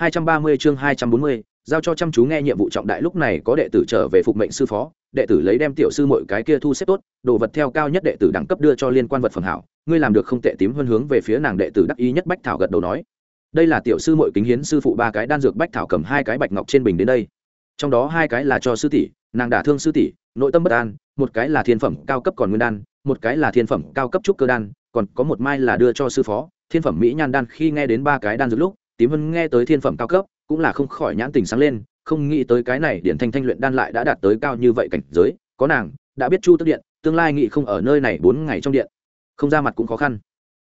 230 chương 240, giao cho chăm chú nghe nhiệm vụ trọng đại lúc này có đệ tử trở về phục mệnh sư phó, đệ tử lấy đem tiểu sư mọi cái kia thu xếp tốt, đồ vật theo cao nhất đệ tử đẳng cấp đưa cho liên quan vật phẩm hảo, ngươi làm được không tệ tím hơn hướng về phía nàng đệ tử đắc ý nhất Bách Thảo gật đầu nói. Đây là tiểu sư muội kính hiến sư phụ ba cái đan dược Bách Thảo cầm hai cái bạch ngọc trên bình đến đây. Trong đó hai cái là cho sư tỷ, nàng đả thương sư tỷ, nội tâm bất an, một cái là thiên phẩm cao cấp còn nguyên đan, một cái là thiên phẩm cao cấp trúc cơ đan, còn có một mai là đưa cho sư phó, thiên phẩm mỹ nhan đan khi nghe đến ba cái đan dược lúc, tím vân nghe tới thiên phẩm cao cấp, cũng là không khỏi nhãn tình sáng lên, không nghĩ tới cái này điện thanh thanh luyện đan lại đã đạt tới cao như vậy cảnh giới, có nàng, đã biết chu tức điện, tương lai nghị không ở nơi này bốn ngày trong điện. Không ra mặt cũng khó khăn.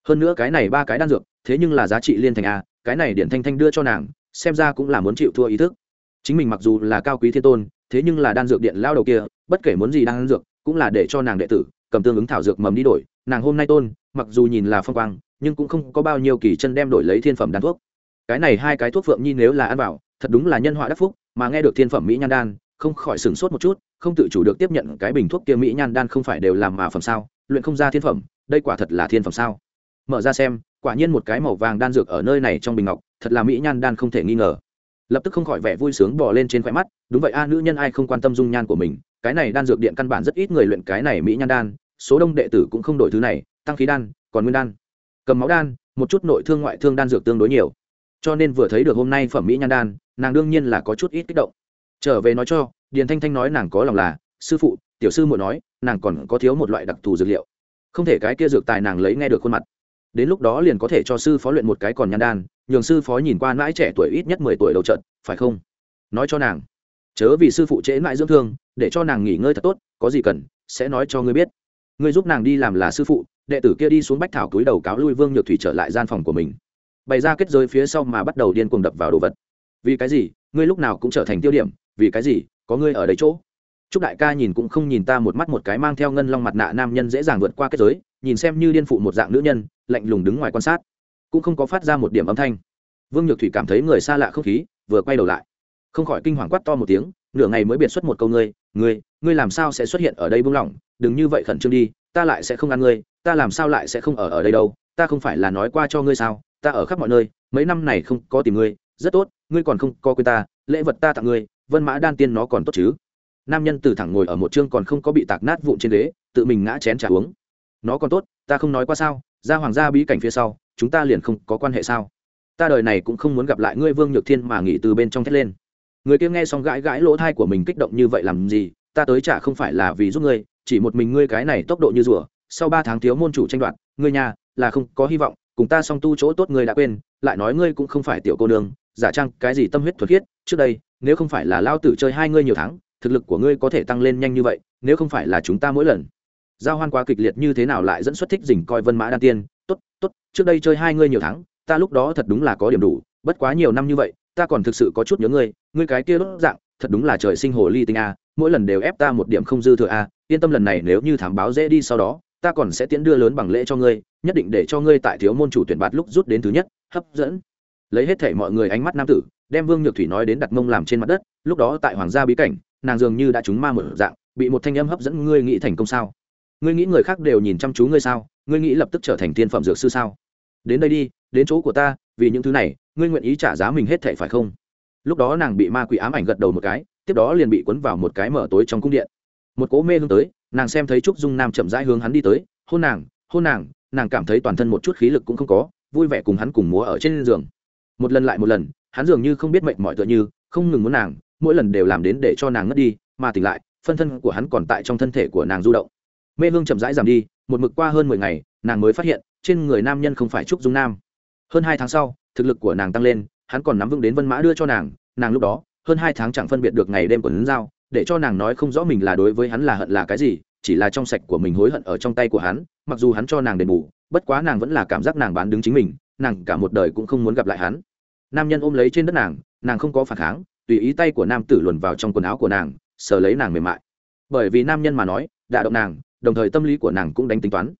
Hơn nữa cái này ba cái đan dược, thế nhưng là giá trị liên thành a, cái này điện thanh thanh đưa cho nàng, xem ra cũng là muốn chịu thua ý thức. Chính mình mặc dù là cao quý thiên tôn, thế nhưng là đan dược điện lao đầu kia, bất kể muốn gì đan dược, cũng là để cho nàng đệ tử, cầm tương ứng thảo dược mầm đi đổi. Nàng hôm nay tôn, mặc dù nhìn là phong quang, nhưng cũng không có bao nhiêu kỳ chân đem đổi lấy thiên phẩm đan thuốc cái này hai cái thuốc phượng nhi nếu là ăn vào, thật đúng là nhân họa đắc phúc, mà nghe được thiên phẩm mỹ nhan đan, không khỏi sửng sốt một chút, không tự chủ được tiếp nhận cái bình thuốc kia mỹ nhan đan không phải đều làm mà phẩm sao, luyện không ra thiên phẩm, đây quả thật là thiên phẩm sao. Mở ra xem, quả nhiên một cái màu vàng đan dược ở nơi này trong bình ngọc, thật là mỹ nhan đan không thể nghi ngờ. Lập tức không khỏi vẻ vui sướng bỏ lên trên khoe mắt, đúng vậy a, nữ nhân ai không quan tâm dung nhan của mình, cái này đan dược điện căn bản rất ít người luyện cái này mỹ nhan đan, số đông đệ tử cũng không đổi thứ này, tăng khí đan, còn nguyên đan, cầm máu đan, một chút nội thương ngoại thương đan dược tương đối nhiều cho nên vừa thấy được hôm nay phẩm mỹ nhan đan, nàng đương nhiên là có chút ít kích động. Trở về nói cho, điền thanh thanh nói nàng có lòng là, sư phụ, tiểu sư muội nói, nàng còn có thiếu một loại đặc thù dược liệu. Không thể cái kia dược tài nàng lấy nghe được khuôn mặt. Đến lúc đó liền có thể cho sư phó luyện một cái còn nhan đan, nhường sư phó nhìn qua mãi trẻ tuổi ít nhất mười tuổi đầu trận phải không? Nói cho nàng. Chớ vì sư phụ trễ mãi dưỡng thương, để cho nàng nghỉ ngơi thật tốt, có gì cần, sẽ nói cho ngươi biết. Ngươi giúp nàng đi làm là sư phụ, đệ tử kia đi xuống bách thảo túi đầu cáo lui vương nhược thủy trở lại gian phòng của mình bày ra kết giới phía sau mà bắt đầu điên cuồng đập vào đồ vật. Vì cái gì? Ngươi lúc nào cũng trở thành tiêu điểm. Vì cái gì? Có ngươi ở đấy chỗ. Trúc đại ca nhìn cũng không nhìn ta một mắt một cái mang theo ngân long mặt nạ nam nhân dễ dàng vượt qua kết giới, nhìn xem như điên phụ một dạng nữ nhân, lạnh lùng đứng ngoài quan sát, cũng không có phát ra một điểm âm thanh. Vương Nhược Thủy cảm thấy người xa lạ không khí, vừa quay đầu lại, không khỏi kinh hoàng quát to một tiếng, nửa ngày mới biệt xuất một câu ngươi, ngươi, ngươi làm sao sẽ xuất hiện ở đây buông lỏng, đừng như vậy khẩn trương đi, ta lại sẽ không ăn ngươi, ta làm sao lại sẽ không ở ở đây đâu, ta không phải là nói qua cho ngươi sao, ta ở khắp mọi nơi, mấy năm này không có tìm ngươi, rất tốt, ngươi còn không có quên ta, lễ vật ta tặng ngươi, vân mã đan tiên nó còn tốt chứ? Nam nhân từ thẳng ngồi ở một chương còn không có bị tạc nát vụn trên ghế, tự mình ngã chén trà uống. Nó còn tốt, ta không nói qua sao, ra hoàng gia bí cảnh phía sau, chúng ta liền không có quan hệ sao? Ta đời này cũng không muốn gặp lại ngươi vương nhược thiên mà nghỉ từ bên trong thét lên. Người kia nghe xong gãi gãi lỗ thai của mình kích động như vậy làm gì? Ta tới chả không phải là vì giúp ngươi, chỉ một mình ngươi cái này tốc độ như rùa, sau ba tháng thiếu môn chủ tranh đoạt, ngươi nhà là không có hy vọng cùng ta song tu chỗ tốt ngươi đã quên, lại nói ngươi cũng không phải tiểu cô nương, giả trang cái gì tâm huyết thuật khiết, trước đây, nếu không phải là lao tử chơi hai ngươi nhiều tháng, thực lực của ngươi có thể tăng lên nhanh như vậy, nếu không phải là chúng ta mỗi lần giao hoan quá kịch liệt như thế nào lại dẫn xuất thích dình coi vân mã đan tiên, tốt tốt, trước đây chơi hai ngươi nhiều tháng, ta lúc đó thật đúng là có điểm đủ, bất quá nhiều năm như vậy, ta còn thực sự có chút nhớ ngươi ngươi cái kia đốt dạng, thật đúng là trời sinh hồ ly tinh a, mỗi lần đều ép ta một điểm không dư thừa a, yên tâm lần này nếu như thám báo dễ đi sau đó ta còn sẽ tiến đưa lớn bằng lễ cho ngươi, nhất định để cho ngươi tại thiếu môn chủ tuyển bạt lúc rút đến thứ nhất, hấp dẫn. Lấy hết thể mọi người ánh mắt nam tử, đem vương nhược thủy nói đến đặt mông làm trên mặt đất, lúc đó tại hoàng gia bí cảnh, nàng dường như đã trúng ma một dạng, bị một thanh âm hấp dẫn, ngươi nghĩ thành công sao? Ngươi nghĩ người khác đều nhìn chăm chú ngươi sao? Ngươi nghĩ lập tức trở thành thiên phẩm dược sư sao? Đến đây đi, đến chỗ của ta, vì những thứ này, ngươi nguyện ý trả giá mình hết thể phải không? Lúc đó nàng bị ma quỷ ám ảnh gật đầu một cái, tiếp đó liền bị cuốn vào một cái mở tối trong cung điện. Một cố mê hướng tới nàng xem thấy trúc dung nam chậm rãi hướng hắn đi tới, hôn nàng hôn nàng. Nàng cảm thấy toàn thân một chút khí lực cũng không có, vui vẻ cùng hắn cùng múa ở trên giường. Một lần lại một lần, hắn dường như không biết mệnh mọi tựa như, không ngừng muốn nàng, mỗi lần đều làm đến để cho nàng ngất đi, mà tỉnh lại, phân thân của hắn còn tại trong thân thể của nàng du động. Mê hương chậm rãi giảm đi, một mực qua hơn mười ngày, nàng mới phát hiện, trên người nam nhân không phải trúc dung nam. Hơn hai tháng sau, thực lực của nàng tăng lên, hắn còn nắm vững đến vân mã đưa cho nàng nàng lúc đó, hơn hai tháng chẳng phân biệt được ngày đêm của lấn dao để cho nàng nói không rõ mình là đối với hắn là hận là cái gì, chỉ là trong sạch của mình hối hận ở trong tay của hắn, mặc dù hắn cho nàng đền bù, bất quá nàng vẫn là cảm giác nàng bán đứng chính mình, nàng cả một đời cũng không muốn gặp lại hắn. Nam nhân ôm lấy trên đất nàng nàng không có phản kháng, tùy ý tay của nam tử luồn vào trong quần áo của nàng, sờ lấy nàng mềm mại. Bởi vì nam nhân mà nói đã động nàng, đồng thời tâm lý của nàng cũng đánh tính toán.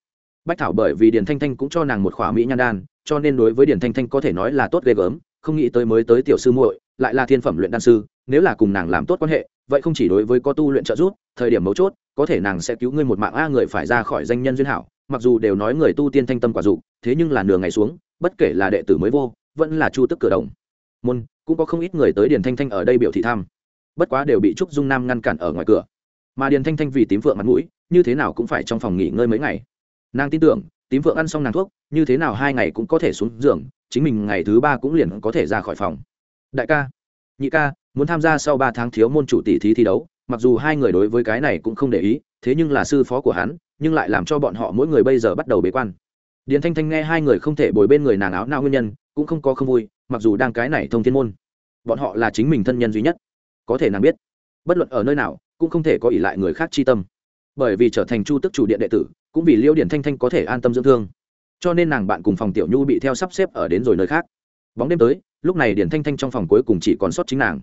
Bách thảo bởi vì điền thanh thanh cũng cho nàng một khỏa mỹ nhan đan, cho nên đối với điền thanh thanh có thể nói là tốt ghê gớm, không nghĩ tới mới tới tiểu sư muội, lại là thiên phẩm luyện đan sư, nếu là cùng nàng làm tốt quan hệ vậy không chỉ đối với có tu luyện trợ giúp, thời điểm mấu chốt, có thể nàng sẽ cứu ngươi một mạng a người phải ra khỏi danh nhân duyên hảo, mặc dù đều nói người tu tiên thanh tâm quả dục, thế nhưng là nửa ngày xuống, bất kể là đệ tử mới vô, vẫn là chu tức cửa đồng. Môn, cũng có không ít người tới điền thanh thanh ở đây biểu thị thăm bất quá đều bị trúc dung nam ngăn cản ở ngoài cửa. Mà điền thanh thanh vì tím phượng mặt mũi, như thế nào cũng phải trong phòng nghỉ ngơi mấy ngày. Nàng tin tưởng, tím phượng ăn xong nàng thuốc, như thế nào hai ngày cũng có thể xuống giường, chính mình ngày thứ ba cũng liền có thể ra khỏi phòng. Đại ca, nhị ca muốn tham gia sau ba tháng thiếu môn chủ tỷ thí thi đấu, mặc dù hai người đối với cái này cũng không để ý, thế nhưng là sư phó của hắn, nhưng lại làm cho bọn họ mỗi người bây giờ bắt đầu bế quan. Điền thanh thanh nghe hai người không thể bồi bên người nàng áo nao nguyên nhân, cũng không có không vui, mặc dù đang cái này thông thiên môn. Bọn họ là chính mình thân nhân duy nhất. Có thể nàng biết, bất luận ở nơi nào, cũng không thể có ỷ lại người khác chi tâm. Bởi vì trở thành chu tức chủ điện đệ tử, cũng vì liêu điển thanh thanh có thể an tâm dưỡng thương. Cho nên nàng bạn cùng phòng tiểu nhu bị theo sắp xếp ở đến rồi nơi khác. Bóng đêm tới, lúc này điển thanh thanh trong phòng cuối cùng chỉ còn sót chính nàng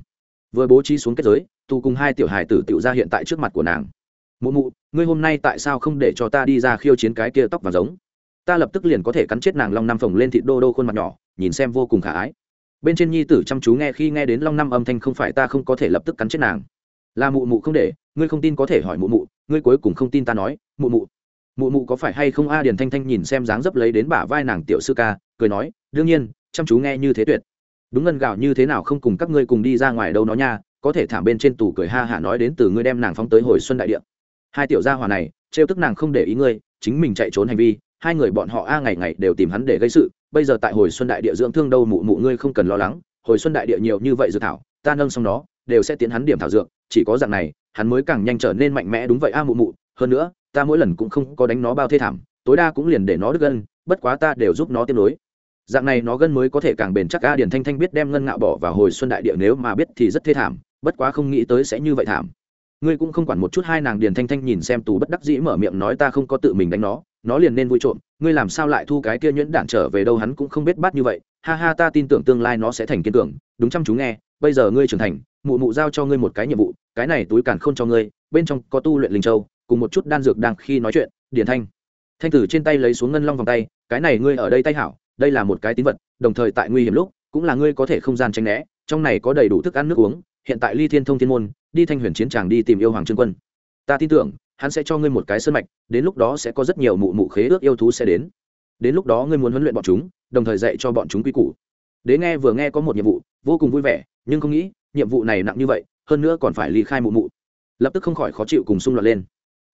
vừa bố trí xuống kết giới tù cùng hai tiểu hài tử tiểu ra hiện tại trước mặt của nàng. Mụ mụ, ngươi hôm nay tại sao không để cho ta đi ra khiêu chiến cái kia tóc và giống? Ta lập tức liền có thể cắn chết nàng long năm phồng lên thịt đô đô khuôn mặt nhỏ, nhìn xem vô cùng khả ái. Bên trên nhi tử chăm chú nghe khi nghe đến long năm âm thanh không phải ta không có thể lập tức cắn chết nàng. Là mụ mụ không để, ngươi không tin có thể hỏi mụ mụ, ngươi cuối cùng không tin ta nói, mụ mụ. Mụ mụ có phải hay không a điền thanh thanh nhìn xem dáng dấp lấy đến bả vai nàng tiểu sư ca, cười nói, đương nhiên, chăm chú nghe như thế tuyệt đúng ngân gạo như thế nào không cùng các ngươi cùng đi ra ngoài đâu nó nha, có thể thảm bên trên tủ cười ha hả nói đến từ ngươi đem nàng phóng tới hồi xuân đại điện hai tiểu gia hòa này, trêu tức nàng không để ý ngươi, chính mình chạy trốn hành vi, hai người bọn họ a ngày ngày đều tìm hắn để gây sự, bây giờ tại hồi xuân đại địa dưỡng thương đâu mụ mụ ngươi không cần lo lắng, hồi xuân đại địa nhiều như vậy dự thảo, ta nâng xong đó đều sẽ tiến hắn điểm thảo dược, chỉ có dạng này, hắn mới càng nhanh trở nên mạnh mẽ đúng vậy a mụ mụ, hơn nữa, ta mỗi lần cũng không có đánh nó bao thê thảm, tối đa cũng liền để nó đứt gân, bất quá ta đều giúp nó tiếp nối dạng này nó gân mới có thể càng bền chắc. A điền thanh thanh biết đem ngân ngạo bỏ vào hồi xuân đại địa nếu mà biết thì rất thê thảm, bất quá không nghĩ tới sẽ như vậy thảm. Ngươi cũng không quản một chút, hai nàng điền thanh thanh nhìn xem tù bất đắc dĩ mở miệng nói ta không có tự mình đánh nó nó liền nên vui trộm. Ngươi làm sao lại thu cái kia nhuyễn đản trở về đâu, hắn cũng không biết bắt như vậy. Ha ha, ta tin tưởng tương lai nó sẽ thành kiên tưởng đúng chăm chú nghe, bây giờ ngươi trưởng thành, mụ mụ giao cho ngươi một cái nhiệm vụ, cái này túi càn khôn cho ngươi, bên trong có tu luyện linh châu, cùng một chút đan dược đang khi nói chuyện. Điền thanh thanh tử trên tay lấy xuống ngân long vòng tay, cái này ngươi ở đây tay hảo đây là một cái tín vật, đồng thời tại nguy hiểm lúc, cũng là ngươi có thể không gian tranh né, trong này có đầy đủ thức ăn nước uống, hiện tại ly thiên thông thiên môn, đi thanh huyền chiến tràng đi tìm yêu hoàng trương quân. Ta tin tưởng, hắn sẽ cho ngươi một cái sân mạch, đến lúc đó sẽ có rất nhiều mụ mụ khế ước yêu thú sẽ đến. Đến lúc đó ngươi muốn huấn luyện bọn chúng, đồng thời dạy cho bọn chúng quy củ. Đế nghe vừa nghe có một nhiệm vụ, vô cùng vui vẻ, nhưng không nghĩ, nhiệm vụ này nặng như vậy, hơn nữa còn phải ly khai mụ mụ. Lập tức không khỏi khó chịu cùng xung loạn lên.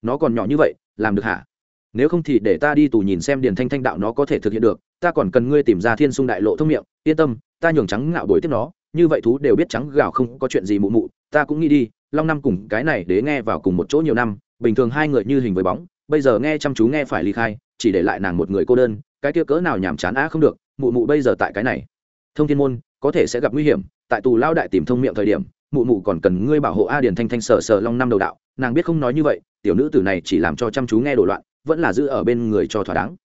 Nó còn nhỏ như vậy, làm được hả? Nếu không thì để ta đi tù nhìn xem điền thanh thanh đạo nó có thể thực hiện được ta còn cần ngươi tìm ra thiên sung đại lộ thông miệng, yên tâm, ta nhường trắng ngạo đổi tiếp nó, như vậy thú đều biết trắng gạo không có chuyện gì mụ mụ, ta cũng nghĩ đi, long năm cùng cái này đế nghe vào cùng một chỗ nhiều năm, bình thường hai người như hình với bóng, bây giờ nghe chăm chú nghe phải ly khai, chỉ để lại nàng một người cô đơn, cái kia cỡ nào nhàm chán á không được, mụ mụ bây giờ tại cái này. Thông thiên môn, có thể sẽ gặp nguy hiểm, tại tù lao đại tìm thông miệng thời điểm, mụ mụ còn cần ngươi bảo hộ a điền thanh thanh sở sở long năm đầu đạo, nàng biết không nói như vậy, tiểu nữ tử này chỉ làm cho chăm chú nghe đổ loạn, vẫn là giữ ở bên người cho thỏa đáng.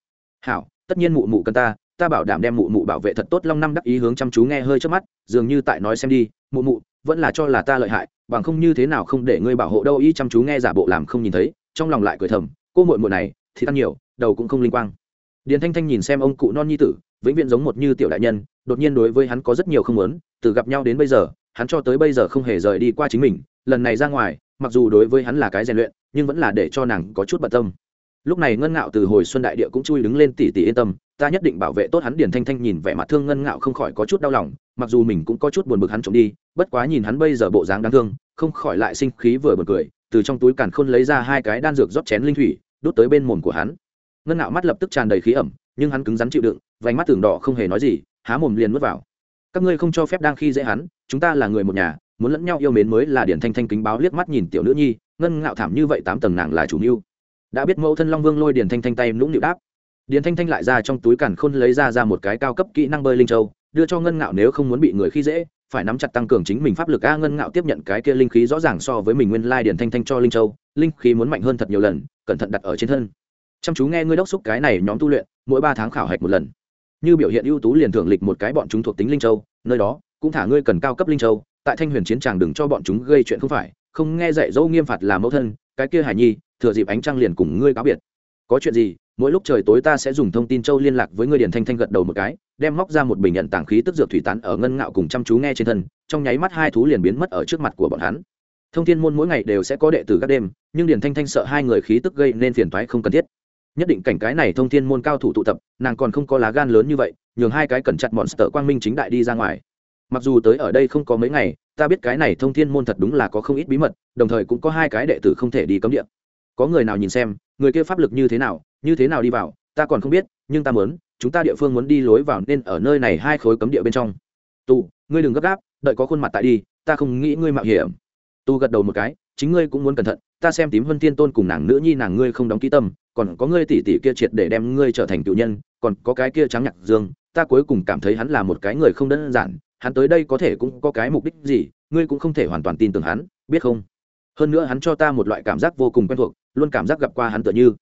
Hảo tất nhiên mụ mụ cần ta ta bảo đảm đem mụ mụ bảo vệ thật tốt long năm đắc ý hướng chăm chú nghe hơi trước mắt, dường như tại nói xem đi, mụ mụ, vẫn là cho là ta lợi hại, bằng không như thế nào không để ngươi bảo hộ đâu, ý chăm chú nghe giả bộ làm không nhìn thấy, trong lòng lại cười thầm, cô muội muội này, thì ăn nhiều, đầu cũng không linh quang. Điền thanh thanh nhìn xem ông cụ non nhi tử, vĩnh viễn giống một như tiểu đại nhân, đột nhiên đối với hắn có rất nhiều không muốn, từ gặp nhau đến bây giờ, hắn cho tới bây giờ không hề rời đi qua chính mình, lần này ra ngoài, mặc dù đối với hắn là cái rèn luyện, nhưng vẫn là để cho nàng có chút bận tâm lúc này ngân ngạo từ hồi xuân đại địa cũng chui đứng lên tỉ tỉ yên tâm, ta nhất định bảo vệ tốt hắn điền thanh thanh nhìn vẻ mặt thương ngân ngạo không khỏi có chút đau lòng, mặc dù mình cũng có chút buồn bực hắn trộm đi, bất quá nhìn hắn bây giờ bộ dáng đáng thương, không khỏi lại sinh khí vừa buồn cười, từ trong túi càn khôn lấy ra hai cái đan dược rót chén linh thủy, đút tới bên mồm của hắn. Ngân ngạo mắt lập tức tràn đầy khí ẩm, nhưng hắn cứng rắn chịu đựng, vành mắt tường đỏ không hề nói gì, há mồm liền mất vào. Các ngươi không cho phép đang khi dễ hắn, chúng ta là người một nhà, muốn lẫn nhau yêu mến mới là điển thanh thanh kính báo liếc mắt nhìn tiểu nữ nhi, ngân ngạo thảm như vậy tám tầng nàng là chủ mưu đã biết mẫu thân long vương lôi Điền thanh thanh tay nũng nịu đáp. Điền thanh thanh lại ra trong túi càn khôn lấy ra ra một cái cao cấp kỹ năng bơi linh châu, đưa cho ngân ngạo nếu không muốn bị người khi dễ, phải nắm chặt tăng cường chính mình pháp lực. A ngân ngạo tiếp nhận cái kia linh khí rõ ràng so với mình nguyên lai điển thanh thanh cho linh châu, linh khí muốn mạnh hơn thật nhiều lần, cẩn thận đặt ở trên thân. Chăm chú nghe ngươi đốc xúc cái này nhóm tu luyện, mỗi ba tháng khảo hạch một lần. Như biểu hiện ưu tú liền thưởng lịch một cái bọn chúng thuộc tính linh châu, nơi đó cũng thả ngươi cần cao cấp linh châu, tại thanh huyền chiến tràng đừng cho bọn chúng gây chuyện không phải, không nghe dạy dỗ nghiêm phạt là mẫu thân cái kia hải nhi, thừa dịp ánh trăng liền cùng ngươi cáo biệt. Có chuyện gì, mỗi lúc trời tối ta sẽ dùng thông tin châu liên lạc với ngươi điền thanh thanh gật đầu một cái, đem móc ra một bình nhận tảng khí tức dược thủy tán ở ngân ngạo cùng chăm chú nghe trên thân, trong nháy mắt hai thú liền biến mất ở trước mặt của bọn hắn. Thông thiên môn mỗi ngày đều sẽ có đệ tử các đêm, nhưng điền thanh thanh sợ hai người khí tức gây nên phiền toái không cần thiết. Nhất định cảnh cái này thông thiên môn cao thủ tụ tập, nàng còn không có lá gan lớn như vậy, nhường hai cái cẩn chặt monster quang minh chính đại đi ra ngoài. Mặc dù tới ở đây không có mấy ngày ta biết cái này thông thiên môn thật đúng là có không ít bí mật, đồng thời cũng có hai cái đệ tử không thể đi cấm địa. Có người nào nhìn xem, người kia pháp lực như thế nào, như thế nào đi vào, ta còn không biết, nhưng ta muốn, chúng ta địa phương muốn đi lối vào nên ở nơi này hai khối cấm địa bên trong. Tù, ngươi đừng gấp gáp, đợi có khuôn mặt tại đi, ta không nghĩ ngươi mạo hiểm. Tu gật đầu một cái, chính ngươi cũng muốn cẩn thận, ta xem tím vân tiên tôn cùng nàng nữ nhi nàng ngươi không đóng ký tâm, còn có ngươi tỷ tỷ kia triệt để đem ngươi trở thành cựu nhân, còn có cái kia trắng nhạc dương, ta cuối cùng cảm thấy hắn là một cái người không đơn giản hắn tới đây có thể cũng có cái mục đích gì ngươi cũng không thể hoàn toàn tin tưởng hắn biết không? Hơn nữa hắn cho ta một loại cảm giác vô cùng quen thuộc luôn cảm giác gặp qua hắn tựa như.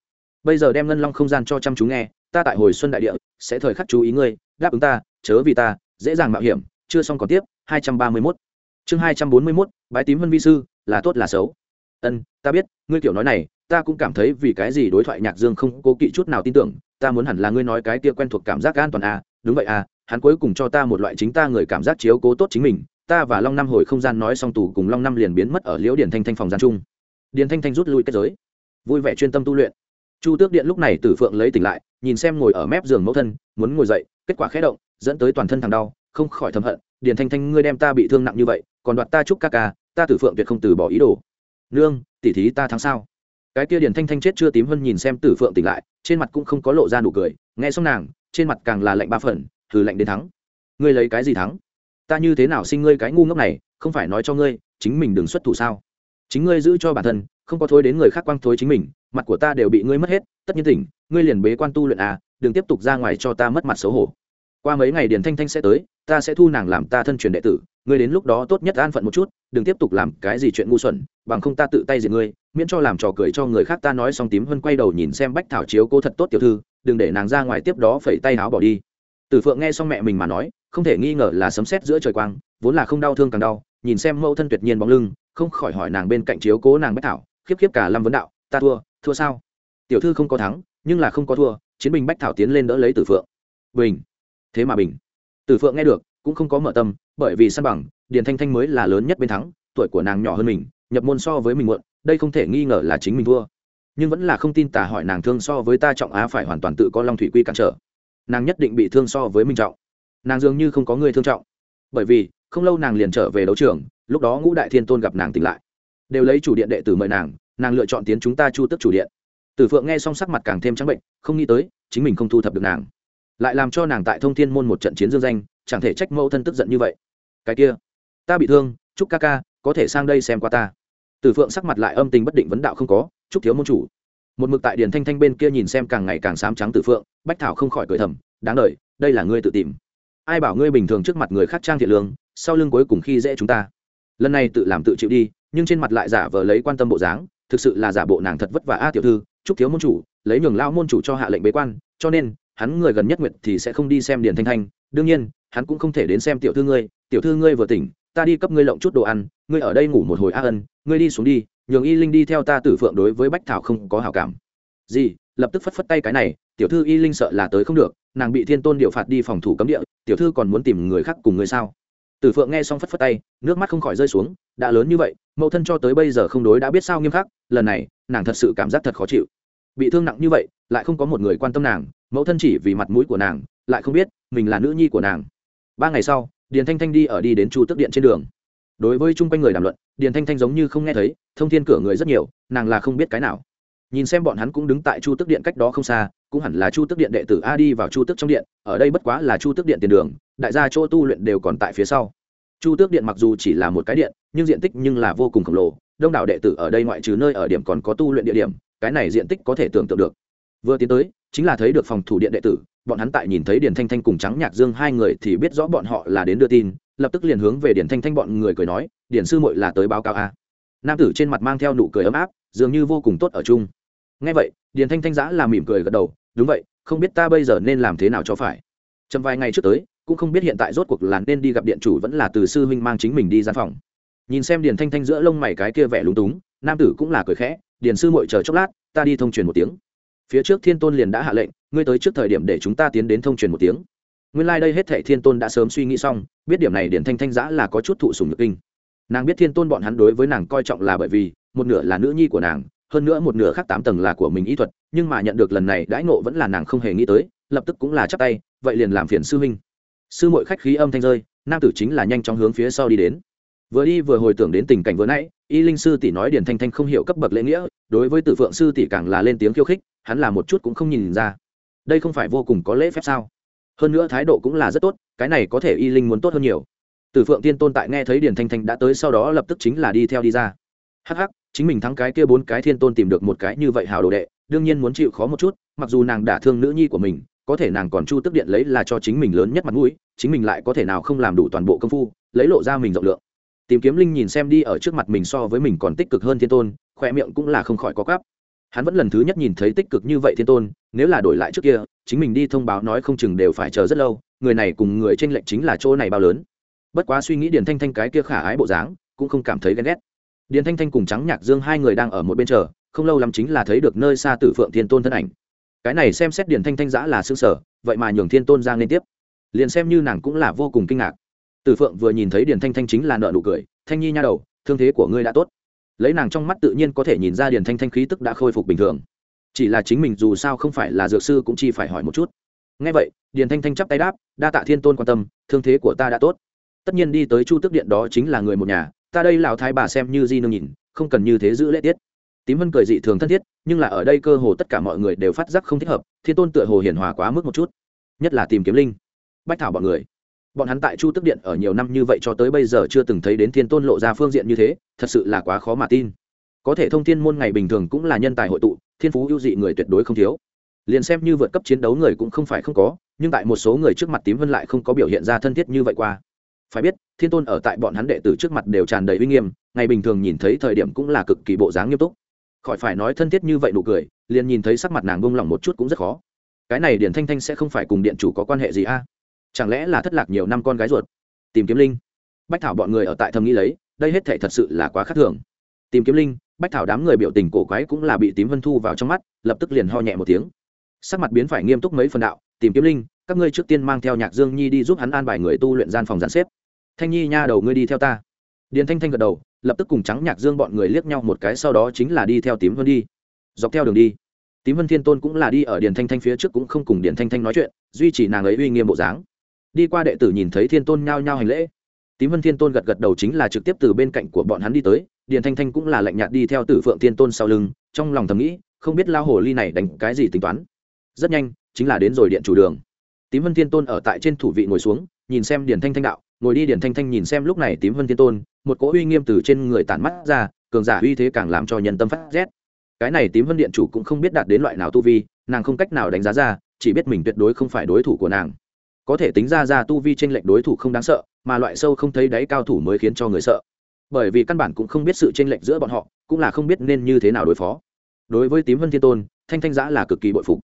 Bây giờ đem ngân long không gian cho chăm chú nghe ta tại hồi xuân đại địa sẽ thời khắc chú ý ngươi đáp ứng ta chớ vì ta dễ dàng mạo hiểm chưa xong còn tiếp hai trăm ba mươi 231. chương hai trăm bốn mươi 241, bái tím vân vi sư là tốt là xấu? Ân ta biết ngươi kiểu nói này ta cũng cảm thấy vì cái gì đối thoại nhạc dương không cố kỵ chút nào tin tưởng ta muốn hẳn là ngươi nói cái kia quen thuộc cảm giác an toàn à, đúng vậy à hắn cuối cùng cho ta một loại chính ta người cảm giác chiếu cố tốt chính mình, ta và long năm hồi không gian nói xong tù cùng long năm liền biến mất ở liễu điển thanh thanh phòng gian chung. Điển thanh thanh rút lui kết giới. Vui vẻ chuyên tâm tu luyện. Chu tước điện lúc này tử phượng lấy tỉnh lại, nhìn xem ngồi ở mép giường mẫu thân, muốn ngồi dậy, kết quả khé động, dẫn tới toàn thân thằng đau, không khỏi thầm hận điển thanh thanh, ngươi đem ta bị thương nặng như vậy, còn đoạt ta chúc ca ca, ta tử phượng tuyệt không từ bỏ ý đồ. Nương tỉ thí ta thắng sao? Cái kia điển thanh thanh chết chưa tím hơn nhìn xem tử phượng tỉnh lại, trên mặt cũng không có lộ ra nụ cười, nghe xong nàng, trên mặt càng là lạnh ba phần thử lạnh đến thắng. Ngươi lấy cái gì thắng? Ta như thế nào sinh ngươi cái ngu ngốc này, không phải nói cho ngươi, chính mình đừng xuất thủ sao? Chính ngươi giữ cho bản thân, không có thối đến người khác quang thối chính mình, mặt của ta đều bị ngươi mất hết, tất nhiên tỉnh, ngươi liền bế quan tu luyện à đừng tiếp tục ra ngoài cho ta mất mặt xấu hổ. Qua mấy ngày điền thanh thanh sẽ tới, ta sẽ thu nàng làm ta thân truyền đệ tử, ngươi đến lúc đó tốt nhất an phận một chút, đừng tiếp tục làm cái gì chuyện ngu xuẩn, bằng không ta tự tay diệt ngươi, miễn cho làm trò cười cho người khác ta nói xong tím hơn quay đầu nhìn xem bách thảo chiếu cô thật tốt tiểu thư, đừng để nàng ra ngoài tiếp đó phẩy tay áo bỏ đi tử phượng nghe xong mẹ mình mà nói, không thể nghi ngờ là sấm sét giữa trời quang, vốn là không đau thương càng đau, nhìn xem mẫu thân tuyệt nhiên bóng lưng, không khỏi hỏi nàng bên cạnh chiếu cố nàng bách thảo, khiếp khiếp cả lâm vấn đạo, ta thua thua sao? Tiểu thư không có thắng, nhưng là không có thua, chiến binh bách thảo tiến lên đỡ lấy tử phượng. Bình. Thế mà bình. Tử phượng nghe được, cũng không có mở tâm, bởi vì săn bằng, điền thanh thanh mới là lớn nhất bên thắng, tuổi của nàng nhỏ hơn mình, nhập môn so với mình muộn, đây không thể nghi ngờ là chính mình thua. Nhưng vẫn là không tin tả hỏi nàng thương so với ta trọng á phải hoàn toàn tự có long thủy quy cản trở nàng nhất định bị thương so với minh trọng. Nàng dường như không có người thương trọng. Bởi vì, không lâu nàng liền trở về đấu trường, lúc đó ngũ đại thiên tôn gặp nàng tỉnh lại. Đều lấy chủ điện đệ tử mời nàng nàng lựa chọn tiến chúng ta chu tức chủ điện. Tử phượng nghe xong sắc mặt càng thêm trắng bệnh, không nghĩ tới, chính mình không thu thập được nàng. Lại làm cho nàng tại thông thiên môn một trận chiến dương danh, chẳng thể trách mẫu thân tức giận như vậy. Cái kia, ta bị thương, chúc ca ca, có thể sang đây xem qua ta. Tử phượng sắc mặt lại âm tình bất định vấn đạo không có, chúc thiếu môn chủ một mực tại điền thanh thanh bên kia nhìn xem càng ngày càng sám trắng tử phượng, bách thảo không khỏi cười thầm, đáng đ đây là ngươi tự tìm. Ai bảo ngươi bình thường trước mặt người khác trang thiện lương, sau lưng cuối cùng khi dễ chúng ta. Lần này tự làm tự chịu đi, nhưng trên mặt lại giả vờ lấy quan tâm bộ dáng, thực sự là giả bộ nàng thật vất vả a tiểu thư, chúc thiếu môn chủ, lấy nhường lao môn chủ cho hạ lệnh bế quan, cho nên, hắn người gần nhất nguyện thì sẽ không đi xem điền thanh thanh, đương nhiên, hắn cũng không thể đến xem tiểu thư ngươi, tiểu thư ngươi vừa tỉnh, ta đi cấp ngươi lộng chút đồ ăn, ngươi ở đây ngủ một hồi a ân, ngươi đi xuống đi nhường y linh đi theo ta tử phượng đối với bách thảo không có hảo cảm. Gì? Lập tức phất phất tay cái này, tiểu thư y linh sợ là tới không được, nàng bị thiên tôn điệu phạt đi phòng thủ cấm địa, tiểu thư còn muốn tìm người khác cùng người sao? Tử phượng nghe xong phất phất tay, nước mắt không khỏi rơi xuống, đã lớn như vậy, mẫu thân cho tới bây giờ không đối đã biết sao nghiêm khắc, lần này, nàng thật sự cảm giác thật khó chịu. Bị thương nặng như vậy, lại không có một người quan tâm nàng, mẫu thân chỉ vì mặt mũi của nàng, lại không biết mình là nữ nhi của nàng. Ba ngày sau, điền thanh thanh đi ở đi đến chu tức điện trên đường đối với chung quanh người đàm luận, điền thanh thanh giống như không nghe thấy, thông thiên cửa người rất nhiều, nàng là không biết cái nào. Nhìn xem bọn hắn cũng đứng tại chu tức điện cách đó không xa, cũng hẳn là chu tức điện đệ tử a đi vào chu tức trong điện, ở đây bất quá là chu tức điện tiền đường, đại gia chỗ tu luyện đều còn tại phía sau. Chu tước điện mặc dù chỉ là một cái điện, nhưng diện tích nhưng là vô cùng khổng lồ, đông đảo đệ tử ở đây ngoại trừ nơi ở điểm còn có tu luyện địa điểm, cái này diện tích có thể tưởng tượng được. Vừa tiến tới, chính là thấy được phòng thủ điện đệ tử, bọn hắn tại nhìn thấy điền thanh thanh cùng trắng nhạc dương hai người thì biết rõ bọn họ là đến đưa tin lập tức liền hướng về điển thanh thanh bọn người cười nói, điển sư muội là tới báo cáo a. Nam tử trên mặt mang theo nụ cười ấm áp, dường như vô cùng tốt ở chung. Ngay vậy, điển thanh thanh giã là mỉm cười gật đầu, đúng vậy, không biết ta bây giờ nên làm thế nào cho phải? Chậm vài ngày trước tới, cũng không biết hiện tại rốt cuộc là nên đi gặp điện chủ vẫn là từ sư huynh mang chính mình đi gian phòng. Nhìn xem điền thanh thanh giữa lông mày cái kia vẻ lúng túng, nam tử cũng là cười khẽ điền sư mội chờ chốc lát, ta đi thông truyền một tiếng. Phía trước thiên tôn liền đã hạ lệnh, ngươi tới trước thời điểm để chúng ta tiến đến thông truyền một tiếng nguyên lai、like、đây hết thệ thiên tôn đã sớm suy nghĩ xong, biết điểm này điền thanh thanh giã là có chút thụ sùng nhược kinh. Nàng biết thiên tôn bọn hắn đối với nàng coi trọng là bởi vì, một nửa là nữ nhi của nàng, hơn nữa một nửa khác tám tầng là của mình ý thuật, nhưng mà nhận được lần này đãi ngộ vẫn là nàng không hề nghĩ tới, lập tức cũng là chắc tay, vậy liền làm phiền sư huynh. Sư mội khách khí âm thanh rơi, nam tử chính là nhanh chóng hướng phía sau đi đến. Vừa đi vừa hồi tưởng đến tình cảnh vừa nãy, y linh sư tỷ nói điền thanh thanh không hiểu cấp bậc lễ nghĩa, đối với tử phượng sư tỷ càng là lên tiếng khiêu khích, hắn là một chút cũng không nhìn ra. Đây không phải vô cùng có lễ phép sao? Hơn nữa thái độ cũng là rất tốt, cái này có thể y linh muốn tốt hơn nhiều. Từ phượng tiên tôn tại nghe thấy điền thanh thanh đã tới sau đó lập tức chính là đi theo đi ra. Hh chính mình thắng cái kia bốn cái thiên tôn tìm được một cái như vậy hào đồ đệ, đương nhiên muốn chịu khó một chút, mặc dù nàng đả thương nữ nhi của mình, có thể nàng còn chu tức điện lấy là cho chính mình lớn nhất mặt mũi, chính mình lại có thể nào không làm đủ toàn bộ công phu, lấy lộ ra mình rộng lượng. Tìm kiếm linh nhìn xem đi ở trước mặt mình so với mình còn tích cực hơn thiên tôn khoe miệng cũng là không khỏi có gắp hắn vẫn lần thứ nhất nhìn thấy tích cực như vậy thiên tôn, nếu là đổi lại trước kia, chính mình đi thông báo nói không chừng đều phải chờ rất lâu, người này cùng người tranh lệch chính là chỗ này bao lớn. Bất quá suy nghĩ điền thanh thanh cái kia khả ái bộ dáng, cũng không cảm thấy ghen ghét. Điền thanh thanh cùng trắng nhạc dương hai người đang ở một bên chờ, không lâu lắm chính là thấy được nơi xa tử phượng thiên tôn thân ảnh. Cái này xem xét điền thanh thanh giã là xương sở, vậy mà nhường thiên tôn giang liên tiếp. Liền xem như nàng cũng là vô cùng kinh ngạc. Tử phượng vừa nhìn thấy điền thanh thanh chính là nợ nụ cười, thanh nhi nha đầu, thương thế của ngươi đã tốt lấy nàng trong mắt tự nhiên có thể nhìn ra điền thanh thanh khí tức đã khôi phục bình thường. Chỉ là chính mình dù sao không phải là dược sư cũng chỉ phải hỏi một chút. Ngay vậy, điền thanh thanh chắp tay đáp, đa tạ thiên tôn quan tâm, thương thế của ta đã tốt. Tất nhiên đi tới chu tức điện đó chính là người một nhà, ta đây lào thái bà xem như di nương nhìn, không cần như thế giữ lễ tiết. Tím vân cười dị thường thân thiết, nhưng là ở đây cơ hồ tất cả mọi người đều phát giác không thích hợp, thiên tôn tựa hồ hiển hòa quá mức một chút. Nhất là tìm kiếm linh. Bách thảo bọn người bọn hắn tại chu tức điện ở nhiều năm như vậy cho tới bây giờ chưa từng thấy đến thiên tôn lộ ra phương diện như thế, thật sự là quá khó mà tin. Có thể thông thiên môn ngày bình thường cũng là nhân tài hội tụ, thiên phú ưu dị người tuyệt đối không thiếu. Liền xem như vượt cấp chiến đấu người cũng không phải không có, nhưng tại một số người trước mặt tím vân lại không có biểu hiện ra thân thiết như vậy qua. Phải biết, thiên tôn ở tại bọn hắn đệ tử trước mặt đều tràn đầy uy nghiêm, ngày bình thường nhìn thấy thời điểm cũng là cực kỳ bộ dáng nghiêm túc. Khỏi phải nói thân thiết như vậy nụ cười, liền nhìn thấy sắc mặt nàng bông lỏng một chút cũng rất khó. Cái này điển thanh thanh sẽ không phải cùng điện chủ có quan hệ gì a? Chẳng lẽ là thất lạc nhiều năm con gái ruột? Tìm kiếm linh. Bách thảo bọn người ở tại thầm nghĩ lấy, đây hết thể thật sự là quá khác thường. Tìm kiếm linh, bách thảo đám người biểu tình cổ quái cũng là bị tím vân thu vào trong mắt, lập tức liền ho nhẹ một tiếng. Sắc mặt biến phải nghiêm túc mấy phần đạo, tìm kiếm linh, các ngươi trước tiên mang theo nhạc dương nhi đi giúp hắn an bài người tu luyện gian phòng giàn xếp. Thanh nhi nha đầu ngươi đi theo ta. Điền thanh thanh gật đầu, lập tức cùng trắng nhạc dương bọn người liếc nhau một cái, sau đó chính là đi theo tím vân đi. Dọc theo đường đi, tím vân thiên tôn cũng là đi ở điền thanh thanh phía trước cũng không cùng điền thanh thanh nói chuyện, duy trì nàng ấy uy nghiêm bộ dáng đi qua đệ tử nhìn thấy thiên tôn nhao nhao hành lễ. Tím vân thiên tôn gật gật đầu chính là trực tiếp từ bên cạnh của bọn hắn đi tới, điền thanh thanh cũng là lạnh nhạt đi theo tử phượng thiên tôn sau lưng, trong lòng thầm nghĩ, không biết lao hồ ly này đánh cái gì tính toán. Rất nhanh, chính là đến rồi điện chủ đường. Tím vân thiên tôn ở tại trên thủ vị ngồi xuống, nhìn xem điền thanh thanh đạo, ngồi đi điền thanh thanh nhìn xem lúc này tím vân thiên tôn, một cỗ uy nghiêm từ trên người tản mắt ra, cường giả uy thế càng làm cho nhân tâm phát rét. Cái này tím vân điện chủ cũng không biết đạt đến loại nào tu vi, nàng không cách nào đánh giá ra, chỉ biết mình tuyệt đối không phải đối thủ của nàng có thể tính ra ra tu vi trên lệch đối thủ không đáng sợ, mà loại sâu không thấy đáy cao thủ mới khiến cho người sợ. Bởi vì căn bản cũng không biết sự tranh lệch giữa bọn họ, cũng là không biết nên như thế nào đối phó. Đối với tím vân thiên tôn, thanh thanh giã là cực kỳ bội phục.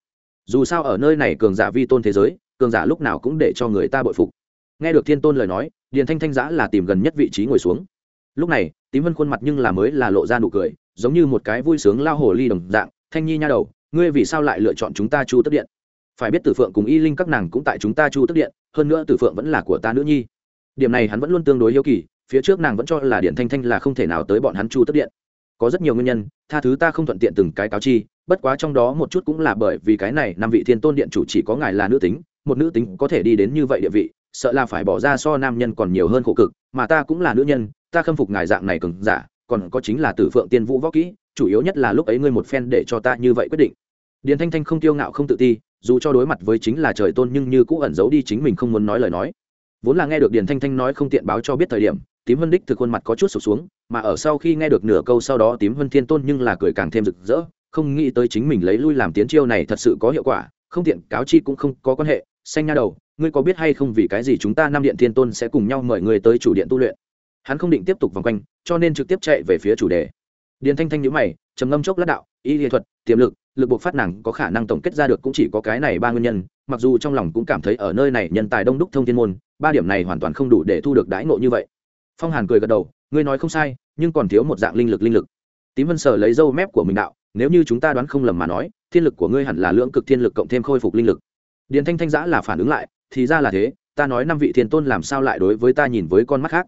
Dù sao ở nơi này cường giả vi tôn thế giới, cường giả lúc nào cũng để cho người ta bội phục. Nghe được thiên tôn lời nói, điền thanh thanh giã là tìm gần nhất vị trí ngồi xuống. Lúc này, tím vân khuôn mặt nhưng là mới là lộ ra nụ cười, giống như một cái vui sướng lao hồ ly đồng dạng, thanh nhi nha đầu, ngươi vì sao lại lựa chọn chúng ta chu tức điện? Phải biết tử phượng cùng y linh các nàng cũng tại chúng ta chu tức điện, hơn nữa tử phượng vẫn là của ta nữ nhi. Điểm này hắn vẫn luôn tương đối hiếu kỳ, phía trước nàng vẫn cho là điện thanh thanh là không thể nào tới bọn hắn chu tức điện. Có rất nhiều nguyên nhân, tha thứ ta không thuận tiện từng cái cáo chi, bất quá trong đó một chút cũng là bởi vì cái này năm vị thiên tôn điện chủ chỉ có ngài là nữ tính, một nữ tính có thể đi đến như vậy địa vị, sợ là phải bỏ ra so nam nhân còn nhiều hơn khổ cực, mà ta cũng là nữ nhân, ta khâm phục ngài dạng này cường giả, còn có chính là tử phượng tiên vũ võ kỹ, chủ yếu nhất là lúc ấy ngươi một phen để cho ta như vậy quyết định. Điền thanh thanh không tiêu ngạo không tự ti dù cho đối mặt với chính là trời tôn nhưng như cũ ẩn giấu đi chính mình không muốn nói lời nói. Vốn là nghe được điền thanh thanh nói không tiện báo cho biết thời điểm, tím vân đích thực khuôn mặt có chút sụp xuống, mà ở sau khi nghe được nửa câu sau đó tím vân thiên tôn nhưng là cười càng thêm rực rỡ, không nghĩ tới chính mình lấy lui làm tiến chiêu này thật sự có hiệu quả, không tiện, cáo chi cũng không có quan hệ, xanh nha đầu, ngươi có biết hay không vì cái gì chúng ta năm điện thiên tôn sẽ cùng nhau mời người tới chủ điện tu luyện? Hắn không định tiếp tục vòng quanh, cho nên trực tiếp chạy về phía chủ đề. Điền thanh thanh nhữ mày, trầm ngâm chốc lát đạo, y nghệ thuật, tiềm lực lực buộc phát nàng có khả năng tổng kết ra được cũng chỉ có cái này ba nguyên nhân, mặc dù trong lòng cũng cảm thấy ở nơi này nhân tài đông đúc thông thiên môn, ba điểm này hoàn toàn không đủ để thu được đãi ngộ như vậy. Phong hàn cười gật đầu, ngươi nói không sai, nhưng còn thiếu một dạng linh lực linh lực. Tím vân sở lấy dâu mép của mình đạo, nếu như chúng ta đoán không lầm mà nói, thiên lực của ngươi hẳn là lưỡng cực thiên lực cộng thêm khôi phục linh lực. Điền thanh thanh giã là phản ứng lại, thì ra là thế, ta nói năm vị thiên tôn làm sao lại đối với ta nhìn với con mắt khác.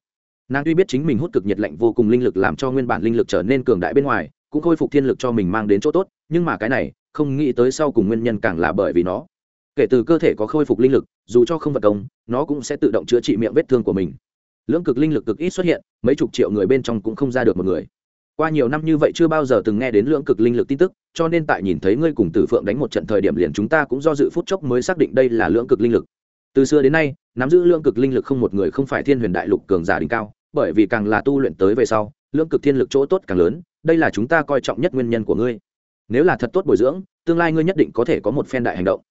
Nàng tuy biết chính mình hút cực nhiệt lạnh vô cùng linh lực làm cho nguyên bản linh lực trở nên cường đại bên ngoài, cũng khôi phục thiên lực cho mình mang đến chỗ tốt nhưng mà cái này, không nghĩ tới sau cùng nguyên nhân càng là bởi vì nó. Kể từ cơ thể có khôi phục linh lực, dù cho không vật công, nó cũng sẽ tự động chữa trị miệng vết thương của mình. Lưỡng cực linh lực cực ít xuất hiện, mấy chục triệu người bên trong cũng không ra được một người. Qua nhiều năm như vậy chưa bao giờ từng nghe đến lưỡng cực linh lực tin tức, cho nên tại nhìn thấy ngươi cùng tử phượng đánh một trận thời điểm liền chúng ta cũng do dự phút chốc mới xác định đây là lưỡng cực linh lực. Từ xưa đến nay, nắm giữ lưỡng cực linh lực không một người không phải thiên huyền đại lục cường giả đỉnh cao, bởi vì càng là tu luyện tới về sau, lưỡng cực thiên lực chỗ tốt càng lớn, đây là chúng ta coi trọng nhất nguyên nhân của ngươi nếu là thật tốt bồi dưỡng, tương lai ngươi nhất định có thể có một phen đại hành động.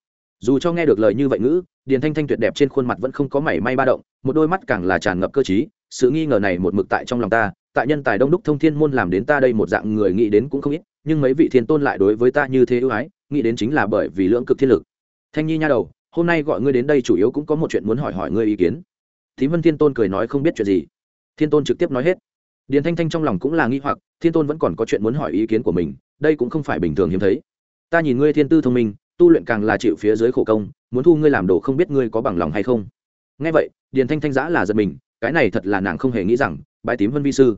Dù cho nghe được lời như vậy ngữ, điền thanh thanh tuyệt đẹp trên khuôn mặt vẫn không có mảy may ba động, một đôi mắt càng là tràn ngập cơ t sự nghi ngờ này một mực tại trong lòng ta, tại nhân tài đông đúc thông thiên môn làm đến ta đây một dạng người nghĩ đến cũng không ít, nhưng mấy vị thiên tôn lại đối với ta như thế ưu ái, nghĩ đến chính là bởi vì lưỡng cực thiên lực. Thanh nhi nha đầu, hôm nay gọi ngươi đến đây chủ yếu cũng có một chuyện muốn hỏi hỏi ngươi ý kiến. Thím vân thiên tôn cười nói không biết chuyện gì. Thiên tôn trực tiếp nói hết. Điền thanh thanh trong lòng cũng là nghi hoặc, thiên tôn vẫn còn có chuyện muốn hỏi ý kiến của mình đây cũng không phải bình thường hiếm thấy. Ta nhìn ngươi thiên tư thông minh, tu luyện càng là chịu phía dưới khổ công, muốn thu ngươi làm đồ không biết ngươi có bằng lòng hay không. Ngay vậy, điền thanh thanh giã là giật mình, cái này thật là nàng không hề nghĩ rằng, bái tím vân vi sư.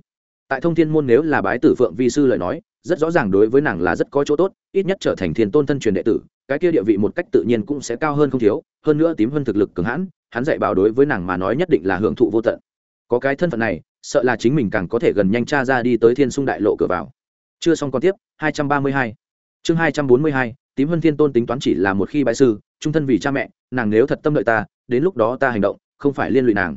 Tại thông thiên môn nếu là bái tử phượng vi sư lời nói, rất rõ ràng đối với nàng là rất có chỗ tốt, ít nhất trở thành thiên tôn thân truyền đệ tử, cái kia địa vị một cách tự nhiên cũng sẽ cao hơn không thiếu, hơn nữa tím vân thực lực cường hãn, hắn dạy bảo đối với nàng mà nói nhất định là hưởng thụ vô tận. Có cái thân phận này, sợ là chính mình càng có thể gần nhanh cha ra đi tới thiên sung đại lộ cửa vào chưa xong còn tiếp 232. chương 242, tím vân thiên tôn tính toán chỉ là một khi bái sư trung thân vì cha mẹ nàng nếu thật tâm lợi ta đến lúc đó ta hành động không phải liên lụy nàng.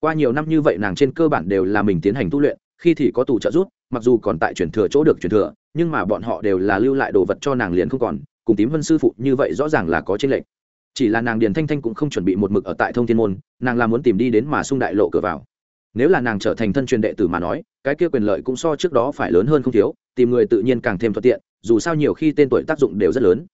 Qua nhiều năm như vậy nàng trên cơ bản đều là mình tiến hành tu luyện khi thì có tù trợ giúp mặc dù còn tại truyền thừa chỗ được truyền thừa nhưng mà bọn họ đều là lưu lại đồ vật cho nàng liền không còn cùng tím vân sư phụ như vậy rõ ràng là có trên lệnh chỉ là nàng điền thanh thanh cũng không chuẩn bị một mực ở tại thông thiên môn nàng là muốn tìm đi đến mà sung đại lộ cửa vào nếu là nàng trở thành thân truyền đệ tử mà nói, cái kia quyền lợi cũng so trước đó phải lớn hơn không thiếu, tìm người tự nhiên càng thêm thuận tiện, dù sao nhiều khi tên tuổi tác dụng đều rất lớn.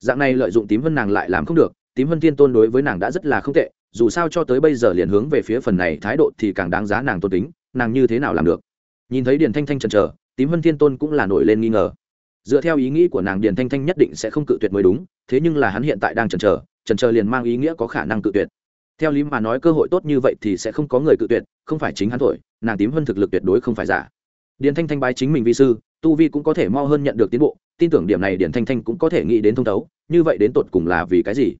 Dạng này lợi dụng tím vân nàng lại làm không được, tím vân thiên tôn đối với nàng đã rất là không tệ, dù sao cho tới bây giờ liền hướng về phía phần này thái độ thì càng đáng giá nàng tôn kính, nàng như thế nào làm được? Nhìn thấy điền thanh thanh chần chờ, tím vân thiên tôn cũng là nổi lên nghi ngờ. Dựa theo ý nghĩ của nàng điền thanh thanh nhất định sẽ không cự tuyệt mới đúng, thế nhưng là hắn hiện tại đang chần chờ chần chờ liền mang ý nghĩa có khả năng cự tuyệt. Theo lý mà nói cơ hội tốt như vậy thì sẽ không có người cự tuyệt không phải chính hắn thổi, nàng tím hơn thực lực tuyệt đối không phải giả. Điền thanh thanh bái chính mình vi sư, tu vi cũng có thể mo hơn nhận được tiến bộ, tin tưởng điểm này điền thanh thanh cũng có thể nghĩ đến thông thấu, như vậy đến tột cùng là vì cái gì?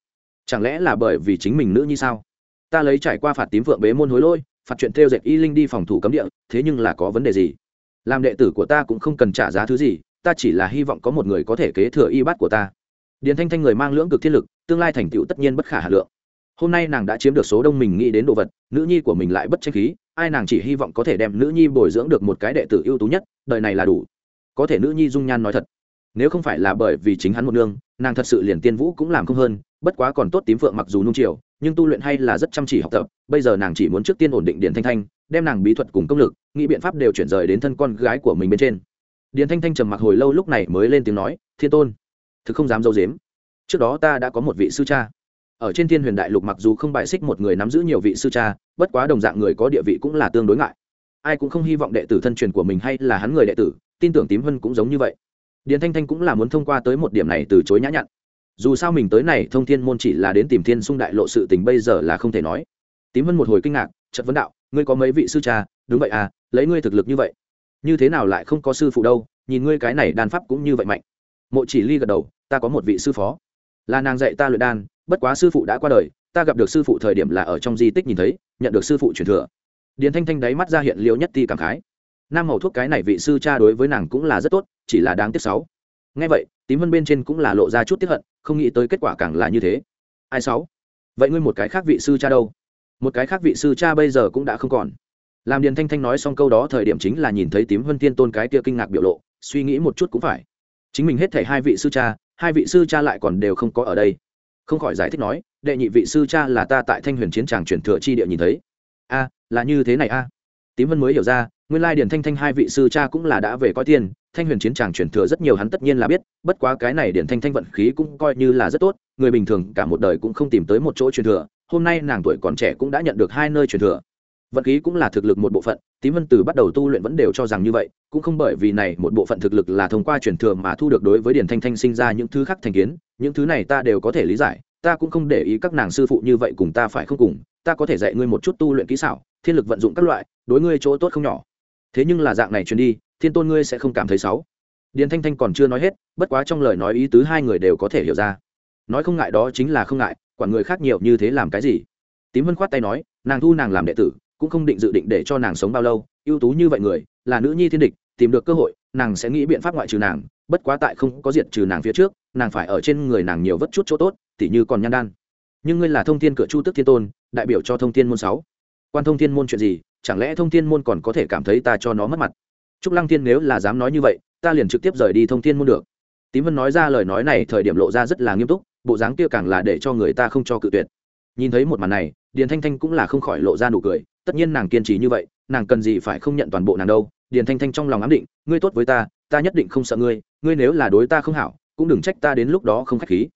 Chẳng lẽ là bởi vì chính mình nữ như sao? Ta lấy trải qua phạt tím vượng bế môn hối lôi phạt chuyện theo dệt y linh đi phòng thủ cấm địa, thế nhưng là có vấn đề gì? Làm đệ tử của ta cũng không cần trả giá thứ gì, ta chỉ là hy vọng có một người có thể kế thừa y bát của ta. Điền thanh thanh người mang lưỡng cực thiên lực, tương lai thành tựu tất nhiên bất khả hà lượng hôm nay nàng đã chiếm được số đông mình nghĩ đến đồ vật, nữ nhi của mình lại bất tranh khí, ai nàng chỉ hy vọng có thể đem nữ nhi bồi dưỡng được một cái đệ tử ưu tú nhất, đời này là đủ. Có thể nữ nhi dung nhan nói thật, nếu không phải là bởi vì chính hắn một nương, nàng thật sự liền tiên vũ cũng làm không hơn, bất quá còn tốt tím phượng mặc dù nung chiều, nhưng tu luyện hay là rất chăm chỉ học tập, bây giờ nàng chỉ muốn trước tiên ổn định Điền thanh thanh, đem nàng bí thuật cùng công lực, nghĩ biện pháp đều chuyển rời đến thân con gái của mình bên trên. Điền thanh thanh trầm mặc hồi lâu lúc này mới lên tiếng nói, thiên tôn, thực không dám dâu dếm trước đó ta đã có một vị sư cha ở trên thiên huyền đại lục mặc dù không bại xích một người nắm giữ nhiều vị sư cha, bất quá đồng dạng người có địa vị cũng là tương đối ngại. Ai cũng không hy vọng đệ tử thân truyền của mình hay là hắn người đệ tử, tin tưởng tím vân cũng giống như vậy. Điền thanh thanh cũng là muốn thông qua tới một điểm này từ chối nhã nhặn. Dù sao mình tới này thông thiên môn chỉ là đến tìm thiên sung đại lộ sự tình bây giờ là không thể nói. Tím vân một hồi kinh ngạc chất vấn đạo, ngươi có mấy vị sư cha? Đúng vậy à lấy ngươi thực lực như vậy, như thế nào lại không có sư phụ đâu, nhìn ngươi cái này đan pháp cũng như vậy mạnh. Mộ chỉ ly gật đầu, ta có một vị sư phó. Là nàng dạy ta luyện đan bất quá sư phụ đã qua đời, ta gặp được sư phụ thời điểm là ở trong di tích nhìn thấy, nhận được sư phụ truyền thừa. Điền thanh thanh đáy mắt ra hiện liêu nhất ti cảm khái. Nam hầu thuốc cái này vị sư cha đối với nàng cũng là rất tốt, chỉ là đáng tiếc sáu. Ngay vậy, tím vân bên trên cũng là lộ ra chút tiếp hận, không nghĩ tới kết quả càng là như thế. Ai sáu? Vậy ngươi một cái khác vị sư cha đâu? Một cái khác vị sư cha bây giờ cũng đã không còn. Làm điền thanh thanh nói xong câu đó thời điểm chính là nhìn thấy tím vân tiên tôn cái kia kinh ngạc biểu lộ, suy nghĩ một chút cũng phải. Chính mình hết thảy hai vị sư cha, hai vị sư cha lại còn đều không có ở đây không khỏi giải thích nói, đệ nhị vị sư cha là ta tại thanh huyền chiến tràng truyền thừa chi địa nhìn thấy. A, là như thế này a. Tím vân mới hiểu ra, nguyên lai điền thanh thanh hai vị sư cha cũng là đã về coi tiền thanh huyền chiến tràng truyền thừa rất nhiều hắn tất nhiên là biết, bất quá cái này điền thanh thanh vận khí cũng coi như là rất tốt, người bình thường cả một đời cũng không tìm tới một chỗ truyền thừa, hôm nay nàng tuổi còn trẻ cũng đã nhận được hai nơi truyền thừa vận khí cũng là thực lực một bộ phận, tím vân từ bắt đầu tu luyện vẫn đều cho rằng như vậy, cũng không bởi vì này một bộ phận thực lực là thông qua truyền thừa mà thu được đối với điền thanh thanh sinh ra những thứ khác thành kiến, những thứ này ta đều có thể lý giải, ta cũng không để ý các nàng sư phụ như vậy cùng ta phải không cùng, ta có thể dạy ngươi một chút tu luyện kỹ xảo, thiên lực vận dụng các loại, đối ngươi chỗ tốt không nhỏ. Thế nhưng là dạng này truyền đi, thiên tôn ngươi sẽ không cảm thấy xấu. Điền thanh thanh còn chưa nói hết, bất quá trong lời nói ý tứ hai người đều có thể hiểu ra. Nói không ngại đó chính là không ngại, quản người khác nhiều như thế làm cái gì? Tím vân khoát tay nói, nàng thu nàng làm đệ tử cũng không định dự định để cho nàng sống bao lâu, ưu tú như vậy người, là nữ nhi thiên địch, tìm được cơ hội, nàng sẽ nghĩ biện pháp ngoại trừ nàng, bất quá tại không có diệt trừ nàng phía trước, nàng phải ở trên người nàng nhiều vất chút chỗ tốt, tỉ như còn nhan đan. Nhưng ngươi là thông thiên cửa chu tức thiên tôn, đại biểu cho thông thiên môn sáu. Quan thông thiên môn chuyện gì, chẳng lẽ thông thiên môn còn có thể cảm thấy ta cho nó mất mặt? Trúc lăng thiên nếu là dám nói như vậy, ta liền trực tiếp rời đi thông thiên môn được. Tím vân nói ra lời nói này thời điểm lộ ra rất là nghiêm túc, bộ dáng kia càng là để cho người ta không cho cự tuyệt nhìn thấy một màn này, điền thanh thanh cũng là không khỏi lộ ra nụ cười. Tất nhiên nàng kiên trì như vậy, nàng cần gì phải không nhận toàn bộ nàng đâu? Điền thanh thanh trong lòng ám định, ngươi tốt với ta ta nhất định không sợ ngươi ngươi nếu là đối ta không hảo, cũng đừng trách ta đến lúc đó không k h á c h khí.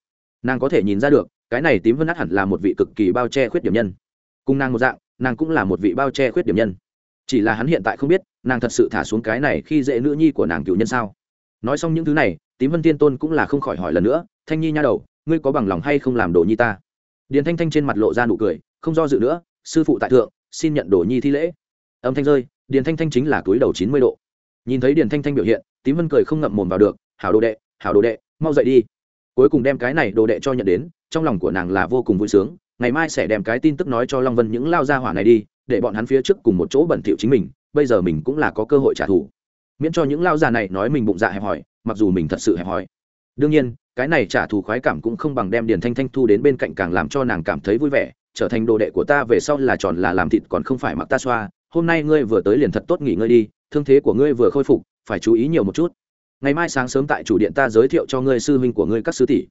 Nàng có thể nhìn ra được, cái này tím vân át hẳn là một vị cực kỳ bao che khuyết điểm nhân. Cùng nàng một dạng, nàng cũng là một vị bao che khuyết điểm nhân. Chỉ là hắn hiện tại không biết, nàng thật sự thả xuống cái này khi dễ nữ nhi của nàng cựu nhân sao? Nói xong những thứ này, tím vân tiên tôn cũng là không khỏi hỏi lần nữa, thanh nhi nha đầu, ngươi có bằng lòng hay không làm đồ nhi ta? Điền thanh thanh trên mặt lộ ra nụ cười, không do dự nữa, sư phụ tại thượng, xin nhận đồ nhi thi lễ. Âm thanh rơi, điền thanh thanh chính là túi đầu chín mươi độ. Nhìn thấy điền thanh thanh biểu hiện, tím vân cười không ngậm mồm vào được, hảo đồ đệ, hảo đồ đệ, mau dậy đi. Cuối cùng đem cái này đồ đệ cho nhận đến, trong lòng của nàng là vô cùng vui sướng, ngày mai sẽ đem cái tin tức nói cho long vân những lao gia hỏa này đi, để bọn hắn phía trước cùng một chỗ bẩn thỉu chính mình, bây giờ mình cũng là có cơ hội trả thù. Miễn cho những lao già này nói mình bụng dạ hẹp hòi, mặc dù mình thật sự hẹp hòi. Đương nhiên cái này trả thù khoái cảm cũng không bằng đem điền thanh thanh thu đến bên cạnh càng làm cho nàng cảm thấy vui vẻ, trở thành đồ đệ của ta về sau là tròn là làm thịt còn không phải mặc ta xoa, hôm nay ngươi vừa tới liền thật tốt nghỉ ngơi đi, thương thế của ngươi vừa khôi phục, phải chú ý nhiều một chút. Ngày mai sáng sớm tại chủ điện ta giới thiệu cho ngươi sư huynh của ngươi các sư tỷ.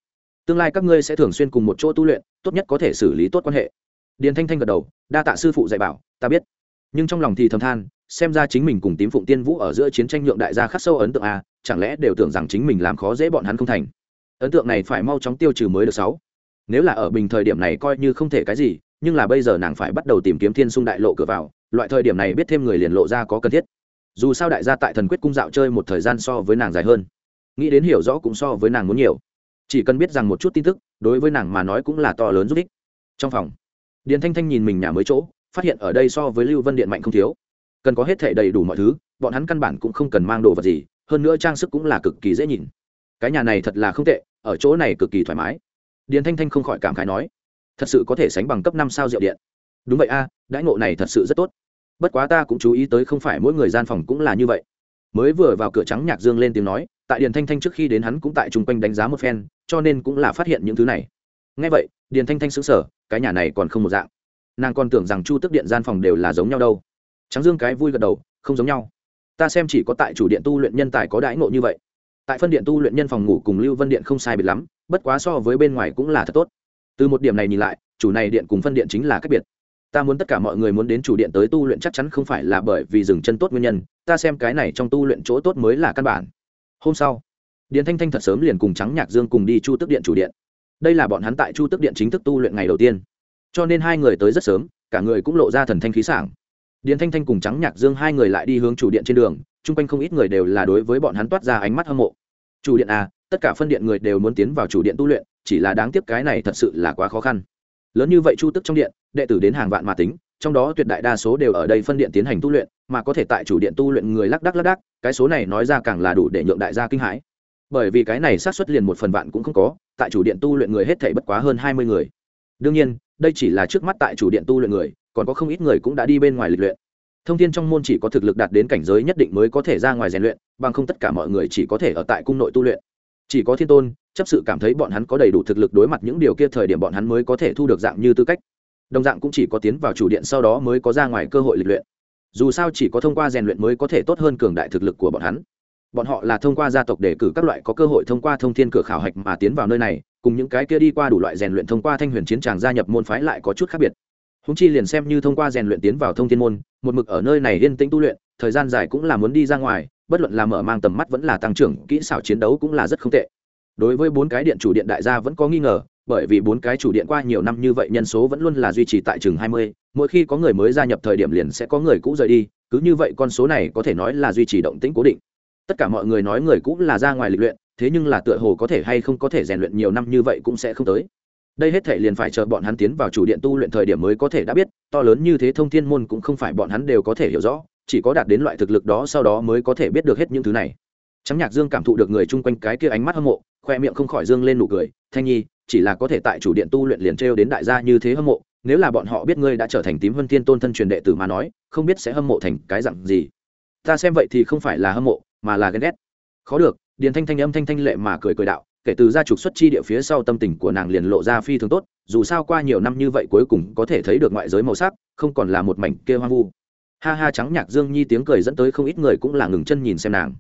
Tương lai các ngươi sẽ thường xuyên cùng một chỗ tu luyện, tốt nhất có thể xử lý tốt quan hệ. Điền thanh thanh gật đầu, đa tạ sư phụ dạy bảo, ta biết. Nhưng trong lòng thì thầm than, xem ra chính mình cùng tím phụng tiên vũ ở giữa chiến tranh nhượng đại gia khắc sâu ấn tượng a chẳng lẽ đều tưởng rằng chính mình làm khó dễ bọn hắn không thành ấn tượng này phải mau chóng tiêu trừ mới được sáu. Nếu là ở bình thời điểm này coi như không thể cái gì, nhưng là bây giờ nàng phải bắt đầu tìm kiếm thiên sung đại lộ cửa vào, loại thời điểm này biết thêm người liền lộ ra có cần thiết. Dù sao đại gia tại thần quyết cung dạo chơi một thời gian so với nàng dài hơn. Nghĩ đến hiểu rõ cũng so với nàng muốn nhiều. Chỉ cần biết rằng một chút tin tức, đối với nàng mà nói cũng là to lớn giúp ích. Trong phòng, điền thanh thanh nhìn mình nhà mới chỗ, phát hiện ở đây so với lưu vân điện mạnh không thiếu. Cần có hết thể đầy đủ mọi thứ, bọn hắn căn bản cũng không cần mang đồ vật gì, hơn nữa trang sức cũng là cực kỳ dễ nhìn. Cái nhà này thật là không tệ ở chỗ này cực kỳ thoải mái. Điền thanh thanh không khỏi cảm khái nói thật sự có thể sánh bằng cấp năm sao rượu điện. Đúng vậy a à, đãi ngộ này thật sự rất tốt. Bất quá ta cũng chú ý tới không phải mỗi người gian phòng cũng là như vậy. Mới vừa vào cửa trắng nhạc dương lên tiếng nói tại điền thanh thanh trước khi đến hắn cũng tại chung quanh đánh giá một phen cho nên cũng là phát hiện những thứ này. Ngay vậy điền thanh thanh xứng sở cái nhà này còn không một dạng. Nàng còn tưởng rằng chu tức điện gian phòng đều là giống nhau đâu. Trắng dương cái vui gật đầu không giống nhau. Ta xem chỉ có tại chủ điện tu luyện nhân tài có đãi ngộ như vậy tại phân điện tu luyện nhân phòng ngủ cùng lưu vân điện không sai biệt lắm, bất quá so với bên ngoài cũng là thật tốt. Từ một điểm này nhìn lại, chủ này điện cùng phân điện chính là cách biệt. Ta muốn tất cả mọi người muốn đến chủ điện tới tu luyện chắc chắn không phải là bởi vì dừng chân tốt nguyên nhân, ta xem cái này trong tu luyện chỗ tốt mới là căn bản. Hôm sau điện thanh thanh thật sớm liền cùng trắng nhạc dương cùng đi chu tức điện chủ điện. Đây là bọn hắn tại chu tức điện chính thức tu luyện ngày đầu tiên. Cho nên hai người tới rất sớm, cả người cũng lộ ra thần thanh khí sảng. Điện thanh thanh cùng trắng nhạc dương hai người lại đi hướng chủ điện trên đường chung quanh không ít người đều là đối với bọn hắn toát ra ánh mắt hâm mộ. Chủ điện à tất cả phân điện người đều muốn tiến vào chủ điện tu luyện, chỉ là đáng tiếc cái này thật sự là quá khó khăn. Lớn như vậy chu tức trong điện, đệ tử đến hàng vạn mà tính, trong đó tuyệt đại đa số đều ở đây phân điện tiến hành tu luyện, mà có thể tại chủ điện tu luyện người lác đắc lác đắc, cái số này nói ra càng là đủ để nhượng đại gia kinh hãi. Bởi vì cái này sát suất liền một phần vạn cũng không có, tại chủ điện tu luyện người hết thể bất quá hơn hai mươi người. Đương nhiên, đây chỉ là trước mắt tại chủ điện tu luyện người, còn có không ít người cũng đã đi bên ngoài lịch luyện thông Thiên trong môn chỉ có thực lực đạt đến cảnh giới nhất định mới có thể ra ngoài rèn luyện, bằng không tất cả mọi người chỉ có thể ở tại cung nội tu luyện. Chỉ có thiên tôn, chấp sự cảm thấy bọn hắn có đầy đủ thực lực đối mặt những điều kia thời điểm bọn hắn mới có thể thu được dạng như tư cách. Đồng dạng cũng chỉ có tiến vào chủ điện sau đó mới có ra ngoài cơ hội lịch luyện. Dù sao chỉ có thông qua rèn luyện mới có thể tốt hơn cường đại thực lực của bọn hắn. Bọn họ là thông qua gia tộc để cử các loại có cơ hội thông qua thông thiên cửa khảo hạch mà tiến vào nơi này, cùng những cái kia đi qua đủ loại rèn luyện thông qua thanh huyền chiến tràng gia nhập môn phái lại có chút khác biệt húng chi liền xem như thông qua rèn luyện tiến vào thông thiên môn, một mực ở nơi này yên tĩnh tu luyện, thời gian dài cũng là muốn đi ra ngoài, bất luận là mở mang tầm mắt vẫn là tăng trưởng, kỹ xảo chiến đấu cũng là rất không tệ. Đối với bốn cái điện chủ điện đại gia vẫn có nghi ngờ, bởi vì bốn cái chủ điện qua nhiều năm như vậy nhân số vẫn luôn là duy trì tại chừng hai mươi, mỗi khi có người mới gia nhập thời điểm liền sẽ có người cũ rời đi, cứ như vậy con số này có thể nói là duy trì động tĩnh cố định. Tất cả mọi người nói người cũ là ra ngoài lịch luyện, thế nhưng là tựa hồ có thể hay không có thể rèn luyện nhiều năm như vậy cũng sẽ không tới đây hết thể liền phải chờ bọn hắn tiến vào chủ điện tu luyện thời điểm mới có thể đã biết, to lớn như thế thông thiên môn cũng không phải bọn hắn đều có thể hiểu rõ, chỉ có đạt đến loại thực lực đó sau đó mới có thể biết được hết những thứ này. Trắng nhạc dương cảm thụ được người chung quanh cái kia ánh mắt hâm mộ, khoe miệng không khỏi dương lên nụ cười, thanh nhi, chỉ là có thể tại chủ điện tu luyện liền trêu đến đại gia như thế hâm mộ, nếu là bọn họ biết ngươi đã trở thành tím vân thiên tôn thân truyền đệ tử mà nói, không biết sẽ hâm mộ thành cái dặn gì. Ta xem vậy thì không phải là hâm mộ, mà là ghen ghét. Khó được. Điền thanh thanh âm thanh thanh lệ mà cười cười đạo kể từ ra trục xuất chi địa phía sau tâm tình của nàng liền lộ ra phi thường tốt, dù sao qua nhiều năm như vậy cuối cùng có thể thấy được ngoại giới màu sắc, không còn là một mảnh kia hoang vu. Ha ha, trắng nhạc dương nhi tiếng cười dẫn tới không ít người cũng là ngừng chân nhìn xem nàng.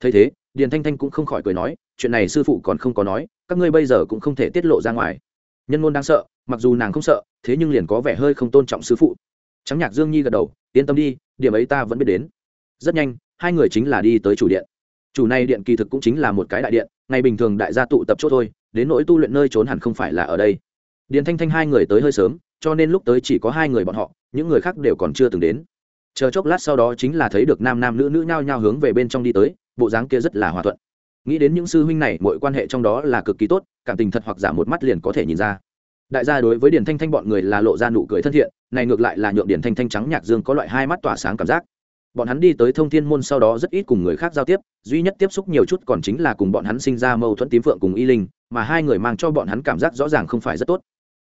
Thấy thế, điền thanh thanh cũng không khỏi cười nói, chuyện này sư phụ còn không có nói, các ngươi bây giờ cũng không thể tiết lộ ra ngoài. Nhân ngôn đang sợ, mặc dù nàng không sợ, thế nhưng liền có vẻ hơi không tôn trọng sư phụ. Trắng nhạc dương nhi gật đầu, yên tâm đi, điểm ấy ta vẫn biết đến. Rất nhanh, hai người chính là đi tới chủ điện chủ này điện kỳ thực cũng chính là một cái đại điện, ngày bình thường đại gia tụ tập chỗ thôi, đến nỗi tu luyện nơi trốn hẳn không phải là ở đây. Điền thanh thanh hai người tới hơi sớm, cho nên lúc tới chỉ có hai người bọn họ, những người khác đều còn chưa từng đến. Chờ chốc lát sau đó chính là thấy được nam nam nữ nữ nhao nhao hướng về bên trong đi tới, bộ dáng kia rất là hòa thuận. Nghĩ đến những sư huynh này, mọi quan hệ trong đó là cực kỳ tốt, cảm tình thật hoặc giả một mắt liền có thể nhìn ra. Đại gia đối với điền thanh thanh bọn người là lộ ra nụ cười thân thiện, này ngược lại là nhượng điền thanh thanh trắng nhạc dương có loại hai mắt tỏa sáng cảm giác bọn hắn đi tới thông thiên môn sau đó rất ít cùng người khác giao tiếp, duy nhất tiếp xúc nhiều chút còn chính là cùng bọn hắn sinh ra mâu thuẫn tím phượng cùng y linh, mà hai người mang cho bọn hắn cảm giác rõ ràng không phải rất tốt.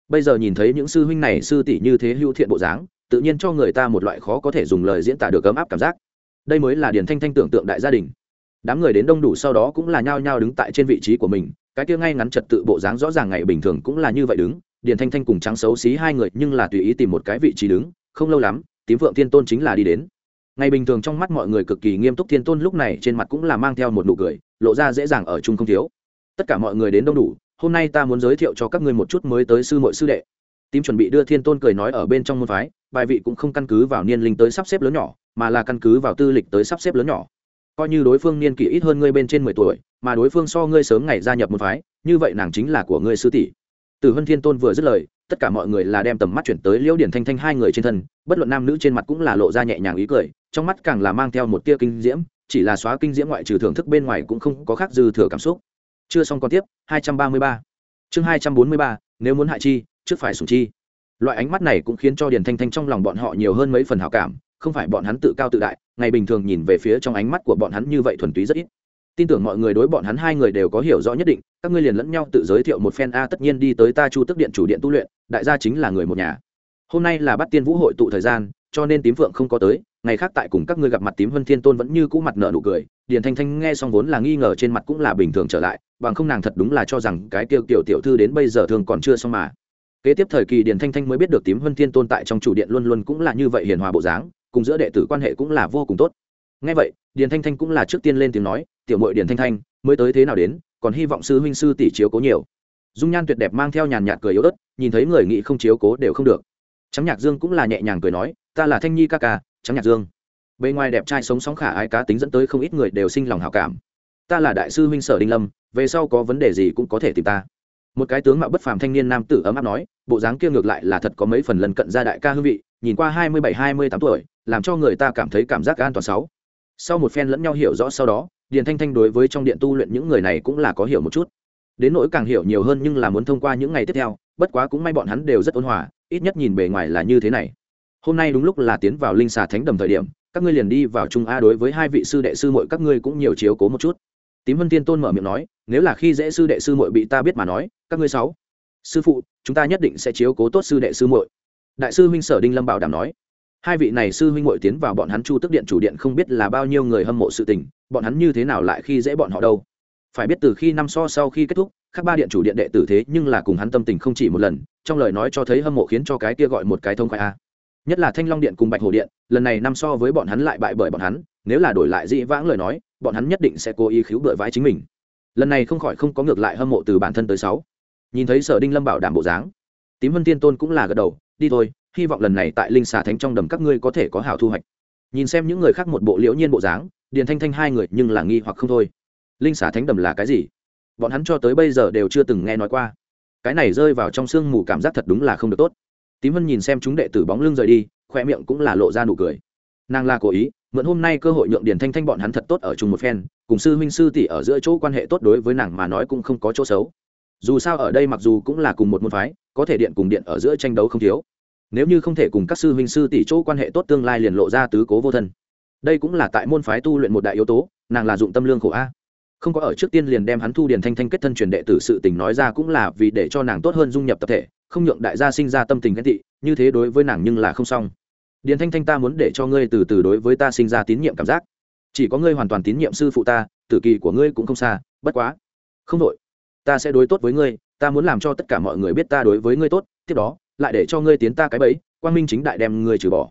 Bây giờ nhìn thấy những sư huynh này, sư tỷ như thế hữu thiện bộ dáng, tự nhiên cho người ta một loại khó có thể dùng lời diễn tả được ấm áp cảm giác. Đây mới là điền thanh thanh tưởng tượng đại gia đình. Đám người đến đông đủ sau đó cũng là nhao nhao đứng tại trên vị trí của mình, cái kia ngay ngắn trật tự bộ dáng rõ ràng ngày bình thường cũng là như vậy đứng điền thanh thanh cùng trắng xấu xí hai người nhưng là tùy ý tìm một cái vị trí đứng, không lâu lắm, tím phượng thiên tôn chính là đi đến ngày bình thường trong mắt mọi người cực kỳ nghiêm túc, thiên tôn lúc này trên mặt cũng là mang theo một nụ cười, lộ ra dễ dàng ở chung không thiếu. Tất cả mọi người đến đông đủ, hôm nay ta muốn giới thiệu cho các ngươi một chút mới tới sư mội sư đệ. Tím chuẩn bị đưa thiên tôn cười nói ở bên trong môn phái, bài vị cũng không căn cứ vào niên linh tới sắp xếp lớn nhỏ, mà là căn cứ vào tư lịch tới sắp xếp lớn nhỏ. Coi như đối phương niên kỷ ít hơn ngươi bên trên mười tuổi, mà đối phương so ngươi sớm ngày gia nhập môn phái, như vậy nàng chính là của ngươi sư tỷ. Từ hân thiên tôn vừa dứt lời tất cả mọi người là đem tầm mắt chuyển tới liễu điển thanh thanh hai người trên thân bất luận nam nữ trên mặt cũng là lộ ra nhẹ nhàng ý cười trong mắt càng là mang theo một tia kinh diễm chỉ là xóa kinh diễm ngoại trừ thưởng thức bên ngoài cũng không có khác dư thừa cảm xúc. Chưa xong còn tiếp 233. chương 243, nếu muốn hại chi trước phải sủng chi. Loại ánh mắt này cũng khiến cho điển thanh thanh trong lòng bọn họ nhiều hơn mấy phần hảo cảm không phải bọn hắn tự cao tự đại ngày bình thường nhìn về phía trong ánh mắt của bọn hắn như vậy thuần túy rất ít tin tưởng mọi người đối bọn hắn hai người đều có hiểu rõ nhất định, các ngươi liền lẫn nhau tự giới thiệu một phen a, tất nhiên đi tới ta chu tức điện chủ điện tu luyện, đại gia chính là người một nhà. Hôm nay là bắt tiên vũ hội tụ thời gian, cho nên tím phượng không có tới, ngày khác tại cùng các ngươi gặp mặt tím vân thiên tôn vẫn như cũ mặt nợ nụ cười, điền thanh thanh nghe xong vốn là nghi ngờ trên mặt cũng là bình thường trở lại, bằng không nàng thật đúng là cho rằng cái tiêu tiểu tiểu thư đến bây giờ thường còn chưa xong mà. Kế tiếp thời kỳ điền thanh thanh mới biết được tím vân thiên tôn tại trong chủ điện luôn luôn cũng là như vậy hiền hòa bộ dáng, cùng giữa đệ tử quan hệ cũng là vô cùng tốt. Ngay vậy, điền thanh thanh cũng là trước tiên lên tiếng nói tiểu mội điền thanh thanh, mới tới thế nào đến, còn hy vọng sư huynh sư tỷ chiếu cố nhiều. Dung nhan tuyệt đẹp mang theo nhàn nhạt cười yếu ớt, nhìn thấy người nghĩ không chiếu cố đều không được. Trắng nhạc dương cũng là nhẹ nhàng cười nói, ta là thanh nhi ca ca, trắng nhạc dương. Bề ngoài đẹp trai sống sóng khả ái cá tính dẫn tới không ít người đều sinh lòng hào cảm. Ta là đại sư huynh sở đinh lâm, về sau có vấn đề gì cũng có thể tìm ta. Một cái tướng mạo bất phàm thanh niên nam tử ấm áp nói, bộ dáng kia ngược lại là thật có mấy phần lần cận ra đại ca hương vị, nhìn qua hai mươi bảy, hai mươi tám tuổi, làm cho người ta cảm thấy cảm giác an toàn sáu. Sau một phen lẫn nhau hiểu rõ sau đó điền thanh thanh đối với trong điện tu luyện những người này cũng là có hiểu một chút. Đến nỗi càng hiểu nhiều hơn nhưng là muốn thông qua những ngày tiếp theo, bất quá cũng may bọn hắn đều rất ôn hòa, ít nhất nhìn bề ngoài là như thế này. Hôm nay đúng lúc là tiến vào linh xà thánh đầm thời điểm, các ngươi liền đi vào trung a đối với hai vị sư đệ sư muội các ngươi cũng nhiều chiếu cố một chút. Tím vân tiên tôn mở miệng nói, nếu là khi dễ sư đệ sư muội bị ta biết mà nói, các ngươi sáu, sư phụ, chúng ta nhất định sẽ chiếu cố tốt sư đệ sư muội. Đại sư huynh sở đinh lâm bảo đảm nói, hai vị này sư huynh muội tiến vào bọn hắn chu tức điện chủ điện không biết là bao nhiêu người hâm mộ sự tình bọn hắn như thế nào lại khi dễ bọn họ đâu? Phải biết từ khi năm so sau khi kết thúc các ba điện chủ điện đệ tử thế nhưng là cùng hắn tâm tình không chỉ một lần, trong lời nói cho thấy hâm mộ khiến cho cái kia gọi một cái thông khoai a. Nhất là thanh long điện cùng bạch hồ điện, lần này năm so với bọn hắn lại bại bởi bọn hắn, nếu là đổi lại dĩ vãng lời nói, bọn hắn nhất định sẽ cố ý khiếu bựa vãi chính mình. Lần này không khỏi không có ngược lại hâm mộ từ bản thân tới sáu. Nhìn thấy sở đinh lâm bảo đảm bộ dáng, tím vân tiên tôn cũng là gật đầu, đi thôi, hy vọng lần này tại linh xà thánh trong đầm các ngươi có thể có hảo thu hoạch. Nhìn xem những người khác một bộ liễu nhiên bộ dáng điền thanh thanh hai người nhưng là nghi hoặc không thôi. Linh xà thánh đầm là cái gì? Bọn hắn cho tới bây giờ đều chưa từng nghe nói qua. Cái này rơi vào trong sương mù cảm giác thật đúng là không được tốt. Tím vân nhìn xem chúng đệ tử bóng lưng rời đi khoe miệng cũng là lộ ra nụ cười. Nàng là cố ý, mượn hôm nay cơ hội nhượng điền thanh thanh bọn hắn thật tốt ở chung một phen, cùng sư huynh sư tỷ ở giữa chỗ quan hệ tốt đối với nàng mà nói cũng không có chỗ xấu. Dù sao ở đây mặc dù cũng là cùng một môn phái, có thể điện cùng điện ở giữa tranh đấu không thiếu. Nếu như không thể cùng các sư huynh sư tỷ chỗ quan hệ tốt tương lai liền lộ ra tứ cố vô thân đây cũng là tại môn phái tu luyện một đại yếu tố, nàng là dụng tâm lương khổ a. Không có ở trước tiên liền đem hắn thu điền thanh thanh kết thân truyền đệ tử sự tình nói ra cũng là vì để cho nàng tốt hơn dung nhập tập thể, không nhượng đại gia sinh ra tâm tình ghen tị, như thế đối với nàng nhưng là không xong. Điền thanh thanh ta muốn để cho ngươi từ từ đối với ta sinh ra tín nhiệm cảm giác. Chỉ có ngươi hoàn toàn tín nhiệm sư phụ ta, tử kỳ của ngươi cũng không xa, bất quá. Không đội ta sẽ đối tốt với ngươi, ta muốn làm cho tất cả mọi người biết ta đối với ngươi tốt, tiếp đó, lại để cho ngươi tiến ta cái bẫy, quang minh chính đại đem ngươi trừ bỏ.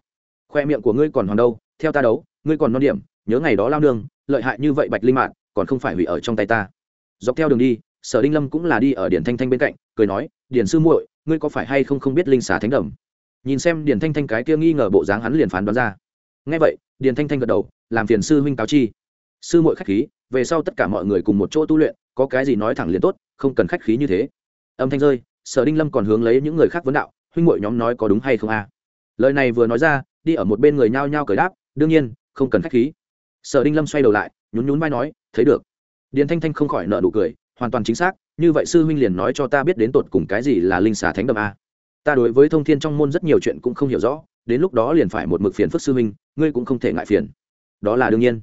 Khoe miệng của ngươi còn hoàn đâu, theo ta đấu ngươi còn non điểm, nhớ ngày đó lao nương, lợi hại như vậy bạch linh mạn, còn không phải hủy ở trong tay ta. Dọc theo đường đi, sở đinh lâm cũng là đi ở điển thanh thanh bên cạnh, cười nói điển sư muội, ngươi có phải hay không không biết linh xà thánh đầm? Nhìn xem điển thanh thanh cái kia nghi ngờ bộ dáng hắn liền phán đoán ra. Ngay vậy điển thanh thanh gật đầu, làm phiền sư huynh cáo chi. Sư muội khách khí, về sau tất cả mọi người cùng một chỗ tu luyện, có cái gì nói thẳng liền tốt, không cần khách khí như thế. Âm thanh rơi, sở đinh lâm còn hướng lấy những người khác vấn đạo, huynh muội nhóm nói có đúng hay không a? Lời này vừa nói ra, đi ở một bên người nhao nhao cởi đáp, đương nhiên không cần khách khí. Sở đinh lâm xoay đầu lại, nhún nhún vai nói, thấy được. Điền thanh thanh không khỏi nợ nụ cười, hoàn toàn chính xác, như vậy sư huynh liền nói cho ta biết đến tột cùng cái gì là linh xà thánh đầm a. Ta đối với thông thiên trong môn rất nhiều chuyện cũng không hiểu rõ, đến lúc đó liền phải một mực phiền phức sư huynh, ngươi cũng không thể ngại phiền. Đó là đương nhiên.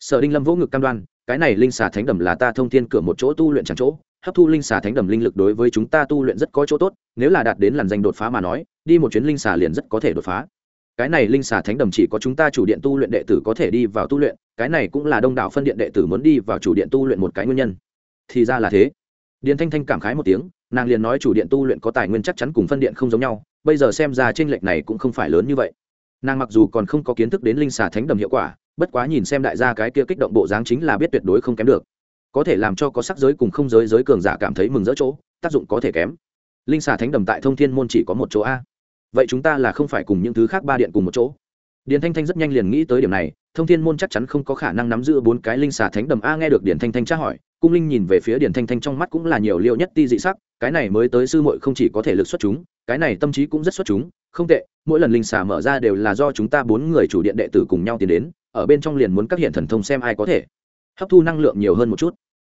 Sở đinh lâm vỗ ngực cam đoan, cái này linh xà thánh đầm là ta thông thiên cửa một chỗ tu luyện chẳng chỗ, hấp thu linh xà thánh đầm linh lực đối với chúng ta tu luyện rất có chỗ tốt, nếu là đạt đến làn danh đột phá mà nói, đi một chuyến linh xà liền rất có thể đột phá cái này linh xà thánh đầm chỉ có chúng ta chủ điện tu luyện đệ tử có thể đi vào tu luyện, cái này cũng là đông đảo phân điện đệ tử muốn đi vào chủ điện tu luyện một cái nguyên nhân. Thì ra là thế. Điền thanh thanh cảm khái một tiếng, nàng liền nói chủ điện tu luyện có tài nguyên chắc chắn cùng phân điện không giống nhau, bây giờ xem ra tranh lệch này cũng không phải lớn như vậy. Nàng mặc dù còn không có kiến thức đến linh xà thánh đầm hiệu quả, bất quá nhìn xem đại gia cái kia kích động bộ dáng chính là biết tuyệt đối không kém được. Có thể làm cho có sắc giới cùng không giới giới cường giả cảm thấy mừng rỡ chỗ, tác dụng có thể kém. Linh xà thánh đầm tại thông thiên môn chỉ có một chỗ a vậy chúng ta là không phải cùng những thứ khác ba điện cùng một chỗ. Điền thanh thanh rất nhanh liền nghĩ tới điểm này, thông thiên môn chắc chắn không có khả năng nắm giữ bốn cái linh xà thánh đầm. A nghe được điền thanh thanh tra hỏi, cung linh nhìn về phía điền thanh thanh trong mắt cũng là nhiều liệu nhất ti dị sắc, cái này mới tới sư muội không chỉ có thể lực xuất chúng, cái này tâm trí cũng rất xuất chúng, không tệ, mỗi lần linh xà mở ra đều là do chúng ta bốn người chủ điện đệ tử cùng nhau tiến đến, ở bên trong liền muốn các hiện thần thông xem ai có thể. Hấp thu năng lượng nhiều hơn một chút.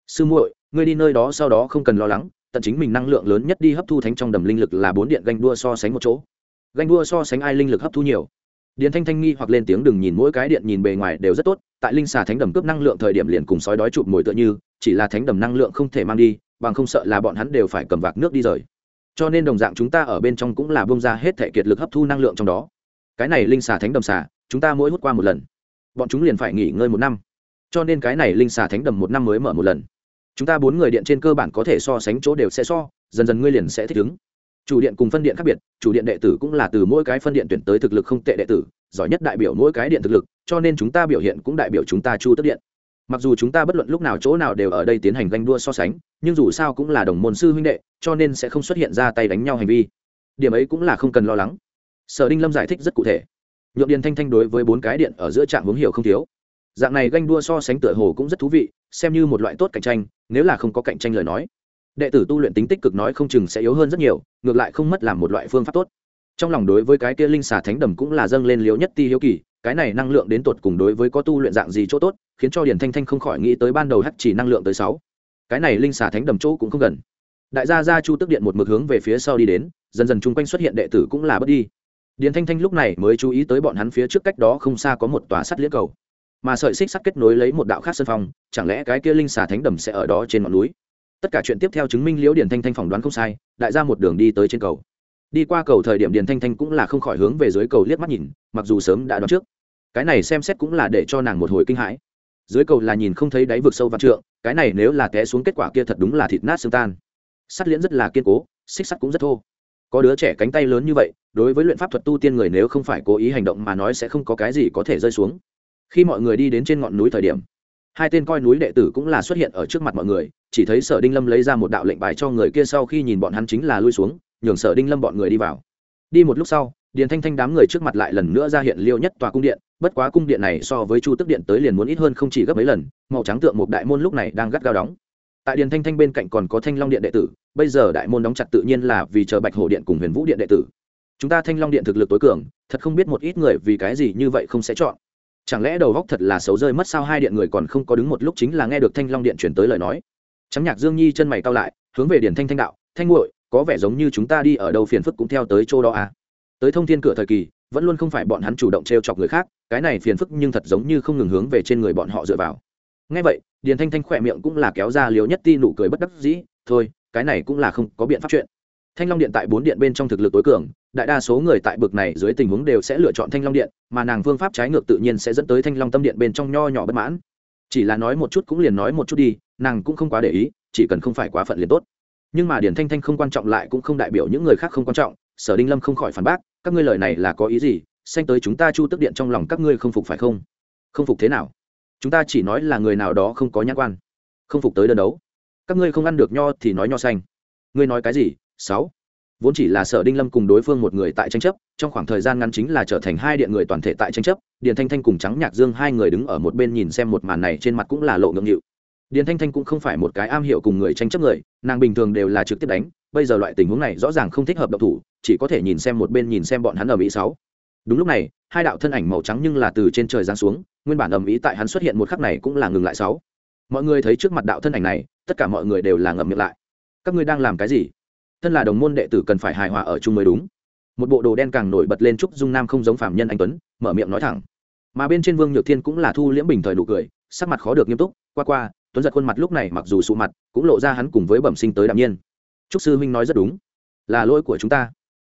Sư muội, ngươi đi nơi đó sau đó không cần lo lắng, tận chính mình năng lượng lớn nhất đi hấp thu thánh trong đầm linh lực là bốn điện ganh đua so sánh một chỗ ganh đua so sánh ai linh lực hấp thu nhiều. Điền thanh thanh nghi hoặc lên tiếng đừng nhìn mỗi cái điện nhìn bề ngoài đều rất tốt, tại linh xà thánh đầm cướp năng lượng thời điểm liền cùng sói đói chụp mồi tựa như, chỉ là thánh đầm năng lượng không thể mang đi, bằng không sợ là bọn hắn đều phải cầm vạc nước đi rời. Cho nên đồng dạng chúng ta ở bên trong cũng là bông ra hết thể kiệt lực hấp thu năng lượng trong đó. Cái này linh xà thánh đầm xà, chúng ta mỗi hút qua một lần. Bọn chúng liền phải nghỉ ngơi một năm. Cho nên cái này linh xà thánh đầm một năm mới mở một lần. Chúng ta bốn người điện trên cơ bản có thể so sánh chỗ đều sẽ so, dần dần ngươi liền sẽ thích ứng chủ điện cùng phân điện khác biệt, chủ điện đệ tử cũng là từ mỗi cái phân điện tuyển tới thực lực không tệ đệ tử, giỏi nhất đại biểu mỗi cái điện thực lực, cho nên chúng ta biểu hiện cũng đại biểu chúng ta chu tức điện. Mặc dù chúng ta bất luận lúc nào chỗ nào đều ở đây tiến hành ganh đua so sánh, nhưng dù sao cũng là đồng môn sư huynh đệ, cho nên sẽ không xuất hiện ra tay đánh nhau hành vi. Điểm ấy cũng là không cần lo lắng. Sở đinh lâm giải thích rất cụ thể. Nhượng điện thanh thanh đối với bốn cái điện ở giữa trạm hướng hiểu không thiếu. Dạng này ganh đua so sánh tựa hồ cũng rất thú vị, xem như một loại tốt cạnh tranh, nếu là không có cạnh tranh lời nói đệ tử tu luyện tính tích cực nói không chừng sẽ yếu hơn rất nhiều, ngược lại không mất làm một loại phương pháp tốt. Trong lòng đối với cái kia linh xà thánh đầm cũng là dâng lên liếu nhất ti hiếu kỳ, cái này năng lượng đến tột cùng đối với có tu luyện dạng gì chỗ tốt, khiến cho điển thanh thanh không khỏi nghĩ tới ban đầu hắt chỉ năng lượng tới sáu. Cái này linh xà thánh đầm chỗ cũng không gần. Đại gia gia chu tức điện một mực hướng về phía sau đi đến, dần dần chung quanh xuất hiện đệ tử cũng là bất đi. Điển thanh thanh lúc này mới chú ý tới bọn hắn phía trước cách đó không xa có một tòa sắt liễn cầu. Mà sợi xích sắt kết nối lấy một đạo khác sân phong chẳng lẽ cái kia linh xà thánh đầm sẽ ở đó trên ngọn núi? Tất cả chuyện tiếp theo chứng minh liễu điền thanh thanh phỏng đoán không sai, đại ra một đường đi tới trên cầu. Đi qua cầu thời điểm điền thanh thanh cũng là không khỏi hướng về dưới cầu liếc mắt nhìn, mặc dù sớm đã đoán trước. Cái này xem xét cũng là để cho nàng một hồi kinh hãi. Dưới cầu là nhìn không thấy đáy vực sâu vạn trượng, cái này nếu là té xuống kết quả kia thật đúng là thịt nát xương tan. Sắt liễn rất là kiên cố, xích sắt cũng rất thô. Có đứa trẻ cánh tay lớn như vậy, đối với luyện pháp thuật tu tiên người nếu không phải cố ý hành động mà nói sẽ không có cái gì có thể rơi xuống. Khi mọi người đi đến trên ngọn núi thời điểm hai tên coi núi đệ tử cũng là xuất hiện ở trước mặt mọi người, chỉ thấy sở đinh lâm lấy ra một đạo lệnh bài cho người kia sau khi nhìn bọn hắn chính là lui xuống, nhường sở đinh lâm bọn người đi vào. Đi một lúc sau, điền thanh thanh đám người trước mặt lại lần nữa ra hiện liêu nhất tòa cung điện, bất quá cung điện này so với chu tức điện tới liền muốn ít hơn không chỉ gấp mấy lần, màu trắng tượng một đại môn lúc này đang gắt gao đóng. Tại điền thanh thanh bên cạnh còn có thanh long điện đệ tử, bây giờ đại môn đóng chặt tự nhiên là vì chờ bạch hổ điện cùng huyền vũ điện đệ tử. Chúng ta thanh long điện thực lực tối cường, thật không biết một ít người vì cái gì như vậy không sẽ chọn chẳng lẽ đầu góc thật là xấu rơi mất sao hai điện người còn không có đứng một lúc chính là nghe được thanh long điện chuyển tới lời nói. Trắng nhạc dương nhi chân mày cao lại, hướng về điển thanh thanh đạo, thanh nguội có vẻ giống như chúng ta đi ở đâu phiền phức cũng theo tới chỗ đó à? Tới thông thiên cửa thời kỳ, vẫn luôn không phải bọn hắn chủ động t r e o chọc người khác, cái này phiền phức nhưng thật giống như không ngừng hướng về trên người bọn họ dựa vào. Ngay vậy, điền thanh thanh khỏe miệng cũng là kéo ra liều nhất ti nụ cười bất đắc dĩ, thôi, cái này cũng là không có biện pháp chuyện. Thanh long điện tại bốn điện bên trong thực lực tối cường đại đa số người tại bực này dưới tình huống đều sẽ lựa chọn thanh long điện, mà nàng phương pháp trái ngược tự nhiên sẽ dẫn tới thanh long tâm điện bên trong nho nhỏ bất mãn. Chỉ là nói một chút cũng liền nói một chút đi, nàng cũng không quá để ý, chỉ cần không phải quá phận liền tốt. Nhưng mà điển thanh thanh không quan trọng lại cũng không đại biểu những người khác không quan trọng, sở đinh lâm không khỏi phản bác, các ngươi lời này là có ý gì, xanh tới chúng ta chu tức điện trong lòng các ngươi không phục phải không? Không phục thế nào? Chúng ta chỉ nói là người nào đó không có nhãn quan, không phục tới đơn đấu. Các ngươi không ăn được nho thì nói nho xanh. Ngươi nói cái gì? Sáu vốn chỉ là sở đinh lâm cùng đối phương một người tại tranh chấp, trong khoảng thời gian ngắn chính là trở thành hai điện người toàn thể tại tranh chấp, điền thanh thanh cùng trắng nhạc dương hai người đứng ở một bên nhìn xem một màn này trên mặt cũng là lộ ngượng nghịu. Điền thanh thanh cũng không phải một cái am hiểu cùng người tranh chấp người, nàng bình thường đều là trực tiếp đánh, bây giờ loại tình huống này rõ ràng không thích hợp độc thủ, chỉ có thể nhìn xem một bên nhìn xem bọn hắn ở mỹ sáu. Đúng lúc này, hai đạo thân ảnh màu trắng nhưng là từ trên trời giáng xuống, nguyên bản ầm ĩ tại hắn xuất hiện một khắc này cũng là ngừng lại sáu. Mọi người thấy trước mặt đạo thân ảnh này, tất cả mọi người đều là ngậm miệng lại. Các ngươi đang làm cái gì? Thân là đồng môn đệ tử cần phải hài hòa ở chung mới đúng. Một bộ đồ đen càng nổi bật lên trúc dung nam không giống phạm nhân anh tuấn, mở miệng nói thẳng. Mà bên trên vương nhược thiên cũng là thu liễm bình thời nụ cười, sắc mặt khó được nghiêm túc, qua qua, tuấn giật khuôn mặt lúc này mặc dù sụ mặt, cũng lộ ra hắn cùng với bẩm sinh tới đạm nhiên. Trúc sư huynh nói rất đúng. Là lỗi của chúng ta.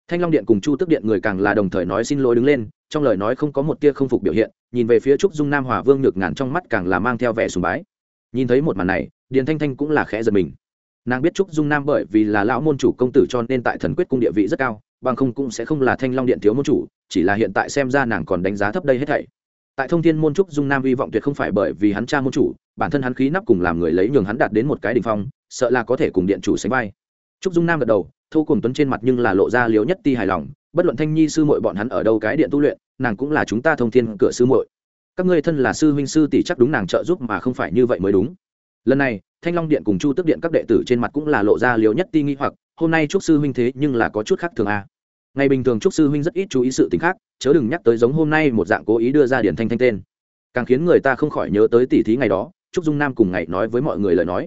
Thanh long điện cùng chu tức điện người càng là đồng thời nói xin lỗi đứng lên, trong lời nói không có một tia không phục biểu hiện, nhìn về phía trúc dung nam hòa vương nhược ngàn trong mắt càng là mang theo vẻ sùng bái. Nhìn thấy một màn này, điền thanh thanh cũng là khẽ giật mình nàng biết trúc dung nam bởi vì là lão môn chủ công tử cho nên tại thần quyết cung địa vị rất cao, bằng không cũng sẽ không là thanh long điện thiếu môn chủ, chỉ là hiện tại xem ra nàng còn đánh giá thấp đây hết thảy. Tại thông thiên môn trúc dung nam hy vọng tuyệt không phải bởi vì hắn cha môn chủ, bản thân hắn khí nắp cùng làm người lấy nhường hắn đạt đến một cái đ ỉ n h phong, sợ là có thể cùng điện chủ sánh vai. Trúc dung nam gật đầu thu cùng tuấn trên mặt nhưng là lộ ra liếu nhất ti hài lòng, bất luận thanh nhi sư mội bọn hắn ở đâu cái điện tu luyện, nàng cũng là chúng ta thông thiên cửa sư muội. Các ngươi thân là sư huynh sư tỷ chắc đúng nàng trợ giúp mà không phải như vậy mới đúng lần này, thanh long điện cùng chu tức điện các đệ tử trên mặt cũng là lộ ra liều nhất ti nghi hoặc, hôm nay trúc sư huynh thế nhưng là có chút khác thường a à. ngày bình thường trúc sư huynh rất ít chú ý sự t ì n h khác, chớ đừng nhắc tới giống hôm nay một dạng cố ý đưa ra điển thanh thanh tên. Càng khiến người ta không khỏi nhớ tới tỉ thí ngày đó, trúc dung nam cùng ngày nói với mọi người lời nói.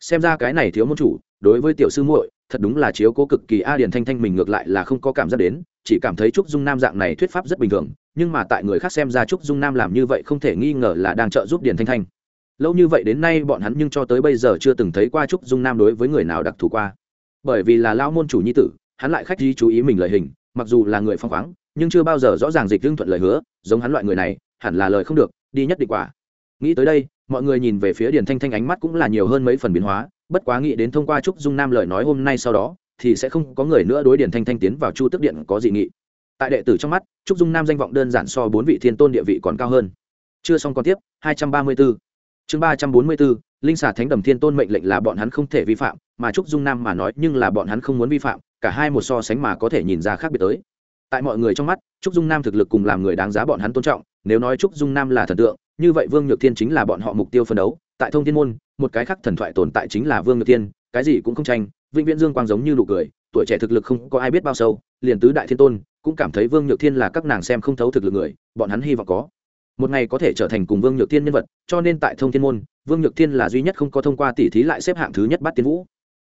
Xem ra cái này thiếu môn chủ, đối với tiểu sư muội, thật đúng là chiếu cố cực kỳ a, điển thanh thanh mình ngược lại là không có cảm giác đến, chỉ cảm thấy trúc dung nam dạng này thuyết pháp rất bình thường, nhưng mà tại người khác xem ra trúc dung nam làm như vậy không thể nghi ngờ là đang trợ giúp điển thanh thanh lâu như vậy đến nay bọn hắn nhưng cho tới bây giờ chưa từng thấy qua trúc dung nam đối với người nào đặc thù qua. Bởi vì là lao môn chủ nhi tử, hắn lại khách di chú ý mình lời hình, mặc dù là người phong khoáng, nhưng chưa bao giờ rõ ràng dịch lương thuận lời hứa, giống hắn loại người này, hẳn là lời không được, đi nhất định quả. Nghĩ tới đây, mọi người nhìn về phía điền thanh thanh ánh mắt cũng là nhiều hơn mấy phần biến hóa, bất quá nghĩ đến thông qua trúc dung nam lời nói hôm nay sau đó, thì sẽ không có người nữa đối điền thanh thanh tiến vào chu tức điện có dị nghị. Tại đệ tử trong mắt, trúc dung nam danh vọng đơn giản so bốn vị thiên tôn địa vị còn cao hơn. Chưa xong còn tiếp 234 chương ba trăm bốn mươi bốn, linh xà thánh đầm thiên tôn mệnh lệnh là bọn hắn không thể vi phạm, mà trúc dung nam mà nói nhưng là bọn hắn không muốn vi phạm, cả hai một so sánh mà có thể nhìn ra khác biệt tới. Tại mọi người trong mắt, trúc dung nam thực lực cùng làm người đáng giá bọn hắn tôn trọng, nếu nói trúc dung nam là thần tượng, như vậy vương nhược thiên chính là bọn họ mục tiêu phân đấu. Tại thông thiên môn, một cái khác thần thoại tồn tại chính là vương nhược thiên, cái gì cũng không tranh, vĩnh viễn dương quang giống như nụ cười, tuổi trẻ thực lực không có ai biết bao sâu, liền tứ đại thiên tôn cũng cảm thấy vương nhược thiên là các nàng xem không thấu thực lực người, bọn hắn hy vọng có một ngày có thể trở thành cùng vương nhược thiên nhân vật, cho nên tại thông thiên môn, vương nhược thiên là duy nhất không có thông qua tỉ thí lại xếp hạng thứ nhất bắt tiến vũ.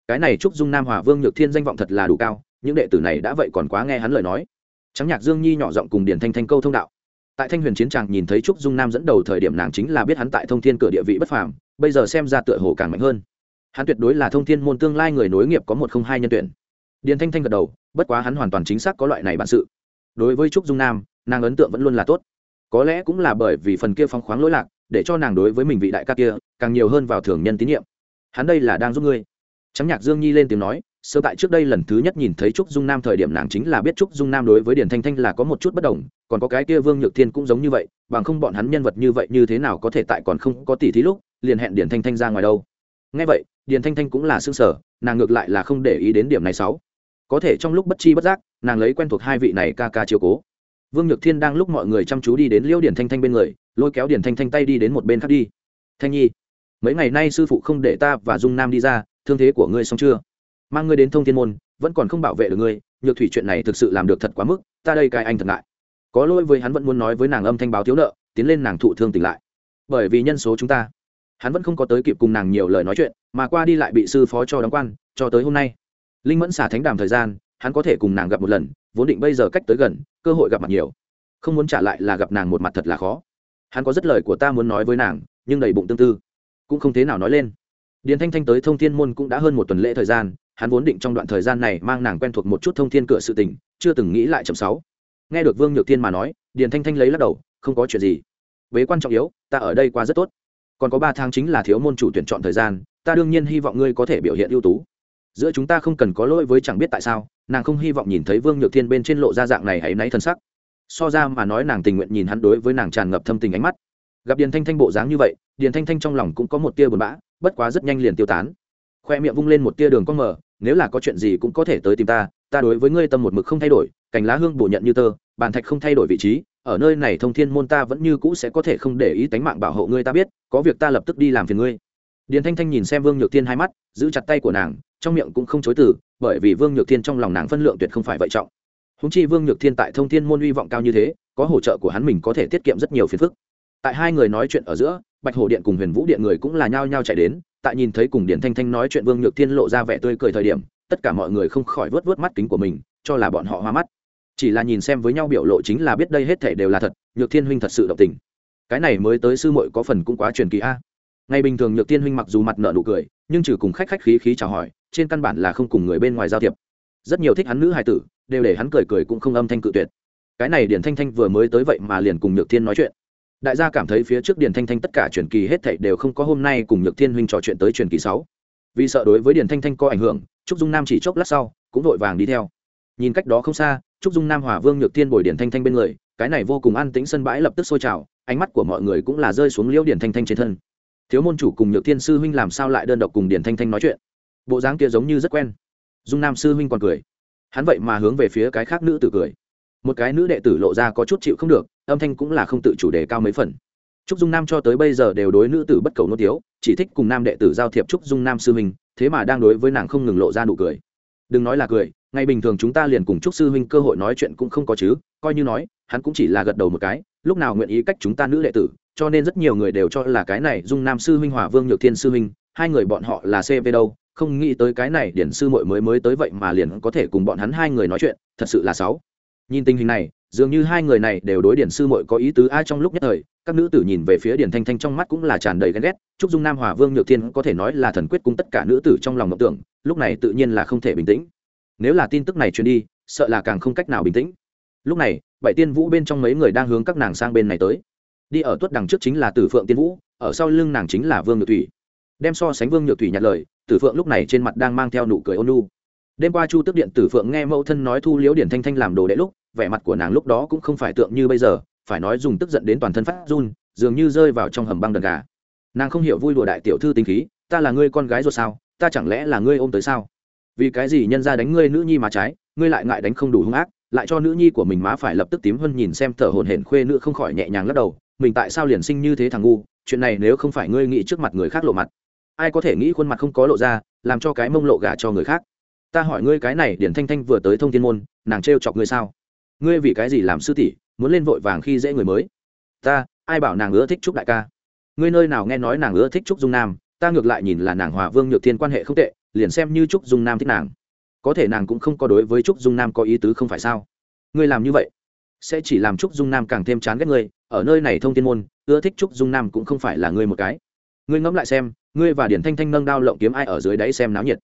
Cái này chúc dung nam hòa vương nhược thiên danh vọng thật là đủ cao, những đệ tử này đã vậy còn quá nghe hắn lời nói. Trắng nhạc dương nhi nhỏ giọng cùng điển thanh thanh câu thông đạo. Tại thanh huyền chiến tràng nhìn thấy trúc dung nam dẫn đầu thời điểm nàng chính là biết hắn tại thông thiên cửa địa vị bất phàm, bây giờ xem ra tựa hồ càng mạnh hơn. Hắn tuyệt đối là thông thiên môn tương lai người nối nghiệp có một không hai nhân tuyển. Điền thanh thanh gật đầu, bất quá hắn hoàn toàn chính xác có loại này bản sự. Đối với trúc dung nam, nàng ấn tượng vẫn luôn là tốt có lẽ cũng là bởi vì phần kia phong khoáng lỗi lạc, để cho nàng đối với mình vị đại ca kia càng nhiều hơn vào thường nhân tín nhiệm. Hắn đây là đang giúp ngươi. Trắng nhạc dương nhi lên tiếng nói sơ tại trước đây lần thứ nhất nhìn thấy trúc dung nam thời điểm nàng chính là biết trúc dung nam đối với điển thanh thanh là có một chút bất đồng, còn có cái kia vương nhược thiên cũng giống như vậy, bằng không bọn hắn nhân vật như vậy như thế nào có thể tại còn không có tỷ thí lúc, liền hẹn điển thanh thanh ra ngoài đâu. Ngay vậy điển thanh thanh cũng là xương sở nàng ngược lại là không để ý đến điểm này sáu. Có thể trong lúc bất chi bất giác, nàng lấy quen thuộc hai vị này ca ca chiều cố vương nhược thiên đang lúc mọi người chăm chú đi đến liêu điển thanh thanh bên người, lôi kéo điển thanh thanh tay đi đến một bên khác đi. Thanh nhi, mấy ngày nay sư phụ không để ta và dung nam đi ra, thương thế của ngươi xong chưa? Mang ngươi đến thông thiên môn, vẫn còn không bảo vệ được ngươi, nhược thủy chuyện này thực sự làm được thật quá mức, ta đây cai anh thật ngại. Có lỗi với hắn vẫn muốn nói với nàng âm thanh báo thiếu nợ, tiến lên nàng thụ thương tỉnh lại. Bởi vì nhân số chúng ta, hắn vẫn không có tới kịp cùng nàng nhiều lời nói chuyện, mà qua đi lại bị sư phó cho đóng quan, cho tới hôm nay. Linh mẫn xả thánh đàm thời gian hắn có thể cùng nàng gặp một lần, vốn định bây giờ cách tới gần, cơ hội gặp mặt nhiều. Không muốn trả lại là gặp nàng một mặt thật là khó. Hắn có rất lời của ta muốn nói với nàng, nhưng đầy bụng tương tư. Cũng không thế nào nói lên. Điền thanh thanh tới thông thiên môn cũng đã hơn một tuần lễ thời gian, hắn vốn định trong đoạn thời gian này mang nàng quen thuộc một chút thông thiên cửa sự tình, chưa từng nghĩ lại chậm sáu. Nghe được vương nhược thiên mà nói, điền thanh thanh lấy lắc đầu, không có chuyện gì. Bế quan trọng yếu, ta ở đây qua rất tốt. Còn có ba tháng chính là thiếu môn chủ tuyển chọn thời gian, ta đương nhiên hy vọng ngươi có thể biểu hiện ưu tú giữa chúng ta không cần có lỗi với chẳng biết tại sao, nàng không hy vọng nhìn thấy vương nhược thiên bên trên lộ ra dạng này hãy náy thân sắc. So ra mà nói nàng tình nguyện nhìn hắn đối với nàng tràn ngập thâm tình ánh mắt. Gặp điền thanh thanh bộ dáng như vậy, điền thanh thanh trong lòng cũng có một tia buồn bã, bất quá rất nhanh liền tiêu tán. Khoe miệng vung lên một tia đường con mờ, nếu là có chuyện gì cũng có thể tới tìm ta ta đối với ngươi tâm một mực không thay đổi, cành lá hương bổ nhận như tơ, bàn thạch không thay đổi vị trí, ở nơi này thông thiên môn ta vẫn như cũ sẽ có thể không để ý tánh mạng bảo hộ ngươi ta biết, có việc ta lập tức đi làm phiền ngươi. Điền thanh thanh nhìn xem vương nhược thiên hai mắt, giữ chặt tay của nàng trong miệng cũng không chối từ, bởi vì vương nhược thiên trong lòng nàng phân lượng tuyệt không phải vậy trọng. Húng chi vương nhược thiên tại thông thiên môn hy vọng cao như thế, có hỗ trợ của hắn mình có thể tiết kiệm rất nhiều phiền phức. Tại hai người nói chuyện ở giữa, bạch hổ điện cùng huyền vũ điện người cũng là nhao nhao chạy đến, tại nhìn thấy cùng điển thanh thanh nói chuyện vương nhược thiên lộ ra vẻ tươi cười thời điểm, tất cả mọi người không khỏi vớt vớt mắt kính của mình, cho là bọn họ hoa mắt. Chỉ là nhìn xem với nhau biểu lộ chính là biết đây hết thể đều là thật, nhược thiên huynh thật sự động tình. Cái này mới tới sư muội có phần cũng quá truyền kỳ a ngày bình thường nhược thiên huynh mặc dù mặt nợ nụ cười, nhưng trừ cùng khách khách khí khí chào hỏi, trên căn bản là không cùng người bên ngoài giao thiệp. Rất nhiều thích hắn nữ hài tử, đều để hắn cười cười cũng không âm thanh cự tuyệt. Cái này điển thanh thanh vừa mới tới vậy mà liền cùng nhược thiên nói chuyện. Đại gia cảm thấy phía trước điển thanh thanh tất cả truyền kỳ hết thảy đều không có hôm nay cùng nhược thiên huynh trò chuyện tới truyền kỳ sáu. Vì sợ đối với điển thanh thanh có ảnh hưởng, trúc dung nam chỉ chốc lát sau, cũng vội vàng đi theo. Nhìn cách đó không xa, trúc dung nam hòa vương nhược thiên bồi điển thanh thanh bên người, cái này vô cùng an tĩnh sân bãi lập tức sôi trào, ánh mắt của mọi người cũng là rơi xuống liễu điển thanh thanh trên thân thiếu môn chủ cùng nhược thiên sư huynh làm sao lại đơn độc cùng điển thanh thanh nói chuyện? Bộ dáng kia giống như rất quen. Dung nam sư huynh còn cười. Hắn vậy mà hướng về phía cái khác nữ tử cười. Một cái nữ đệ tử lộ ra có chút chịu không được, âm thanh cũng là không tự chủ đề cao mấy phần. Trúc dung nam cho tới bây giờ đều đối nữ tử bất cầu nô tiếu chỉ thích cùng nam đệ tử giao thiệp trúc dung nam sư huynh, thế mà đang đối với nàng không ngừng lộ ra nụ cười. Đừng nói là cười ngày bình thường chúng ta liền cùng trúc sư huynh cơ hội nói chuyện cũng không có chứ, coi như nói, hắn cũng chỉ là gật đầu một cái, lúc nào nguyện ý cách chúng ta nữ đệ tử cho nên rất nhiều người đều cho là cái này dung nam sư huynh hòa vương nhược thiên sư huynh, hai người bọn họ là cv đâu, không nghĩ tới cái này điển sư muội mới mới tới vậy mà liền có thể cùng bọn hắn hai người nói chuyện, thật sự là sáu nhìn tình hình này, dường như hai người này đều đối điển sư muội có ý tứ ai trong lúc nhất thời, các nữ tử nhìn về phía điển thanh thanh trong mắt cũng là tràn đầy ghen ghét, chúc dung nam hòa vương nhược thiên có thể nói là thần quyết cung tất cả nữ tử trong lòng mộng tưởng, lúc này tự nhiên là không thể bình tĩnh. Nếu là tin tức này truyền đi, sợ là càng không cách nào bình tĩnh. Lúc này, bảy tiên vũ bên trong mấy người đang hướng các nàng sang bên này tới đi ở tuất đằng trước chính là tử phượng tiên vũ, ở sau lưng nàng chính là vương nhược thủy. Đem so sánh vương nhược thủy nhặt lời, tử phượng lúc này trên mặt đang mang theo nụ cười ôn lu đêm qua chu Tức điện, tử phượng nghe mẫu thân nói thu liễu điển thanh thanh làm đồ đệ lúc, vẻ mặt của nàng lúc đó cũng không phải tượng như bây giờ, phải nói dùng tức giận đến toàn thân phát run, dường như rơi vào trong hầm băng đần gà. Nàng không hiểu vui đùa đại tiểu thư tinh khí, ta là ngươi con gái rồi sao? Ta chẳng lẽ là ngươi ôm tới sao? Vì cái gì nhân ra đánh ngươi nữ nhi mà trái, ngươi lại ngại đánh không đủ hung ác, lại cho nữ nhi của mình má phải lập tức tím hơn nhìn xem thở hồn hển khuê nữ không khỏi nhẹ nhàng lắc đầu mình tại sao liền sinh như thế thằng ngu, chuyện này nếu không phải ngươi nghĩ trước mặt người khác lộ mặt. Ai có thể nghĩ khuôn mặt không có lộ ra, làm cho cái mông lộ gà cho người khác. Ta hỏi ngươi cái này, điển thanh thanh vừa tới thông thiên môn, nàng trêu chọc ngươi sao? Ngươi vì cái gì làm sư tỷ, muốn lên vội vàng khi dễ người mới? Ta, ai bảo nàng ưa thích trúc đại ca? Ngươi nơi nào nghe nói nàng ưa thích trúc dung nam? Ta ngược lại nhìn là nàng hòa vương nhược thiên quan hệ không tệ, liền xem như trúc dung nam thích nàng. Có thể nàng cũng không có đối với trúc dung nam có ý tứ không phải sao? Ngươi làm như vậy, sẽ chỉ làm trúc dung nam càng thêm chán ghét ngươi ở nơi này thông thiên môn, ưa thích trúc dung nam cũng không phải là ngươi một cái. Ngươi ngẫm lại xem, ngươi và điển thanh thanh nâng đao lộng kiếm ai ở dưới đáy xem náo nhiệt.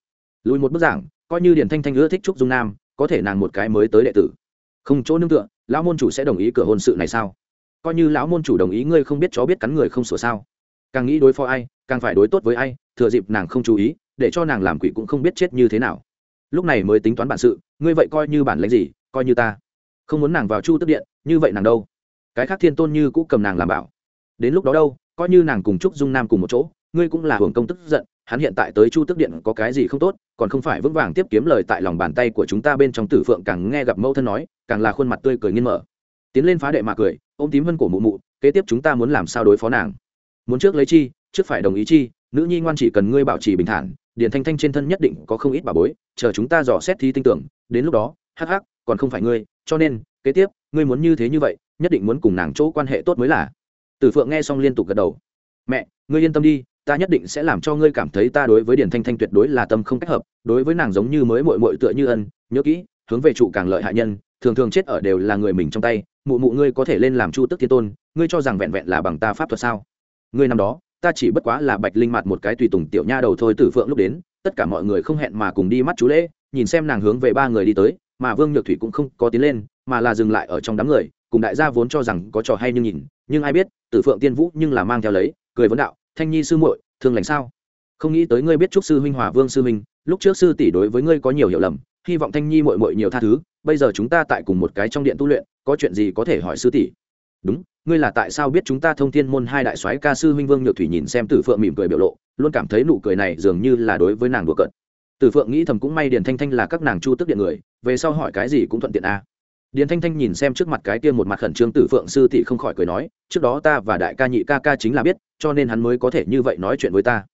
Lùi một bức giảng, coi như điển thanh thanh ưa thích trúc dung nam, có thể nàng một cái mới tới đệ tử. Không chỗ nương tựa, lão môn chủ sẽ đồng ý cửa hôn sự này sao? Coi như lão môn chủ đồng ý ngươi không biết chó biết cắn người không sửa sao. Càng nghĩ đối phó ai, càng phải đối tốt với ai, thừa dịp nàng không chú ý, để cho nàng làm quỷ cũng không biết chết như thế nào. Lúc này mới tính toán bản sự, ngươi vậy coi như bản lãnh gì, coi như ta. Không muốn nàng vào chu tức điện, như vậy nàng đâu? Cái khác thiên tôn như cũng cầm nàng làm bảo. Đến lúc đó đâu, coi như nàng cùng trúc dung nam cùng một chỗ, ngươi cũng là hưởng công tức giận, hắn hiện tại tới chu tức điện có cái gì không tốt, còn không phải vững vàng tiếp kiếm lời tại lòng bàn tay của chúng ta bên trong tử phượng càng nghe gặp mẫu thân nói, càng là khuôn mặt tươi cười nghiên mở. Tiến lên phá đệ mà cười, ôm tím vân cổ mụ mụ, kế tiếp chúng ta muốn làm sao đối phó nàng? Muốn trước lấy chi, trước phải đồng ý chi, nữ nhi ngoan chỉ cần ngươi bảo trì bình thản điện thanh thanh trên thân nhất định có không ít bà bối, chờ chúng ta dò xét thi tinh tưởng, đến lúc đó, hắc hắc, còn không phải ngươi, cho nên, kế tiếp, ngươi muốn như thế như vậy nhất định muốn cùng nàng chỗ quan hệ tốt mới là. Tử phượng nghe xong liên tục gật đầu. Mẹ, ngươi yên tâm đi, ta nhất định sẽ làm cho ngươi cảm thấy ta đối với điển thanh thanh tuyệt đối là tâm không cách hợp, đối với nàng giống như mới mội mội tựa như ân, nhớ kỹ, hướng về trụ càng lợi hại nhân, thường thường chết ở đều là người mình trong tay, mụ mụ ngươi có thể lên làm chu tức thiên tôn, ngươi cho rằng vẹn vẹn là bằng ta pháp thuật sao? Ngươi năm đó, ta chỉ bất quá là bạch linh mặt một cái tùy tùng tiểu nha đầu thôi tử phượng lúc đến, tất cả mọi người không hẹn mà cùng đi mắt chú lễ, nhìn xem nàng hướng về ba người đi tới, mà vương nhược thủy cũng không có tiến lên, mà là dừng lại ở trong đám người cùng đại gia vốn cho rằng có trò hay nhưng nhìn, nhưng ai biết, tử phượng tiên vũ nhưng là mang theo lấy, cười vấn đạo, thanh nhi sư muội, thương lành sao? Không nghĩ tới ngươi biết trúc sư huynh hòa vương sư huynh, lúc trước sư tỷ đối với ngươi có nhiều hiểu lầm, hy vọng thanh nhi muội muội nhiều tha thứ, bây giờ chúng ta tại cùng một cái trong điện tu luyện, có chuyện gì có thể hỏi sư tỷ? Đúng, ngươi là tại sao biết chúng ta thông thiên môn hai đại soái ca sư huynh vương nhược thủy nhìn xem tử phượng mỉm cười biểu lộ, luôn cảm thấy nụ cười này dường như là đối với nàng đùa cợt. Tử phượng nghĩ thầm cũng may điền thanh thanh là các nàng chu tức điện người, về sau hỏi cái gì cũng thuận tiện a điền thanh thanh nhìn xem trước mặt cái kia một mặt khẩn trương tử phượng sư tỷ không khỏi cười nói, trước đó ta và đại ca nhị ca ca chính là biết, cho nên hắn mới có thể như vậy nói chuyện với ta.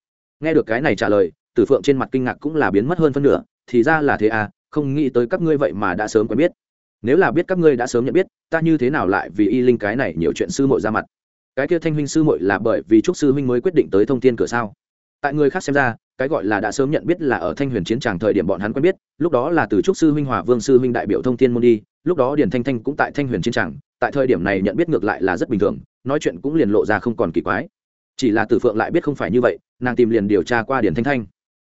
Nghe được cái này trả lời, tử phượng trên mặt kinh ngạc cũng là biến mất hơn phân nửa, thì ra là thế à không nghĩ tới các ngươi vậy mà đã sớm quen biết. Nếu là biết các ngươi đã sớm nhận biết, ta như thế nào lại vì y linh cái này nhiều chuyện sư muội ra mặt? Cái kia thanh huynh sư muội là bởi vì trúc sư huynh mới quyết định tới thông tin cửa sao? Tại người khác xem ra cái gọi là đã sớm nhận biết là ở thanh huyền chiến tràng thời điểm bọn hắn quen biết, lúc đó là từ trúc sư huynh hòa vương sư huynh đại biểu thông thiên môn đi, lúc đó điền thanh thanh cũng tại thanh huyền chiến tràng, tại thời điểm này nhận biết ngược lại là rất bình thường, nói chuyện cũng liền lộ ra không còn kỳ quái. Chỉ là tử phượng lại biết không phải như vậy, nàng tìm liền điều tra qua điền thanh thanh.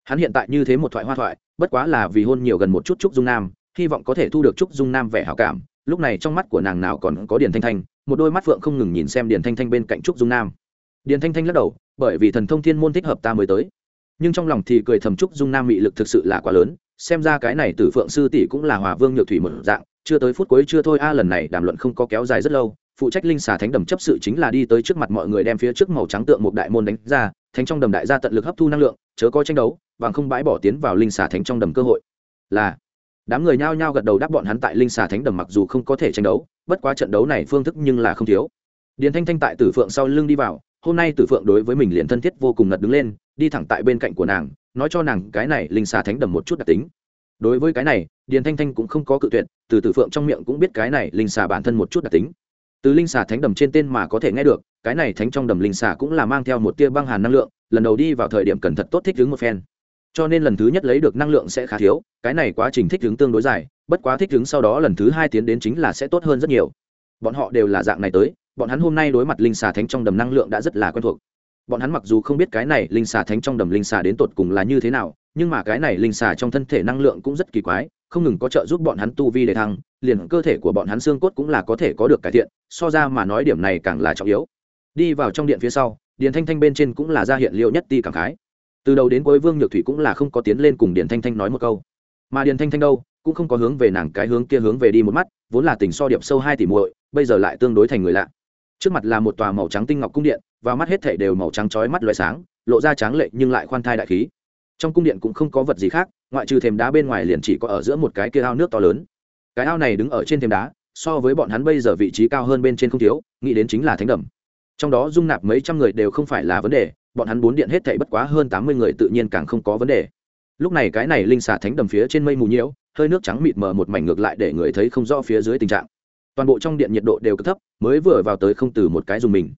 Hắn hiện tại như thế một thoại hoa thoại, bất quá là vì hôn nhiều gần một chút trúc dung nam, hy vọng có thể thu được trúc dung nam vẻ hảo cảm, lúc này trong mắt của nàng nào còn có điền thanh thanh, một đôi mắt phượng không ngừng nhìn xem điền thanh thanh bên cạnh trúc dung nam. Điền thanh thanh lắc đầu, bởi vì thần thông thiên môn thích hợp ta mới tới nhưng trong lòng thì cười thầm chúc dung nam mị lực thực sự là quá lớn, xem ra cái này từ phượng sư tỷ cũng là hòa vương nhược thủy một dạng, chưa tới phút cuối chưa thôi, a, lần này đàm luận không có kéo dài rất lâu, phụ trách linh xà thánh đầm chấp sự chính là đi tới trước mặt mọi người đem phía trước màu trắng tượng một đại môn đánh ra, thánh trong đầm đại gia tận lực hấp thu năng lượng, chớ có tranh đấu, bằng không bãi bỏ tiến vào linh xà thánh trong đầm cơ hội. Là, đám người nhao nhao gật đầu đáp bọn hắn tại linh xà thánh đầm mặc dù không có thể tranh đấu, bất quá trận đấu này phương thức nhưng là không thiếu. Điền thanh thanh tại tử phượng sau lưng đi vào, hôm nay tử phượng đối với mình liền thân thiết vô cùng ngật đứng lên đi thẳng tại bên cạnh của nàng, nói cho nàng cái này linh xà thánh đầm một chút đặc tính. Đối với cái này, điền thanh thanh cũng không có cự tuyệt, từ tử phượng trong miệng cũng biết cái này linh xà bản thân một chút đặc tính. Từ linh xà thánh đầm trên tên mà có thể nghe được, cái này thánh trong đầm linh xà cũng là mang theo một tia băng hàn năng lượng, lần đầu đi vào thời điểm cần thật tốt thích ứng một phen. Cho nên lần thứ nhất lấy được năng lượng sẽ khá thiếu, cái này quá trình thích ứng tương đối dài, bất quá thích ứng sau đó lần thứ hai tiến đến chính là sẽ tốt hơn rất nhiều. Bọn họ đều là dạng này tới, bọn hắn hôm nay đối mặt linh xà thánh trong đầm năng lượng đã rất là quen thuộc bọn hắn mặc dù không biết cái này linh xà thánh trong đầm linh xà đến tột cùng là như thế nào, nhưng mà cái này linh xà trong thân thể năng lượng cũng rất kỳ quái, không ngừng có trợ giúp bọn hắn tu vi để thăng, liền cơ thể của bọn hắn xương cốt cũng là có thể có được cải thiện, so ra mà nói điểm này càng là trọng yếu. Đi vào trong điện phía sau, điền thanh thanh bên trên cũng là ra hiện liệu nhất ti cảm khái. Từ đầu đến cuối vương nhược thủy cũng là không có tiến lên cùng điền thanh thanh nói một câu. Mà điền thanh thanh đâu, cũng không có hướng về nàng cái hướng kia hướng về đi một mắt, vốn là tình so điệp sâu hai tỷ muội, bây giờ lại tương đối thành người lạ trước mặt là một tòa màu trắng tinh ngọc cung điện và mắt hết thể đều màu trắng chói mắt loại sáng, lộ ra tráng lệ nhưng lại khoan thai đại khí. Trong cung điện cũng không có vật gì khác, ngoại trừ thềm đá bên ngoài liền chỉ có ở giữa một cái kia ao nước to lớn. Cái ao này đứng ở trên thềm đá, so với bọn hắn bây giờ vị trí cao hơn bên trên không thiếu, nghĩ đến chính là thánh đầm. Trong đó dung nạp mấy trăm người đều không phải là vấn đề, bọn hắn bốn điện hết thảy bất quá hơn tám mươi người tự nhiên càng không có vấn đề. Lúc này cái này linh xà thánh đầm phía trên mây mù nhiễu, hơi nước trắng mịt mờ một mảnh ngược lại để người thấy không rõ phía dưới tình trạng toàn bộ trong điện nhiệt độ đều cực thấp, mới vừa vào tới không từ một cái dùng mình.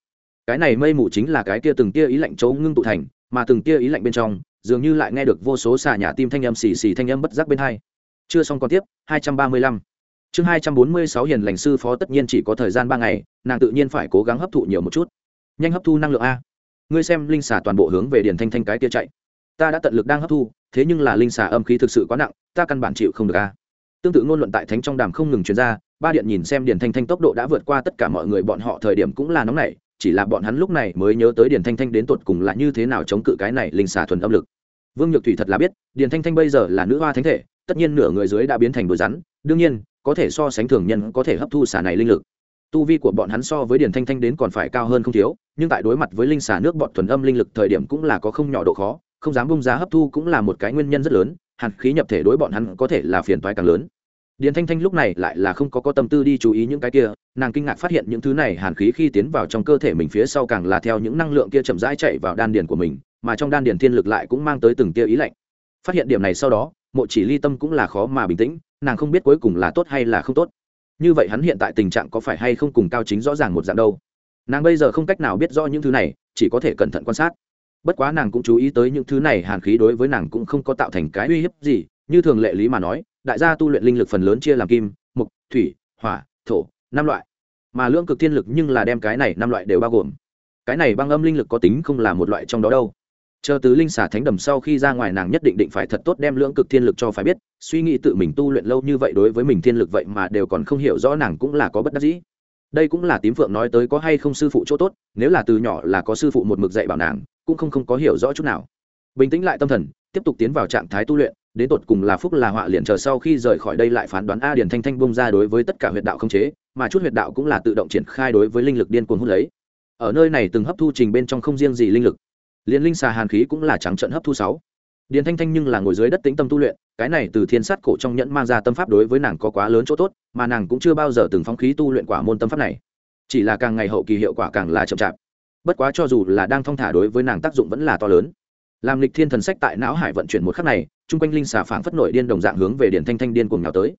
Cái này mây mù chính là cái kia từng tia ý lạnh chấu ngưng tụ thành, mà từng tia ý lạnh bên trong, dường như lại nghe được vô số xà nhà tim thanh âm xì xì thanh âm bất giác bên hai. Chưa xong còn tiếp, hai trăm ba mươi lăm. Chương hai trăm bốn mươi sáu hiền lành sư phó tất nhiên chỉ có thời gian ba ngày, nàng tự nhiên phải cố gắng hấp thụ nhiều một chút. Nhanh hấp thu năng lượng a. Ngươi xem linh xà toàn bộ hướng về điền thanh thanh cái kia chạy. Ta đã tận lực đang hấp thu, thế nhưng là linh xà âm khí thực sự quá nặng, ta căn bản chịu không được a tương tự ngôn luận tại thánh trong đàm không ngừng chuyển ra, ba điện nhìn xem điền thanh thanh tốc độ đã vượt qua tất cả mọi người bọn họ thời điểm cũng là nóng nảy, chỉ là bọn hắn lúc này mới nhớ tới điền thanh thanh đến tột cùng là như thế nào chống cự cái này linh xà thuần âm lực. Vương nhược thủy thật là biết, điền thanh thanh bây giờ là nữ hoa thánh thể, tất nhiên nửa người dưới đã biến thành đồi rắn, đương nhiên, có thể so sánh thường nhân có thể hấp thu xà này linh lực. Tu vi của bọn hắn so với điền thanh thanh đến còn phải cao hơn không thiếu, nhưng tại đối mặt với linh xà nước bọn thuần âm linh lực thời điểm cũng là có không nhỏ độ khó, không dám bung giá hấp thu cũng là một cái nguyên nhân rất lớn Hàn khí nhập thể đối bọn hắn có thể là phiền toái càng lớn. Điền thanh thanh lúc này lại là không có có tâm tư đi chú ý những cái kia, nàng kinh ngạc phát hiện những thứ này hàn khí khi tiến vào trong cơ thể mình phía sau càng là theo những năng lượng kia chậm rãi chạy vào đan điền của mình, mà trong đan điền thiên lực lại cũng mang tới từng tia ý lạnh. Phát hiện điểm này sau đó, mộ chỉ ly tâm cũng là khó mà bình tĩnh, nàng không biết cuối cùng là tốt hay là không tốt. Như vậy hắn hiện tại tình trạng có phải hay không cùng cao chính rõ ràng một dạng đâu? Nàng bây giờ không cách nào biết rõ những thứ này, chỉ có thể cẩn thận quan sát bất quá nàng cũng chú ý tới những thứ này, hàn khí đối với nàng cũng không có tạo thành cái uy hiếp gì. Như thường lệ lý mà nói, đại gia tu luyện linh lực phần lớn chia làm kim mục thủy, hỏa, thổ, năm loại. Mà lưỡng cực thiên lực nhưng là đem cái này năm loại đều bao gồm. Cái này băng âm linh lực có tính không là một loại trong đó đâu. Chờ tứ linh xả thánh đầm sau khi ra ngoài nàng nhất định định phải thật tốt đem lưỡng cực thiên lực cho phải biết, suy nghĩ tự mình tu luyện lâu như vậy đối với mình thiên lực vậy mà đều còn không hiểu rõ nàng cũng là có bất đắc dĩ đây cũng là tím phượng nói tới có hay không sư phụ chỗ tốt, nếu là từ nhỏ là có sư phụ một mực dạy bảo nàng, cũng không không có hiểu rõ chút nào. Bình tĩnh lại tâm thần, tiếp tục tiến vào trạng thái tu luyện, đến tột cùng là phúc là họa liền chờ sau khi rời khỏi đây lại phán đoán a điền thanh thanh bông ra đối với tất cả huyệt đạo không chế, mà chút huyệt đạo cũng là tự động triển khai đối với linh lực điên cuồng hút lấy. Ở nơi này từng hấp thu trình bên trong không riêng gì linh lực. Liền linh xà hàn khí cũng là trắng trận hấp thu sáu điền thanh thanh nhưng là ngồi dưới đất tĩnh tâm tu luyện, cái này từ thiên sát cổ trong nhẫn mang ra tâm pháp đối với nàng có quá lớn chỗ tốt, mà nàng cũng chưa bao giờ từng phóng khí tu luyện quả môn tâm pháp này. Chỉ là càng ngày hậu kỳ hiệu quả càng là chậm chạp. Bất quá cho dù là đang thong thả đối với nàng tác dụng vẫn là to lớn. Làm lịch thiên thần sách tại não hải vận chuyển một khắc này, chung quanh linh xà phảng phất nổi điên đồng dạng hướng về điền thanh thanh điên cuồng nhào tới.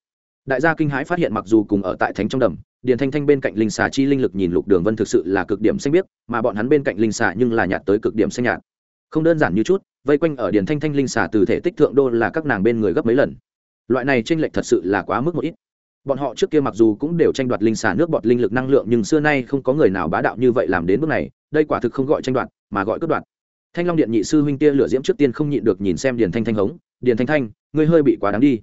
Đại gia kinh hãi phát hiện mặc dù cùng ở tại thánh trong đầm, điền thanh thanh bên cạnh linh xà chi linh lực nhìn lục đường vân thực sự là cực điểm xanh biếc, mà bọn hắn bên cạnh linh xà nhưng là nhạt tới cực điểm xanh nhạt không đơn giản như chút, vây quanh ở điền thanh thanh linh xà từ thể tích thượng đô là các nàng bên người gấp mấy lần. Loại này tranh lệch thật sự là quá mức một ít. Bọn họ trước kia mặc dù cũng đều tranh đoạt linh xà nước bọt linh lực năng lượng nhưng xưa nay không có người nào bá đạo như vậy làm đến bước này, đây quả thực không gọi tranh đoạt, mà gọi cướp đoạt. Thanh long điện nhị sư huynh tia lửa diễm trước tiên không nhịn được nhìn xem điền thanh thanh hống, điền thanh thanh, ngươi hơi bị quá đáng đi.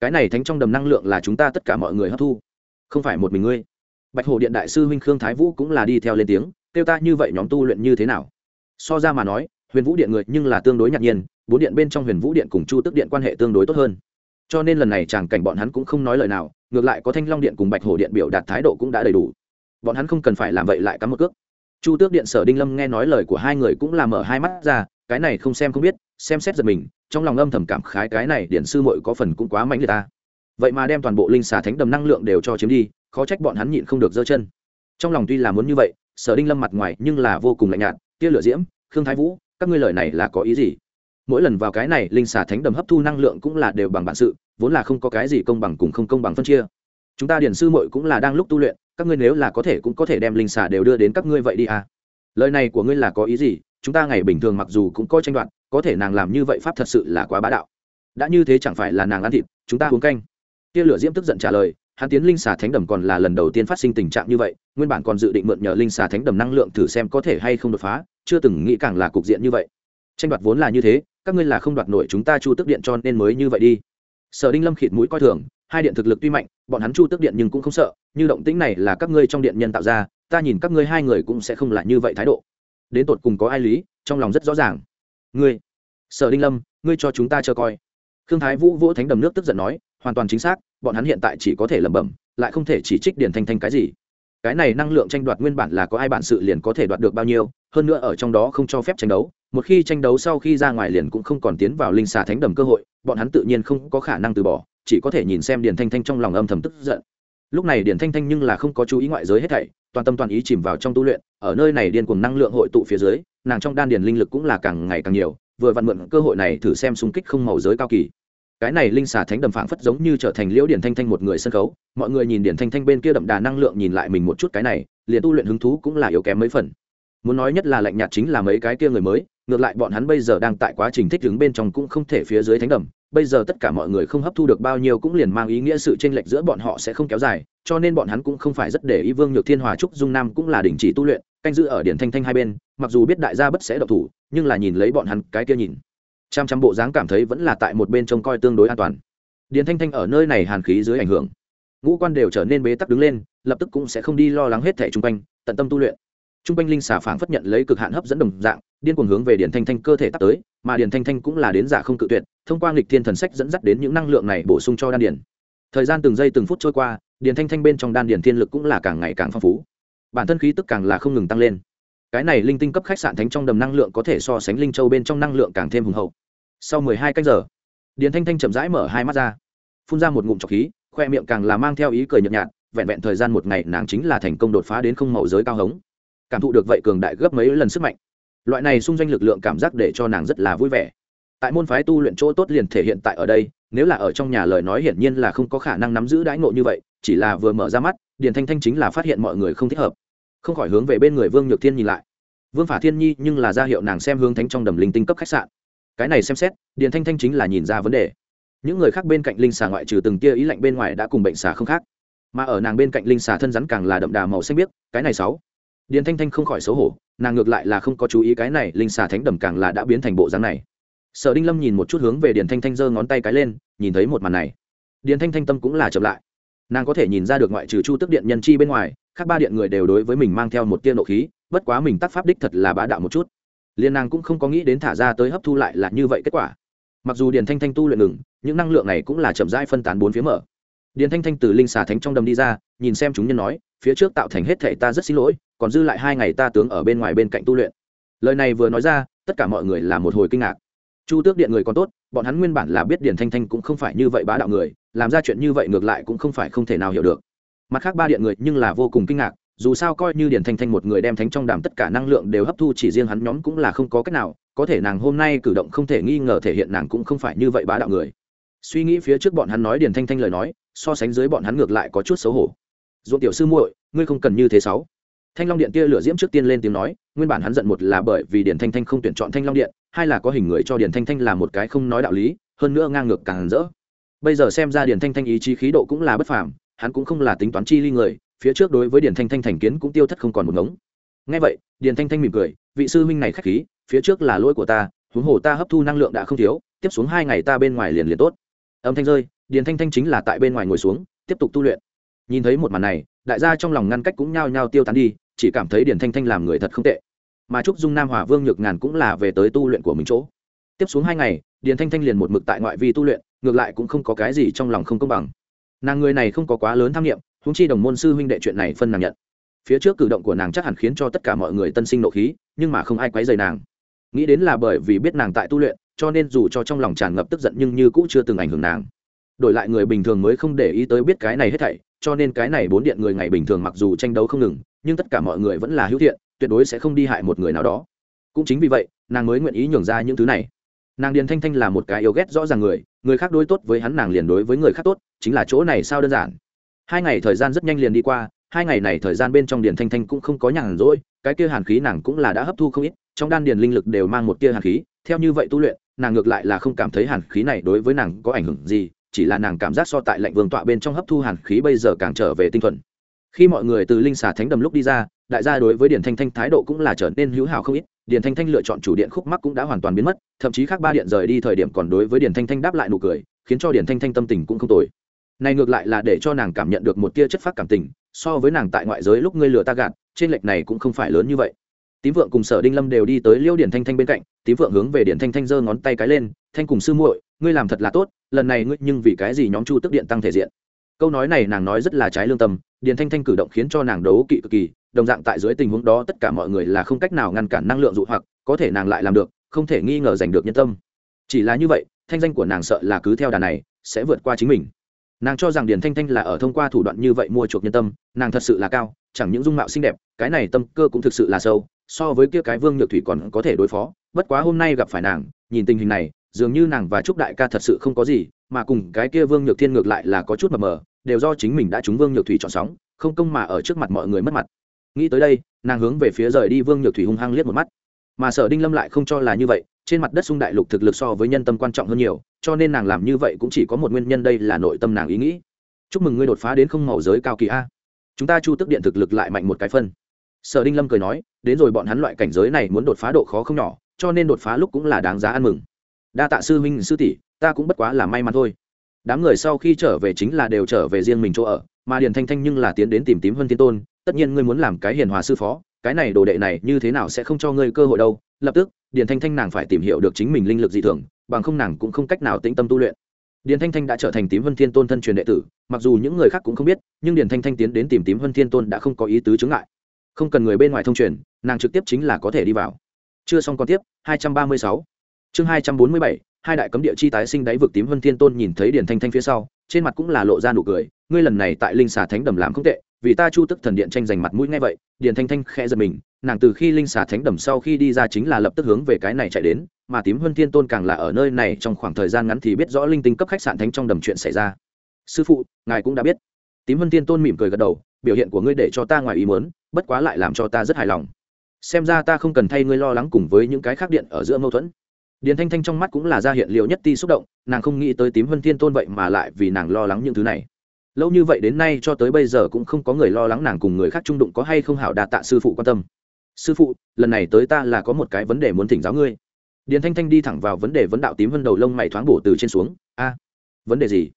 Cái này thánh trong đầm năng lượng là chúng ta tất cả mọi người hấp thu, không phải một mình ngươi. Bạch hồ điện đại sư huynh khương thái vũ cũng là đi theo lên tiếng kêu ta như vậy nhóm tu luyện như thế nào? So ra mà nói huyền vũ điện người nhưng là tương đối ngạc nhiên, bốn điện bên trong huyền vũ điện cùng chu tức điện quan hệ tương đối tốt hơn. Cho nên lần này chàng cảnh bọn hắn cũng không nói lời nào, ngược lại có thanh long điện cùng bạch Hổ điện biểu đạt thái độ cũng đã đầy đủ. Bọn hắn không cần phải làm vậy lại cắm một cước. Chu tước điện sở đinh lâm nghe nói lời của hai người cũng là mở hai mắt ra, cái này không xem không biết, xem xét giật mình, trong lòng âm thầm cảm khái cái này điện sư mội có phần cũng quá mạnh người ta. Vậy mà đem toàn bộ linh xà thánh đầm năng lượng đều cho chiếm đi, khó trách bọn hắn nhịn không được giơ chân. Trong lòng tuy là muốn như vậy, sở đinh lâm mặt ngoài nhưng là vô cùng lạnh nhạt, tia lửa diễm, khương thái vũ các ngươi lời này là có ý gì? Mỗi lần vào cái này, linh xà thánh đầm hấp thu năng lượng cũng là đều bằng bản sự, vốn là không có cái gì công bằng cùng không công bằng phân chia. Chúng ta điển sư muội cũng là đang lúc tu luyện, các ngươi nếu là có thể cũng có thể đem linh xà đều đưa đến các ngươi vậy đi à. Lời này của ngươi là có ý gì? Chúng ta ngày bình thường mặc dù cũng có tranh đoạt, có thể nàng làm như vậy pháp thật sự là quá bá đạo. Đã như thế chẳng phải là nàng ăn thịt, chúng ta uống canh. Tia lửa diễm tức giận trả lời hắn tiến linh xà thánh đầm còn là lần đầu tiên phát sinh tình trạng như vậy, nguyên bản còn dự định mượn nhờ linh xà thánh đầm năng lượng thử xem có thể hay không đột phá, chưa từng nghĩ càng là cục diện như vậy. Tranh đoạt vốn là như thế, các ngươi là không đoạt nổi chúng ta chu tức điện cho nên mới như vậy đi. Sở đinh lâm khịt mũi coi thường, hai điện thực lực tuy mạnh, bọn hắn chu tức điện nhưng cũng không sợ, như động tĩnh này là các ngươi trong điện nhân tạo ra, ta nhìn các ngươi hai người cũng sẽ không là như vậy thái độ. Đến tột cùng có ai lý, trong lòng rất rõ ràng. Ngươi, sở đinh lâm, ngươi cho chúng ta chờ coi. Khương thái vũ vỗ thánh đầm nước tức giận nói hoàn toàn chính xác, bọn hắn hiện tại chỉ có thể lẩm bẩm, lại không thể chỉ trích điển thanh thanh cái gì. Cái này năng lượng tranh đoạt nguyên bản là có ai bản sự liền có thể đoạt được bao nhiêu, hơn nữa ở trong đó không cho phép tranh đấu, một khi tranh đấu sau khi ra ngoài liền cũng không còn tiến vào linh xà thánh đầm cơ hội, bọn hắn tự nhiên không có khả năng từ bỏ, chỉ có thể nhìn xem điền thanh thanh trong lòng âm thầm tức giận. Lúc này điền thanh thanh nhưng là không có chú ý ngoại giới hết thảy, toàn tâm toàn ý chìm vào trong tu luyện, ở nơi này điên cuồng năng lượng hội tụ phía dưới, nàng trong đan điền linh lực cũng là càng ngày càng nhiều, vừa vặn mượn cơ hội này thử xem xung kích không màu giới cao kỳ cái này linh xà thánh đầm phảng phất giống như trở thành liễu điển thanh thanh một người sân khấu. Mọi người nhìn điển thanh thanh bên kia đậm đà năng lượng nhìn lại mình một chút cái này, liền tu luyện hứng thú cũng là yếu kém mấy phần. Muốn nói nhất là lạnh nhạt chính là mấy cái kia người mới, ngược lại bọn hắn bây giờ đang tại quá trình thích ứng bên trong cũng không thể phía dưới thánh đầm. Bây giờ tất cả mọi người không hấp thu được bao nhiêu cũng liền mang ý nghĩa sự chênh lệch giữa bọn họ sẽ không kéo dài, cho nên bọn hắn cũng không phải rất để ý vương nhược thiên, hòa trúc, dung nam cũng là đình chỉ tu luyện, canh giữ ở điển thanh thanh hai bên, mặc dù biết đại gia bất sẽ độc thủ, nhưng là nhìn lấy bọn hắn cái kia nhìn trăm trăm bộ dáng cảm thấy vẫn là tại một bên trông coi tương đối an toàn. Điền thanh thanh ở nơi này hàn khí dưới ảnh hưởng. Ngũ quan đều trở nên bế tắc đứng lên, lập tức cũng sẽ không đi lo lắng hết thẻ chung quanh, tận tâm tu luyện. Chung quanh linh xà phảng phất nhận lấy cực hạn hấp dẫn đồng dạng, điên cuồng hướng về điền thanh thanh cơ thể tắt tới, mà điền thanh thanh cũng là đến giả không cự tuyệt, thông qua nghịch thiên thần sách dẫn dắt đến những năng lượng này bổ sung cho đan điền. Thời gian từng giây từng phút trôi qua, điền thanh thanh bên trong đan điền thiên lực cũng là càng ngày càng phong phú. Bản thân khí tức càng là không ngừng tăng lên. Cái này linh tinh cấp khách sạn thánh trong đầm năng lượng có thể so sánh linh châu bên trong năng lượng càng thêm hùng hậu sau mười hai canh giờ, điền thanh thanh chậm rãi mở hai mắt ra, phun ra một ngụm trọc khí, khoe miệng càng là mang theo ý cười nhợt nhạt, vẹn vẹn thời gian một ngày nàng chính là thành công đột phá đến không màu giới cao hống cảm thụ được vậy cường đại gấp mấy lần sức mạnh. Loại này xung doanh lực lượng cảm giác để cho nàng rất là vui vẻ. Tại môn phái tu luyện chỗ tốt liền thể hiện tại ở đây, nếu là ở trong nhà lời nói hiển nhiên là không có khả năng nắm giữ đãi ngộ như vậy, chỉ là vừa mở ra mắt, điền thanh thanh chính là phát hiện mọi người không thích hợp. Không khỏi hướng về bên người vương nhược thiên nhìn lại. Vương phả thiên nhi nhưng là ra hiệu nàng xem hướng thánh trong đầm linh tinh cấp khách sạn cái này xem xét, điền thanh thanh chính là nhìn ra vấn đề. Những người khác bên cạnh linh xà ngoại trừ từng tia ý lạnh bên ngoài đã cùng bệnh xà không khác. Mà ở nàng bên cạnh linh xà thân rắn càng là đậm đà màu xanh biếc, cái này sáu. Điền thanh thanh không khỏi xấu hổ, nàng ngược lại là không có chú ý cái này, linh xà thánh đầm càng là đã biến thành bộ dáng này. Sở đinh lâm nhìn một chút hướng về điền thanh thanh giơ ngón tay cái lên, nhìn thấy một màn này. Điền thanh thanh tâm cũng là chậm lại. Nàng có thể nhìn ra được ngoại trừ chu tức điện nhân chi bên ngoài các ba điện người đều đối với mình mang theo một tia nộ khí, bất quá mình tác pháp đích thật là bá đạo một chút liên nàng cũng không có nghĩ đến thả ra tới hấp thu lại là như vậy kết quả. Mặc dù điền thanh thanh tu luyện ngừng, những năng lượng này cũng là chậm rãi phân tán bốn phía mở. Điền thanh thanh từ linh xà thánh trong đầm đi ra, nhìn xem chúng nhân nói, phía trước tạo thành hết thể ta rất xin lỗi, còn dư lại hai ngày ta tướng ở bên ngoài bên cạnh tu luyện. Lời này vừa nói ra, tất cả mọi người là một hồi kinh ngạc. Chu tước điện người còn tốt, bọn hắn nguyên bản là biết điền thanh thanh cũng không phải như vậy bá đạo người, làm ra chuyện như vậy ngược lại cũng không phải không thể nào hiểu được. Mặt khác ba điện người nhưng là vô cùng kinh ngạc dù sao coi như điền thanh thanh một người đem thánh trong đàm tất cả năng lượng đều hấp thu chỉ riêng hắn nhóm cũng là không có cách nào, có thể nàng hôm nay cử động không thể nghi ngờ thể hiện nàng cũng không phải như vậy bá đạo người. Suy nghĩ phía trước bọn hắn nói điền thanh thanh lời nói, so sánh dưới bọn hắn ngược lại có chút xấu hổ. Dũng tiểu sư muội, ngươi không cần như thế sáu. Thanh long điện kia lửa diễm trước tiên lên tiếng nói, nguyên bản hắn giận một là bởi vì điền thanh thanh không tuyển chọn thanh long điện, hai là có hình người cho điền thanh thanh là một cái không nói đạo lý, hơn nữa ngang ngược càng rỡ. Bây giờ xem ra điền thanh thanh ý chí khí độ cũng là bất phàm, hắn cũng không là tính toán chi ly người phía trước đối với điền thanh thanh thành kiến cũng tiêu thất không còn một ngống. Ngay vậy, điền thanh thanh mỉm cười, vị sư huynh này khách khí, phía trước là lỗi của ta, huống hồ ta hấp thu năng lượng đã không thiếu, tiếp xuống hai ngày ta bên ngoài liền liền tốt. Âm thanh rơi, điền thanh thanh chính là tại bên ngoài ngồi xuống, tiếp tục tu luyện. Nhìn thấy một màn này, đại gia trong lòng ngăn cách cũng nhao nhao tiêu tán đi, chỉ cảm thấy điền thanh thanh làm người thật không tệ. Mà trúc dung nam hòa vương nhược ngàn cũng là về tới tu luyện của mình chỗ. Tiếp xuống hai ngày, điền thanh thanh liền một mực tại ngoại vi tu luyện, ngược lại cũng không có cái gì trong lòng không công bằng. Nàng người này không có quá lớn tham nghiệm húng chi đồng môn sư huynh đệ chuyện này phân nàng nhận. Phía trước cử động của nàng chắc hẳn khiến cho tất cả mọi người tân sinh nộ khí, nhưng mà không ai quấy dày nàng. Nghĩ đến là bởi vì biết nàng tại tu luyện, cho nên dù cho trong lòng tràn ngập tức giận nhưng như cũng chưa từng ảnh hưởng nàng. Đổi lại người bình thường mới không để ý tới biết cái này hết thảy, cho nên cái này bốn điện người ngày bình thường mặc dù tranh đấu không ngừng, nhưng tất cả mọi người vẫn là hữu thiện, tuyệt đối sẽ không đi hại một người nào đó. Cũng chính vì vậy, nàng mới nguyện ý nhường ra những thứ này. Nàng điền thanh thanh là một cái yêu ghét rõ ràng người người khác đối tốt với hắn nàng liền đối với người khác tốt, chính là chỗ này sao đơn giản? Hai ngày thời gian rất nhanh liền đi qua, hai ngày này thời gian bên trong điền thanh thanh cũng không có nhàn rỗi, cái kia hàn khí nàng cũng là đã hấp thu không ít, trong đan điền linh lực đều mang một tia hàn khí, theo như vậy tu luyện, nàng ngược lại là không cảm thấy hàn khí này đối với nàng có ảnh hưởng gì, chỉ là nàng cảm giác so tại lệnh vương tọa bên trong hấp thu hàn khí bây giờ càng trở về tinh thuần. Khi mọi người từ linh xà thánh đầm lúc đi ra, đại gia đối với điền thanh thanh thái độ cũng là trở nên hữu hảo không ít, điền thanh thanh lựa chọn chủ điện khúc mắc cũng đã hoàn toàn biến mất, thậm chí khác ba điện rời đi thời điểm còn đối với điền thanh thanh đáp lại nụ cười, khiến cho điền thanh thanh tâm tình cũng không tồi này ngược lại là để cho nàng cảm nhận được một tia chất phát cảm tình, so với nàng tại ngoại giới lúc ngươi lừa ta gạt, trên lệch này cũng không phải lớn như vậy. Tím vượng cùng sở đinh lâm đều đi tới liêu điển thanh thanh bên cạnh, tím vượng hướng về điển thanh thanh giơ ngón tay cái lên, thanh cùng sư muội, ngươi làm thật là tốt, lần này ngươi nhưng vì cái gì nhóm chu tức điện tăng thể diện? Câu nói này nàng nói rất là trái lương tâm, điển thanh thanh cử động khiến cho nàng đấu kỵ cực kỳ, đồng dạng tại dưới tình huống đó tất cả mọi người là không cách nào ngăn cản năng lượng dụ hoặc, có thể nàng lại làm được, không thể nghi ngờ giành được nhân tâm. Chỉ là như vậy, thanh danh của nàng sợ là cứ theo đà này, sẽ vượt qua chính mình nàng cho rằng điền thanh thanh là ở thông qua thủ đoạn như vậy mua chuộc nhân tâm, nàng thật sự là cao, chẳng những dung mạo xinh đẹp, cái này tâm cơ cũng thực sự là sâu, so với kia cái vương nhược thủy còn có thể đối phó, bất quá hôm nay gặp phải nàng, nhìn tình hình này, dường như nàng và trúc đại ca thật sự không có gì, mà cùng cái kia vương nhược thiên ngược lại là có chút mập mờ, đều do chính mình đã trúng vương nhược thủy chọn sóng, không công mà ở trước mặt mọi người mất mặt. Nghĩ tới đây, nàng hướng về phía rời đi vương nhược thủy hung hăng liếc một mắt. Mà sở đinh lâm lại không cho là như vậy trên mặt đất sung đại lục thực lực so với nhân tâm quan trọng hơn nhiều, cho nên nàng làm như vậy cũng chỉ có một nguyên nhân đây là nội tâm nàng ý nghĩ. Chúc mừng ngươi đột phá đến không màu giới cao kỳ a. Chúng ta chu tức điện thực lực lại mạnh một cái phân. Sở đinh lâm cười nói, đến rồi bọn hắn loại cảnh giới này muốn đột phá độ khó không nhỏ, cho nên đột phá lúc cũng là đáng giá ăn mừng. Đa tạ sư huynh sư tỷ, ta cũng bất quá là may mắn thôi. Đám người sau khi trở về chính là đều trở về riêng mình chỗ ở, mà điền thanh thanh nhưng là tiến đến tìm tím hơn thiên tôn, tất nhiên ngươi muốn làm cái hiền hòa sư phó cái này đồ đệ này như thế nào sẽ không cho ngươi cơ hội đâu lập tức điền thanh thanh nàng phải tìm hiểu được chính mình linh lực dị thường bằng không nàng cũng không cách nào tĩnh tâm tu luyện. Điền thanh thanh đã trở thành tím vân thiên tôn thân truyền đệ tử mặc dù những người khác cũng không biết nhưng điền thanh thanh tiến đến tìm tím vân thiên tôn đã không có ý tứ chứng ngại. Không cần người bên ngoài thông truyền nàng trực tiếp chính là có thể đi vào. Chưa xong còn tiếp 236. chương 247, hai đại cấm địa chi tái sinh đáy vực tím vân thiên tôn nhìn thấy điền thanh thanh phía sau trên mặt cũng là lộ ra nụ cười ngươi lần này tại linh xà thánh đầm làm không tệ vì ta chu tức thần điện tranh giành mặt mũi ngay vậy, điền thanh thanh khẽ giật mình, nàng từ khi linh xà thánh đầm sau khi đi ra chính là lập tức hướng về cái này chạy đến, mà tím huân thiên tôn càng là ở nơi này trong khoảng thời gian ngắn thì biết rõ linh tinh cấp khách sạn thánh trong đầm chuyện xảy ra. Sư phụ, ngài cũng đã biết. Tím huân thiên tôn mỉm cười gật đầu, biểu hiện của ngươi để cho ta ngoài ý muốn, bất quá lại làm cho ta rất hài lòng. Xem ra ta không cần thay ngươi lo lắng cùng với những cái khác điện ở giữa mâu thuẫn. Điền thanh thanh trong mắt cũng là ra hiện liệu nhất ti xúc động, nàng không nghĩ tới tím huân thiên tôn vậy mà lại vì nàng lo lắng những thứ này lâu như vậy đến nay cho tới bây giờ cũng không có người lo lắng nàng cùng người khác trung đụng có hay không hảo đạt tạ sư phụ quan tâm. Sư phụ, lần này tới ta là có một cái vấn đề muốn thỉnh giáo ngươi. Điền thanh thanh đi thẳng vào vấn đề vấn đạo tím vân đầu lông mày thoáng bổ từ trên xuống. A, vấn đề gì?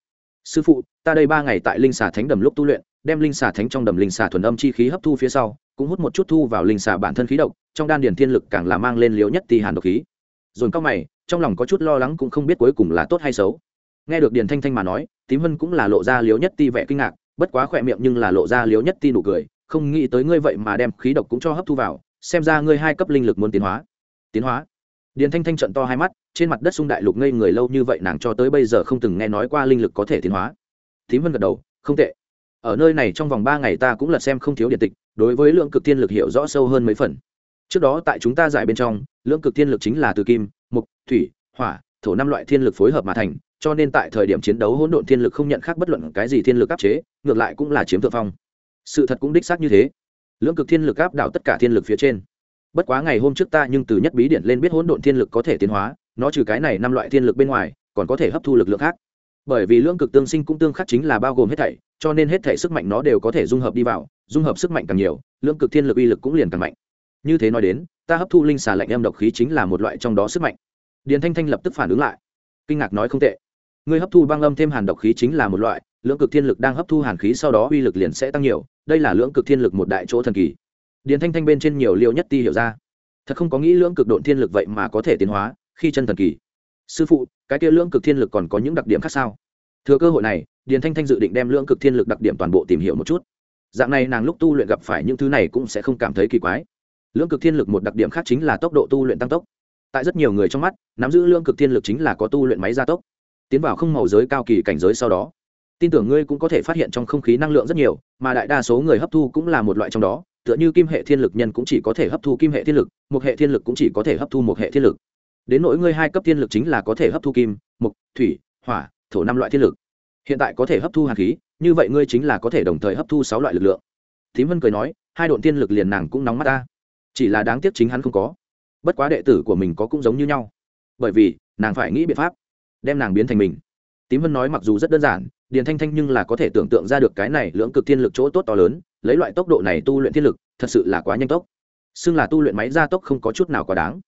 Sư phụ, ta đây ba ngày tại linh xà thánh đầm lúc tu luyện, đem linh xà thánh trong đầm linh xà thuần âm chi khí hấp thu phía sau, cũng hút một chút thu vào linh xà bản thân khí độc, trong đan điền thiên lực càng là mang lên liếu nhất thì hàn độc khí. Rồi cao mày, trong lòng có chút lo lắng cũng không biết cuối cùng là tốt hay xấu. Nghe được điền thanh thanh mà nói tím vân cũng là lộ ra liếu nhất ti vẻ kinh ngạc, bất quá khỏe miệng nhưng là lộ ra liếu nhất ti nụ cười, không nghĩ tới ngươi vậy mà đem khí độc cũng cho hấp thu vào, xem ra ngươi hai cấp linh lực muốn tiến hóa. Tiến hóa? Điền thanh thanh trận to hai mắt, trên mặt đất sung đại lục ngây người lâu như vậy nàng cho tới bây giờ không từng nghe nói qua linh lực có thể tiến hóa. Tím vân gật đầu, không tệ. Ở nơi này trong vòng ba ngày ta cũng lật xem không thiếu điện tịch, đối với lượng cực thiên lực hiểu rõ sâu hơn mấy phần. Trước đó tại chúng ta giải bên trong, lượng cực thiên lực chính là từ kim, mục, thủy, hỏa, thổ năm loại thiên lực phối hợp mà thành cho nên tại thời điểm chiến đấu hỗn độn thiên lực không nhận khác bất luận cái gì thiên lực áp chế, ngược lại cũng là chiếm thượng phong. Sự thật cũng đích xác như thế. Lưỡng cực thiên lực áp đảo tất cả thiên lực phía trên. Bất quá ngày hôm trước ta nhưng từ nhất bí điển lên biết hỗn độn thiên lực có thể tiến hóa, nó trừ cái này năm loại thiên lực bên ngoài, còn có thể hấp thu lực lượng khác. Bởi vì lưỡng cực tương sinh cũng tương khắc chính là bao gồm hết thảy, cho nên hết thảy sức mạnh nó đều có thể dung hợp đi vào, dung hợp sức mạnh càng nhiều, lưỡng cực thiên lực uy lực cũng liền càng mạnh. Như thế nói đến, ta hấp thu linh xà lạnh em độc khí chính là một loại trong đó sức mạnh. Điền thanh thanh lập tức phản ứng lại. Kinh ngạc nói không tệ ngươi hấp thu băng âm thêm hàn độc khí chính là một loại, lưỡng cực thiên lực đang hấp thu hàn khí sau đó uy lực liền sẽ tăng nhiều, đây là lưỡng cực thiên lực một đại chỗ thần kỳ. Điền thanh thanh bên trên nhiều liều nhất ti hiểu ra. Thật không có nghĩ lưỡng cực độn thiên lực vậy mà có thể tiến hóa, khi chân thần kỳ. Sư phụ, cái kia lưỡng cực thiên lực còn có những đặc điểm khác sao? Thừa cơ hội này, điền thanh thanh dự định đem lưỡng cực thiên lực đặc điểm toàn bộ tìm hiểu một chút. Dạng này nàng lúc tu luyện gặp phải những thứ này cũng sẽ không cảm thấy kỳ quái. Lưỡng cực thiên lực một đặc điểm khác chính là tốc độ tu luyện tăng tốc. Tại rất nhiều người trong mắt, nắm giữ lưỡng cực thiên lực chính là có tu luyện máy gia tốc tiến vào không màu giới cao kỳ cảnh giới sau đó. Tin tưởng ngươi cũng có thể phát hiện trong không khí năng lượng rất nhiều, mà đại đa số người hấp thu cũng là một loại trong đó, tựa như kim hệ thiên lực nhân cũng chỉ có thể hấp thu kim hệ thiên lực một hệ thiên lực cũng chỉ có thể hấp thu một hệ thiên lực. Đến nỗi ngươi hai cấp thiên lực chính là có thể hấp thu kim, mục, thủy, hỏa, thổ năm loại thiên lực. Hiện tại có thể hấp thu hạt khí, như vậy ngươi chính là có thể đồng thời hấp thu sáu loại lực lượng. Thím vân cười nói, hai độn thiên lực liền nàng cũng nóng mắt ta. Chỉ là đáng tiếc chính hắn không có. Bất quá đệ tử của mình có cũng giống như nhau. Bởi vì, nàng phải nghĩ biện pháp đem nàng biến thành mình. Tím vân nói mặc dù rất đơn giản, điền thanh thanh nhưng là có thể tưởng tượng ra được cái này lưỡng cực thiên lực chỗ tốt to lớn, lấy loại tốc độ này tu luyện thiên lực, thật sự là quá nhanh tốc. Xưng là tu luyện máy gia tốc không có chút nào quá đáng.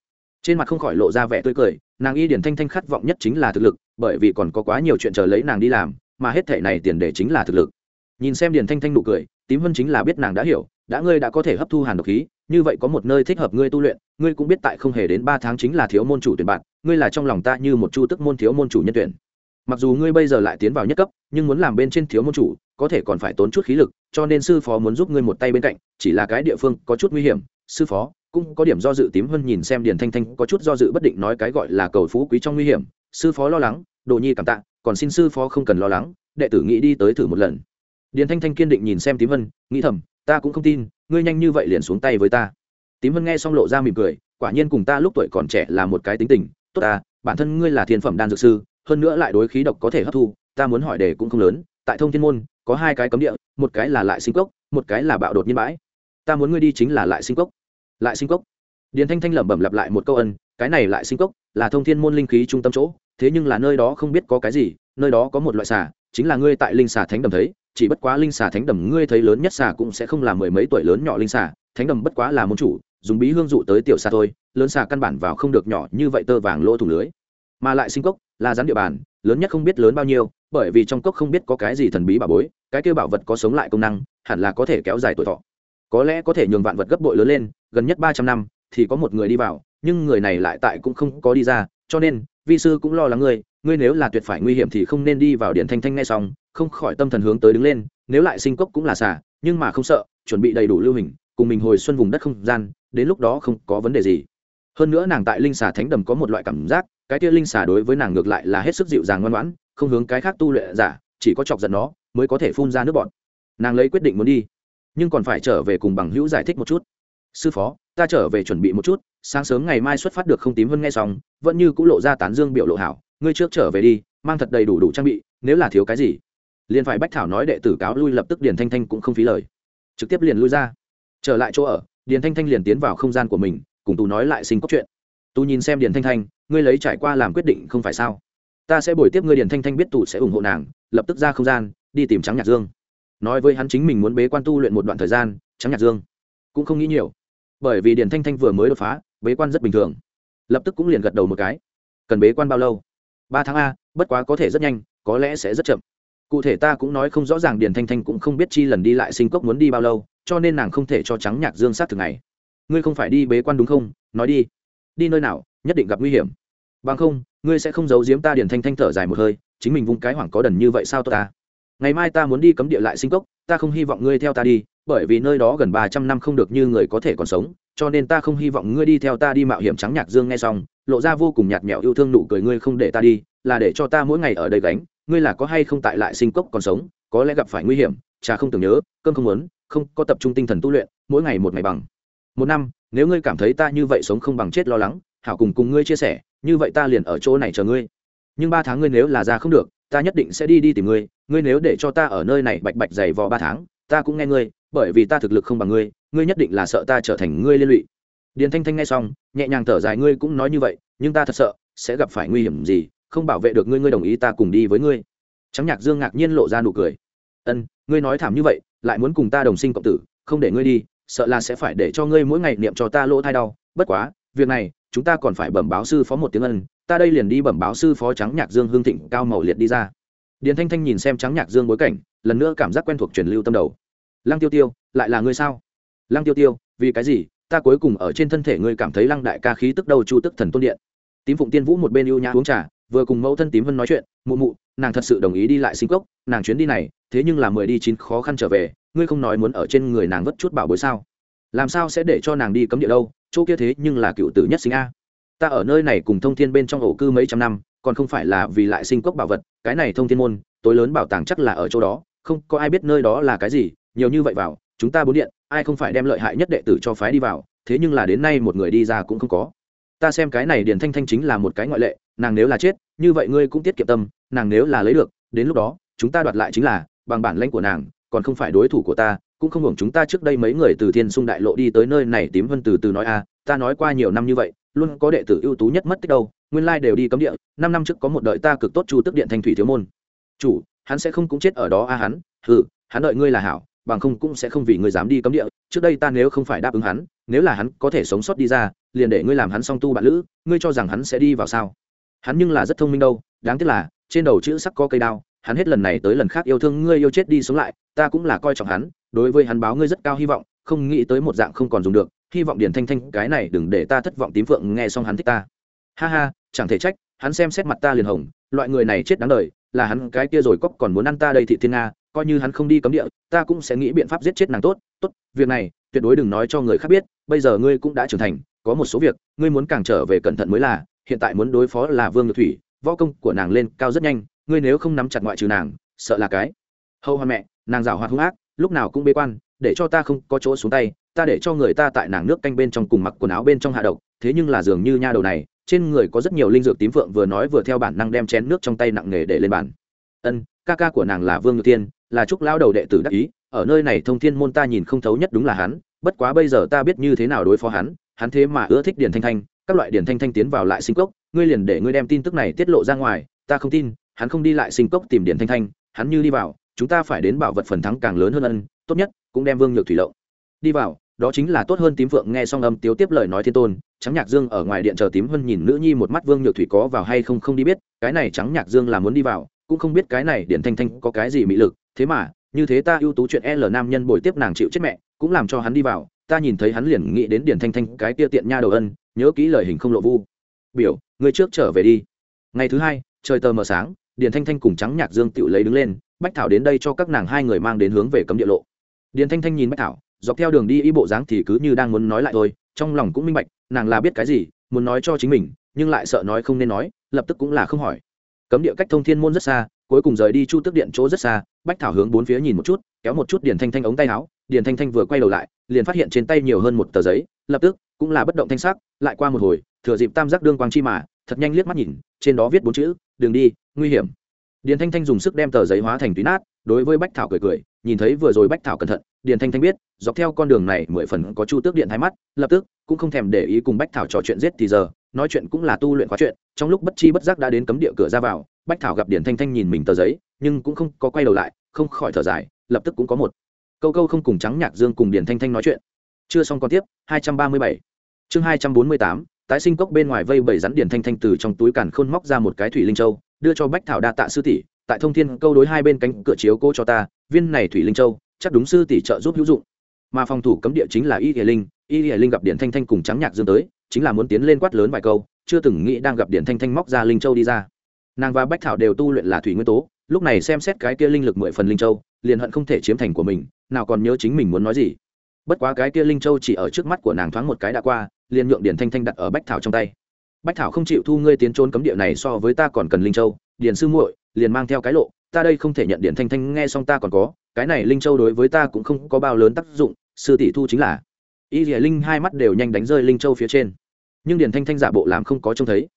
Trên mặt không khỏi lộ ra vẻ tươi cười, nàng y điển thanh thanh khát vọng nhất chính là thực lực, bởi vì còn có quá nhiều chuyện chờ lấy nàng đi làm, mà hết thể này tiền đề chính là thực lực. Nhìn xem điển thanh thanh nụ cười, tím vân chính là biết nàng đã hiểu đã ngươi đã có thể hấp thu hàn độc khí, như vậy có một nơi thích hợp ngươi tu luyện, ngươi cũng biết tại không hề đến ba tháng chính là thiếu môn chủ tuyển bạn, ngươi là trong lòng ta như một chu tức môn thiếu môn chủ nhân tuyển. Mặc dù ngươi bây giờ lại tiến vào nhất cấp, nhưng muốn làm bên trên thiếu môn chủ, có thể còn phải tốn chút khí lực, cho nên sư phó muốn giúp ngươi một tay bên cạnh, chỉ là cái địa phương có chút nguy hiểm, sư phó, cũng có điểm do dự tím hơn nhìn xem điền thanh thanh, có chút do dự bất định nói cái gọi là cầu phú quý trong nguy hiểm, sư phó lo lắng, đồ nhi cảm tạ, còn xin sư phó không cần lo lắng, đệ tử nghĩ đi tới thử một lần. Điền thanh thanh kiên định nhìn xem tím vân nghĩ thầm ta cũng không tin, ngươi nhanh như vậy liền xuống tay với ta. Tím vân nghe xong lộ ra mỉm cười, quả nhiên cùng ta lúc tuổi còn trẻ là một cái tính tình, tốt ta, bản thân ngươi là thiên phẩm đan dược sư, hơn nữa lại đối khí độc có thể hấp thu, ta muốn hỏi đề cũng không lớn, tại thông thiên môn, có hai cái cấm địa, một cái là lại sinh cốc, một cái là bạo đột nhiên bãi. Ta muốn ngươi đi chính là lại sinh cốc. Lại sinh cốc. Điền thanh thanh lẩm bẩm lặp lại một câu ân, cái này lại sinh cốc là thông thiên môn linh khí trung tâm chỗ, thế nhưng là nơi đó không biết có cái gì, nơi đó có một loại xà, chính là ngươi tại linh xà thánh đầm thấy chỉ bất quá linh xà thánh đầm ngươi thấy lớn nhất xà cũng sẽ không là mười mấy tuổi lớn nhỏ linh xà, thánh đầm bất quá là môn chủ, dùng bí hương dụ tới tiểu xà thôi, lớn xà căn bản vào không được nhỏ như vậy tơ vàng lỗ thủ lưới. Mà lại sinh cốc, là rắn địa bàn, lớn nhất không biết lớn bao nhiêu, bởi vì trong cốc không biết có cái gì thần bí bảo bối, cái kêu bảo vật có sống lại công năng, hẳn là có thể kéo dài tuổi thọ. Có lẽ có thể nhường vạn vật gấp bội lớn lên, gần nhất ba trăm năm, thì có một người đi vào, nhưng người này lại tại cũng không có đi ra, cho nên, vi sư cũng lo lắng ngươi ngươi nếu là tuyệt phải nguy hiểm thì không nên đi vào điện thanh thanh ngay xong, không khỏi tâm thần hướng tới đứng lên, nếu lại sinh cốc cũng là xả nhưng mà không sợ, chuẩn bị đầy đủ lưu hình, cùng mình hồi xuân vùng đất không gian, đến lúc đó không có vấn đề gì. Hơn nữa nàng tại linh xà thánh đầm có một loại cảm giác, cái kia linh xà đối với nàng ngược lại là hết sức dịu dàng ngoan ngoãn, không hướng cái khác tu luyện giả, chỉ có chọc giận nó, mới có thể phun ra nước bọn nàng lấy quyết định muốn đi, nhưng còn phải trở về cùng bằng hữu giải thích một chút. Sư phó, ta trở về chuẩn bị một chút, sáng sớm ngày mai xuất phát được không tím hơn nghe xong, vẫn như cũng lộ ra tán dương biểu lộ hảo ngươi trước trở về đi, mang thật đầy đủ đủ trang bị, nếu là thiếu cái gì, liền phải bách thảo nói đệ tử cáo lui lập tức điền thanh thanh cũng không phí lời. Trực tiếp liền lui ra. Trở lại chỗ ở, điền thanh thanh liền tiến vào không gian của mình, cùng tú nói lại sinh cốc chuyện. Tú nhìn xem điền thanh thanh, ngươi lấy trải qua làm quyết định không phải sao? Ta sẽ bồi tiếp ngươi, điền thanh thanh biết tù sẽ ủng hộ nàng, lập tức ra không gian, đi tìm trắng nhạc dương. Nói với hắn chính mình muốn bế quan tu luyện một đoạn thời gian trắng nhạc dương cũng không nghĩ nhiều. Bởi vì điền thanh thanh vừa mới đột phá, bế quan rất bình thường. Lập tức cũng liền gật đầu một cái. Cần bế quan bao lâu? Ba tháng a, bất quá có thể rất nhanh, có lẽ sẽ rất chậm. Cụ thể ta cũng nói không rõ ràng điền thanh thanh cũng không biết chi lần đi lại sinh cốc muốn đi bao lâu, cho nên nàng không thể cho trắng nhạc dương sát thường ngày. Ngươi không phải đi bế quan đúng không? Nói đi. Đi nơi nào, nhất định gặp nguy hiểm. Bằng không, ngươi sẽ không giấu giếm ta, điền thanh thanh thở dài một hơi, chính mình vung cái hoảng có đần như vậy sao ta? Ngày mai ta muốn đi cấm địa lại sinh cốc, ta không hy vọng ngươi theo ta đi, bởi vì nơi đó gần ba trăm năm không được như người có thể còn sống cho nên ta không hy vọng ngươi đi theo ta đi mạo hiểm trắng nhạc dương nghe xong, lộ ra vô cùng nhạt nhẽo yêu thương nụ cười ngươi không để ta đi, là để cho ta mỗi ngày ở đây gánh, ngươi là có hay không tại lại sinh cốc còn sống, có lẽ gặp phải nguy hiểm cha không tưởng nhớ, cơm không muốn, không, có tập trung tinh thần tu luyện, mỗi ngày một ngày bằng. Một năm, nếu ngươi cảm thấy ta như vậy sống không bằng chết lo lắng, hảo cùng cùng ngươi chia sẻ, như vậy ta liền ở chỗ này chờ ngươi. Nhưng ba tháng ngươi nếu là ra không được, ta nhất định sẽ đi đi tìm ngươi ngươi nếu để cho ta ở nơi này bạch bạch dày vò ba tháng, ta cũng nghe ngươi bởi vì ta thực lực không bằng ngươi ngươi nhất định là sợ ta trở thành ngươi liên lụy. Điền thanh thanh nghe xong, nhẹ nhàng thở dài, ngươi cũng nói như vậy, nhưng ta thật sợ, sẽ gặp phải nguy hiểm gì, không bảo vệ được ngươi ngươi đồng ý ta cùng đi với ngươi. Trắng nhạc dương ngạc nhiên lộ ra nụ cười. Ân, ngươi nói thảm như vậy, lại muốn cùng ta đồng sinh cộng tử, không để ngươi đi, sợ là sẽ phải để cho ngươi mỗi ngày niệm cho ta lỗ thai đau. Bất quá, việc này, chúng ta còn phải bẩm báo sư phó một tiếng ân, ta đây liền đi bẩm báo sư phó trắng nhạc dương hương thịnh cao màu liệt đi ra. Điền thanh thanh nhìn xem trắng nhạc dương bối cảnh, lần nữa cảm giác quen thuộc truyền lưu tâm đầu lăng tiêu tiêu, lại là ngươi sao? Lăng tiêu tiêu, vì cái gì? Ta cuối cùng ở trên thân thể ngươi cảm thấy lăng đại ca khí tức đầu chu tức thần tôn điện. Tím phụng tiên vũ một bên ưu nhã uống trà, vừa cùng mẫu thân tím vân nói chuyện, mụ mụ, nàng thật sự đồng ý đi lại sinh cốc, nàng chuyến đi này, thế nhưng là mười đi chín khó khăn trở về, ngươi không nói muốn ở trên người nàng vất chút bảo bối sao? Làm sao sẽ để cho nàng đi cấm địa đâu? Chỗ kia thế nhưng là cựu tử nhất sinh a. Ta ở nơi này cùng thông thiên bên trong ổ cư mấy trăm năm, còn không phải là vì lại sinh cốc bảo vật, cái này thông thiên môn, tối lớn bảo tàng chắc là ở chỗ đó, không có ai biết nơi đó là cái gì nhiều như vậy vào, chúng ta bốn điện, ai không phải đem lợi hại nhất đệ tử cho phái đi vào, thế nhưng là đến nay một người đi ra cũng không có. Ta xem cái này điền thanh thanh chính là một cái ngoại lệ, nàng nếu là chết, như vậy ngươi cũng tiết kiệm tâm, nàng nếu là lấy được, đến lúc đó, chúng ta đoạt lại chính là, bằng bản lãnh của nàng, còn không phải đối thủ của ta, cũng không hưởng chúng ta trước đây mấy người từ thiên sung đại lộ đi tới nơi này tím vân từ từ nói a ta nói qua nhiều năm như vậy, luôn có đệ tử ưu tú nhất mất tích đâu, nguyên lai đều đi cấm địa, năm năm trước có một đợi ta cực tốt chu tức điện thanh thủy thiếu môn. Chủ, hắn sẽ không cũng chết ở đó a hắn ừ hắn đợi ngươi là hảo bằng không cũng sẽ không vì ngươi dám đi cấm địa, trước đây ta nếu không phải đáp ứng hắn, nếu là hắn có thể sống sót đi ra, liền để ngươi làm hắn song tu bạn lữ, ngươi cho rằng hắn sẽ đi vào sao? Hắn nhưng là rất thông minh đâu, đáng tiếc là, trên đầu chữ sắc có cây đao, hắn hết lần này tới lần khác yêu thương ngươi yêu chết đi sống lại, ta cũng là coi trọng hắn, đối với hắn báo ngươi rất cao hy vọng, không nghĩ tới một dạng không còn dùng được, hy vọng điền thanh thanh, cái này đừng để ta thất vọng tím phượng, nghe xong hắn thích ta. Ha ha, chẳng thể trách, hắn xem xét mặt ta liền hồng, loại người này chết đáng đời, là hắn cái kia rồi cóc còn muốn ăn ta đây thị thiên nga coi như hắn không đi cấm địa, ta cũng sẽ nghĩ biện pháp giết chết nàng tốt tốt, việc này, tuyệt đối đừng nói cho người khác biết, bây giờ ngươi cũng đã trưởng thành, có một số việc, ngươi muốn càng trở về cẩn thận mới là, hiện tại muốn đối phó là vương nhược thủy, võ công của nàng lên cao rất nhanh, ngươi nếu không nắm chặt ngoại trừ nàng, sợ là cái. Hầu hoa mẹ, nàng rào hoạt hung ác, lúc nào cũng bê quan, để cho ta không có chỗ xuống tay, ta để cho người ta tại nàng nước canh bên trong cùng mặc quần áo bên trong hạ độc, thế nhưng là dường như nha đầu này, trên người có rất nhiều linh dược tím phượng vừa nói vừa theo bản năng đem chén nước trong tay nặng nề để lên bàn. Ân ca ca của nàng là vương ngự thiên, là trúc lao đầu đệ tử đắc ý, ở nơi này thông thiên môn ta nhìn không thấu nhất đúng là hắn, bất quá bây giờ ta biết như thế nào đối phó hắn hắn thế mà ưa thích điển thanh thanh, các loại điển thanh thanh tiến vào lại sinh cốc, ngươi liền để ngươi đem tin tức này tiết lộ ra ngoài, ta không tin, hắn không đi lại sinh cốc tìm điển thanh thanh, hắn như đi vào, chúng ta phải đến bảo vật phần thắng càng lớn hơn ân, tốt nhất, cũng đem vương nhược thủy lậu đi vào, đó chính là tốt hơn tím phượng nghe xong âm tiếu tiếp lời nói thiên tôn, trắng nhạc dương ở ngoài điện chờ tím hơn nhìn nữ nhi một mắt vương nhược thủy có vào hay không không đi biết, cái này trắng nhạc dương là muốn đi vào cũng không biết cái này điển thanh thanh có cái gì mị lực, thế mà, như thế ta ưu tú chuyện l nam nhân bồi tiếp nàng chịu chết mẹ, cũng làm cho hắn đi vào, ta nhìn thấy hắn liền nghĩ đến điển thanh thanh cái tia tiện nha đầu ân, nhớ kỹ lời hình không lộ vu. Biểu người trước trở về đi. Ngày thứ hai, trời tờ mờ sáng, điển thanh thanh cùng trắng nhạc dương tự lấy đứng lên, bách thảo đến đây cho các nàng hai người mang đến hướng về cấm địa lộ. Điển thanh thanh nhìn bách thảo, dọc theo đường đi y bộ dáng thì cứ như đang muốn nói lại thôi, trong lòng cũng minh bạch, nàng là biết cái gì, muốn nói cho chính mình, nhưng lại sợ nói không nên nói, lập tức cũng là không hỏi cấm địa cách thông thiên môn rất xa, cuối cùng rời đi chu Tước điện chỗ rất xa, bách thảo hướng bốn phía nhìn một chút, kéo một chút điền thanh thanh ống tay áo, điền thanh thanh vừa quay đầu lại, liền phát hiện trên tay nhiều hơn một tờ giấy, lập tức, cũng là bất động thanh sắc, lại qua một hồi, thừa dịp tam giác đương quang chi mà, thật nhanh liếc mắt nhìn, trên đó viết bốn chữ, đường đi, nguy hiểm. Điền thanh thanh dùng sức đem tờ giấy hóa thành túy nát, đối với bách thảo cười cười, nhìn thấy vừa rồi bách thảo cẩn thận, điền thanh thanh biết, dọc theo con đường này mười phần có chu tước điện thái mắt, lập tức, cũng không thèm để ý cùng bách thảo trò chuyện giết thì giờ nói chuyện cũng là tu luyện khóa chuyện trong lúc bất chi bất giác đã đến cấm địa cửa ra vào bách thảo gặp điển thanh thanh nhìn mình tờ giấy nhưng cũng không có quay đầu lại không khỏi thở dài lập tức cũng có một. Câu câu không cùng trắng nhạc dương cùng điển thanh thanh nói chuyện. Chưa xong còn tiếp 237. chương 248, tái sinh cốc bên ngoài vây bảy rắn điển thanh thanh từ trong túi càn khôn móc ra một cái thủy linh châu đưa cho bách thảo đa tạ sư tỷ tại thông thiên câu đối hai bên cánh cửa chiếu cô cho ta viên này thủy linh châu chắc đúng sư tỷ trợ giúp hữu dụng. Mà phòng thủ cấm địa chính là y hiền linh y hiền linh gặp điển thanh thanh cùng trắng nhạc dương tới chính là muốn tiến lên quát lớn vài câu, chưa từng nghĩ đang gặp điển thanh thanh móc ra linh châu đi ra. Nàng và bách thảo đều tu luyện là thủy nguyên tố, lúc này xem xét cái kia linh lực mười phần linh châu, liền hận không thể chiếm thành của mình, nào còn nhớ chính mình muốn nói gì. Bất quá cái kia linh châu chỉ ở trước mắt của nàng thoáng một cái đã qua, liền nhượng điển thanh thanh đặt ở bách thảo trong tay. Bách thảo không chịu thu ngươi tiến trốn cấm địa này so với ta còn cần linh châu điển sư muội, liền mang theo cái lộ, ta đây không thể nhận điển thanh thanh nghe xong ta còn có, cái này linh châu đối với ta cũng không có bao lớn tác dụng, sư tỷ thu chính là. Y dìa linh hai mắt đều nhanh đánh rơi linh châu phía trên nhưng Điền thanh thanh giả bộ làm không có trông thấy.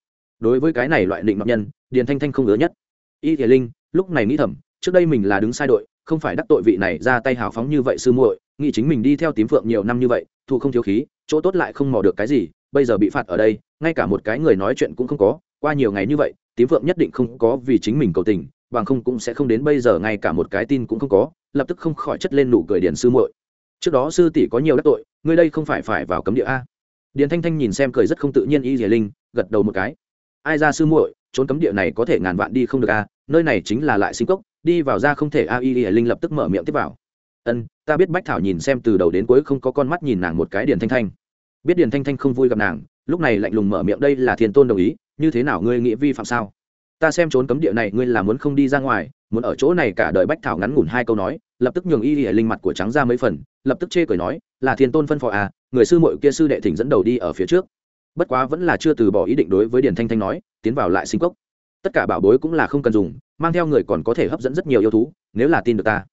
Đối với cái này loại định ngọc nhân, Điền thanh thanh không ngớ nhất. Y thể linh, lúc này nghĩ thầm, trước đây mình là đứng sai đội, không phải đắc tội vị này ra tay hào phóng như vậy sư muội, nghĩ chính mình đi theo tím phượng nhiều năm như vậy thu không thiếu khí, chỗ tốt lại không mò được cái gì, bây giờ bị phạt ở đây, ngay cả một cái người nói chuyện cũng không có, qua nhiều ngày như vậy, tím phượng nhất định không có vì chính mình cầu tình, bằng không cũng sẽ không đến bây giờ ngay cả một cái tin cũng không có, lập tức không khỏi chất lên nụ cười Điền sư muội. Trước đó sư tỷ có nhiều đắc tội, ngươi đây không phải phải vào cấm địa a? Điền thanh thanh nhìn xem cười rất không tự nhiên y dìa linh, gật đầu một cái. Ai ra sư muội, trốn cấm địa này có thể ngàn vạn đi không được a nơi này chính là lại sinh cốc, đi vào ra không thể a y dìa linh lập tức mở miệng tiếp vào. Ân, ta biết bách thảo nhìn xem từ đầu đến cuối không có con mắt nhìn nàng một cái điền thanh thanh. Biết điền thanh thanh không vui gặp nàng, lúc này lạnh lùng mở miệng, đây là thiên tôn đồng ý, như thế nào ngươi nghĩ vi phạm sao? Ta xem trốn cấm địa này ngươi là muốn không đi ra ngoài, muốn ở chỗ này cả đời bách thảo ngắn ngủn hai câu nói lập tức nhường y y linh mặt của trắng ra mấy phần, lập tức chê cười nói, là thiên tôn phân phò à người sư muội kia sư đệ thỉnh dẫn đầu đi ở phía trước. Bất quá vẫn là chưa từ bỏ ý định đối với điền thanh thanh nói, tiến vào lại sinh cốc. Tất cả bảo bối cũng là không cần dùng, mang theo người còn có thể hấp dẫn rất nhiều yêu thú, nếu là tin được ta.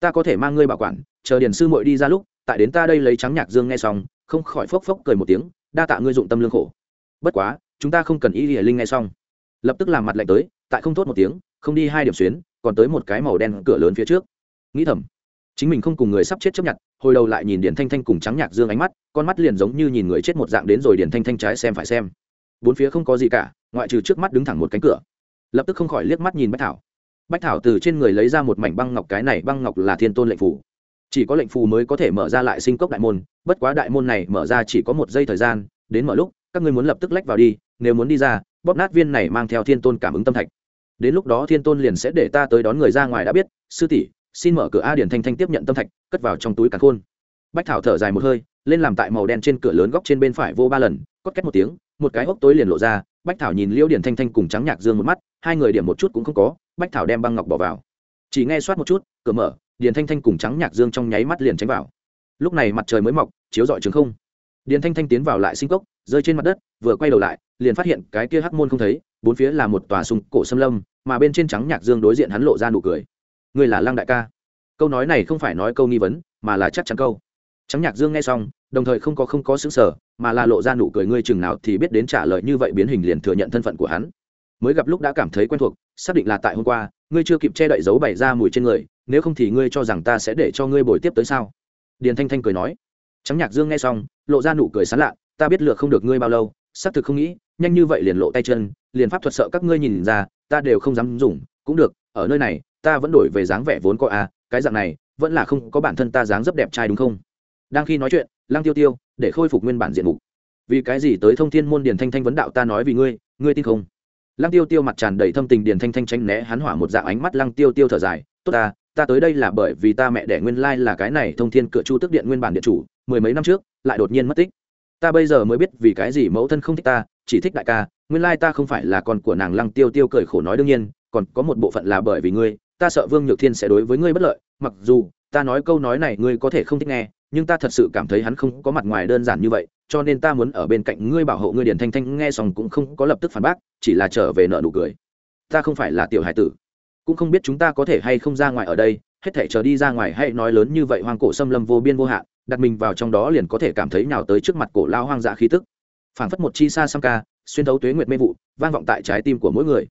Ta có thể mang ngươi bảo quản, chờ điền sư muội đi ra lúc, tại đến ta đây lấy trắng nhạc dương nghe xong, không khỏi phốc phốc cười một tiếng, đa tạ ngươi dụng tâm lương khổ. Bất quá, chúng ta không cần y y linh nghe xong. Lập tức làm mặt lạnh tới, tại không thốt một tiếng, không đi hai điểm xuyến, còn tới một cái màu đen cửa lớn phía trước nghĩ thầm, chính mình không cùng người sắp chết chấp nhận, hồi đầu lại nhìn điển thanh thanh cùng trắng nhạc dương ánh mắt, con mắt liền giống như nhìn người chết một dạng đến rồi điển thanh thanh trái xem phải xem. Bốn phía không có gì cả, ngoại trừ trước mắt đứng thẳng một cánh cửa. Lập tức không khỏi liếc mắt nhìn bách thảo. Bách thảo từ trên người lấy ra một mảnh băng ngọc, cái này băng ngọc là thiên tôn lệnh phù. Chỉ có lệnh phù mới có thể mở ra lại sinh cốc đại môn, bất quá đại môn này mở ra chỉ có một giây thời gian, đến mở lúc, các ngươi muốn lập tức lách vào đi, nếu muốn đi ra, bóp nát viên này mang theo thiên tôn cảm ứng tâm thạch. Đến lúc đó thiên tôn liền sẽ để ta tới đón người ra ngoài đã biết, sư tỷ xin mở cửa a điển thanh thanh tiếp nhận tâm thạch, cất vào trong túi càn khôn. Bách thảo thở dài một hơi, lên làm tại màu đen trên cửa lớn góc trên bên phải vô ba lần cót két một tiếng, một cái hốc tối liền lộ ra, bách thảo nhìn liễu điển thanh thanh cùng trắng nhạc dương một mắt, hai người điểm một chút cũng không có, bách thảo đem băng ngọc bỏ vào. Chỉ nghe soát một chút, cửa mở điển thanh thanh cùng trắng nhạc dương trong nháy mắt liền tránh vào. Lúc này mặt trời mới mọc, chiếu rọi trường không. Điển thanh thanh tiến vào lại sinh cốc, rơi trên mặt đất, vừa quay đầu lại, liền phát hiện cái kia hắc môn không thấy, bốn phía là một tòa sùng cổ xâm lâm, mà bên trên trắng nhạc dương đối diện hắn lộ ra nụ cười ngươi là lăng đại ca. Câu nói này không phải nói câu nghi vấn, mà là chắc chắn câu. Trắng nhạc dương nghe xong, đồng thời không có không có xứng sở mà là lộ ra nụ cười ngươi chừng nào thì biết đến trả lời như vậy biến hình liền thừa nhận thân phận của hắn. Mới gặp lúc đã cảm thấy quen thuộc, xác định là tại hôm qua, ngươi chưa kịp che đậy dấu bày ra mùi trên người, nếu không thì ngươi cho rằng ta sẽ để cho ngươi bồi tiếp tới sao? Điền thanh thanh cười nói. Trắng nhạc dương nghe xong, lộ ra nụ cười sán lạ, ta biết lựa không được ngươi bao lâu, xác thực không nghĩ, nhanh như vậy liền lộ tay chân, liền pháp thuật sợ các ngươi nhìn ra, ta đều không dám dùng, cũng được, ở nơi này ta vẫn đổi về dáng vẻ vốn có à cái dạng này, vẫn là không có bản thân ta dáng rất đẹp trai đúng không? Đang khi nói chuyện, lăng tiêu tiêu, để khôi phục nguyên bản diện mục. Vì cái gì tới thông thiên môn điền thanh thanh vấn đạo ta nói vì ngươi ngươi tin không? Lăng tiêu tiêu mặt tràn đầy thâm tình điền thanh thanh tránh né hắn hỏa một dạng ánh mắt lăng tiêu tiêu thở dài, tốt ta ta tới đây là bởi vì ta mẹ đẻ nguyên lai là cái này thông thiên cửa chu tức điện nguyên bản điện chủ, mười mấy năm trước, lại đột nhiên mất tích. Ta bây giờ mới biết vì cái gì mẫu thân không thích ta, chỉ thích đại ca, nguyên lai ta không phải là con của nàng. Lăng tiêu tiêu cười khổ nói, đương nhiên, còn có một bộ phận là bởi vì ngươi ta sợ vương nhược thiên sẽ đối với ngươi bất lợi, mặc dù, ta nói câu nói này ngươi có thể không thích nghe, nhưng ta thật sự cảm thấy hắn không có mặt ngoài đơn giản như vậy, cho nên ta muốn ở bên cạnh ngươi bảo hộ ngươi điền thanh thanh, nghe xong cũng không có lập tức phản bác, chỉ là trở về nợ nụ cười. Ta không phải là tiểu hải tử, cũng không biết chúng ta có thể hay không ra ngoài ở đây, hết thể chờ đi ra ngoài hay nói lớn như vậy hoang cổ xâm lâm vô biên vô hạn, đặt mình vào trong đó liền có thể cảm thấy nào tới trước mặt cổ lao hoang dã khí tức. Phảng phất một chi xa xăm ca, xuyên thấu tuế nguyệt mê vụ, vang vọng tại trái tim của mỗi người.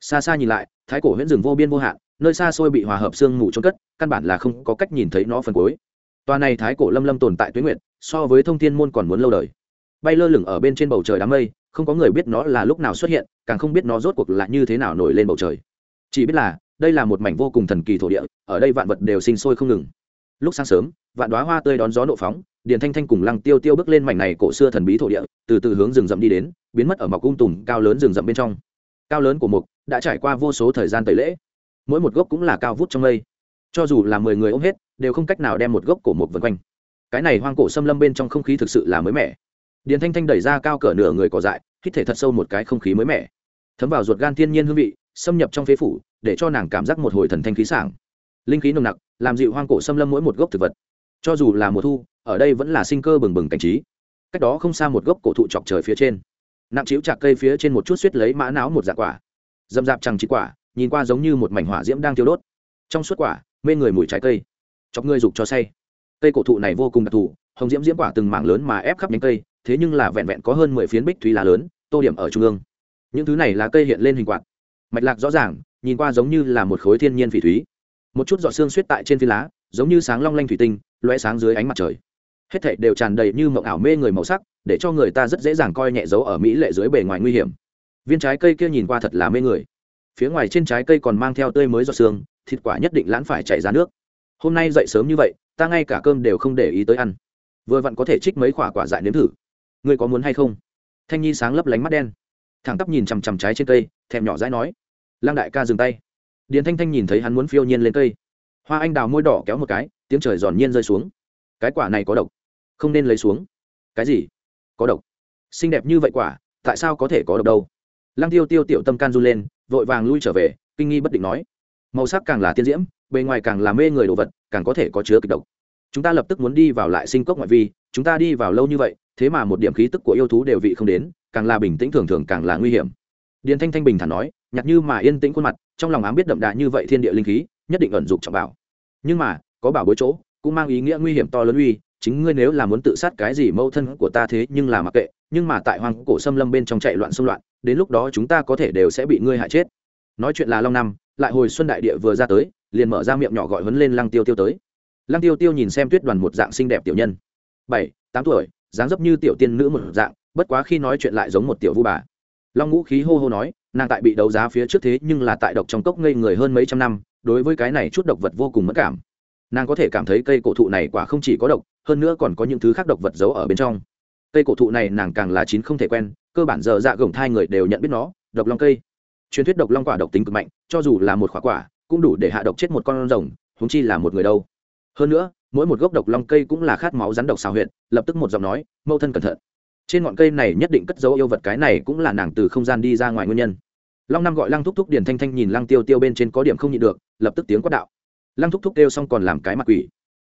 Xa xa nhìn lại, thái cổ huyễn rừng vô biên vô hạn nơi xa xôi bị hòa hợp sương mù trôn cất căn bản là không có cách nhìn thấy nó phần cuối. Tòa này thái cổ lâm lâm tồn tại tuế nguyện, so với thông thiên môn còn muốn lâu đời. Bay lơ lửng ở bên trên bầu trời đám mây không có người biết nó là lúc nào xuất hiện càng không biết nó rốt cuộc là như thế nào nổi lên bầu trời. Chỉ biết là đây là một mảnh vô cùng thần kỳ thổ địa ở đây vạn vật đều sinh sôi không ngừng. Lúc sáng sớm vạn đoá hoa tươi đón gió nộ phóng điền thanh thanh cùng lăng tiêu tiêu bước lên mảnh này cổ xưa thần bí thổ địa từ từ hướng rừng rậm đi đến biến mất ở mọc cung tùng cao lớn rừng rậm bên trong. Cao lớn của mục đã trải qua vô số thời gian tẩy lễ mỗi một gốc cũng là cao vút trong mây. Cho dù là mười người ôm hết, đều không cách nào đem một gốc cổ mục vân quanh. Cái này hoang cổ xâm lâm bên trong không khí thực sự là mới mẻ. Điền thanh thanh đẩy ra cao cỡ nửa người cỏ dại, hít thể thật sâu một cái không khí mới mẻ. Thấm vào ruột gan thiên nhiên hương vị, xâm nhập trong phế phủ, để cho nàng cảm giác một hồi thần thanh khí sảng. Linh khí nồng nặc, làm dịu hoang cổ xâm lâm mỗi một gốc thực vật. Cho dù là mùa thu, ở đây vẫn là sinh cơ bừng bừng cảnh trí. Cách đó không xa một gốc cổ thụ chọc trời phía trên. Nặng chiếu chạc cây phía trên một chút suýt lấy mã não một dạ quả. Dầm dạp chẳng chỉ quả nhìn qua giống như một mảnh hỏa diễm đang thiêu đốt. Trong suốt quả, mê người mùi trái cây. Chọc ngươi dục cho say. Cây cổ thụ này vô cùng đặc thù, hồng diễm diễm quả từng mảng lớn mà ép khắp nhánh cây, thế nhưng là vẹn vẹn có hơn mười phiến bích thúy lá lớn, tô điểm ở trung ương. Những thứ này là cây hiện lên hình quạt. Mạch lạc rõ ràng, nhìn qua giống như là một khối thiên nhiên phỉ thúy. Một chút giọt xương suýt tại trên phi lá, giống như sáng long lanh thủy tinh loe sáng dưới ánh mặt trời. Hết thảy đều tràn đầy như mộng ảo mê người màu sắc, để cho người ta rất dễ dàng coi nhẹ dấu ở mỹ lệ dưới bề ngoài nguy hiểm. Viên trái cây kia nhìn qua thật là mê người phía ngoài trên trái cây còn mang theo tươi mới giọt xương thịt quả nhất định lãn phải chảy ra nước. Hôm nay dậy sớm như vậy, ta ngay cả cơm đều không để ý tới ăn. Vừa vặn có thể trích mấy quả quả dại nếm thử. Ngươi có muốn hay không? Thanh nhi sáng lấp lánh mắt đen. Thẳng tắp nhìn chằm chằm trái trên cây, thèm nhỏ dãi nói. Lăng đại ca dừng tay. Điền thanh thanh nhìn thấy hắn muốn phiêu nhiên lên cây. Hoa anh đào môi đỏ kéo một cái, tiếng trời giòn nhiên rơi xuống. Cái quả này có độc. Không nên lấy xuống. Cái gì? Có độc. Xinh đẹp như vậy quả, tại sao có thể có độc đâu? Lăng tiêu tiêu tiểu tâm can run lên vội vàng lui trở về, kinh nghi bất định nói, màu sắc càng là tiên diễm, bề ngoài càng là mê người đồ vật, càng có thể có chứa kịch độc. Chúng ta lập tức muốn đi vào lại sinh cốc ngoại vi, chúng ta đi vào lâu như vậy, thế mà một điểm khí tức của yêu thú đều vị không đến, càng là bình tĩnh thường thường càng là nguy hiểm. Điền thanh thanh bình thản nói, nhặt như mà yên tĩnh khuôn mặt, trong lòng ám biết đậm đà như vậy thiên địa linh khí, nhất định ẩn dục trọng bảo. Nhưng mà, có bảo bối chỗ, cũng mang ý nghĩa nguy hiểm to lớn uy, chính ngươi nếu là muốn tự sát cái gì mâu thân của ta thế nhưng là mặc kệ, nhưng mà tại hoàng cổ xâm lâm bên trong chạy loạn xung loạn đến lúc đó chúng ta có thể đều sẽ bị ngươi hại chết. Nói chuyện là long năm lại hồi xuân đại địa vừa ra tới, liền mở ra miệng nhỏ gọi huấn lên lăng tiêu tiêu tới. Lăng tiêu tiêu nhìn xem tuyết đoàn một dạng xinh đẹp tiểu nhân. Bảy, tám tuổi, dáng dấp như tiểu tiên nữ một dạng, bất quá khi nói chuyện lại giống một tiểu vu bà. Long ngũ khí hô hô nói, nàng tại bị đấu giá phía trước thế nhưng là tại độc trong cốc ngây người hơn mấy trăm năm, đối với cái này chút độc vật vô cùng mất cảm. Nàng có thể cảm thấy cây cổ thụ này quả không chỉ có độc, hơn nữa còn có những thứ khác độc vật giấu ở bên trong cây cổ thụ này nàng càng là chín không thể quen, cơ bản giờ dạ gồng thai người đều nhận biết nó, độc long cây. Truyền thuyết độc long quả độc tính cực mạnh, cho dù là một quả quả, cũng đủ để hạ độc chết một con rồng húng chi là một người đâu. Hơn nữa, mỗi một gốc độc long cây cũng là khát máu rắn độc xào huyện lập tức một giọng nói mâu thân cẩn thận. Trên ngọn cây này nhất định cất dấu yêu vật cái này cũng là nàng từ không gian đi ra ngoài nguyên nhân. Long năm gọi lăng thúc thúc điền thanh thanh nhìn lăng tiêu tiêu bên trên có điểm không nhịn được, lập tức tiếng quát đạo. Lăng thúc thúc kêu xong còn làm cái mặt quỷ.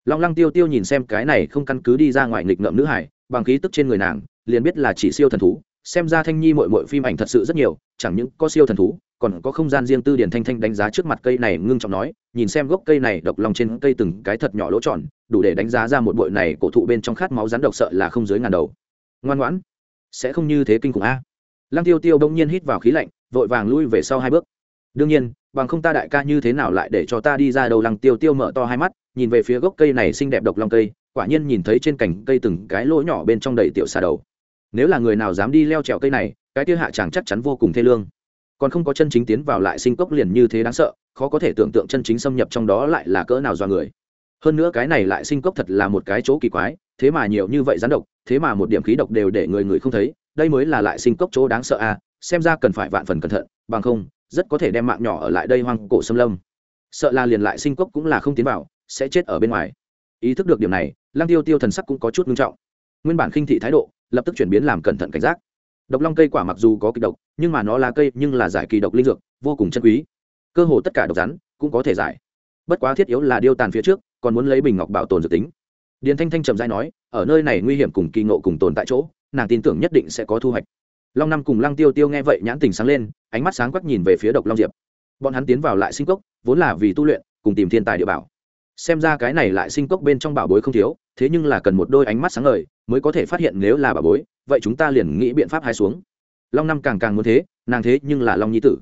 Long lăng tiêu tiêu nhìn xem cái này không căn cứ đi ra ngoài nghịch ngợm nữ hải bằng khí tức trên người nàng, liền biết là chỉ siêu thần thú, xem ra thanh nhi mội mội phim ảnh thật sự rất nhiều, chẳng những có siêu thần thú, còn có không gian riêng tư điển thanh thanh đánh giá trước mặt cây này ngưng trọng nói, nhìn xem gốc cây này độc lòng trên cây từng cái thật nhỏ lỗ tròn, đủ để đánh giá ra một bụi này cổ thụ bên trong khát máu rắn độc sợ là không dưới ngàn đầu. Ngoan ngoãn, sẽ không như thế kinh khủng a. Lăng tiêu tiêu bỗng nhiên hít vào khí lạnh, vội vàng lui về sau hai bước. Đương nhiên, bằng không ta đại ca như thế nào lại để cho ta đi ra đầu lăng tiêu tiêu mở to hai mắt, nhìn về phía gốc cây này xinh đẹp độc long cây quả nhiên nhìn thấy trên cành cây từng cái lỗ nhỏ bên trong đầy tiểu xà đầu. Nếu là người nào dám đi leo trèo cây này, cái kia hạ chàng chắc chắn vô cùng thê lương. Còn không có chân chính tiến vào lại sinh cốc liền như thế đáng sợ, khó có thể tưởng tượng chân chính xâm nhập trong đó lại là cỡ nào do người. Hơn nữa cái này lại sinh cốc thật là một cái chỗ kỳ quái, thế mà nhiều như vậy rắn độc, thế mà một điểm khí độc đều để người người không thấy, đây mới là lại sinh cốc chỗ đáng sợ à xem ra cần phải vạn phần cẩn thận, bằng không, rất có thể đem mạng nhỏ ở lại đây hoang cổ xâm lâm. Sợ là liền lại sinh cốc cũng là không tiến vào, sẽ chết ở bên ngoài ý thức được điểm này, lăng tiêu tiêu thần sắc cũng có chút nghiêm trọng. Nguyên bản khinh thị thái độ, lập tức chuyển biến làm cẩn thận cảnh giác. Độc long cây quả mặc dù có kịch độc, nhưng mà nó là cây, nhưng là giải kỳ độc linh dược, vô cùng chân quý. Cơ hồ tất cả độc rắn cũng có thể giải. Bất quá thiết yếu là điêu tàn phía trước, còn muốn lấy bình ngọc bảo tồn dược tính. Điền thanh thanh trầm dai nói, ở nơi này nguy hiểm cùng kỳ ngộ cùng tồn tại chỗ, nàng tin tưởng nhất định sẽ có thu hoạch. Long năm cùng lăng tiêu tiêu nghe vậy nhãn tình sáng lên, ánh mắt sáng quắc nhìn về phía độc long diệp. Bọn hắn tiến vào lại sinh cốc, vốn là vì tu luyện, cùng tìm thiên tài địa bảo xem ra cái này lại sinh cốc bên trong bảo bối không thiếu, thế nhưng là cần một đôi ánh mắt sáng ngời mới có thể phát hiện nếu là bảo bối, vậy chúng ta liền nghĩ biện pháp hai xuống. Long năm càng càng muốn thế, nàng thế nhưng là long nhi tử.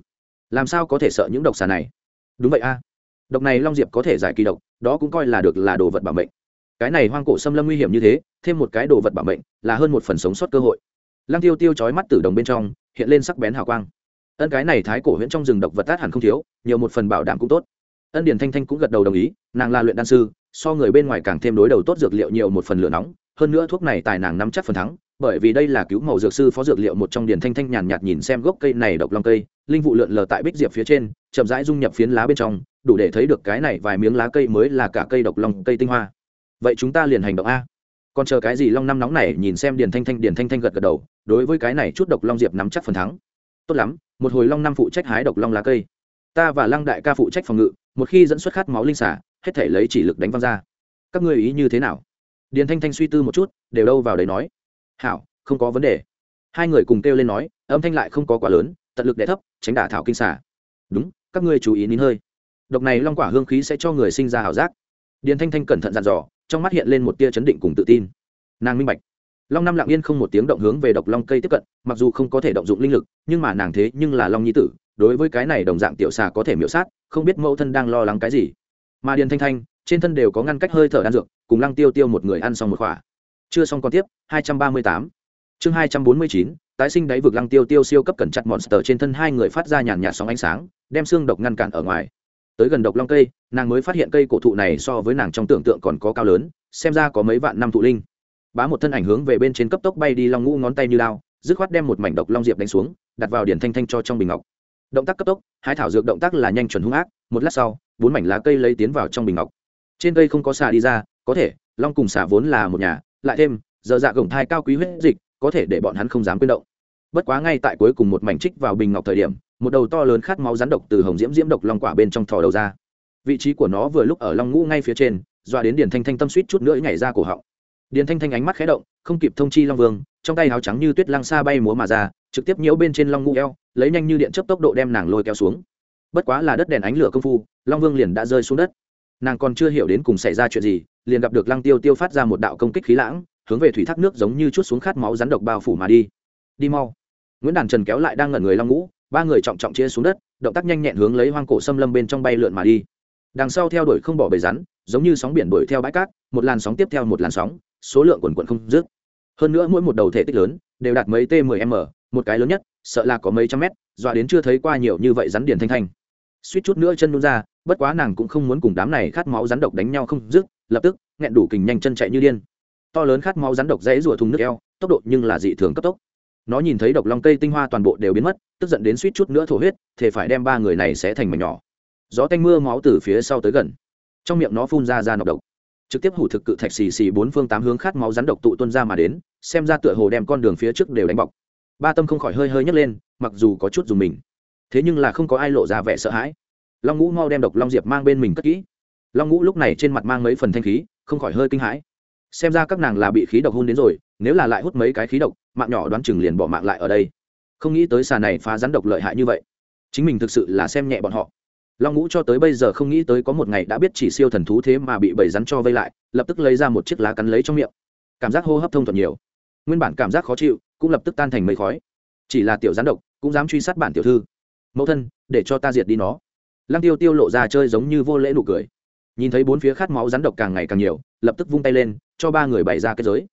Làm sao có thể sợ những độc xà này? Đúng vậy a. Độc này long diệp có thể giải kỳ độc, đó cũng coi là được là đồ vật bảo mệnh. Cái này hoang cổ xâm lâm nguy hiểm như thế, thêm một cái đồ vật bảo mệnh, là hơn một phần sống sót cơ hội. Lăng tiêu tiêu chói mắt tử đồng bên trong, hiện lên sắc bén hào quang. Ân cái này thái cổ huyễn trong rừng độc vật tát hẳn không thiếu, nhiều một phần bảo đảm cũng tốt ân điển thanh thanh cũng gật đầu đồng ý, nàng là luyện đan sư, so người bên ngoài càng thêm đối đầu tốt dược liệu nhiều một phần lửa nóng, hơn nữa thuốc này tài nàng nắm chắc phần thắng, bởi vì đây là cứu màu dược sư phó dược liệu một trong điền thanh thanh nhàn nhạt nhìn xem gốc cây này độc long cây, linh vụ lượn lờ tại bích diệp phía trên, chậm rãi dung nhập phiến lá bên trong, đủ để thấy được cái này vài miếng lá cây mới là cả cây độc long cây tinh hoa. Vậy chúng ta liền hành động a. Còn chờ cái gì long năm nóng này nhìn xem điền thanh thanh, điền thanh thanh gật gật đầu, đối với cái này chút độc long diệp nắm chắc phần thắng. Tốt lắm, một hồi long năm phụ trách hái độc long lá cây ta và lăng đại ca phụ trách phòng ngự, một khi dẫn xuất khát máu linh xả hết thể lấy chỉ lực đánh văng ra. Các ngươi ý như thế nào? Điền thanh thanh suy tư một chút, đều đâu vào đấy nói. Hảo, không có vấn đề. Hai người cùng kêu lên nói, âm thanh lại không có quá lớn, tận lực đẻ thấp, tránh đả thảo kinh xả đúng, các ngươi chú ý nín hơi. Độc này long quả hương khí sẽ cho người sinh ra ảo giác. Điền thanh thanh cẩn thận dặn dò, trong mắt hiện lên một tia chấn định cùng tự tin. Nàng minh bạch. Long năm lặng yên không một tiếng động hướng về độc long cây tiếp cận, mặc dù không có thể động dụng linh lực, nhưng mà nàng thế nhưng là long nhi tử đối với cái này đồng dạng tiểu xà có thể miễu sát không biết mẫu thân đang lo lắng cái gì. Mà điền thanh thanh trên thân đều có ngăn cách hơi thở đan dược cùng lăng tiêu tiêu một người ăn xong một khỏa. Chưa xong còn tiếp 238. chương 249, tái sinh đáy vực lăng tiêu tiêu siêu cấp cẩn chặt monster trên thân hai người phát ra nhàn nhạt sóng ánh sáng đem xương độc ngăn cản ở ngoài. Tới gần độc long cây nàng mới phát hiện cây cổ thụ này so với nàng trong tưởng tượng còn có cao lớn xem ra có mấy vạn năm thụ linh. Bá một thân ảnh hướng về bên trên cấp tốc bay đi long ngũ ngón tay như lao dứt khoát đem một mảnh độc long diệp đánh xuống đặt vào điển thanh thanh cho trong bình ngọc động tác cấp tốc hai thảo dược động tác là nhanh chuẩn hung ác, một lát sau, bốn mảnh lá cây lấy tiến vào trong bình ngọc. Trên cây không có xà đi ra, có thể, long cùng xà vốn là một nhà, lại thêm, giờ dạ gồng thai cao quý huyết dịch, có thể để bọn hắn không dám quyên động. Bất quá ngay tại cuối cùng một mảnh trích vào bình ngọc thời điểm, một đầu to lớn khát máu rắn độc từ hồng diễm diễm độc long quả bên trong thò đầu ra. Vị trí của nó vừa lúc ở long ngũ ngay phía trên doa đến điền thanh thanh tâm suýt chút nữa nhảy ra cổ họng. Điền thanh thanh ánh mắt khé động, không kịp thông chi long vương, trong tay áo trắng như tuyết lăng xa bay múa mà ra trực tiếp nhiễu bên trên long ngũ eo, lấy nhanh như điện chấp tốc độ đem nàng lôi kéo xuống. Bất quá là đất đèn ánh lửa công phu, long vương liền đã rơi xuống đất. Nàng còn chưa hiểu đến cùng xảy ra chuyện gì, liền gặp được lăng tiêu tiêu phát ra một đạo công kích khí lãng, hướng về thủy thác nước giống như chút xuống khát máu rắn độc bao phủ mà đi. Đi mau. Nguyễn đàn trần kéo lại đang ngẩn người long ngũ, ba người trọng trọng chia xuống đất, động tác nhanh nhẹn hướng lấy hoang cổ xâm lâm bên trong bay lượn mà đi. Đằng sau theo đuổi không bỏ bầy rắn, giống như sóng biển đuổi theo bãi cát, một làn sóng tiếp theo một làn sóng, số lượng quần quần không dứt. Hơn nữa mỗi một đầu thể tích lớn, đều đạt mấy t 10 m một cái lớn nhất, sợ là có mấy trăm mét, dọa đến chưa thấy qua nhiều như vậy rắn điền thanh thanh. Suýt chút nữa chân nhún ra, bất quá nàng cũng không muốn cùng đám này khát máu rắn độc đánh nhau không dứt, lập tức, nghẹn đủ kình nhanh chân chạy như điên. To lớn khát máu rắn độc dãy rùa thùng nước eo, tốc độ nhưng là dị thường cấp tốc. Nó nhìn thấy độc long cây tinh hoa toàn bộ đều biến mất, tức giận đến suýt chút nữa thổ huyết thì phải đem ba người này sẽ thành mảnh nhỏ. Gió tanh mưa máu từ phía sau tới gần. Trong miệng nó phun ra ra nọc độc. Trực tiếp hủ thực cự thạch xì xì bốn phương tám hướng khát máu rắn độc tụ tuân ra mà đến, xem ra tựa hồ đem con đường phía trước đều đánh bọc ba tâm không khỏi hơi hơi nhấc lên, mặc dù có chút dùng mình. Thế nhưng là không có ai lộ ra vẻ sợ hãi. Long ngũ mau đem độc long diệp mang bên mình cất kỹ. Long ngũ lúc này trên mặt mang mấy phần thanh khí, không khỏi hơi kinh hãi. Xem ra các nàng là bị khí độc hôn đến rồi, nếu là lại hút mấy cái khí độc, mạng nhỏ đoán chừng liền bỏ mạng lại ở đây. Không nghĩ tới xà này phá rắn độc lợi hại như vậy. Chính mình thực sự là xem nhẹ bọn họ. Long ngũ cho tới bây giờ không nghĩ tới có một ngày đã biết chỉ siêu thần thú thế mà bị bầy rắn cho vây lại, lập tức lấy ra một chiếc lá cắn lấy trong miệng. Cảm giác hô hấp thông thuận nhiều. Nguyên bản cảm giác khó chịu cũng lập tức tan thành mây khói. Chỉ là tiểu rắn độc, cũng dám truy sát bản tiểu thư. Mẫu thân, để cho ta diệt đi nó. Lăng tiêu tiêu lộ ra chơi giống như vô lễ nụ cười. Nhìn thấy bốn phía khát máu rắn độc càng ngày càng nhiều, lập tức vung tay lên, cho ba người bày ra kết giới.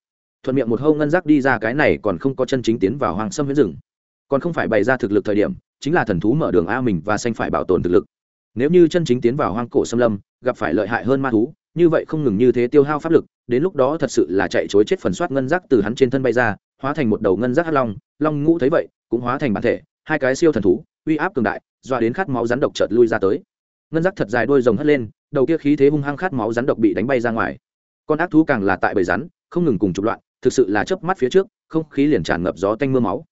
Thuận miệng một hâu ngân rác đi ra cái này còn không có chân chính tiến vào hoang sâm huyết rừng. Còn không phải bày ra thực lực thời điểm, chính là thần thú mở đường a mình và xanh phải bảo tồn thực lực. Nếu như chân chính tiến vào hoang cổ xâm lâm, gặp phải lợi hại hơn ma thú, như vậy không ngừng như thế tiêu hao pháp lực, đến lúc đó thật sự là chạy chối chết phần soát ngân rác từ hắn trên thân bay ra hóa thành một đầu ngân giác hắc long long ngũ thấy vậy, cũng hóa thành bản thể, hai cái siêu thần thú, uy áp cường đại doa đến khát máu rắn độc chợt lui ra tới. Ngân giác thật dài đôi rồng hất lên, đầu kia khí thế hung hăng khát máu rắn độc bị đánh bay ra ngoài. Con ác thú càng là tại bầy rắn, không ngừng cùng trục loạn, thực sự là chớp mắt phía trước, không khí liền tràn ngập gió tanh mưa máu.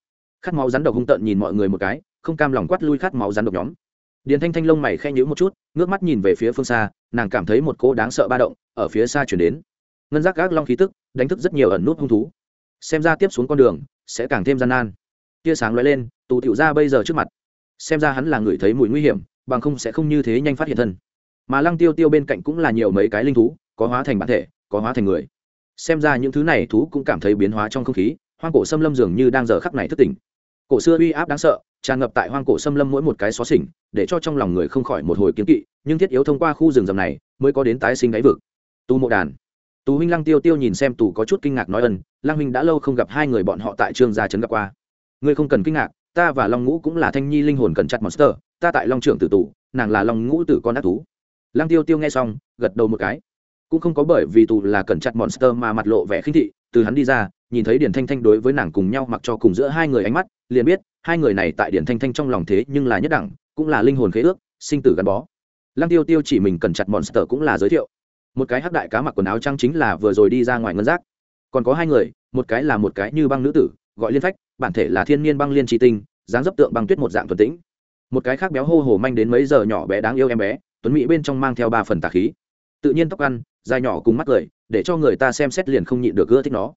Khát máu rắn độc hung tợn nhìn mọi người một cái, không cam lòng quát lui khát máu rắn độc nhóm. Điền thanh thanh lông mày khe nhữ một chút, ngước mắt nhìn về phía phương xa, nàng cảm thấy một cỗ đáng sợ ba động ở phía xa chuyển đến. Ngân giác gác long khí tức, đánh thức rất nhiều ẩn nút hung thú xem ra tiếp xuống con đường sẽ càng thêm gian nan. Tia sáng lóe lên, tù tiểu ra bây giờ trước mặt. Xem ra hắn là người thấy mùi nguy hiểm, bằng không sẽ không như thế nhanh phát hiện thân. Mà lăng tiêu tiêu bên cạnh cũng là nhiều mấy cái linh thú, có hóa thành bản thể, có hóa thành người. Xem ra những thứ này thú cũng cảm thấy biến hóa trong không khí, hoang cổ xâm lâm dường như đang giờ khắc này thức tỉnh. Cổ xưa uy áp đáng sợ, tràn ngập tại hoang cổ xâm lâm mỗi một cái xó xỉnh, để cho trong lòng người không khỏi một hồi kiếm kỵ, nhưng thiết yếu thông qua khu rừng rầm này mới có đến tái sinh đáy vực. Tu mộ đàn tù huynh lăng tiêu tiêu nhìn xem tù có chút kinh ngạc nói ân, lăng huynh đã lâu không gặp hai người bọn họ tại trương gia trấn gặp qua. Ngươi không cần kinh ngạc, ta và long ngũ cũng là thanh nhi linh hồn cần chặt monster, ta tại long trưởng tử tù, nàng là long ngũ tử con ác thú. Lăng tiêu tiêu nghe xong, gật đầu một cái. Cũng không có bởi vì tù là cần chặt monster mà mặt lộ vẻ khinh thị, từ hắn đi ra, nhìn thấy điển thanh thanh đối với nàng cùng nhau mặc cho cùng giữa hai người ánh mắt, liền biết, hai người này tại điển thanh thanh trong lòng thế nhưng là nhất đẳng, cũng là linh hồn khế ước, sinh tử gắn bó. Lăng tiêu tiêu chỉ mình cần chặt monster cũng là giới thiệu một cái hắc đại cá mặc quần áo trắng chính là vừa rồi đi ra ngoài ngân giác. Còn có hai người, một cái là một cái như băng nữ tử, gọi liên phách, bản thể là thiên nhiên băng liên tri tinh, dáng dấp tượng băng tuyết một dạng thuần tĩnh. Một cái khác béo hô hổ manh đến mấy giờ nhỏ bé đáng yêu em bé, tuấn mỹ bên trong mang theo ba phần tà khí. Tự nhiên tóc ăn, dài nhỏ cùng mắt cười, để cho người ta xem xét liền không nhịn được gỡ thích nó.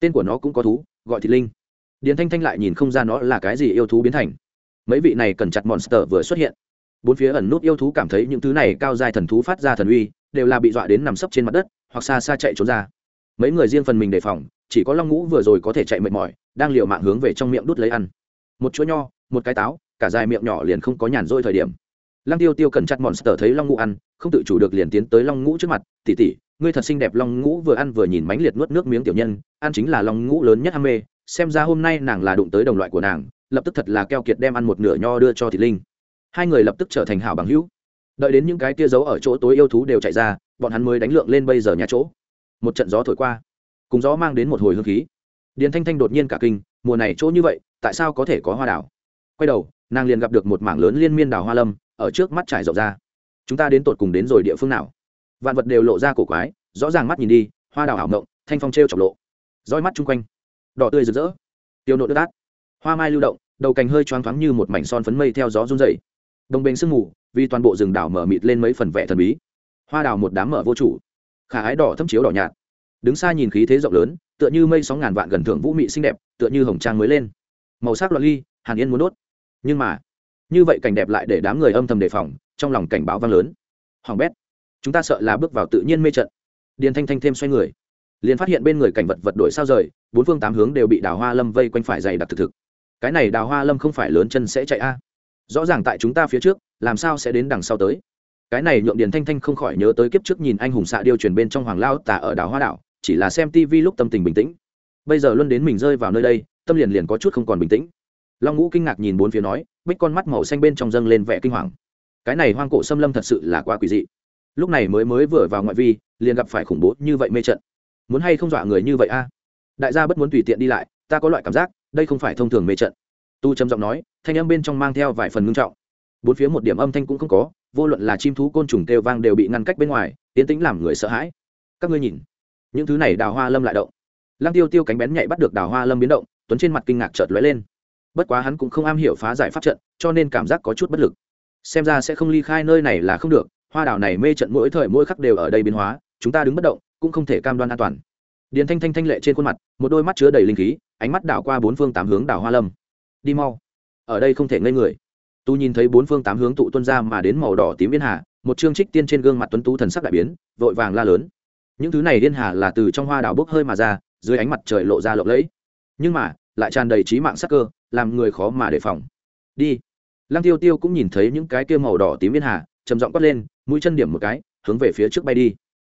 Tên của nó cũng có thú, gọi thị linh. Điền thanh thanh lại nhìn không ra nó là cái gì yêu thú biến thành. Mấy vị này cần chặt monster vừa xuất hiện. Bốn phía ẩn nút yêu thú cảm thấy những thứ này cao dài thần thú phát ra thần uy đều là bị dọa đến nằm sấp trên mặt đất, hoặc xa xa chạy trốn ra. Mấy người riêng phần mình đề phòng, chỉ có long ngũ vừa rồi có thể chạy mệt mỏi, đang liều mạng hướng về trong miệng đút lấy ăn. Một chuỗi nho, một cái táo, cả dài miệng nhỏ liền không có nhàn rỗi thời điểm. Lăng tiêu tiêu cần chặt monster thấy long ngũ ăn, không tự chủ được liền tiến tới long ngũ trước mặt tỉ tỉ ngươi thật xinh đẹp. Long ngũ vừa ăn vừa nhìn mánh liệt nuốt nước miếng tiểu nhân, ăn chính là long ngũ lớn nhất ham mê, xem ra hôm nay nàng là đụng tới đồng loại của nàng, lập tức thật là keo kiệt đem ăn một nửa nho đưa cho thị linh. Hai người lập tức trở thành hảo bằng hữu đợi đến những cái kia giấu ở chỗ tối yêu thú đều chạy ra, bọn hắn mới đánh lượng lên bây giờ nhà chỗ. Một trận gió thổi qua, cùng gió mang đến một hồi hương khí. Điền thanh thanh đột nhiên cả kinh, mùa này chỗ như vậy, tại sao có thể có hoa đảo? Quay đầu, nàng liền gặp được một mảng lớn liên miên đảo hoa lâm, ở trước mắt trải rộng ra. Chúng ta đến tột cùng đến rồi địa phương nào? Vạn vật đều lộ ra cổ quái, rõ ràng mắt nhìn đi, hoa đào ảo mộng, thanh phong t r e o chọc lộ. Roi mắt chung quanh, đỏ tươi rực rỡ, tiêu nộ đất át. Hoa mai lưu động, đầu cành hơi choáng thoáng như một mảnh son phấn mây theo gió run dày đồng bền sương mù, vì toàn bộ rừng đảo mở mịt lên mấy phần vẻ thần bí. Hoa đào một đám mở vô chủ. Khả ái đỏ thâm chiếu đỏ nhạt. Đứng xa nhìn khí thế rộng lớn, tựa như mây sóng ngàn vạn gần thượng vũ mị xinh đẹp, tựa như hồng trang mới lên. Màu sắc loạn ly, hàn yên muốn đốt. Nhưng mà, như vậy cảnh đẹp lại để đám người âm thầm đề phòng, trong lòng cảnh báo vang lớn. Hoàng bét, chúng ta sợ là bước vào tự nhiên mê trận. Điền thanh thanh thêm xoay người. Liền phát hiện bên người cảnh vật vật đổi sao rời, bốn phương tám hướng đều bị đào hoa lâm vây quanh phải dày đặc thực thực. Cái này đào hoa lâm không phải lớn chân sẽ chạy a rõ ràng tại chúng ta phía trước, làm sao sẽ đến đằng sau tới? Cái này nhượng điền thanh thanh không khỏi nhớ tới kiếp trước nhìn anh hùng xạ điêu truyền bên trong hoàng lao tà ở đảo hoa đảo, chỉ là xem tv lúc tâm tình bình tĩnh. Bây giờ luôn đến mình rơi vào nơi đây, tâm liền liền có chút không còn bình tĩnh. Long ngũ kinh ngạc nhìn bốn phía nói, bích con mắt màu xanh bên trong dâng lên vẻ kinh hoàng. Cái này hoang cổ xâm lâm thật sự là quá quỷ dị. Lúc này mới mới vừa vào ngoại vi, liền gặp phải khủng bố như vậy mê trận. Muốn hay không dọa người như vậy a? Đại gia bất muốn tùy tiện đi lại, ta có loại cảm giác, đây không phải thông thường mê trận tu trầm giọng nói, thanh âm bên trong mang theo vài phần ngưng trọng. Bốn phía một điểm âm thanh cũng không có, vô luận là chim thú, côn trùng kêu vang đều bị ngăn cách bên ngoài tiến tĩnh làm người sợ hãi. Các ngươi nhìn, những thứ này đào hoa lâm lại động. Lăng tiêu tiêu cánh bén nhạy bắt được đào hoa lâm biến động, tuấn trên mặt kinh ngạc chợt lóe lên. Bất quá hắn cũng không am hiểu phá giải pháp trận, cho nên cảm giác có chút bất lực. Xem ra sẽ không ly khai nơi này là không được, hoa đào này mê trận mỗi thời mỗi khắc đều ở đây biến hóa, chúng ta đứng bất động, cũng không thể cam đoan an toàn. Điền thanh thanh thanh lệ trên khuôn mặt, một đôi mắt chứa đầy linh khí, ánh mắt đảo qua bốn phương tám hướng đảo hoa lâm đi mau. Ở đây không thể ngây người. Tu nhìn thấy bốn phương tám hướng tụ tuân ra mà đến màu đỏ tím yên hà, một chương trích tiên trên gương mặt tuấn tú thần sắc đại biến, vội vàng la lớn. Những thứ này yên hà là từ trong hoa đào bốc hơi mà ra, dưới ánh mặt trời lộ ra lộng lẫy. Nhưng mà, lại tràn đầy trí mạng sắc cơ, làm người khó mà đề phòng. Đi. Lăng tiêu tiêu cũng nhìn thấy những cái kia màu đỏ tím yên hà, trầm giọng quát lên, mũi chân điểm một cái, hướng về phía trước bay đi.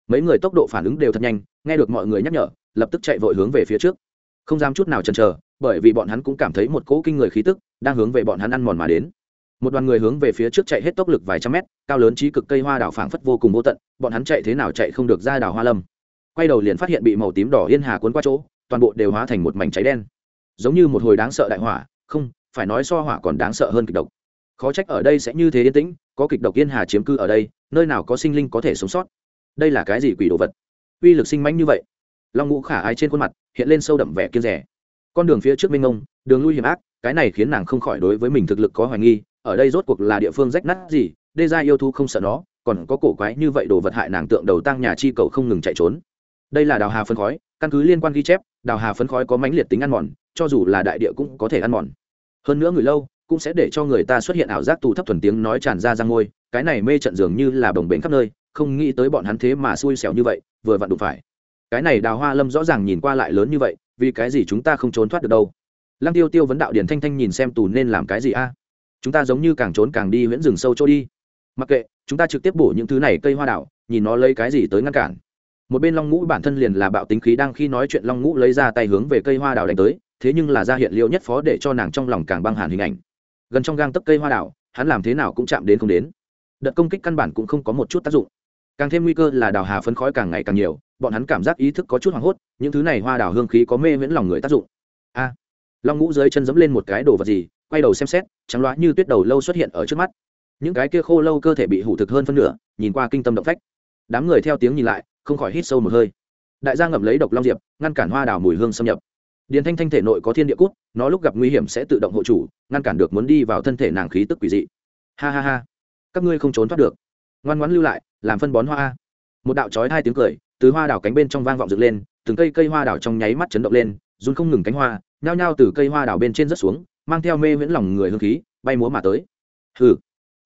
Mấy người tốc độ phản ứng đều thật nhanh, nghe được mọi người nhắc nhở, lập tức chạy vội hướng về phía trước không dám chút nào chần chờ, bởi vì bọn hắn cũng cảm thấy một cỗ kinh người khí tức đang hướng về bọn hắn ăn mòn mà đến. Một đoàn người hướng về phía trước chạy hết tốc lực vài trăm mét, cao lớn trí cực cây hoa đảo phảng phất vô cùng vô tận, bọn hắn chạy thế nào chạy không được ra đảo hoa lâm. Quay đầu liền phát hiện bị màu tím đỏ yên hà cuốn qua chỗ, toàn bộ đều hóa thành một mảnh cháy đen. Giống như một hồi đáng sợ đại hỏa, không, phải nói so hỏa còn đáng sợ hơn kịch độc. Khó trách ở đây sẽ như thế yên tĩnh, có kịch độc yên hà chiếm cư ở đây, nơi nào có sinh linh có thể sống sót. Đây là cái gì quỷ đồ vật? Uy lực sinh mãnh như vậy long ngũ khả ai trên khuôn mặt hiện lên sâu đậm vẻ kiên rẻ. Con đường phía trước minh ông đường lui hiểm ác, cái này khiến nàng không khỏi đối với mình thực lực có hoài nghi, ở đây rốt cuộc là địa phương rách nát gì, đê ra yêu thú không sợ nó, còn có cổ quái như vậy đồ vật hại nàng tượng đầu tăng nhà chi cầu không ngừng chạy trốn. Đây là đào hà phân khói, căn cứ liên quan ghi chép, đào hà phân khói có mãnh liệt tính ăn mòn, cho dù là đại địa cũng có thể ăn mòn. Hơn nữa người lâu, cũng sẽ để cho người ta xuất hiện ảo giác tù thấp thuần tiếng nói tràn ra ra ngôi, cái này mê trận dường như là bồng bềnh khắp nơi, không nghĩ tới bọn hắn thế mà xui xẻo như vậy, vừa vặn đụng phải cái này đào hoa lâm rõ ràng nhìn qua lại lớn như vậy, vì cái gì chúng ta không trốn thoát được đâu? Lăng tiêu tiêu vấn đạo điển thanh thanh nhìn xem tù nên làm cái gì a? Chúng ta giống như càng trốn càng đi huyễn rừng sâu chỗ đi. Mặc kệ, chúng ta trực tiếp bổ những thứ này cây hoa đảo, nhìn nó lấy cái gì tới ngăn cản. Một bên long ngũ bản thân liền là bạo tính khí đang khi nói chuyện long ngũ lấy ra tay hướng về cây hoa đào đánh tới, thế nhưng là ra hiện liệu nhất phó để cho nàng trong lòng càng băng hàn hình ảnh. Gần trong gang tấc cây hoa đào hắn làm thế nào cũng chạm đến không đến. Đợt công kích căn bản cũng không có một chút tác dụng càng thêm nguy cơ là đào hà phấn khói càng ngày càng nhiều, bọn hắn cảm giác ý thức có chút hoảng hốt, những thứ này hoa đào hương khí có mê miễn lòng người tác dụng. A, long ngũ dưới chân dẫm lên một cái đồ vật gì, quay đầu xem xét, trắng loá như tuyết đầu lâu xuất hiện ở trước mắt. Những cái kia khô lâu cơ thể bị hủ thực hơn phân nửa, nhìn qua kinh tâm động phách. Đám người theo tiếng nhìn lại, không khỏi hít sâu một hơi. Đại gia ngậm lấy độc long diệp, ngăn cản hoa đào mùi hương xâm nhập. Điền thanh thanh thể nội có thiên địa cút, nó lúc gặp nguy hiểm sẽ tự động hộ chủ, ngăn cản được muốn đi vào thân thể nàng khí tức quỷ dị. Ha ha ha. Các ngươi không trốn thoát được. Ngoan ngoãn lưu lại làm phân bón hoa một đạo trói hai tiếng cười, từ hoa đảo cánh bên trong vang vọng dựng lên, từng cây cây hoa đảo trong nháy mắt chấn động lên, run không ngừng cánh hoa, nhao nhao từ cây hoa đảo bên trên rất xuống, mang theo mê viễn lòng người hương khí, bay múa mà tới. Hừ,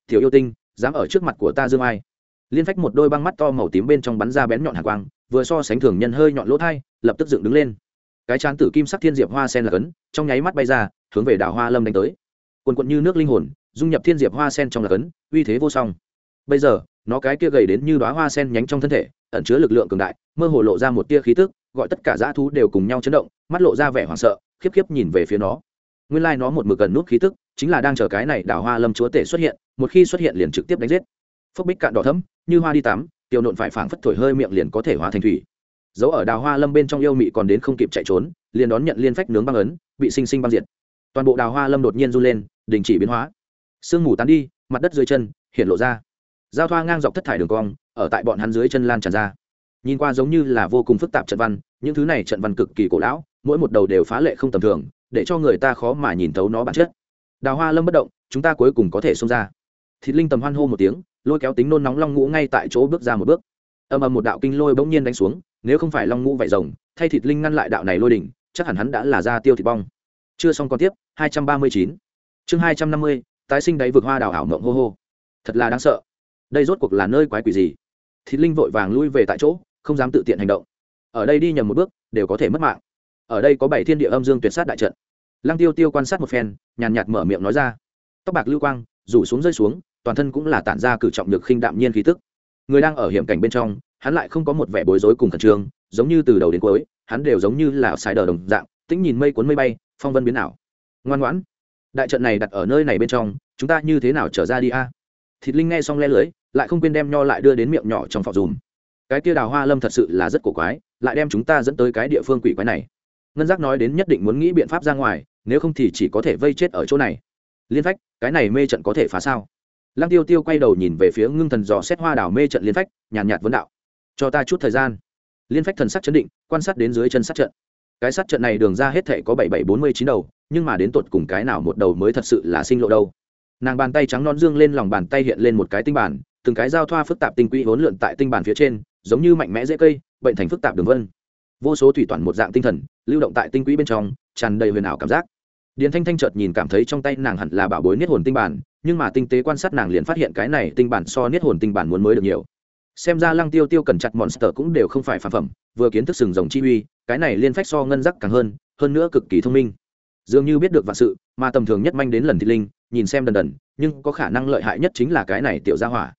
tiểu yêu tinh, dám ở trước mặt của ta dương ai? Liên phách một đôi băng mắt to màu tím bên trong bắn ra bén nhọn hạ quang, vừa so sánh thường nhân hơi nhọn lỗ thai, lập tức dựng đứng lên. Cái chán tử kim sắc thiên diệp hoa sen là cấn, trong nháy mắt bay ra, hướng về đảo hoa lâm đánh tới. Quần quận như nước linh hồn, dung nhập thiên diệp hoa sen trong là cấn, uy thế vô song. Bây giờ nó cái kia gầy đến như đoá hoa sen nhánh trong thân thể, ẩn chứa lực lượng cường đại, mơ hồ lộ ra một tia khí tức, gọi tất cả dã thú đều cùng nhau chấn động, mắt lộ ra vẻ hoảng sợ, khiếp khiếp nhìn về phía nó. Nguyên lai nó một mực gần nút khí tức, chính là đang chờ cái này đảo hoa lâm chúa tể xuất hiện, một khi xuất hiện liền trực tiếp đánh giết. Phốc bích cạn đỏ thấm như hoa đi tắm tiêu nộn phải phảng phất thổi hơi miệng liền có thể hóa thành thủy. Dấu ở đào hoa lâm bên trong yêu mị còn đến không kịp chạy trốn, liền đón nhận liên phách nướng băng ấn, bị sinh sinh băng diệt. Toàn bộ đào hoa lâm đột nhiên run lên, đình chỉ biến hóa. Sương mù tán đi, mặt đất dưới chân, hiện lộ ra giao thoa ngang dọc thất thải đường cong, ở tại bọn hắn dưới chân lan tràn ra. Nhìn qua giống như là vô cùng phức tạp trận văn, những thứ này trận văn cực kỳ cổ lão, mỗi một đầu đều phá lệ không tầm thường, để cho người ta khó mà nhìn thấu nó bản chất. Đào hoa lâm bất động, chúng ta cuối cùng có thể xông ra. Thịt linh tầm hoan hô một tiếng, lôi kéo tính nôn nóng long ngũ ngay tại chỗ bước ra một bước. Âm ầm một đạo kinh lôi bỗng nhiên đánh xuống, nếu không phải long ngũ vải rồng, thay thịt linh ngăn lại đạo này lôi đỉnh, chắc hẳn hắn đã là ra tiêu thịt bong. Chưa xong còn tiếp, hai trăm ba mươi chín. Chương hai trăm năm mươi, tái sinh đáy vực hoa đào ảo mộng hô hô. Thật là đáng sợ đây rốt cuộc là nơi quái quỷ gì? Thịt linh vội vàng lui về tại chỗ, không dám tự tiện hành động. Ở đây đi nhầm một bước, đều có thể mất mạng. Ở đây có bảy thiên địa âm dương tuyệt sát đại trận. Lăng tiêu tiêu quan sát một phen, nhàn nhạt mở miệng nói ra. Tóc bạc lưu quang, rủ xuống rơi xuống, toàn thân cũng là tản ra cử trọng được khinh đạm nhiên khí tức. Người đang ở hiểm cảnh bên trong, hắn lại không có một vẻ bối rối cùng khẩn trương, giống như từ đầu đến cuối, hắn đều giống như là sai đờ đồng dạng, tĩnh nhìn mây cuốn mây bay, phong vân biến ảo. Ngoan ngoãn, đại trận này đặt ở nơi này bên trong, chúng ta như thế nào trở ra đi a? Thịt linh nghe xong le lưới, lại không quên đem nho lại đưa đến miệng nhỏ trong phòng dùm. Cái tia đào hoa lâm thật sự là rất cổ quái, lại đem chúng ta dẫn tới cái địa phương quỷ quái này. Ngân giác nói đến nhất định muốn nghĩ biện pháp ra ngoài, nếu không thì chỉ có thể vây chết ở chỗ này. Liên phách, cái này mê trận có thể phá sao? Lăng tiêu tiêu quay đầu nhìn về phía ngưng thần dò xét hoa đào mê trận liên phách, nhàn nhạt vấn đạo. Cho ta chút thời gian. Liên phách thần sắc chấn định, quan sát đến dưới chân sát trận. Cái sát trận này đường ra hết thể có bảy bảy bốn mươi chín đầu, nhưng mà đến tột cùng cái nào một đầu mới thật sự là sinh lộ đâu? Nàng bàn tay trắng non dương lên lòng bàn tay hiện lên một cái tinh bản, từng cái giao thoa phức tạp tinh quỹ hỗn lượn tại tinh bản phía trên, giống như mạnh mẽ dễ cây, bệnh thành phức tạp đường vân. Vô số thủy toàn một dạng tinh thần, lưu động tại tinh quỹ bên trong, tràn đầy huyền ảo cảm giác. Điền thanh thanh chợt nhìn cảm thấy trong tay nàng hẳn là bảo bối niết hồn tinh bản, nhưng mà tinh tế quan sát nàng liền phát hiện cái này tinh bản so niết hồn tinh bản muốn mới được nhiều. Xem ra lăng tiêu tiêu cần chặt monster cũng đều không phải phản phẩm, vừa kiến thức sừng rồng chi uy, cái này liên phách so ngân giác càng hơn hơn nữa cực kỳ thông minh. Dường như biết được vạn sự, mà tầm thường nhất manh đến lần thị linh nhìn xem đần đần, nhưng có khả năng lợi hại nhất chính là cái này tiểu gia hỏa.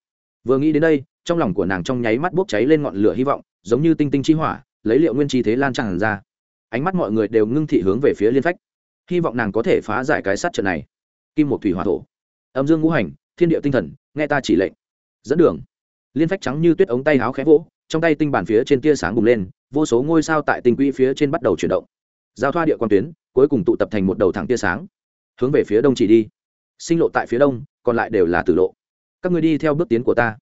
Vừa nghĩ đến đây, trong lòng của nàng trong nháy mắt bốc cháy lên ngọn lửa hy vọng, giống như tinh tinh chi hỏa, lấy liệu nguyên chi thế lan tràn ra. Ánh mắt mọi người đều ngưng thị hướng về phía liên phách. Hy vọng nàng có thể phá giải cái sát trận này. Kim một thủy hỏa thổ. Âm dương ngũ hành, thiên địa tinh thần, nghe ta chỉ lệnh. Dẫn đường. Liên phách trắng như tuyết ống tay háo khẽ vỗ, trong tay tinh bản phía trên tia sáng bùng lên, vô số ngôi sao tại tinh quỹ phía trên bắt đầu chuyển động. Giao thoa địa quan tuyến, cuối cùng tụ tập thành một đầu thẳng tia sáng. Hướng về phía đông chỉ đi sinh lộ tại phía đông, còn lại đều là tử lộ. Các người đi theo bước tiến của ta.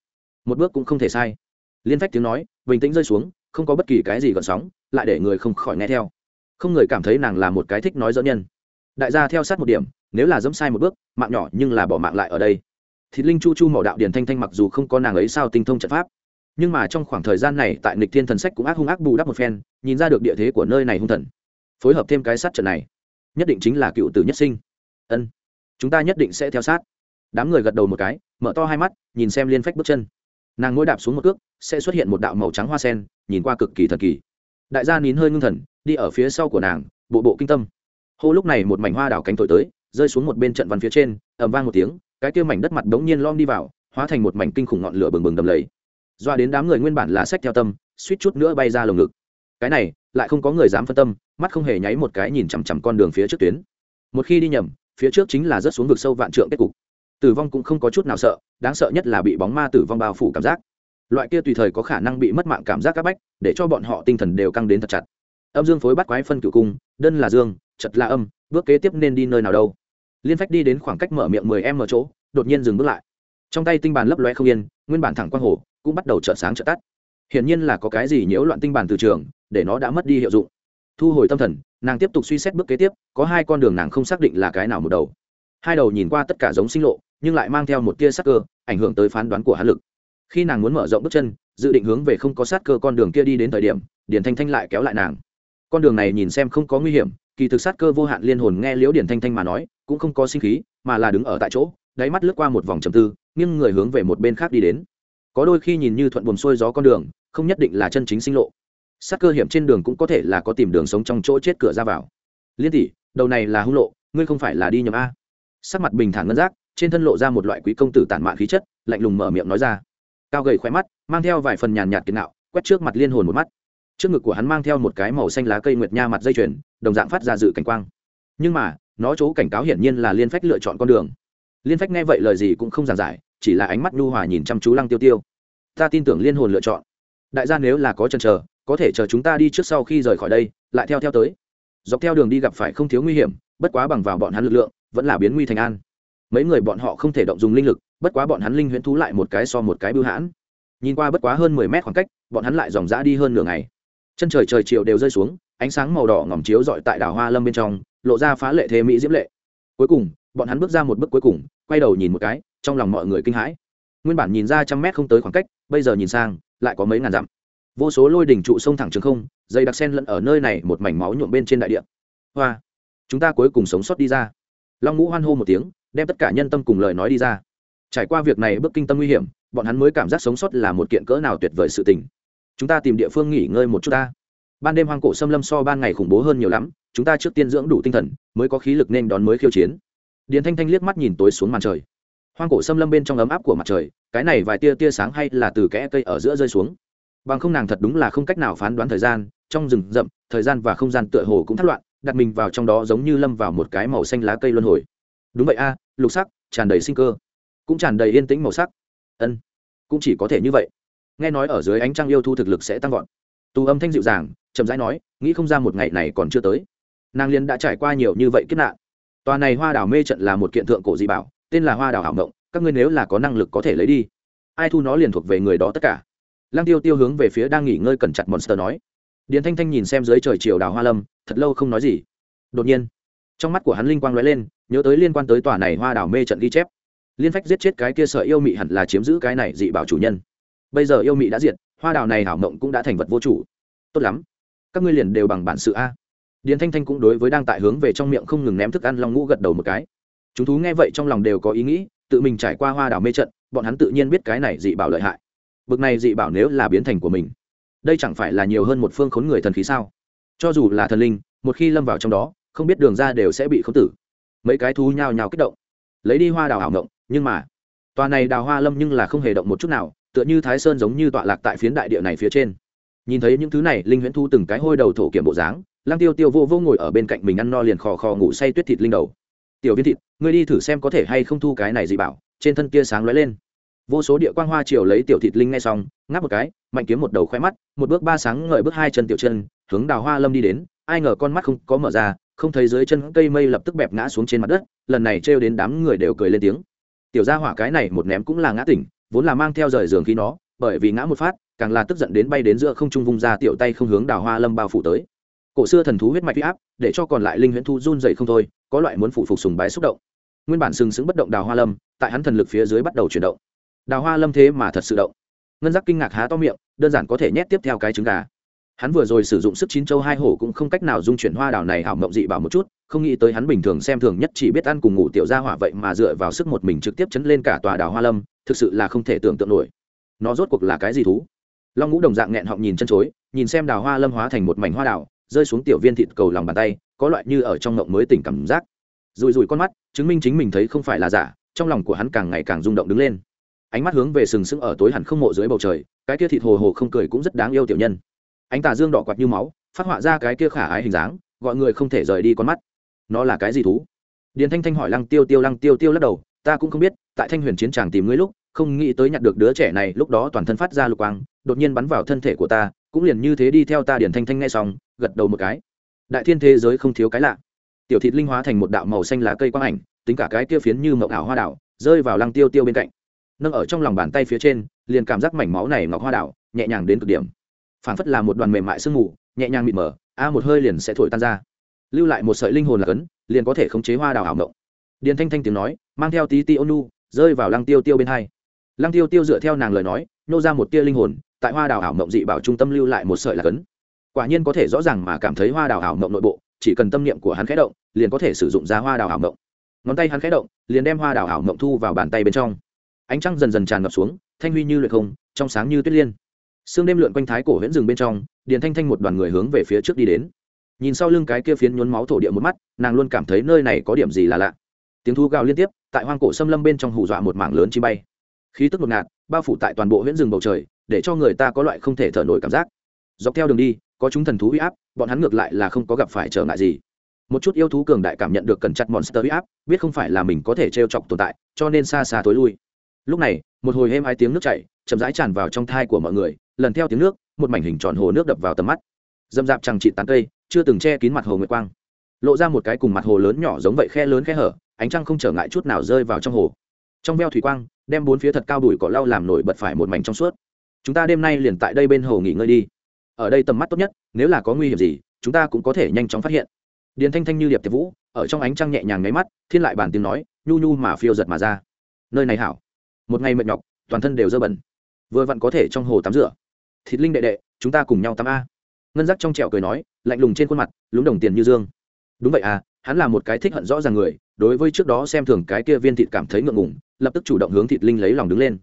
Một bước cũng không thể sai. Liên phách tiếng nói, bình tĩnh rơi xuống, không có bất kỳ cái gì gợn sóng, lại để người không khỏi nghe theo. Không người cảm thấy nàng là một cái thích nói dẫn nhân. Đại gia theo sát một điểm, nếu là dẫm sai một bước, mạng nhỏ nhưng là bỏ mạng lại ở đây. Thì linh chu chu mỏ đạo điền thanh thanh mặc dù không có nàng ấy sao tinh thông trận pháp, nhưng mà trong khoảng thời gian này tại nịch thiên thần sách cũng ác hung ác bù đắp một phen, nhìn ra được địa thế của nơi này hung thần. Phối hợp thêm cái sát trận này, nhất định chính là cựu tử nhất sinh. Ân chúng ta nhất định sẽ theo sát. Đám người gật đầu một cái, mở to hai mắt, nhìn xem liên phách bước chân. Nàng ngôi đạp xuống một cước, sẽ xuất hiện một đạo màu trắng hoa sen, nhìn qua cực kỳ thần kỳ. Đại gia nín hơi ngưng thần, đi ở phía sau của nàng, bộ bộ kinh tâm. Hô lúc này một mảnh hoa đảo cánh thổi tới, rơi xuống một bên trận văn phía trên ẩm vang một tiếng, cái kia mảnh đất mặt đống nhiên lom đi vào, hóa thành một mảnh kinh khủng ngọn lửa bừng bừng đầm lầy. Doa đến đám người nguyên bản là sách theo tâm, suýt chút nữa bay ra lồng ngực. Cái này, lại không có người dám phân tâm, mắt không hề nháy một cái nhìn chằm chằm con đường phía trước tuyến. Một khi đi nhầm phía trước chính là rất xuống vực sâu vạn trượng kết cục. Tử vong cũng không có chút nào sợ, đáng sợ nhất là bị bóng ma tử vong bao phủ cảm giác. Loại kia tùy thời có khả năng bị mất mạng cảm giác các bách, để cho bọn họ tinh thần đều căng đến thật chặt. Âm dương phối bắt quái phân cửu cung, đơn là dương, chật là âm, bước kế tiếp nên đi nơi nào đâu. Liên phách đi đến khoảng cách mở miệng mười em ở chỗ, đột nhiên dừng bước lại. Trong tay tinh bàn lấp loe không yên, nguyên bản thẳng quang hồ, cũng bắt đầu trợ sáng trợ tắt. Hiển nhiên là có cái gì nhiễu loạn tinh bàn từ trường, để nó đã mất đi hiệu dụng. Thu hồi tâm thần nàng tiếp tục suy xét bước kế tiếp, có hai con đường nàng không xác định là cái nào một đầu. Hai đầu nhìn qua tất cả giống sinh lộ, nhưng lại mang theo một tia sát cơ, ảnh hưởng tới phán đoán của hắn lực. Khi nàng muốn mở rộng bước chân, dự định hướng về không có sát cơ con đường kia đi đến thời điểm điển thanh thanh lại kéo lại nàng. Con đường này nhìn xem không có nguy hiểm, kỳ thực sát cơ vô hạn liên hồn nghe liễu điển thanh thanh mà nói, cũng không có sinh khí, mà là đứng ở tại chỗ, đáy mắt lướt qua một vòng trầm tư, nghiêng người hướng về một bên khác đi đến. Có đôi khi nhìn như thuận buồn xuôi gió con đường, không nhất định là chân chính sinh lộ sát cơ hiểm trên đường cũng có thể là có tìm đường sống trong chỗ chết cửa ra vào. Liên tỷ, đầu này là hung lộ, ngươi không phải là đi nhầm a? Sắc mặt bình thản ngân giác, trên thân lộ ra một loại quý công tử tản mạn khí chất, lạnh lùng mở miệng nói ra. Cao gầy khỏe mắt, mang theo vài phần nhàn nhạt kiến nạo quét trước mặt liên hồn một mắt. Trước ngực của hắn mang theo một cái màu xanh lá cây nguyệt nha mặt dây chuyền, đồng dạng phát ra dự cảnh quang. Nhưng mà, nó chỗ cảnh cáo hiển nhiên là liên phách lựa chọn con đường. Liên phách nghe vậy lời gì cũng không giảng giải, chỉ là ánh mắt nhu hòa nhìn chăm chú lăng tiêu tiêu. Ta tin tưởng liên hồn lựa chọn. Đại gia nếu là có chần chờ có thể chờ chúng ta đi trước sau khi rời khỏi đây, lại theo theo tới. Dọc theo đường đi gặp phải không thiếu nguy hiểm, bất quá bằng vào bọn hắn lực lượng, vẫn là biến nguy thành an. Mấy người bọn họ không thể động dùng linh lực, bất quá bọn hắn linh huyễn thú lại một cái so một cái bưu hãn. Nhìn qua bất quá hơn mười mét khoảng cách, bọn hắn lại dòng dã đi hơn nửa ngày. Chân trời trời chiều đều rơi xuống, ánh sáng màu đỏ ngỏm chiếu dọi tại đảo hoa lâm bên trong, lộ ra phá lệ thế mỹ diễm lệ. Cuối cùng, bọn hắn bước ra một bước cuối cùng, quay đầu nhìn một cái, trong lòng mọi người kinh hãi. Nguyên bản nhìn ra trăm mét không tới khoảng cách, bây giờ nhìn sang, lại có mấy ngàn dặm vô số lôi đỉnh trụ sông thẳng trường không, dây đặc sen lẫn ở nơi này một mảnh máu nhuộm bên trên đại địa. Hoa! Chúng ta cuối cùng sống sót đi ra. Long ngũ hoan hô một tiếng, đem tất cả nhân tâm cùng lời nói đi ra. Trải qua việc này bước kinh tâm nguy hiểm, bọn hắn mới cảm giác sống sót là một kiện cỡ nào tuyệt vời sự tình. Chúng ta tìm địa phương nghỉ ngơi một chút ta. Ban đêm hoang cổ xâm lâm so ban ngày khủng bố hơn nhiều lắm, chúng ta trước tiên dưỡng đủ tinh thần, mới có khí lực nên đón mới khiêu chiến. Điền thanh thanh liếc mắt nhìn tối xuống màn trời. Hoang cổ xâm lâm bên trong ấm áp của mặt trời, cái này vài tia tia sáng hay là từ kẽ cây ở giữa rơi xuống bằng không nàng thật đúng là không cách nào phán đoán thời gian, trong rừng rậm, thời gian và không gian tựa hồ cũng thất loạn, đặt mình vào trong đó giống như lâm vào một cái màu xanh lá cây luân hồi. Đúng vậy a, lục sắc, tràn đầy sinh cơ. Cũng tràn đầy yên tĩnh màu sắc. Ân, cũng chỉ có thể như vậy. Nghe nói ở dưới ánh trăng yêu thu thực lực sẽ tăng vọt. Tù âm thanh dịu dàng, chậm rãi nói, nghĩ không ra một ngày này còn chưa tới. Nàng liên đã trải qua nhiều như vậy kết nạn. Tòa này hoa đảo mê trận là một kiện thượng cổ dị bảo, tên là hoa đảo hảo mộng, các ngươi nếu là có năng lực có thể lấy đi. Ai thu nó liền thuộc về người đó tất cả lăng tiêu tiêu hướng về phía đang nghỉ ngơi cẩn chặt monster nói. Điền thanh thanh nhìn xem dưới trời chiều đào hoa lâm, thật lâu không nói gì. Đột nhiên, trong mắt của hắn linh quang lóe lên, nhớ tới liên quan tới tòa này hoa đảo mê trận ghi chép. Liên phách giết chết cái kia sợ yêu mị hẳn là chiếm giữ cái này dị bảo chủ nhân. Bây giờ yêu mị đã diệt, hoa đào này hảo mộng cũng đã thành vật vô chủ. Tốt lắm. Các ngươi liền đều bằng bản sự a. Điền thanh thanh cũng đối với đang tại hướng về trong miệng không ngừng ném thức ăn long ngũ gật đầu một cái. Chúng thú nghe vậy trong lòng đều có ý nghĩ, tự mình trải qua hoa đào mê trận, bọn hắn tự nhiên biết cái này dị bảo lợi hại bực này dị bảo nếu là biến thành của mình đây chẳng phải là nhiều hơn một phương khốn người thần khí sao? Cho dù là thần linh một khi lâm vào trong đó không biết đường ra đều sẽ bị khốn tử. Mấy cái thú nhào nhào kích động. Lấy đi hoa đào ảo ngộng, nhưng mà tòa này đào hoa lâm nhưng là không hề động một chút nào tựa như thái sơn giống như tọa lạc tại phiến đại địa này phía trên. Nhìn thấy những thứ này linh huyễn thu từng cái hôi đầu thổ kiểm bộ dáng lang tiêu tiêu vô vô ngồi ở bên cạnh mình ăn no liền khò khò ngủ say tuyết thịt linh đầu. Tiểu viên thịt ngươi đi thử xem có thể hay không thu cái này gì bảo trên thân kia sáng lóe lên vô số địa quang hoa chiều lấy tiểu thịt linh ngay xong, ngáp một cái, mạnh kiếm một đầu khoe mắt, một bước ba sáng ngợi bước hai chân tiểu chân, hướng đào hoa lâm đi đến, ai ngờ con mắt không có mở ra, không thấy dưới chân cây mây lập tức bẹp ngã xuống trên mặt đất, lần này trêu đến đám người đều cười lên tiếng. Tiểu gia hỏa cái này một ném cũng là ngã tỉnh, vốn là mang theo rời giường khi nó, bởi vì ngã một phát, càng là tức giận đến bay đến giữa không trung vung ra tiểu tay không hướng đào hoa lâm bao phủ tới. Cổ xưa thần thú huyết mạch huy áp, để cho còn lại linh huyễn thu run dậy không thôi, có loại muốn phụ phục sùng bái xúc động. Nguyên bản sừng sững bất động đào hoa lâm, tại hắn thần lực phía dưới bắt đầu chuyển động đào hoa lâm thế mà thật sự động. Ngân giác kinh ngạc há to miệng, đơn giản có thể nhét tiếp theo cái trứng gà. Hắn vừa rồi sử dụng sức chín châu hai hổ cũng không cách nào dung chuyển hoa đào này hảo mộng dị bảo một chút, không nghĩ tới hắn bình thường xem thường nhất chỉ biết ăn cùng ngủ tiểu gia hỏa vậy mà dựa vào sức một mình trực tiếp chấn lên cả tòa đào hoa lâm, thực sự là không thể tưởng tượng nổi. Nó rốt cuộc là cái gì thú? Long ngũ đồng dạng nghẹn họng nhìn chân chối, nhìn xem đào hoa lâm hóa thành một mảnh hoa đào, rơi xuống tiểu viên thịt cầu lòng bàn tay, có loại như ở trong ngộng mới tỉnh cảm giác. Rùi rùi con mắt, chứng minh chính mình thấy không phải là giả, trong lòng của hắn càng ngày càng rung động đứng lên ánh mắt hướng về sừng sững ở tối hẳn không mộ dưới bầu trời, cái kia thịt hồ hồ không cười cũng rất đáng yêu tiểu nhân. Ánh tà dương đỏ quạt như máu, phát họa ra cái kia khả ái hình dáng, gọi người không thể rời đi con mắt. Nó là cái gì thú? Điền thanh thanh hỏi lăng tiêu tiêu, lăng tiêu tiêu lắc đầu, ta cũng không biết, tại thanh huyền chiến tràng tìm ngươi lúc, không nghĩ tới nhặt được đứa trẻ này, lúc đó toàn thân phát ra lục quang, đột nhiên bắn vào thân thể của ta, cũng liền như thế đi theo ta, điền thanh thanh ngay xong, gật đầu một cái. Đại thiên thế giới không thiếu cái lạ. Tiểu thịt linh hóa thành một đạo màu xanh lá cây quang ảnh, tính cả cái kia phiến như mậu ảo hoa đảo, rơi vào lăng tiêu tiêu bên cạnh nâng ở trong lòng bàn tay phía trên, liền cảm giác mảnh máu này ngọc hoa đảo, nhẹ nhàng đến cực điểm. Phảng phất là một đoàn mềm mại sương mù, nhẹ nhàng mịt mờ, a, một hơi liền sẽ thổi tan ra. Lưu lại một sợi linh hồn là cấn, liền có thể khống chế hoa đảo ảo mộng. Điền thanh thanh tiếng nói, mang theo tí ti ônu rơi vào lăng tiêu tiêu bên hai. Lăng tiêu tiêu dựa theo nàng lời nói, nô ra một tia linh hồn, tại hoa đảo ảo mộng dị bảo trung tâm lưu lại một sợi là cấn. Quả nhiên có thể rõ ràng mà cảm thấy hoa đảo ảo mộng nội bộ, chỉ cần tâm niệm của hắn khẽ động, liền có thể sử dụng ra hoa đảo ảo mộng. Ngón tay hắn khẽ động, liền đem hoa đảo ảo mộng thu vào bàn tay bên trong ánh trăng dần dần tràn ngập xuống, thanh huy như luyện không, trong sáng như tuyết liên. Sương đêm lượn quanh thái cổ huyễn rừng bên trong, điền thanh thanh một đoàn người hướng về phía trước đi đến. Nhìn sau lưng cái kia phiến nhuốm máu thổ địa một mắt, nàng luôn cảm thấy nơi này có điểm gì là lạ. Tiếng thu gào liên tiếp, tại hoang cổ xâm lâm bên trong hù dọa một mảng lớn chi bay. Khí tức ngột ngạt, bao phủ tại toàn bộ huyễn rừng bầu trời, để cho người ta có loại không thể thở nổi cảm giác. Dọc theo đường đi, có chúng thần thú huy áp, bọn hắn ngược lại là không có gặp phải trở ngại gì. Một chút yêu thú cường đại cảm nhận được cần chặt monster huy áp, biết không phải là mình có thể t r e o chọc tồn tại, cho nên xa xa tối lui lúc này, một hồi êm hai tiếng nước chảy chậm rãi tràn vào trong thai của mọi người, lần theo tiếng nước, một mảnh hình tròn hồ nước đập vào tầm mắt. Dâm dạp chẳng trị tán cây, chưa từng che kín mặt hồ nguyệt quang. Lộ ra một cái cùng mặt hồ lớn nhỏ giống vậy khe lớn khe hở, ánh trăng không trở ngại chút nào rơi vào trong hồ. Trong veo thủy quang, đem bốn phía thật cao đùi cỏ lau làm nổi bật phải một mảnh trong suốt. Chúng ta đêm nay liền tại đây bên hồ nghỉ ngơi đi. Ở đây tầm mắt tốt nhất, nếu là có nguy hiểm gì, chúng ta cũng có thể nhanh chóng phát hiện. Điền thanh thanh như điệp tiệp vũ, ở trong ánh trăng nhẹ nhàng nháy mắt, thiên lại bàn tiếng nói, nhu nhu mà phiêu giật mà ra. Nơi này hảo một ngày mệt nhọc, toàn thân đều dơ bẩn. Vừa vặn có thể trong hồ tắm rửa. Thịt linh đệ đệ, chúng ta cùng nhau tắm a. Ngân giác trong trẻo cười nói, lạnh lùng trên khuôn mặt, lúng đồng tiền như dương. Đúng vậy à hắn là một cái thích hận rõ ràng người, đối với trước đó xem thường cái kia viên thịt cảm thấy ngượng ngùng, lập tức chủ động hướng thịt linh lấy lòng đứng lên.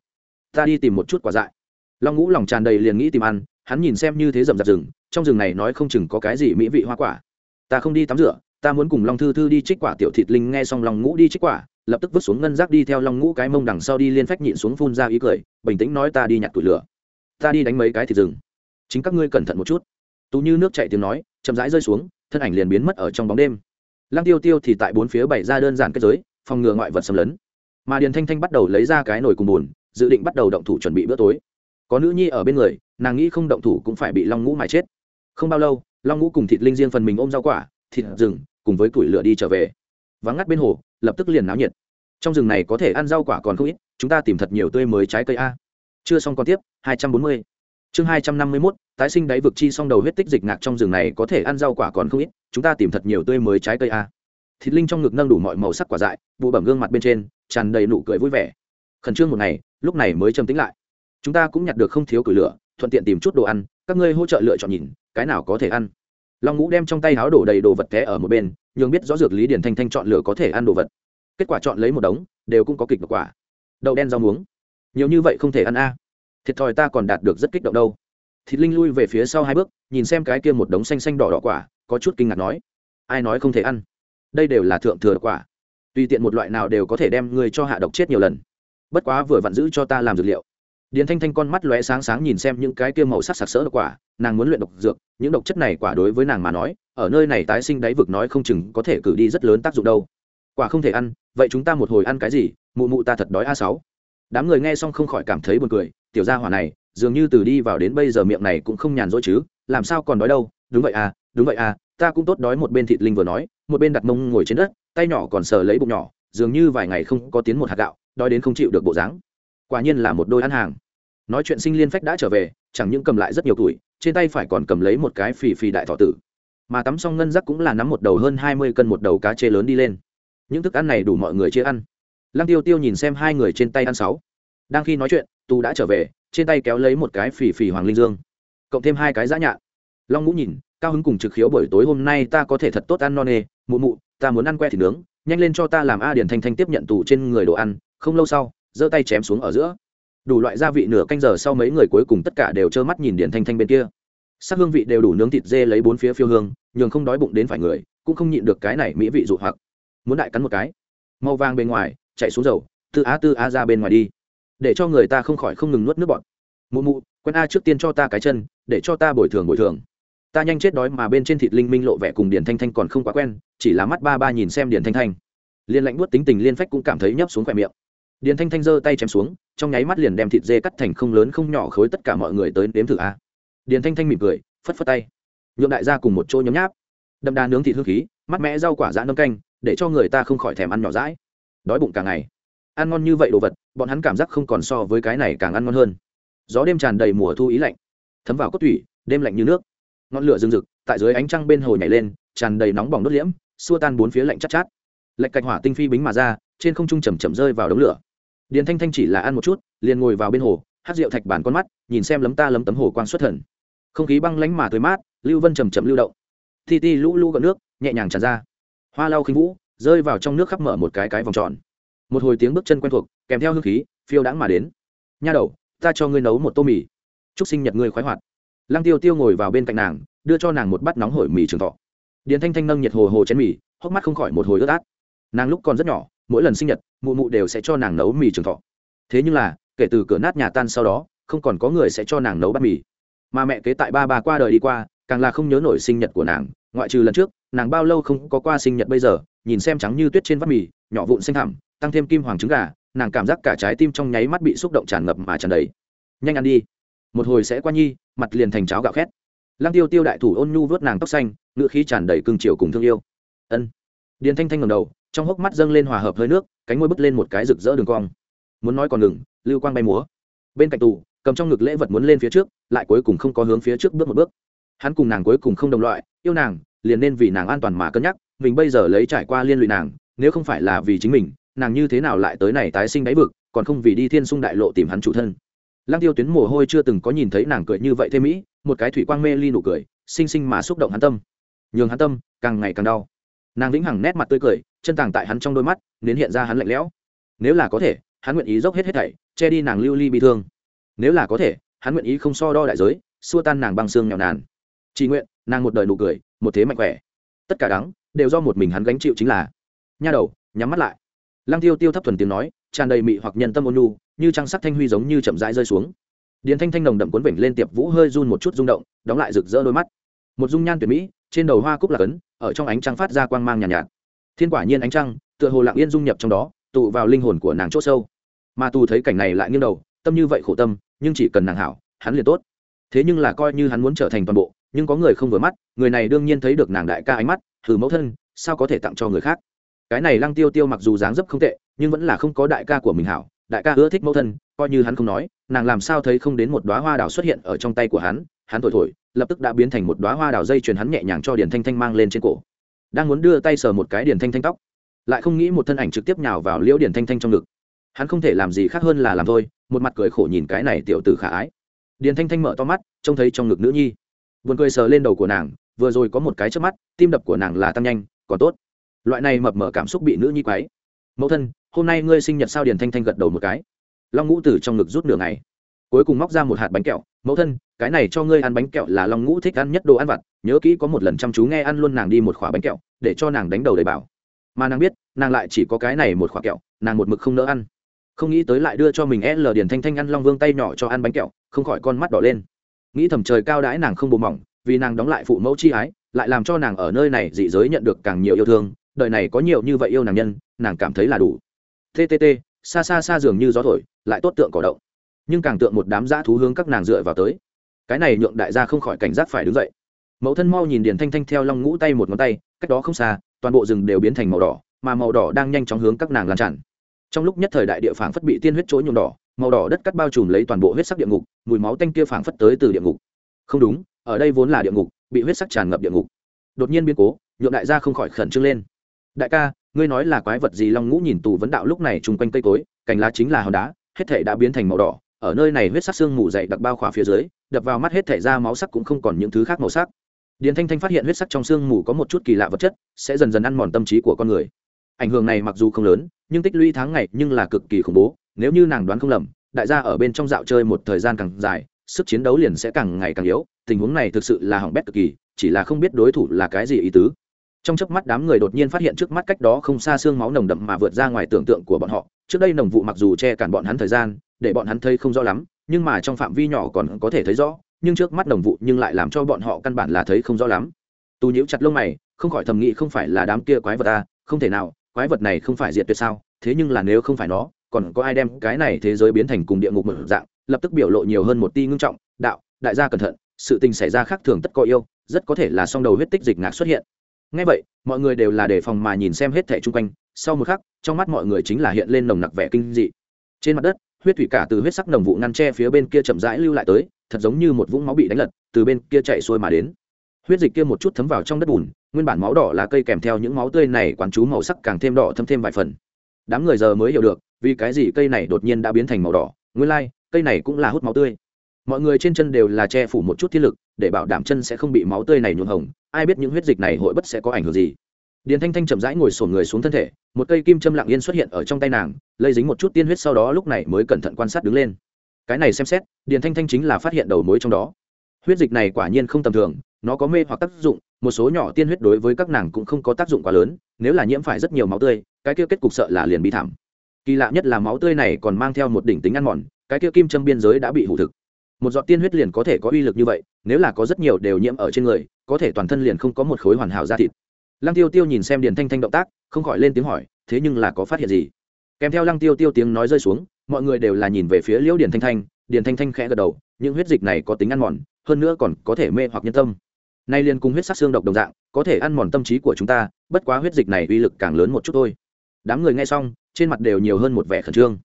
Ta đi tìm một chút quả dại. Long ngũ lòng tràn đầy liền nghĩ tìm ăn, hắn nhìn xem như thế rậm rạp rừng, trong rừng này nói không chừng có cái gì mỹ vị hoa quả. Ta không đi tắm rửa, ta muốn cùng long thư thư đi trích quả tiểu thịt linh, nghe xong long ngũ đi trích quả lập tức vứt xuống ngân rác đi theo long ngũ cái mông đằng sau đi liên phách nhịn xuống phun ra ý cười, bình tĩnh nói ta đi nhặt tủi lửa. Ta đi đánh mấy cái thịt rừng. Chính các ngươi cẩn thận một chút. Tú như nước chạy tiếng nói, chậm rãi rơi xuống, thân ảnh liền biến mất ở trong bóng đêm. Lăng tiêu tiêu thì tại bốn phía bày ra đơn giản kết giới, phòng ngừa ngoại vật xâm lấn. Mà điền thanh thanh bắt đầu lấy ra cái nồi cùng bùn, dự định bắt đầu động thủ chuẩn bị bữa tối. Có nữ nhi ở bên người, nàng nghĩ không động thủ cũng phải bị long ngũ mài chết. Không bao lâu, long ngũ cùng thịt linh riêng phần mình ôm rau quả, thịt rừng, cùng với củi lửa đi trở về. Vắng ngắt bên hồ lập tức liền náo nhiệt. Trong rừng này có thể ăn rau quả còn không ít, chúng ta tìm thật nhiều tươi mới trái cây a. Chưa xong còn tiếp, hai trăm bốn mươi. Chương hai trăm năm mươi mốt, tái sinh đáy vực chi xong đầu huyết tích dịch ngạc trong rừng này có thể ăn rau quả còn không ít, chúng ta tìm thật nhiều tươi mới trái cây a. Thịt linh trong ngực nâng đủ mọi màu sắc quả dại bụ bẩm gương mặt bên trên, tràn đầy nụ cười vui vẻ. Khẩn trương một ngày, lúc này mới trầm tĩnh lại. Chúng ta cũng nhặt được không thiếu củi lửa, thuận tiện tìm chút đồ ăn, các ngươi hỗ trợ lựa chọn nhìn, cái nào có thể ăn. Long ngũ đem trong tay háo đổ đầy đồ vật té ở một bên nhường biết rõ dược lý điển thanh thanh chọn lựa có thể ăn đồ vật. Kết quả chọn lấy một đống, đều cũng có kịch độc quả. Đậu đen rau muống. Nhiều như vậy không thể ăn a. Thiệt thòi ta còn đạt được rất kích động đâu. Thịt linh lui về phía sau hai bước, nhìn xem cái kia một đống xanh xanh đỏ đỏ quả, có chút kinh ngạc nói, ai nói không thể ăn? Đây đều là thượng thừa quả. Tùy tiện một loại nào đều có thể đem người cho hạ độc chết nhiều lần. Bất quá vừa vặn giữ cho ta làm dược liệu điền thanh thanh con mắt lóe sáng sáng nhìn xem những cái kia màu sắc sặc sỡ độc quả, nàng muốn luyện độc dược, những độc chất này quả đối với nàng mà nói, ở nơi này tái sinh đáy vực nói không chừng có thể cử đi rất lớn tác dụng đâu. Quả không thể ăn, vậy chúng ta một hồi ăn cái gì? Mụ mụ ta thật đói a sáu. Đám người nghe xong không khỏi cảm thấy buồn cười, tiểu gia hỏa này, dường như từ đi vào đến bây giờ miệng này cũng không nhàn rỗi chứ, làm sao còn đói đâu? Đúng vậy à đúng vậy à ta cũng tốt đói một bên thịt linh vừa nói, một bên đặt mông ngồi trên đất, tay nhỏ còn sờ lấy bụng nhỏ, dường như vài ngày không có tiến một hạt gạo, đói đến không chịu được bộ dáng. Quả nhiên là một đôi ăn hàng nói chuyện sinh liên phách đã trở về, chẳng những cầm lại rất nhiều tuổi, trên tay phải còn cầm lấy một cái phì phì đại thọ tử. Mà tắm xong ngân giác cũng là nắm một đầu hơn hai mươi cân một đầu cá chê lớn đi lên. Những thức ăn này đủ mọi người chia ăn. Lăng tiêu tiêu nhìn xem hai người trên tay ăn sáu. Đang khi nói chuyện tu đã trở về, trên tay kéo lấy một cái phì phì hoàng linh dương. Cộng thêm hai cái giã nhạn. Long ngũ nhìn, cao hứng cùng trực khiếu buổi tối hôm nay ta có thể thật tốt ăn no nê, mụ mụ, ta muốn ăn que thịt nướng, nhanh lên cho ta làm a điển thanh thanh tiếp nhận tù trên người đồ ăn, không lâu sau, giơ tay chém xuống ở giữa đủ loại gia vị nửa canh giờ sau mấy người cuối cùng tất cả đều trơ mắt nhìn điện thanh thanh bên kia. Sắc hương vị đều đủ nướng thịt dê lấy bốn phía phiêu hương, nhường không đói bụng đến phải người, cũng không nhịn được cái này mỹ vị dụ hoặc. Muốn đại cắn một cái. Màu vàng bên ngoài, chạy xuống dầu, tư á tư á ra bên ngoài đi. Để cho người ta không khỏi không ngừng nuốt nước bọt. Mụ mụ quen a trước tiên cho ta cái chân, để cho ta bồi thường bồi thường. Ta nhanh chết đói mà bên trên thịt linh minh lộ vẻ cùng điền thanh thanh còn không quá quen, chỉ là mắt ba ba nhìn xem điền thanh thanh. Liên lãnh buốt tính tình liên phách cũng cảm thấy nhấp xuống khỏe miệng. Điền thanh thanh giơ tay chém xuống trong nháy mắt liền đem thịt dê cắt thành không lớn không nhỏ khối tất cả mọi người tới nếm thử a. Điền thanh thanh mỉm cười, phất phất tay. Nhượng đại gia cùng một chỗ nhấm nháp. Đậm đà nướng thịt hương khí mắt mẽ rau quả dã nấm canh, để cho người ta không khỏi thèm ăn nhỏ rãi đói bụng cả ngày. Ăn ngon như vậy đồ vật, bọn hắn cảm giác không còn so với cái này càng ăn ngon hơn. Gió đêm tràn đầy mùa thu ý lạnh. Thấm vào cốt thủy đêm lạnh như nước. Ngọn lửa rừng rực, tại dưới ánh trăng bên hồ nhảy lên, tràn đầy nóng bỏng đốt liễm, xua tan bốn phía lạnh chát chát. Lạnh cạch hỏa tinh phi bính mà ra, trên không trung chầm chậm rơi vào đống lửa điền thanh thanh chỉ là ăn một chút, liền ngồi vào bên hồ, hát rượu thạch bản con mắt, nhìn xem lấm ta lấm tấm hồ quang xuất thần. Không khí băng lánh mà tươi mát, lưu vân chầm chậm lưu động. Thi ti lũ lũ gọn nước, nhẹ nhàng tràn ra. Hoa lau khinh vũ, rơi vào trong nước khắp mở một cái cái vòng tròn. Một hồi tiếng bước chân quen thuộc, kèm theo hương khí, phiêu đãng mà đến. Nha đầu, ta cho ngươi nấu một tô mì. Chúc sinh nhật ngươi khoái hoạt. Lăng tiêu tiêu ngồi vào bên cạnh nàng, đưa cho nàng một bát nóng hổi mì trường thọ. Điền thanh thanh nâng nhiệt hồ hồ chén mì, hốc mắt không khỏi một hồi ướt át. Nàng lúc còn rất nhỏ mỗi lần sinh nhật, mụ mụ đều sẽ cho nàng nấu mì trường thọ. Thế nhưng là, kể từ cửa nát nhà tan sau đó, không còn có người sẽ cho nàng nấu bát mì. Mà mẹ kế tại ba bà qua đời đi qua, càng là không nhớ nổi sinh nhật của nàng, ngoại trừ lần trước, nàng bao lâu không có qua sinh nhật bây giờ, nhìn xem trắng như tuyết trên vắt mì, nhỏ vụn xanh thẳm tăng thêm kim hoàng trứng gà, nàng cảm giác cả trái tim trong nháy mắt bị xúc động tràn ngập mà tràn đầy. Nhanh ăn đi, một hồi sẽ qua nhi, mặt liền thành cháo gạo khét. Lăng tiêu tiêu đại thủ ôn nhu vớt nàng tóc xanh ngựa khí tràn đầy cưng chiều cùng thương yêu. Ân điền thanh thanh ngầm đầu, trong hốc mắt dâng lên hòa hợp hơi nước, cánh môi bứt lên một cái rực rỡ đường cong. Muốn nói còn ngừng, lưu quang bay múa. Bên cạnh tù, cầm trong ngực lễ vật muốn lên phía trước, lại cuối cùng không có hướng phía trước bước một bước. Hắn cùng nàng cuối cùng không đồng loại, yêu nàng, liền nên vì nàng an toàn mà cân nhắc, mình bây giờ lấy trải qua liên lụy nàng, nếu không phải là vì chính mình, nàng như thế nào lại tới này tái sinh đáy vực, còn không vì đi thiên sung đại lộ tìm hắn chủ thân. Lăng tiêu tuyến mồ hôi chưa từng có nhìn thấy nàng cười như vậy thêm mỹ, một cái thủy quang mê ly nụ cười xinh xinh mà xúc động hắn tâm. Nhường hắn tâm càng ngày càng đau nàng vĩnh hằng nét mặt tươi cười, chân tàng tại hắn trong đôi mắt, nến hiện ra hắn lạnh lẽo. Nếu là có thể, hắn nguyện ý dốc hết hết thảy, che đi nàng lưu ly bị thương. Nếu là có thể, hắn nguyện ý không so đo đại giới, xua tan nàng băng xương nghèo nàn. Chỉ nguyện, nàng một đời nụ cười, một thế mạnh khỏe. Tất cả đắng, đều do một mình hắn gánh chịu chính là. Nha đầu, nhắm mắt lại. Lăng tiêu tiêu thấp thuần tiếng nói, tràn đầy mị hoặc nhân tâm ôn nhu, như trăng sắc thanh huy giống như chậm rãi rơi xuống. Điền thanh thanh nồng đậm cuốn vểnh lên tiệp vũ hơi run một chút rung động, đóng lại rực rỡ đôi mắt. Một dung nhan tuyệt mỹ trên đầu hoa cúc là cấn ở trong ánh trăng phát ra quang mang nhàn nhạt, nhạt. Thiên quả nhiên ánh trăng tựa hồ lặng yên dung nhập trong đó tụ vào linh hồn của nàng c h ỗ sâu. Mà tù thấy cảnh này lại nghiêng đầu tâm như vậy khổ tâm nhưng chỉ cần nàng hảo hắn liền tốt. Thế nhưng là coi như hắn muốn trở thành toàn bộ nhưng có người không vừa mắt người này đương nhiên thấy được nàng đại ca ánh mắt thử mẫu thân sao có thể tặng cho người khác? Cái này lăng tiêu tiêu mặc dù dáng dấp không tệ nhưng vẫn là không có đại ca của mình hảo đại ca ưa thích mẫu thân coi như hắn không nói nàng làm sao thấy không đến một đoá hoa đào xuất hiện ở trong tay của hắn hắn thổi thổi lập tức đã biến thành một đoá hoa đào dây chuyền hắn nhẹ nhàng cho điền thanh thanh mang lên trên cổ. Đang muốn đưa tay sờ một cái điền thanh thanh tóc, lại không nghĩ một thân ảnh trực tiếp nhào vào liễu điền thanh thanh trong ngực. Hắn không thể làm gì khác hơn là làm thôi, một mặt cười khổ nhìn cái này tiểu tử khả ái. Điền thanh thanh mở to mắt, trông thấy trong ngực nữ nhi. Vườn cười sờ lên đầu của nàng, vừa rồi có một cái trước mắt, tim đập của nàng là tăng nhanh, còn tốt. Loại này mập mở cảm xúc bị nữ nhi quấy. Mẫu thân, hôm nay ngươi sinh nhật sao? Điền thanh thanh gật đầu một cái. Long ngũ Tử trong ngực rút nửa ngày, cuối cùng móc ra một hạt bánh kẹo mẫu thân, cái này cho ngươi ăn bánh kẹo là long ngũ thích ăn nhất đồ ăn vặt, nhớ kỹ có một lần chăm chú nghe ăn luôn nàng đi một khỏa bánh kẹo, để cho nàng đánh đầu đầy bảo. Mà nàng biết, nàng lại chỉ có cái này một khỏa kẹo, nàng một mực không nỡ ăn. Không nghĩ tới lại đưa cho mình l điền thanh thanh ăn long vương tay nhỏ cho ăn bánh kẹo, không khỏi con mắt đỏ lên. Nghĩ thầm trời cao đãi nàng không bồ mỏng, vì nàng đóng lại phụ mẫu chi ái, lại làm cho nàng ở nơi này dị giới nhận được càng nhiều yêu thương, đời này có nhiều như vậy yêu nàng nhân, nàng cảm thấy là đủ. Ttt xa xa xa dường như gió thổi, lại tốt tượng cỏ động nhưng càng tượng một đám dã thú hướng các nàng dựa vào tới. Cái này nhượng đại gia không khỏi cảnh giác phải đứng dậy. Mẫu thân mau nhìn điền thanh thanh theo long ngũ tay một ngón tay, cách đó không xa, toàn bộ rừng đều biến thành màu đỏ, mà màu đỏ đang nhanh chóng hướng các nàng lan tràn. Trong lúc nhất thời đại địa phảng phất bị tiên huyết chối nhuộm đỏ, màu đỏ đất cắt bao trùm lấy toàn bộ huyết sắc địa ngục, mùi máu tanh kia phảng phất tới từ địa ngục. Không đúng, ở đây vốn là địa ngục, bị huyết sắc tràn ngập địa ngục. Đột nhiên biến cố, nhượng đại gia không khỏi khẩn trương lên. Đại ca, ngươi nói là quái vật gì long ngũ nhìn tù vấn đạo lúc này chung quanh cây cối, cành lá chính là hòn đá, hết thể đã biến thành màu đỏ ở nơi này huyết sắc xương mù dày đặc bao khỏa phía dưới, đập vào mắt hết thể ra máu sắc cũng không còn những thứ khác màu sắc. Điền thanh thanh phát hiện huyết sắc trong xương mù có một chút kỳ lạ vật chất, sẽ dần dần ăn mòn tâm trí của con người. Ảnh hưởng này mặc dù không lớn, nhưng tích lũy tháng ngày nhưng là cực kỳ khủng bố, nếu như nàng đoán không lầm, đại gia ở bên trong dạo chơi một thời gian càng dài, sức chiến đấu liền sẽ càng ngày càng yếu, tình huống này thực sự là hỏng bét cực kỳ, chỉ là không biết đối thủ là cái gì ý tứ. Trong chớp mắt đám người đột nhiên phát hiện trước mắt cách đó không xa xương máu nồng đậm mà vượt ra ngoài tưởng tượng của bọn họ, trước đây nồng vụ mặc dù che cản bọn hắn thời gian để bọn hắn thấy không rõ lắm, nhưng mà trong phạm vi nhỏ còn có thể thấy rõ, nhưng trước mắt đồng vụ nhưng lại làm cho bọn họ căn bản là thấy không rõ lắm. Tù nhiễu chặt lông mày, không khỏi thầm nghĩ không phải là đám kia quái vật ta không thể nào, quái vật này không phải diệt tuyệt sao, thế nhưng là nếu không phải nó, còn có ai đem cái này thế giới biến thành cùng địa ngục một dạng, lập tức biểu lộ nhiều hơn một ti ngưng trọng, đạo, đại gia cẩn thận, sự tình xảy ra khác thường tất có yêu, rất có thể là song đầu huyết tích dịch ngạc xuất hiện. Ngay vậy, mọi người đều là đề phòng mà nhìn xem hết thẻ chung quanh, sau một khắc, trong mắt mọi người chính là hiện lên nồng nặc vẻ kinh dị. Trên mặt đất huyết thủy cả từ huyết sắc nồng vụ ngăn tre phía bên kia chậm rãi lưu lại tới thật giống như một vũng máu bị đánh lật từ bên kia chạy xuôi mà đến. Huyết dịch kia một chút thấm vào trong đất bùn nguyên bản máu đỏ là cây kèm theo những máu tươi này quán chú màu sắc càng thêm đỏ thâm thêm vài phần. Đám người giờ mới hiểu được vì cái gì cây này đột nhiên đã biến thành màu đỏ nguyên lai、like, cây này cũng là hút máu tươi. Mọi người trên chân đều là che phủ một chút thiên lực để bảo đảm chân sẽ không bị máu tươi này nhuộm hồng ai biết những huyết dịch này hội bất sẽ có ảnh hưởng gì điền thanh thanh chậm rãi ngồi sổn người xuống thân thể, một cây kim châm lặng yên xuất hiện ở trong tay nàng, lây dính một chút tiên huyết sau đó lúc này mới cẩn thận quan sát đứng lên. Cái này xem xét, điền thanh thanh chính là phát hiện đầu mối trong đó. Huyết dịch này quả nhiên không tầm thường, nó có mê hoặc tác dụng, một số nhỏ tiên huyết đối với các nàng cũng không có tác dụng quá lớn, nếu là nhiễm phải rất nhiều máu tươi, cái kia kết cục sợ là liền bị thảm. Kỳ lạ nhất là máu tươi này còn mang theo một đỉnh tính ăn mòn, cái kia kim châm biên giới đã bị hủ thực. Một giọt tiên huyết liền có thể có uy lực như vậy, nếu là có rất nhiều đều nhiễm ở trên người, có thể toàn thân liền không có một khối hoàn hảo da thịt lăng tiêu tiêu nhìn xem điền thanh thanh động tác, không khỏi lên tiếng hỏi, thế nhưng là có phát hiện gì? Kèm theo lăng tiêu tiêu tiếng nói rơi xuống, mọi người đều là nhìn về phía liễu điền thanh thanh, điền thanh thanh khẽ gật đầu, những huyết dịch này có tính ăn mòn, hơn nữa còn có thể mê hoặc nhân tâm. Nay liên cùng huyết sắc xương độc đồng dạng, có thể ăn mòn tâm trí của chúng ta, bất quá huyết dịch này uy lực càng lớn một chút thôi. Đám người nghe xong, trên mặt đều nhiều hơn một vẻ khẩn trương.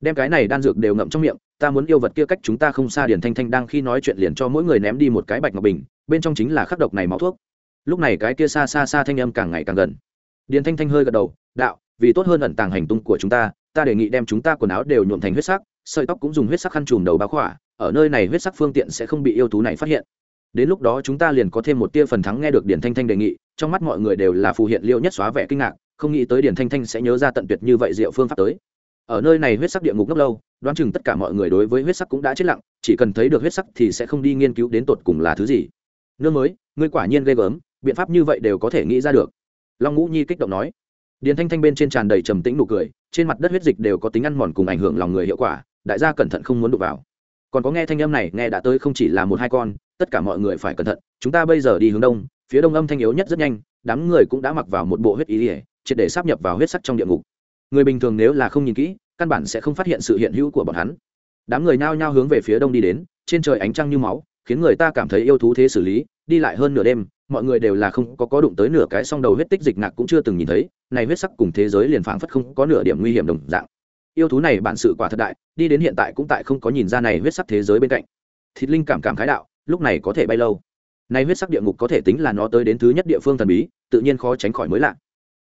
Đem cái này đan dược đều ngậm trong miệng, ta muốn yêu vật kia cách chúng ta không xa điển thanh thanh đang khi nói chuyện liền cho mỗi người ném đi một cái bạch ngọc bình, bên trong chính là khắc độc này máu thuốc lúc này cái kia xa xa xa thanh âm càng ngày càng gần. Điền thanh thanh hơi gật đầu, đạo, vì tốt hơn ẩn tàng hành tung của chúng ta ta đề nghị đem chúng ta quần áo đều nhuộm thành huyết sắc, sợi tóc cũng dùng huyết sắc khăn trùm đầu báo khỏa, ở nơi này huyết sắc phương tiện sẽ không bị yêu thú này phát hiện. Đến lúc đó chúng ta liền có thêm một tia phần thắng nghe được điển thanh thanh đề nghị, trong mắt mọi người đều là phù hiện liệu nhất xóa vẻ kinh ngạc, không nghĩ tới điển thanh thanh sẽ nhớ ra tận tuyệt như vậy diệu phương pháp tới. Ở nơi này huyết sắc địa ngục ngốc lâu, đoán chừng tất cả mọi người đối với huyết sắc cũng đã chết lặng, chỉ cần thấy được huyết sắc thì sẽ không đi nghiên cứu đến tột cùng là thứ gì. Nương mới, ngươi quả nhiên ghê gớm biện pháp như vậy đều có thể nghĩ ra được. Long ngũ nhi kích động nói. Điền thanh thanh bên trên tràn đầy trầm tĩnh nụ cười, trên mặt đất huyết dịch đều có tính ăn mòn cùng ảnh hưởng lòng người hiệu quả, đại gia cẩn thận không muốn đụng vào. Còn có nghe thanh âm này, nghe đã tới không chỉ là một hai con, tất cả mọi người phải cẩn thận, chúng ta bây giờ đi hướng đông, phía đông âm thanh yếu nhất rất nhanh, đám người cũng đã mặc vào một bộ huyết ý ỉa triệt để sắp nhập vào huyết sắc trong địa ngục. Người bình thường nếu là không nhìn kỹ, căn bản sẽ không phát hiện sự hiện hữu của bọn hắn. Đám người nao nhao hướng về phía đông đi đến, trên trời ánh trăng như máu, khiến người ta cảm thấy yêu thú thế xử lý đi lại hơn nửa đêm, mọi người đều là không có có đụng tới nửa cái song đầu huyết tích dịch nạc cũng chưa từng nhìn thấy, này huyết sắc cùng thế giới liền phảng phất không có nửa điểm nguy hiểm đồng dạng. Yêu thú này bản sự quả thật đại, đi đến hiện tại cũng tại không có nhìn ra này huyết sắc thế giới bên cạnh. Thịt linh cảm cảm khái đạo, lúc này có thể bay lâu. Nay huyết sắc địa ngục có thể tính là nó tới đến thứ nhất địa phương thần bí, tự nhiên khó tránh khỏi mới lạ.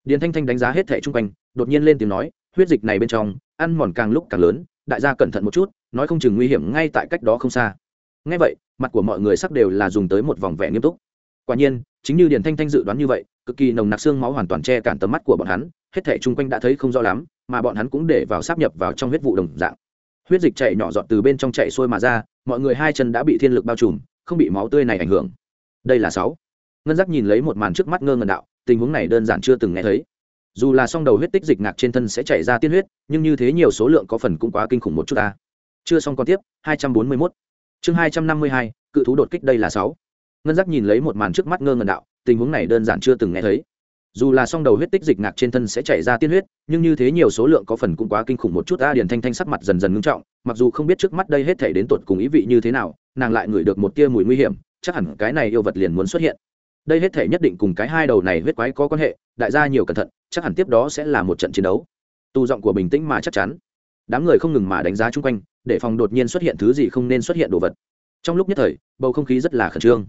Điền thanh thanh đánh giá hết thẻ chung quanh, đột nhiên lên tiếng nói, huyết dịch này bên trong, ăn mòn càng lúc càng lớn, đại gia cẩn thận một chút, nói không chừng nguy hiểm ngay tại cách đó không xa ngay vậy, mặt của mọi người sắc đều là dùng tới một vòng vẻ nghiêm túc. Quả nhiên, chính như điền thanh thanh dự đoán như vậy, cực kỳ nồng nặc xương máu hoàn toàn che cản tầm mắt của bọn hắn, hết thảy chung quanh đã thấy không rõ lắm, mà bọn hắn cũng để vào sáp nhập vào trong huyết vụ đồng dạng. Huyết dịch chạy nhỏ giọt từ bên trong chạy xuôi mà ra, mọi người hai chân đã bị thiên lực bao trùm, không bị máu tươi này ảnh hưởng. Đây là sáu. Ngân giác nhìn lấy một màn trước mắt ngơ ngẩn đạo, tình huống này đơn giản chưa từng nghe thấy. Dù là song đầu huyết tích dịch ngạc trên thân sẽ chảy ra tiên huyết, nhưng như thế nhiều số lượng có phần cũng quá kinh khủng một chút ta. Chưa xong còn tiếp 241 chương 252, cự thú đột kích đây là sáu. Ngân giác nhìn lấy một màn trước mắt ngơ ngẩn đạo tình huống này đơn giản chưa từng nghe thấy. Dù là song đầu huyết tích dịch ngạc trên thân sẽ chảy ra tiên huyết nhưng như thế nhiều số lượng có phần cũng quá kinh khủng một chút ta điền thanh thanh sắc mặt dần dần ngưng trọng mặc dù không biết trước mắt đây hết thể đến tột cùng ý vị như thế nào nàng lại ngửi được một tia mùi nguy hiểm chắc hẳn cái này yêu vật liền muốn xuất hiện. Đây hết thể nhất định cùng cái hai đầu này huyết quái có quan hệ đại gia nhiều cẩn thận chắc hẳn tiếp đó sẽ là một trận chiến đấu. Tu giọng của bình tĩnh mà chắc chắn đám người không ngừng mà đánh giá chung quanh, để phòng đột nhiên xuất hiện thứ gì không nên xuất hiện đồ vật. Trong lúc nhất thời, bầu không khí rất là khẩn trương.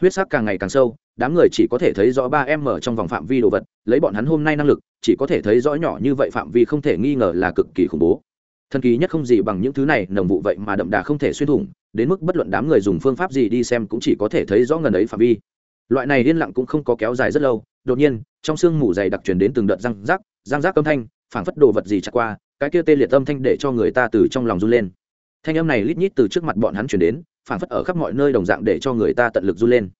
Huyết sắc càng ngày càng sâu, đám người chỉ có thể thấy rõ ba em mở trong vòng phạm vi đồ vật, lấy bọn hắn hôm nay năng lực, chỉ có thể thấy rõ nhỏ như vậy phạm vi không thể nghi ngờ là cực kỳ khủng bố. Thần kỳ nhất không gì bằng những thứ này, nồng vụ vậy mà đậm đà không thể xuyên thủng, đến mức bất luận đám người dùng phương pháp gì đi xem cũng chỉ có thể thấy rõ ngần ấy phạm vi. Loại này yên lặng cũng không có kéo dài rất lâu, đột nhiên, trong sương mù dày đặc truyền đến từng đợt răng rác răng rác âm thanh, phảng phất đồ vật gì chặt qua cái kia tê liệt âm thanh để cho người ta từ trong lòng run lên. Thanh âm này lít nhít từ trước mặt bọn hắn truyền đến, phảng phất ở khắp mọi nơi đồng dạng để cho người ta tận lực run lên.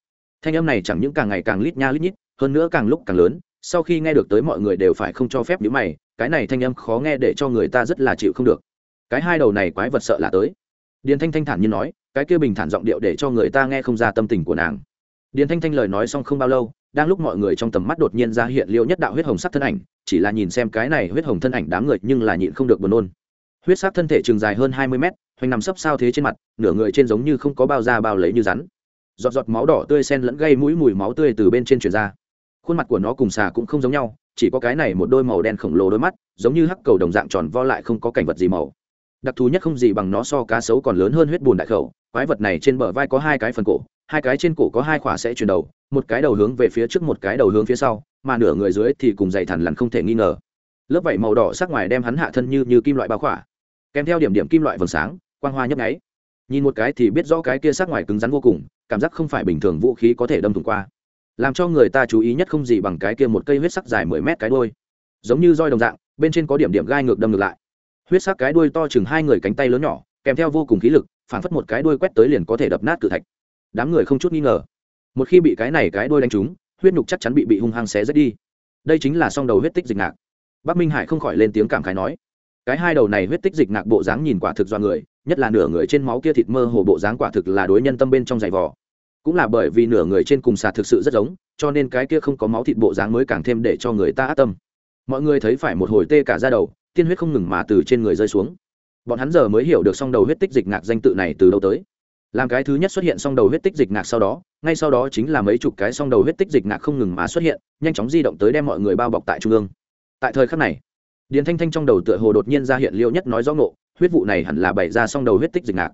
Thanh âm này chẳng những càng ngày càng lít nha lít nhít, hơn nữa càng lúc càng lớn, sau khi nghe được tới mọi người đều phải không cho phép những mày, cái này thanh âm khó nghe để cho người ta rất là chịu không được. Cái hai đầu này quái vật sợ là tới. Điền thanh thanh thản như nói, cái kia bình thản giọng điệu để cho người ta nghe không ra tâm tình của nàng điền thanh thanh lời nói xong không bao lâu, đang lúc mọi người trong tầm mắt đột nhiên ra hiện liêu nhất đạo huyết hồng sắc thân ảnh, chỉ là nhìn xem cái này huyết hồng thân ảnh đám người nhưng là nhịn không được buồn nôn. Huyết sắc thân thể trường dài hơn hai mươi mét, hoành nằm sấp sao thế trên mặt, nửa người trên giống như không có bao da bao lấy như rắn. Giọt giọt máu đỏ tươi sen lẫn gây mũi mùi máu tươi từ bên trên truyền ra. Khuôn mặt của nó cùng xà cũng không giống nhau, chỉ có cái này một đôi màu đen khổng lồ đôi mắt, giống như hắc cầu đồng dạng tròn vo lại không có cảnh vật gì màu. Đặc thù nhất không gì bằng nó so cá sấu còn lớn hơn huyết bùn đại khẩu, quái vật này trên bờ vai có hai cái phần cổ hai cái trên cổ có hai khỏa sẽ chuyển đầu, một cái đầu hướng về phía trước, một cái đầu hướng phía sau, mà nửa người dưới thì cùng dày thằn lằn không thể nghi ngờ. Lớp vảy màu đỏ sắc ngoài đem hắn hạ thân như như kim loại bao khỏa. Kèm theo điểm điểm kim loại vầng sáng, quang hoa nhấp nháy. Nhìn một cái thì biết rõ cái kia sắc ngoài cứng rắn vô cùng, cảm giác không phải bình thường vũ khí có thể đâm thủng qua. Làm cho người ta chú ý nhất không gì bằng cái kia một cây huyết sắc dài mười mét cái đôi giống như roi đồng dạng, bên trên có điểm điểm gai ngược đâm ngược lại. Huyết sắc cái đuôi to chừng hai người cánh tay lớn nhỏ, kèm theo vô cùng khí lực, phản phất một cái đuôi quét tới liền có thể đập nát cự thạch đám người không chút nghi ngờ. Một khi bị cái này cái đôi đánh trúng, huyết nhục chắc chắn bị bị hung hăng xé rách đi. Đây chính là song đầu huyết tích dịch ngạc. Bắc minh hải không khỏi lên tiếng cảm khái nói, cái hai đầu này huyết tích dịch ngạc bộ dáng nhìn quả thực do người, nhất là nửa người trên máu kia thịt mơ hồ bộ dáng quả thực là đối nhân tâm bên trong giày vò. Cũng là bởi vì nửa người trên cùng xà thực sự rất giống, cho nên cái kia không có máu thịt bộ dáng mới càng thêm để cho người ta ác tâm. Mọi người thấy phải một hồi tê cả ra đầu, tiên huyết không ngừng mà từ trên người rơi xuống. Bọn hắn giờ mới hiểu được song đầu huyết tích dịch ngạc danh tự này từ đâu tới làm cái thứ nhất xuất hiện song đầu huyết tích dịch ngạc sau đó, ngay sau đó chính là mấy chục cái song đầu huyết tích dịch ngạc không ngừng mà xuất hiện, nhanh chóng di động tới đem mọi người bao bọc tại trung ương. Tại thời khắc này, điền thanh thanh trong đầu tựa hồ đột nhiên ra hiện liêu nhất nói rõ ngộ, huyết vụ này hẳn là bày ra song đầu huyết tích dịch ngạc.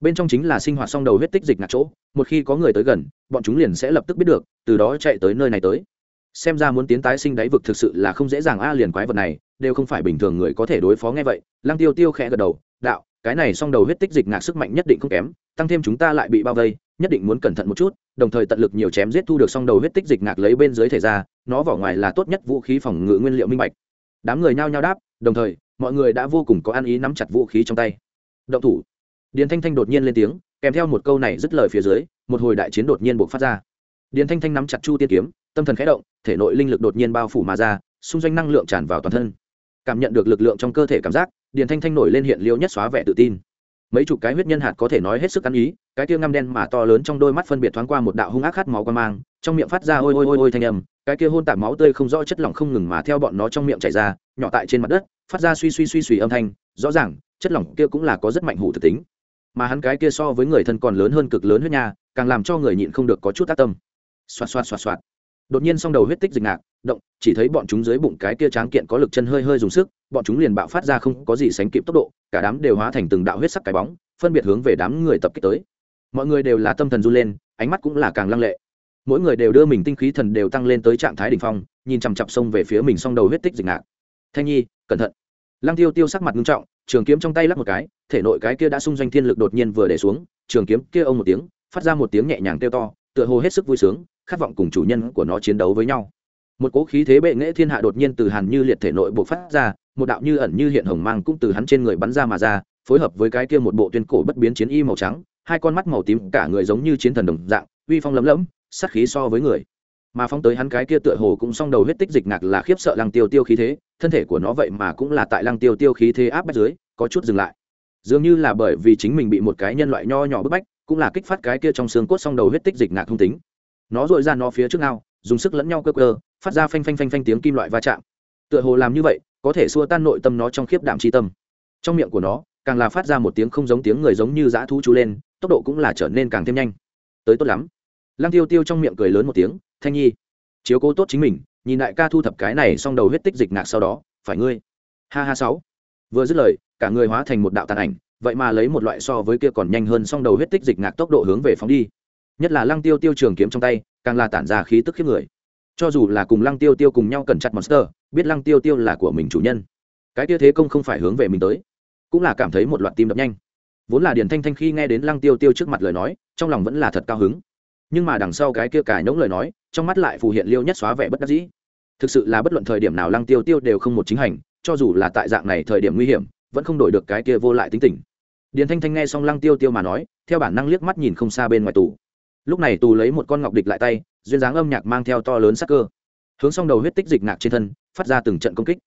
Bên trong chính là sinh hoạt song đầu huyết tích dịch ngạc chỗ, một khi có người tới gần, bọn chúng liền sẽ lập tức biết được, từ đó chạy tới nơi này tới. Xem ra muốn tiến tái sinh đáy vực thực sự là không dễ dàng a, liền quái vật này, đều không phải bình thường người có thể đối phó nghe vậy, lăng tiêu tiêu khẽ gật đầu, đạo cái này song đầu huyết tích dịch ngạc sức mạnh nhất định không kém, tăng thêm chúng ta lại bị bao vây, nhất định muốn cẩn thận một chút, đồng thời tận lực nhiều chém giết thu được song đầu huyết tích dịch ngạc lấy bên dưới thể ra, nó vỏ ngoài là tốt nhất vũ khí phòng ngự nguyên liệu minh bạch. Đám người nhao nhao đáp, đồng thời, mọi người đã vô cùng có ăn ý nắm chặt vũ khí trong tay. Động thủ. Điền thanh thanh đột nhiên lên tiếng, kèm theo một câu này dứt lời phía dưới, một hồi đại chiến đột nhiên buộc phát ra. Điền thanh thanh nắm chặt chu tiên kiếm, tâm thần khẽ động, thể nội linh lực đột nhiên bao phủ mà ra, xung doanh năng lượng tràn vào toàn thân. Cảm nhận được lực lượng trong cơ thể cảm giác điền thanh thanh nổi lên hiện liêu nhất xóa vẻ tự tin. Mấy chục cái huyết nhân hạt có thể nói hết sức ăn ý, cái kia ngăm đen mà to lớn trong đôi mắt phân biệt thoáng qua một đạo hung ác khát máu qua mang, trong miệng phát ra ôi ôi ôi ôi thanh âm, cái kia hôn tạp máu tươi không rõ chất lỏng không ngừng mà theo bọn nó trong miệng chảy ra, nhỏ tại trên mặt đất, phát ra suy suy suy suy âm thanh, rõ ràng, chất lỏng kia cũng là có rất mạnh hủ thực tính. Mà hắn cái kia so với người thân còn lớn hơn cực lớn huyết nha, càng làm cho người nhịn không được có chút tác tâm. Xoạt xoạt xoạt xoạt. Đột nhiên song đầu huyết tích dịch ngạc động, chỉ thấy bọn chúng dưới bụng cái kia tráng kiện có lực chân hơi hơi dùng sức, bọn chúng liền bạo phát ra không có gì sánh kịp tốc độ, cả đám đều hóa thành từng đạo huyết sắc cái bóng, phân biệt hướng về đám người tập kích tới. Mọi người đều là tâm thần run lên, ánh mắt cũng là càng lăng lệ. Mỗi người đều đưa mình tinh khí thần đều tăng lên tới trạng thái đ ỉ n h phong, nhìn chằm chặp sông về phía mình s đầu huyết tích dịch ngạc. Thanh nhi, cẩn thận. Lăng tiêu tiêu sắc mặt nghiêm trọng, trường kiếm trong tay lắp một cái, thể nội cái kia đã xung doanh thiên lực đột nhiên vừa để xuống, trường kiếm kia ông một tiếng, phát ra một tiếng nhẹ nhàng kêu to, tựa hồ hết sức vui sướng, khát vọng cùng chủ nhân của nó chiến đấu với nhau một cỗ khí thế bệ nghệ thiên hạ đột nhiên từ hàn như liệt thể nội buộc phát ra, một đạo như ẩn như hiện hồng mang cũng từ hắn trên người bắn ra mà ra, phối hợp với cái kia một bộ tuyên cổ bất biến chiến y màu trắng, hai con mắt màu tím cả người giống như chiến thần đồng dạng, uy phong lấm lẫm sát khí so với người. Mà phong tới hắn cái kia tựa hồ cũng song đầu huyết tích dịch ngạc là khiếp sợ lăng tiêu tiêu khí thế, thân thể của nó vậy mà cũng là tại lăng tiêu tiêu khí thế áp bách dưới, có chút dừng lại. Dường như là bởi vì chính mình bị một cái nhân loại nho nhỏ bức bách, cũng là kích phát cái kia trong xương cốt song đầu huyết tích dịch ngạc thông tính. Nó dội ra nó phía trước nào dùng sức lẫn nhau cơ cơ phát ra phanh phanh phanh phanh tiếng kim loại va chạm. Tựa hồ làm như vậy, có thể xua tan nội tâm nó trong khiếp đảm tri tâm. Trong miệng của nó, càng là phát ra một tiếng không giống tiếng người giống như dã thú chú lên, tốc độ cũng là trở nên càng thêm nhanh. Tới tốt lắm. Lăng tiêu tiêu trong miệng cười lớn một tiếng, thanh nhi, chiếu cố tốt chính mình, nhìn đại ca thu thập cái này xong đầu huyết tích dịch ngạc sau đó, phải ngươi. Ha ha sáu. Vừa dứt lời, cả người hóa thành một đạo tàn ảnh, vậy mà lấy một loại so với kia còn nhanh hơn xong đầu huyết tích dịch ngạc tốc độ hướng về phóng đi. Nhất là lăng tiêu tiêu trường kiếm trong tay, càng là tản ra khí tức khiếp người cho dù là cùng lăng tiêu tiêu cùng nhau cẩn chặt monster, biết lăng tiêu tiêu là của mình chủ nhân. Cái tia thế công không phải hướng về mình tới, cũng là cảm thấy một loạt tim đập nhanh. Vốn là điền thanh thanh khi nghe đến lăng tiêu tiêu trước mặt lời nói, trong lòng vẫn là thật cao hứng. Nhưng mà đằng sau cái kia cài nhống lời nói, trong mắt lại phù hiện liêu nhất xóa vẻ bất đắc dĩ. Thực sự là bất luận thời điểm nào lăng tiêu tiêu đều không một chính hành, cho dù là tại dạng này thời điểm nguy hiểm, vẫn không đổi được cái kia vô lại tính tình. Điền thanh thanh nghe xong lăng tiêu tiêu mà nói, theo bản năng liếc mắt nhìn không xa bên ngoài tù. lúc này tù lấy một con ngọc địch lại tay duyên dáng âm nhạc mang theo to lớn sắc cơ. Hướng xong đầu huyết tích dịch nạc trên thân, phát ra từng trận công kích.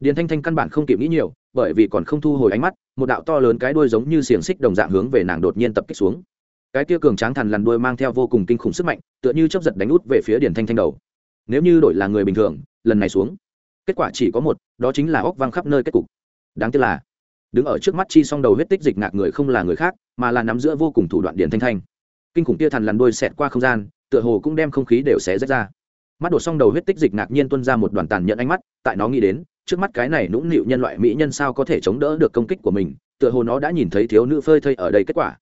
Điền thanh thanh căn bản không kịp nghĩ nhiều, bởi vì còn không thu hồi ánh mắt, một đạo to lớn cái đuôi giống như xiềng xích đồng dạng hướng về nàng đột nhiên tập kích xuống. Cái kia cường tráng thằn lằn đuôi mang theo vô cùng kinh khủng sức mạnh, tựa như chấp giật đánh út về phía điền thanh thanh đầu. Nếu như đổi là người bình thường, lần này xuống, kết quả chỉ có một, đó chính là óc văng khắp nơi kết cục. Đáng tiếc là, đứng ở trước mắt chi song đầu huyết tích dịch ngạc người không là người khác, mà là nắm giữa vô cùng thủ đoạn điền thanh thanh. Kinh khủng kia thằn lằn đuôi xẹt qua không gian tựa hồ cũng đem không khí đều xé rách ra. Mắt đổ xong đầu huyết tích dịch ngạc nhiên tuân ra một đoàn tàn nhận ánh mắt, tại nó nghĩ đến, trước mắt cái này nũng nịu nhân loại mỹ nhân sao có thể chống đỡ được công kích của mình, tựa hồ nó đã nhìn thấy thiếu nữ phơi thây ở đây kết quả.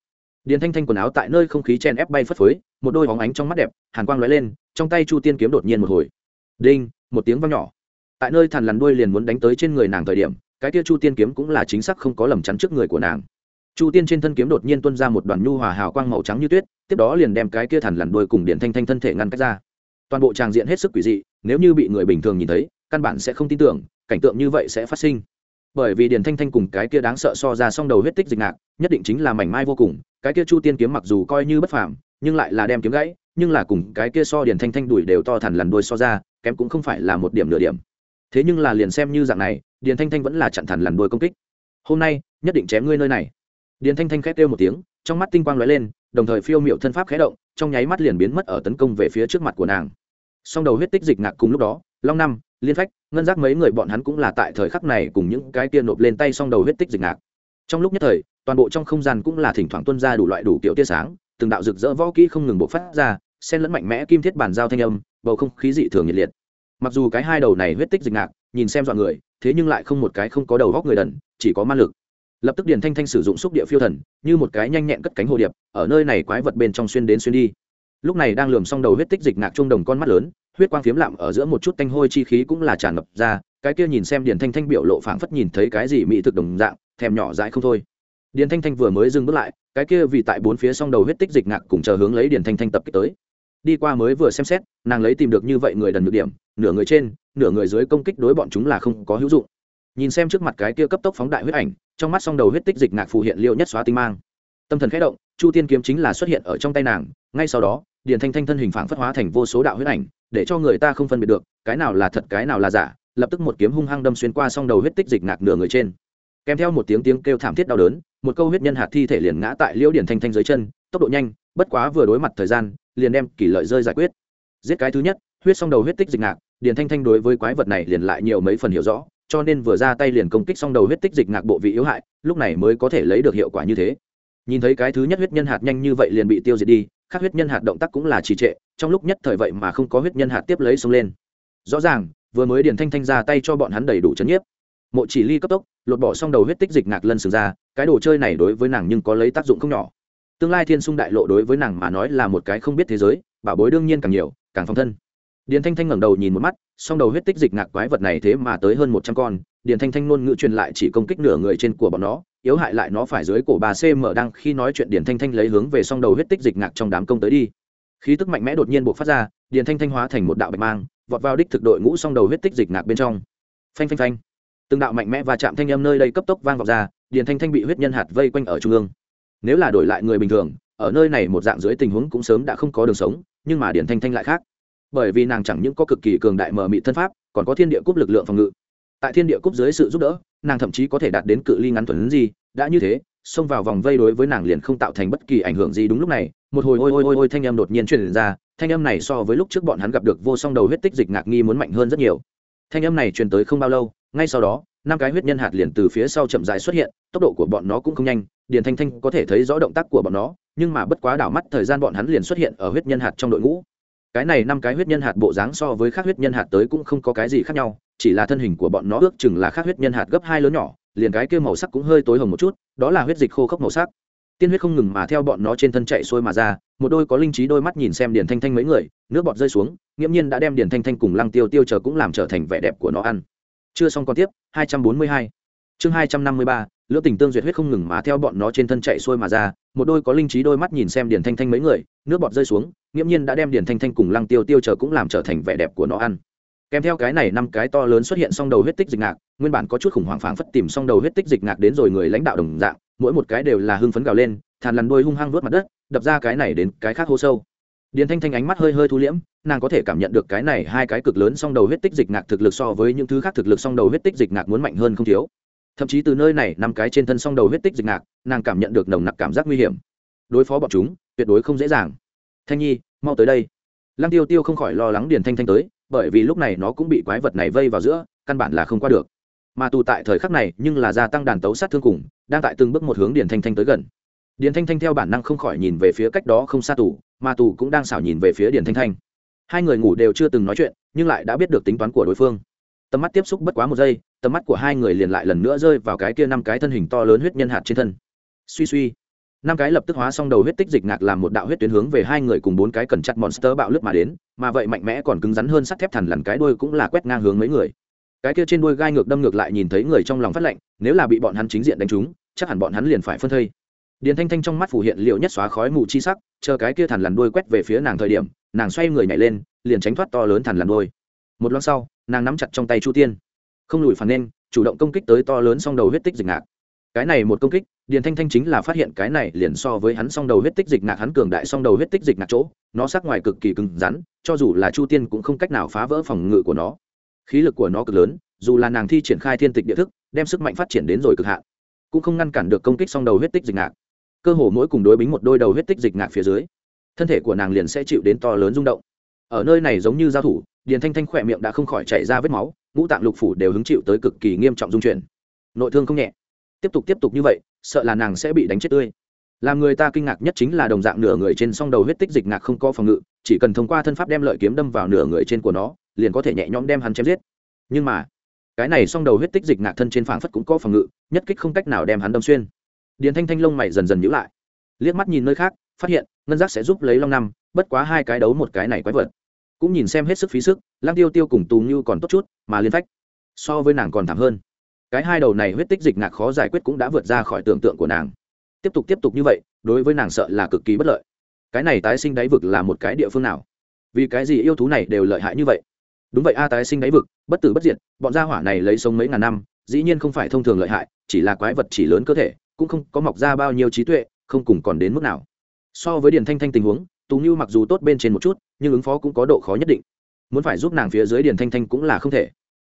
Điền thanh thanh quần áo tại nơi không khí chen ép bay phất phới, một đôi hóng ánh trong mắt đẹp, hàn quang lóe lên, trong tay chu tiên kiếm đột nhiên một hồi. Đinh, một tiếng vang nhỏ. Tại nơi thằn lằn đuôi liền muốn đánh tới trên người nàng thời điểm, cái tia chu tiên kiếm cũng là chính xác không có lầm chắn trước người của nàng chu tiên trên thân kiếm đột nhiên tuân ra một đoàn nhu hòa hào quang màu trắng như tuyết, tiếp đó liền đem cái kia thằn lằn đuôi cùng điện thanh thanh thân thể ngăn cách ra. Toàn bộ tràng diện hết sức quỷ dị, nếu như bị người bình thường nhìn thấy, căn bản sẽ không tin tưởng, cảnh tượng như vậy sẽ phát sinh. Bởi vì điền thanh thanh cùng cái kia đáng sợ so ra song đầu huyết tích dịch ngạc, nhất định chính là mảnh mai vô cùng, cái kia chu tiên kiếm mặc dù coi như bất phàm, nhưng lại là đem kiếm gãy, nhưng là cùng cái kia so điền thanh thanh đuổi đều to thẳn lằn đuôi so ra, kém cũng không phải là một điểm nửa điểm. Thế nhưng là liền xem như dạng này điền thanh thanh vẫn là chặn thẳn lằn đuôi công kích. Hôm nay, nhất định chém ngươi nơi này điền thanh thanh khét kêu một tiếng, trong mắt tinh quang lóe lên, đồng thời phiêu miệu thân pháp khé động, trong nháy mắt liền biến mất ở tấn công về phía trước mặt của nàng. Song đầu huyết tích dịch ngạc cùng lúc đó, long năm, liên phách, ngân giác mấy người bọn hắn cũng là tại thời khắc này cùng những cái kia nộp lên tay song đầu huyết tích dịch ngạc. Trong lúc nhất thời, toàn bộ trong không gian cũng là thỉnh thoảng tuân ra đủ loại đủ kiểu tia sáng, từng đạo rực rỡ võ kỹ không ngừng bộc phát ra, xen lẫn mạnh mẽ kim thiết bàn giao thanh âm, bầu không khí dị thường nhiệt liệt. Mặc dù cái hai đầu này huyết tích dịch ngạc, nhìn xem dọn người, thế nhưng lại không một cái không có đầu góc người đần, chỉ có ma lực lập tức điền thanh thanh sử dụng xúc địa phiêu thần, như một cái nhanh nhẹn cất cánh hồ điệp, ở nơi này quái vật bên trong xuyên đến xuyên đi. Lúc này đang lườm xong đầu huyết tích dịch ngạc trung đồng con mắt lớn, huyết quang phiếm lạm ở giữa một chút tanh hôi chi khí cũng là tràn ngập ra, cái kia nhìn xem điền thanh thanh biểu lộ phảng phất nhìn thấy cái gì mỹ thực đồng dạng, thèm nhỏ dãi không thôi. Điền thanh thanh vừa mới dừng bước lại, cái kia vì tại bốn phía song đầu huyết tích dịch ngạc cùng chờ hướng lấy điền thanh thanh tập kích tới. Đi qua mới vừa xem xét, nàng lấy tìm được như vậy người đần được điểm, nửa người trên, nửa người dưới công kích đối bọn chúng là không có hữu dụng. Nhìn xem trước mặt cái kia cấp tốc phóng đại huyết ảnh trong mắt song đầu huyết tích dịch ngạc phù hiện liệu nhất xóa tinh mang. Tâm thần khẽ động, chu tiên kiếm chính là xuất hiện ở trong tay nàng, ngay sau đó, điền thanh thanh thân hình phản phất hóa thành vô số đạo huyết ảnh, để cho người ta không phân biệt được, cái nào là thật, cái nào là giả, lập tức một kiếm hung hăng đâm xuyên qua song đầu huyết tích dịch ngạc nửa người trên. Kèm theo một tiếng tiếng kêu thảm thiết đau đớn, một câu huyết nhân hạt thi thể liền ngã tại liễu điển thanh thanh dưới chân, tốc độ nhanh, bất quá vừa đối mặt thời gian, liền đem kỷ lợi rơi giải quyết. Giết cái thứ nhất, huyết song đầu huyết tích dịch ngạc điển thanh thanh đối với quái vật này liền lại nhiều mấy phần hiểu rõ cho nên vừa ra tay liền công kích xong đầu huyết tích dịch ngạc bộ vị yếu hại, lúc này mới có thể lấy được hiệu quả như thế. Nhìn thấy cái thứ nhất huyết nhân hạt nhanh như vậy liền bị tiêu diệt đi, khác huyết nhân hạt động tác cũng là trì trệ, trong lúc nhất thời vậy mà không có huyết nhân hạt tiếp lấy xông lên. Rõ ràng, vừa mới điền thanh thanh ra tay cho bọn hắn đầy đủ chấn nhiếp. Mộ chỉ ly cấp tốc, lột bỏ xong đầu huyết tích dịch ngạc lân sừng ra, cái đồ chơi này đối với nàng nhưng có lấy tác dụng không nhỏ. Tương lai thiên sung đại lộ đối với nàng mà nói là một cái không biết thế giới, bảo bối đương nhiên càng nhiều, càng phong thân điền thanh thanh ngẩng đầu nhìn một mắt, song đầu huyết tích dịch ngạc quái vật này thế mà tới hơn một trăm con. Điền thanh thanh nôn ngữ truyền lại chỉ công kích nửa người trên của bọn nó, yếu hại lại nó phải dưới cổ bà cm đang khi nói chuyện điền thanh thanh lấy hướng về song đầu huyết tích dịch ngạc trong đám công tới đi. Khí tức mạnh mẽ đột nhiên buộc phát ra, điền thanh thanh hóa thành một đạo bạch mang, vọt vào đích thực đội ngũ song đầu huyết tích dịch ngạc bên trong. Phanh phanh phanh. Từng đạo mạnh mẽ và chạm thanh âm nơi đây cấp tốc vang vọng ra, điền thanh thanh bị huyết nhân hạt vây quanh ở trung ương. Nếu là đổi lại người bình thường, ở nơi này một dạng dưới tình huống cũng sớm đã không có đường sống, nhưng mà điền thanh thanh lại khác bởi vì nàng chẳng những có cực kỳ cường đại mờ mị thân pháp, còn có thiên địa cúp lực lượng phòng ngự. Tại thiên địa cúp dưới sự giúp đỡ, nàng thậm chí có thể đạt đến cự ly ngắn thuần gì, đã như thế, xông vào vòng vây đối với nàng liền không tạo thành bất kỳ ảnh hưởng gì đúng lúc này, một hồi ôi ôi ôi ôi thanh âm đột nhiên truyền ra, thanh âm này so với lúc trước bọn hắn gặp được vô song đầu huyết tích dịch ngạc nghi muốn mạnh hơn rất nhiều. Thanh âm này truyền tới không bao lâu, ngay sau đó, năm cái huyết nhân hạt liền từ phía sau chậm rãi xuất hiện, tốc độ của bọn nó cũng không nhanh, điền thanh thanh có thể thấy rõ động tác của bọn nó, nhưng mà bất quá đảo mắt thời gian bọn hắn liền xuất hiện ở huyết nhân hạt trong đội ngũ cái này năm cái huyết nhân hạt bộ dáng so với khác huyết nhân hạt tới cũng không có cái gì khác nhau chỉ là thân hình của bọn nó ước chừng là khác huyết nhân hạt gấp hai lớn nhỏ liền cái kia màu sắc cũng hơi tối hồng một chút đó là huyết dịch khô khốc màu sắc tiên huyết không ngừng mà theo bọn nó trên thân chạy xuôi mà ra một đôi có linh trí đôi mắt nhìn xem điền thanh thanh mấy người nước bọt rơi xuống nghiễm nhiên đã đem điền thanh thanh cùng lăng tiêu tiêu chờ cũng làm trở thành vẻ đẹp của nó ăn chưa xong còn tiếp 242. chương 253, lửa tình tương duyệt huyết không ngừng mà theo bọn nó trên thân chạy xuôi mà ra, một đôi có linh trí đôi mắt nhìn xem điền thanh thanh mấy người, nước bọt rơi xuống, nghiễm nhiên đã đem điền thanh thanh cùng lăng tiêu tiêu chờ cũng làm trở thành vẻ đẹp của nó ăn. Kèm theo cái này năm cái to lớn xuất hiện song đầu huyết tích dịch ngạc, nguyên bản có chút khủng hoảng phảng phất tìm song đầu huyết tích dịch ngạc đến rồi người lãnh đạo đồng dạng, mỗi một cái đều là hưng phấn gào lên, thàn lằn đôi hung hăng vớt mặt đất, đập ra cái này đến cái khác hô sâu. Điền thanh thanh ánh mắt hơi hơi thu liễm, nàng có thể cảm nhận được cái này hai cái cực lớn song đầu huyết tích dịch ngạc thực lực so với những thứ khác thực lực song đầu huyết tích dịch ngạc muốn mạnh hơn không thiếu thậm chí từ nơi này năm cái trên thân song đầu huyết tích dịch ngạc, nàng cảm nhận được nồng nặc cảm giác nguy hiểm. Đối phó bọn chúng, tuyệt đối không dễ dàng. Thanh nhi, mau tới đây. Lăng tiêu tiêu không khỏi lo lắng điền thanh thanh tới, bởi vì lúc này nó cũng bị quái vật này vây vào giữa, căn bản là không qua được. Mà tù tại thời khắc này, nhưng là gia tăng đàn tấu sát thương cùng, đang tại từng bước một hướng điền thanh thanh tới gần. Điền thanh thanh theo bản năng không khỏi nhìn về phía cách đó không xa tù, mà tù cũng đang xảo nhìn về phía điền thanh thanh. Hai người ngủ đều chưa từng nói chuyện, nhưng lại đã biết được tính toán của đối phương tầm mắt tiếp xúc bất quá một giây, tầm mắt của hai người liền lại lần nữa rơi vào cái kia năm cái thân hình to lớn huyết nhân hạt trên thân. Suy suy, năm cái lập tức hóa xong đầu huyết tích dịch ngạc làm một đạo huyết tuyến hướng về hai người cùng bốn cái cần chặt monster bạo lướt mà đến, mà vậy mạnh mẽ còn cứng rắn hơn sắt thép thằn lằn cái đuôi cũng là quét ngang hướng mấy người. Cái kia trên đuôi gai ngược đâm ngược lại nhìn thấy người trong lòng phát lạnh nếu là bị bọn hắn chính diện đánh trúng, chắc hẳn bọn hắn liền phải phân thây. Điền thanh thanh trong mắt phủ hiện liệu nhất xóa khói mù chi sắc, chờ cái kia thằn lằn đuôi quét về phía nàng thời điểm, nàng xoay người nhảy lên, liền tránh thoát to lớn thằn lằn đuôi. Một lát sau nàng nắm chặt trong tay chu tiên. Không lùi phản nên, chủ động công kích tới to lớn song đầu huyết tích dịch ngạc. Cái này một công kích, điền thanh thanh chính là phát hiện cái này liền so với hắn song đầu huyết tích dịch ngạc hắn cường đại song đầu huyết tích dịch ngạc chỗ, nó sắc ngoài cực kỳ cứng rắn, cho dù là chu tiên cũng không cách nào phá vỡ phòng ngự của nó. Khí lực của nó cực lớn, dù là nàng thi triển khai thiên tịch địa thức, đem sức mạnh phát triển đến rồi cực hạn, cũng không ngăn cản được công kích song đầu huyết tích dịch ngạc. Cơ hồ mỗi cùng đối bính một đôi đầu huyết tích dịch ngạc phía dưới, thân thể của nàng liền sẽ chịu đến to lớn rung động. Ở nơi này giống như giao thủ điền thanh thanh khỏe miệng đã không khỏi chảy ra vết máu, ngũ tạng lục phủ đều hứng chịu tới cực kỳ nghiêm trọng dung chuyển. Nội thương không nhẹ. Tiếp tục tiếp tục như vậy, sợ là nàng sẽ bị đánh chết tươi. Làm người ta kinh ngạc nhất chính là đồng dạng nửa người trên song đầu huyết tích dịch ngạc không có phòng ngự, chỉ cần thông qua thân pháp đem lợi kiếm đâm vào nửa người trên của nó, liền có thể nhẹ nhõm đem hắn chém giết. Nhưng mà, cái này song đầu huyết tích dịch ngạc thân trên phảng phất cũng có phòng ngự, nhất kích không cách nào đem hắn đâm xuyên. Điền thanh thanh lông mày dần dần nhữ lại. Liếc mắt nhìn nơi khác, phát hiện, ngân giác sẽ giúp lấy long năm, bất quá hai cái đấu một cái này quái vật cũng nhìn xem hết sức phí sức, lăng tiêu tiêu cùng tù như còn tốt chút, mà liên phách. So với nàng còn thảm hơn. Cái hai đầu này huyết tích dịch ngạc khó giải quyết cũng đã vượt ra khỏi tưởng tượng của nàng. Tiếp tục tiếp tục như vậy, đối với nàng sợ là cực kỳ bất lợi. Cái này tái sinh đáy vực là một cái địa phương nào? Vì cái gì yêu thú này đều lợi hại như vậy? Đúng vậy a, tái sinh đáy vực, bất tử bất diệt, bọn gia hỏa này lấy sống mấy ngàn năm, dĩ nhiên không phải thông thường lợi hại, chỉ là quái vật chỉ lớn cơ thể, cũng không có mọc ra bao nhiêu trí tuệ, không cùng còn đến mức nào. So với điền thanh thanh tình huống tú như mặc dù tốt bên trên một chút, nhưng ứng phó cũng có độ khó nhất định. Muốn phải giúp nàng phía dưới điền thanh thanh cũng là không thể.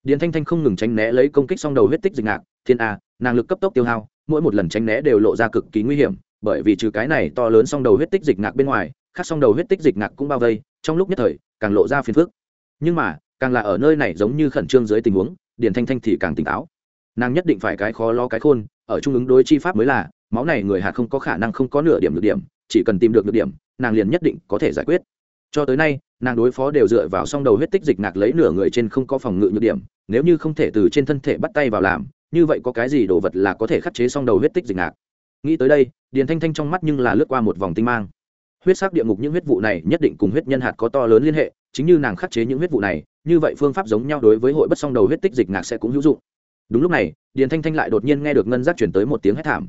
Điền thanh thanh không ngừng tránh né lấy công kích song đầu huyết tích dịch ngạc, thiên a, nàng lực cấp tốc tiêu hao, mỗi một lần tránh né đều lộ ra cực kỳ nguy hiểm, bởi vì trừ cái này to lớn song đầu huyết tích dịch ngạc bên ngoài, khác song đầu huyết tích dịch ngạc cũng bao vây, trong lúc nhất thời, càng lộ ra phiền phức. Nhưng mà, càng là ở nơi này giống như khẩn trương dưới tình huống, điền thanh thanh thì càng tỉnh táo. Nàng nhất định phải cái khó lo cái khôn, ở trung ứng đối chi pháp mới là máu này người hạt không có khả năng không có nửa điểm được điểm, chỉ cần tìm được được điểm, nàng liền nhất định có thể giải quyết. Cho tới nay, nàng đối phó đều dựa vào song đầu huyết tích dịch nạc lấy nửa người trên không có phòng ngự nhược điểm, nếu như không thể từ trên thân thể bắt tay vào làm, như vậy có cái gì đồ vật là có thể khắc chế song đầu huyết tích dịch nạc. nghĩ tới đây, điền thanh thanh trong mắt nhưng là lướt qua một vòng tinh mang. Huyết sắc địa ngục những huyết vụ này nhất định cùng huyết nhân hạt có to lớn liên hệ, chính như nàng khắc chế những huyết vụ này, như vậy phương pháp giống nhau đối với hội bất song đầu huyết tích dịch ngạc sẽ cũng hữu dụng. Đúng lúc này, điền thanh thanh lại đột nhiên nghe được ngân giác chuyển tới một tiếng hét thảm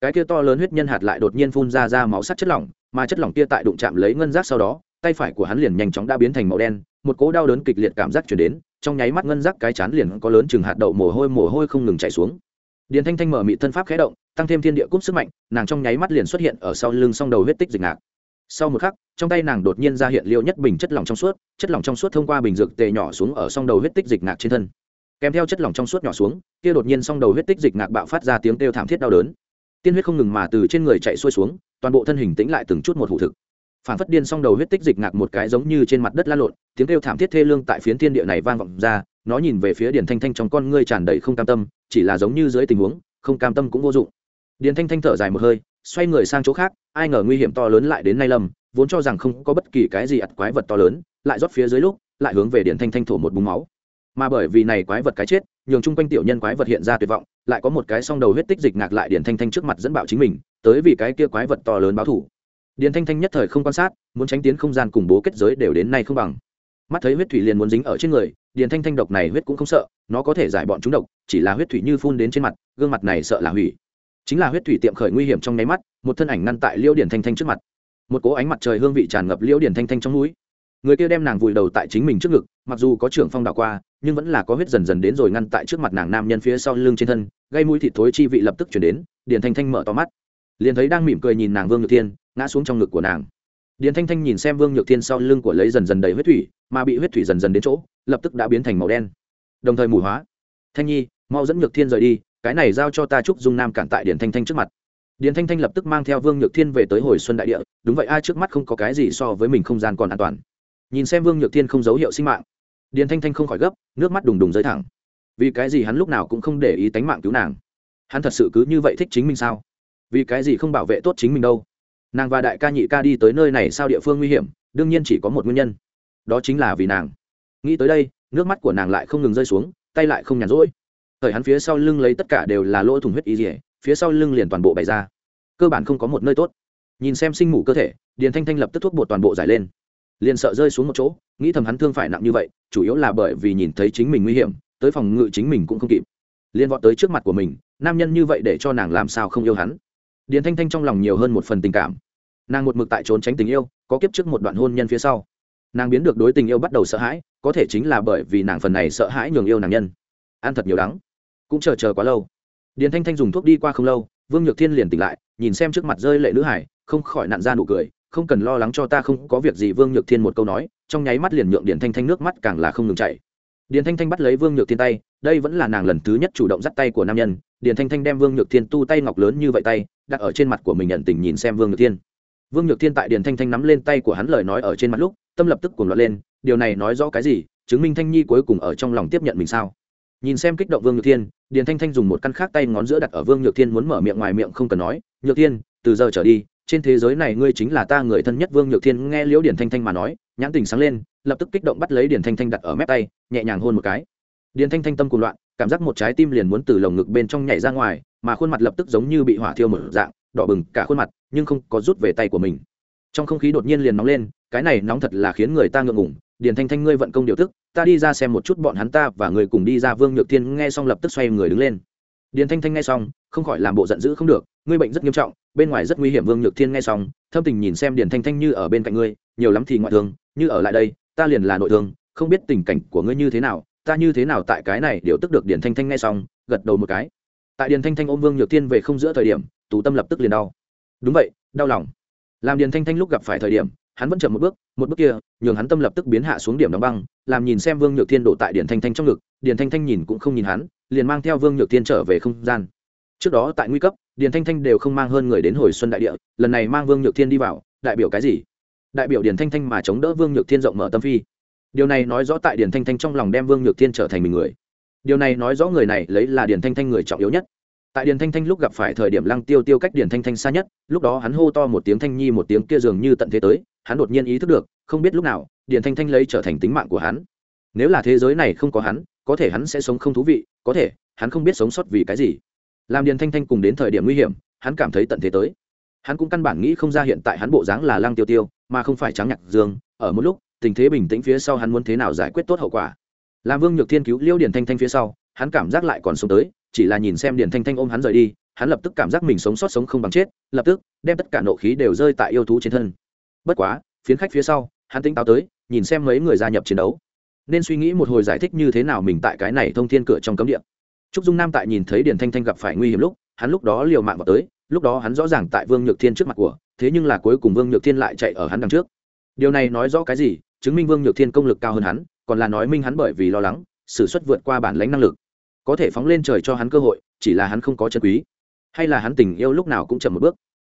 cái kia to lớn huyết nhân hạt lại đột nhiên phun ra ra máu sắt chất lỏng, mà chất lỏng kia tại đụng chạm lấy ngân giác sau đó, tay phải của hắn liền nhanh chóng đã biến thành màu đen, một cỗ đau đớn kịch liệt cảm giác chuyển đến, trong nháy mắt ngân giác cái chán liền có lớn chừng hạt đậu mồ hôi mồ hôi không ngừng chảy xuống. Điền thanh thanh mở mị thân pháp khé động, tăng thêm thiên địa cúp sức mạnh, nàng trong nháy mắt liền xuất hiện ở sau lưng song đầu huyết tích dịch ngạc. Sau một khắc, trong tay nàng đột nhiên ra hiện liêu nhất bình chất lỏng trong suốt, chất lỏng trong suốt thông qua bình dược tề nhỏ xuống ở song đầu huyết tích dịch ngạc trên thân. Kèm theo chất lỏng trong suốt nhỏ xuống, kia đột nhiên song đầu huyết tích dịch ngạc bạo phát ra tiếng kêu thảm thiết đau đớn tiên huyết không ngừng mà từ trên người chạy xuôi xuống, toàn bộ thân hình tĩnh lại từng chút một hủ thực. Phản phất điên xong đầu huyết tích dịch ngạc một cái giống như trên mặt đất la lộn, tiếng kêu thảm thiết thê lương tại phiến thiên địa này vang vọng ra, nó nhìn về phía điền thanh thanh trong con ngươi tràn đầy không cam tâm, chỉ là giống như dưới tình huống, không cam tâm cũng vô dụng. Điền thanh thanh thở dài một hơi, xoay người sang chỗ khác, ai ngờ nguy hiểm to lớn lại đến nay lâm vốn cho rằng không có bất kỳ cái gì ặt quái vật to lớn, lại rót phía dưới lúc, lại hướng về điền thanh thanh thổ một búng máu mà bởi vì này quái vật cái chết, nhường chung quanh tiểu nhân quái vật hiện ra tuyệt vọng, lại có một cái song đầu huyết tích dịch ngạc lại điền thanh thanh trước mặt dẫn bạo chính mình, tới vì cái kia quái vật to lớn báo thủ điền thanh thanh nhất thời không quan sát, muốn tránh tiến không gian cùng bố kết giới đều đến nay không bằng. Mắt thấy huyết thủy liền muốn dính ở trên người, điền thanh thanh độc này huyết cũng không sợ, nó có thể giải bọn chúng độc, chỉ là huyết thủy như phun đến trên mặt, gương mặt này sợ là hủy. Chính là huyết thủy tiệm khởi nguy hiểm trong nháy mắt, một thân ảnh ngăn tại liêu điền thanh thanh trước mặt. Một cố ánh mặt trời hương vị tràn ngập liêu điền thanh thanh trong núi. Người kia đem nàng vùi đầu tại chính mình trước ngực, mặc dù có trưởng phong đạo qua nhưng vẫn là có huyết dần dần đến rồi ngăn tại trước mặt nàng nam nhân phía sau lưng trên thân, gây mũi thịt thối chi vị lập tức chuyển đến, điền thanh thanh mở to mắt. Liền thấy đang mỉm cười nhìn nàng vương nhược thiên, ngã xuống trong ngực của nàng. Điền thanh thanh nhìn xem vương nhược thiên sau lưng của lấy dần dần đầy huyết thủy, mà bị huyết thủy dần dần đến chỗ, lập tức đã biến thành màu đen. Đồng thời mù hóa. Thanh nhi, mau dẫn nhược thiên rời đi, cái này giao cho ta trúc dung nam cản tại điền thanh thanh trước mặt. Điền thanh thanh lập tức mang theo vương nhược thiên về tới hồi xuân đại địa, đúng vậy, ai trước mắt không có cái gì so với mình không gian còn an toàn. Nhìn xem vương nhược thiên không dấu hiệu sinh mạng điền thanh thanh không khỏi gấp, nước mắt đùng đùng rơi thẳng. Vì cái gì hắn lúc nào cũng không để ý tánh mạng cứu nàng? Hắn thật sự cứ như vậy thích chính mình sao? Vì cái gì không bảo vệ tốt chính mình đâu? Nàng và đại ca nhị ca đi tới nơi này sao địa phương nguy hiểm, đương nhiên chỉ có một nguyên nhân. Đó chính là vì nàng. Nghĩ tới đây, nước mắt của nàng lại không ngừng rơi xuống, tay lại không nhàn rỗi. Thời hắn phía sau lưng lấy tất cả đều là lỗ thủng huyết y dỉa phía sau lưng liền toàn bộ bày ra. Cơ bản không có một nơi tốt. Nhìn xem sinh mủ cơ thể, điền thanh thanh lập tức thuốc bột toàn bộ giải lên liền sợ rơi xuống một chỗ, nghĩ thầm hắn thương phải nặng như vậy, chủ yếu là bởi vì nhìn thấy chính mình nguy hiểm, tới phòng ngự chính mình cũng không kịp. Liền vọt tới trước mặt của mình, nam nhân như vậy để cho nàng làm sao không yêu hắn. Điền thanh thanh trong lòng nhiều hơn một phần tình cảm. Nàng một mực tại trốn tránh tình yêu, có kiếp trước một đoạn hôn nhân phía sau. Nàng biến được đối tình yêu bắt đầu sợ hãi, có thể chính là bởi vì nàng phần này sợ hãi nhường yêu nàng nhân. Ăn thật nhiều đắng. Cũng chờ chờ quá lâu. Điền thanh thanh dùng thuốc đi qua không lâu, vương nhược thiên liền tỉnh lại, nhìn xem trước mặt rơi lệ nữ hải, không khỏi nặn ra nụ cười không cần lo lắng cho ta, không có việc gì, vương nhược thiên một câu nói, trong nháy mắt liền nhượng điền thanh thanh nước mắt càng là không ngừng chảy. Điền thanh thanh bắt lấy vương nhược thiên tay, đây vẫn là nàng lần thứ nhất chủ động dắt tay của nam nhân, điền thanh thanh đem vương nhược thiên tu tay ngọc lớn như vậy tay, đặt ở trên mặt của mình nhận tình nhìn xem vương nhược thiên. Vương nhược thiên tại điền thanh thanh nắm lên tay của hắn lời nói ở trên mặt lúc, tâm lập tức cuồng loạn lên, điều này nói rõ cái gì, chứng minh thanh nhi cuối cùng ở trong lòng tiếp nhận mình sao? Nhìn xem kích động vương nhược thiên, điền thanh thanh dùng một căn khác tay ngón giữa đặt ở vương nhược thiên muốn mở miệng ngoài miệng không cần nói, nhược thiên, từ giờ trở đi trên thế giới này ngươi chính là ta người thân nhất vương nhược thiên, nghe liễu điển thanh thanh mà nói, nhãn tình sáng lên, lập tức kích động bắt lấy điển thanh thanh đặt ở mép tay, nhẹ nhàng hôn một cái. Điển thanh thanh tâm cuồng loạn, cảm giác một trái tim liền muốn từ lồng ngực bên trong nhảy ra ngoài, mà khuôn mặt lập tức giống như bị hỏa thiêu mở dạng, đỏ bừng cả khuôn mặt, nhưng không có rút về tay của mình. Trong không khí đột nhiên liền nóng lên, cái này nóng thật là khiến người ta ngượng ngủng điển thanh thanh, ngươi vận công điều tức, ta đi ra xem một chút bọn hắn ta và người cùng đi ra, vương nhược thiên nghe xong lập tức xoay người đứng lên điền thanh thanh nghe xong, không khỏi làm bộ giận dữ không được, ngươi bệnh rất nghiêm trọng, bên ngoài rất nguy hiểm, vương nhược thiên nghe xong, thâm tình nhìn xem điền thanh thanh như ở bên cạnh ngươi, nhiều lắm thì ngoại thương, như ở lại đây, ta liền là nội thương, không biết tình cảnh của ngươi như thế nào, ta như thế nào tại cái này điều tức được điền thanh thanh nghe xong, gật đầu một cái. Tại điền thanh thanh ôm vương nhược thiên về không giữa thời điểm, tù tâm lập tức liền đau. Đúng vậy, đau lòng. Làm điền thanh thanh lúc gặp phải thời điểm, hắn vẫn chậm một bước một bước kia, nhường hắn tâm lập tức biến hạ xuống điểm đóng băng, làm nhìn xem vương nhược thiên đổ tại điền thanh thanh trong ngực, điền thanh thanh nhìn cũng không nhìn hắn liền mang theo vương nhược thiên trở về không gian. Trước đó tại nguy cấp, điền thanh thanh đều không mang hơn người đến hồi xuân đại địa, lần này mang vương nhược thiên đi vào, đại biểu cái gì? Đại biểu điền thanh thanh mà chống đỡ vương nhược thiên rộng mở tâm phi. Điều này nói rõ tại điền thanh thanh trong lòng đem vương nhược thiên trở thành mình người. Điều này nói rõ người này lấy là điền thanh thanh người trọng yếu nhất. Tại điền thanh thanh lúc gặp phải thời điểm lăng tiêu tiêu cách điền thanh thanh xa nhất, lúc đó hắn hô to một tiếng thanh nhi một tiếng kia dường như tận thế tới, hắn đột nhiên ý thức được, không biết lúc nào, điền thanh thanh lấy trở thành tính mạng của hắn. Nếu là thế giới này không có hắn có thể hắn sẽ sống không thú vị, có thể, hắn không biết sống sót vì cái gì. Làm điền thanh thanh cùng đến thời điểm nguy hiểm, hắn cảm thấy tận thế tới. Hắn cũng căn bản nghĩ không ra hiện tại hắn bộ dáng là lăng tiêu tiêu, mà không phải trắng nhạc dương, ở một lúc, tình thế bình tĩnh phía sau hắn muốn thế nào giải quyết tốt hậu quả. Làm vương nhược thiên cứu liêu điền thanh thanh phía sau, hắn cảm giác lại còn sống tới, chỉ là nhìn xem điền thanh thanh ôm hắn rời đi, hắn lập tức cảm giác mình sống sót sống không bằng chết, lập tức, đem tất cả nộ khí đều rơi tại yêu thú trên thân. Bất quá, phiến khách phía sau, hắn tính táo tới, nhìn xem mấy người gia nhập chiến đấu nên suy nghĩ một hồi giải thích như thế nào mình tại cái này thông thiên cửa trong cấm địa. Trúc dung nam tại nhìn thấy điền thanh thanh gặp phải nguy hiểm lúc, hắn lúc đó liều mạng vào tới, lúc đó hắn rõ ràng tại vương nhược thiên trước mặt của, thế nhưng là cuối cùng vương nhược thiên lại chạy ở hắn đằng trước. Điều này nói rõ cái gì? Chứng minh vương nhược thiên công lực cao hơn hắn, còn là nói minh hắn bởi vì lo lắng, s ử suất vượt qua bản lãnh năng lực. Có thể phóng lên trời cho hắn cơ hội, chỉ là hắn không có chân quý. Hay là hắn tình yêu lúc nào cũng chậm một bước.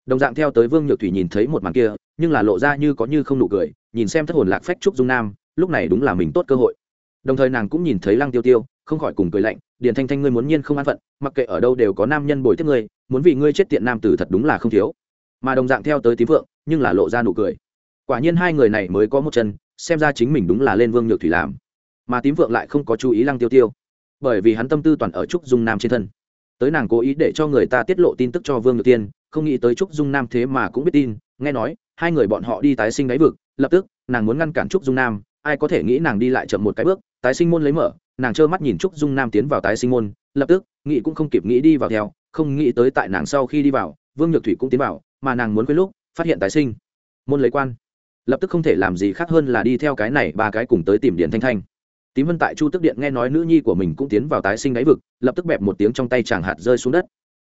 Đồng dạng theo tới vương nhược thủy nhìn thấy một màn kia, nhưng là lộ ra như có như không nụ cười, nhìn xem thất hồn lạc phách trúc dung nam lúc này đúng là mình tốt cơ hội. Đồng thời nàng cũng nhìn thấy lăng tiêu tiêu, không khỏi cùng cười lạnh, điền thanh thanh ngươi muốn nhiên không an phận, mặc kệ ở đâu đều có nam nhân bồi tiếp ngươi, muốn vì ngươi chết tiện nam tử thật đúng là không thiếu. Mà đồng dạng theo tới tím vượng, nhưng là lộ ra nụ cười. Quả nhiên hai người này mới có một chân, xem ra chính mình đúng là lên vương nhược thủy làm. Mà tím vượng lại không có chú ý lăng tiêu tiêu, bởi vì hắn tâm tư toàn ở trúc dung nam trên thân. Tới nàng cố ý để cho người ta tiết lộ tin tức cho vương nhược tiên, không nghĩ tới trúc dung nam thế mà cũng biết tin, nghe nói, hai người bọn họ đi tái sinh đáy vực, lập tức, nàng muốn ngăn cản trúc dung nam ai có thể nghĩ nàng đi lại chậm một cái bước, tái sinh môn lấy mở, nàng trơ mắt nhìn trúc dung nam tiến vào tái sinh môn, lập tức, nghĩ cũng không kịp nghĩ đi vào theo, không nghĩ tới tại nàng sau khi đi vào, vương nhược thủy cũng tiến vào, mà nàng muốn quên lúc, phát hiện tái sinh. Môn lấy quan. Lập tức không thể làm gì khác hơn là đi theo cái này ba cái cùng tới tìm điện thanh thanh. Tím vân tại chu tức điện nghe nói nữ nhi của mình cũng tiến vào tái sinh đáy vực, lập tức bẹp một tiếng trong tay chàng hạt rơi xuống đất.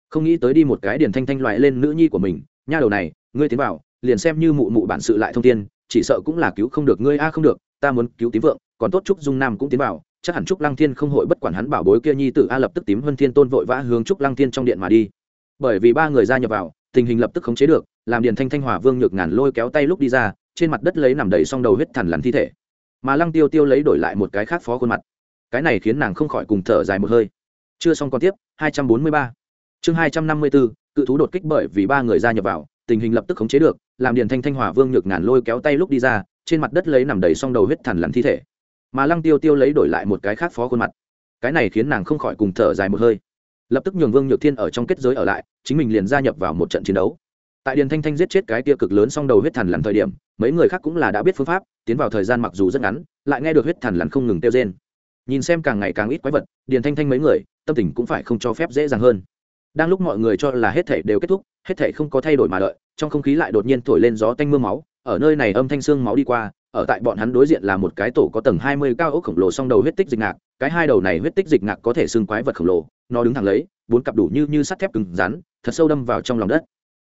Không nghĩ tới đi một cái điền thanh thanh loại lên nữ nhi của mình, nha đầu này, ngươi tiến vào, liền xem như mụ mụ bản sự lại thông tiên chỉ sợ cũng là cứu không được ngươi, a không được ta muốn cứu tím vượng còn tốt trúc dung nam cũng tiến vào chắc hẳn trúc lăng thiên không hội bất quản hắn bảo bối kia nhi tử a lập tức tím vân thiên tôn vội vã hướng trúc lăng thiên trong điện mà đi. Bởi vì ba người gia nhập vào tình hình lập tức khống chế được làm điền thanh thanh hòa vương nhược ngàn lôi kéo tay lúc đi ra trên mặt đất lấy nằm đầy xong đầu huyết thẳn lằn thi thể. Mà lăng tiêu tiêu lấy đổi lại một cái khác phó khuôn mặt. Cái này khiến nàng không khỏi cùng thở dài một hơi. Chưa xong còn tiếp 243. chương 254, cự thú đột kích bởi vì ba người gia nhập vào tình hình lập tức khống chế được làm điền thanh thanh hòa vương nhược ngàn lôi kéo tay lúc đi ra trên mặt đất lấy nằm đầy xong đầu huyết thằn lằn thi thể. Mà lăng tiêu tiêu lấy đổi lại một cái khác phó khuôn mặt. Cái này khiến nàng không khỏi cùng thở dài một hơi. Lập tức nhường vương nhược thiên ở trong kết giới ở lại, chính mình liền gia nhập vào một trận chiến đấu. Tại điền thanh thanh giết chết cái tia cực lớn xong đầu huyết thằn lằn thời điểm, mấy người khác cũng là đã biết phương pháp, tiến vào thời gian mặc dù rất ngắn, lại nghe được huyết thằn lằn không ngừng tiêu rên. Nhìn xem càng ngày càng ít quái vật, điền thanh thanh mấy người, tâm tình cũng phải không cho phép dễ dàng hơn đang lúc mọi người cho là hết thể đều kết thúc, hết thể không có thay đổi mà đợi, trong không khí lại đột nhiên thổi lên gió tanh m ư a máu, ở nơi này âm thanh xương máu đi qua, ở tại bọn hắn đối diện là một cái tổ có tầng hai mươi cao ốc khổng lồ song đầu huyết tích dịch ngạc, cái hai đầu này huyết tích dịch ngạc có thể xưng quái vật khổng lồ, nó đứng thẳng lấy, bốn cặp đủ như như sắt thép cứng rắn, thật sâu đâm vào trong lòng đất.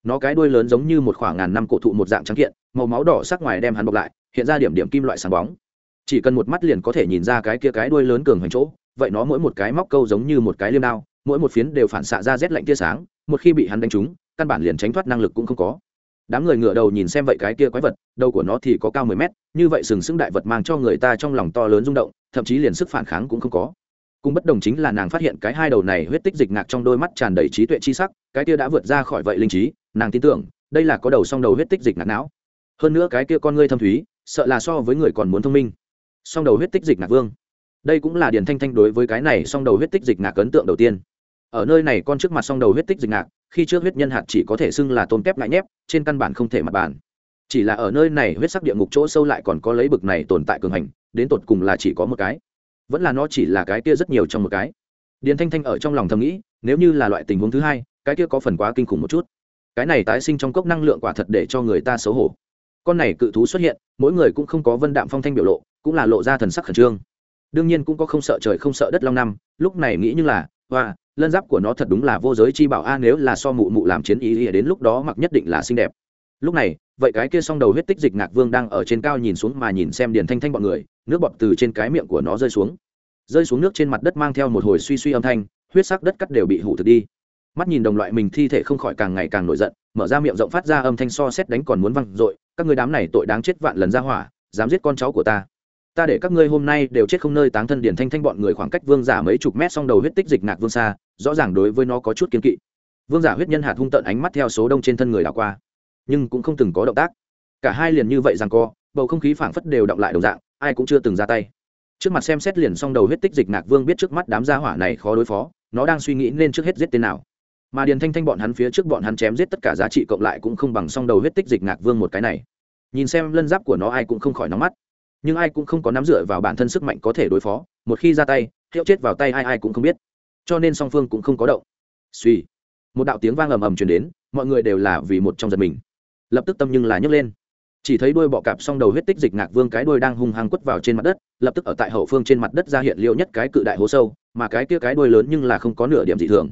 Nó cái đuôi lớn giống như một khoảng ngàn năm cổ thụ một dạng trắng kiện, màu máu đỏ sắc ngoài đem hắn bọc lại, hiện ra điểm điểm kim loại sáng bóng. Chỉ cần một mắt liền có thể nhìn ra cái kia cái đuôi lớn cường hoành chỗ, vậy nó mỗi một cái móc câu giống như một cái liêm đao mỗi một phiến đều phản xạ ra rét lạnh tia sáng, một khi bị hắn đánh trúng, căn bản liền tránh thoát năng lực cũng không có. Đám người ngựa đầu nhìn xem vậy cái kia quái vật, đầu của nó thì có cao mười mét, như vậy sừng sững đại vật mang cho người ta trong lòng to lớn rung động, thậm chí liền sức phản kháng cũng không có. Cùng bất đồng chính là nàng phát hiện cái hai đầu này huyết tích dịch ngạc trong đôi mắt tràn đầy trí tuệ chi sắc, cái kia đã vượt ra khỏi vậy linh trí, nàng tin tưởng, đây là có đầu song đầu huyết tích dịch ngạc não. Hơn nữa cái kia con ngươi thâm thúy, sợ là so với người còn muốn thông minh. Song đầu huyết tích dịch ngạc vương. Đây cũng là điền thanh thanh đối với cái này song đầu huyết tích dịch ngạc ấn tượng đầu tiên ở nơi này con trước mặt song đầu huyết tích dịch ngạc, khi trước huyết nhân hạt chỉ có thể xưng là tôn kép ngại nhép, trên căn bản không thể mặt bàn. Chỉ là ở nơi này huyết sắc địa ngục chỗ sâu lại còn có lấy bực này tồn tại cường hành, đến tột cùng là chỉ có một cái. Vẫn là nó chỉ là cái kia rất nhiều trong một cái. Điền thanh thanh ở trong lòng thầm nghĩ, nếu như là loại tình huống thứ hai, cái kia có phần quá kinh khủng một chút. Cái này tái sinh trong cốc năng lượng quả thật để cho người ta xấu hổ. Con này cự thú xuất hiện, mỗi người cũng không có vân đạm phong thanh biểu lộ, cũng là lộ ra thần sắc khẩn trương. Đương nhiên cũng có không sợ trời không sợ đất long năm, lúc này nghĩ như là hoa, lân giáp của nó thật đúng là vô giới chi bảo a, nếu là so mụ mụ làm chiến ý ý đến lúc đó mặc nhất định là xinh đẹp. Lúc này, vậy cái kia s o n g đầu huyết tích dịch ngạc vương đang ở trên cao nhìn xuống mà nhìn xem điền thanh thanh bọn người, nước bọt từ trên cái miệng của nó rơi xuống. Rơi xuống nước trên mặt đất mang theo một hồi suy suy âm thanh, huyết sắc đất cắt đều bị hủ thực đi. Mắt nhìn đồng loại mình thi thể không khỏi càng ngày càng nổi giận, mở ra miệng rộng phát ra âm thanh so xét đánh còn muốn văng r ộ i các người đám này tội đáng chết vạn lần ra hỏa, dám giết con cháu của ta ta để các ngươi hôm nay đều chết không nơi táng thân điển thanh thanh bọn người khoảng cách vương giả mấy chục mét song đầu huyết tích dịch nạc vương xa, rõ ràng đối với nó có chút kiên kỵ. Vương giả huyết nhân hạt hung tợn ánh mắt theo số đông trên thân người đảo qua, nhưng cũng không từng có động tác. Cả hai liền như vậy rằng co, bầu không khí phảng phất đều động lại đồng dạng, ai cũng chưa từng ra tay. Trước mặt xem xét liền song đầu huyết tích dịch nạc vương biết trước mắt đám gia hỏa này khó đối phó, nó đang suy nghĩ nên trước hết giết tên nào. Mà điền thanh thanh bọn hắn phía trước bọn hắn chém giết tất cả giá trị cộng lại cũng không bằng song đầu huyết tích dịch nạc vương một cái này. Nhìn xem lân giáp của nó ai cũng không khỏi nóng mắt nhưng ai cũng không có nắm dựa vào bản thân sức mạnh có thể đối phó, một khi ra tay, hiệu chết vào tay ai ai cũng không biết. Cho nên song phương cũng không có động. Suy một đạo tiếng vang ầm ầm truyền đến, mọi người đều là vì một trong giật mình. Lập tức tâm nhưng là nhấc lên. Chỉ thấy đôi bọ cạp song đầu huyết tích dịch ngạc vương cái đôi đang hung hăng quất vào trên mặt đất, lập tức ở tại hậu phương trên mặt đất ra hiện liệu nhất cái cự đại hố sâu, mà cái kia cái đôi lớn nhưng là không có nửa điểm dị thường.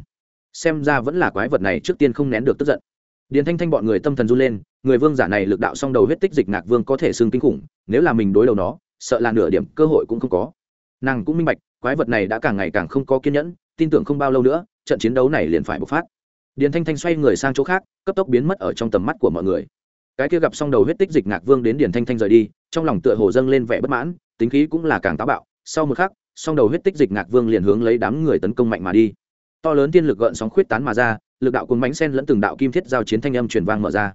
Xem ra vẫn là quái vật này trước tiên không nén được tức giận điền thanh thanh bọn người tâm thần run lên, người vương giả này lực đạo song đầu huyết tích dịch ngạc vương có thể xương kinh khủng, nếu là mình đối đầu nó, sợ là nửa điểm cơ hội cũng không có. Nàng cũng minh bạch, quái vật này đã càng ngày càng không có kiên nhẫn, tin tưởng không bao lâu nữa, trận chiến đấu này liền phải bộc phát. Điền thanh thanh xoay người sang chỗ khác, cấp tốc biến mất ở trong tầm mắt của mọi người. Cái kia gặp xong đầu huyết tích dịch ngạc vương đến điền thanh thanh rời đi, trong lòng tựa hồ dâng lên vẻ bất mãn, tính khí cũng là càng táo bạo. Sau một khắc, song đầu huyết tích dịch ngạc vương liền hướng lấy đám người tấn công mạnh mà đi. To lớn tiên lực gợn sóng khuyết tán mà ra lực đạo cuốn bánh sen lẫn từng đạo kim thiết giao chiến thanh âm truyền vang mở ra.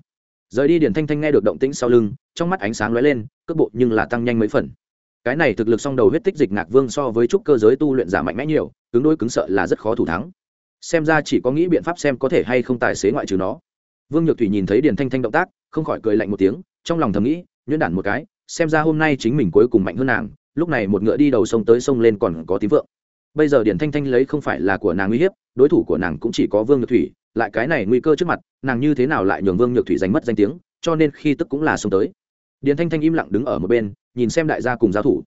Rời đi điển thanh thanh nghe được động tĩnh sau lưng, trong mắt ánh sáng lóe lên, cước bộ nhưng là tăng nhanh mấy phần. Cái này thực lực song đầu huyết tích dịch ngạc vương so với trúc cơ giới tu luyện giả mạnh mẽ nhiều, cứng đôi cứng sợ là rất khó thủ thắng. Xem ra chỉ có nghĩ biện pháp xem có thể hay không tài xế ngoại trừ nó. Vương nhược thủy nhìn thấy điển thanh thanh động tác, không khỏi cười lạnh một tiếng, trong lòng thầm nghĩ, nhuyễn đản một cái, xem ra hôm nay chính mình cuối cùng mạnh hơn nàng, lúc này một ngựa đi đầu sông tới sông lên còn có tí vượng bây giờ điển thanh thanh lấy không phải là của nàng uy hiếp, đối thủ của nàng cũng chỉ có vương nhược thủy, lại cái này nguy cơ trước mặt, nàng như thế nào lại nhường vương nhược thủy giành mất danh tiếng, cho nên khi tức cũng là xông tới. Điền thanh thanh im lặng đứng ở một bên, nhìn xem đại gia cùng giao thủ.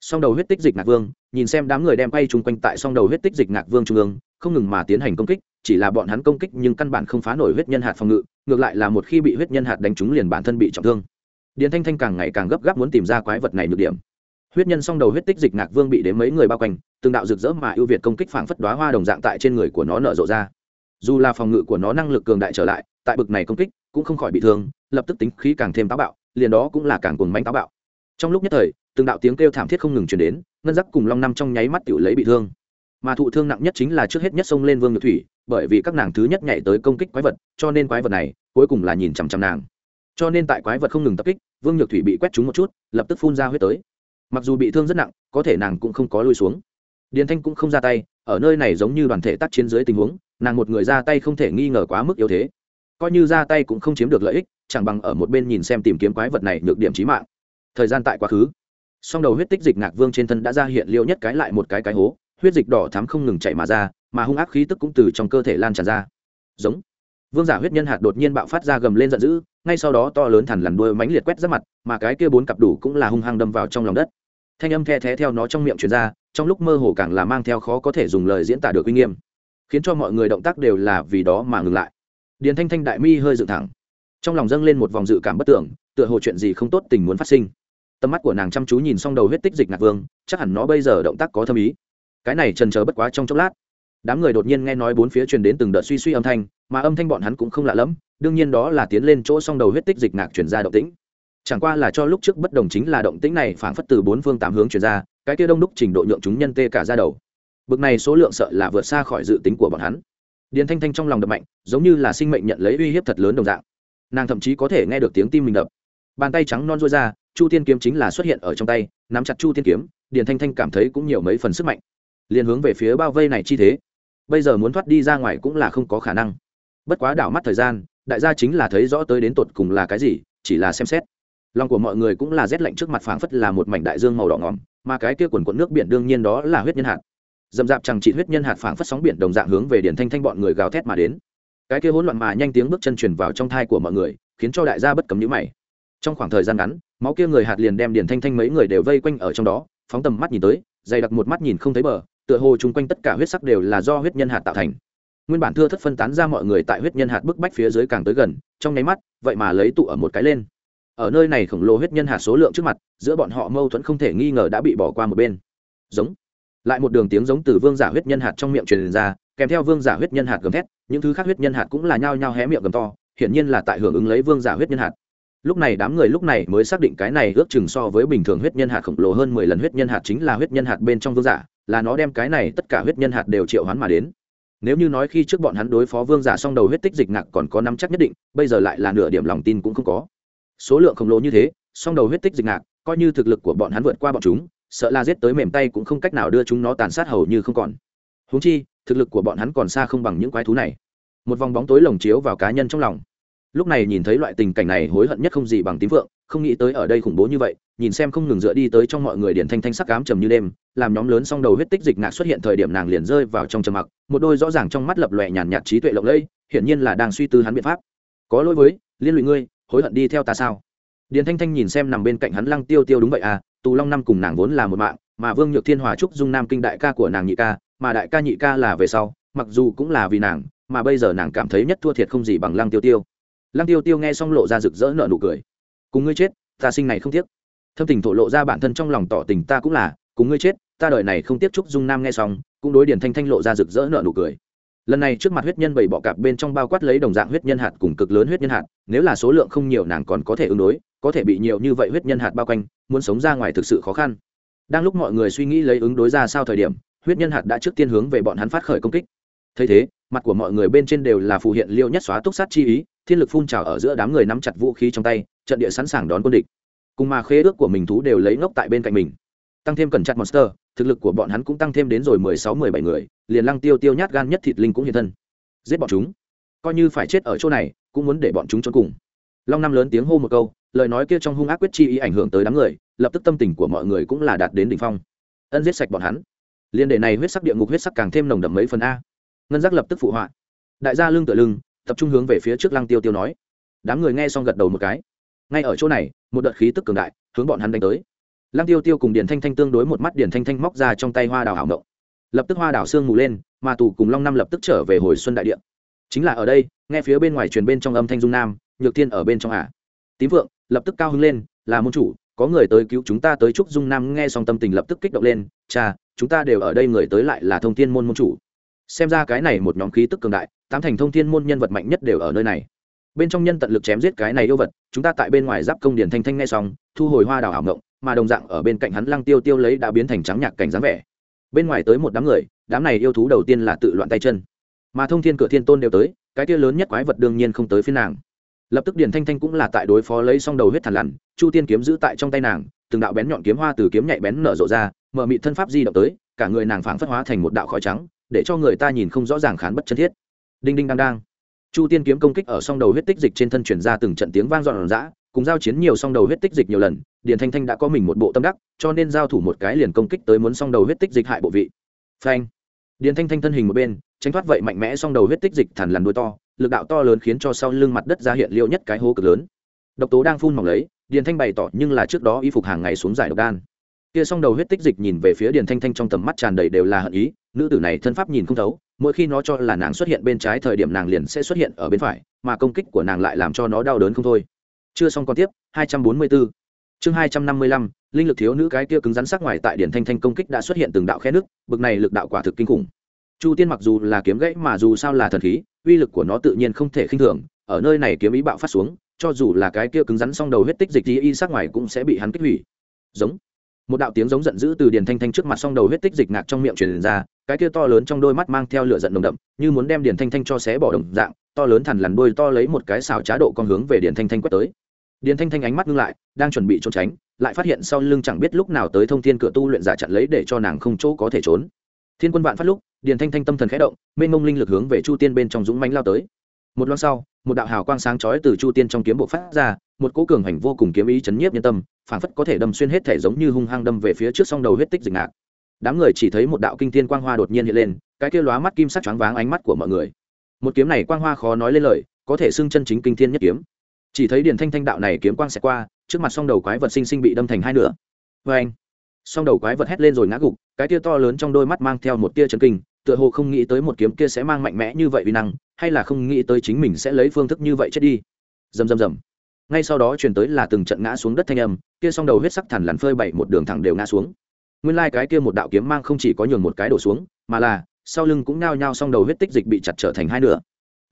Song đầu huyết tích dịch ngạc vương, nhìn xem đám người đem quay chung quanh tại song đầu huyết tích dịch ngạc vương trung ương, không ngừng mà tiến hành công kích, chỉ là bọn hắn công kích nhưng căn bản không phá nổi huyết nhân hạt phòng ngự, ngược lại là một khi bị huyết nhân hạt đánh trúng liền bản thân bị trọng thương. Điền thanh thanh càng ngày càng gấp gáp muốn tìm ra quái vật này nhược điểm huyết nhân song đầu huyết tích dịch ngạc vương bị đến mấy người bao quanh, từng đạo rực rỡ mà ưu việt công kích phảng phất đoá hoa đồng dạng tại trên người của nó nở rộ ra. Dù là phòng ngự của nó năng lực cường đại trở lại, tại bực này công kích cũng không khỏi bị thương, lập tức tính khí càng thêm táo bạo, liền đó cũng là càng cuồng manh táo bạo. Trong lúc nhất thời, từng đạo tiếng kêu thảm thiết không ngừng chuyển đến, ngân giác cùng long năm trong nháy mắt tự lấy bị thương. Mà thụ thương nặng nhất chính là trước hết nhất xông lên vương nhược thủy, bởi vì các nàng thứ nhất nhảy tới công kích quái vật, cho nên quái vật này cuối cùng là nhìn chằm chằm nàng. Cho nên tại quái vật không ngừng tập kích, vương nhược thủy bị quét trúng một chút, lập tức phun ra huyết tới mặc dù bị thương rất nặng, có thể nàng cũng không có lui xuống. Điền thanh cũng không ra tay, ở nơi này giống như đoàn thể tác chiến dưới tình huống, nàng một người ra tay không thể nghi ngờ quá mức yếu thế. Coi như ra tay cũng không chiếm được lợi ích, chẳng bằng ở một bên nhìn xem tìm kiếm quái vật này được điểm trí mạng. Thời gian tại quá khứ. Song đầu huyết tích dịch ngạc vương trên thân đã ra hiện liêu nhất cái lại một cái cái hố, huyết dịch đỏ thắm không ngừng chạy mà ra, mà hung ác khí tức cũng từ trong cơ thể lan tràn ra. Giống. Vương giả huyết nhân hạt đột nhiên bạo phát ra gầm lên giận dữ, ngay sau đó to lớn thằn lằn đuôi mánh liệt quét ra mặt, mà cái kia bốn cặp đủ cũng là hung hăng đâm vào trong lòng đất thanh âm the thé theo nó trong miệng truyền ra, trong lúc mơ hồ càng là mang theo khó có thể dùng lời diễn tả được uy nghiêm, khiến cho mọi người động tác đều là vì đó mà ngừng lại. Điền thanh thanh đại mi hơi dựng thẳng, trong lòng dâng lên một vòng dự cảm bất tưởng, tựa hồ chuyện gì không tốt tình muốn phát sinh. Tầm mắt của nàng chăm chú nhìn xong đầu huyết tích dịch ngạc vương, chắc hẳn nó bây giờ động tác có thâm ý. Cái này trần chờ bất quá trong chốc lát. Đám người đột nhiên nghe nói bốn phía truyền đến từng đợt suy suy âm thanh, mà âm thanh bọn hắn cũng không lạ lẫm, đương nhiên đó là tiến lên chỗ xong đầu huyết tích dịch ngạc chuyển ra động tĩnh chẳng qua là cho lúc trước bất đồng chính là động tĩnh này phảng phất từ bốn phương tám hướng chuyển ra, cái kia đông đúc trình độ nhượng chúng nhân tê cả ra đầu. Bực này số lượng sợ là vượt xa khỏi dự tính của bọn hắn. Điền thanh thanh trong lòng đập mạnh, giống như là sinh mệnh nhận lấy uy hiếp thật lớn đồng dạng. Nàng thậm chí có thể nghe được tiếng tim mình đập. Bàn tay trắng non rối ra, chu tiên kiếm chính là xuất hiện ở trong tay, nắm chặt chu tiên kiếm, điền thanh thanh cảm thấy cũng nhiều mấy phần sức mạnh. Liền hướng về phía bao vây này chi thế. Bây giờ muốn thoát đi ra ngoài cũng là không có khả năng. Bất quá đảo mắt thời gian, đại gia chính là thấy rõ tới đến tột cùng là cái gì, chỉ là xem xét lòng của mọi người cũng là rét lạnh trước mặt phảng phất là một mảnh đại dương màu đỏ ngòm mà cái kia quần quần nước biển đương nhiên đó là huyết nhân hạt. Dầm dạp chẳng chỉ huyết nhân hạt phảng phất sóng biển đồng dạng hướng về điển thanh thanh bọn người gào thét mà đến. Cái kia hỗn loạn mà nhanh tiếng bước chân truyền vào trong thai của mọi người, khiến cho đại gia bất cấm nhíu mày. Trong khoảng thời gian ngắn, máu kia người hạt liền đem điển thanh thanh mấy người đều vây quanh ở trong đó, phóng tầm mắt nhìn tới, dày đặc một mắt nhìn không thấy bờ, tựa hồ chung quanh tất cả huyết sắc đều là do huyết nhân hạt tạo thành. Nguyên bản thưa thất phân tán ra mọi người tại huyết nhân hạt bức bách phía dưới càng tới gần, trong nháy mắt, vậy mà lấy tụ ở một cái lên ở nơi này khổng lồ huyết nhân hạt số lượng trước mặt, giữa bọn họ mâu thuẫn không thể nghi ngờ đã bị bỏ qua một bên. Giống. Lại một đường tiếng giống từ vương giả huyết nhân hạt trong miệng truyền ra, kèm theo vương giả huyết nhân hạt gầm thét, những thứ khác huyết nhân hạt cũng là nhao nhao hé miệng gầm to, hiển nhiên là tại hưởng ứng lấy vương giả huyết nhân hạt. Lúc này đám người lúc này mới xác định cái này ước chừng so với bình thường huyết nhân hạt khổng lồ hơn mười lần huyết nhân hạt chính là huyết nhân hạt bên trong vương giả, là nó đem cái này tất cả huyết nhân hạt đều triệu hoán mà đến. Nếu như nói khi trước bọn hắn đối phó vương giả song đầu huyết tích dịch ngạc còn có năm chắc nhất định, bây giờ lại là nửa điểm lòng tin cũng không có số lượng khổng lồ như thế, song đầu huyết tích dịch ngạc, coi như thực lực của bọn hắn vượt qua bọn chúng, sợ la giết tới mềm tay cũng không cách nào đưa chúng nó tàn sát hầu như không còn. Húng chi, thực lực của bọn hắn còn xa không bằng những quái thú này. Một vòng bóng tối lồng chiếu vào cá nhân trong lòng. Lúc này nhìn thấy loại tình cảnh này hối hận nhất không gì bằng tím vượng, không nghĩ tới ở đây khủng bố như vậy, nhìn xem không ngừng dựa đi tới trong mọi người điển thanh thanh sắc cám trầm như đêm, làm nhóm lớn xong đầu huyết tích dịch ngạc xuất hiện thời điểm nàng liền rơi vào trong trầm mặc, một đôi rõ ràng trong mắt lập lòe nhàn nhạt trí tuệ lộng lẫy, hiển nhiên là đang suy tư hắn biện pháp. Có lỗi với, liên lụy ngươi hối hận đi theo ta sao? Điền thanh thanh nhìn xem nằm bên cạnh hắn lăng tiêu tiêu đúng vậy à tù long năm cùng nàng vốn là một mạng, mà vương nhược thiên hòa trúc dung nam kinh đại ca của nàng nhị ca, mà đại ca nhị ca là về sau, mặc dù cũng là vì nàng, mà bây giờ nàng cảm thấy nhất thua thiệt không gì bằng lăng tiêu tiêu. Lăng tiêu tiêu nghe xong lộ ra rực rỡ nợ nụ cười. Cùng ngươi chết, ta sinh này không tiếc. Thâm tình thổ lộ ra bản thân trong lòng tỏ tình ta cũng là, cùng ngươi chết, ta đợi này không tiếc trúc dung nam nghe xong, cũng đối điền thanh thanh lộ ra rực rỡ nợ nụ cười lần này trước mặt huyết nhân bảy bọ cạp bên trong bao quát lấy đồng dạng huyết nhân hạt cùng cực lớn huyết nhân hạt, nếu là số lượng không nhiều nàng còn có thể ứng đối, có thể bị nhiều như vậy huyết nhân hạt bao quanh, muốn sống ra ngoài thực sự khó khăn. Đang lúc mọi người suy nghĩ lấy ứng đối ra sao thời điểm, huyết nhân hạt đã trước tiên hướng về bọn hắn phát khởi công kích. Thấy thế, mặt của mọi người bên trên đều là phù hiện liêu nhất xóa túc sát chi ý, thiên lực phun trào ở giữa đám người nắm chặt vũ khí trong tay, trận địa sẵn sàng đón quân địch. Cùng mà khế ước của mình thú đều lấy ngốc tại bên cạnh mình. Tăng thêm cẩn chặt monster thực lực của bọn hắn cũng tăng thêm đến rồi mười sáu, mười bảy người, liền lăng tiêu tiêu nhát gan nhất thịt linh cũng hiện thân. Giết bọn chúng. Coi như phải chết ở chỗ này, cũng muốn để bọn chúng cho cùng. Long năm lớn tiếng hô một câu, lời nói kia trong hung ác quyết chi ý ảnh hưởng tới đám người, lập tức tâm tình của mọi người cũng là đạt đến đỉnh phong. Ân giết sạch bọn hắn. Liên đệ này huyết sắc địa ngục huyết sắc càng thêm nồng đậm mấy phần a. Ngân giác lập tức phụ họa. Đại gia lưng tựa lưng, tập trung hướng về phía trước lăng tiêu tiêu nói. Đám người nghe xong gật đầu một cái. Ngay ở chỗ này, một đợt khí tức cường đại hướng bọn hắn đánh tới lăng tiêu tiêu cùng điền thanh thanh tương đối một mắt điền thanh thanh móc ra trong tay hoa đào hảo ngộng lập tức hoa đào sương mù lên, mà tù cùng long năm lập tức trở về hồi xuân đại điện. Chính là ở đây, nghe phía bên ngoài truyền bên trong âm thanh dung nam, nhược thiên ở bên trong ả tím vượng, lập tức cao hứng lên, là môn chủ, có người tới cứu chúng ta tới chúc dung nam. Nghe xong tâm tình lập tức kích động lên cha chúng ta đều ở đây người tới lại là thông thiên môn môn chủ. Xem ra cái này một nhóm khí tức cường đại, tám thành thông thiên môn nhân vật mạnh nhất đều ở nơi này. Bên trong nhân tận lực chém giết cái này yêu vật, chúng ta tại bên ngoài giáp công điển thanh thanh nghe xong, thu hồi hoa đào ảo ngộng mà đồng dạng ở bên cạnh hắn lăng tiêu tiêu lấy đã biến thành trắng nhạc cảnh dáng vẻ. Bên ngoài tới một đám người, đám này yêu thú đầu tiên là tự loạn tay chân. Mà thông thiên cửa thiên tôn đều tới, cái tia lớn nhất quái vật đương nhiên không tới phía nàng. Lập tức điền thanh thanh cũng là tại đối phó lấy xong đầu huyết thằn lằn, chu tiên kiếm giữ tại trong tay nàng, từng đạo bén nhọn kiếm hoa từ kiếm nhạy bén nở rộ ra, mở mị thân pháp di động tới, cả người nàng phảng phất hóa thành một đạo khói trắng, để cho người ta nhìn không rõ ràng khán bất chân thiết. Đinh đinh đang đang. Chu tiên kiếm công kích ở song đầu huyết tích dịch trên thân chuyển ra từng trận tiếng vang dọn dã cùng giao chiến nhiều song đầu huyết tích dịch nhiều lần, điền thanh thanh đã có mình một bộ tâm đắc, cho nên giao thủ một cái liền công kích tới muốn song đầu huyết tích dịch hại bộ vị. Phanh. Điền thanh thanh thân hình một bên, tránh thoát vậy mạnh mẽ song đầu huyết tích dịch thằn lằn đuôi to, lực đạo to lớn khiến cho sau lưng mặt đất ra hiện liệu nhất cái hố cực lớn. Độc tố đang phun mỏng lấy, điền thanh bày tỏ nhưng là trước đó y phục hàng ngày xuống giải độc đan. Kia song đầu huyết tích dịch nhìn về phía điền thanh thanh trong tầm mắt tràn đầy đều là hận ý, nữ tử này thân pháp nhìn không thấu, mỗi khi nó cho là nàng xuất hiện bên trái thời điểm nàng liền sẽ xuất hiện ở bên phải, mà công kích của nàng lại làm cho nó đau đớn không thôi chưa xong còn tiếp 244. chương 255, linh lực thiếu nữ cái kia cứng rắn sắc ngoài tại điển thanh thanh công kích đã xuất hiện từng đạo khe nước bực này lực đạo quả thực kinh khủng. Chu tiên mặc dù là kiếm gãy mà dù sao là thần khí uy lực của nó tự nhiên không thể khinh thường ở nơi này kiếm ý bạo phát xuống cho dù là cái kia cứng rắn song đầu huyết tích dịch thì y sắc ngoài cũng sẽ bị hắn kích hủy. Giống một đạo tiếng giống giận dữ từ điền thanh thanh trước mặt xong đầu huyết tích dịch ngạc trong miệng truyền ra, cái kia to lớn trong đôi mắt mang theo lửa giận nồng đậm, như muốn đem điền thanh thanh cho xé bỏ đồng dạng, to lớn thằn lằn đôi to lấy một cái xào trá độ con hướng về điền thanh thanh quét tới. Điền thanh thanh ánh mắt ngưng lại, đang chuẩn bị trốn tránh, lại phát hiện sau lưng chẳng biết lúc nào tới thông thiên cửa tu luyện giả chặn lấy để cho nàng không chỗ có thể trốn. Thiên quân vạn phát lúc, điền thanh thanh tâm thần khẽ động, mênh mông linh lực hướng về chu tiên bên trong dũng mánh lao tới. Một loan sau một đạo hào quang sáng chói từ chu tiên trong kiếm bộ phát ra, một cỗ cường hành vô cùng kiếm ý chấn nhiếp nhân tâm, phảng phất có thể đâm xuyên hết thể giống như hung hăng đâm về phía trước song đầu huyết tích dịch ngạc. Đám người chỉ thấy một đạo kinh thiên quang hoa đột nhiên hiện lên, cái kia lóa mắt kim sắc choáng váng ánh mắt của mọi người. Một kiếm này quang hoa khó nói lên lời, có thể xưng chân chính kinh thiên nhất kiếm. Chỉ thấy điền thanh thanh đạo này kiếm quang sẽ qua, trước mặt song đầu quái vật sinh sinh bị đâm thành hai nửa. Vê anh song đầu quái vật hét lên rồi ngã gục, cái tia to lớn trong đôi mắt mang theo một tia chấn kinh tựa hồ không nghĩ tới một kiếm kia sẽ mang mạnh mẽ như vậy uy năng, hay là không nghĩ tới chính mình sẽ lấy phương thức như vậy chết đi. Rầm rầm rầm. Ngay sau đó truyền tới là từng trận ngã xuống đất thanh âm, kia song đầu huyết sắc thẳn lằn phơi bảy một đường thẳng đều ngã xuống. Nguyên lai cái kia một đạo kiếm mang không chỉ có nhường một cái đổ xuống, mà là, sau lưng cũng nao nhao song đầu huyết tích dịch bị chặt trở thành hai nửa.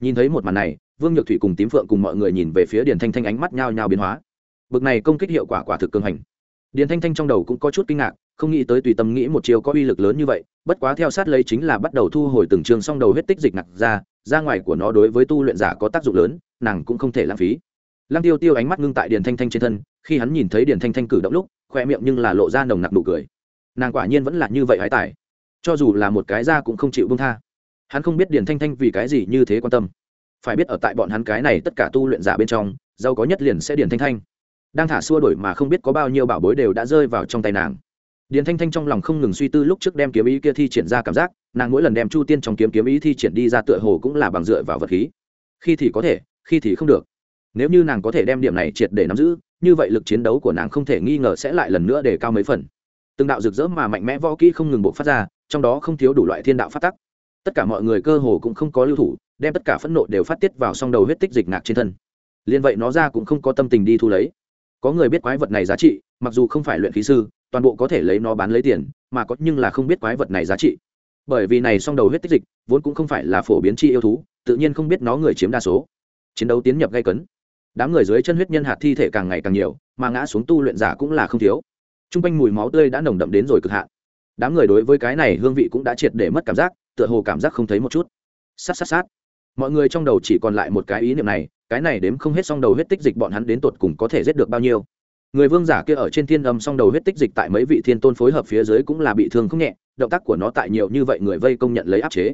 Nhìn thấy một màn này, vương nhược thủy cùng tím phượng cùng mọi người nhìn về phía điền thanh thanh ánh mắt nhao nhao biến hóa. Bực này công kích hiệu quả quả thực cường hành. Điền thanh thanh trong đầu cũng có chút kinh ngạc không nghĩ tới tùy tâm nghĩ một chiều có uy lực lớn như vậy, bất quá theo sát lấy chính là bắt đầu thu hồi từng trường song đầu huyết tích dịch nặc ra ra ngoài của nó đối với tu luyện giả có tác dụng lớn, nàng cũng không thể lãng phí. Lăng tiêu tiêu ánh mắt ngưng tại điền thanh thanh trên thân, khi hắn nhìn thấy điền thanh thanh cử động lúc, khoe miệng nhưng là lộ ra nồng nặc nụ cười. Nàng quả nhiên vẫn là như vậy hái tài. Cho dù là một cái ra cũng không chịu bông tha. Hắn không biết điền thanh thanh vì cái gì như thế quan tâm. Phải biết ở tại bọn hắn cái này tất cả tu luyện giả bên trong, giàu có nhất liền sẽ điền thanh thanh. Đang thả xua đổi mà không biết có bao nhiêu bảo bối đều đã rơi vào trong tay nàng điền thanh thanh trong lòng không ngừng suy tư lúc trước đem kiếm ý kia thi triển ra cảm giác, nàng mỗi lần đem chu tiên trong kiếm kiếm ý thi triển đi ra tựa hồ cũng là bằng dựa vào vật khí. Khi thì có thể, khi thì không được. Nếu như nàng có thể đem điểm này triệt để nắm giữ, như vậy lực chiến đấu của nàng không thể nghi ngờ sẽ lại lần nữa để cao mấy phần. Từng đạo rực rỡ mà mạnh mẽ võ kỹ không ngừng bộc phát ra, trong đó không thiếu đủ loại thiên đạo phát tắc. Tất cả mọi người cơ hồ cũng không có lưu thủ, đem tất cả phẫn nộ đều phát tiết vào song đầu huyết tích dịch nạc trên thân. Liên vậy nó ra cũng không có tâm tình đi thu lấy. Có người biết quái vật này giá trị, mặc dù không phải luyện khí sư toàn bộ có thể lấy nó bán lấy tiền, mà có nhưng là không biết quái vật này giá trị. Bởi vì này song đầu huyết tích dịch, vốn cũng không phải là phổ biến chi yêu thú, tự nhiên không biết nó người chiếm đa số. Chiến đấu tiến nhập gây cấn. Đám người dưới chân huyết nhân hạt thi thể càng ngày càng nhiều, mà ngã xuống tu luyện giả cũng là không thiếu. T r u n g quanh mùi máu tươi đã nồng đậm đến rồi cực hạn. Đám người đối với cái này hương vị cũng đã triệt để mất cảm giác, tựa hồ cảm giác không thấy một chút. Sát sát sát. Mọi người trong đầu chỉ còn lại một cái ý niệm này, cái này đếm không hết xong đầu huyết tích dịch bọn hắn đến tột cùng có thể giết được bao nhiêu người vương giả kia ở trên thiên âm song đầu huyết tích dịch tại mấy vị thiên tôn phối hợp phía dưới cũng là bị thương không nhẹ, động tác của nó tại nhiều như vậy người vây công nhận lấy áp chế.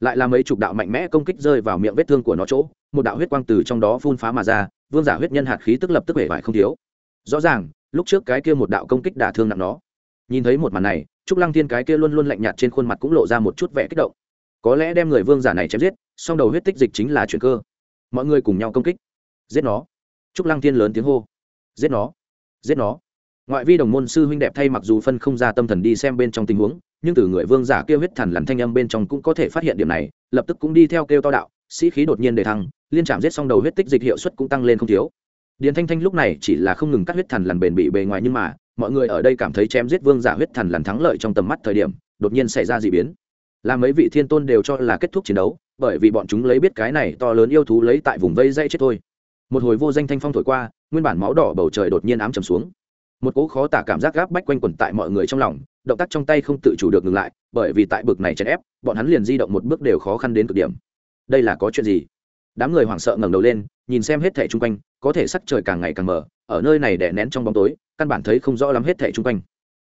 Lại là mấy chục đạo mạnh mẽ công kích rơi vào miệng vết thương của nó chỗ, một đạo huyết quang từ trong đó phun phá mà ra, vương giả huyết nhân hạt khí tức lập tức hể vải không thiếu. Rõ ràng, lúc trước cái kia một đạo công kích đả thương nặng nó. Nhìn thấy một màn này, trúc lăng thiên cái kia luôn luôn lạnh nhạt trên khuôn mặt cũng lộ ra một chút vẻ kích động. Có lẽ đem người vương giả này chém giết, song đầu huyết tích dịch chính là chuyện cơ. Mọi người cùng nhau công kích. Giết nó. Trúc lăng thiên lớn tiếng hô. Giết nó giết nó. Ngoại vi đồng môn sư huynh đẹp thay mặc dù phân không ra tâm thần đi xem bên trong tình huống, nhưng từ người vương giả kêu huyết thần lằn thanh âm bên trong cũng có thể phát hiện điểm này, lập tức cũng đi theo kêu to đạo, sĩ khí đột nhiên đề thăng, liên trạm giết xong đầu huyết tích dịch hiệu suất cũng tăng lên không thiếu. Điền thanh thanh lúc này chỉ là không ngừng cắt huyết thần lằn bền bị bề ngoài nhưng mà, mọi người ở đây cảm thấy chém giết vương giả huyết thần lằn thắng lợi trong tầm mắt thời điểm, đột nhiên xảy ra d ị biến. Là mấy vị thiên tôn đều cho là kết thúc chiến đấu, bởi vì bọn chúng lấy biết cái này to lớn yêu thú lấy tại vùng vây dây chết thôi một hồi vô danh thanh phong thổi qua, nguyên bản máu đỏ bầu trời đột nhiên ám trầm xuống. Một cỗ khó tả cảm giác gáp bách quanh quẩn tại mọi người trong lòng, động tác trong tay không tự chủ được ngừng lại, bởi vì tại bực này chèn ép, bọn hắn liền di động một bước đều khó khăn đến cực điểm. Đây là có chuyện gì? Đám người hoảng sợ ngẩng đầu lên, nhìn xem hết thẻ chung quanh, có thể sắc trời càng ngày càng mở ở nơi này đè nén trong bóng tối, căn bản thấy không rõ lắm hết thẻ chung quanh.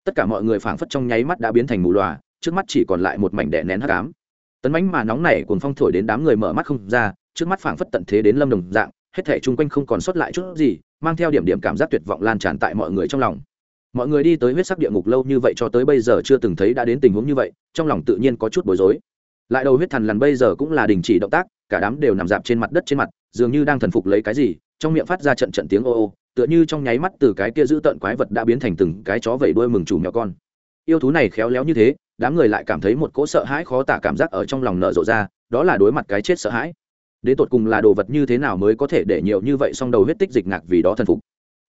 Tất cả mọi người phảng phất trong nháy mắt đã biến thành mù loà, trước mắt chỉ còn lại một mảnh đè nén hắc ám. Tấn bánh mà nóng này cuồng phong thổi đến đám người mở mắt không ra, trước mắt phảng phất tận thế đến lâm đồng dạng hết thể chung quanh không còn sót lại chút gì, mang theo điểm điểm cảm giác tuyệt vọng lan tràn tại mọi người trong lòng. Mọi người đi tới huyết sắc địa ngục lâu như vậy cho tới bây giờ chưa từng thấy đã đến tình huống như vậy, trong lòng tự nhiên có chút bối rối. Lại đầu huyết thần lần bây giờ cũng là đình chỉ động tác, cả đám đều nằm dạp trên mặt đất trên mặt, dường như đang thần phục lấy cái gì, trong miệng phát ra trận trận tiếng ô ô, tựa như trong nháy mắt từ cái kia giữ tận quái vật đã biến thành từng cái chó vẩy đuôi mừng chủ mèo con. Yêu thú này khéo léo như thế, đám người lại cảm thấy một cỗ sợ hãi khó tả cảm giác ở trong lòng nở rộ ra, đó là đối mặt cái chết sợ hãi đến tột cùng là đồ vật như thế nào mới có thể để nhiều như vậy song đầu huyết tích dịch ngạc vì đó thần phục?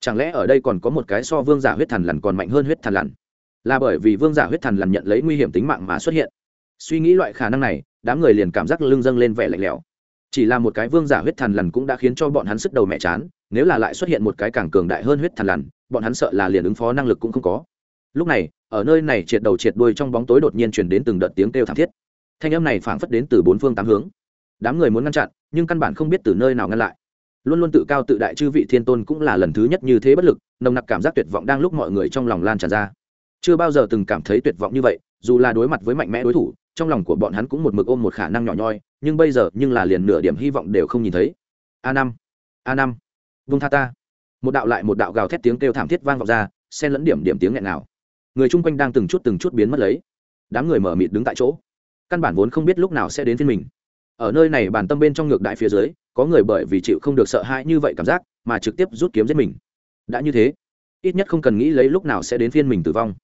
Chẳng lẽ ở đây còn có một cái so vương giả huyết thần lằn còn mạnh hơn huyết thần lằn? Là bởi vì vương giả huyết thần lằn nhận lấy nguy hiểm tính mạng mà xuất hiện. Suy nghĩ loại khả năng này, đám người liền cảm giác lưng dâng lên vẻ lạnh lẽo. Chỉ là một cái vương giả huyết thần lằn cũng đã khiến cho bọn hắn sức đầu mẹ chán, nếu là lại xuất hiện một cái càng cường đại hơn huyết thần lằn, bọn hắn sợ là liền ứng phó năng lực cũng không có. Lúc này, ở nơi này triệt đầu triệt đuôi trong bóng tối đột nhiên chuyển đến từng đợt tiếng kêu thảm thiết. Thanh âm này phảng phất đến từ bốn phương tám hướng. Đám người muốn ngăn chặn nhưng căn bản không biết từ nơi nào ngăn lại. Luôn luôn tự cao tự đại chư vị thiên tôn cũng là lần thứ nhất như thế bất lực, nồng nặc cảm giác tuyệt vọng đang lúc mọi người trong lòng lan tràn ra. Chưa bao giờ từng cảm thấy tuyệt vọng như vậy, dù là đối mặt với mạnh mẽ đối thủ, trong lòng của bọn hắn cũng một mực ôm một khả năng nhỏ nhoi, nhưng bây giờ nhưng là liền nửa điểm hy vọng đều không nhìn thấy. A năm a năm, vung tha ta. Một đạo lại một đạo gào thét tiếng kêu thảm thiết vang vọng ra, xen lẫn điểm điểm tiếng nghẹn nào người chung quanh đang từng chút từng chút biến mất lấy. Đám người mở mịt đứng tại chỗ. Căn bản vốn không biết lúc nào sẽ đến phiên mình ở nơi này bản tâm bên trong ngược đại phía dưới, có người bởi vì chịu không được sợ hãi như vậy cảm giác, mà trực tiếp rút kiếm giết mình. Đã như thế, ít nhất không cần nghĩ lấy lúc nào sẽ đến phiên mình tử vong.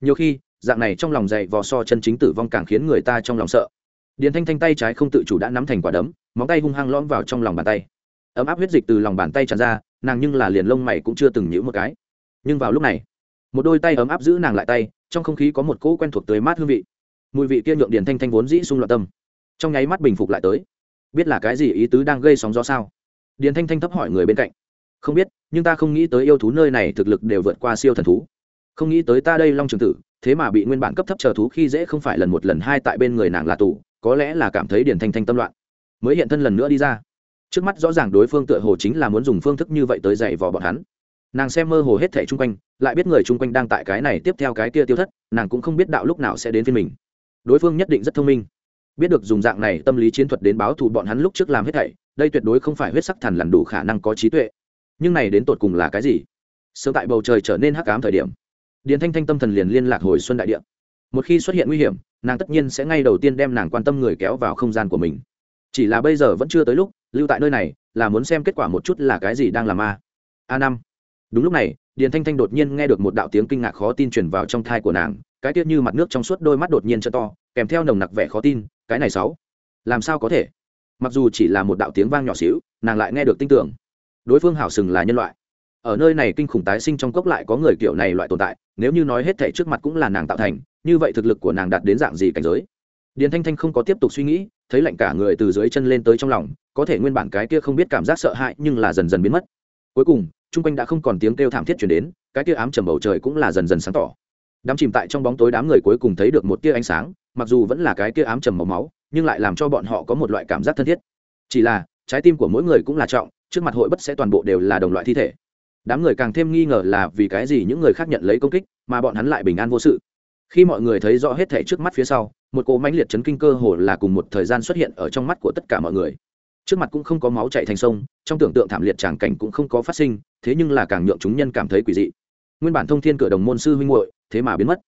Nhiều khi, dạng này trong lòng dày vò so chân chính tử vong càng khiến người ta trong lòng sợ. Điền thanh thanh tay trái không tự chủ đã nắm thành quả đấm, móng tay hung hăng lõm vào trong lòng bàn tay. Ấm áp huyết dịch từ lòng bàn tay tràn ra, nàng nhưng là liền lông mày cũng chưa từng nhữ một cái. Nhưng vào lúc này, một đôi tay ấm áp giữ nàng lại tay, trong không khí có một cỗ quen thuộc tới mát hương vị. Mùi vị kia nhượng điền thanh thanh vốn dĩ sung loạn tâm trong nháy mắt bình phục lại tới. Biết là cái gì ý tứ đang gây sóng gió sao? Điền thanh thanh thấp hỏi người bên cạnh. Không biết, nhưng ta không nghĩ tới yêu thú nơi này thực lực đều vượt qua siêu thần thú. Không nghĩ tới ta đây long trường tử, thế mà bị nguyên bản cấp thấp chờ thú khi dễ không phải lần một lần hai tại bên người nàng là tù, có lẽ là cảm thấy điền thanh thanh tâm loạn. Mới hiện thân lần nữa đi ra. Trước mắt rõ ràng đối phương tựa hồ chính là muốn dùng phương thức như vậy tới dạy vò bọn hắn. Nàng xem mơ hồ hết thẻ chung quanh, lại biết người chung quanh đang tại cái này tiếp theo cái kia tiêu thất, nàng cũng không biết đạo lúc nào sẽ đến phiên mình. Đối phương nhất định rất thông minh biết được dùng dạng này tâm lý chiến thuật đến báo thù bọn hắn lúc trước làm hết thảy, đây tuyệt đối không phải huyết sắc thần lằn đủ khả năng có trí tuệ. Nhưng này đến tột cùng là cái gì? Sớm tại bầu trời trở nên hắc ám thời điểm, điền thanh thanh tâm thần liền liên lạc hồi xuân đại địa. Một khi xuất hiện nguy hiểm, nàng tất nhiên sẽ ngay đầu tiên đem nàng quan tâm người kéo vào không gian của mình. Chỉ là bây giờ vẫn chưa tới lúc, lưu tại nơi này, là muốn xem kết quả một chút là cái gì đang làm a. A năm. Đúng lúc này, điền thanh thanh đột nhiên nghe được một đạo tiếng kinh ngạc khó tin truyền vào trong thai của nàng, cái tiết như mặt nước trong suốt đôi mắt đột nhiên t to, kèm theo nồng nặc vẻ khó tin cái này sáu. Làm sao có thể? Mặc dù chỉ là một đạo tiếng vang nhỏ xíu, nàng lại nghe được tin tưởng. Đối phương hảo sừng là nhân loại. Ở nơi này kinh khủng tái sinh trong cốc lại có người kiểu này loại tồn tại, nếu như nói hết thể trước mặt cũng là nàng tạo thành, như vậy thực lực của nàng đạt đến dạng gì cảnh giới? Điền thanh thanh không có tiếp tục suy nghĩ, thấy lạnh cả người từ dưới chân lên tới trong lòng, có thể nguyên bản cái kia không biết cảm giác sợ hãi nhưng là dần dần biến mất. Cuối cùng, chung quanh đã không còn tiếng kêu thảm thiết chuyển đến, cái kia ám trầm bầu trời cũng là dần dần sáng tỏ đám chìm tại trong bóng tối đám người cuối cùng thấy được một tia ánh sáng, mặc dù vẫn là cái kia ám trầm màu máu, nhưng lại làm cho bọn họ có một loại cảm giác thân thiết. Chỉ là, trái tim của mỗi người cũng là trọng, trước mặt hội bất sẽ toàn bộ đều là đồng loại thi thể. Đám người càng thêm nghi ngờ là vì cái gì những người khác nhận lấy công kích, mà bọn hắn lại bình an vô sự. Khi mọi người thấy rõ hết thể trước mắt phía sau, một cỗ mãnh liệt chấn kinh cơ hồ là cùng một thời gian xuất hiện ở trong mắt của tất cả mọi người. Trước mặt cũng không có máu chạy thành sông, trong tưởng tượng thảm liệt tràng cảnh cũng không có phát sinh, thế nhưng là càng nhượng chúng nhân cảm thấy quỷ dị nguyên bản thông thiên cửa đồng môn sư huynh muội, thế mà biến mất.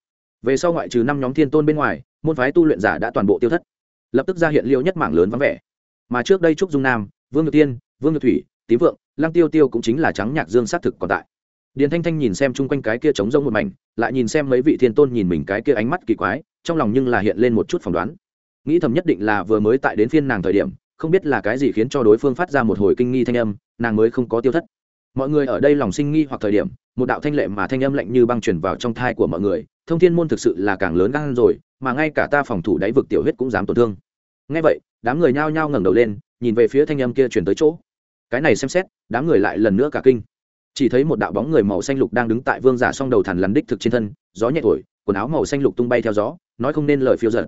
Về sau ngoại trừ năm nhóm thiên tôn bên ngoài môn phái tu luyện giả đã toàn bộ tiêu thất. Lập tức ra hiện liêu nhất mảng lớn vắng vẻ. Mà trước đây trúc dung nam vương nhược tiên vương nhược thủy tím vượng lăng tiêu tiêu cũng chính là trắng nhạc dương xác thực còn tại. Điền thanh thanh nhìn xem chung quanh cái kia trống rông một mảnh lại nhìn xem mấy vị thiên tôn nhìn mình cái kia ánh mắt kỳ quái trong lòng nhưng là hiện lên một chút phỏng đoán. Nghĩ thầm nhất định là vừa mới tại đến phiên nàng thời điểm không biết là cái gì khiến cho đối phương phát ra một hồi kinh nghi thanh âm nàng mới không có tiêu thất mọi người ở đây lòng sinh nghi hoặc thời điểm, một đạo thanh lệ mà thanh âm lạnh như băng chuyển vào trong thai của mọi người, thông thiên môn thực sự là càng lớn gan rồi, mà ngay cả ta phòng thủ đáy vực tiểu huyết cũng dám tổn thương. Ngay vậy, đám người nhao nhao ngẩng đầu lên, nhìn về phía thanh âm kia chuyển tới chỗ. Cái này xem xét, đám người lại lần nữa cả kinh. Chỉ thấy một đạo bóng người màu xanh lục đang đứng tại vương giả song đầu thằn lằn đích thực trên thân, gió nhẹ thổi, quần áo màu xanh lục tung bay theo gió, nói không nên lời phiêu giật.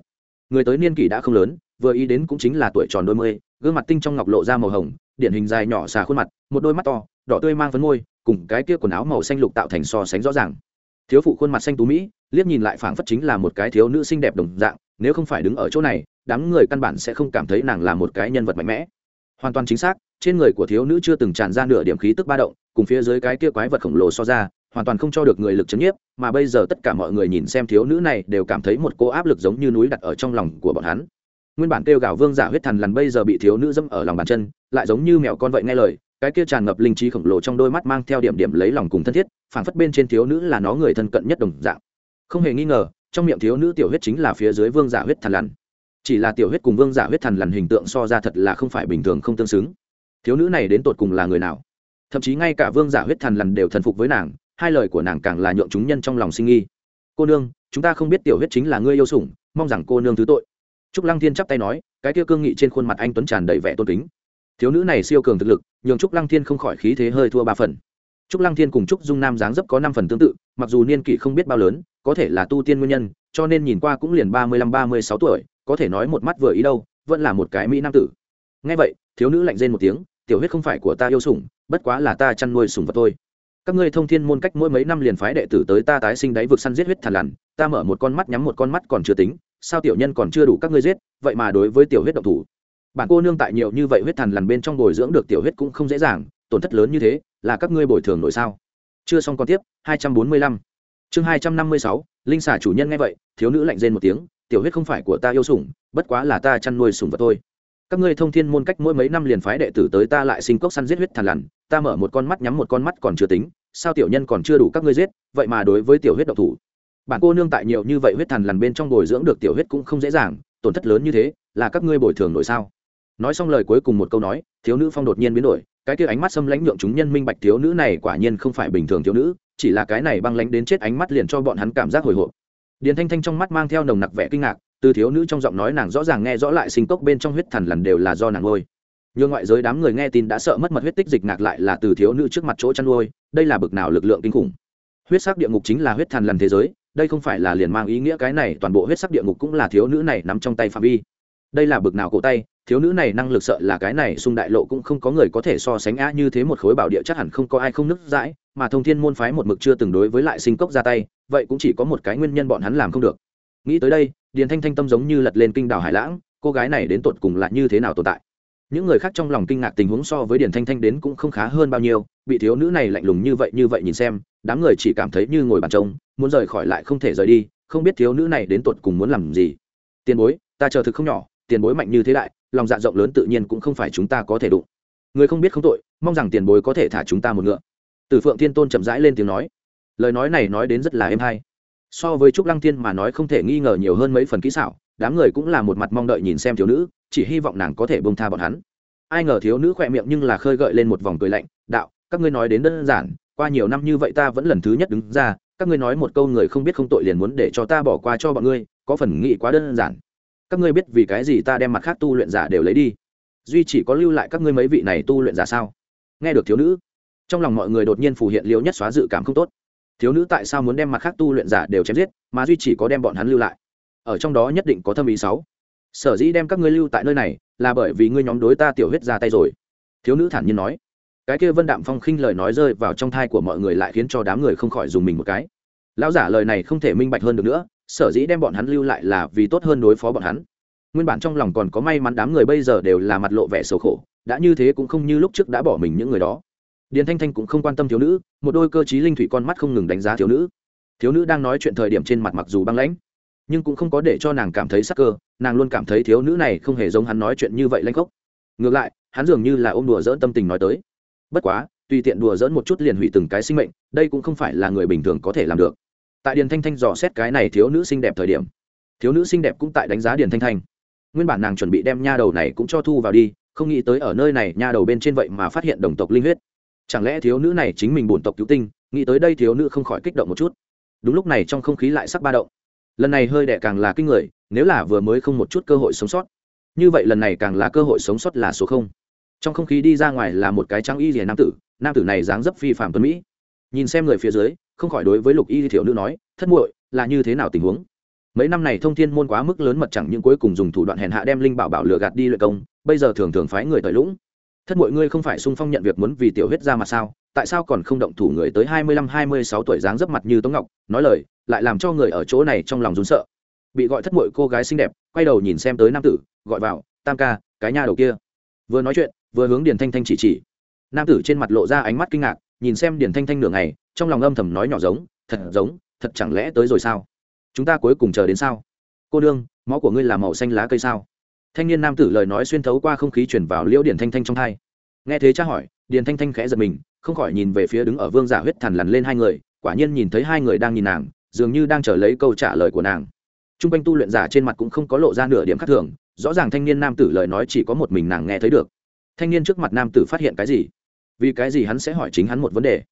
Người tới niên kỷ đã không lớn, vừa ý đến cũng chính là tuổi tròn đôi mươi, gương mặt tinh trong ngọc lộ ra màu hồng điển hình dài nhỏ xà khuôn mặt, một đôi mắt to, đỏ tươi mang phấn môi, cùng cái kia quần áo màu xanh lục tạo thành so sánh rõ ràng. Thiếu phụ khuôn mặt xanh tú mỹ, liếc nhìn lại phảng phất chính là một cái thiếu nữ xinh đẹp đồng dạng, nếu không phải đứng ở chỗ này, đám người căn bản sẽ không cảm thấy nàng là một cái nhân vật mạnh mẽ. Hoàn toàn chính xác, trên người của thiếu nữ chưa từng tràn ra nửa điểm khí tức ba động, cùng phía dưới cái kia quái vật khổng lồ so ra, hoàn toàn không cho được người lực chấn nhiếp, mà bây giờ tất cả mọi người nhìn xem thiếu nữ này đều cảm thấy một cô áp lực giống như núi đặt ở trong lòng của bọn hắn nguyên bản kêu gào vương giả huyết thần lần bây giờ bị thiếu nữ dâm ở lòng bàn chân, lại giống như mèo con vậy nghe lời, cái kia tràn ngập linh trí khổng lồ trong đôi mắt mang theo điểm điểm lấy lòng cùng thân thiết, phảng phất bên trên thiếu nữ là nó người thân cận nhất đồng dạng. Không hề nghi ngờ, trong miệng thiếu nữ tiểu huyết chính là phía dưới vương giả huyết thần lằn. Chỉ là tiểu huyết cùng vương giả huyết thần lằn hình tượng so ra thật là không phải bình thường không tương xứng. Thiếu nữ này đến tột cùng là người nào? Thậm chí ngay cả vương giả huyết thần lằn đều thần phục với nàng, hai lời của nàng càng là nhượng chúng nhân trong lòng sinh nghi. Cô nương, chúng ta không biết tiểu huyết chính là ngươi yêu sủng, mong rằng cô nương thứ tội trúc lăng thiên chắp tay nói, cái kia cương nghị trên khuôn mặt anh tuấn tràn đầy vẻ tôn kính. Thiếu nữ này siêu cường thực lực, nhường trúc lăng thiên không khỏi khí thế hơi thua ba phần. Trúc lăng thiên cùng trúc dung nam dáng dấp có năm phần tương tự, mặc dù niên kỷ không biết bao lớn, có thể là tu tiên nguyên nhân, cho nên nhìn qua cũng liền ba mươi lăm, ba mươi sáu tuổi, có thể nói một mắt vừa ý đâu, vẫn là một cái mỹ nam tử. Ngay vậy, thiếu nữ lạnh rên một tiếng, tiểu huyết không phải của ta yêu sủng, bất quá là ta chăn nuôi sủng vật thôi. Các ngươi thông thiên môn cách mỗi mấy năm liền phái đệ tử tới ta tái sinh đáy vực săn giết huyết thằn lằn, ta mở một con mắt nhắm một con mắt còn chưa tính sao tiểu nhân còn chưa đủ các ngươi giết, vậy mà đối với tiểu huyết độc thủ. Bản cô nương tại nhiều như vậy huyết thần lằn bên trong bồi dưỡng được tiểu huyết cũng không dễ dàng, tổn thất lớn như thế, là các ngươi bồi thường nổi sao? Chưa xong còn tiếp, hai trăm bốn mươi lăm. Chương hai trăm năm mươi sáu, linh xả chủ nhân nghe vậy, thiếu nữ lạnh rên một tiếng, tiểu huyết không phải của ta yêu sủng, bất quá là ta chăn nuôi sủng vật thôi. Các ngươi thông thiên môn cách mỗi mấy năm liền phái đệ tử tới ta lại sinh cốc săn giết huyết thần lằn, ta mở một con mắt nhắm một con mắt còn chưa tính, sao tiểu nhân còn chưa đủ các ngươi giết, vậy mà đối với tiểu huyết độc thủ bản cô nương tại nhiều như vậy huyết thần lằn bên trong bồi dưỡng được tiểu huyết cũng không dễ dàng, tổn thất lớn như thế, là các ngươi bồi thường nổi sao? Nói xong lời cuối cùng một câu nói, thiếu nữ phong đột nhiên biến đổi, cái kia ánh mắt xâm lãnh nhượng chúng nhân minh bạch thiếu nữ này quả nhiên không phải bình thường thiếu nữ, chỉ là cái này băng lãnh đến chết ánh mắt liền cho bọn hắn cảm giác hồi hộp. Điền thanh thanh trong mắt mang theo nồng nặc vẻ kinh ngạc, từ thiếu nữ trong giọng nói nàng rõ ràng nghe rõ lại sinh cốc bên trong huyết thần lần đều là do nàng nuôi. Nhưng ngoại giới đám người nghe tin đã sợ mất mật huyết tích dịch ngạc lại là từ thiếu nữ trước mặt chỗ chăn nuôi, đây là bực nào lực lượng kinh khủng. Huyết sắc địa ngục chính là huyết thần lần thế giới đây không phải là liền mang ý nghĩa cái này toàn bộ huyết sắc địa ngục cũng là thiếu nữ này nắm trong tay phạm vi. Đây là bực nào cổ tay, thiếu nữ này năng lực sợ là cái này xung đại lộ cũng không có người có thể so sánh á như thế một khối bảo địa chắc hẳn không có ai không nứt dãi mà thông thiên môn phái một mực chưa từng đối với lại sinh cốc ra tay, vậy cũng chỉ có một cái nguyên nhân bọn hắn làm không được. Nghĩ tới đây, điền thanh thanh tâm giống như lật lên kinh đảo hải lãng, cô gái này đến tột cùng là như thế nào tồn tại? Những người khác trong lòng kinh ngạc tình huống so với điền thanh thanh đến cũng không khá hơn bao nhiêu, bị thiếu nữ này lạnh lùng như vậy như vậy nhìn xem, đám người chỉ cảm thấy như ngồi bàn trông muốn rời khỏi lại không thể rời đi, không biết thiếu nữ này đến tột cùng muốn làm gì. Tiền bối, ta chờ thực không nhỏ, tiền bối mạnh như thế đại, lòng dạ rộng lớn tự nhiên cũng không phải chúng ta có thể đụng. Người không biết không tội, mong rằng tiền bối có thể thả chúng ta một ngựa. Từ phượng thiên tôn chậm rãi lên tiếng nói. Lời nói này nói đến rất là êm hay. So với trúc lăng thiên mà nói không thể nghi ngờ nhiều hơn mấy phần kỹ xảo, đám người cũng là một mặt mong đợi nhìn xem thiếu nữ, chỉ hy vọng nàng có thể bông tha bọn hắn. Ai ngờ thiếu nữ khỏe miệng nhưng là khơi gợi lên một vòng cười lạnh, đạo, các ngươi nói đến đơn giản, qua nhiều năm như vậy ta vẫn lần thứ nhất đứng ra các ngươi nói một câu người không biết không tội liền muốn để cho ta bỏ qua cho bọn ngươi, có phần nghĩ quá đơn giản. Các ngươi biết vì cái gì ta đem mặt khác tu luyện giả đều lấy đi? Duy chỉ có lưu lại các ngươi mấy vị này tu luyện giả sao? Nghe được thiếu nữ, trong lòng mọi người đột nhiên phủ hiện liễu nhất xóa dự cảm không tốt. Thiếu nữ tại sao muốn đem mặt khác tu luyện giả đều chém giết, mà duy chỉ có đem bọn hắn lưu lại? Ở trong đó nhất định có thâm ý sáu sở dĩ đem các ngươi lưu tại nơi này, là bởi vì ngươi nhóm đối ta tiểu huyết ra tay rồi. Thiếu nữ thản nhiên nói cái kia vân đạm phong khinh lời nói rơi vào trong thai của mọi người lại khiến cho đám người không khỏi dùng mình một cái. Lão giả lời này không thể minh bạch hơn được nữa, sở dĩ đem bọn hắn lưu lại là vì tốt hơn đối phó bọn hắn. Nguyên bản trong lòng còn có may mắn đám người bây giờ đều là mặt lộ vẻ sầu khổ, đã như thế cũng không như lúc trước đã bỏ mình những người đó. Điền thanh thanh cũng không quan tâm thiếu nữ, một đôi cơ t linh thủy con mắt không ngừng đánh giá thiếu nữ. Thiếu nữ đang nói chuyện thời điểm trên mặt mặc dù băng lãnh, nhưng cũng không có để cho nàng cảm thấy sắc cơ, nàng luôn cảm thấy thiếu nữ này không hề giống hắn nói chuyện như vậy lanh khốc ngược lại, hắn dường như là ôm đùa dỡ tâm tình nói tới bất quá, tùy tiện đùa dỡn một chút liền hủy từng cái sinh mệnh, đây cũng không phải là người bình thường có thể làm được. Tại điền thanh thanh dò xét cái này thiếu nữ xinh đẹp thời điểm, thiếu nữ xinh đẹp cũng tại đánh giá điền thanh thanh. Nguyên bản nàng chuẩn bị đem nha đầu này cũng cho thu vào đi, không nghĩ tới ở nơi này nha đầu bên trên vậy mà phát hiện đồng tộc linh huyết. Chẳng lẽ thiếu nữ này chính mình bổn tộc cứu tinh, nghĩ tới đây thiếu nữ không khỏi kích động một chút. Đúng lúc này trong không khí lại sắc ba động. Lần này hơi đẻ càng là kinh người, nếu là vừa mới không một chút cơ hội sống sót. Như vậy lần này càng là cơ hội sống sót là số không trong không khí đi ra ngoài là một cái trắng y rìa nam tử nam tử này dáng dấp phi phạm tuấn mỹ. Nhìn xem người phía dưới, không khỏi đối với lục y thiểu nữ nói, thất muội, là như thế nào tình huống? Mấy năm này thông thiên môn quá mức lớn mật chẳng những cuối cùng dùng thủ đoạn hèn hạ đem linh bảo bảo lừa gạt đi luyện công, bây giờ thường thường phái người tới lũng. Thất mọi ngươi không phải sung phong nhận việc muốn vì tiểu huyết ra mà sao? Tại sao còn không động thủ người tới hai mươi lăm, hai mươi sáu tuổi dáng dấp mặt như tống ngọc, nói lời, lại làm cho người ở chỗ này trong lòng run sợ? Bị gọi thất muội cô gái xinh đẹp, quay đầu nhìn xem tới nam tử, gọi vào, tam ca, cái nha đầu kia. Vừa nói chuyện vừa hướng điền thanh thanh chỉ chỉ. Nam tử trên mặt lộ ra ánh mắt kinh ngạc, nhìn xem điền thanh thanh nửa ngày, trong lòng âm thầm nói nhỏ giống, thật giống, thật chẳng lẽ tới rồi sao? Chúng ta cuối cùng chờ đến sao? Cô đương, máu của ngươi là màu xanh lá cây sao? Thanh niên nam tử lời nói xuyên thấu qua không khí chuyển vào liễu điển thanh thanh trong thai nghe thế cha hỏi, điền thanh thanh khẽ giật mình, không khỏi nhìn về phía đứng ở vương giả huyết thằn lằn lên hai người, quả nhiên nhìn thấy hai người đang nhìn nàng, dường như đang chờ lấy câu trả lời của nàng. T r u n g quanh tu luyện giả trên mặt cũng không có lộ ra nửa điểm khác thường, rõ ràng thanh niên nam tử lời nói chỉ có một mình nàng nghe thấy được thanh niên trước mặt nam tử phát hiện cái gì? Vì cái gì hắn sẽ hỏi chính hắn một vấn đề?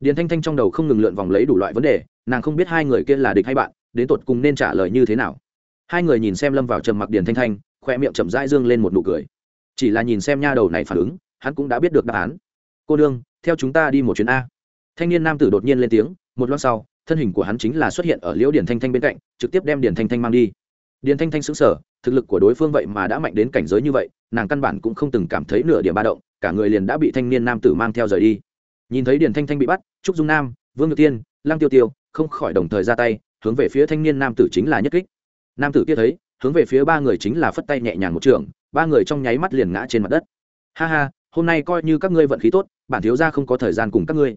Điền thanh thanh trong đầu không ngừng lượn vòng lấy đủ loại vấn đề, nàng không biết hai người kia là địch hay bạn, đến tột cùng nên trả lời như thế nào. Hai người nhìn xem lâm vào trầm mặc điền thanh thanh, khoe miệng chậm rãi dương lên một nụ cười. Chỉ là nhìn xem nha đầu này phản ứng, hắn cũng đã biết được đáp án. Cô đương theo chúng ta đi một chuyến a. Thanh niên nam tử đột nhiên lên tiếng, một lát sau, thân hình của hắn chính là xuất hiện ở liễu Điền thanh thanh bên cạnh, trực tiếp đem Điền thanh thanh mang đi. Điền thanh thanh xứng sở thực lực của đối phương vậy mà đã mạnh đến cảnh giới như vậy nàng căn bản cũng không từng cảm thấy nửa điểm ba động, cả người liền đã bị thanh niên nam tử mang theo rời đi. Nhìn thấy Điền thanh thanh bị bắt, trúc dung nam, vương ngự tiên, lăng tiêu tiêu, không khỏi đồng thời ra tay, hướng về phía thanh niên nam tử chính là nhất kích. Nam tử kia thấy, hướng về phía ba người chính là phất tay nhẹ nhàng một trường, ba người trong nháy mắt liền ngã trên mặt đất. Ha ha, hôm nay coi như các ngươi vận khí tốt, bản thiếu gia không có thời gian cùng các ngươi.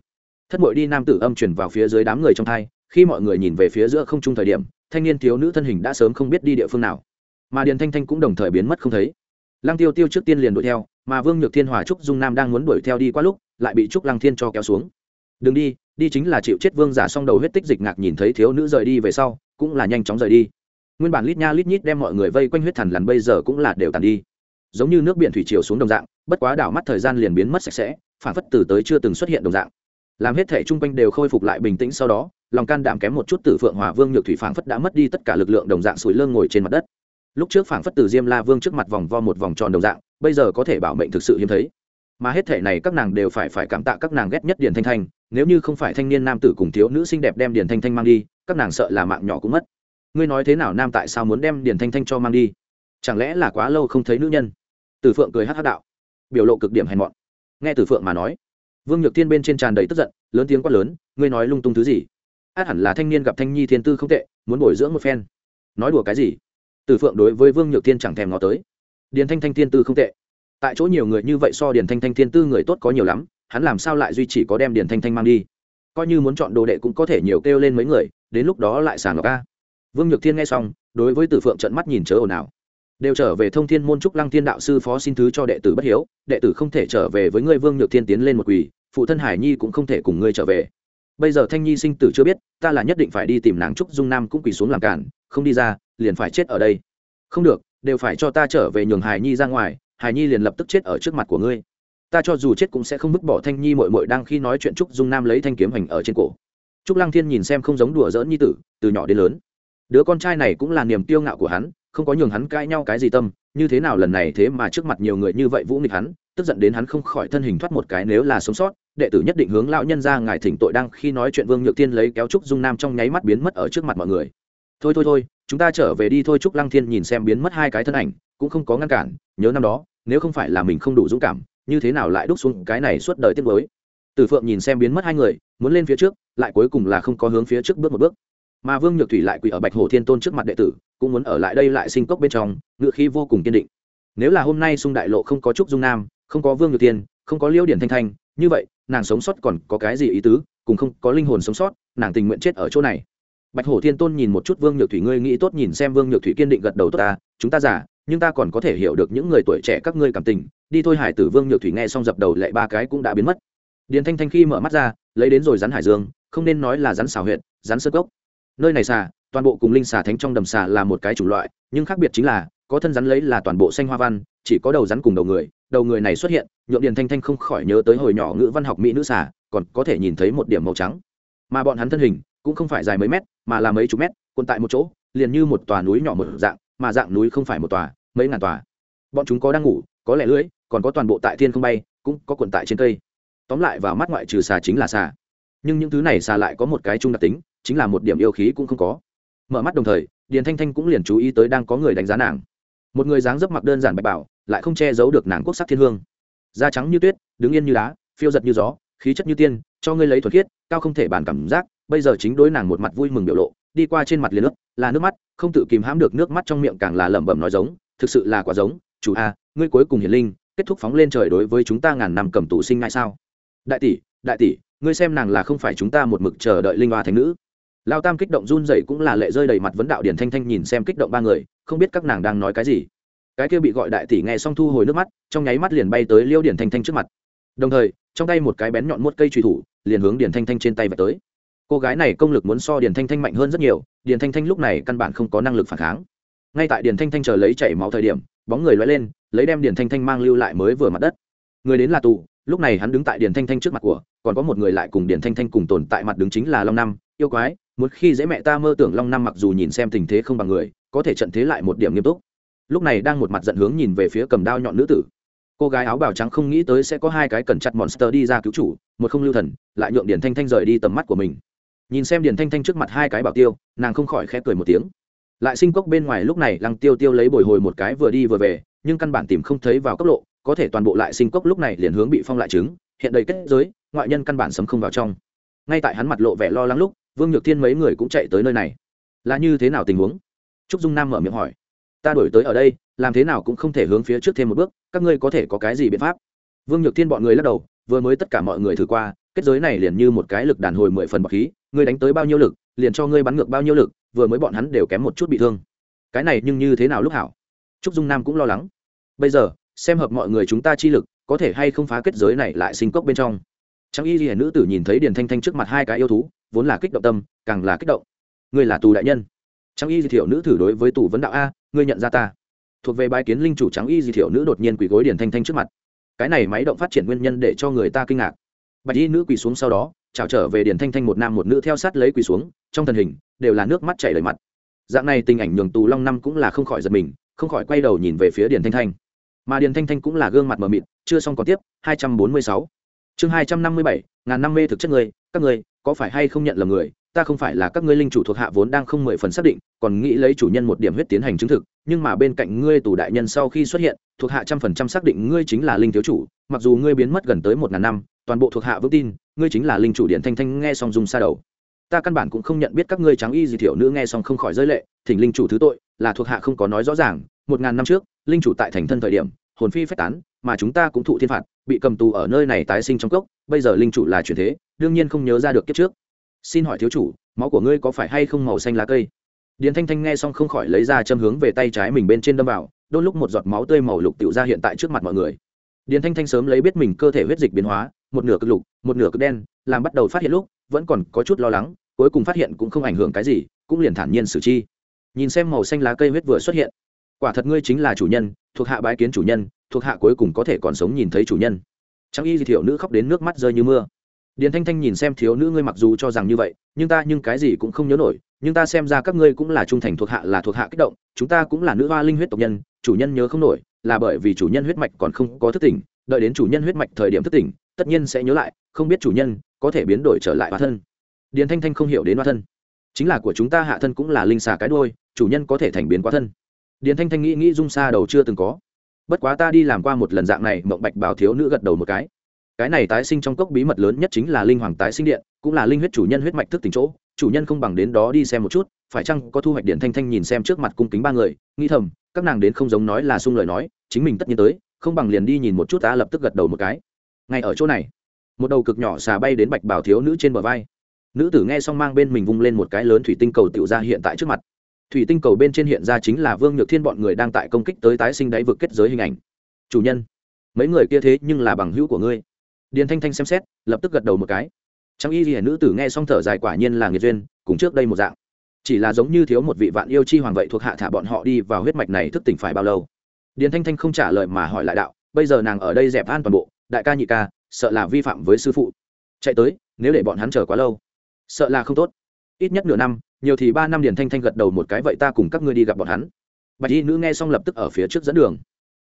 Thất bội đi nam tử âm chuyển vào phía dưới đám người trong thai, khi mọi người nhìn về phía giữa không trung thời điểm, thanh niên thiếu nữ thân hình đã sớm không biết đi địa phương nào. Mà điền thanh thanh cũng đồng thời biến mất không thấy lăng tiêu tiêu trước tiên liền đuổi theo, mà vương nhược thiên, hòa trúc, dung nam đang muốn đuổi theo đi qua lúc, lại bị trúc lăng thiên cho kéo xuống. Đừng đi đi chính là chịu chết vương giả song đầu huyết tích dịch ngạc nhìn thấy thiếu nữ rời đi về sau, cũng là nhanh chóng rời đi. Nguyên bản lít nha lít nhít đem mọi người vây quanh huyết thần lằn bây giờ cũng là đều tàn đi. Giống như nước biển thủy chiều xuống đồng dạng, bất quá đảo mắt thời gian liền biến mất sạch sẽ, phản phất từ tới chưa từng xuất hiện đồng dạng. Làm hết thể chung quanh đều khôi phục lại bình tĩnh sau đó, lòng can đảm kém một chút tử phượng hòa vương nhược thủy phảng phất đã mất đi tất cả lực lượng đồng dạng sủi lơ ngồi trên mặt đất lúc trước phảng phất từ diêm la vương trước mặt vòng vo một vòng tròn đầu dạng, bây giờ có thể bảo mệnh thực sự hiếm thấy. Mà hết thể này các nàng đều phải phải cảm tạ các nàng ghét nhất điền thanh thanh, nếu như không phải thanh niên nam tử cùng thiếu nữ xinh đẹp đem điền thanh thanh mang đi, các nàng sợ là mạng nhỏ cũng mất. Ngươi nói thế nào nam tại sao muốn đem điền thanh thanh cho mang đi? Chẳng lẽ là quá lâu không thấy nữ nhân? Tử phượng cười hát hát đạo. Biểu lộ cực điểm hèn mọn. Nghe tử phượng mà nói, vương nhược thiên bên trên tràn đầy tức giận, lớn tiếng quát lớn, ngươi nói lung tung thứ gì? Át hẳn là thanh niên gặp thanh nhi thiên tư không tệ, muốn bồi dưỡng một phen. Nói đùa cái gì? Tử phượng đối với vương nhược thiên chẳng thèm ngó tới. Điền thanh thanh thiên tư không tệ. Tại chỗ nhiều người như vậy so điền thanh thanh thiên tư người tốt có nhiều lắm, hắn làm sao lại duy chỉ có đem điền thanh thanh mang đi? Coi như muốn chọn đồ đệ cũng có thể nhiều kêu lên mấy người, đến lúc đó lại sàng lọc ca vương nhược thiên nghe xong, đối với tử phượng trận mắt nhìn chớ ồn ào. Đều trở về thông thiên môn trúc lăng thiên đạo sư phó xin thứ cho đệ tử bất hiếu, đệ tử không thể trở về với ngươi, vương nhược thiên tiến lên một quỳ, phụ thân hải nhi cũng không thể cùng ngươi trở về bây giờ thanh nhi sinh tử chưa biết, ta là nhất định phải đi tìm nàng trúc dung nam cũng quỳ xuống làm cản, không đi ra, liền phải chết ở đây. Không được, đều phải cho ta trở về nhường hải nhi ra ngoài, hải nhi liền lập tức chết ở trước mặt của ngươi. Ta cho dù chết cũng sẽ không vứt bỏ thanh nhi mội mội đang khi nói chuyện trúc dung nam lấy thanh kiếm hành ở trên cổ. Trúc lăng thiên nhìn xem không giống đùa dỡn nhi tử, từ nhỏ đến lớn. Đứa con trai này cũng là niềm tiêu ngạo của hắn, không có nhường hắn cãi nhau cái gì tâm, như thế nào lần này thế mà trước mặt nhiều người như vậy vũ nghịch hắn, tức giận đến hắn không khỏi thân hình thoát một cái nếu là sống sót đệ tử nhất định hướng lão nhân ra ngài thỉnh tội đang khi nói chuyện vương nhược tiên lấy kéo trúc dung nam trong nháy mắt biến mất ở trước mặt mọi người. Thôi thôi thôi, chúng ta trở về đi thôi trúc lăng thiên nhìn xem biến mất hai cái thân ảnh, cũng không có ngăn cản, nhớ năm đó, nếu không phải là mình không đủ dũng cảm, như thế nào lại đúc xuống cái này suốt đời tiếp với tử phượng nhìn xem biến mất hai người, muốn lên phía trước, lại cuối cùng là không có hướng phía trước bước một bước. Mà vương nhược thủy lại quỳ ở bạch hồ thiên tôn trước mặt đệ tử, cũng muốn ở lại đây lại sinh cốc bên trong ngự khí vô cùng kiên định. Nếu là hôm nay sung đại lộ không có trúc dung nam, không có vương nhược tiên không có liêu điển thanh thanh, như vậy nàng sống sót còn có cái gì ý tứ, cùng không có linh hồn sống sót, nàng tình nguyện chết ở chỗ này. Bạch hổ thiên tôn nhìn một chút vương nhược thủy, ngươi nghĩ tốt nhìn xem vương nhược thủy kiên định gật đầu tốt ta, chúng ta giả nhưng ta còn có thể hiểu được những người tuổi trẻ các ngươi cảm tình. Đi thôi hải tử, vương nhược thủy nghe xong dập đầu lệ ba cái cũng đã biến mất. Điền thanh thanh khi mở mắt ra, lấy đến rồi rắn hải dương, không nên nói là rắn xào huyện rắn sơ gốc nơi này xà, toàn bộ cùng linh xà thánh trong đầm xà là một cái chủng loại, nhưng khác biệt chính là có thân rắn lấy là toàn bộ xanh hoa văn, chỉ có đầu rắn cùng đầu người đầu người này xuất hiện, nhượng điền thanh thanh không khỏi nhớ tới hồi nhỏ ngữ văn học mỹ nữ xả còn có thể nhìn thấy một điểm màu trắng. Mà bọn hắn thân hình cũng không phải dài mấy mét, mà là mấy chục mét, cuộn tại một chỗ, liền như một tòa núi nhỏ một dạng, mà dạng núi không phải một tòa, mấy ngàn tòa. Bọn chúng có đang ngủ, có lẻ lưỡi, còn có toàn bộ tại thiên không bay, cũng có cuộn tại trên cây. Tóm lại vào mắt ngoại trừ xà chính là xà. Nhưng những thứ này xà lại có một cái chung đặc tính, chính là một điểm yêu khí cũng không có. Mở mắt đồng thời, điền thanh thanh cũng liền chú ý tới đang có người đánh giá nàng một người dáng dấp mặc đơn giản bạch bảo lại không che giấu được nàng quốc sắc thiên hương. Da trắng như tuyết, đứng yên như đá, phiêu giật như gió, khí chất như tiên, cho ngươi lấy thuật khiết, cao không thể bàn cảm giác, bây giờ chính đối nàng một mặt vui mừng biểu lộ, đi qua trên mặt liền nước là nước mắt, không tự kìm hãm được nước mắt trong miệng càng là lẩm bẩm nói giống, thực sự là quả giống, chủ a, ngươi cuối cùng hiển linh, kết thúc phóng lên trời đối với chúng ta ngàn năm cầm tù sinh ngay sao? Đại tỷ đại tỷ, ngươi xem nàng là không phải chúng ta một mực chờ đợi linh hoa thành nữ lao tam kích động run dậy cũng là lệ rơi đầy mặt vấn đạo điển thanh thanh nhìn xem kích động ba người, không biết các nàng đang nói cái gì. Cái kia bị gọi đại tỷ nghe xong thu hồi nước mắt, trong nháy mắt liền bay tới liêu điển thanh thanh trước mặt. Đồng thời, trong tay một cái bén nhọn muốt cây truy thủ, liền hướng điển thanh thanh trên tay và tới. Cô gái này công lực muốn so điển thanh thanh mạnh hơn rất nhiều điển thanh thanh lúc này căn bản không có năng lực phản kháng. Ngay tại điển thanh thanh chờ lấy chảy máu thời điểm, bóng người loay lên, lấy đem điển thanh thanh mang lưu lại mới vừa mặt đất. Người đến là tù, lúc này hắn đứng tại điển thanh thanh trước mặt của, còn có một người lại cùng điển thanh thanh cùng tồn tại mặt đứng chính là long năm yêu quái một khi dễ mẹ ta mơ tưởng long năm mặc dù nhìn xem tình thế không bằng người, có thể trận thế lại một điểm nghiêm túc. Lúc này đang một mặt giận hướng nhìn về phía cầm đao nhọn nữ tử. Cô gái áo bào trắng không nghĩ tới sẽ có hai cái cần chặt monster đi ra cứu chủ, một không lưu thần, lại nhượng điển thanh thanh rời đi tầm mắt của mình. Nhìn xem điển thanh thanh trước mặt hai cái bảo tiêu, nàng không khỏi khẽ cười một tiếng. Lại sinh cốc bên ngoài lúc này, lăng tiêu tiêu lấy bồi hồi một cái vừa đi vừa về, nhưng căn bản tìm không thấy vào cấp lộ, có thể toàn bộ lại sinh cốc lúc này liền hướng bị phong lại trứng, hiện đầy kết giới, ngoại nhân căn bản sấm không vào trong. Ngay tại hắn mặt lộ vẻ lo lắng lúc vương nhược thiên mấy người cũng chạy tới nơi này. Là như thế nào tình huống? Trúc dung nam mở miệng hỏi. Ta đổi tới ở đây, làm thế nào cũng không thể hướng phía trước thêm một bước, các ngươi có thể có cái gì biện pháp? Vương nhược thiên bọn người lắc đầu, vừa mới tất cả mọi người thử qua, kết giới này liền như một cái lực đàn hồi mười phần bọc khí, ngươi đánh tới bao nhiêu lực, liền cho ngươi bắn ngược bao nhiêu lực, vừa mới bọn hắn đều kém một chút bị thương. Cái này nhưng như thế nào lúc hảo? Trúc dung nam cũng lo lắng. Bây giờ, xem hợp mọi người chúng ta chi lực, có thể hay không phá kết giới này lại sinh cốc bên trong. Trang y ghi nữ tử nhìn thấy điền thanh thanh trước mặt hai cái yêu thú vốn là kích động tâm càng là kích động. Ngươi là tù đại nhân. Trang y di thiểu nữ thử đối với tù vấn đạo a ngươi nhận ra ta. Thuộc về bái kiến linh chủ Trang y di thiểu nữ đột nhiên quỳ gối điển thanh thanh trước mặt. Cái này máy động phát triển nguyên nhân để cho người ta kinh ngạc. Bạch y nữ quỳ xuống sau đó trào trở về điển thanh thanh một nam một nữ theo sát lấy quỳ xuống trong thần hình đều là nước mắt chảy đầy mặt. Dạng này tình ảnh nhường tù long năm cũng là không khỏi giật mình không khỏi quay đầu nhìn về phía điển thanh thanh. Mà điển thanh thanh cũng là gương mặt mờ mịt chưa xong còn tiếp 246. chương 257, ngàn năm mê thực chất người các người có phải hay không nhận lầm người? Ta không phải là các ngươi linh chủ thuộc hạ vốn đang không mười phần xác định, còn nghĩ lấy chủ nhân một điểm huyết tiến hành chứng thực, nhưng mà bên cạnh ngươi tù đại nhân sau khi xuất hiện, thuộc hạ trăm phần trăm xác định ngươi chính là linh thiếu chủ, mặc dù ngươi biến mất gần tới một ngàn năm, toàn bộ thuộc hạ vững tin, ngươi chính là linh chủ điện thanh thanh nghe xong dùng xa đầu. Ta căn bản cũng không nhận biết các ngươi trắng y gì thiểu nữ nghe xong không khỏi rơi lệ, thỉnh linh chủ thứ tội, là thuộc hạ không có nói rõ ràng, một ngàn năm trước, linh chủ tại thành thân thời điểm, hồn phi phách tán mà chúng ta cũng thụ thiên phạt, bị cầm tù ở nơi này tái sinh trong cốc, bây giờ linh chủ là chuyển thế, đương nhiên không nhớ ra được kiếp trước. Xin hỏi thiếu chủ, máu của ngươi có phải hay không màu xanh lá cây? Điền thanh thanh nghe xong không khỏi lấy ra châm hướng về tay trái mình bên trên đâm vào, đôi lúc một giọt máu tươi màu lục tự ra hiện tại trước mặt mọi người. Điền thanh thanh sớm lấy biết mình cơ thể huyết dịch biến hóa, một nửa cực lục, một nửa cực đen, làm bắt đầu phát hiện lúc, vẫn còn có chút lo lắng, cuối cùng phát hiện cũng không ảnh hưởng cái gì, cũng liền thản nhiên xử chi. Nhìn xem màu xanh lá cây huyết vừa xuất hiện quả thật ngươi chính là chủ nhân, thuộc hạ bái kiến chủ nhân, thuộc hạ cuối cùng có thể còn sống nhìn thấy chủ nhân. Trang y thì thiểu nữ khóc đến nước mắt rơi như mưa. Điền thanh thanh nhìn xem thiếu nữ ngươi mặc dù cho rằng như vậy, nhưng ta nhưng cái gì cũng không nhớ nổi, nhưng ta xem ra các ngươi cũng là trung thành thuộc hạ, là thuộc hạ kích động, chúng ta cũng là nữ hoa linh huyết tộc nhân, chủ nhân nhớ không nổi, là bởi vì chủ nhân huyết mạch còn không có thức tỉnh, đợi đến chủ nhân huyết mạch thời điểm thức tỉnh, tất nhiên sẽ nhớ lại, không biết chủ nhân có thể biến đổi trở lại hóa thân. Điền thanh thanh không hiểu đến hóa thân. Chính là của chúng ta hạ thân cũng là linh xà cái đôi chủ nhân có thể thành biến quá thân điền thanh thanh nghĩ nghĩ dung xa đầu chưa từng có. Bất quá ta đi làm qua một lần dạng này, mộng bạch bảo thiếu nữ gật đầu một cái. Cái này tái sinh trong cốc bí mật lớn nhất chính là linh hoàng tái sinh điện, cũng là linh huyết chủ nhân huyết mạch thức tỉnh chỗ. Chủ nhân không bằng đến đó đi xem một chút, phải chăng có thu hoạch điện thanh thanh nhìn xem trước mặt cung kính ba người, nghĩ thầm, các nàng đến không giống nói là sung lời nói, chính mình tất nhiên tới, không bằng liền đi nhìn một chút ta lập tức gật đầu một cái. Ngay ở chỗ này, một đầu cực nhỏ xà bay đến bạch bảo thiếu nữ trên bờ vai. Nữ tử nghe xong mang bên mình vung lên một cái lớn thủy tinh cầu tiểu ra hiện tại trước mặt thủy tinh cầu bên trên hiện ra chính là vương nhược thiên bọn người đang tại công kích tới tái sinh đáy vực kết giới hình ảnh. Chủ nhân, mấy người kia thế nhưng là bằng hữu của ngươi. Điền thanh thanh xem xét, lập tức gật đầu một cái. Trang y hiển nữ tử nghe xong thở dài quả nhiên là nghiệt duyên, cùng trước đây một dạng. Chỉ là giống như thiếu một vị vạn yêu chi hoàng vậy thuộc hạ thả bọn họ đi vào huyết mạch này thức tỉnh phải bao lâu? Điền thanh thanh không trả lời mà hỏi lại đạo, bây giờ nàng ở đây dẹp an toàn bộ, đại ca nhị ca, sợ là vi phạm với sư phụ. Chạy tới, nếu để bọn hắn chờ quá lâu, sợ là không tốt. Ít nhất nửa năm nhiều thì ba năm điền thanh thanh gật đầu một cái, vậy ta cùng các ngươi đi gặp bọn hắn. Bạch y nữ nghe xong lập tức ở phía trước dẫn đường.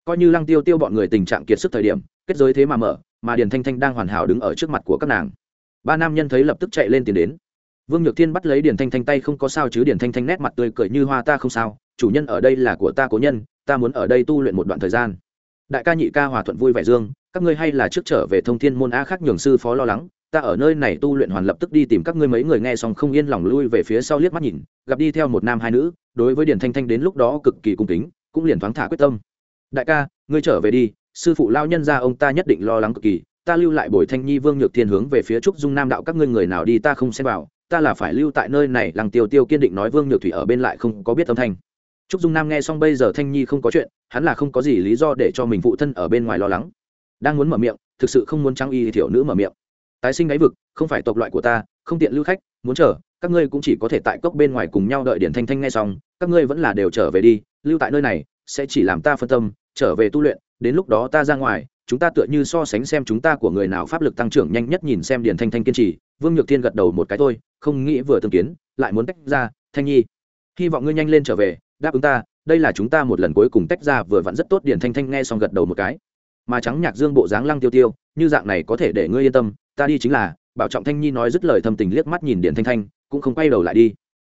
Coi như lăng tiêu tiêu bọn người tình trạng kiệt sức thời điểm, kết giới thế mà mở, mà điền thanh thanh đang hoàn hảo đứng ở trước mặt của các nàng. Ba nam nhân thấy lập tức chạy lên tiền đến. Vương nhược thiên bắt lấy điền thanh thanh tay, không có sao chứ, điền thanh thanh nét mặt tươi cười như hoa, ta không sao. Chủ nhân ở đây là của ta cố nhân, ta muốn ở đây tu luyện một đoạn thời gian. Đại ca nhị ca hòa thuận vui vẻ dương, các ngươi hay là trước trở về thông thiên môn a khác nhường sư phó lo lắng ta ở nơi này tu luyện hoàn lập tức đi tìm các ngươi mấy người nghe xong không yên lòng lui về phía sau liếc mắt nhìn, gặp đi theo một nam hai nữ, đối với điền thanh thanh đến lúc đó cực kỳ cung kính, cũng liền thoáng thả quyết tâm. Đại ca, ngươi trở về đi, sư phụ lao nhân ra ông ta nhất định lo lắng cực kỳ, ta lưu lại bồi thanh nhi vương nhược thiên hướng về phía trúc dung nam đạo các ngươi người nào đi ta không xem vào, ta là phải lưu tại nơi này, lăng tiêu tiêu kiên định nói vương nhược thủy ở bên lại không có biết âm thanh. Trúc dung nam nghe xong bây giờ thanh nhi không có chuyện, hắn là không có gì lý do để cho mình phụ thân ở bên ngoài lo lắng. Đang muốn mở miệng, thực sự không muốn trang y thiểu nữ mở miệng tái sinh đáy vực, không phải tộc loại của ta, không tiện lưu khách, muốn chờ, các ngươi cũng chỉ có thể tại cốc bên ngoài cùng nhau đợi điển thanh thanh nghe xong, các ngươi vẫn là đều trở về đi, lưu tại nơi này, sẽ chỉ làm ta phân tâm, trở về tu luyện, đến lúc đó ta ra ngoài, chúng ta tựa như so sánh xem chúng ta của người nào pháp lực tăng trưởng nhanh nhất nhìn xem điển thanh thanh kiên trì. Vương nhược thiên gật đầu một cái thôi, không nghĩ vừa tương kiến, lại muốn tách ra, thanh nhi. Hy vọng ngươi nhanh lên trở về, đáp ứng ta, đây là chúng ta một lần cuối cùng tách ra, vừa vặn rất tốt điển thanh thanh nghe xong gật đầu một cái. Mà trắng nhạc dương bộ dáng lăng tiêu tiêu như dạng này có thể để ngươi yên tâm, ta đi chính là, bảo trọng thanh nhi nói dứt lời thâm tình liếc mắt nhìn điện thanh thanh, cũng không quay đầu lại đi.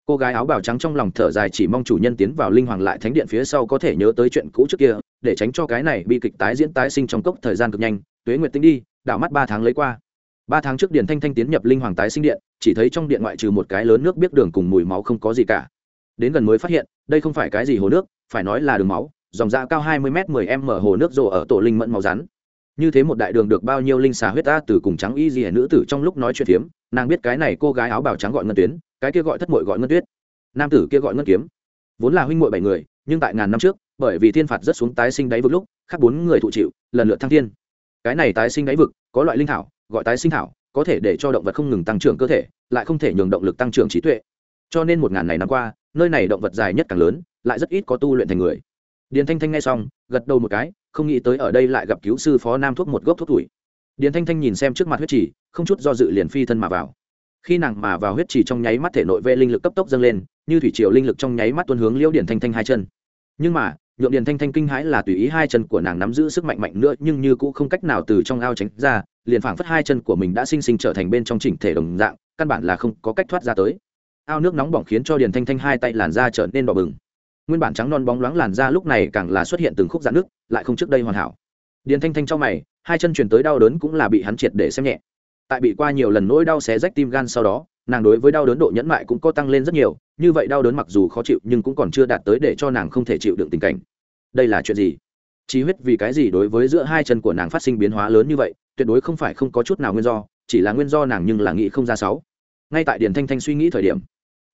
Cô gái áo bào trắng trong lòng thở dài chỉ mong chủ nhân tiến vào linh hoàng lại thánh điện phía sau có thể nhớ tới chuyện cũ trước kia, để tránh cho cái này bị kịch tái diễn tái sinh trong cốc thời gian cực nhanh. Tuế nguyệt tính đi, đảo mắt ba tháng lấy qua. Ba tháng trước điện thanh thanh tiến nhập linh hoàng tái sinh điện, chỉ thấy trong điện ngoại trừ một cái lớn nước biết đường cùng mùi máu không có gì cả. Đến gần mới phát hiện, đây không phải cái gì hồ nước, phải nói là đường máu, dòng da cao hai mươi m mười m hồ nước rồ ở tổ linh mẫn máu rắn như thế một đại đường được bao nhiêu linh xà huyết ta từ cùng trắng y gì nữ tử trong lúc nói chuyện phiếm, nàng biết cái này cô gái áo bào trắng gọi ngân tuyến, cái kia gọi thất mội gọi ngân tuyết. Nam tử kia gọi ngân kiếm. Vốn là huynh mội bảy người, nhưng tại ngàn năm trước, bởi vì thiên phạt rất xuống tái sinh đáy vực lúc, khác bốn người thụ chịu, lần lượt thăng thiên. Cái này tái sinh đáy vực, có loại linh thảo, gọi tái sinh thảo, có thể để cho động vật không ngừng tăng trưởng cơ thể, lại không thể nhường động lực tăng trưởng trí tuệ. Cho nên một ngàn này năm qua, nơi này động vật dài nhất càng lớn, lại rất ít có tu luyện thành người điền thanh thanh nghe xong, gật đầu một cái, không nghĩ tới ở đây lại gặp cứu sư phó nam thuốc một gốc thuốc tuổi. Điền thanh thanh nhìn xem trước mặt huyết trì, không chút do dự liền phi thân mà vào. Khi nàng mà vào huyết trì trong nháy mắt thể nội vệ linh lực cấp tốc dâng lên, như thủy triều linh lực trong nháy mắt tuôn hướng liễu điền thanh thanh hai chân. Nhưng mà, nhượng điền thanh thanh kinh hãi là tùy ý hai chân của nàng nắm giữ sức mạnh mạnh nữa, nhưng như cũng không cách nào từ trong ao tránh ra, liền phảng phất hai chân của mình đã sinh sinh trở thành bên trong chỉnh thể đồng dạng, căn bản là không có cách thoát ra tới. Ao nước nóng bỏng khiến cho điền thanh thanh hai tay làn da trở nên đỏ bừng nguyên bản trắng non bóng loáng làn da lúc này càng là xuất hiện từng khúc dạn nước, lại không trước đây hoàn hảo. Điền thanh thanh trong mày, hai chân truyền tới đau đớn cũng là bị hắn triệt để xem nhẹ. Tại bị qua nhiều lần nỗi đau xé rách tim gan sau đó, nàng đối với đau đớn độ nhẫn mại cũng có tăng lên rất nhiều, như vậy đau đớn mặc dù khó chịu nhưng cũng còn chưa đạt tới để cho nàng không thể chịu đựng tình cảnh. Đây là chuyện gì? Chí huyết vì cái gì đối với giữa hai chân của nàng phát sinh biến hóa lớn như vậy, tuyệt đối không phải không có chút nào nguyên do, chỉ là nguyên do nàng nhưng là nghĩ không ra sáu. Ngay tại điền thanh thanh suy nghĩ thời điểm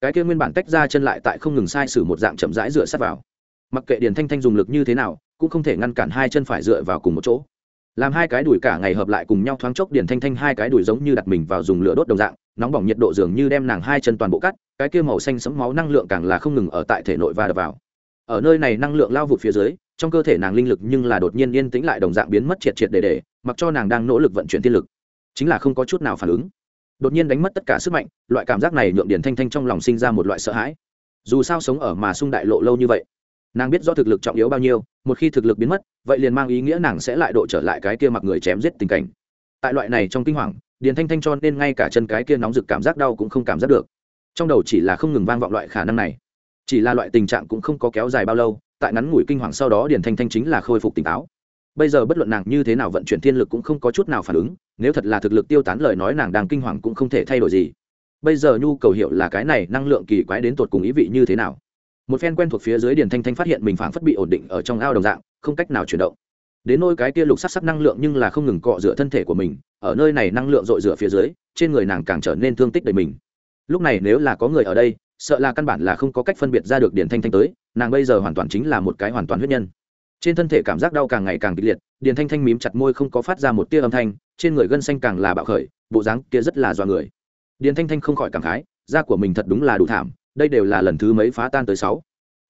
cái kia nguyên bản tách ra chân lại tại không ngừng sai sử một dạng chậm rãi dựa sát vào. Mặc kệ điền thanh thanh dùng lực như thế nào, cũng không thể ngăn cản hai chân phải dựa vào cùng một chỗ. Làm hai cái đùi cả ngày hợp lại cùng nhau thoáng chốc điền thanh thanh hai cái đùi giống như đặt mình vào dùng lửa đốt đồng dạng, nóng bỏng nhiệt độ dường như đem nàng hai chân toàn bộ cắt, cái kia màu xanh sẫm máu năng lượng càng là không ngừng ở tại thể nội và đập vào. Ở nơi này năng lượng lao vụt phía dưới, trong cơ thể nàng linh lực nhưng là đột nhiên yên tĩnh lại đồng dạng biến mất triệt triệt để để, mặc cho nàng đang nỗ lực vận chuyển tiên lực. Chính là không có chút nào phản ứng đột nhiên đánh mất tất cả sức mạnh, loại cảm giác này nhượng điển thanh thanh trong lòng sinh ra một loại sợ hãi. Dù sao sống ở mà sung đại lộ lâu như vậy, nàng biết do thực lực trọng yếu bao nhiêu, một khi thực lực biến mất, vậy liền mang ý nghĩa nàng sẽ lại độ trở lại cái kia mặc người chém giết tình cảnh. Tại loại này trong kinh hoàng, điền thanh thanh cho nên ngay cả chân cái kia nóng rực cảm giác đau cũng không cảm giác được. Trong đầu chỉ là không ngừng vang vọng loại khả năng này. Chỉ là loại tình trạng cũng không có kéo dài bao lâu, tại ngắn ngủi kinh hoàng sau đó điền thanh thanh chính là khôi phục tỉnh táo bây giờ bất luận nàng như thế nào vận chuyển thiên lực cũng không có chút nào phản ứng, nếu thật là thực lực tiêu tán lời nói nàng đang kinh hoàng cũng không thể thay đổi gì. Bây giờ nhu cầu hiệu là cái này, năng lượng kỳ quái đến tột cùng ý vị như thế nào. Một phen quen thuộc phía dưới điền thanh thanh phát hiện mình phảng phất bị ổn định ở trong ao đồng dạng, không cách nào chuyển động. Đến nôi cái kia lục sắc sắc năng lượng nhưng là không ngừng cọ rửa thân thể của mình, ở nơi này năng lượng dội rửa phía dưới, trên người nàng càng trở nên thương tích đầy mình. Lúc này nếu là có người ở đây, sợ là căn bản là không có cách phân biệt ra được điền thanh thanh tới, nàng bây giờ hoàn toàn chính là một cái hoàn toàn huyết nhân trên thân thể cảm giác đau càng ngày càng kịch liệt, điền thanh thanh mím chặt môi không có phát ra một tia âm thanh, trên người gân xanh càng là bạo khởi, bộ dáng kia rất là do người. Điền thanh thanh không khỏi cảm khái, da của mình thật đúng là đủ thảm, đây đều là lần thứ mấy phá tan tới sáu.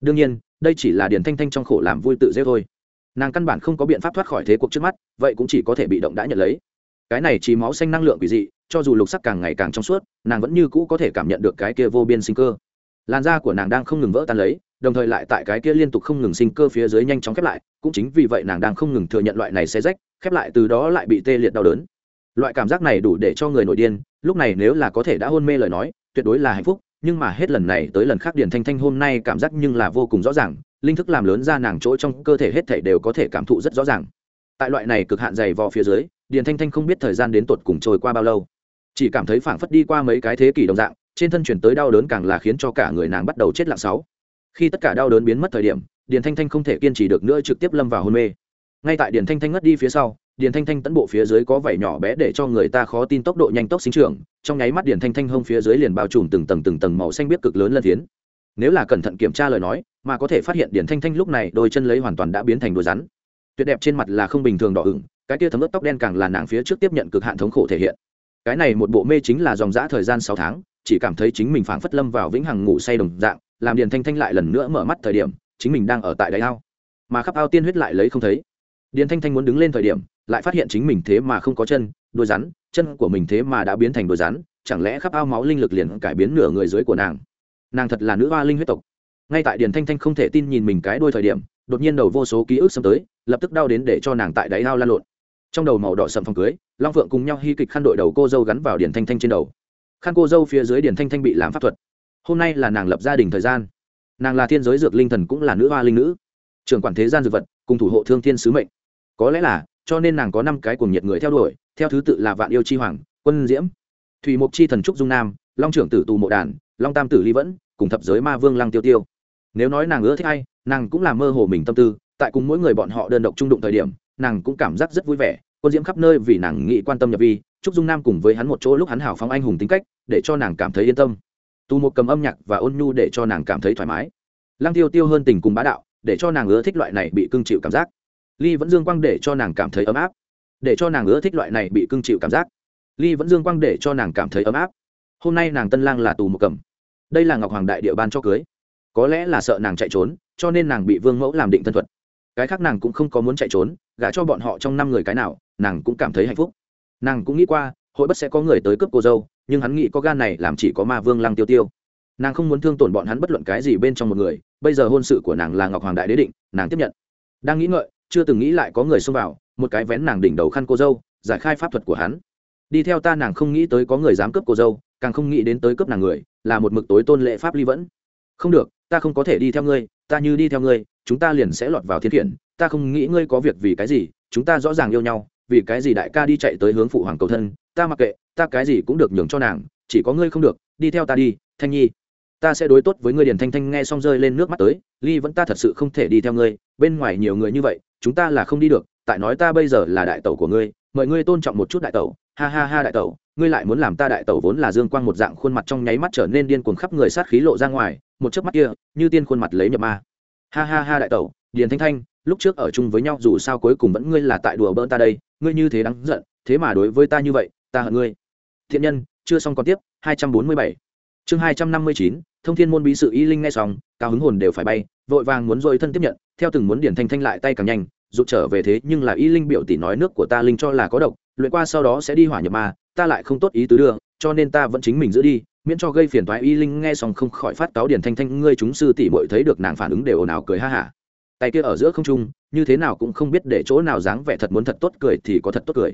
Đương nhiên, đây chỉ là điền thanh thanh trong khổ làm vui tự rêu thôi. Nàng căn bản không có biện pháp thoát khỏi thế cuộc trước mắt, vậy cũng chỉ có thể bị động đã nhận lấy. Cái này chỉ máu xanh năng lượng quỷ dị, cho dù lục sắc càng ngày càng trong suốt, nàng vẫn như cũ có thể cảm nhận được cái kia vô biên sinh cơ. Làn da của nàng đang không ngừng vỡ tan lấy đồng thời lại tại cái kia liên tục không ngừng sinh cơ phía dưới nhanh chóng khép lại, cũng chính vì vậy nàng đang không ngừng thừa nhận loại này xe rách, khép lại từ đó lại bị tê liệt đau đớn. Loại cảm giác này đủ để cho người nội điên, lúc này nếu là có thể đã hôn mê lời nói, tuyệt đối là hạnh phúc, nhưng mà hết lần này tới lần khác điền thanh thanh hôm nay cảm giác nhưng là vô cùng rõ ràng, linh thức làm lớn ra nàng chỗ trong cơ thể hết thể đều có thể cảm thụ rất rõ ràng. Tại loại này cực hạn dày vò phía dưới, điền thanh thanh không biết thời gian đến tột cùng trôi qua bao lâu. Chỉ cảm thấy phảng phất đi qua mấy cái thế kỷ đồng dạng, trên thân chuyển tới đau đớn càng là khiến cho cả người nàng bắt đầu chết lặng sáu khi tất cả đau đớn biến mất thời điểm, điền thanh thanh không thể kiên trì được nữa trực tiếp lâm vào hôn mê. Ngay tại điền thanh thanh ngất đi phía sau, điền thanh thanh tẫn bộ phía dưới có vảy nhỏ bé để cho người ta khó tin tốc độ nhanh tốc sinh trưởng, trong nháy mắt điền thanh thanh hông phía dưới liền bao trùm từng tầng từng tầng màu xanh biết cực lớn lân thiến nếu là cẩn thận kiểm tra lời nói, mà có thể phát hiện điền thanh thanh lúc này đôi chân lấy hoàn toàn đã biến thành đôi rắn. Tuyệt đẹp trên mặt là không bình thường đỏ ửng, cái tia thấm ướt tóc đen càng là nàng phía trước tiếp nhận cực hạn thống khổ thể hiện. Cái này một bộ mê chính là dòng dã thời gian sáu tháng, chỉ cảm thấy chính mình phảng phất lâm vào vĩnh hằng ngủ say đồng dạng làm điền thanh thanh lại lần nữa mở mắt thời điểm, chính mình đang ở tại đáy ao. Mà khắp ao tiên huyết lại lấy không thấy. Điền thanh thanh muốn đứng lên thời điểm, lại phát hiện chính mình thế mà không có chân, đôi rắn, chân của mình thế mà đã biến thành đôi rắn, chẳng lẽ khắp ao máu linh lực liền cải biến nửa người dưới của nàng? Nàng thật là nữ hoa linh huyết tộc. Ngay tại điền thanh thanh không thể tin nhìn mình cái đôi thời điểm, đột nhiên đầu vô số ký ức xâm tới, lập tức đau đến để cho nàng tại đáy ao lan lộn. Trong đầu màu đỏ sầm phòng cưới, long phượng cùng nhau hy kịch khăn đội đầu cô dâu gắn vào điền thanh thanh trên đầu. Khăn cô dâu phía dưới điền thanh thanh bị làm pháp thuật hôm nay là nàng lập gia đình thời gian. Nàng là thiên giới dược linh thần cũng là nữ hoa linh nữ. Trưởng quản thế gian dược vật, cùng thủ hộ thương thiên sứ mệnh. Có lẽ là, cho nên nàng có năm cái cùng nhiệt người theo đuổi, theo thứ tự là vạn yêu chi hoàng, quân diễm, thủy mục chi thần trúc dung nam, long trưởng tử tù mộ đàn, long tam tử ly vẫn, cùng thập giới ma vương lăng tiêu tiêu. Nếu nói nàng ưa thích hay nàng cũng làm mơ hồ mình tâm tư, tại cùng mỗi người bọn họ đơn độc trung đụng thời điểm, nàng cũng cảm giác rất vui vẻ. Quân diễm khắp nơi vì nàng nghĩ quan tâm nhập vi, trúc dung nam cùng với hắn một chỗ lúc hắn hào phóng anh hùng tính cách, để cho nàng cảm thấy yên tâm tù một cầm âm nhạc và ôn nhu để cho nàng cảm thấy thoải mái. Lăng tiêu tiêu hơn tình cùng bá đạo, để cho nàng ưa thích loại này bị cưng chịu cảm giác. Ly vẫn dương quang để cho nàng cảm thấy ấm áp. Để cho nàng ưa thích loại này bị cưng chịu cảm giác. Ly vẫn dương quang để cho nàng cảm thấy ấm áp. Hôm nay nàng tân lang là tù một cầm. Đây là ngọc hoàng đại địa ban cho cưới. Có lẽ là sợ nàng chạy trốn, cho nên nàng bị vương mẫu làm định thân thuật. Cái khác nàng cũng không có muốn chạy trốn, gả cho bọn họ trong năm người cái nào, nàng cũng cảm thấy hạnh phúc. Nàng cũng nghĩ qua, hội bất sẽ có người tới cướp cô dâu nhưng hắn nghĩ có gan này làm chỉ có ma vương lăng tiêu tiêu. Nàng không muốn thương tổn bọn hắn bất luận cái gì bên trong một người, bây giờ hôn sự của nàng là ngọc hoàng đại đế định, nàng tiếp nhận. Đang nghĩ ngợi, chưa từng nghĩ lại có người xông vào, một cái vén nàng đỉnh đầu khăn cô dâu, giải khai pháp thuật của hắn. Đi theo ta nàng không nghĩ tới có người dám cướp cô dâu, càng không nghĩ đến tới cướp nàng người, là một mực tối tôn lệ pháp ly vẫn. Không được, ta không có thể đi theo ngươi, ta như đi theo ngươi, chúng ta liền sẽ lọt vào thiên khiển, ta không nghĩ ngươi có việc vì cái gì, chúng ta rõ ràng yêu nhau vì cái gì đại ca đi chạy tới hướng phụ hoàng cầu thân, ta mặc kệ, ta cái gì cũng được nhường cho nàng, chỉ có ngươi không được, đi theo ta đi, thanh nhi. Ta sẽ đối tốt với ngươi, điền thanh thanh nghe xong rơi lên nước mắt tới, ly vẫn ta thật sự không thể đi theo ngươi, bên ngoài nhiều người như vậy, chúng ta là không đi được, tại nói ta bây giờ là đại tẩu của ngươi, mời ngươi tôn trọng một chút đại tẩu, ha ha ha đại tẩu, ngươi lại muốn làm ta đại tẩu vốn là dương quang một dạng khuôn mặt trong nháy mắt trở nên điên cuồng khắp người sát khí lộ ra ngoài, một chớp mắt kia, như tiên khuôn mặt lấy nhập ma. Ha ha ha đại tẩu, điền thanh thanh lúc trước ở chung với nhau dù sao cuối cùng vẫn ngươi là tại đùa bỡn ta đây, ngươi như thế đáng giận, thế mà đối với ta như vậy, ta hận ngươi. Thiện nhân, chưa xong còn tiếp 247 chương 259 thông thiên môn bí sự y linh nghe xong, cao hứng hồn đều phải bay, vội vàng muốn dội thân tiếp nhận, theo từng muốn điển thanh thanh lại tay càng nhanh, rụt trở về thế nhưng là y linh biểu tỷ nói nước của ta linh cho là có độc, luyện qua sau đó sẽ đi hỏa nhập ma, ta lại không tốt ý tứ đưa, cho nên ta vẫn chính mình giữ đi, miễn cho gây phiền toái y linh nghe xong không khỏi phát cáo điển thanh thanh, ngươi chúng sư tỷ muội thấy được nàng phản ứng đều ồn ào cười ha hả tay kia ở giữa không trung, như thế nào cũng không biết để chỗ nào dáng vẻ thật muốn thật tốt cười thì có thật tốt cười.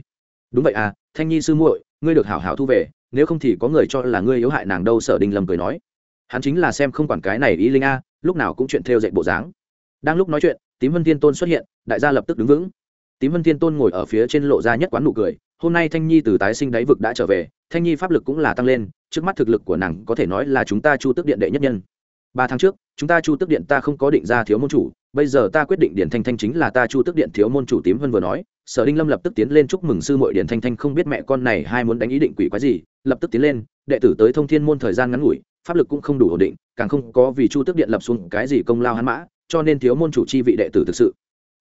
Đúng vậy à thanh nhi sư muội, ngươi được hảo hảo thu về, nếu không thì có người cho là ngươi yếu hại nàng đâu, sở đình lâm cười nói. Hắn chính là xem không quản cái này ý linh a, lúc nào cũng chuyện theo dạy bộ dáng. Đang lúc nói chuyện, tím vân thiên tôn xuất hiện, đại gia lập tức đứng vững. Tím vân thiên tôn ngồi ở phía trên lộ ra nhất quán nụ cười, hôm nay thanh nhi từ tái sinh đáy vực đã trở về, thanh nhi pháp lực cũng là tăng lên, trước mắt thực lực của nàng có thể nói là chúng ta chu tức điện đệ nhất nhân ba tháng trước, chúng ta chu tức điện ta không có định ra thiếu môn chủ, bây giờ ta quyết định điện thanh thanh chính là ta chu tức điện thiếu môn chủ tím vân vừa nói. Sở đinh lâm lập tức tiến lên chúc mừng sư mội điện thanh thanh không biết mẹ con này hai muốn đánh ý định quỷ quái gì, lập tức tiến lên, đệ tử tới thông thiên môn thời gian ngắn ngủi, pháp lực cũng không đủ ổn định, càng không có vì chu tức điện lập xuống cái gì công lao hắn mã, cho nên thiếu môn chủ chi vị đệ tử thực sự.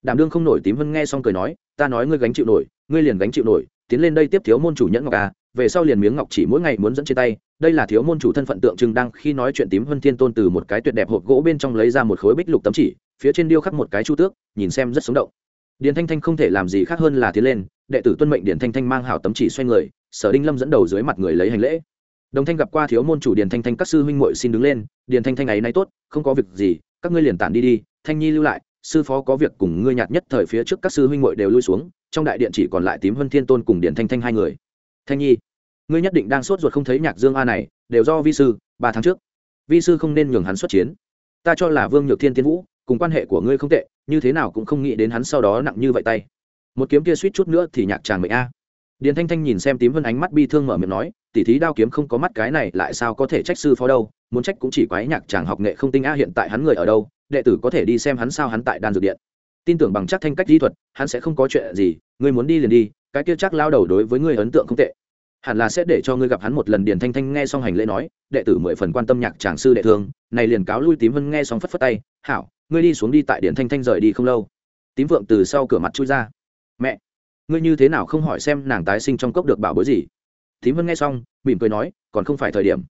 Đảm đương không nổi tím vân nghe xong cười nói, ta nói ngươi gánh chịu nổi, ngươi liền gánh chịu nổi, tiến lên đây tiếp thiếu môn chủ nhẫn ngọc à về sau liền miếng ngọc chỉ mỗi ngày muốn dẫn trên tay, đây là thiếu môn chủ thân phận tượng trưng đang khi nói chuyện tím vân thiên tôn từ một cái tuyệt đẹp hộp gỗ bên trong lấy ra một khối bích lục tấm chỉ, phía trên điêu khắc một cái chu tước, nhìn xem rất sống động. Điền thanh thanh không thể làm gì khác hơn là tiến lên, đệ tử tuân mệnh điền thanh thanh mang hảo tấm chỉ xoay người, sở đinh lâm dẫn đầu dưới mặt người lấy hành lễ. Đồng thanh gặp qua thiếu môn chủ điền thanh thanh, các sư huynh muội xin đứng lên, điền thanh thanh ấy nay tốt, không có việc gì, các ngươi liền tản đi đi, thanh nhi lưu lại, sư phó có việc cùng ngươi nhạt nhất thời phía trước các sư huynh muội đều lui xuống, trong đại điện chỉ còn lại tím vân thiên tôn cùng điền thanh thanh hai người thanh nhi, ngươi nhất định đang sốt ruột không thấy nhạc dương a này, đều do vi sư, ba tháng trước. Vi sư không nên nhường hắn xuất chiến. Ta cho là vương nhược thiên tiên vũ, cùng quan hệ của ngươi không tệ, như thế nào cũng không nghĩ đến hắn sau đó nặng như vậy tay. Một kiếm kia suýt chút nữa thì nhạc tràn mệnh a. Điền thanh thanh nhìn xem tím vân ánh mắt bi thương mở miệng nói tỉ thí đao kiếm không có mắt cái này, lại sao có thể trách sư phó đâu? Muốn trách cũng chỉ quái nhạc chàng học nghệ không tinh a hiện tại hắn người ở đâu? Đệ tử có thể đi xem hắn sao hắn tại đan dược điện. Tin tưởng bằng chắc thanh cách di thuật, hắn sẽ không có chuyện gì, ngươi muốn đi liền đi cái kia chắc lao đầu đối với ngươi ấn tượng không tệ. Hẳn là sẽ để cho ngươi gặp hắn một lần điền thanh thanh nghe xong hành lễ nói, đệ tử mười phần quan tâm nhạc tràng sư đệ thương, này liền cáo lui tím vân nghe xong phất phất tay, hảo, ngươi đi xuống đi tại điền thanh thanh rời đi không lâu. Tím vượng từ sau cửa mặt chui ra. Mẹ, ngươi như thế nào không hỏi xem nàng tái sinh trong cốc được bảo bối gì? Tím vân nghe xong, mỉm cười nói, còn không phải thời điểm.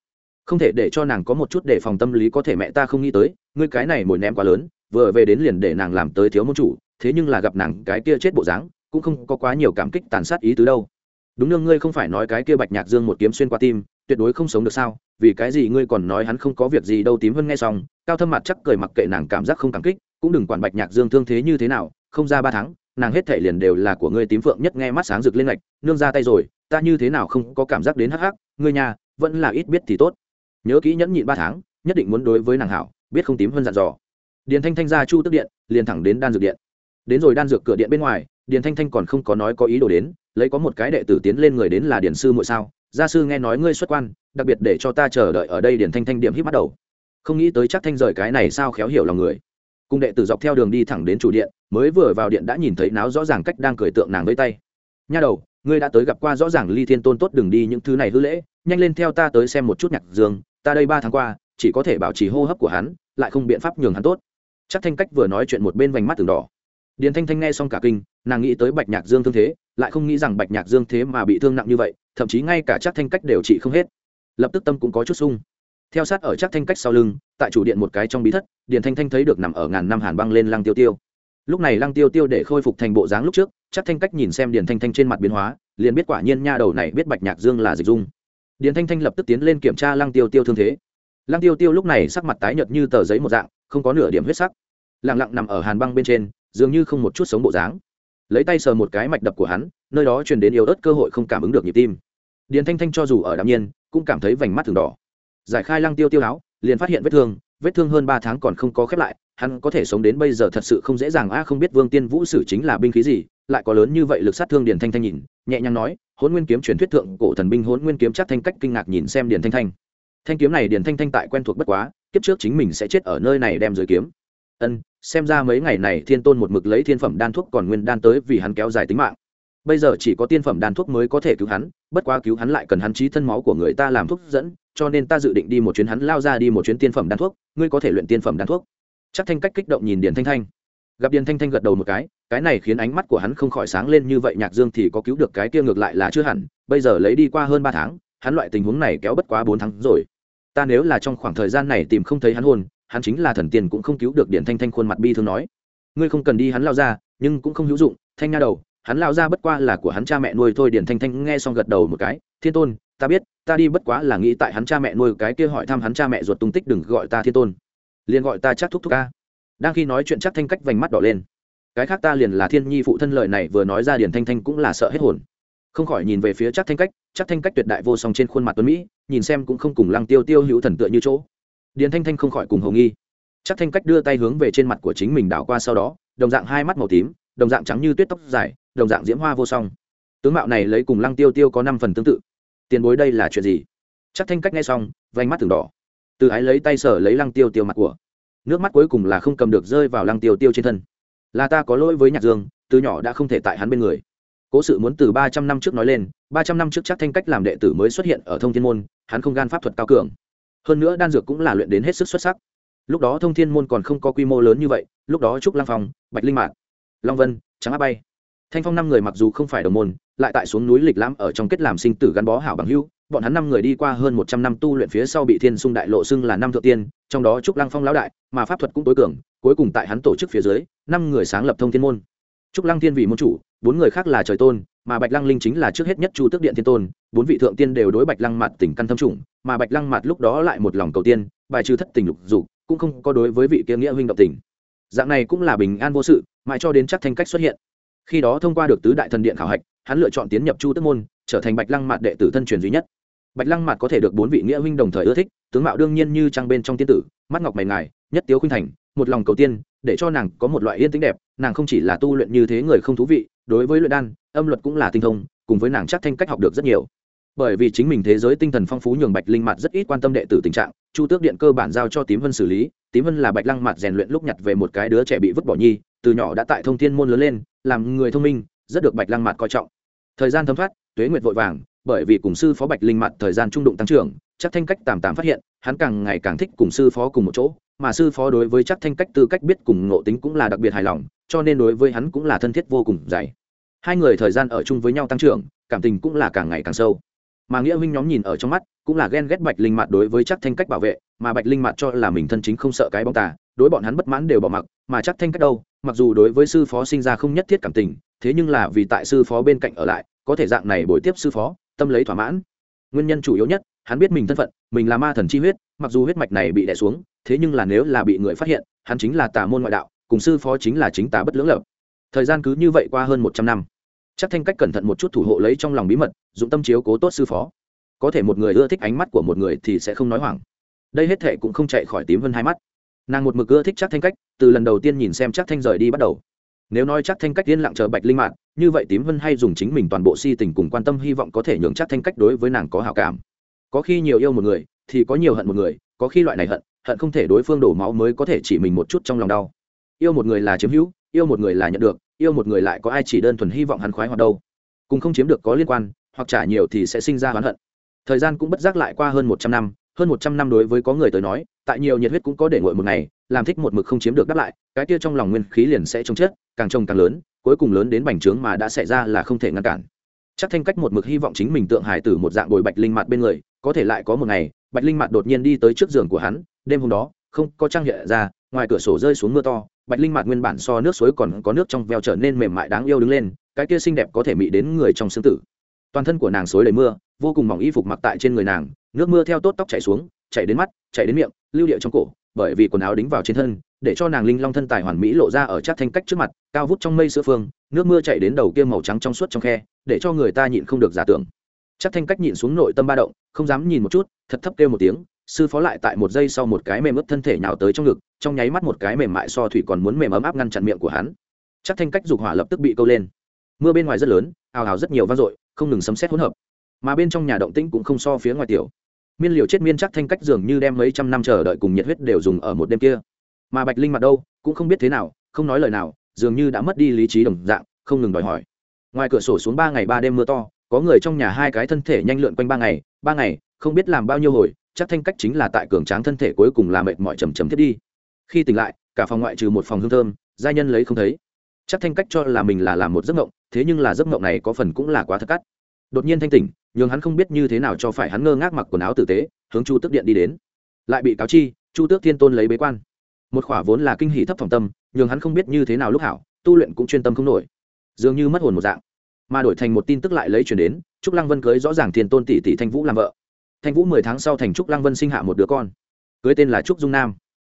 Không thể để cho nàng có một chút đề phòng tâm lý có thể mẹ ta không nghĩ tới, ngươi cái này mồi ném quá lớn, vừa về đến liền để nàng làm tới thiếu môn chủ, thế nhưng là gặp nàng cái kia chết bộ dáng cũng không có quá nhiều cảm kích tàn sát ý tứ đâu. Đúng nương, ngươi không phải nói cái kia bạch nhạc dương một kiếm xuyên qua tim, tuyệt đối không sống được sao? Vì cái gì ngươi còn nói hắn không có việc gì đâu tím hơn nghe xong, cao thâm mặt chắc cười mặc kệ nàng cảm giác không cảm kích, cũng đừng quản bạch nhạc dương thương thế như thế nào, không ra ba tháng, nàng hết thể liền đều là của ngươi tím phượng nhất nghe mắt sáng rực lên lạch nương ra tay rồi, ta như thế nào không có cảm giác đến hắc hắc, ngươi nhà, vẫn là ít biết thì tốt. Nhớ kỹ nhẫn nhịn ba tháng, nhất định muốn đối với nàng hảo, biết không tím hơn dặn dò. Điền thanh thanh ra chu tức điện, liền thẳng đến đan dược điện. Đến rồi đan dược cửa điện bên ngoài điền thanh thanh còn không có nói có ý đồ đến, lấy có một cái đệ tử tiến lên người đến là điền sư muội sao? Gia sư nghe nói ngươi xuất quan, đặc biệt để cho ta chờ đợi ở đây điền thanh thanh điểm hít bắt đầu. Không nghĩ tới chắc thanh rời cái này sao khéo hiểu lòng người. Cung đệ tử dọc theo đường đi thẳng đến chủ điện, mới vừa vào điện đã nhìn thấy náo rõ ràng cách đang cười tượng nàng với tay. Nha đầu, ngươi đã tới gặp qua rõ ràng ly thiên tôn tốt đừng đi những thứ này hư lễ, nhanh lên theo ta tới xem một chút nhạc dương, ta đây ba tháng qua, chỉ có thể bảo trì hô hấp của hắn, lại không biện pháp nhường hắn tốt. Chắc thanh cách vừa nói chuyện một bên vành mắt từng đỏ điền thanh thanh nghe xong cả kinh, nàng nghĩ tới bạch nhạc dương thương thế, lại không nghĩ rằng bạch nhạc dương thế mà bị thương nặng như vậy, thậm chí ngay cả chắc thanh cách đều trị không hết. Lập tức tâm cũng có chút sung. Theo sát ở chắc thanh cách sau lưng, tại chủ điện một cái trong bí thất, điền thanh thanh thấy được nằm ở ngàn năm hàn băng lên lăng tiêu tiêu. Lúc này lăng tiêu tiêu để khôi phục thành bộ dáng lúc trước chắc thanh cách nhìn xem điền thanh thanh trên mặt biến hóa, liền biết quả nhiên nha đầu này biết bạch nhạc dương là dịch dung. Điền thanh thanh lập tức tiến lên kiểm tra lăng tiêu tiêu thương thế. Lăng tiêu tiêu lúc này sắc mặt tái nhợt như tờ giấy một dạng, không có nửa điểm huyết sắc. Lẳng lặng nằm ở hàn băng bên trên dường như không một chút sống bộ dáng. Lấy tay sờ một cái mạch đập của hắn, nơi đó truyền đến yếu ớt cơ hội không cảm ứng được nhịp tim. Điền thanh thanh cho dù ở đạm nhiên, cũng cảm thấy vành mắt thường đỏ. Giải khai lăng tiêu tiêu áo, liền phát hiện vết thương vết thương hơn ba tháng còn không có khép lại, hắn có thể sống đến bây giờ thật sự không dễ dàng, a, không biết vương tiên vũ sử chính là binh khí gì, lại có lớn như vậy lực sát thương điền thanh thanh nhìn, nhẹ nhàng nói hôn nguyên kiếm truyền thuyết thượng cổ thần binh hôn nguyên kiếm chắc thanh cách kinh ngạc nhìn xem điền thanh thanh. Thanh kiếm này điền thanh thanh tại quen thuộc bất quá, kiếp trước chính mình sẽ chết ở nơi này đem dưới kiếm. Ân xem ra mấy ngày này thiên tôn một mực lấy thiên phẩm đan thuốc còn nguyên đan tới vì hắn kéo dài tính mạng. Bây giờ chỉ có tiên phẩm đan thuốc mới có thể cứu hắn, bất quá cứu hắn lại cần hắn trí thân máu của người ta làm thuốc dẫn, cho nên ta dự định đi một chuyến hắn lao ra đi một chuyến tiên phẩm đan thuốc, ngươi có thể luyện tiên phẩm đan thuốc. Chắc thanh cách kích động nhìn điền thanh thanh. Gặp điền thanh thanh gật đầu một cái cái này khiến ánh mắt của hắn không khỏi sáng lên như vậy, nhạc dương thì có cứu được cái kia ngược lại là chưa hẳn, bây giờ lấy đi qua hơn ba tháng, hắn loại tình huống này kéo bất quá bốn tháng rồi. Ta nếu là trong khoảng thời gian này tìm không thấy hắn hôn hắn chính là thần tiên cũng không cứu được điển thanh thanh khuôn mặt bi thương nói. Ngươi không cần đi hắn lao ra, nhưng cũng không hữu dụng, thanh nha đầu, hắn lao ra bất qua là của hắn cha mẹ nuôi thôi, điển thanh thanh nghe xong gật đầu một cái. Thiên tôn, ta biết, ta đi bất quá là nghĩ tại hắn cha mẹ nuôi, cái kia hỏi thăm hắn cha mẹ ruột tung tích đừng gọi ta thiên tôn. Liền gọi ta chắc thúc thúc ca. Đang khi nói chuyện chắc thanh cách vành mắt đỏ lên. Cái khác ta liền là thiên nhi phụ thân lợi này vừa nói ra, điển thanh thanh cũng là sợ hết hồn. Không khỏi nhìn về phía chắc thanh cách, chắc thanh cách tuyệt đại vô song trên khuôn mặt tuấn mỹ, nhìn xem cũng không cùng lăng tiêu tiêu hữu thần tựa như chỗ điền thanh thanh không khỏi cùng hồng nghi. Chắc thanh cách đưa tay hướng về trên mặt của chính mình đảo qua sau đó, đồng dạng hai mắt màu tím, đồng dạng trắng như tuyết tóc dài, đồng dạng diễm hoa vô song. Tướng mạo này lấy cùng lăng tiêu tiêu có năm phần tương tự. Tiền bối đây là chuyện gì? Chắc thanh cách nghe xong, vành mắt từng đỏ. Từ ái lấy tay sở lấy lăng tiêu tiêu mặt của. Nước mắt cuối cùng là không cầm được rơi vào lăng tiêu tiêu trên thân. Là ta có lỗi với nhạc dương, từ nhỏ đã không thể tại hắn bên người. Cố sự muốn từ ba trăm năm trước nói lên, ba trăm năm trước chắc thanh cách làm đệ tử mới xuất hiện ở thông thiên môn, hắn không gan pháp thuật cao cường hơn nữa đan dược cũng là luyện đến hết sức xuất sắc. Lúc đó thông thiên môn còn không có quy mô lớn như vậy, lúc đó trúc lang phong, bạch linh mạc long vân trắng áp bay. Thanh phong năm người mặc dù không phải đồng môn, lại tại xuống núi lịch lãm ở trong kết làm sinh tử gắn bó hảo bằng hữu, bọn hắn năm người đi qua hơn một trăm năm tu luyện phía sau bị thiên sung đại lộ xưng là năm thượng tiên, trong đó trúc lăng phong lão đại, mà pháp thuật cũng tối cường, cuối cùng tại hắn tổ chức phía dưới, năm người sáng lập thông thiên môn. Trúc lăng thiên vì môn chủ, bốn người khác là trời tôn mà bạch lăng linh chính là trước hết nhất chu tước điện thiên tôn, bốn vị thượng tiên đều đối bạch lăng mặt tình căn thâm trùng, mà bạch lăng mặt lúc đó lại một lòng cầu tiên, bài trừ thất tình lục dục, cũng không có đối với vị kia nghĩa huynh động tình. Dạng này cũng là bình an vô sự, mãi cho đến chắc thanh cách xuất hiện. Khi đó thông qua được tứ đại thần điện khảo hạch, hắn lựa chọn tiến nhập chu tước môn, trở thành bạch lăng mặt đệ tử thân truyền duy nhất. Bạch lăng mặt có thể được bốn vị nghĩa huynh đồng thời ưa thích, tướng mạo đương nhiên như trăng bên trong tiên tử, mắt ngọc mày ngài, nhất tiếu khuynh thành, một lòng cầu tiên, để cho nàng có một loại yên tĩnh đẹp, nàng không chỉ là tu luyện như thế người không thú vị đối với luyện đan, âm luật cũng là tinh thông, cùng với nàng chắc thanh cách học được rất nhiều. Bởi vì chính mình thế giới tinh thần phong phú nhường bạch linh mặt rất ít quan tâm đệ tử tình trạng, chu tước điện cơ bản giao cho tím vân xử lý, tím vân là bạch lăng mặt rèn luyện lúc nhặt về một cái đứa trẻ bị vứt bỏ nhi, từ nhỏ đã tại thông thiên môn lớn lên, làm người thông minh, rất được bạch lăng mặt coi trọng. Thời gian thấm thoát, tuế nguyệt vội vàng, bởi vì cùng sư phó bạch linh mặt thời gian trung đụng tăng trưởng, chắc thanh cách tàm tàm phát hiện, hắn càng ngày càng thích cùng sư phó cùng một chỗ, mà sư phó đối với chắc thanh cách tư cách biết cùng ngộ tính cũng là đặc biệt hài lòng, cho nên đối với hắn cũng là thân thiết vô cùng dày hai người thời gian ở chung với nhau tăng trưởng, cảm tình cũng là càng ngày càng sâu. Mà nghĩa huynh nhóm nhìn ở trong mắt, cũng là ghen ghét bạch linh mặt đối với chắc thanh cách bảo vệ, mà bạch linh mặt cho là mình thân chính không sợ cái bóng tà, đối bọn hắn bất mãn đều bỏ mặc, mà chắc thanh cách đâu, mặc dù đối với sư phó sinh ra không nhất thiết cảm tình, thế nhưng là vì tại sư phó bên cạnh ở lại, có thể dạng này bồi tiếp sư phó, tâm lấy thỏa mãn. Nguyên nhân chủ yếu nhất, hắn biết mình thân phận, mình là ma thần chi huyết, mặc dù huyết mạch này bị đẻ xuống, thế nhưng là nếu là bị người phát hiện, hắn chính là tà môn ngoại đạo, cùng sư phó chính là chính tà bất lưỡng lập thời gian cứ như vậy qua hơn một trăm năm. Chắc thanh cách cẩn thận một chút thủ hộ lấy trong lòng bí mật, dụng tâm chiếu cố tốt sư phó. Có thể một người ưa thích ánh mắt của một người thì sẽ không nói hoảng. Đây hết thệ cũng không chạy khỏi tím hơn hai mắt. Nàng một mực ưa thích chắc thanh cách, từ lần đầu tiên nhìn xem chắc thanh rời đi bắt đầu. Nếu nói chắc thanh cách yên lặng chờ bạch linh mạng như vậy tím vân hay dùng chính mình toàn bộ si tình cùng quan tâm hy vọng có thể nhường chắc thanh cách đối với nàng có hào cảm. Có khi nhiều yêu một người, thì có nhiều hận một người, có khi loại này hận hận không thể đối phương đổ máu mới có thể chỉ mình một chút trong lòng đau. Yêu một người là chiếm hữu yêu một người là nhận được, yêu một người lại có ai chỉ đơn thuần hy vọng hắn khoái hoặc đâu. Cùng không chiếm được có liên quan, hoặc trả nhiều thì sẽ sinh ra oán hận. Thời gian cũng bất giác lại qua hơn một trăm năm, hơn một trăm năm đối với có người tới nói, tại nhiều nhiệt huyết cũng có để ngồi một ngày, làm thích một mực không chiếm được đáp lại, cái kia trong lòng nguyên khí liền sẽ trông chết, càng trông càng lớn, cuối cùng lớn đến bành trướng mà đã xảy ra là không thể ngăn cản. Chắc thanh cách một mực hy vọng chính mình tượng hài tử một dạng bồi bạch linh mặt bên người, có thể lại có một ngày, bạch linh mặt đột nhiên đi tới trước giường của hắn, đêm hôm đó, không có trang hiện ra, ngoài cửa sổ rơi xuống mưa to bạch linh mặt nguyên bản so nước suối còn có nước trong veo trở nên mềm mại đáng yêu đứng lên, cái kia xinh đẹp có thể mị đến người trong xương tử. Toàn thân của nàng xối đầy mưa, vô cùng mỏng y phục mặc tại trên người nàng, nước mưa theo tốt tóc chảy xuống, chảy đến mắt, chảy đến miệng, lưu điệu trong cổ, bởi vì quần áo đính vào trên thân, để cho nàng linh long thân tài hoàn mỹ lộ ra ở chắc thanh cách trước mặt, cao vút trong mây sữa phương, nước mưa chảy đến đầu kia màu trắng trong suốt trong khe, để cho người ta nhịn không được giả tưởng. Chắc thanh cách nhịn xuống nội tâm ba động, không dám nhìn một chút, thật thấp kêu một tiếng, sư phó lại tại một giây sau một cái mềm ướt thân thể nhào tới trong ngực trong nháy mắt một cái mềm mại so thủy còn muốn mềm ấm áp ngăn chặn miệng của hắn. Chắc thanh cách dục hỏa lập tức bị câu lên. Mưa bên ngoài rất lớn, ào ào rất nhiều vang dội, không ngừng sấm xét hỗn hợp. Mà bên trong nhà động tĩnh cũng không so phía ngoài tiểu. Miên liều chết miên chắc thanh cách dường như đem mấy trăm năm chờ đợi cùng nhiệt huyết đều dùng ở một đêm kia. Mà bạch linh mặt đâu, cũng không biết thế nào, không nói lời nào, dường như đã mất đi lý trí đồng dạng, không ngừng đòi hỏi. Ngoài cửa sổ xuống ba ngày ba đêm mưa to, có người trong nhà hai cái thân thể nhanh lượn quanh ba ngày ba ngày, không biết làm bao nhiêu hồi, chắc thanh cách chính là tại cường tráng thân thể cuối cùng là mệt mỏi chầm chầm thiết đi khi tỉnh lại, cả phòng ngoại trừ một phòng hương thơm, gia nhân lấy không thấy. Chắc thanh cách cho là mình là làm một giấc mộng, thế nhưng là giấc mộng này có phần cũng là quá thật cắt. Đột nhiên thanh tỉnh, nhường hắn không biết như thế nào cho phải hắn ngơ ngác mặc quần áo tử tế, hướng chu tước điện đi đến. Lại bị cáo chi, chu tước thiên tôn lấy bế quan. Một khỏa vốn là kinh hỷ thấp phòng tâm, nhường hắn không biết như thế nào lúc hảo, tu luyện cũng chuyên tâm không nổi. Dường như mất hồn một dạng. Mà đổi thành một tin tức lại lấy chuyển đến, trúc lăng vân cưới rõ ràng thiên tôn tỷ tỷ thanh vũ làm vợ. Thanh vũ mười tháng sau thành trúc lăng vân sinh hạ một đứa con. Cưới tên là trúc dung nam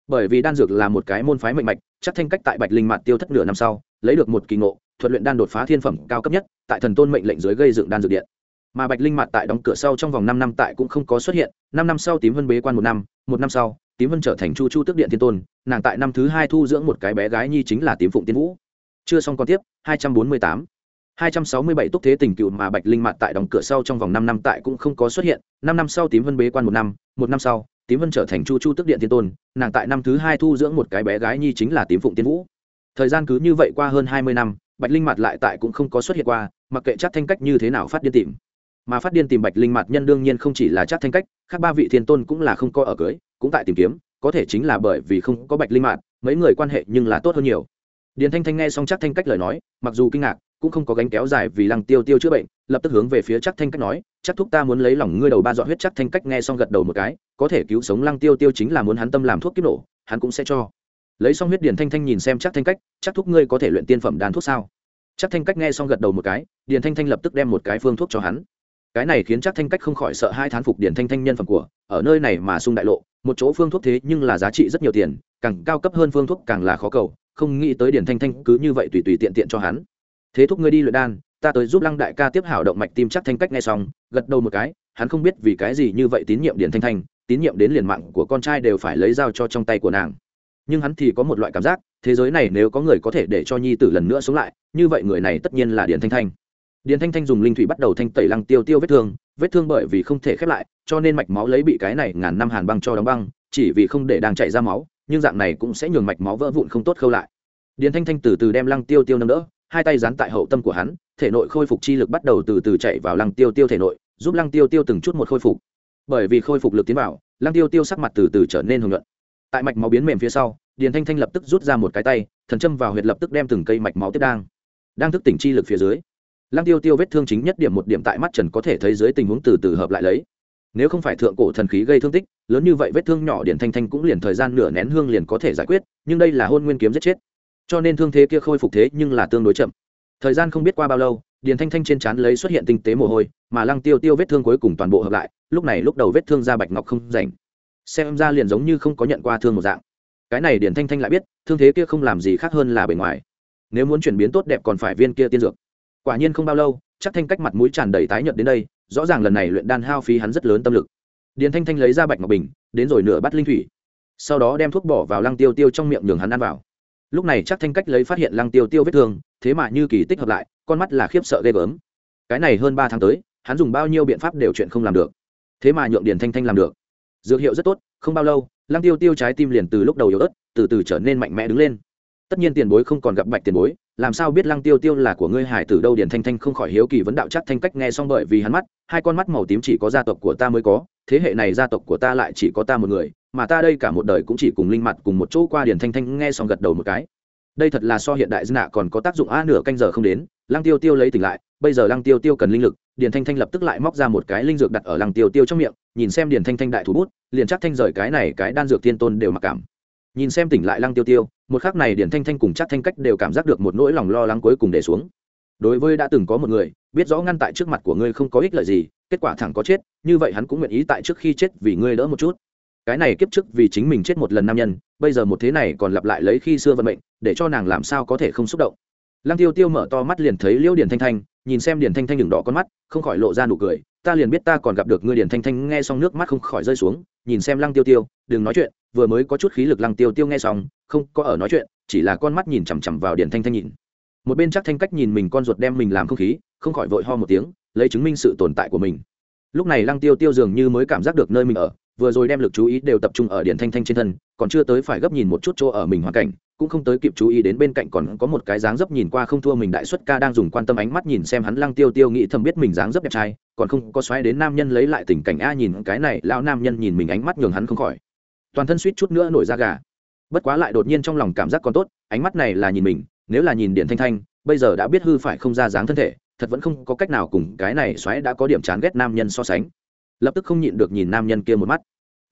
bởi vì đan dược là một cái môn phái mạnh mạch, chắc thanh cách tại bạch linh mạt tiêu thất nửa năm sau, lấy được một kỳ ngộ, thuật luyện đan đột phá thiên phẩm cao cấp nhất, tại thần tôn mệnh lệnh dưới gây dựng đan dược điện. Mà bạch linh mạt tại đóng cửa sau trong vòng năm năm tại cũng không có xuất hiện, năm năm sau tím vân bế quan một năm một năm sau, tím vân trở thành chu chu tước điện thiên tôn, nàng tại năm thứ hai thu dưỡng một cái bé gái nhi chính là tím phụng tiên vũ. Chưa xong còn tiếp, hai trăm bốn mươi tám. Hai trăm sáu mươi bảy túc thế tình cựu mà bạch linh mạt tại đóng cửa sau trong vòng năm năm tại cũng không có xuất hiện, năm năm sau tím vân bế quan một năm một năm sau tím vân trở thành chu chu Tức điện thiên tôn, nàng tại năm thứ hai thu dưỡng một cái bé gái nhi chính là tím phụng tiên vũ. Thời gian cứ như vậy qua hơn hai mươi năm, bạch linh mặt lại tại cũng không có xuất hiện qua, mặc kệ chắc thanh cách như thế nào phát điên tìm. Mà phát điên tìm bạch linh mặt nhân đương nhiên không chỉ là chắc thanh cách, khác ba vị thiên tôn cũng là không có ở cưới, cũng tại tìm kiếm, có thể chính là bởi vì không có bạch linh mặt mấy người quan hệ nhưng là tốt hơn nhiều điền thanh thanh nghe xong chắc thanh cách lời nói, mặc dù kinh ngạc, cũng không có gánh kéo dài vì lăng tiêu tiêu chữa bệnh, lập tức hướng về phía chắc thanh cách nói, chắc thúc ta muốn lấy lòng ngươi đầu ba dọn huyết. Chắc thanh cách nghe xong gật đầu một cái, có thể cứu sống lăng tiêu tiêu chính là muốn hắn tâm làm thuốc kiếp nổ, hắn cũng sẽ cho. Lấy xong huyết điền thanh thanh nhìn xem chắc thanh cách, chắc thúc ngươi có thể luyện tiên phẩm đan thuốc sao? Chắc thanh cách nghe xong gật đầu một cái, điền thanh thanh lập tức đem một cái phương thuốc cho hắn. Cái này khiến chắc thanh cách không khỏi sợ hai thán phục điền thanh thanh nhân phẩm của, ở nơi này mà sung đại lộ, một chỗ phương thuốc thế nhưng là giá trị rất nhiều tiền, càng cao cấp hơn phương thuốc càng là khó cầu không nghĩ tới điền thanh thanh cứ như vậy tùy tùy tiện tiện cho hắn. Thế thúc ngươi đi luyện đan, ta tới giúp lăng đại ca tiếp hảo động mạch tim chắc thanh cách nghe xong, gật đầu một cái, hắn không biết vì cái gì như vậy tín nhiệm điền thanh thanh, tín nhiệm đến liền mạng của con trai đều phải lấy dao cho trong tay của nàng. Nhưng hắn thì có một loại cảm giác, thế giới này nếu có người có thể để cho nhi tử lần nữa sống lại, như vậy người này tất nhiên là điền thanh thanh. Điền thanh thanh dùng linh thủy bắt đầu thanh tẩy lăng tiêu tiêu vết thương vết thương bởi vì không thể khép lại, cho nên mạch máu lấy bị cái này ngàn năm hàn băng cho đóng băng, chỉ vì không để đang chạy ra máu nhưng dạng này cũng sẽ nhường mạch máu vỡ vụn không tốt khâu lại. Điền thanh thanh từ từ đem lăng tiêu tiêu nâng đỡ, hai tay dán tại hậu tâm của hắn, thể nội khôi phục chi lực bắt đầu từ từ chạy vào lăng tiêu tiêu thể nội, giúp lăng tiêu tiêu từng chút một khôi phục. Bởi vì khôi phục lực tiến vào, lăng tiêu tiêu sắc mặt từ từ trở nên hồng nhuận. Tại mạch máu biến mềm phía sau, điền thanh thanh lập tức rút ra một cái tay, thần châm vào huyệt lập tức đem từng cây mạch máu tiếp đang. Đang thức tỉnh chi lực phía dưới, lăng tiêu tiêu vết thương chính nhất điểm một điểm tại mắt trần có thể thấy dưới tình huống từ từ hợp lại lấy nếu không phải thượng cổ thần khí gây thương tích, lớn như vậy vết thương nhỏ điển thanh thanh cũng liền thời gian nửa nén hương liền có thể giải quyết, nhưng đây là hôn nguyên kiếm giết chết. Cho nên thương thế kia khôi phục thế nhưng là tương đối chậm. Thời gian không biết qua bao lâu điền thanh thanh trên trán lấy xuất hiện tinh tế mồ hôi, mà lăng tiêu tiêu vết thương cuối cùng toàn bộ hợp lại, lúc này lúc đầu vết thương da bạch ngọc không rảnh. Xem ra liền giống như không có nhận qua thương một dạng. Cái này điền thanh thanh lại biết, thương thế kia không làm gì khác hơn là bề ngoài. Nếu muốn chuyển biến tốt đẹp còn phải viên kia tiên dược. Quả nhiên không bao lâu, chắc thanh cách mặt mũi tràn đầy tái nhợt đến đây rõ ràng lần này luyện đan hao phí hắn rất lớn tâm lực. Điền thanh thanh lấy ra bạch ngọc bình, đến rồi nửa bắt linh thủy. Sau đó đem thuốc bỏ vào lăng tiêu tiêu trong miệng nhường hắn ăn vào. Lúc này chắc thanh cách lấy phát hiện lăng tiêu tiêu vết thương, thế mà như kỳ tích hợp lại, con mắt là khiếp sợ ghê gớm. Cái này hơn ba tháng tới, hắn dùng bao nhiêu biện pháp đều chuyện không làm được. Thế mà nhượng điền thanh thanh làm được. Dược hiệu rất tốt, không bao lâu, lăng tiêu tiêu trái tim liền từ lúc đầu yếu ớt, từ từ trở nên mạnh mẽ đứng lên. Tất nhiên tiền bối không còn gặp bạch tiền bối làm sao biết lăng tiêu tiêu là của ngươi, hải tử đâu? Điền thanh thanh không khỏi hiếu kỳ vấn đạo chắc thanh cách nghe xong bởi vì hắn mắt, hai con mắt màu tím chỉ có gia tộc của ta mới có, thế hệ này gia tộc của ta lại chỉ có ta một người, mà ta đây cả một đời cũng chỉ cùng linh mặt cùng một chỗ qua, điền thanh thanh nghe xong gật đầu một cái. Đây thật là so hiện đại dân nạ còn có tác dụng a nửa canh giờ không đến, lăng tiêu tiêu lấy tỉnh lại, bây giờ lăng tiêu tiêu cần linh lực, điền thanh thanh lập tức lại móc ra một cái linh dược đặt ở lăng tiêu tiêu trong miệng, nhìn xem điền thanh thanh đại thủ bút, liền chắc thanh rời cái này, cái đan dược thiên tôn đều mặc cảm. Nhìn xem tỉnh lại lăng tiêu tiêu một khắc này điền thanh thanh cùng chắc thanh cách đều cảm giác được một nỗi lòng lo lắng cuối cùng để xuống. Đối với đã từng có một người, biết rõ ngăn tại trước mặt của ngươi không có ích lợi gì, kết quả thẳng có chết, như vậy hắn cũng nguyện ý tại trước khi chết vì ngươi đỡ một chút. Cái này kiếp trước vì chính mình chết một lần nam nhân, bây giờ một thế này còn lặp lại lấy khi xưa vận mệnh, để cho nàng làm sao có thể không xúc động. Lăng tiêu tiêu mở to mắt liền thấy liễu điền thanh thanh nhìn xem điền thanh thanh đường đỏ con mắt, không khỏi lộ ra nụ cười, ta liền biết ta còn gặp được ngươi, điền thanh thanh. Nghe xong nước mắt không khỏi rơi xuống, nhìn xem lăng tiêu tiêu, đừng nói chuyện, vừa mới có chút khí lực lăng tiêu tiêu nghe xong, không có ở nói chuyện, chỉ là con mắt nhìn chằm chằm vào điền thanh thanh nhìn. Một bên chắc thanh cách nhìn mình con ruột đem mình làm không khí, không khỏi vội ho một tiếng, lấy chứng minh sự tồn tại của mình. Lúc này lăng tiêu tiêu dường như mới cảm giác được nơi mình ở vừa rồi đem lực chú ý đều tập trung ở điện thanh thanh trên thân, còn chưa tới phải gấp nhìn một chút chỗ ở mình hoàn cảnh, cũng không tới kịp chú ý đến bên cạnh còn có một cái dáng dấp nhìn qua không thua mình đại xuất ca đang dùng quan tâm ánh mắt nhìn xem hắn lăng tiêu tiêu nghĩ thầm biết mình dáng dấp đẹp trai, còn không có xoáy đến nam nhân lấy lại tình cảnh a nhìn cái này lao nam nhân nhìn mình ánh mắt nhường hắn không khỏi. Toàn thân suýt chút nữa nổi da gà. Bất quá lại đột nhiên trong lòng cảm giác còn tốt, ánh mắt này là nhìn mình, nếu là nhìn điện thanh thanh, bây giờ đã biết hư phải không ra dáng thân thể, thật vẫn không có cách nào cùng cái này xoáy đã có điểm chán ghét nam nhân so sánh lập tức không nhịn được nhìn nam nhân kia một mắt.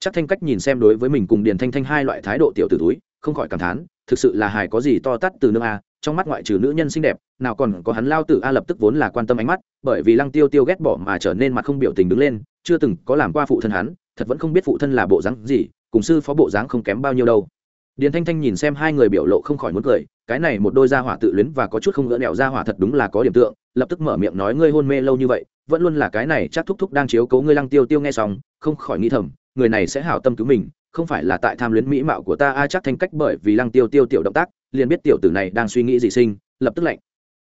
Chắc thanh cách nhìn xem đối với mình cùng điền thanh thanh hai loại thái độ tiểu t túi, không khỏi cảm thán, thực sự là hài có gì to tắt từ nước a, trong mắt ngoại trừ nữ nhân xinh đẹp, nào còn có hắn lao tử a lập tức vốn là quan tâm ánh mắt, bởi vì lăng tiêu tiêu ghét bỏ mà trở nên mặt không biểu tình đứng lên, chưa từng có làm qua phụ thân hắn, thật vẫn không biết phụ thân là bộ dáng gì, cùng sư phó bộ dáng không kém bao nhiêu đâu. Điền thanh thanh nhìn xem hai người biểu lộ không khỏi muốn cười, cái này một đôi gia hỏa tự luyến và có chút không ngỡ đẹo gia hỏa thật đúng là có điểm tượng, lập tức mở miệng nói ngươi hôn mê lâu như vậy vẫn luôn là cái này chắc thúc thúc đang chiếu cố ngươi lăng tiêu tiêu nghe xong, không khỏi nghĩ thầm, người này sẽ hảo tâm cứu mình, không phải là tại tham luyến mỹ mạo của ta, a, chắc thanh cách bởi vì lăng tiêu tiêu tiểu động tác, liền biết tiểu tử này đang suy nghĩ gì sinh, lập tức lạnh.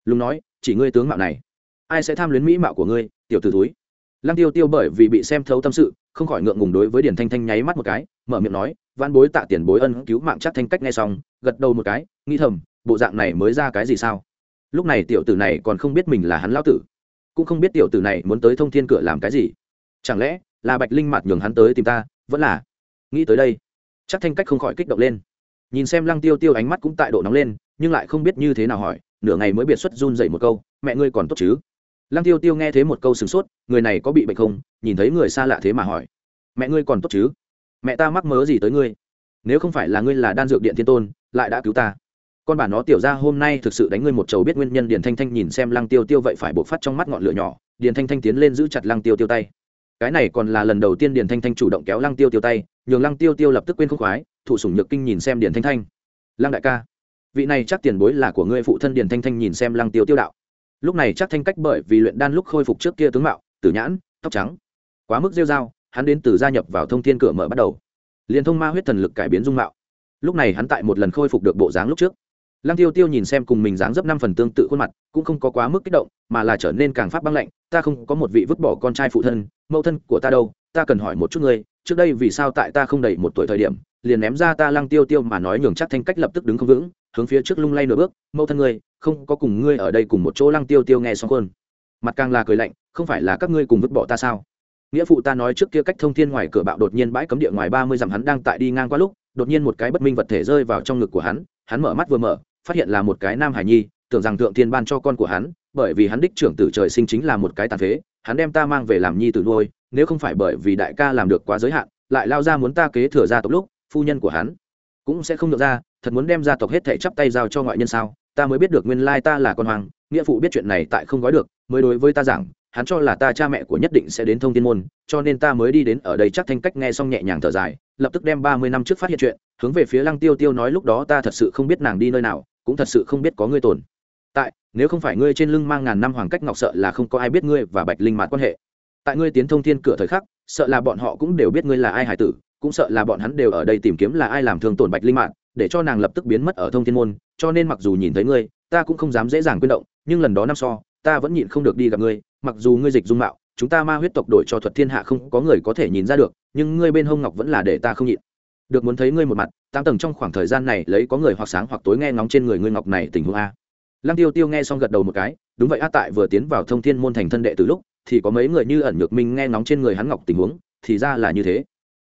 Lùng nói, chỉ ngươi tướng mạo này, ai sẽ tham luyến mỹ mạo của ngươi, tiểu tử túi lăng tiêu tiêu bởi vì bị xem thấu tâm sự, không khỏi ngượng ngùng đối với điển thanh thanh nháy mắt một cái, mở miệng nói văn bối tạ tiền bối ân cứu mạng chắc thanh cách nghe xong, gật đầu một cái, nghĩ thầm, bộ dạng này mới ra cái gì sao? Lúc này tiểu tử này còn không biết mình là hắn lão tử cũng không biết tiểu tử này muốn tới thông thiên cửa làm cái gì. Chẳng lẽ là bạch linh mặt nhường hắn tới tìm ta? Vẫn là. Nghĩ tới đây, chắc thanh cách không khỏi kích động lên. Nhìn xem lăng tiêu tiêu ánh mắt cũng tại độ nóng lên, nhưng lại không biết như thế nào hỏi, nửa ngày mới biệt xuất run dậy một câu, mẹ ngươi còn tốt chứ? Lăng tiêu tiêu nghe thấy một câu sửng sốt, người này có bị bệnh không? Nhìn thấy người xa lạ thế mà hỏi, mẹ ngươi còn tốt chứ? Mẹ ta mắc mớ gì tới ngươi? Nếu không phải là ngươi là đan dược điện thiên tôn, lại đã cứu ta con bà nó tiểu ra hôm nay thực sự đánh ngươi một chầu biết nguyên nhân điền thanh thanh nhìn xem lăng tiêu tiêu vậy phải buộc phát trong mắt ngọn lửa nhỏ. Điền thanh thanh tiến lên giữ chặt lăng tiêu tiêu tay. Cái này còn là lần đầu tiên điền thanh thanh chủ động kéo lăng tiêu tiêu tay, nhường lăng tiêu tiêu lập tức quên khúc khoái, thụ sủng nhược kinh nhìn xem điền thanh thanh. Lăng đại ca, vị này chắc tiền bối là của ngươi phụ thân điền thanh thanh nhìn xem lăng tiêu tiêu đạo. Lúc này chắc thanh cách bởi vì luyện đan lúc khôi phục trước kia tướng mạo, tử nhãn, tóc trắng, quá mức rêu dao hắn đến từ gia nhập vào thông thiên cửa mở bắt đầu. Liền thông ma huyết thần lực cải biến dung mạo. Lúc này hắn tại một lần khôi phục được bộ dáng lúc trước lăng tiêu tiêu nhìn xem cùng mình dáng dấp năm phần tương tự khuôn mặt, cũng không có quá mức kích động, mà là trở nên càng phát băng lạnh, ta không có một vị vứt bỏ con trai phụ thân, mẫu thân của ta đâu, ta cần hỏi một chút ngươi, trước đây vì sao tại ta không đầy một tuổi thời điểm, liền ném ra ta lăng tiêu tiêu mà nói nhường chắc thanh cách lập tức đứng không vững, hướng phía trước lung lay nửa bước, mẫu thân ngươi, không có cùng ngươi ở đây cùng một chỗ. Lăng tiêu tiêu nghe xong khuôn mặt càng là cười lạnh, không phải là các ngươi cùng vứt bỏ ta sao? Nghĩa phụ ta nói trước kia cách thông thiên ngoài cửa bạo đột nhiên bãi cấm địa ngoài ba mươi dặm hắn đang tại đi ngang qua lúc, đột nhiên một cái bất minh vật thể rơi vào trong ngực của hắn hắn mở mắt vừa mở, phát hiện là một cái nam hải nhi, tưởng rằng thượng thiên ban cho con của hắn, bởi vì hắn đích trưởng tử trời sinh chính là một cái tàn phế, hắn đem ta mang về làm nhi tử nuôi, nếu không phải bởi vì đại ca làm được quá giới hạn, lại lao ra muốn ta kế thừa gia tộc lúc, phu nhân của hắn cũng sẽ không được ra, thật muốn đem gia tộc hết thể chắp tay giao cho ngoại nhân sao? Ta mới biết được nguyên lai ta là con hoàng, nghĩa phụ biết chuyện này tại không gói được, mới đối với ta rằng hắn cho là ta cha mẹ của nhất định sẽ đến thông tin môn, cho nên ta mới đi đến ở đây chắc thanh cách nghe xong nhẹ nhàng thở dài lập tức đem ba mươi năm trước phát hiện chuyện, hướng về phía lăng tiêu tiêu nói lúc đó ta thật sự không biết nàng đi nơi nào, cũng thật sự không biết có ngươi tồn tại, nếu không phải ngươi trên lưng mang ngàn năm hoàng cách ngọc sợ là không có ai biết ngươi và bạch linh mạt quan hệ. Tại ngươi tiến thông thiên cửa thời khắc, sợ là bọn họ cũng đều biết ngươi là ai hải tử, cũng sợ là bọn hắn đều ở đây tìm kiếm là ai làm thương tổn bạch linh mạt, để cho nàng lập tức biến mất ở thông thiên môn, cho nên mặc dù nhìn thấy ngươi, ta cũng không dám dễ dàng quyên động, nhưng lần đó năm so, ta vẫn nhịn không được đi gặp ngươi, mặc dù ngươi dịch dung mạo chúng ta ma huyết tộc đổi cho thuật thiên hạ không có người có thể nhìn ra được, nhưng ngươi bên hông ngọc vẫn là để ta không nhịn. Được muốn thấy ngươi một mặt tam tầng trong khoảng thời gian này lấy có người hoặc sáng hoặc tối nghe ngóng trên người ngươi ngọc này tình huống a. Lăng tiêu tiêu nghe xong gật đầu một cái, đúng vậy a, tại vừa tiến vào thông thiên môn thành thân đệ từ lúc, thì có mấy người như ẩn nhược minh nghe ngóng trên người hắn ngọc tình huống, thì ra là như thế.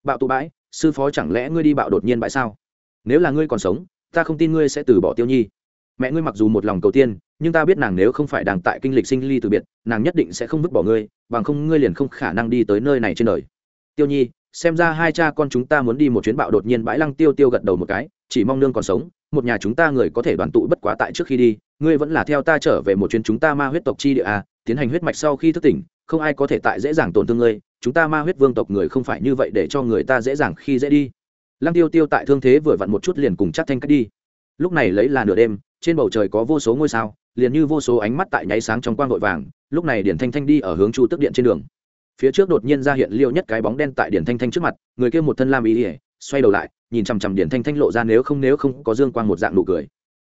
Bạo tụ bãi, sư phó chẳng lẽ ngươi đi bạo đột nhiên bãi sao? Nếu là ngươi còn sống, ta không tin ngươi sẽ từ bỏ tiêu nhi. Mẹ ngươi mặc dù một lòng cầu tiên nhưng ta biết nàng nếu không phải đang tại kinh lịch sinh ly từ biệt, nàng nhất định sẽ không vứt bỏ ngươi, bằng không ngươi liền không khả năng đi tới nơi này trên đời. Tiêu nhi, xem ra hai cha con chúng ta muốn đi một chuyến bạo đột nhiên bãi lăng tiêu tiêu gật đầu một cái, chỉ mong nương còn sống, một nhà chúng ta người có thể đoàn tụ bất quá tại trước khi đi, ngươi vẫn là theo ta trở về một chuyến chúng ta ma huyết tộc chi địa a, tiến hành huyết mạch sau khi thức tỉnh, không ai có thể tại dễ dàng tổn thương ngươi, chúng ta ma huyết vương tộc người không phải như vậy để cho người ta dễ dàng khi dễ đi. Lăng tiêu tiêu tại thương thế vừa vặn một chút liền cùng chắc thanh cách đi. Lúc này lấy là nửa đêm, trên bầu trời có vô số ngôi sao liền như vô số ánh mắt tại nháy sáng trong quang vội vàng, lúc này điển thanh thanh đi ở hướng chu tức điện trên đường. Phía trước đột nhiên ra hiện liêu nhất cái bóng đen tại điển thanh thanh trước mặt, người kia một thân lam ý ỉa xoay đầu lại, nhìn chằm chằm điển thanh thanh lộ ra nếu không nếu không có dương quang một dạng nụ cười.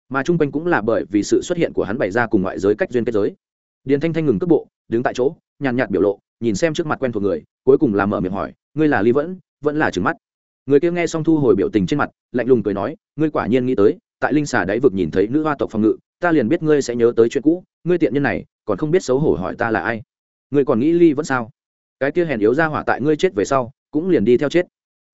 Mà chung quanh cũng là bởi vì sự xuất hiện của hắn bày ra cùng ngoại giới cách duyên kết giới. Điển thanh thanh ngừng cước bộ, đứng tại chỗ, nhàn nhạt biểu lộ, nhìn xem trước mặt quen thuộc người, cuối cùng là mở miệng hỏi, ngươi là ly vẫn vẫn là trừng mắt? Người kia nghe xong thu hồi biểu tình trên mặt, lạnh lùng cười nói, ngươi quả nhiên nghĩ tới tại linh xà đáy vực nhìn thấy nữ hoa tộc phòng ngự, ta liền biết ngươi sẽ nhớ tới chuyện cũ, ngươi tiện nhân này, còn không biết xấu hổ hỏi ta là ai. Ngươi còn nghĩ ly vẫn sao? Cái kia hèn yếu ra hỏa tại ngươi chết về sau, cũng liền đi theo chết.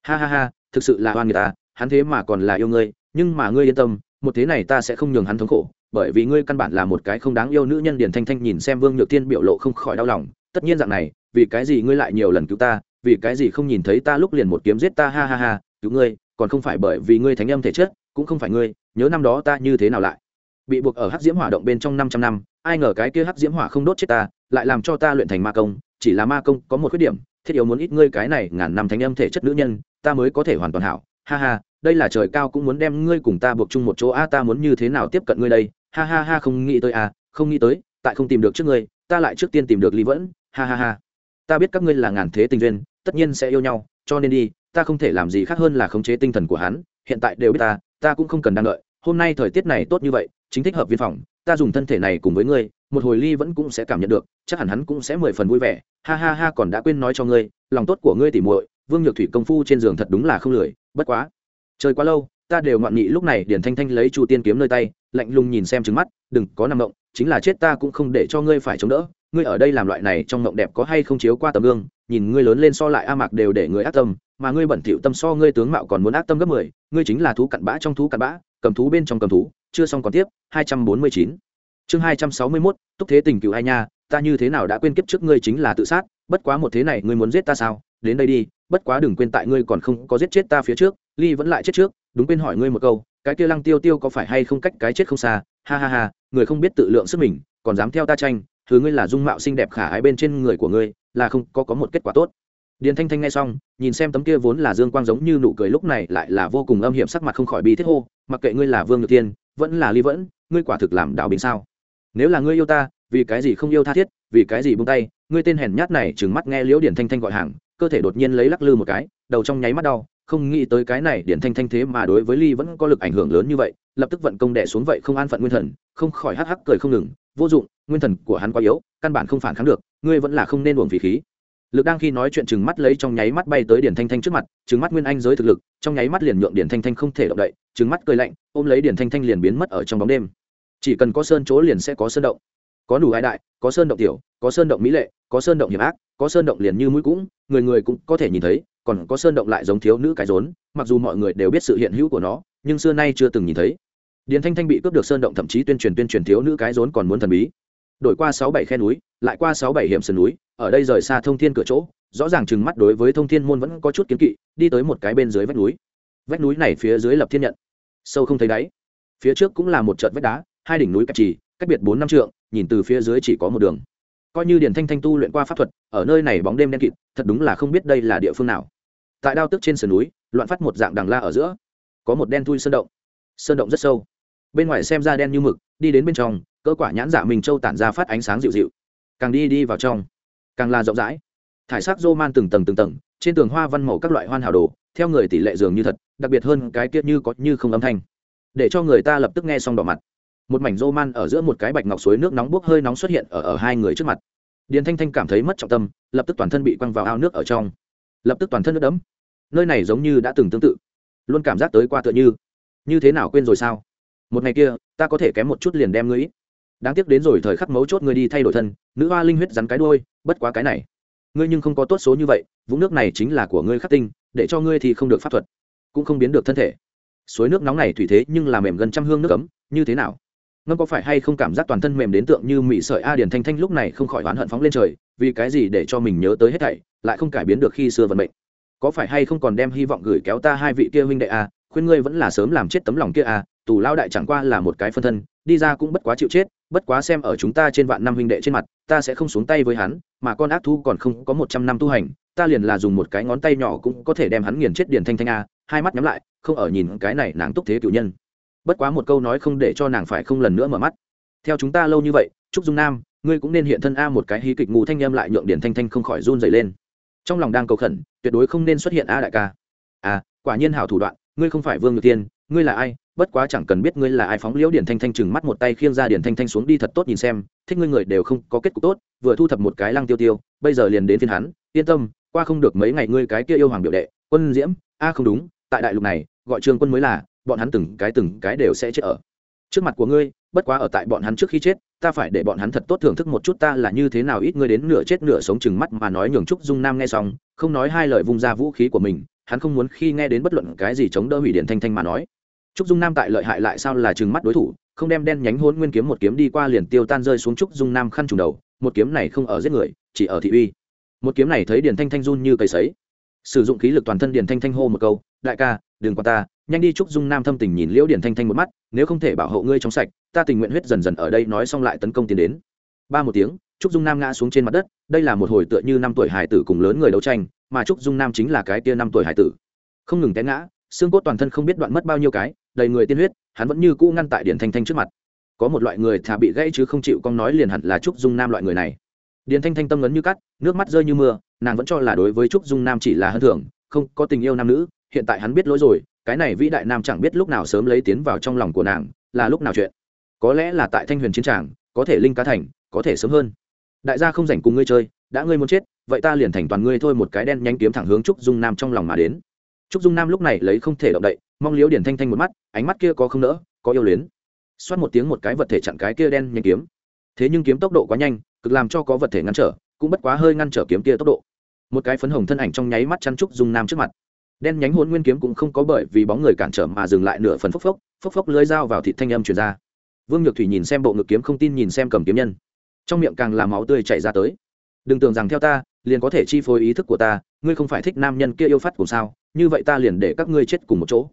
Ha ha ha, thực sự là oan người ta, hắn thế mà còn là yêu ngươi, nhưng mà ngươi yên tâm, một thế này ta sẽ không nhường hắn thống khổ, bởi vì ngươi căn bản là một cái không đáng yêu nữ nhân Điền thanh thanh nhìn xem vương nhược tiên biểu lộ không khỏi đau lòng. Tất nhiên dạng này, vì cái gì ngươi lại nhiều lần cứu ta, vì cái gì không nhìn thấy ta lúc liền một kiếm giết ta, ha ha ha, cứu ngươi, còn không phải bởi vì ngươi thánh âm thể chất, cũng không phải ngươi nhớ năm đó ta như thế nào lại? Bị buộc ở hắc diễm hỏa động bên trong năm trăm năm, ai ngờ cái kia hắc diễm hỏa không đốt chết ta, lại làm cho ta luyện thành ma công, chỉ là ma công có một khuyết điểm, thiết yếu muốn ít ngươi cái này ngàn năm thánh âm thể chất nữ nhân, ta mới có thể hoàn toàn hảo. Ha ha, đây là trời cao cũng muốn đem ngươi cùng ta buộc chung một chỗ a, ta muốn như thế nào tiếp cận ngươi đây? Ha ha ha, không nghĩ tới à không nghĩ tới, tại không tìm được trước ngươi, ta lại trước tiên tìm được lý vẫn. Ha ha ha. Ta biết các ngươi là ngàn thế tình duyên, tất nhiên sẽ yêu nhau, cho nên đi, ta không thể làm gì khác hơn là khống chế tinh thần của hắn, hiện tại đều biết ta ta cũng không cần đang đợi, hôm nay thời tiết này tốt như vậy, chính thích hợp viên phòng, ta dùng thân thể này cùng với ngươi, một hồi ly vẫn cũng sẽ cảm nhận được, chắc hẳn hắn cũng sẽ mười phần vui vẻ. Ha ha ha, còn đã quên nói cho ngươi, lòng tốt của ngươi tỉ muội, vương nhược thủy công phu trên giường thật đúng là không lười, bất quá. Trời quá lâu, ta đều ngoạn nghị lúc này điển thanh thanh lấy chu tiên kiếm nơi tay, lạnh lùng nhìn xem trứng mắt, đừng có nằm động, chính là chết ta cũng không để cho ngươi phải chống đỡ ngươi ở đây làm loại này trong mộng đẹp có hay không chiếu qua tấm gương, nhìn ngươi lớn lên so lại a mạc đều để người ác tâm, mà ngươi bẩn thỉu tâm so ngươi tướng mạo còn muốn ác tâm gấp mười, ngươi chính là thú cặn bã trong thú cặn bã, cầm thú bên trong cầm thú, chưa xong còn tiếp, hai trăm bốn mươi chín. Chương hai trăm sáu mươi mốt, túc thế tình cựu ai nha, ta như thế nào đã quên kiếp trước ngươi chính là tự sát, bất quá một thế này ngươi muốn giết ta sao? Đến đây đi, bất quá đừng quên tại ngươi còn không có giết chết ta phía trước, ly vẫn lại chết trước, đúng quên hỏi ngươi một câu, cái kia lăng tiêu tiêu có phải hay không cách cái chết không xa? Ha ha ha, người không biết tự lượng sức mình, còn dám theo ta tranh thứ ngươi là dung mạo xinh đẹp khả ái bên trên người của ngươi, là không có có một kết quả tốt. Điền thanh thanh nghe xong, nhìn xem tấm kia vốn là dương quang giống như nụ cười lúc này lại là vô cùng âm hiểm sắc mặt không khỏi bi thiết hô, mặc kệ ngươi là vương nhược tiên vẫn là ly vẫn, ngươi quả thực làm đạo bình sao? Nếu là ngươi yêu ta, vì cái gì không yêu tha thiết, vì cái gì buông tay, ngươi tên hèn nhát này trừng mắt nghe liễu điển thanh thanh gọi hàng, cơ thể đột nhiên lấy lắc lư một cái, đầu trong nháy mắt đau, không nghĩ tới cái này điển thanh thanh thế mà đối với ly vẫn có lực ảnh hưởng lớn như vậy, lập tức vận công đẻ xuống vậy không an phận nguyên thần, không khỏi hắc hắc cười không ngừng, vô dụng nguyên thần của hắn quá yếu, căn bản không phản kháng được, ngươi vẫn là không nên buồng phí khí. Lực đang khi nói chuyện chừng mắt lấy trong nháy mắt bay tới điển thanh thanh trước mặt chừng mắt nguyên anh giới thực lực, trong nháy mắt liền nhượng điển thanh thanh không thể động đậy chừng mắt cười lạnh, ôm lấy điển thanh thanh liền biến mất ở trong bóng đêm. Chỉ cần có sơn chỗ liền sẽ có sơn động. Có đủ hai đại, có sơn động tiểu, có sơn động mỹ lệ, có sơn động hiểm ác, có sơn động liền như mũi cũng, người người cũng có thể nhìn thấy, còn có sơn động lại giống thiếu nữ cái rốn, mặc dù mọi người đều biết sự hiện hữu của nó, nhưng xưa nay chưa từng nhìn thấy. Điền thanh thanh bị cướp được sơn động thậm chí tuyên truyền tuyên truyền thiếu nữ cái rốn còn muốn thần bí đổi qua sáu bảy khe núi, lại qua sáu bảy hiểm sườn núi, ở đây rời xa thông thiên cửa chỗ, rõ ràng chừng mắt đối với thông thiên môn vẫn có chút kiến kỵ, đi tới một cái bên dưới vách núi. Vách núi này phía dưới lập thiên nhận. Sâu không thấy đáy. Phía trước cũng là một trận vách đá, hai đỉnh núi cạch trì, cách biệt bốn năm trượng, nhìn từ phía dưới chỉ có một đường. Coi như Điền thanh thanh tu luyện qua pháp thuật, ở nơi này bóng đêm đen kịt, thật đúng là không biết đây là địa phương nào. Tại đao tức trên sườn núi, loạn phát một dạng đằng la ở giữa. Có một đen thui sơn động. Sơn động rất sâu. Bên ngoài xem ra đen như mực, đi đến bên trong cỡ quả nhãn dạ mình châu tản ra phát ánh sáng dịu dịu. Càng đi đi vào trong càng là rộng rãi. Thải sắc rô man từng tầng từng tầng trên tường hoa văn màu các loại hoan hảo đồ theo người tỷ lệ dường như thật đặc biệt hơn cái kia như có như không âm thanh. Để cho người ta lập tức nghe xong đỏ mặt. Một mảnh rô man ở giữa một cái bạch ngọc suối nước nóng bốc hơi nóng xuất hiện ở, ở hai người trước mặt. Điền thanh thanh cảm thấy mất trọng tâm lập tức toàn thân bị quăng vào ao nước ở trong. Lập tức toàn thân nước đẫm. Nơi này giống như đã từng tương tự. Luôn cảm giác tới qua tựa như. Như thế nào quên rồi sao? Một ngày kia ta có thể kém một chút liền đem ngươi đáng tiếc đến rồi thời khắc mấu chốt ngươi đi thay đổi thân, nữ hoa linh huyết rắn cái đôi bất quá cái này. Ngươi nhưng không có tốt số như vậy, vũng nước này chính là của ngươi khắc tinh, để cho ngươi thì không được pháp thuật, cũng không biến được thân thể. Suối nước nóng này thủy thế nhưng là mềm gần trăm hương nước ấm, như thế nào? Ngâm có phải hay không cảm giác toàn thân mềm đến tượng như mị sợi a điển thanh thanh lúc này không khỏi oán hận phóng lên trời, vì cái gì để cho mình nhớ tới hết thảy, lại không cải biến được khi xưa vận mệnh. Có phải hay không còn đem hy vọng gửi kéo ta hai vị kia huynh đệ a, khuyên ngươi vẫn là sớm làm chết tấm lòng kia a, tù lao đại chẳng qua là một cái phân thân, đi ra cũng bất quá chịu chết bất quá xem ở chúng ta trên vạn năm huynh đệ trên mặt, ta sẽ không xuống tay với hắn, mà con ác thu còn không có một trăm năm tu hành, ta liền là dùng một cái ngón tay nhỏ cũng có thể đem hắn nghiền chết điển thanh thanh a, hai mắt nhắm lại, không ở nhìn cái này nàng túc thế cựu nhân. Bất quá một câu nói không để cho nàng phải không lần nữa mở mắt. Theo chúng ta lâu như vậy, trúc dung nam, ngươi cũng nên hiện thân a một cái hí kịch ngụ thanh em lại nhượng điển thanh thanh không khỏi run dày lên. Trong lòng đang cầu khẩn, tuyệt đối không nên xuất hiện a đại ca. À quả nhiên hảo thủ đoạn, ngươi không phải vương ngự tiên, ngươi là ai bất quá chẳng cần biết ngươi là ai, phóng liễu điển thanh thanh chừng mắt một tay khiêng ra điển thanh thanh xuống đi thật tốt nhìn xem, thích ngươi người đều không có kết cục tốt, vừa thu thập một cái lăng tiêu tiêu, bây giờ liền đến phiên hắn, yên tâm, qua không được mấy ngày ngươi cái kia yêu hoàng biểu đệ, quân diễm, a, không đúng, tại đại lục này, gọi trương quân mới là, bọn hắn từng cái từng cái đều sẽ chết ở trước mặt của ngươi, bất quá ở tại bọn hắn trước khi chết, ta phải để bọn hắn thật tốt thưởng thức một chút ta là như thế nào ít ngươi đến nửa chết nửa sống chừng mắt mà nói nhường trúc dung nam nghe xong, không nói hai lời vung ra vũ khí của mình, hắn không muốn khi nghe đến bất luận cái gì chống đỡ hủy điện thanh thanh mà nói trúc dung nam tại lợi hại lại sao là chừng mắt đối thủ, không đem đen nhánh hôn nguyên kiếm một kiếm đi qua liền tiêu tan rơi xuống trúc dung nam khăn trùng đầu, một kiếm này không ở giết người, chỉ ở thị uy. Một kiếm này thấy điền thanh thanh run như cây sấy. Sử dụng khí lực toàn thân điền thanh thanh hô một câu, đại ca, đừng qua ta, nhanh đi Trúc dung nam thâm tình nhìn liễu điền thanh thanh một mắt, nếu không thể bảo hộ ngươi trong sạch, ta tình nguyện huyết dần dần ở đây nói xong lại tấn công tiến đến. Ba một tiếng, trúc dung nam ngã xuống trên mặt đất, đây là một hồi tựa như năm tuổi hải tử cùng lớn người đấu tranh, mà trúc dung nam chính là cái tia năm tuổi hải tử. Không ngừng té ngã, xương cốt toàn thân không biết đoạn mất bao nhiêu cái đầy người tiên huyết, hắn vẫn như cũ ngăn tại điển thanh thanh trước mặt. Có một loại người thà bị gãy chứ không chịu con nói liền hẳn là trúc dung nam loại người này. Điển thanh thanh tâm ngấn như cắt, nước mắt rơi như mưa, nàng vẫn cho là đối với trúc dung nam chỉ là hơn thường, không, có tình yêu nam nữ, hiện tại hắn biết lỗi rồi, cái này vĩ đại nam chẳng biết lúc nào sớm lấy tiến vào trong lòng của nàng, là lúc nào chuyện. Có lẽ là tại thanh huyền chiến tràng, có thể linh cá thành, có thể sớm hơn. Đại gia không rảnh cùng ngươi chơi, đã ngươi muốn chết, vậy ta liền thành toàn ngươi thôi một cái đen nhanh kiếm thẳng hướng trúc dung nam trong lòng mà đến trúc dung nam lúc này lấy không thể động đậy, mong liếu điển thanh thanh một mắt, ánh mắt kia có không nỡ, có yêu luyến. Xoát một tiếng một cái vật thể chặn cái kia đen nhanh kiếm. Thế nhưng kiếm tốc độ quá nhanh, cực làm cho có vật thể ngăn trở, cũng bất quá hơi ngăn trở kiếm kia tốc độ. Một cái phấn hồng thân ảnh trong nháy mắt chăn trúc dung nam trước mặt. Đen nhánh hôn nguyên kiếm cũng không có bởi vì bóng người cản trở mà dừng lại nửa phần phốc phốc phốc phốc lưới dao vào thịt thanh âm truyền ra. Vương nhược thủy nhìn xem bộ ngực kiếm không tin nhìn xem cầm kiếm nhân. Trong miệng càng làm máu tươi chảy ra tới. Đừng tưởng rằng theo ta, liền có thể chi phối ý thức của ta, ngươi không phải thích nam nhân kia yêu phát cùng sao như vậy ta liền để các ngươi chết cùng một chỗ.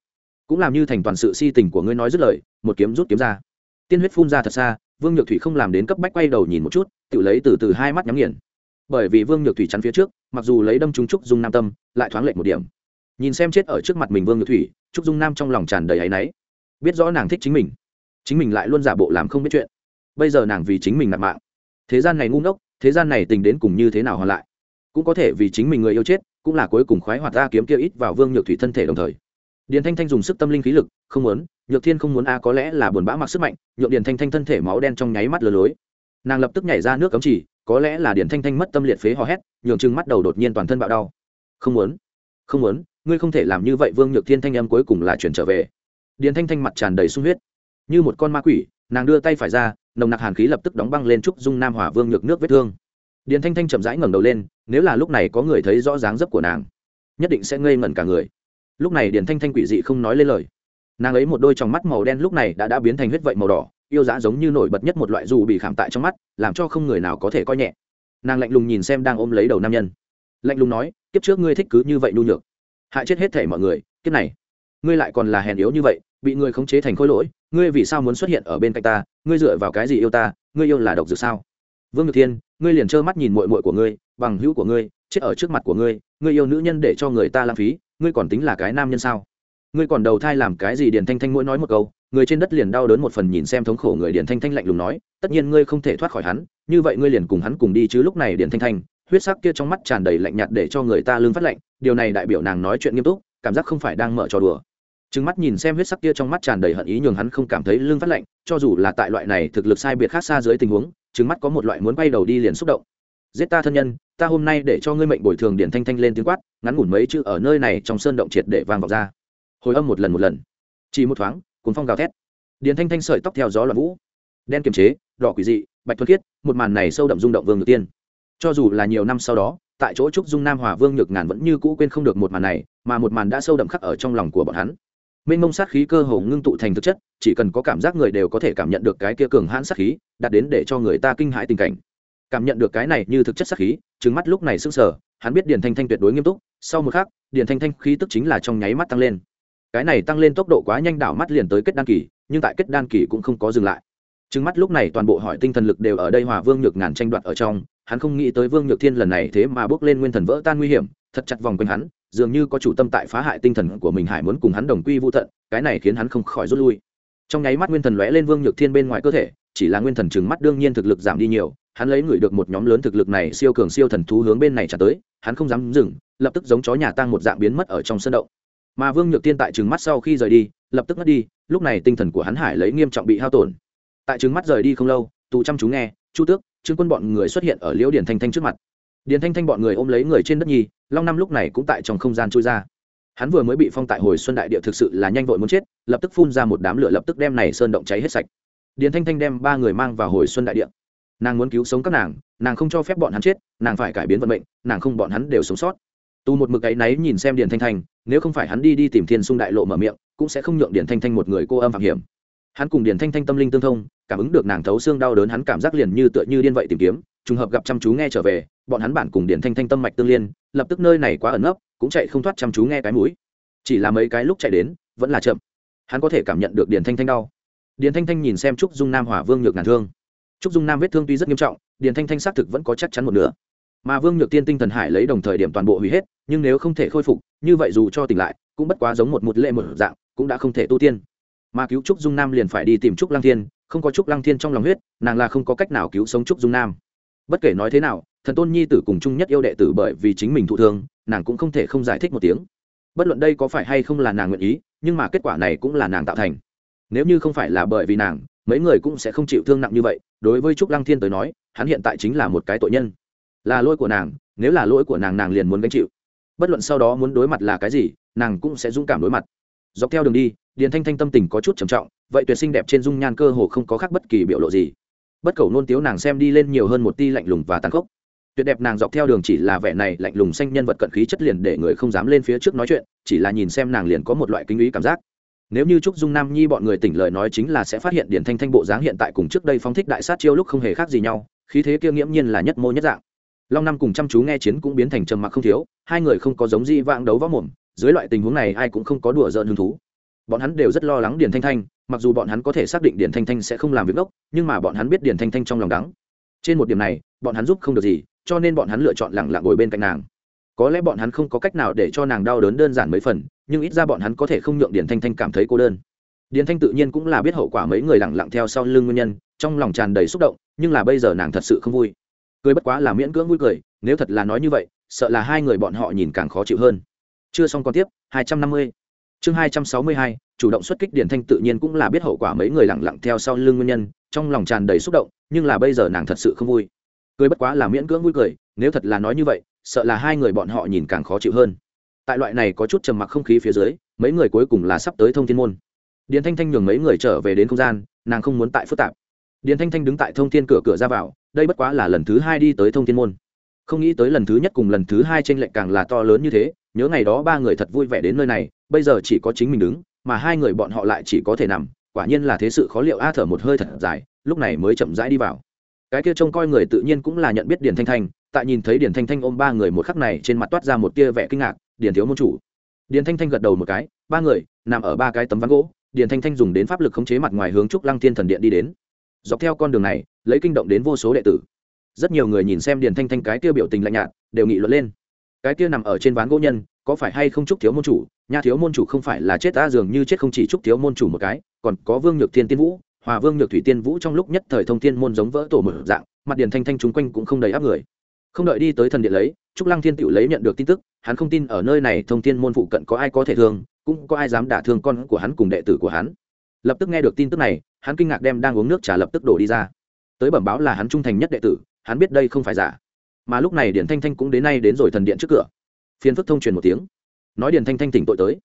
Cũng làm như thành toàn sự si tình của ngươi nói dứt lời, một kiếm rút kiếm ra. Tiên huyết phun ra thật xa, vương nhược thủy không làm đến cấp bách quay đầu nhìn một chút, tự lấy từ từ hai mắt nhắm nghiền. Bởi vì vương nhược thủy chắn phía trước, mặc dù lấy đâm trúng trúc dung nam tâm, lại thoáng lệch một điểm. Nhìn xem chết ở trước mặt mình vương nhược thủy, trúc dung nam trong lòng tràn đầy áy náy. Biết rõ nàng thích chính mình chính mình lại luôn giả bộ làm không biết chuyện. Bây giờ nàng vì chính mình nạp mạng. Thế gian này ngu ngốc, thế gian này tình đến cùng như thế nào hoàn lại? Cũng có thể vì chính mình người yêu chết cũng là cuối cùng khoái hoạt ra kiếm kia ít vào vương nhược thủy thân thể đồng thời. Điền thanh thanh dùng sức tâm linh khí lực, không muốn, nhược thiên không muốn a, có lẽ là buồn bã mặc sức mạnh, nhượng điền thanh thanh thân thể máu đen trong nháy mắt lừa lối. Nàng lập tức nhảy ra nước cấm chỉ, có lẽ là điền thanh thanh mất tâm liệt phế hò hét, nhường chừng mắt đầu đột nhiên toàn thân bạo đau. Không muốn không muốn, ngươi không thể làm như vậy, vương nhược thiên thanh âm cuối cùng là chuyển trở về. Điền thanh thanh mặt tràn đầy sung huyết. Như một con ma quỷ, nàng đưa tay phải ra, nồng nặc hàn khí lập tức đóng băng lên trúc dung nam hỏa vương nhược nước vết thương điền thanh thanh chậm rãi ngẩng đầu lên, nếu là lúc này có người thấy rõ dáng dấp của nàng, nhất định sẽ ngây ngẩn cả người. Lúc này điền thanh thanh quỷ dị không nói lên lời. Nàng ấy một đôi trong mắt màu đen lúc này đã đã biến thành huyết vậy màu đỏ, yêu dã giống như nổi bật nhất một loại dù bị khảm tại trong mắt, làm cho không người nào có thể coi nhẹ. Nàng lạnh lùng nhìn xem đang ôm lấy đầu nam nhân. Lạnh lùng nói, kiếp trước ngươi thích cứ như vậy nhu nhược. Hại chết hết thể mọi người, kiếp này, ngươi lại còn là hèn yếu như vậy, bị ngươi khống chế thành khối lỗi, ngươi vì sao muốn xuất hiện ở bên cạnh ta? Ngươi dựa vào cái gì yêu ta? Ngươi yêu là độc dược sao? Vương nhược thiên, ngươi liền trơ mắt nhìn mội mội của ngươi, bằng hữu của ngươi, chết ở trước mặt của ngươi ngươi yêu nữ nhân để cho người ta lãng phí, ngươi còn tính là cái nam nhân sao? Ngươi còn đầu thai làm cái gì? Điền thanh thanh mỗi nói một câu, người trên đất liền đau đớn một phần nhìn xem thống khổ người điền thanh thanh lạnh lùng nói, tất nhiên ngươi không thể thoát khỏi hắn, như vậy ngươi liền cùng hắn cùng đi chứ lúc này điền thanh thanh, huyết sắc kia trong mắt tràn đầy lạnh nhạt để cho người ta lương phát lạnh, điều này đại biểu nàng nói chuyện nghiêm túc, cảm giác không phải đang mở trò đùa. Trừng mắt nhìn xem huyết sắc kia trong mắt tràn đầy hận ý nhường hắn không cảm thấy lương phát lạnh, cho dù là tại loại này thực lực sai biệt khác xa dưới tình huống trừng mắt có một loại muốn bay đầu đi liền xúc động. Giết ta thân nhân, ta hôm nay để cho ngươi mệnh bồi thường điển thanh thanh lên tiếng quát, ngắn ngủn mấy chữ ở nơi này trong sơn động triệt để vang vọng ra. Hồi âm một lần một lần. Chỉ một thoáng cuốn phong gào thét. Điển thanh thanh sợi tóc theo gió là vũ. Đen kiềm chế, đỏ quỷ dị, bạch thuần khiết, một màn này sâu đậm rung động vương ngược tiên. Cho dù là nhiều năm sau đó, tại chỗ trúc dung nam hòa vương nhược ngàn vẫn như cũ quên không được một màn này, mà một màn đã sâu đậm khắc ở trong lòng của bọn hắn mênh mông sát khí cơ hồ ngưng tụ thành thực chất, chỉ cần có cảm giác người đều có thể cảm nhận được cái kia cường hãn sát khí đạt đến để cho người ta kinh hãi tình cảnh. Cảm nhận được cái này như thực chất sát khí trứng mắt lúc này sững sờ, hắn biết điền thanh thanh tuyệt đối nghiêm túc, sau một khắc, điền thanh thanh khí tức chính là trong nháy mắt tăng lên. Cái này tăng lên tốc độ quá nhanh đảo mắt liền tới kết đan kỳ, nhưng tại kết đan kỳ cũng không có dừng lại. Trứng mắt lúc này toàn bộ hỏi tinh thần lực đều ở đây hòa vương nhược ngàn tranh đoạt ở trong, hắn không nghĩ tới vương nhược thiên lần này thế mà bước lên nguyên thần vỡ tan nguy hiểm, thật chặt vòng quanh hắn dường như có chủ tâm tại phá hại tinh thần của mình hải muốn cùng hắn đồng quy vô tận, cái này khiến hắn không khỏi rút lui. Trong nháy mắt nguyên thần lóe lên vương nhược thiên bên ngoài cơ thể, chỉ là nguyên thần trừng mắt đương nhiên thực lực giảm đi nhiều, hắn lấy người được một nhóm lớn thực lực này siêu cường siêu thần thú hướng bên này trả tới, hắn không dám dừng, lập tức giống chó nhà tăng một dạng biến mất ở trong sân động. Mà vương nhược thiên tại trừng mắt sau khi rời đi, lập tức ngất đi, lúc này tinh thần của hắn hải lấy nghiêm trọng bị hao tổn. Tại trừng mắt rời đi không lâu, tù chăm chú nghe, chu tước, trương quân bọn người xuất hiện ở liễu điển thanh thanh trước mặt. Điền thanh thanh bọn người ôm lấy người trên đất nhi, long năm lúc này cũng tại trong không gian trôi ra. Hắn vừa mới bị phong tại hồi xuân đại địa thực sự là nhanh vội muốn chết, lập tức phun ra một đám lửa lập tức đem này sơn động cháy hết sạch. Điền thanh thanh đem ba người mang vào hồi xuân đại địa. Nàng muốn cứu sống các nàng nàng không cho phép bọn hắn chết, nàng phải cải biến vận mệnh, nàng không bọn hắn đều sống sót. Tu một mực ấy náy nhìn xem điền thanh thanh, nếu không phải hắn đi đi tìm thiên sung đại lộ mở miệng, cũng sẽ không nhượng điền thanh thanh một người cô âm phạm hiểm. Hắn cùng điền thanh thanh tâm linh tương thông, cảm ứng được nàng thấu xương đau đớn hắn cảm giác liền như tựa như điên vậy tìm kiếm trùng hợp gặp chăm chú nghe trở về, bọn hắn bản cùng điền thanh thanh tâm mạch tương liên, lập tức nơi này quá ẩn nấp, cũng chạy không thoát chăm chú nghe cái mũi. Chỉ là mấy cái lúc chạy đến, vẫn là chậm. Hắn có thể cảm nhận được điền thanh thanh đau. Điền thanh thanh nhìn xem trúc dung nam hỏa vương nhược ngàn thương. Trúc dung nam vết thương tuy rất nghiêm trọng, điền thanh thanh xác thực vẫn có chắc chắn một nửa. Mà vương nhược tiên tinh thần hải lấy đồng thời điểm toàn bộ hủy hết, nhưng nếu không thể khôi phục, như vậy dù cho tỉnh lại, cũng bất quá giống một một lệ một dạng, cũng đã không thể tu tiên. Mà cứu trúc dung nam liền phải đi tìm trúc lăng thiên, không có trúc lăng thiên trong lòng huyết, nàng là không có cách nào cứu sống trúc dung nam bất kể nói thế nào, thần tôn nhi tử cùng chung nhất yêu đệ tử bởi vì chính mình thụ thương, nàng cũng không thể không giải thích một tiếng. Bất luận đây có phải hay không là nàng nguyện ý, nhưng mà kết quả này cũng là nàng tạo thành. Nếu như không phải là bởi vì nàng, mấy người cũng sẽ không chịu thương nặng như vậy, đối với trúc lăng thiên tới nói, hắn hiện tại chính là một cái tội nhân. Là lỗi của nàng, nếu là lỗi của nàng nàng liền muốn gánh chịu. Bất luận sau đó muốn đối mặt là cái gì, nàng cũng sẽ dũng cảm đối mặt. Dọc theo đường đi, điền thanh thanh tâm tình có chút trầm trọng, vậy tuyệt sinh đẹp trên dung nhan cơ hồ không có khác bất kỳ biểu lộ gì bất cầu nôn tiếu nàng xem đi lên nhiều hơn một ti lạnh lùng và tàn khốc. Tuyệt đẹp nàng dọc theo đường chỉ là vẻ này lạnh lùng xanh nhân vật cận khí chất liền để người không dám lên phía trước nói chuyện, chỉ là nhìn xem nàng liền có một loại kinh ý cảm giác. Nếu như trúc dung nam nhi bọn người tỉnh lời nói chính là sẽ phát hiện điển thanh thanh bộ dáng hiện tại cùng trước đây phóng thích đại sát chiêu lúc không hề khác gì nhau, khí thế kia nghiễm nhiên là nhất mô nhất dạng. Long năm cùng chăm chú nghe chiến cũng biến thành trầm mặc không thiếu, hai người không có giống di vãng đấu võ mồm, dưới loại tình huống này ai cũng không có đùa giỡn hứng thú bọn hắn đều rất lo lắng Điền thanh thanh, mặc dù bọn hắn có thể xác định Điền thanh thanh sẽ không làm việc ngốc, nhưng mà bọn hắn biết Điền thanh thanh trong lòng đắng. Trên một điểm này, bọn hắn giúp không được gì, cho nên bọn hắn lựa chọn lẳng lặng ngồi bên cạnh nàng. Có lẽ bọn hắn không có cách nào để cho nàng đau đớn đơn giản mấy phần, nhưng ít ra bọn hắn có thể không nhượng Điền thanh thanh cảm thấy cô đơn. Điền thanh tự nhiên cũng là biết hậu quả mấy người lẳng lặng theo sau lưng nguyên nhân, trong lòng tràn đầy xúc động, nhưng là bây giờ nàng thật sự không vui. Cười bất quá là miễn cưỡng vui cười, nếu thật là nói như vậy, sợ là hai người bọn họ nhìn càng khó chịu hơn. Chưa xong còn tiếp 250 chương 262, chủ động xuất kích điển thanh tự nhiên cũng là biết hậu quả mấy người lẳng lặng theo sau lưng nguyên nhân trong lòng tràn đầy xúc động nhưng là bây giờ nàng thật sự không vui. Cười bất quá là miễn cưỡng vui cười nếu thật là nói như vậy sợ là hai người bọn họ nhìn càng khó chịu hơn. Tại loại này có chút trầm mặc không khí phía dưới mấy người cuối cùng là sắp tới thông thiên môn. Điền thanh thanh nhường mấy người trở về đến không gian nàng không muốn tại phức tạp. Điền thanh thanh đứng tại thông thiên cửa cửa ra vào đây bất quá là lần thứ hai đi tới thông thiên môn. Không nghĩ tới lần thứ nhất cùng lần thứ hai t r ê n lệch càng là to lớn như thế nhớ ngày đó ba người thật vui vẻ đến nơi này bây giờ chỉ có chính mình đứng, mà hai người bọn họ lại chỉ có thể nằm, quả nhiên là thế sự khó liệu a, thở một hơi thật dài, lúc này mới chậm rãi đi vào. Cái kia trông coi người tự nhiên cũng là nhận biết điền thanh thanh, tại nhìn thấy điền thanh thanh ôm ba người một khắc này trên mặt toát ra một tia vẻ kinh ngạc, điền thiếu môn chủ. Điền thanh thanh gật đầu một cái, ba người, nằm ở ba cái tấm ván gỗ, điền thanh thanh dùng đến pháp lực khống chế mặt ngoài hướng trúc lăng thiên thần điện đi đến. Dọc theo con đường này, lấy kinh động đến vô số đệ tử. Rất nhiều người nhìn xem điền thanh thanh cái kia biểu tình lạnh nhạt, đều nghị luận lên. Cái kia nằm ở trên ván gỗ nhân có phải hay không trúc thiếu môn chủ? Nhà thiếu môn chủ không phải là chết ta dường như chết không chỉ trúc thiếu môn chủ một cái, còn có vương nhược thiên tiên vũ. Hòa vương nhược thủy tiên vũ trong lúc nhất thời thông thiên môn giống vỡ tổ mở dạng, mặt điền thanh thanh chung quanh cũng không đầy áp người. Không đợi đi tới thần điện lấy, trúc lăng thiên tựu lấy nhận được tin tức, hắn không tin ở nơi này thông thiên môn phụ cận có ai có thể thương, cũng có ai dám đả thương con của hắn cùng đệ tử của hắn. Lập tức nghe được tin tức này, hắn kinh ngạc đem đang uống nước trà lập tức đổ đi ra. Tới bẩm báo là hắn trung thành nhất đệ tử, hắn biết đây không phải giả. Mà lúc này điện thanh thanh cũng đến nay đến rồi thần điện trước cửa phiền phức thông truyền một tiếng. Nói điền thanh thanh tỉnh tội tới.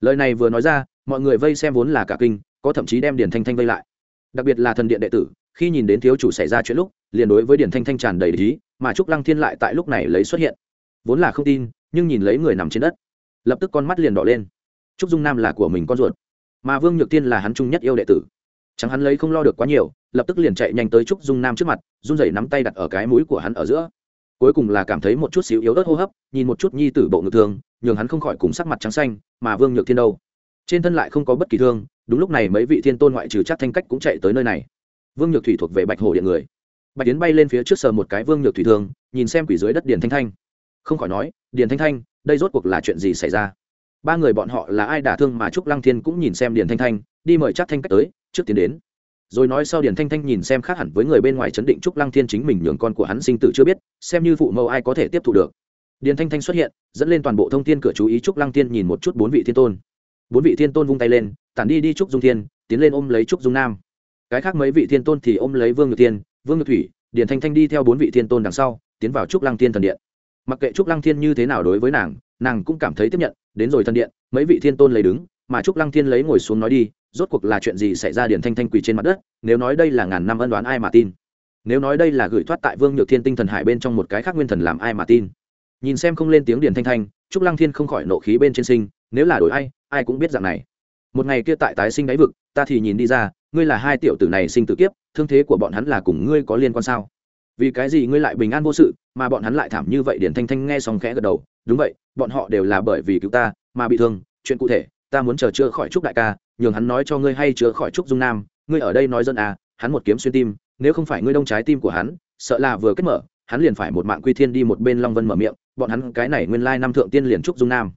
Lời này vừa nói ra, mọi người vây xem vốn là cả kinh, có thậm chí đem điền thanh thanh vây lại. Đặc biệt là thần điện đệ tử, khi nhìn đến thiếu chủ xảy ra chuyện lúc, liền đối với điền thanh thanh tràn đầy lý, mà trúc lăng thiên lại tại lúc này lấy xuất hiện. Vốn là không tin, nhưng nhìn lấy người nằm trên đất, lập tức con mắt liền đỏ lên. Trúc dung nam là của mình con ruột, mà vương nhược tiên là hắn trung nhất yêu đệ tử. Chẳng hắn lấy không lo được quá nhiều, lập tức liền chạy nhanh tới trúc dung nam trước mặt, run rẩy nắm tay đặt ở cái mũi của hắn ở giữa cuối cùng là cảm thấy một chút xíu yếu ớt hô hấp nhìn một chút nhi tử bộ ngực thương, nhường hắn không khỏi cùng sắc mặt trắng xanh mà vương nhược thiên đâu? Trên thân lại không có bất kỳ thương đúng lúc này mấy vị thiên tôn ngoại trừ chắc thanh cách cũng chạy tới nơi này. Vương nhược thủy thuộc về bạch hồ điện người. Bạch tiến bay lên phía trước sờ một cái vương nhược thủy thương nhìn xem quỷ dưới đất điền thanh thanh. Không khỏi nói điền thanh thanh đây rốt cuộc là chuyện gì xảy ra? Ba người bọn họ là ai đả thương mà trúc lăng thiên cũng nhìn xem điền thanh thanh đi mời chắc thanh cách tới trước tiến đến rồi nói sau điền thanh thanh nhìn xem khác hẳn với người bên ngoài chấn định trúc lăng thiên chính mình nhường con của hắn sinh tử chưa biết, xem như phụ mẫu ai có thể tiếp thu được. Điền thanh thanh xuất hiện, dẫn lên toàn bộ thông tin cửa chú ý trúc lăng thiên nhìn một chút bốn vị thiên tôn. Bốn vị thiên tôn vung tay lên, tản đi đi trúc dung thiên, tiến lên ôm lấy trúc dung nam. Cái khác mấy vị thiên tôn thì ôm lấy vương nhược thiên, vương nhược thủy, điền thanh thanh đi theo bốn vị thiên tôn đằng sau, tiến vào trúc lăng thiên thần điện. Mặc kệ trúc lăng thiên như thế nào đối với nàng nàng cũng cảm thấy tiếp nhận, đến rồi thần điện, mấy vị thiên tôn lấy đứng, mà trúc lăng thiên lấy ngồi xuống nói đi rốt cuộc là chuyện gì xảy ra điển thanh thanh quỳ trên mặt đất, nếu nói đây là ngàn năm ân đoán ai mà tin? Nếu nói đây là gửi thoát tại vương nhược thiên tinh thần hải bên trong một cái khác nguyên thần làm ai mà tin? Nhìn xem không lên tiếng điển thanh thanh, trúc lăng thiên không khỏi nộ khí bên trên sinh, nếu là đổi ai ai cũng biết dạng này. Một ngày kia tại tái sinh đáy vực, ta thì nhìn đi ra, ngươi là hai tiểu tử này sinh tử kiếp, thương thế của bọn hắn là cùng ngươi có liên quan sao? Vì cái gì ngươi lại bình an vô sự, mà bọn hắn lại thảm như vậy điển thanh thanh nghe xong khẽ gật đầu, đúng vậy, bọn họ đều là bởi vì cứu ta mà bị thương, chuyện cụ thể ta muốn chờ chữa khỏi trúc đại ca, nhường hắn nói cho ngươi hay chữa khỏi trúc dung nam. Ngươi ở đây nói dân à hắn một kiếm xuyên tim, nếu không phải ngươi đông trái tim của hắn, sợ là vừa kết mở, hắn liền phải một mạng quy thiên đi một bên long vân mở miệng, bọn hắn cái này nguyên lai năm thượng tiên liền trúc dung nam.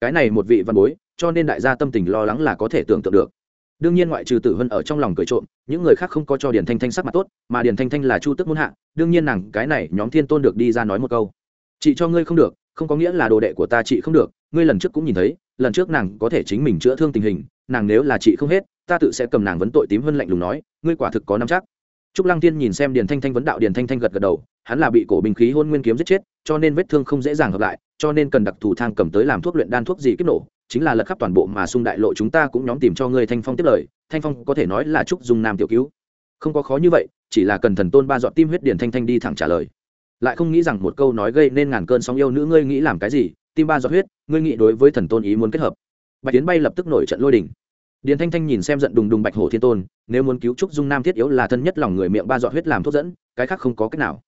Cái này một vị văn bối, cho nên đại gia tâm tình lo lắng là có thể tưởng tượng được. Đương nhiên ngoại trừ tử vân ở trong lòng cười trộm, những người khác không có cho điền thanh thanh sắc mặt tốt, mà điền thanh thanh là chu tức muốn hạ, đương nhiên nàng cái này nhóm thiên tôn được đi ra nói một câu. Chị cho ngươi không được, không có nghĩa là đồ đệ của ta chị không được, ngươi lần trước cũng nhìn thấy lần trước nàng có thể chính mình chữa thương tình hình, nàng nếu là chị không hết, ta tự sẽ cầm nàng vấn tội tím vân lạnh lùng nói, ngươi quả thực có năm chắc. Trúc lăng tiên nhìn xem điền thanh thanh vấn đạo, điền thanh thanh gật gật đầu, hắn là bị cổ binh khí hôn nguyên kiếm giết chết, cho nên vết thương không dễ dàng hợp lại, cho nên cần đặc thù thang cầm tới làm thuốc luyện đan thuốc gì kích nổ, chính là lật khắp toàn bộ mà sung đại lộ chúng ta cũng nhóm tìm cho ngươi thanh phong tiếp lời, thanh phong có thể nói là trúc dung nam tiểu cứu. Không có khó như vậy, chỉ là cần thần tôn ba dọn tim huyết điển thanh thanh đi thẳng trả lời. Lại không nghĩ rằng một câu nói gây nên ngàn cơn sóng yêu nữ ngươi nghĩ làm cái gì, tim ba giọt huyết ngươi nghĩ đối với thần tôn ý muốn kết hợp. Bạch tiến bay lập tức nổi trận lôi đình. Điền thanh thanh nhìn xem giận đùng đùng bạch hổ thiên tôn, nếu muốn cứu trúc dung nam thiết yếu là thân nhất lòng người miệng ba dọn huyết làm thuốc dẫn, cái khác không có cách nào.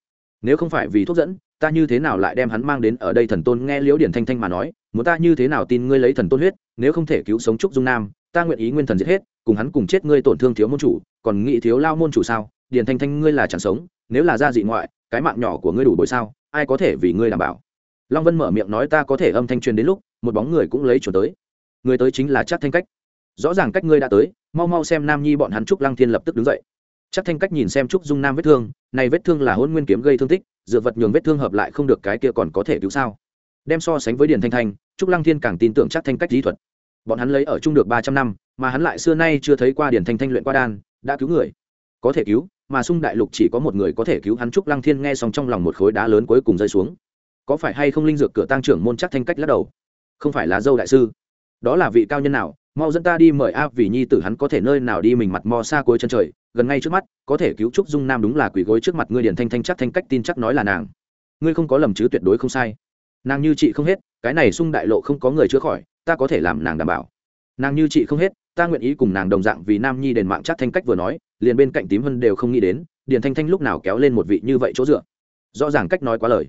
Nếu không phải vì thuốc dẫn, ta như thế nào lại đem hắn mang đến ở đây thần tôn nghe liễu điển thanh thanh mà nói, muốn ta như thế nào tin ngươi lấy thần tôn huyết, nếu không thể cứu sống trúc dung nam, ta nguyện ý nguyên thần giết hết, cùng hắn cùng chết ngươi tổn thương thiếu môn chủ, còn nghĩ thiếu lao môn chủ sao? Điển thanh thanh, ngươi là chẳng sống, nếu là gia dị ngoại, cái mạng nhỏ của ngươi đủ bồi sao, ai có thể vì ngươi đảm bảo? Long vân mở miệng nói ta có thể âm thanh truyền đến lúc, một bóng người cũng lấy chuẩn tới. Người tới chính là chắc thanh cách. Rõ ràng cách ngươi đã tới, mau mau xem nam nhi bọn hắn trúc lăng thiên lập tức đứng dậy. Chắc thanh cách nhìn xem trúc dung nam vết thương, này vết thương là hôn nguyên kiếm gây thương tích dựa vật nhường vết thương hợp lại không được cái kia còn có thể cứu sao? Đem so sánh với điền thanh thanh, trúc lăng thiên càng tin tưởng chắc thanh cách kỹ thuật. Bọn hắn lấy ở chung được ba trăm năm, mà hắn lại xưa nay chưa thấy qua điền thanh thanh luyện qua đan, đã cứu người. Có thể cứu, mà sung đại lục chỉ có một người có thể cứu hắn, trúc lăng thiên nghe xong trong lòng một khối đá lớn cuối cùng rơi xuống có phải hay không linh dược cửa tăng trưởng môn chắc thanh cách lắc đầu? Không phải là dâu đại sư. Đó là vị cao nhân nào? Mau dẫn ta đi mời áp vì nhi tử hắn có thể nơi nào đi mình mặt mò xa cuối chân trời, gần ngay trước mắt, có thể cứu trúc dung nam đúng là quỷ gối trước mặt ngươi điển thanh thanh chắc thanh cách tin chắc nói là nàng. Ngươi không có lầm chứ tuyệt đối không sai. Nàng như chị không hết, cái này sung đại lộ không có người chữa khỏi, ta có thể làm nàng đảm bảo. Nàng như chị không hết, ta nguyện ý cùng nàng đồng dạng vì nam nhi đền mạng chắc thanh cách vừa nói, liền bên cạnh tím vân đều không nghĩ đến, điển thanh thanh lúc nào kéo lên một vị như vậy chỗ dựa. Rõ ràng cách nói quá lời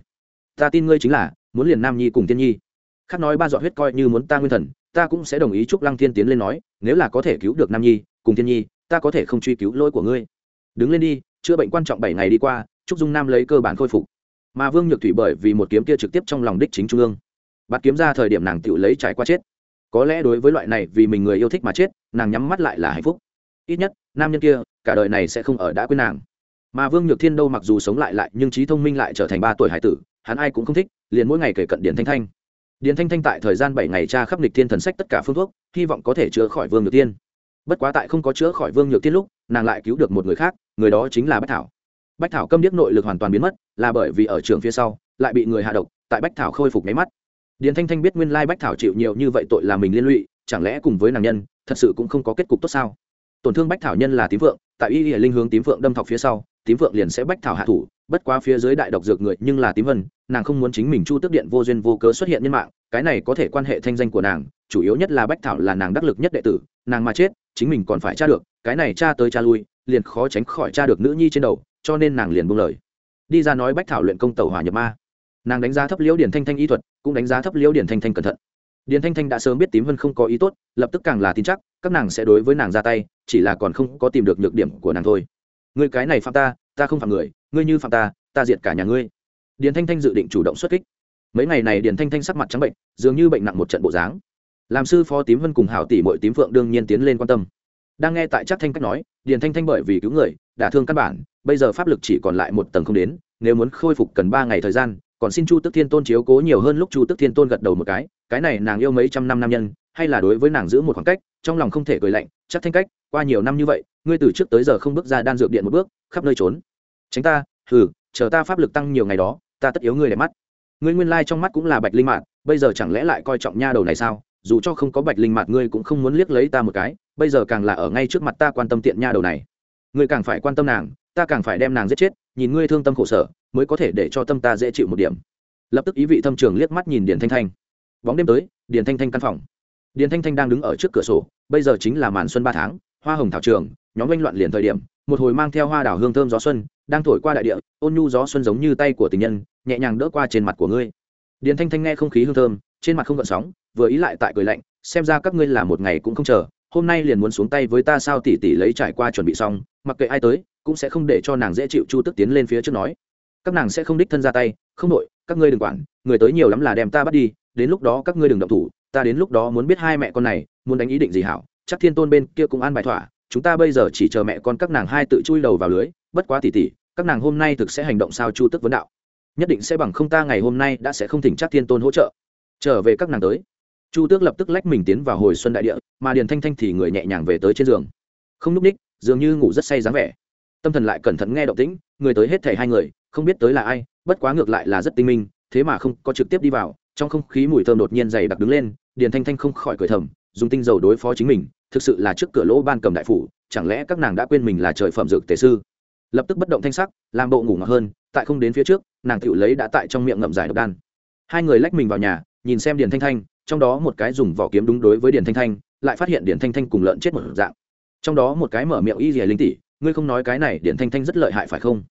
ta tin ngươi chính là, muốn liền nam nhi cùng tiên nhi. Khác nói ba dọn huyết coi như muốn ta nguyên thần, ta cũng sẽ đồng ý chúc lăng thiên tiến lên nói, nếu là có thể cứu được nam nhi, cùng thiên nhi, ta có thể không truy cứu lỗi của ngươi. Đứng lên đi, chữa bệnh quan trọng bảy ngày đi qua, trúc dung nam lấy cơ bản khôi phục. Mà vương nhược thủy bởi vì một kiếm kia trực tiếp trong lòng đích chính trung ương. Bạt kiếm ra thời điểm nàng tự lấy trải qua chết. Có lẽ đối với loại này vì mình người yêu thích mà chết, nàng nhắm mắt lại là hạnh phúc. Ít nhất, nam nhân kia, cả đời này sẽ không ở đã quên nàng. Mà vương nhược thiên đâu mặc dù sống lại lại, nhưng trí thông minh lại trở thành ba tuổi hải tử hắn ai cũng không thích, liền mỗi ngày kể cận Điền thanh thanh. Điền thanh thanh tại thời gian bảy ngày tra khắp lịch thiên thần sách tất cả phương thuốc, hy vọng có thể chữa khỏi vương nhược tiên. Bất quá tại không có chữa khỏi vương nhược tiên lúc, nàng lại cứu được một người khác, người đó chính là bách thảo. Bách thảo câm điếc nội lực hoàn toàn biến mất, là bởi vì ở trường phía sau, lại bị người hạ độc, tại bách thảo khôi phục máy mắt. Điền thanh thanh biết nguyên lai bách thảo chịu nhiều như vậy tội là mình liên lụy, chẳng lẽ cùng với nàng nhân, thật sự cũng không có kết cục tốt sao? Tổn thương bách thảo nhân là tím vượng tại y y linh hướng tím vượng đâm thọc phía sau, tím vượng liền sẽ bách thảo hạ thủ bất quá phía dưới đại độc dược người nhưng là tím vân, nàng không muốn chính mình chu tước điện vô duyên vô cớ xuất hiện nhân mạng, cái này có thể quan hệ thanh danh của nàng, chủ yếu nhất là bách thảo là nàng đắc lực nhất đệ tử, nàng mà chết, chính mình còn phải tra được, cái này tra tới tra lui, liền khó tránh khỏi tra được nữ nhi trên đầu, cho nên nàng liền buông lời. Đi ra nói bách thảo luyện công tàu hỏa nhập ma. Nàng đánh giá thấp liễu điển thanh thanh y thuật, cũng đánh giá thấp liễu điển thanh thanh cẩn thận. Điển thanh thanh đã sớm biết tím vân không có ý tốt, lập tức càng là tin chắc, các nàng sẽ đối với nàng ra tay, chỉ là còn không có tìm được nhược điểm của nàng thôi. Người cái này phạm ta ta không phạm người, ngươi như phạm ta ta diệt cả nhà ngươi. Điền thanh thanh dự định chủ động xuất kích. Mấy ngày này điền thanh thanh sắc mặt trắng bệnh, dường như bệnh nặng một trận bộ dáng. Làm sư phó tím vân cùng hảo tỷ mọi tím phượng đương nhiên tiến lên quan tâm. Đang nghe tại chắc thanh cách nói, điền thanh thanh bởi vì cứu người, đả thương căn bản, bây giờ pháp lực chỉ còn lại một tầng không đến, nếu muốn khôi phục cần ba ngày thời gian, còn xin chu tức thiên tôn chiếu cố nhiều hơn lúc chu tức thiên tôn gật đầu một cái cái này nàng yêu mấy trăm năm nam nhân, hay là đối với nàng giữ một khoảng cách trong lòng không thể cười lạnh, chắc thanh cách, qua nhiều năm như vậy, ngươi từ trước tới giờ không bước ra đan dược điện một bước, khắp nơi trốn. Tránh ta, hừ, chờ ta pháp lực tăng nhiều ngày đó, ta tất yếu ngươi đẹp mắt. Ngươi nguyên lai trong mắt cũng là bạch linh mạn bây giờ chẳng lẽ lại coi trọng nha đầu này sao? Dù cho không có bạch linh mạn ngươi cũng không muốn liếc lấy ta một cái, bây giờ càng là ở ngay trước mặt ta quan tâm tiện nha đầu này. Ngươi càng phải quan tâm nàng, ta càng phải đem nàng giết chết, nhìn ngươi thương tâm khổ sở, mới có thể để cho tâm ta dễ chịu một điểm. Lập tức ý vị thâm trường liếc mắt nhìn điền thanh thanh. Bóng đêm tới, điền thanh thanh căn phòng điền thanh thanh đang đứng ở trước cửa sổ, bây giờ chính là màn xuân ba tháng, hoa hồng thảo trường, nhóm oanh loạn liền thời điểm, một hồi mang theo hoa đào hương thơm gió xuân, đang thổi qua đại địa, ôn nhu gió xuân giống như tay của tình nhân, nhẹ nhàng đỡ qua trên mặt của ngươi. Điền thanh thanh nghe không khí hương thơm, trên mặt không gợn sóng, vừa ý lại tại cười lạnh, xem ra các ngươi là một ngày cũng không chờ, hôm nay liền muốn xuống tay với ta sao Tỷ tỷ lấy trải qua chuẩn bị xong, mặc kệ ai tới, cũng sẽ không để cho nàng dễ chịu, chu tức tiến lên phía trước nói. Các nàng sẽ không đích thân ra tay, không đội, các ngươi đừng quản, người tới nhiều lắm là đem ta bắt đi, đến lúc đó các ngươi đừng động thủ ta đến lúc đó muốn biết hai mẹ con này, muốn đánh ý định gì hảo, chắc thiên tôn bên kia cũng an bài thỏa, chúng ta bây giờ chỉ chờ mẹ con các nàng hai tự chui đầu vào lưới, bất quá tỉ tỉ, các nàng hôm nay thực sẽ hành động sao chu tức vấn đạo. Nhất định sẽ bằng không ta ngày hôm nay đã sẽ không thỉnh chắc thiên tôn hỗ trợ. Trở về các nàng tới. Chu tước lập tức lách mình tiến vào hồi xuân đại địa, mà điền thanh thanh thì người nhẹ nhàng về tới trên giường. Không núp ních, dường như ngủ rất say dáng vẻ. Tâm thần lại cẩn thận nghe động tĩnh, người tới hết thảy hai người, không biết tới là ai, bất quá ngược lại là rất tinh minh, thế mà không có trực tiếp đi vào, trong không khí mùi thơm đột nhiên dày đặc đứng lên điền thanh thanh không khỏi cười thầm, dùng tinh dầu đối phó chính mình, thực sự là trước cửa lỗ ban cầm đại phủ, chẳng lẽ các nàng đã quên mình là trời phẩm dược tề sư? Lập tức bất động thanh sắc, làm bộ ngủ ngọt hơn, tại không đến phía trước, nàng tự lấy đã tại trong miệng ngậm giải độc đan. Hai người lách mình vào nhà, nhìn xem điền thanh thanh, trong đó một cái dùng vỏ kiếm đúng đối với điền thanh thanh, lại phát hiện Điền thanh thanh cùng lợn chết một dạng. Trong đó một cái mở miệng y dìa linh tỷ, ngươi không nói cái này, Điền thanh thanh rất lợi hại phải không?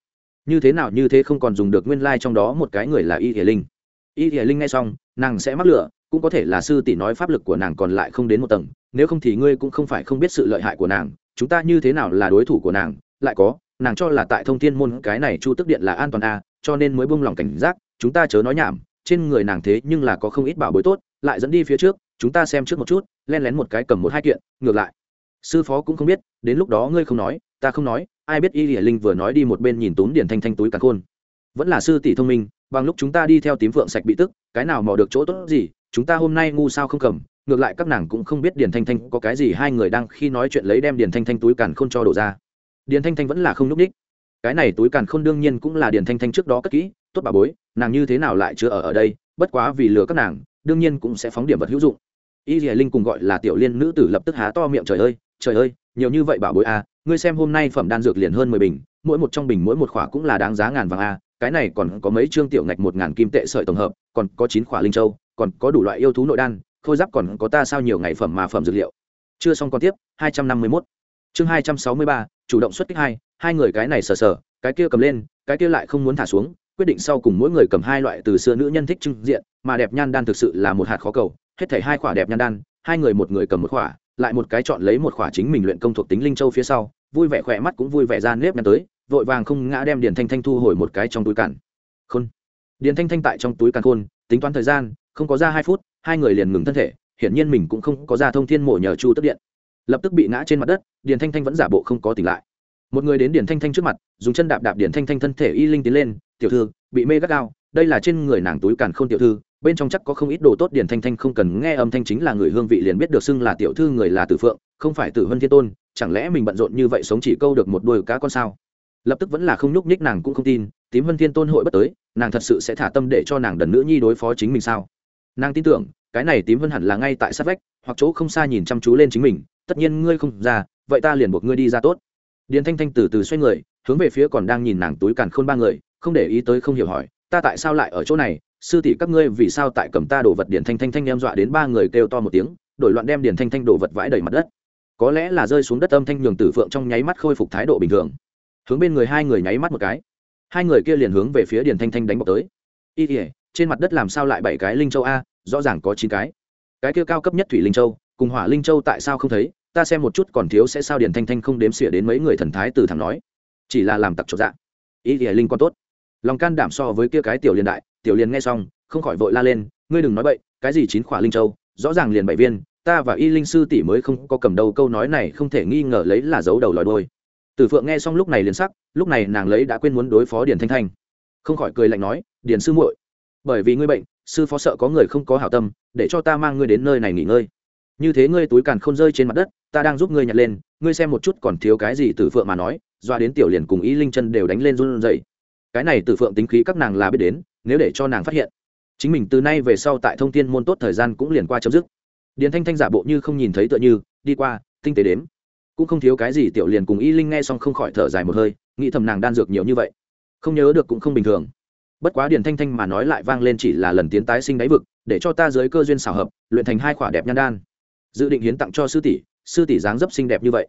Như thế nào, như thế không còn dùng được nguyên lai、like、trong đó một cái người là y dìa linh. Y dìa linh nghe xong, nàng sẽ mắc lửa cũng có thể là sư tỷ nói pháp lực của nàng còn lại không đến một tầng, nếu không thì ngươi cũng không phải không biết sự lợi hại của nàng, chúng ta như thế nào là đối thủ của nàng? Lại có, nàng cho là tại thông thiên môn cái này chu tức điện là an toàn a, cho nên mới buông lòng cảnh giác, chúng ta chớ nói nhảm, trên người nàng thế nhưng là có không ít bảo bối tốt, lại dẫn đi phía trước, chúng ta xem trước một chút, len lén một cái cầm một hai kiện, ngược lại. Sư phó cũng không biết, đến lúc đó ngươi không nói, ta không nói, ai biết y hiển linh vừa nói đi một bên nhìn túm điển thanh thanh túi cả khôn. Vẫn là sư tỷ thông minh, bằng lúc chúng ta đi theo tím phượng sạch bị tức, cái nào mò được chỗ tốt gì chúng ta hôm nay ngu sao không cầm, ngược lại các nàng cũng không biết điền thanh thanh có cái gì hai người đang khi nói chuyện lấy đem điền thanh thanh túi càn khôn cho đổ ra. Điền thanh thanh vẫn là không núp đích cái này túi càn khôn đương nhiên cũng là điền thanh thanh trước đó cất kỹ, tốt bà bối, nàng như thế nào lại chưa ở ở đây, bất quá vì lừa các nàng, đương nhiên cũng sẽ phóng điểm vật hữu dụng. Y dì linh cùng gọi là tiểu liên nữ tử lập tức há to miệng, trời ơi trời ơi, nhiều như vậy bảo bối a ngươi xem hôm nay phẩm đan dược liền hơn mười bình, mỗi một trong bình mỗi một khỏa cũng là đáng giá ngàn vàng a cái này còn có mấy chương tiểu ngạch một ngàn kim tệ sợi tổng hợp, còn có chín khỏa linh châu còn có đủ loại yêu thú nội đan, khôi giáp còn có ta sao nhiều ngày phẩm mà phẩm dược liệu. Chưa xong còn tiếp, hai trăm năm mươi mốt. Chương hai trăm sáu mươi ba, chủ động xuất kích hai hai người cái này sờ sờ, cái kia cầm lên, cái kia lại không muốn thả xuống, quyết định sau cùng mỗi người cầm hai loại từ xưa nữ nhân thích trưng diện, mà đẹp nhan đan thực sự là một hạt khó cầu, hết thảy hai khỏa đẹp nhan đan, hai người một người cầm một khỏa lại một cái chọn lấy một khỏa chính mình luyện công thuộc tính linh châu phía sau, vui vẻ khỏe mắt cũng vui vẻ ra nếp nhăn tới, vội vàng không ngã đem điền thanh thanh thu hồi một cái trong túi cản khôn. Điền thanh thanh tại trong túi càn khôn, tính toán thời gian không có ra hai phút, hai người liền ngừng thân thể, hiển nhiên mình cũng không có ra thông thiên mộ nhờ chu tức điện. Lập tức bị ngã trên mặt đất, điền thanh thanh vẫn giả bộ không có tỉnh lại. Một người đến điền thanh thanh trước mặt, dùng chân đạp đạp điền thanh thanh thân thể y linh tiến lên, tiểu thư, bị mê gắt gao, đây là trên người nàng túi càn k h ô n tiểu thư, bên trong chắc có không ít đồ tốt. Điền thanh thanh không cần nghe âm thanh chính là người hương vị liền biết được xưng là tiểu thư người là tử phượng, không phải tử vân thiên tôn, chẳng lẽ mình bận rộn như vậy sống chỉ câu được một đôi cá con sao? Lập tức vẫn là không nhúc nhích nàng cũng không tin, tím vân thiên tôn hội bất tới, nàng thật sự sẽ thả tâm để cho nàng đần nữ nhi đối phó chính mình sao? Nàng tin tưởng, cái này tím vân hẳn là ngay tại sát vách, hoặc chỗ không xa nhìn chăm chú lên chính mình, tất nhiên ngươi không ra, vậy ta liền buộc ngươi đi ra tốt. Điền thanh thanh từ từ xoay người, hướng về phía còn đang nhìn nàng túi càn khôn ba người, không để ý tới không hiểu hỏi, ta tại sao lại ở chỗ này? Sư tỷ các ngươi vì sao tại cầm ta đổ vật? Điền thanh thanh thanh em dọa đến ba người kêu to một tiếng, đổi loạn đem điền thanh thanh đổ vật vãi đầy mặt đất. Có lẽ là rơi xuống đất âm thanh nhường tử phượng trong nháy mắt khôi phục thái độ bình thường. Hướng bên người hai người nháy mắt một cái. Hai người kia liền hướng về phía điền thanh thanh đánh bọc tới. Y ỉa trên mặt đất làm sao lại bảy cái linh châu a? Rõ ràng có chín cái. Cái kia cao cấp nhất thủy linh châu, cùng hỏa linh châu tại sao không thấy? Ta xem một chút còn thiếu sẽ sao điền thanh thanh không đếm xỉa đến mấy người thần thái từ thẳng nói. Chỉ là làm tặc trọn dạng ý thì linh còn tốt. Lòng can đảm so với kia cái tiểu liên đại, tiểu liên nghe xong, không khỏi vội la lên, ngươi đừng nói bậy, cái gì chín khỏa linh châu? Rõ ràng liền bảy viên, ta và y linh sư tỷ mới không có cầm đầu, câu nói này không thể nghi ngờ lấy là dấu đầu lòi đôi tử phượng nghe xong lúc này liền sắc, lúc này nàng lấy đã quên muốn đối phó điền thanh thanh. Không khỏi cười lạnh nói, điền sư muội bởi vì ngươi bệnh, sư phó sợ có người không có hảo tâm, để cho ta mang ngươi đến nơi này nghỉ ngơi. Như thế ngươi túi càn không rơi trên mặt đất, ta đang giúp ngươi nhặt lên, ngươi xem một chút còn thiếu cái gì từ phượng mà nói, doa đến tiểu liền cùng ý linh chân đều đánh lên run dậy cái này từ phượng tính khí các nàng là biết đến, nếu để cho nàng phát hiện, chính mình từ nay về sau tại thông tin môn tốt thời gian cũng liền qua chấm dứt. Điền thanh thanh giả bộ như không nhìn thấy tựa như, đi qua, tinh tế đếm. Cũng không thiếu cái gì tiểu liền cùng y linh nghe xong không khỏi thở dài một hơi, nghĩ thầm nàng đan dược nhiều như vậy. Không nhớ được cũng không bình thường bất quá điền thanh thanh mà nói lại vang lên chỉ là lần tiến tái sinh đáy vực, để cho ta dưới cơ duyên xảo hợp, luyện thành hai khỏa đẹp nhan đan. Dự định hiến tặng cho sư tỷ sư tỷ dáng dấp xinh đẹp như vậy.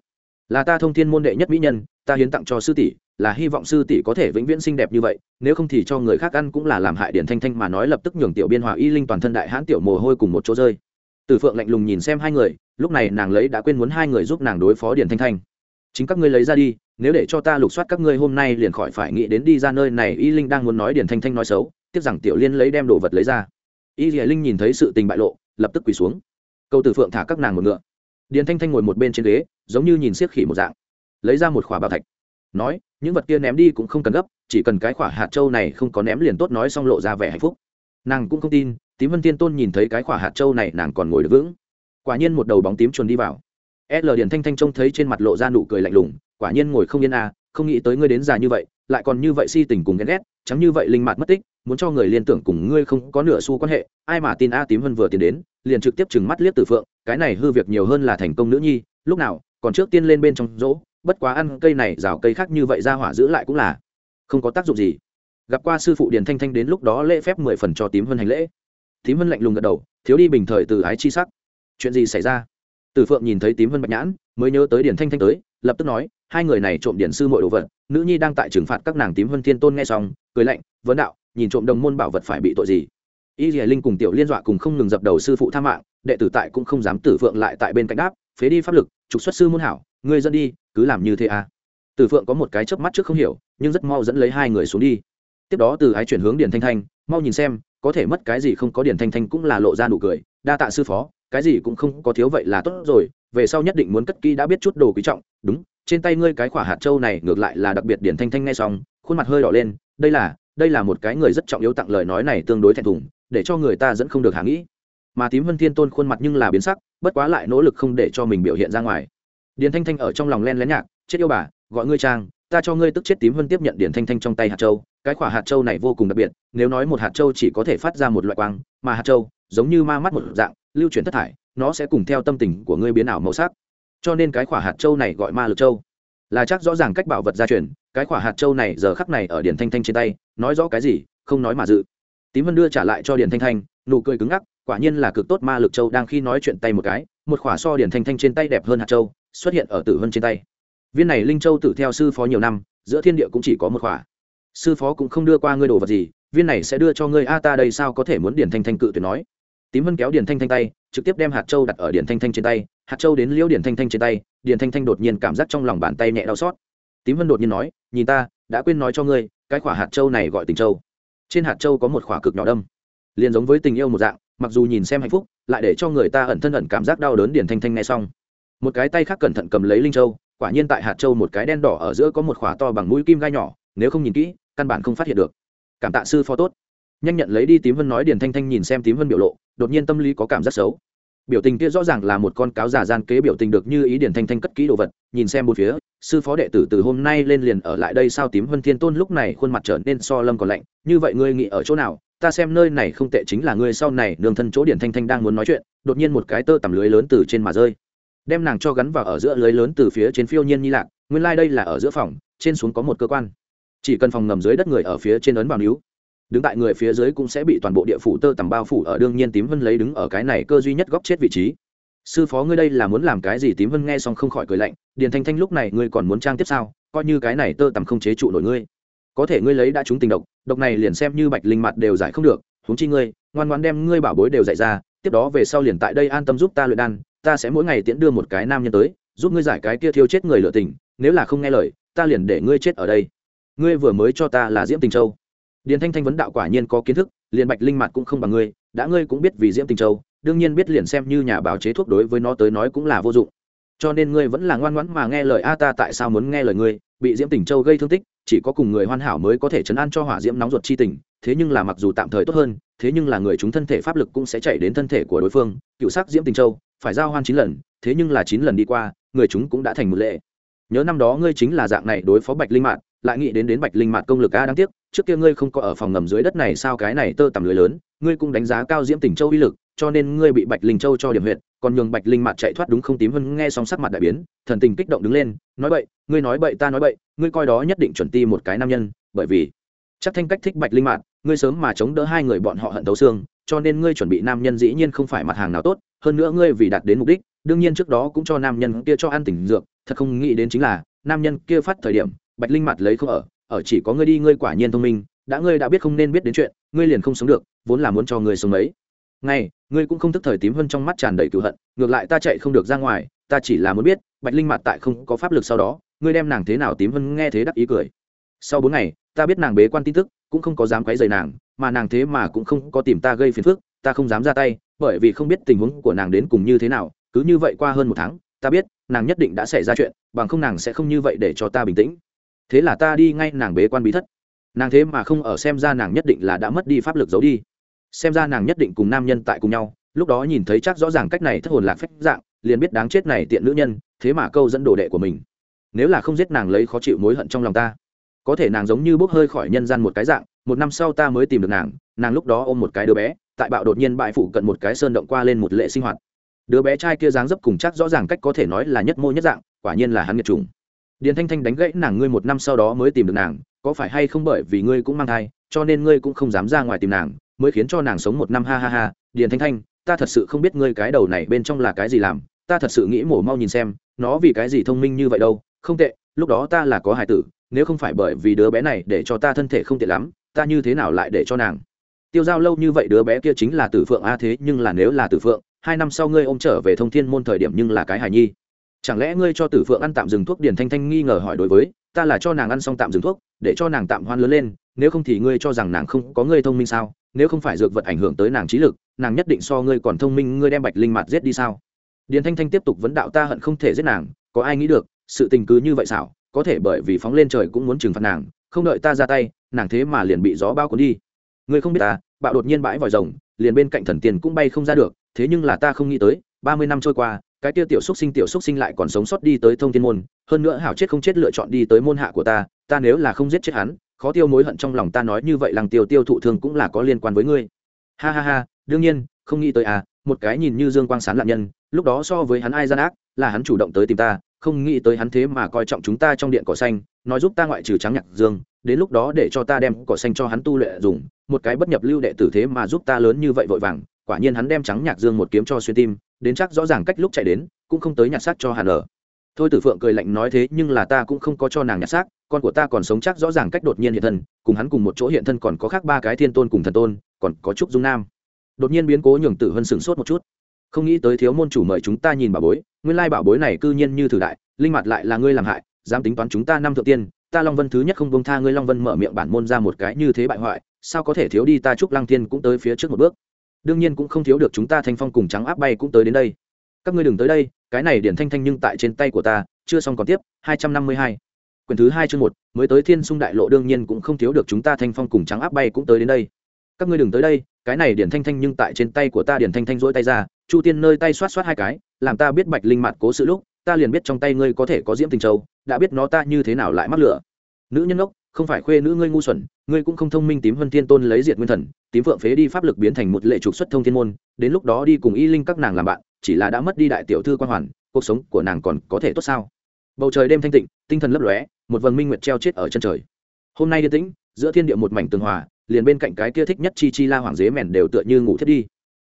Là ta thông thiên môn đệ nhất mỹ nhân, ta hiến tặng cho sư tỷ, là hy vọng sư tỷ có thể vĩnh viễn xinh đẹp như vậy, nếu không thì cho người khác ăn cũng là làm hại điển thanh thanh mà nói lập tức nhường tiểu biên hòa y linh toàn thân đại hãn tiểu mồ hôi cùng một chỗ rơi. Từ phượng lạnh lùng nhìn xem hai người, lúc này nàng lấy đã quên muốn hai người giúp nàng đối phó điển thanh thanh chính các ngươi lấy ra đi, nếu để cho ta lục soát các ngươi hôm nay liền khỏi phải nghĩ đến đi ra nơi này, y linh đang muốn nói Điền thanh thanh nói xấu tiếc rằng tiểu liên lấy đem đồ vật lấy ra. Y linh nhìn thấy sự tình bại lộ, lập tức quỳ xuống. Câu tử phượng thả các nàng một ngựa. Điền thanh thanh ngồi một bên trên ghế, giống như nhìn siếc khỉ một dạng. Lấy ra một khỏa bảo thạch. Nói, những vật kia ném đi cũng không cần gấp, chỉ cần cái khỏa hạt châu này không có ném liền tốt nói xong lộ ra vẻ hạnh phúc. Nàng cũng không tin, tím vân tiên tôn nhìn thấy cái khỏa hạt châu này nàng còn ngồi được vững. Quả nhiên một đầu bóng tím chuồn đi vào l điền thanh thanh trông thấy trên mặt lộ ra nụ cười lạnh lùng, quả nhiên ngồi không yên à không nghĩ tới ngươi đến già như vậy, lại còn như vậy si tình cùng ghen ghét, chẳng như vậy linh mạt mất tích, muốn cho người liên tưởng cùng ngươi không có nửa xu quan hệ, ai mà tin a tím vân vừa tiến đến, liền trực tiếp chừng mắt liếc tử phượng, cái này hư việc nhiều hơn là thành công nữ nhi, lúc nào, còn trước tiên lên bên trong rỗ, bất quá ăn cây này rào cây khác như vậy ra hỏa giữ lại cũng là không có tác dụng gì. Gặp qua sư phụ điền thanh thanh đến lúc đó lễ phép mười phần cho tím vân hành lễ. Tím vân lạnh lùng gật đầu, thiếu đi bình thời từ ái chi sắc. Chuyện gì xảy ra? Tử phượng nhìn thấy tím vân bạch nhãn, mới nhớ tới điển thanh thanh tới, lập tức nói, hai người này trộm điển sư mọi đồ vật, nữ nhi đang tại trừng phạt các nàng tím vân thiên tôn nghe xong, cười lạnh, vấn đạo, nhìn trộm đồng môn bảo vật phải bị tội gì? Y dìa linh cùng tiểu liên dọa cùng không ngừng dập đầu sư phụ tha mạng, đệ tử tại cũng không dám tử phượng lại tại bên cạnh đáp, phế đi pháp lực, trục xuất sư môn hảo, ngươi dẫn đi, cứ làm như thế à. Tử phượng có một cái chớp mắt trước không hiểu, nhưng rất mau dẫn lấy hai người xuống đi. Tiếp đó từ ái chuyển hướng điển thanh thanh, mau nhìn xem, có thể mất cái gì không? Có điển thanh thanh cũng là lộ ra nụ cười, đa tạ sư phó cái gì cũng không có thiếu vậy là tốt rồi, về sau nhất định muốn cất kỹ đã biết chút đồ quý trọng. Đúng, trên tay ngươi cái quả hạt châu này ngược lại là đặc biệt điển thanh thanh nghe xong, khuôn mặt hơi đỏ lên, đây là đây là một cái người rất trọng yếu tặng lời nói này tương đối thẹn thùng, để cho người ta dẫn không được hạ nghĩ. Mà tím vân thiên tôn khuôn mặt nhưng là biến sắc, bất quá lại nỗ lực không để cho mình biểu hiện ra ngoài. Điền thanh thanh ở trong lòng len lén nhạc, chết yêu bà, gọi ngươi trang, ta cho ngươi tức chết tím vân tiếp nhận điền thanh thanh trong tay hạt châu. Cái quả hạt châu này vô cùng đặc biệt, nếu nói một hạt châu chỉ có thể phát ra một loại quang, mà hạt châu giống như ma mắt một dạng lưu chuyển thất thải, nó sẽ cùng theo tâm tình của ngươi biến ảo màu sắc. Cho nên cái quả hạt châu này gọi ma lực châu. Là chắc rõ ràng cách bảo vật gia truyền, cái quả hạt châu này giờ khắc này ở điền thanh thanh trên tay, nói rõ cái gì, không nói mà dự. Tím vân đưa trả lại cho điền thanh thanh, nụ cười cứng ngắc, quả nhiên là cực tốt ma lực châu đang khi nói chuyện tay một cái, một khỏa so điền thanh thanh trên tay đẹp hơn hạt châu, xuất hiện ở tử vân trên tay. Viên này linh châu tự theo sư phó nhiều năm, giữa thiên địa cũng chỉ có một khỏa. Sư phó cũng không đưa qua ngươi đồ vật gì, viên này sẽ đưa cho ngươi. A ta đây sao có thể muốn điền thanh thanh cự tuyệt nói? Tím vân kéo điền thanh thanh tay, trực tiếp đem hạt châu đặt ở điền thanh thanh trên tay, hạt châu đến liễu điền thanh thanh trên tay, điền thanh thanh đột nhiên cảm giác trong lòng bàn tay nhẹ đau xót. Tím vân đột nhiên nói, nhìn ta, đã quên nói cho ngươi, cái quả hạt châu này gọi tình châu. Trên hạt châu có một khỏa cực nhỏ đâm. Liền giống với tình yêu một dạng, mặc dù nhìn xem hạnh phúc, lại để cho người ta ẩn thân ẩn cảm giác đau đớn điền thanh thanh nghe xong. Một cái tay khác cẩn thận cầm lấy linh châu, quả nhiên tại hạt châu một cái đen đỏ ở giữa có một khỏa to bằng mũi kim gai nhỏ, nếu không nhìn kỹ, căn bản không phát hiện được. Cảm tạ sư phó tốt nhanh nhận lấy đi tím vân nói điền thanh thanh nhìn xem tím vân biểu lộ, đột nhiên tâm lý có cảm giác xấu. Biểu tình kia rõ ràng là một con cáo giả gian kế biểu tình được như ý điển thanh thanh cất kỹ đồ vật, nhìn xem một phía, sư phó đệ tử từ hôm nay lên liền ở lại đây sao tím vân thiên tôn lúc này khuôn mặt trở nên so lâm còn lạnh, như vậy ngươi nghĩ ở chỗ nào? Ta xem nơi này không tệ chính là ngươi sau này nương thân chỗ điển thanh thanh đang muốn nói chuyện, đột nhiên một cái tơ tầm lưới lớn từ trên mà rơi. Đem nàng cho gắn vào ở giữa lưới lớn từ phía trên phiêu nhiên nhi lạc, nguyên lai、like、đây là ở giữa phòng, trên xuống có một cơ quan. Chỉ cần phòng ngầm dưới đất người ở phía trên ấn vào níu đứng tại người phía dưới cũng sẽ bị toàn bộ địa phủ tơ tầm bao phủ ở đương nhiên tím vân lấy đứng ở cái này cơ duy nhất góc chết vị trí. Sư phó ngươi đây là muốn làm cái gì? Tím vân nghe xong không khỏi cười lạnh. Điền thanh thanh lúc này ngươi còn muốn trang tiếp sao? Coi như cái này tơ tầm không chế trụ nổi ngươi. Có thể ngươi lấy đã trúng tình độc độc này liền xem như bạch linh mặt đều giải không được. Huống chi ngươi, ngoan ngoan đem ngươi bảo bối đều dạy ra, tiếp đó về sau liền tại đây an tâm giúp ta luyện đan, ta sẽ mỗi ngày tiễn đưa một cái nam nhân tới, giúp ngươi giải cái kia thiêu chết người lựa tình, nếu là không nghe lời, ta liền để ngươi chết ở đây. Ngươi vừa mới cho ta là diễm tình châu điền thanh thanh vấn đạo quả nhiên có kiến thức, liền bạch linh mặt cũng không bằng ngươi, đã ngươi cũng biết vì diễm tình châu, đương nhiên biết liền xem như nhà báo chế thuốc đối với nó tới nói cũng là vô dụng. Cho nên ngươi vẫn là ngoan ngoãn mà nghe lời a ta tại sao muốn nghe lời ngươi, bị diễm tình châu gây thương tích, chỉ có cùng người hoàn hảo mới có thể chấn an cho hỏa diễm nóng ruột chi tình, thế nhưng là mặc dù tạm thời tốt hơn, thế nhưng là người chúng thân thể pháp lực cũng sẽ chạy đến thân thể của đối phương, cựu sắc diễm tình châu, phải giao hoan chín lần, thế nhưng là chín lần đi qua, người chúng cũng đã thành một lệ. Nhớ năm đó ngươi chính là dạng này đối phó bạch linh mạn lại nghĩ đến đến bạch linh mạn công lực a đáng tiếc trước kia ngươi không có ở phòng ngầm dưới đất này sao cái này tơ tầm lưới lớn ngươi cũng đánh giá cao diễm tỉnh châu uy lực cho nên ngươi bị bạch linh châu cho điểm huyện còn nhường bạch linh mặt chạy thoát đúng không tím hơn nghe xong sắc mặt đại biến thần tình kích động đứng lên nói bậy ngươi nói bậy ta nói bậy ngươi coi đó nhất định chuẩn ti một cái nam nhân bởi vì chắc thanh cách thích bạch linh Mạt, ngươi sớm mà chống đỡ hai người bọn họ hận thấu xương cho nên ngươi chuẩn bị nam nhân dĩ nhiên không phải mặt hàng nào tốt hơn nữa ngươi vì đạt đến mục đích đương nhiên trước đó cũng cho nam nhân kia cho ăn tỉnh dược thật không nghĩ đến chính là nam nhân kia phát thời điểm bạch linh mặt lấy không ở ở chỉ có ngươi đi, ngươi quả nhiên thông minh, đã ngươi đã biết không nên biết đến chuyện, ngươi liền không sống được, vốn là muốn cho ngươi sống ấy ngay ngươi cũng không thức thời tím hơn trong mắt tràn đầy cựu hận, ngược lại ta chạy không được ra ngoài, ta chỉ là muốn biết, bạch linh mặt tại không có pháp lực sau đó, ngươi đem nàng thế nào tím hơn nghe thế đắc ý cười. Sau bốn ngày, ta biết nàng bế quan tin tức, cũng không có dám quấy rầy nàng, mà nàng thế mà cũng không có tìm ta gây phiền phức, ta không dám ra tay, bởi vì không biết tình huống của nàng đến cùng như thế nào, cứ như vậy qua hơn một tháng, ta biết, nàng nhất định đã xảy ra chuyện, bằng không nàng sẽ không như vậy để cho ta bình tĩnh thế là ta đi ngay nàng bế quan bí thất. Nàng thế mà không ở xem ra nàng nhất định là đã mất đi pháp lực giấu đi. Xem ra nàng nhất định cùng nam nhân tại cùng nhau, lúc đó nhìn thấy chắc rõ ràng cách này thất hồn lạc phách dạng, liền biết đáng chết này tiện nữ nhân, thế mà câu dẫn đồ đệ của mình. Nếu là không giết nàng lấy khó chịu mối hận trong lòng ta, có thể nàng giống như bốc hơi khỏi nhân gian một cái dạng, một năm sau ta mới tìm được nàng nàng lúc đó ôm một cái đứa bé, tại bạo đột nhiên bại phụ cận một cái sơn động qua lên một lệ sinh hoạt. Đứa bé trai kia dáng dấp cùng chắc rõ ràng cách có thể nói là nhất mô nhất dạng, quả nhiên là hắn nghiệt trùng điền thanh thanh đánh gãy nàng ngươi một năm sau đó mới tìm được nàng, có phải hay không bởi vì ngươi cũng mang thai, cho nên ngươi cũng không dám ra ngoài tìm nàng, mới khiến cho nàng sống một năm, ha ha ha. Điền thanh thanh, ta thật sự không biết ngươi cái đầu này bên trong là cái gì làm, ta thật sự nghĩ mổ mau nhìn xem, nó vì cái gì thông minh như vậy đâu. Không tệ, lúc đó ta là có hài tử, nếu không phải bởi vì đứa bé này để cho ta thân thể không tiện lắm, ta như thế nào lại để cho nàng? Tiêu giao lâu như vậy đứa bé kia chính là tử phượng a, thế nhưng là nếu là tử phượng, hai năm sau ngươi ôm trở về thông thiên môn thời điểm nhưng là cái hài nhi chẳng lẽ ngươi cho tử phượng ăn tạm dừng thuốc điền thanh thanh nghi ngờ hỏi đối với, ta là cho nàng ăn xong tạm dừng thuốc, để cho nàng tạm hoan lớn lên, nếu không thì ngươi cho rằng nàng không có ngươi thông minh sao? Nếu không phải dược vật ảnh hưởng tới nàng trí lực, nàng nhất định so ngươi còn thông minh, ngươi đem bạch linh mặt giết đi sao? Điền thanh thanh tiếp tục vấn đạo, ta hận không thể giết nàng, có ai nghĩ được, sự tình cứ như vậy xảo, có thể bởi vì phóng lên trời cũng muốn trừng phạt nàng, không đợi ta ra tay, nàng thế mà liền bị gió bao cuốn đi. Ngươi không biết ta, bạo đột nhiên bãi vòi rồng, liền bên cạnh thần tiền cũng bay không ra được, thế nhưng là ta không nghĩ tới, ba mươi năm trôi qua cái tiêu tiểu xúc sinh tiểu xúc sinh lại còn sống sót đi tới thông thiên môn, hơn nữa hảo chết không chết lựa chọn đi tới môn hạ của ta ta nếu là không giết chết hắn, khó tiêu mối hận trong lòng ta nói như vậy lăng tiêu tiêu thụ thương cũng là có liên quan với ngươi. Ha ha ha, đương nhiên, không nghĩ tới à một cái nhìn như dương quang sán lạn nhân, lúc đó so với hắn ai gian ác, là hắn chủ động tới tìm ta, không nghĩ tới hắn thế mà coi trọng chúng ta trong điện cỏ xanh, nói giúp ta ngoại trừ trắng nhạc dương, đến lúc đó để cho ta đem cỏ xanh cho hắn tu luyện dùng, một cái bất nhập lưu đệ tử thế mà giúp ta lớn như vậy vội vàng quả nhiên hắn đem trắng nhạc dương một kiếm cho xuyên tim, đến chắc rõ ràng cách lúc chạy đến, cũng không tới nhặt xác cho hàn ở. Thôi tử phượng cười lạnh nói thế nhưng là ta cũng không có cho nàng nhặt xác, con của ta còn sống chắc rõ ràng cách đột nhiên hiện thân, cùng hắn cùng một chỗ hiện thân còn có khác ba cái thiên tôn cùng thần tôn, còn có trúc dung nam. Đột nhiên biến cố nhường tử hân sửng sốt một chút. Không nghĩ tới thiếu môn chủ mời chúng ta nhìn bảo bối, nguyên lai bảo bối này cư nhiên như thử đại, linh mặt lại là ngươi làm hại, dám tính toán chúng ta năm thượng tiên, ta long vân thứ nhất không bông tha ngươi, long vân mở miệng bản môn ra một cái như thế bại hoại, sao có thể thiếu đi ta trúc lăng tiên cũng tới phía trước một bước đương nhiên cũng không thiếu được chúng ta thanh phong cùng trắng áp bay cũng tới đến đây. Các ngươi đừng tới đây, cái này điển thanh thanh nhưng tại trên tay của ta, chưa xong còn tiếp, hai trăm năm mươi hai. Quyển thứ hai chương một, mới tới thiên sung đại lộ đương nhiên cũng không thiếu được chúng ta thanh phong cùng trắng áp bay cũng tới đến đây. Các ngươi đừng tới đây, cái này điển thanh thanh nhưng tại trên tay của ta điển thanh thanh dỗi tay ra, chu tiên nơi tay xoát xoát hai cái, làm ta biết bạch linh mạt cố sự lúc, ta liền biết trong tay ngươi có thể có diễm tình châu, đã biết nó ta như thế nào lại mắc lửa. Nữ nhân ốc không phải khuê nữ ngươi ngu xuẩn, ngươi cũng không thông minh tím vân thiên tôn lấy diệt nguyên thần, tím phượng phế đi pháp lực biến thành một lệ trục xuất thông thiên môn, đến lúc đó đi cùng y linh các nàng làm bạn, chỉ là đã mất đi đại tiểu thư quan hoàn, cuộc sống của nàng còn có thể tốt sao? Bầu trời đêm thanh tịnh, tinh thần lấp lóe, một vầng minh nguyệt treo chết ở chân trời. Hôm nay yên tĩnh, giữa thiên địa một mảnh tường hòa, liền bên cạnh cái kia thích nhất chi chi la hoàng dế mèn đều tựa như ngủ thiết đi.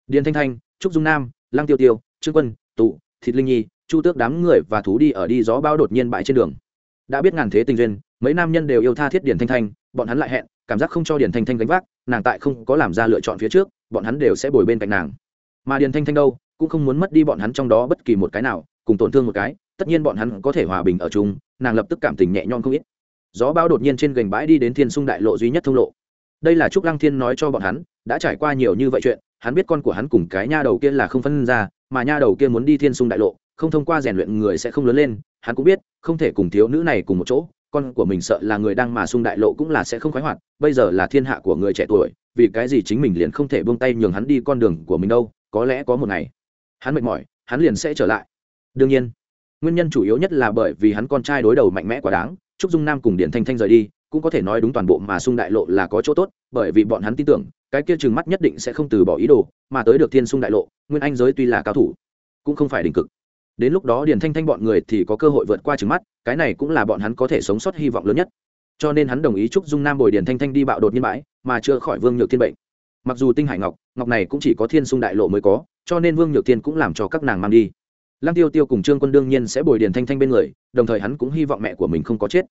Điền thanh thanh, trúc dung nam lang tiêu tiêu, trương quân, tụ, thịt linh nhi, chu tước đám người và thú đi ở đi gió bao đột nhiên bại trên đường. Đã biết ngàn thế tình duyên mấy nam nhân đều yêu tha thiết điền thanh thanh, bọn hắn lại hẹn, cảm giác không cho điền thanh thanh gánh vác, nàng tại không có làm ra lựa chọn phía trước, bọn hắn đều sẽ bồi bên cạnh nàng. Mà điền thanh thanh đâu, cũng không muốn mất đi bọn hắn trong đó bất kỳ một cái nào, cùng tổn thương một cái, tất nhiên bọn hắn có thể hòa bình ở chung, nàng lập tức cảm tình nhẹ nhõm không ít. Gió bão đột nhiên trên gành bãi đi đến thiên sung đại lộ duy nhất thông lộ. Đây là trúc lăng thiên nói cho bọn hắn, đã trải qua nhiều như vậy chuyện, hắn biết con của hắn cùng cái nha đầu kia là không phân ra, mà nha đầu kia muốn đi thiên sung đại lộ, không thông qua rèn luyện người sẽ không lớn lên, hắn cũng biết, không thể cùng thiếu nữ này cùng một chỗ con của mình sợ là người đang mà sung đại lộ cũng là sẽ không khoái hoạt, bây giờ là thiên hạ của người trẻ tuổi, vì cái gì chính mình liền không thể buông tay nhường hắn đi con đường của mình đâu, có lẽ có một ngày, hắn mệt mỏi, hắn liền sẽ trở lại. Đương nhiên, nguyên nhân chủ yếu nhất là bởi vì hắn con trai đối đầu mạnh mẽ quá đáng, trúc dung nam cùng điển thanh thanh rời đi, cũng có thể nói đúng toàn bộ mà sung đại lộ là có chỗ tốt, bởi vì bọn hắn tin tưởng, cái kia chừng mắt nhất định sẽ không từ bỏ ý đồ, mà tới được thiên sung đại lộ, nguyên anh giới tuy là cao thủ, cũng không phải đỉnh cực đến lúc đó điền thanh thanh bọn người thì có cơ hội vượt qua trứng mắt, cái này cũng là bọn hắn có thể sống sót hy vọng lớn nhất. Cho nên hắn đồng ý chúc dung nam bồi điền thanh thanh đi bạo đột nhiên bãi, mà chưa khỏi vương nhược thiên bệnh. Mặc dù tinh hải ngọc ngọc này cũng chỉ có thiên sung đại lộ mới có, cho nên vương nhược thiên cũng làm cho các nàng mang đi. Lăng tiêu tiêu cùng trương quân đương nhiên sẽ bồi điền thanh thanh bên người, đồng thời hắn cũng hy vọng mẹ của mình không có chết,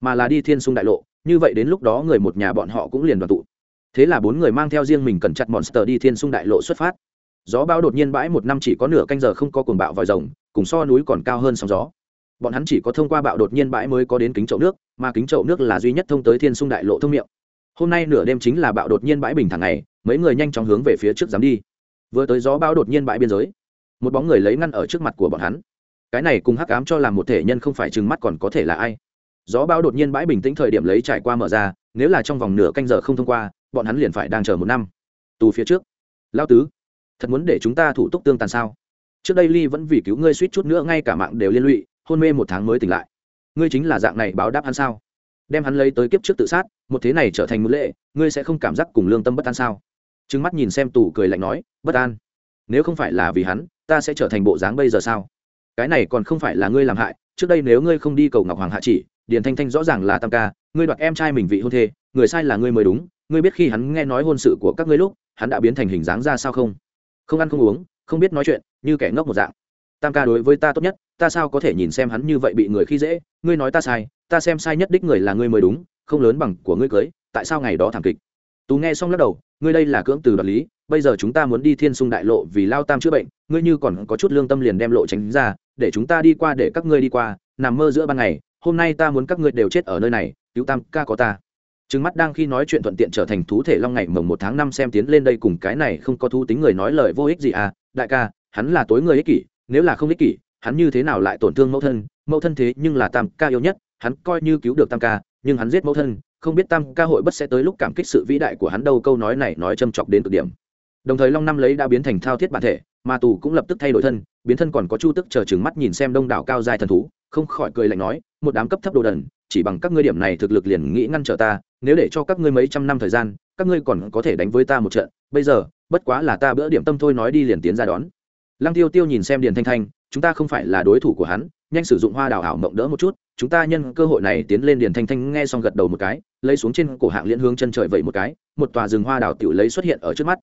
mà là đi thiên sung đại lộ, như vậy đến lúc đó người một nhà bọn họ cũng liền đoàn tụ. Thế là bốn người mang theo riêng mình cẩn chặt monster đi thiên sung đại lộ xuất phát. Gió bão đột nhiên bãi một năm chỉ có nửa canh giờ không có cuồng bạo vòi rồng cùng so núi còn cao hơn sóng gió. Bọn hắn chỉ có thông qua bạo đột nhiên bãi mới có đến kính chậu nước, mà kính chậu nước là duy nhất thông tới thiên sung đại lộ thông miệng. Hôm nay nửa đêm chính là bạo đột nhiên bãi bình thẳng này mấy người nhanh chóng hướng về phía trước dám đi. Vừa tới gió bão đột nhiên bãi biên giới, một bóng người lấy ngăn ở trước mặt của bọn hắn. Cái này cùng hắc ám cho làm một thể nhân không phải chừng mắt còn có thể là ai. Gió bão đột nhiên bãi bình tĩnh thời điểm lấy trải qua mở ra, nếu là trong vòng nửa canh giờ không thông qua, bọn hắn liền phải đang chờ một năm. Tù phía trước. Lao tứ, thật muốn để chúng ta thủ tục tương tàn sao? Trước đây ly vẫn vì cứu ngươi suýt chút nữa ngay cả mạng đều liên lụy, hôn mê một tháng mới tỉnh lại. Ngươi chính là dạng này báo đáp hắn sao? Đem hắn lấy tới kiếp trước tự sát, một thế này trở thành một lệ, ngươi sẽ không cảm giác cùng lương tâm bất an sao? Trừng mắt nhìn xem tù cười lạnh nói, bất an. Nếu không phải là vì hắn, ta sẽ trở thành bộ dáng bây giờ sao? Cái này còn không phải là ngươi làm hại, trước đây nếu ngươi không đi cầu ngọc hoàng hạ chỉ, điền thanh thanh rõ ràng là tam ca, ngươi đoạt em trai mình vị hôn thê, người sai là ngươi mới đúng, ngươi biết khi hắn nghe nói hôn sự của các ngươi lúc, hắn đã biến thành hình dáng ra sao không? Không ăn không uống không biết nói chuyện, như kẻ ngốc một dạng. Tam ca đối với ta tốt nhất, ta sao có thể nhìn xem hắn như vậy bị người khi dễ? Ngươi nói ta sai, ta xem sai nhất đích người là ngươi mới đúng, không lớn bằng của ngươi cưới, tại sao ngày đó thảm kịch? Tú nghe xong lắc đầu, ngươi đây là cưỡng từ đoạt lý, bây giờ chúng ta muốn đi thiên sung đại lộ vì lao tam chữa bệnh, ngươi như còn có chút lương tâm liền đem lộ tránh ra, để chúng ta đi qua để các ngươi đi qua, nằm mơ giữa ban ngày, hôm nay ta muốn các ngươi đều chết ở nơi này, cứu tam ca có ta. Trứng mắt đang khi nói chuyện thuận tiện trở thành thú thể long ngày mồng một tháng năm xem tiến lên đây cùng cái này không có thú tính người nói lời vô ích gì à đại ca, hắn là tối người ích kỷ, nếu là không ích kỷ, hắn như thế nào lại tổn thương mẫu thân? Mẫu thân thế nhưng là tam ca yêu nhất, hắn coi như cứu được tam ca, nhưng hắn giết mẫu thân, không biết tam ca hội bất sẽ tới lúc cảm kích sự vĩ đại của hắn đâu, câu nói này nói châm chọc đến cực điểm. Đồng thời long năm lấy đã biến thành thao thiết bản thể, mà tù cũng lập tức thay đổi thân, biến thân còn có chu tức chờ chừng mắt nhìn xem đông đảo cao dài thần thú, không khỏi cười lạnh nói, một đám cấp thấp đồ đần, chỉ bằng các ngươi điểm này thực lực liền nghĩ ngăn trở ta, nếu để cho các ngươi mấy trăm năm thời gian, các ngươi còn có thể đánh với ta một trận. Bây giờ bất quá là ta bữa điểm tâm thôi nói đi liền tiến ra đón. Lăng tiêu tiêu nhìn xem điền thanh thanh, chúng ta không phải là đối thủ của hắn, nhanh sử dụng hoa đào ảo mộng đỡ một chút, chúng ta nhân cơ hội này tiến lên điền thanh thanh nghe xong gật đầu một cái, lấy xuống trên cổ hạng liên hướng chân trời vậy một cái, một tòa rừng hoa đào tiểu lấy xuất hiện ở trước mắt.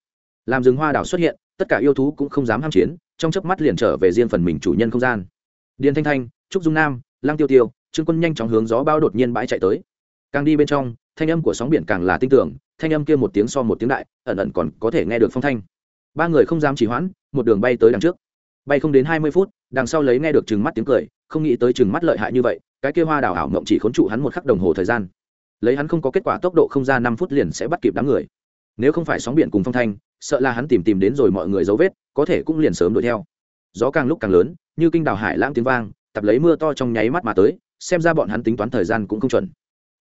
Làm rừng hoa đào xuất hiện, tất cả yêu thú cũng không dám ham chiến, trong chớp mắt liền trở về riêng phần mình chủ nhân không gian. Điền thanh thanh, trúc dung nam, lăng tiêu tiêu, trương quân nhanh chóng hướng gió bao đột nhiên bãi chạy tới càng đi bên trong, thanh âm của sóng biển càng là tinh tưởng thanh âm kia một tiếng so một tiếng đại, ẩn ẩn còn có thể nghe được phong thanh. Ba người không dám chỉ hoãn, một đường bay tới đằng trước. Bay không đến hai mươi phút, đằng sau lấy nghe được chừng mắt tiếng cười, không nghĩ tới chừng mắt lợi hại như vậy, cái kia hoa đào ảo mộng chỉ khốn trụ hắn một khắc đồng hồ thời gian. Lấy hắn không có kết quả tốc độ không ra năm phút liền sẽ bắt kịp đám người. Nếu không phải sóng biển cùng phong thanh, sợ là hắn tìm tìm đến rồi mọi người dấu vết, có thể cũng liền sớm đuổi theo. Gió càng lúc càng lớn, như kinh đào hải lãng tiếng vang, tập lấy mưa to trong nháy mắt mà tới, xem ra bọn hắn tính toán thời gian cũng không chuẩn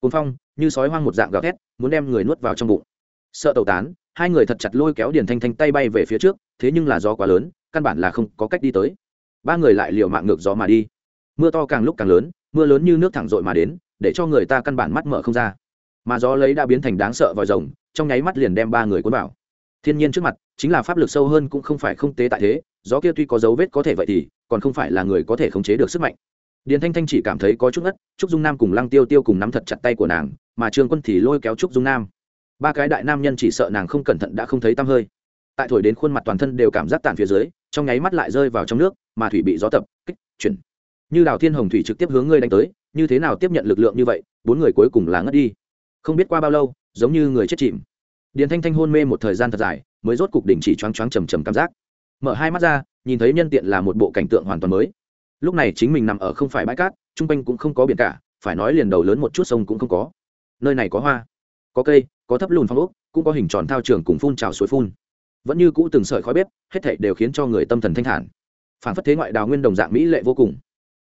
cuốn phong, như sói hoang một dạng gào thét, muốn đem người nuốt vào trong bụng. Sợ tẩu tán, hai người thật chặt lôi kéo điền thanh thanh tay bay về phía trước, thế nhưng là gió quá lớn, căn bản là không có cách đi tới. Ba người lại liều mạng ngược gió mà đi. Mưa to càng lúc càng lớn, mưa lớn như nước thẳng dội mà đến, để cho người ta căn bản mắt mở không ra. Mà gió lấy đã biến thành đáng sợ vòi rồng, trong nháy mắt liền đem ba người cuốn vào. Thiên nhiên trước mặt, chính là pháp lực sâu hơn cũng không phải không tế tại thế, gió kia tuy có dấu vết có thể vậy thì, còn không phải là người có thể khống chế được sức mạnh điền thanh thanh chỉ cảm thấy có chút ngất, trúc dung nam cùng lăng tiêu tiêu cùng nắm thật chặt tay của nàng, mà trương quân thì lôi kéo trúc dung nam. Ba cái đại nam nhân chỉ sợ nàng không cẩn thận đã không thấy tăm hơi. Tại thổi đến khuôn mặt toàn thân đều cảm giác tàn phía dưới, trong nháy mắt lại rơi vào trong nước, mà thủy bị gió tập, kích, chuyển. Như đào thiên hồng thủy trực tiếp hướng ngươi đánh tới, như thế nào tiếp nhận lực lượng như vậy, bốn người cuối cùng là ngất đi. Không biết qua bao lâu, giống như người chết chìm. Điền thanh thanh hôn mê một thời gian thật dài, mới rốt cục đỉnh chỉ choáng choáng trầm trầm cảm giác. Mở hai mắt ra, nhìn thấy nhân tiện là một bộ cảnh tượng hoàn toàn mới lúc này chính mình nằm ở không phải bãi cát t r u n g quanh cũng không có biển cả, phải nói liền đầu lớn một chút sông cũng không có. Nơi này có hoa, có cây, có thấp lùn phong ốc, cũng có hình tròn thao trường cùng phun trào suối phun. Vẫn như cũ từng sợi khói bếp, hết thảy đều khiến cho người tâm thần thanh thản. Phản phất thế ngoại đào nguyên đồng dạng mỹ lệ vô cùng.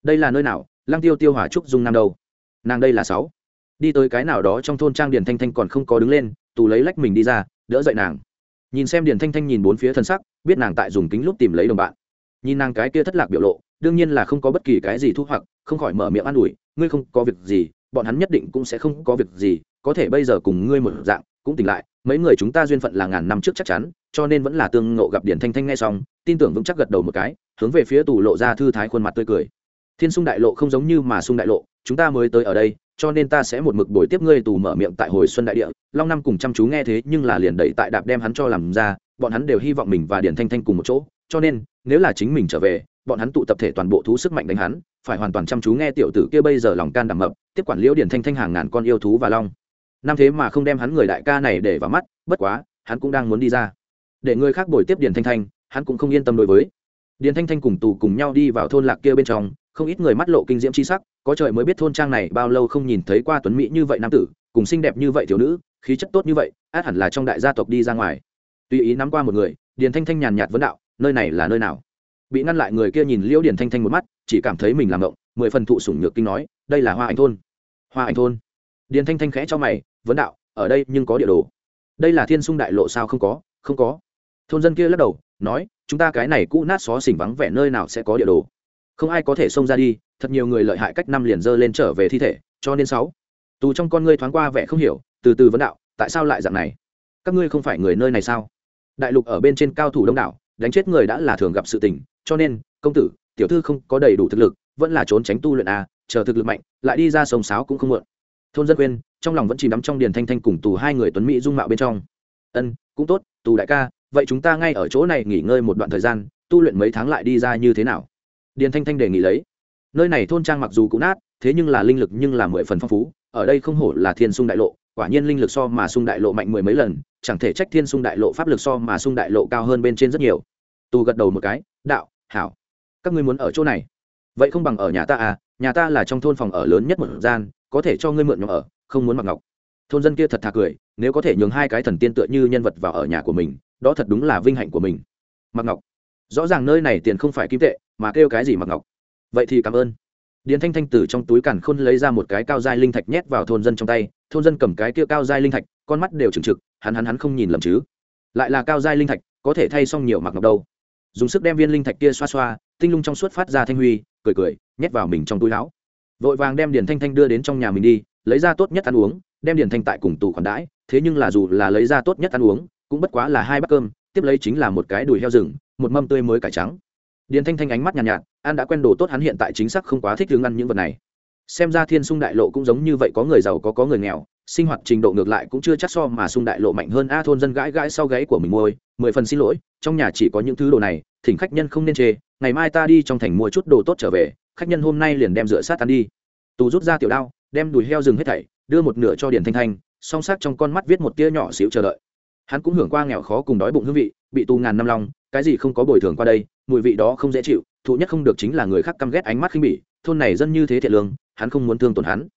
Đây là nơi nào? Lang tiêu tiêu hỏa trúc dung nam đâu? Nàng đây là sáu. Đi tới cái nào đó trong thôn trang điền thanh thanh còn không có đứng lên, tù lấy lách mình đi ra, đỡ dậy nàng. Nhìn xem điền thanh thanh nhìn bốn phía thân sắc, biết nàng tại dùng kính lúc tìm lấy đồng bạn. Nhìn nàng cái kia thất lạc biểu lộ đương nhiên là không có bất kỳ cái gì thu hoặc không khỏi mở miệng an ủi, ngươi không có việc gì, bọn hắn nhất định cũng sẽ không có việc gì, có thể bây giờ cùng ngươi một dạng, cũng tỉnh lại, mấy người chúng ta duyên phận là ngàn năm trước chắc chắn, cho nên vẫn là tương ngộ gặp điển thanh thanh nghe xong, tin tưởng vững chắc gật đầu một cái, hướng về phía tù lộ ra thư thái khuôn mặt tươi cười. Thiên sung đại lộ không giống như mà sung đại lộ, chúng ta mới tới ở đây, cho nên ta sẽ một mực buổi tiếp ngươi tù mở miệng tại hồi xuân đại địa, long năm cùng chăm chú nghe thế nhưng là liền đẩy tại đạp đem hắn cho làm ra, bọn hắn đều hy vọng mình và điển thanh thanh cùng một chỗ, cho nên, nếu là chính mình trở về bọn hắn tụ tập thể toàn bộ thú sức mạnh đánh hắn, phải hoàn toàn chăm chú nghe tiểu tử kia bây giờ lòng can đảm mập, tiếp quản liễu điển thanh thanh hàng ngàn con yêu thú và long. Năm thế mà không đem hắn người đại ca này để vào mắt, bất quá, hắn cũng đang muốn đi ra. Để người khác bồi tiếp điển thanh thanh, hắn cũng không yên tâm đối với. Điển thanh thanh cùng tù cùng nhau đi vào thôn lạc kia bên trong, không ít người mắt lộ kinh diễm c h i sắc, có trời mới biết thôn trang này bao lâu không nhìn thấy qua tuấn mỹ như vậy nam tử, cùng xinh đẹp như vậy thiếu nữ, khí chất tốt như vậy, át hẳn là trong đại gia tộc đi ra ngoài. Tùy ý nắm qua một người, điền thanh thanh nhàn nhạt vấn đạo, nơi này là nơi nào? Bị ngăn lại người kia nhìn liễu điền thanh thanh một mắt, chỉ cảm thấy mình làm ngộng, mười phần thụ sủng nhược kinh nói, đây là hoa ảnh thôn. Hoa ảnh thôn? Điền thanh thanh khẽ cho mày, vấn đạo, ở đây nhưng có địa đồ. Đây là thiên sung đại lộ sao không có? Không có. Thôn dân kia lắc đầu, nói, chúng ta cái này cũ nát xó xỉnh vắng vẻ nơi nào sẽ có địa đồ? Không ai có thể xông ra đi, thật nhiều người lợi hại cách năm liền dơ lên trở về thi thể, cho nên sáu. Tù trong con ngươi thoáng qua vẻ không hiểu, từ từ vấn đạo, tại sao lại dạng này? Các ngươi không phải người nơi này sao? Đại lục ở bên trên cao thủ đông đảo, đánh chết người đã là thường gặp sự tình cho nên, công tử, tiểu thư không có đầy đủ thực lực, vẫn là trốn tránh tu luyện à chờ thực lực mạnh, lại đi ra sông sáo cũng không muộn. Thôn dân quên trong lòng vẫn chìm đắm trong điền thanh thanh cùng tù hai người tuấn mỹ dung mạo bên trong. Ân, cũng tốt, tù đại ca, vậy chúng ta ngay ở chỗ này nghỉ ngơi một đoạn thời gian, tu luyện mấy tháng lại đi ra như thế nào? Điền thanh thanh đề nghị lấy. Nơi này thôn trang mặc dù cũng nát, thế nhưng là linh lực nhưng là mười phần phong phú, ở đây không hổ là thiên sung đại lộ, quả nhiên linh lực so mà sung đại lộ mạnh mười mấy lần, chẳng thể trách thiên sung đại lộ pháp lực so mà sung đại lộ cao hơn bên trên rất nhiều. Tù gật đầu một cái đạo, hảo. Các ngươi muốn ở chỗ này? Vậy không bằng ở nhà ta à? Nhà ta là trong thôn phòng ở lớn nhất một gian, có thể cho ngươi mượn nhỏ ở, không muốn mặc ngọc. Thôn dân kia thật thà cười, nếu có thể nhường hai cái thần tiên tựa như nhân vật vào ở nhà của mình, đó thật đúng là vinh hạnh của mình. Mặc ngọc. Rõ ràng nơi này tiền không phải kim tệ, mà kêu cái gì mặc ngọc? Vậy thì cảm ơn. Điền thanh thanh từ trong túi càn khôn lấy ra một cái cao giai linh thạch nhét vào thôn dân trong tay, thôn dân cầm cái kia cao giai linh thạch, con mắt đều trừng trực, hắn hắn hắn không nhìn lầm chứ. Lại là cao giai linh thạch, có thể thay xong nhiều mặc ngọc đâu dùng sức đem viên linh thạch kia xoa xoa tinh lung trong suốt phát ra thanh huy cười cười nhét vào mình trong túi áo. Vội vàng đem điền thanh thanh đưa đến trong nhà mình đi lấy ra tốt nhất ăn uống đem điền thanh tại cùng tù khoản đãi thế nhưng là dù là lấy ra tốt nhất ăn uống cũng bất quá là hai bát cơm tiếp lấy chính là một cái đùi heo rừng một mâm tươi mới cải trắng. Điền thanh thanh ánh mắt nhàn nhạt, nhạt an đã quen đồ tốt hắn hiện tại chính xác không quá thích hướng ăn những vật này. Xem ra thiên sung đại lộ cũng giống như vậy có người giàu có có người nghèo sinh hoạt trình độ ngược lại cũng chưa chắc so mà sung đại lộ mạnh hơn. A thôn dân gãi gãi sau gáy của mình môi mười phần xin lỗi, trong nhà chỉ có những thứ đồ này, thỉnh khách nhân không nên chê, ngày mai ta đi trong thành mua chút đồ tốt trở về, khách nhân hôm nay liền đem rửa sát tan đi. Tù rút ra tiểu đao, đem đùi heo rừng hết thảy, đưa một nửa cho điền thanh thanh, song sắc trong con mắt viết một tia nhỏ xíu chờ đợi. Hắn cũng hưởng qua nghèo khó cùng đói bụng hương vị, bị tù ngàn năm long, cái gì không có bồi thường qua đây, mùi vị đó không dễ chịu, thụ nhất không được chính là người khác căm ghét ánh mắt khinh bỉ, thôn này dân như thế thiện lương, hắn không muốn thương tổn hắn.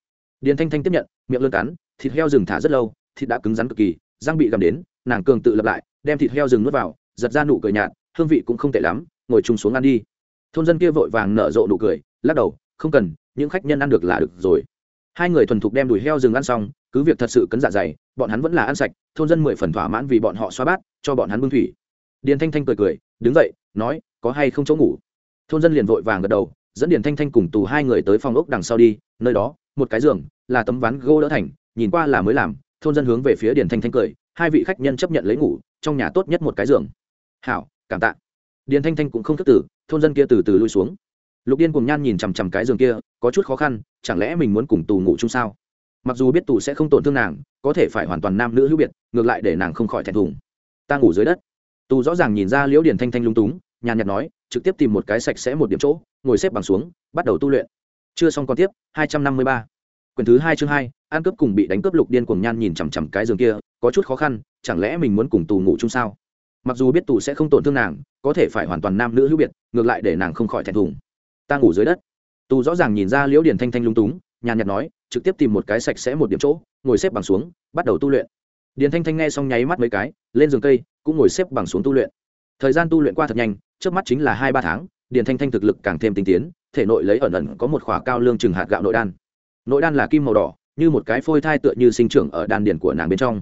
Điền thanh thanh tiếp nhận, miệng lươn cắn thịt heo rừng thả rất lâu, thịt đã cứng rắn cực kỳ, răng bị gầm đến, nàng cường tự lập lại, đem thịt heo rừng nuốt vào, giật ra nụ cười nhạt, hương vị cũng không tệ lắm, ngồi chung xuống ăn đi. Thôn dân kia vội vàng nở rộ nụ cười, lắc đầu, không cần, những khách nhân ăn được là được rồi. Hai người thuần thục đem đùi heo rừng ăn xong, cứ việc thật sự cấn dạ dày, bọn hắn vẫn là ăn sạch, thôn dân mười phần thỏa mãn vì bọn họ xoa bát, cho bọn hắn bưng thủy. Điền thanh thanh cười cười, đứng dậy, nói, có hay không chỗ ngủ? Thôn dân liền vội vàng gật đầu, dẫn điền thanh thanh cùng tù hai người tới phòng ốc đằng sau đi, nơi đó, một cái giường, là tấm ván gỗ đỡ thành nhìn qua là mới làm, thôn dân hướng về phía điền thanh thanh cười, hai vị khách nhân chấp nhận lấy ngủ, trong nhà tốt nhất một cái giường. Hảo, cảm tạ. Điền thanh thanh cũng không thức tử, thôn dân kia từ từ lui xuống. Lục điên cùng nhan nhìn chằm chằm cái giường kia, có chút khó khăn, chẳng lẽ mình muốn cùng tù ngủ chung sao? Mặc dù biết tù sẽ không tổn thương nàng, có thể phải hoàn toàn nam nữ hữu biệt, ngược lại để nàng không khỏi thẹn thùng. Ta ngủ dưới đất. Tù rõ ràng nhìn ra liễu điền thanh thanh lung túng, nhàn nhạt nói, trực tiếp tìm một cái sạch sẽ một điểm chỗ, ngồi xếp bằng xuống, bắt đầu tu luyện. Chưa xong còn tiếp, hai trăm năm mươi ba. Quyển thứ hai chương hai an cướp cùng bị đánh cướp lục điên cuồng nhan nhìn chằm chằm cái giường kia, có chút khó khăn, chẳng lẽ mình muốn cùng tù ngủ chung sao? Mặc dù biết tù sẽ không tổn thương nàng, có thể phải hoàn toàn nam nữ hữu biệt, ngược lại để nàng không khỏi thẹn thùng. Ta ngủ dưới đất. Tù rõ ràng nhìn ra liễu điền thanh thanh lung túng, nhàn nhạt nói, trực tiếp tìm một cái sạch sẽ một điểm chỗ, ngồi xếp bằng xuống, bắt đầu tu luyện. Điền thanh thanh nghe xong nháy mắt mấy cái, lên giường cây, cũng ngồi xếp bằng xuống tu luyện. Thời gian tu luyện qua thật nhanh, trước mắt chính là hai ba tháng, điền thanh thanh thực lực càng thêm tinh tiến, thể nội lấy ẩn ẩn có một khỏa cao lương chừng hạt gạo nội đan. Nội đan là kim màu đỏ như một cái phôi thai tựa như sinh trưởng ở đan điền của nàng bên trong.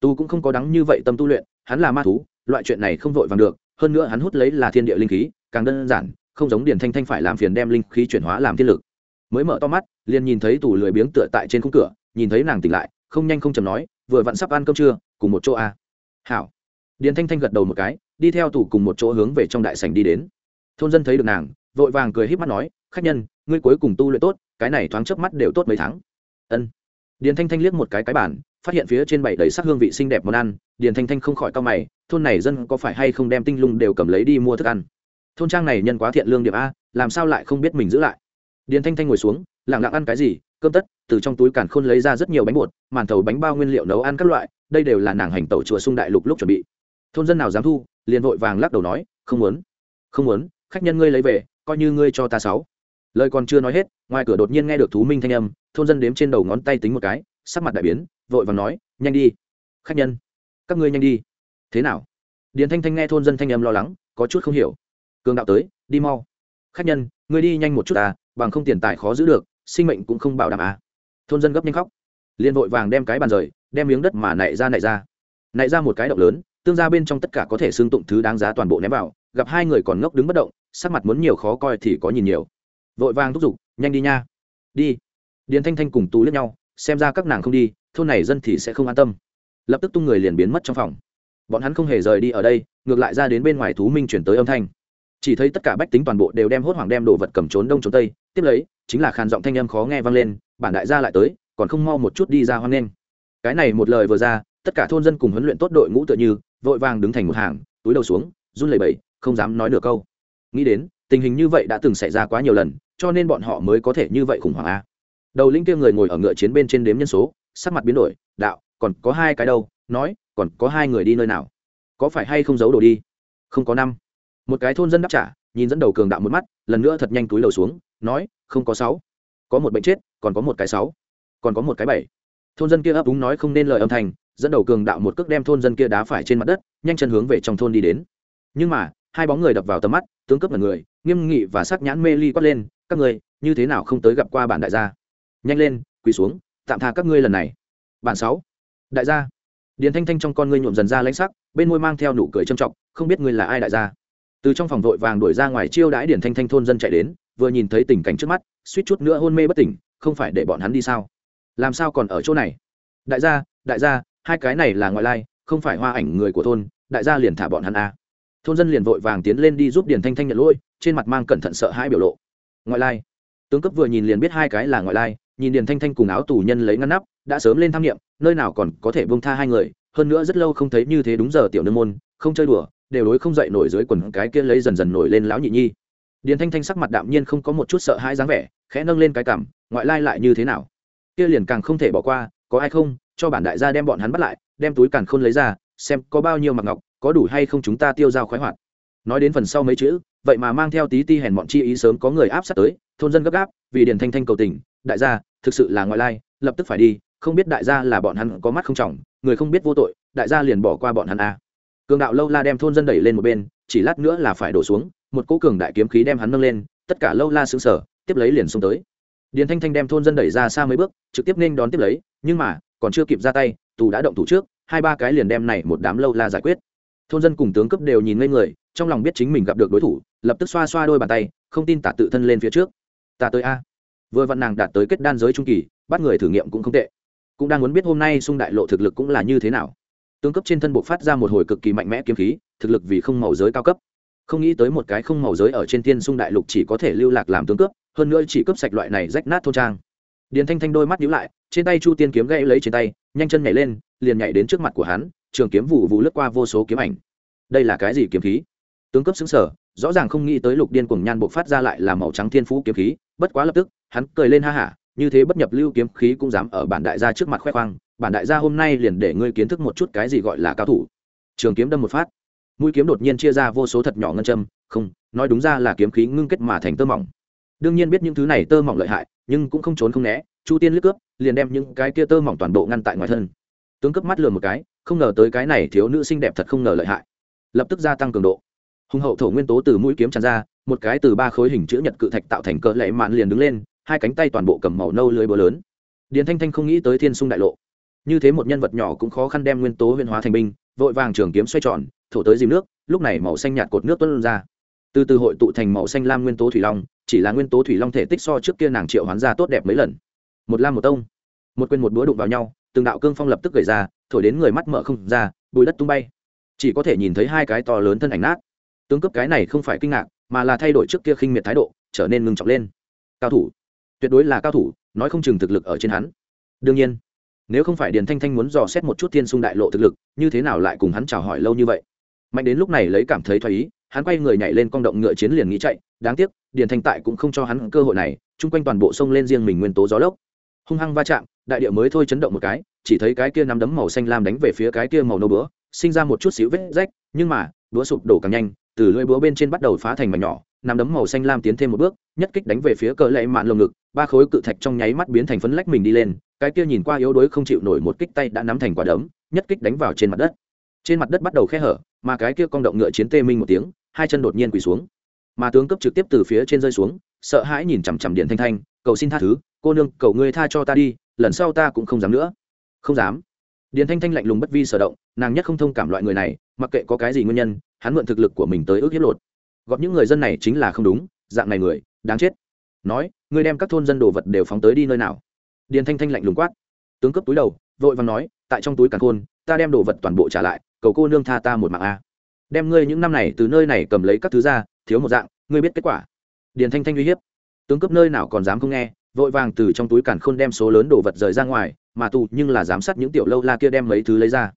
Tu cũng không có đắng như vậy tâm tu luyện, hắn là ma thú, loại chuyện này không vội vàng được, hơn nữa hắn hút lấy là thiên địa linh khí, càng đơn giản, không giống điền thanh thanh phải làm phiền đem linh khí chuyển hóa làm thiên lực. Mới mở to mắt, liền nhìn thấy tủ lười biếng tựa tại trên khung cửa, nhìn thấy nàng tỉnh lại, không nhanh không chầm nói, vừa vặn sắp ăn cơm trưa, cùng một chỗ a. À. hảo. Điền thanh thanh gật đầu một cái, đi theo tủ cùng một chỗ hướng về trong đại sảnh đi đến. Thôn dân thấy được nàng, vội vàng cười híp mắt nói, khách nhân, ngươi cuối cùng tu luyện tốt, cái này thoáng chớp mắt đều tốt mấy tháng ân. Điền thanh thanh liếc một cái cái bản phát hiện phía trên bảy đầy sắc hương vị xinh đẹp món ăn, điền thanh thanh không khỏi cao mày, thôn này dân có phải hay không đem tinh lung đều cầm lấy đi mua thức ăn? Thôn trang này nhân quá thiện lương điệp a, làm sao lại không biết mình giữ lại? Điền thanh thanh ngồi xuống, lặng lặng ăn cái gì, cơm tất, từ trong túi càn khôn lấy ra rất nhiều bánh bột, màn thầu bánh bao nguyên liệu nấu ăn các loại, đây đều là nàng hành tẩu chùa sung đại lục lúc chuẩn bị. Thôn dân nào dám thu, liền vội vàng lắc đầu nói, không muốn không muốn, khách nhân ngươi lấy về, coi như ngươi cho ta sáu. Lời còn chưa nói hết ngoài cửa đột nhiên nghe được thú minh thanh âm, thôn dân đếm trên đầu ngón tay tính một cái, sắc mặt đại biến, vội vàng nói, nhanh đi. Khách nhân, các ngươi nhanh đi. Thế nào? Điền thanh thanh nghe thôn dân thanh âm lo lắng, có chút không hiểu. Cường đạo tới, đi mau. Khách nhân, ngươi đi nhanh một chút à bằng không tiền tài khó giữ được, sinh mệnh cũng không bảo đảm à. Thôn dân gấp nhanh khóc. Liền vội vàng đem cái bàn rời, đem miếng đất mà nảy ra nảy ra. Nảy ra một cái động lớn, tương ra bên trong tất cả có thể xương tụng thứ đáng giá toàn bộ ném vào, gặp hai người còn ngốc đứng bất động, sắc mặt muốn nhiều khó coi thì có nhìn nhiều vội vàng thúc giục, nhanh đi nha. Đi. Điền thanh thanh cùng tú lướt nhau, xem ra các nàng không đi, thôn này dân thì sẽ không an tâm. Lập tức tung người liền biến mất trong phòng. Bọn hắn không hề rời đi ở đây, ngược lại ra đến bên ngoài thú minh chuyển tới âm thanh. Chỉ thấy tất cả bách tính toàn bộ đều đem hốt hoảng đem đồ vật cầm trốn đông trốn tây, tiếp lấy, chính là khàn giọng thanh âm khó nghe vang lên, bản đại gia lại tới, còn không mau một chút đi ra hoan nghênh cái này một lời vừa ra, tất cả thôn dân cùng huấn luyện tốt đội ngũ tựa như, vội vàng đứng thành một hàng, túi đầu xuống, run lẩy bẩy, không dám nói nửa câu. Nghĩ đến tình hình như vậy đã từng xảy ra quá nhiều lần, cho nên bọn họ mới có thể như vậy khủng hoảng a đầu linh kia người ngồi ở ngựa chiến bên trên đếm nhân số, sắc mặt biến đổi, đạo, còn có hai cái đâu, nói, còn có hai người đi nơi nào? Có phải hay không giấu đồ đi? Không có năm. Một cái thôn dân đáp trả, nhìn dẫn đầu cường đạo một mắt, lần nữa thật nhanh túi đầu xuống, nói, không có sáu. Có một bệnh chết, còn có một cái sáu. Còn có một cái bảy. Thôn dân kia ấp úng nói không nên lời âm thanh, dẫn đầu cường đạo một cước đem thôn dân kia đá phải trên mặt đất, nhanh chân hướng về trong thôn đi đến. Nhưng mà, hai bóng người đập vào tầm mắt, tướng cướp là người nghiêm nghị và sắc nhãn mê ly quát lên, các người như thế nào không tới gặp qua bản đại gia? Nhanh lên, quỳ xuống, tạm tha các ngươi lần này. Bản sáu. Đại gia. Điền thanh thanh trong con ngươi nhuộm dần ra lãnh sắc, bên môi mang theo nụ cười trâm trọng, không biết ngươi là ai đại gia? Từ trong phòng vội vàng đuổi ra ngoài chiêu đãi điền thanh thanh thôn dân chạy đến, vừa nhìn thấy tình cảnh trước mắt, suýt chút nữa hôn mê bất tỉnh, không phải để bọn hắn đi sao? Làm sao còn ở chỗ này? Đại gia đại gia, hai cái này là ngoại lai, không phải hoa ảnh người của thôn, đại gia liền thả bọn hắn a thôn dân liền vội vàng tiến lên đi giúp điền thanh thanh nhận lỗi, trên mặt mang cẩn thận sợ hãi biểu lộ. Ngoại lai, tướng cấp vừa nhìn liền biết hai cái là ngoại lai, nhìn điền thanh thanh cùng áo tù nhân lấy ngăn nắp, đã sớm lên tham nghiệm nơi nào còn có thể bông tha hai người, hơn nữa rất lâu không thấy như thế đúng giờ tiểu nương môn, không chơi đùa, đều đối không dậy nổi dưới quần cái kia lấy dần dần nổi lên lão nhị nhi. Điền thanh thanh sắc mặt đạm nhiên không có một chút sợ hãi dáng vẻ, khẽ nâng lên cái cảm ngoại lai lại như thế nào? Kia liền càng không thể bỏ qua, có ai không? Cho bản đại gia đem bọn hắn bắt lại, đem túi càn khôn lấy ra, xem có bao nhiêu mặc ngọc có đủ hay không chúng ta tiêu dao khoái hoạt? Nói đến phần sau mấy chữ, vậy mà mang theo tí ti hèn bọn chi ý sớm có người áp sát tới, thôn dân gấp gáp, vì điền thanh thanh cầu tình, đại gia, thực sự là ngoại lai, lập tức phải đi, không biết đại gia là bọn hắn có mắt không trọng, người không biết vô tội, đại gia liền bỏ qua bọn hắn a cường đạo lâu la đem thôn dân đẩy lên một bên, chỉ lát nữa là phải đổ xuống, một cỗ cường đại kiếm khí đem hắn nâng lên, tất cả lâu la xứng sở tiếp lấy liền xuống tới. Điền thanh thanh đem thôn dân đẩy ra xa mấy bước, trực tiếp nên đón tiếp lấy, nhưng mà, còn chưa kịp ra tay, tù đã động thủ trước, hai ba cái liền đem này một đám lâu la giải quyết thôn dân cùng tướng cấp đều nhìn ngây người, trong lòng biết chính mình gặp được đối thủ, lập tức xoa xoa đôi bàn tay, không tin tả tự thân lên phía trước. Ta tới a. Vừa vặn nàng đạt tới kết đan giới trung kỳ, bắt người thử nghiệm cũng không tệ. Cũng đang muốn biết hôm nay xung đại lộ thực lực cũng là như thế nào. Tướng cấp trên thân bộ phát ra một hồi cực kỳ mạnh mẽ kiếm khí, thực lực vì không màu giới cao cấp. Không nghĩ tới một cái không màu giới ở trên tiên xung đại lục chỉ có thể lưu lạc làm tướng cướp, hơn nữa chỉ cướp sạch loại này rách nát thôn trang. Điền thanh thanh đôi mắt nhíu lại, trên tay chu tiên kiếm gãy lấy trên tay, nhanh chân nhảy lên, liền nhảy đến trước mặt của hắn trường kiếm vụ vụ lướt qua vô số kiếm ảnh. Đây là cái gì kiếm khí? Tướng cấp xứng sở, rõ ràng không nghĩ tới lục điên cùng nhan bộ phát ra lại là màu trắng thiên phú kiếm khí, bất quá lập tức, hắn cười lên ha hả, như thế bất nhập lưu kiếm khí cũng dám ở bản đại gia trước mặt khoe khoang, bản đại gia hôm nay liền để ngươi kiến thức một chút cái gì gọi là cao thủ. Trường kiếm đâm một phát, mũi kiếm đột nhiên chia ra vô số thật nhỏ ngân châm, không, nói đúng ra là kiếm khí ngưng kết mà thành tơ mỏng. Đương nhiên biết những thứ này tơ mỏng lợi hại, nhưng cũng không trốn không né, chu tiên lướt cướp, liền đem những cái kia tơ mỏng toàn bộ ngăn tại ngoài thân. Tướng cướp mắt lừa một cái không ngờ tới cái này thiếu nữ xinh đẹp thật không ngờ lợi hại. Lập tức gia tăng cường độ. Hùng hậu thổ nguyên tố từ mũi kiếm tràn ra, một cái từ ba khối hình chữ nhật cự thạch tạo thành cỡ lệ mạn liền đứng lên, hai cánh tay toàn bộ cầm màu nâu lưới bờ lớn. Điền thanh thanh không nghĩ tới thiên sung đại lộ. Như thế một nhân vật nhỏ cũng khó khăn đem nguyên tố huyền hóa thành binh, vội vàng trường kiếm xoay tròn, thổ tới dìm nước, lúc này màu xanh nhạt cột nước tuân ra. Từ từ hội tụ thành màu xanh lam nguyên tố thủy long, chỉ là nguyên tố thủy long thể tích so trước kia nàng triệu hoán ra tốt đẹp mấy lần. Một lam một tông. Một quên một búa đụng vào nhau, từng đạo cương phong lập tức gầy ra thổi đến người mắt mở không ra, bùi đất tung bay. Chỉ có thể nhìn thấy hai cái to lớn thân ảnh nát. Tướng cấp cái này không phải kinh ngạc, mà là thay đổi trước kia khinh miệt thái độ, trở nên ngưng trọng lên. Cao thủ. Tuyệt đối là cao thủ, nói không chừng thực lực ở trên hắn. Đương nhiên, nếu không phải điền thanh thanh muốn dò xét một chút thiên sung đại lộ thực lực, như thế nào lại cùng hắn chào hỏi lâu như vậy? Mạnh đến lúc này lấy cảm thấy thoải ý, hắn quay người nhảy lên con động ngựa chiến liền nghĩ chạy. Đáng tiếc, điền thanh tại cũng không cho hắn cơ hội này, chung quanh toàn bộ sông lên riêng mình nguyên tố gió lốc hung hăng va chạm đại địa mới thôi chấn động một cái chỉ thấy cái kia nắm đấm màu xanh lam đánh về phía cái kia màu nâu búa, sinh ra một chút xíu vết rách nhưng mà búa sụp đổ càng nhanh từ lưỡi búa bên trên bắt đầu phá thành mảnh nhỏ nắm đấm màu xanh lam tiến thêm một bước nhất kích đánh về phía cỡ lệ mạn lồng ngực ba khối cự thạch trong nháy mắt biến thành phấn lách mình đi lên cái kia nhìn qua yếu đuối không chịu nổi một kích tay đã nắm thành quả đấm nhất kích đánh vào trên mặt đất. Trên mặt đất bắt đầu khe hở mà cái kia cong động ngựa chiến tê minh một tiếng hai chân đột nhiên quỳ xuống. Mà tướng cấp trực tiếp từ phía trên rơi xuống sợ hãi nhìn chằm chằm điện thanh thanh cầu xin tha thứ, cô nương, cầu ngươi tha cho ta đi, lần sau ta cũng không dám nữa. Không dám. Điền thanh thanh lạnh lùng bất vi sở động, nàng nhất không thông cảm loại người này, mặc kệ có cái gì nguyên nhân, hắn mượn thực lực của mình tới ước hiếp lột. Gọp những người dân này chính là không đúng, dạng này người, đáng chết. Nói, ngươi đem các thôn dân đồ vật đều phóng tới đi nơi nào? Điền thanh thanh lạnh lùng quát. Tướng cấp túi đầu, vội vàng nói, tại trong túi càn khôn, ta đem đồ vật toàn bộ trả lại, cầu cô nương tha ta một mạng a. Đem ngươi những năm này từ nơi này cầm lấy các thứ ra, thiếu một dạng, ngươi biết kết quả. Điền thanh thanh uy hiếp tướng cấp nơi nào còn dám không nghe, vội vàng từ trong túi càn khôn đem số lớn đồ vật rời ra ngoài, mà tù nhưng là giám sát những tiểu lâu la kia đem mấy thứ lấy ra.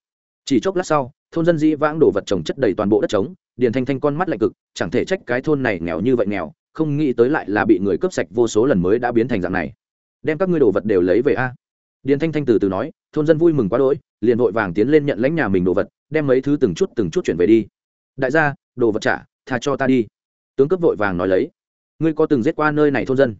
Chỉ chốc lát sau, thôn dân dĩ vãng đồ vật trồng chất đầy toàn bộ đất trống, điền thanh thanh con mắt lạnh cực, chẳng thể trách cái thôn này nghèo như vậy nghèo, không nghĩ tới lại là bị người cướp sạch vô số lần mới đã biến thành dạng này. Đem các ngươi đồ vật đều lấy về a. Điền thanh thanh từ từ nói, thôn dân vui mừng quá đỗi, liền vội vàng tiến lên nhận lãnh nhà mình đồ vật, đem mấy thứ từng chút từng chút chuyển về đi. Đại gia, đồ vật trả, tha cho ta đi. Tướng cướp vội vàng nói lấy ngươi có từng giết qua nơi này thôn dân?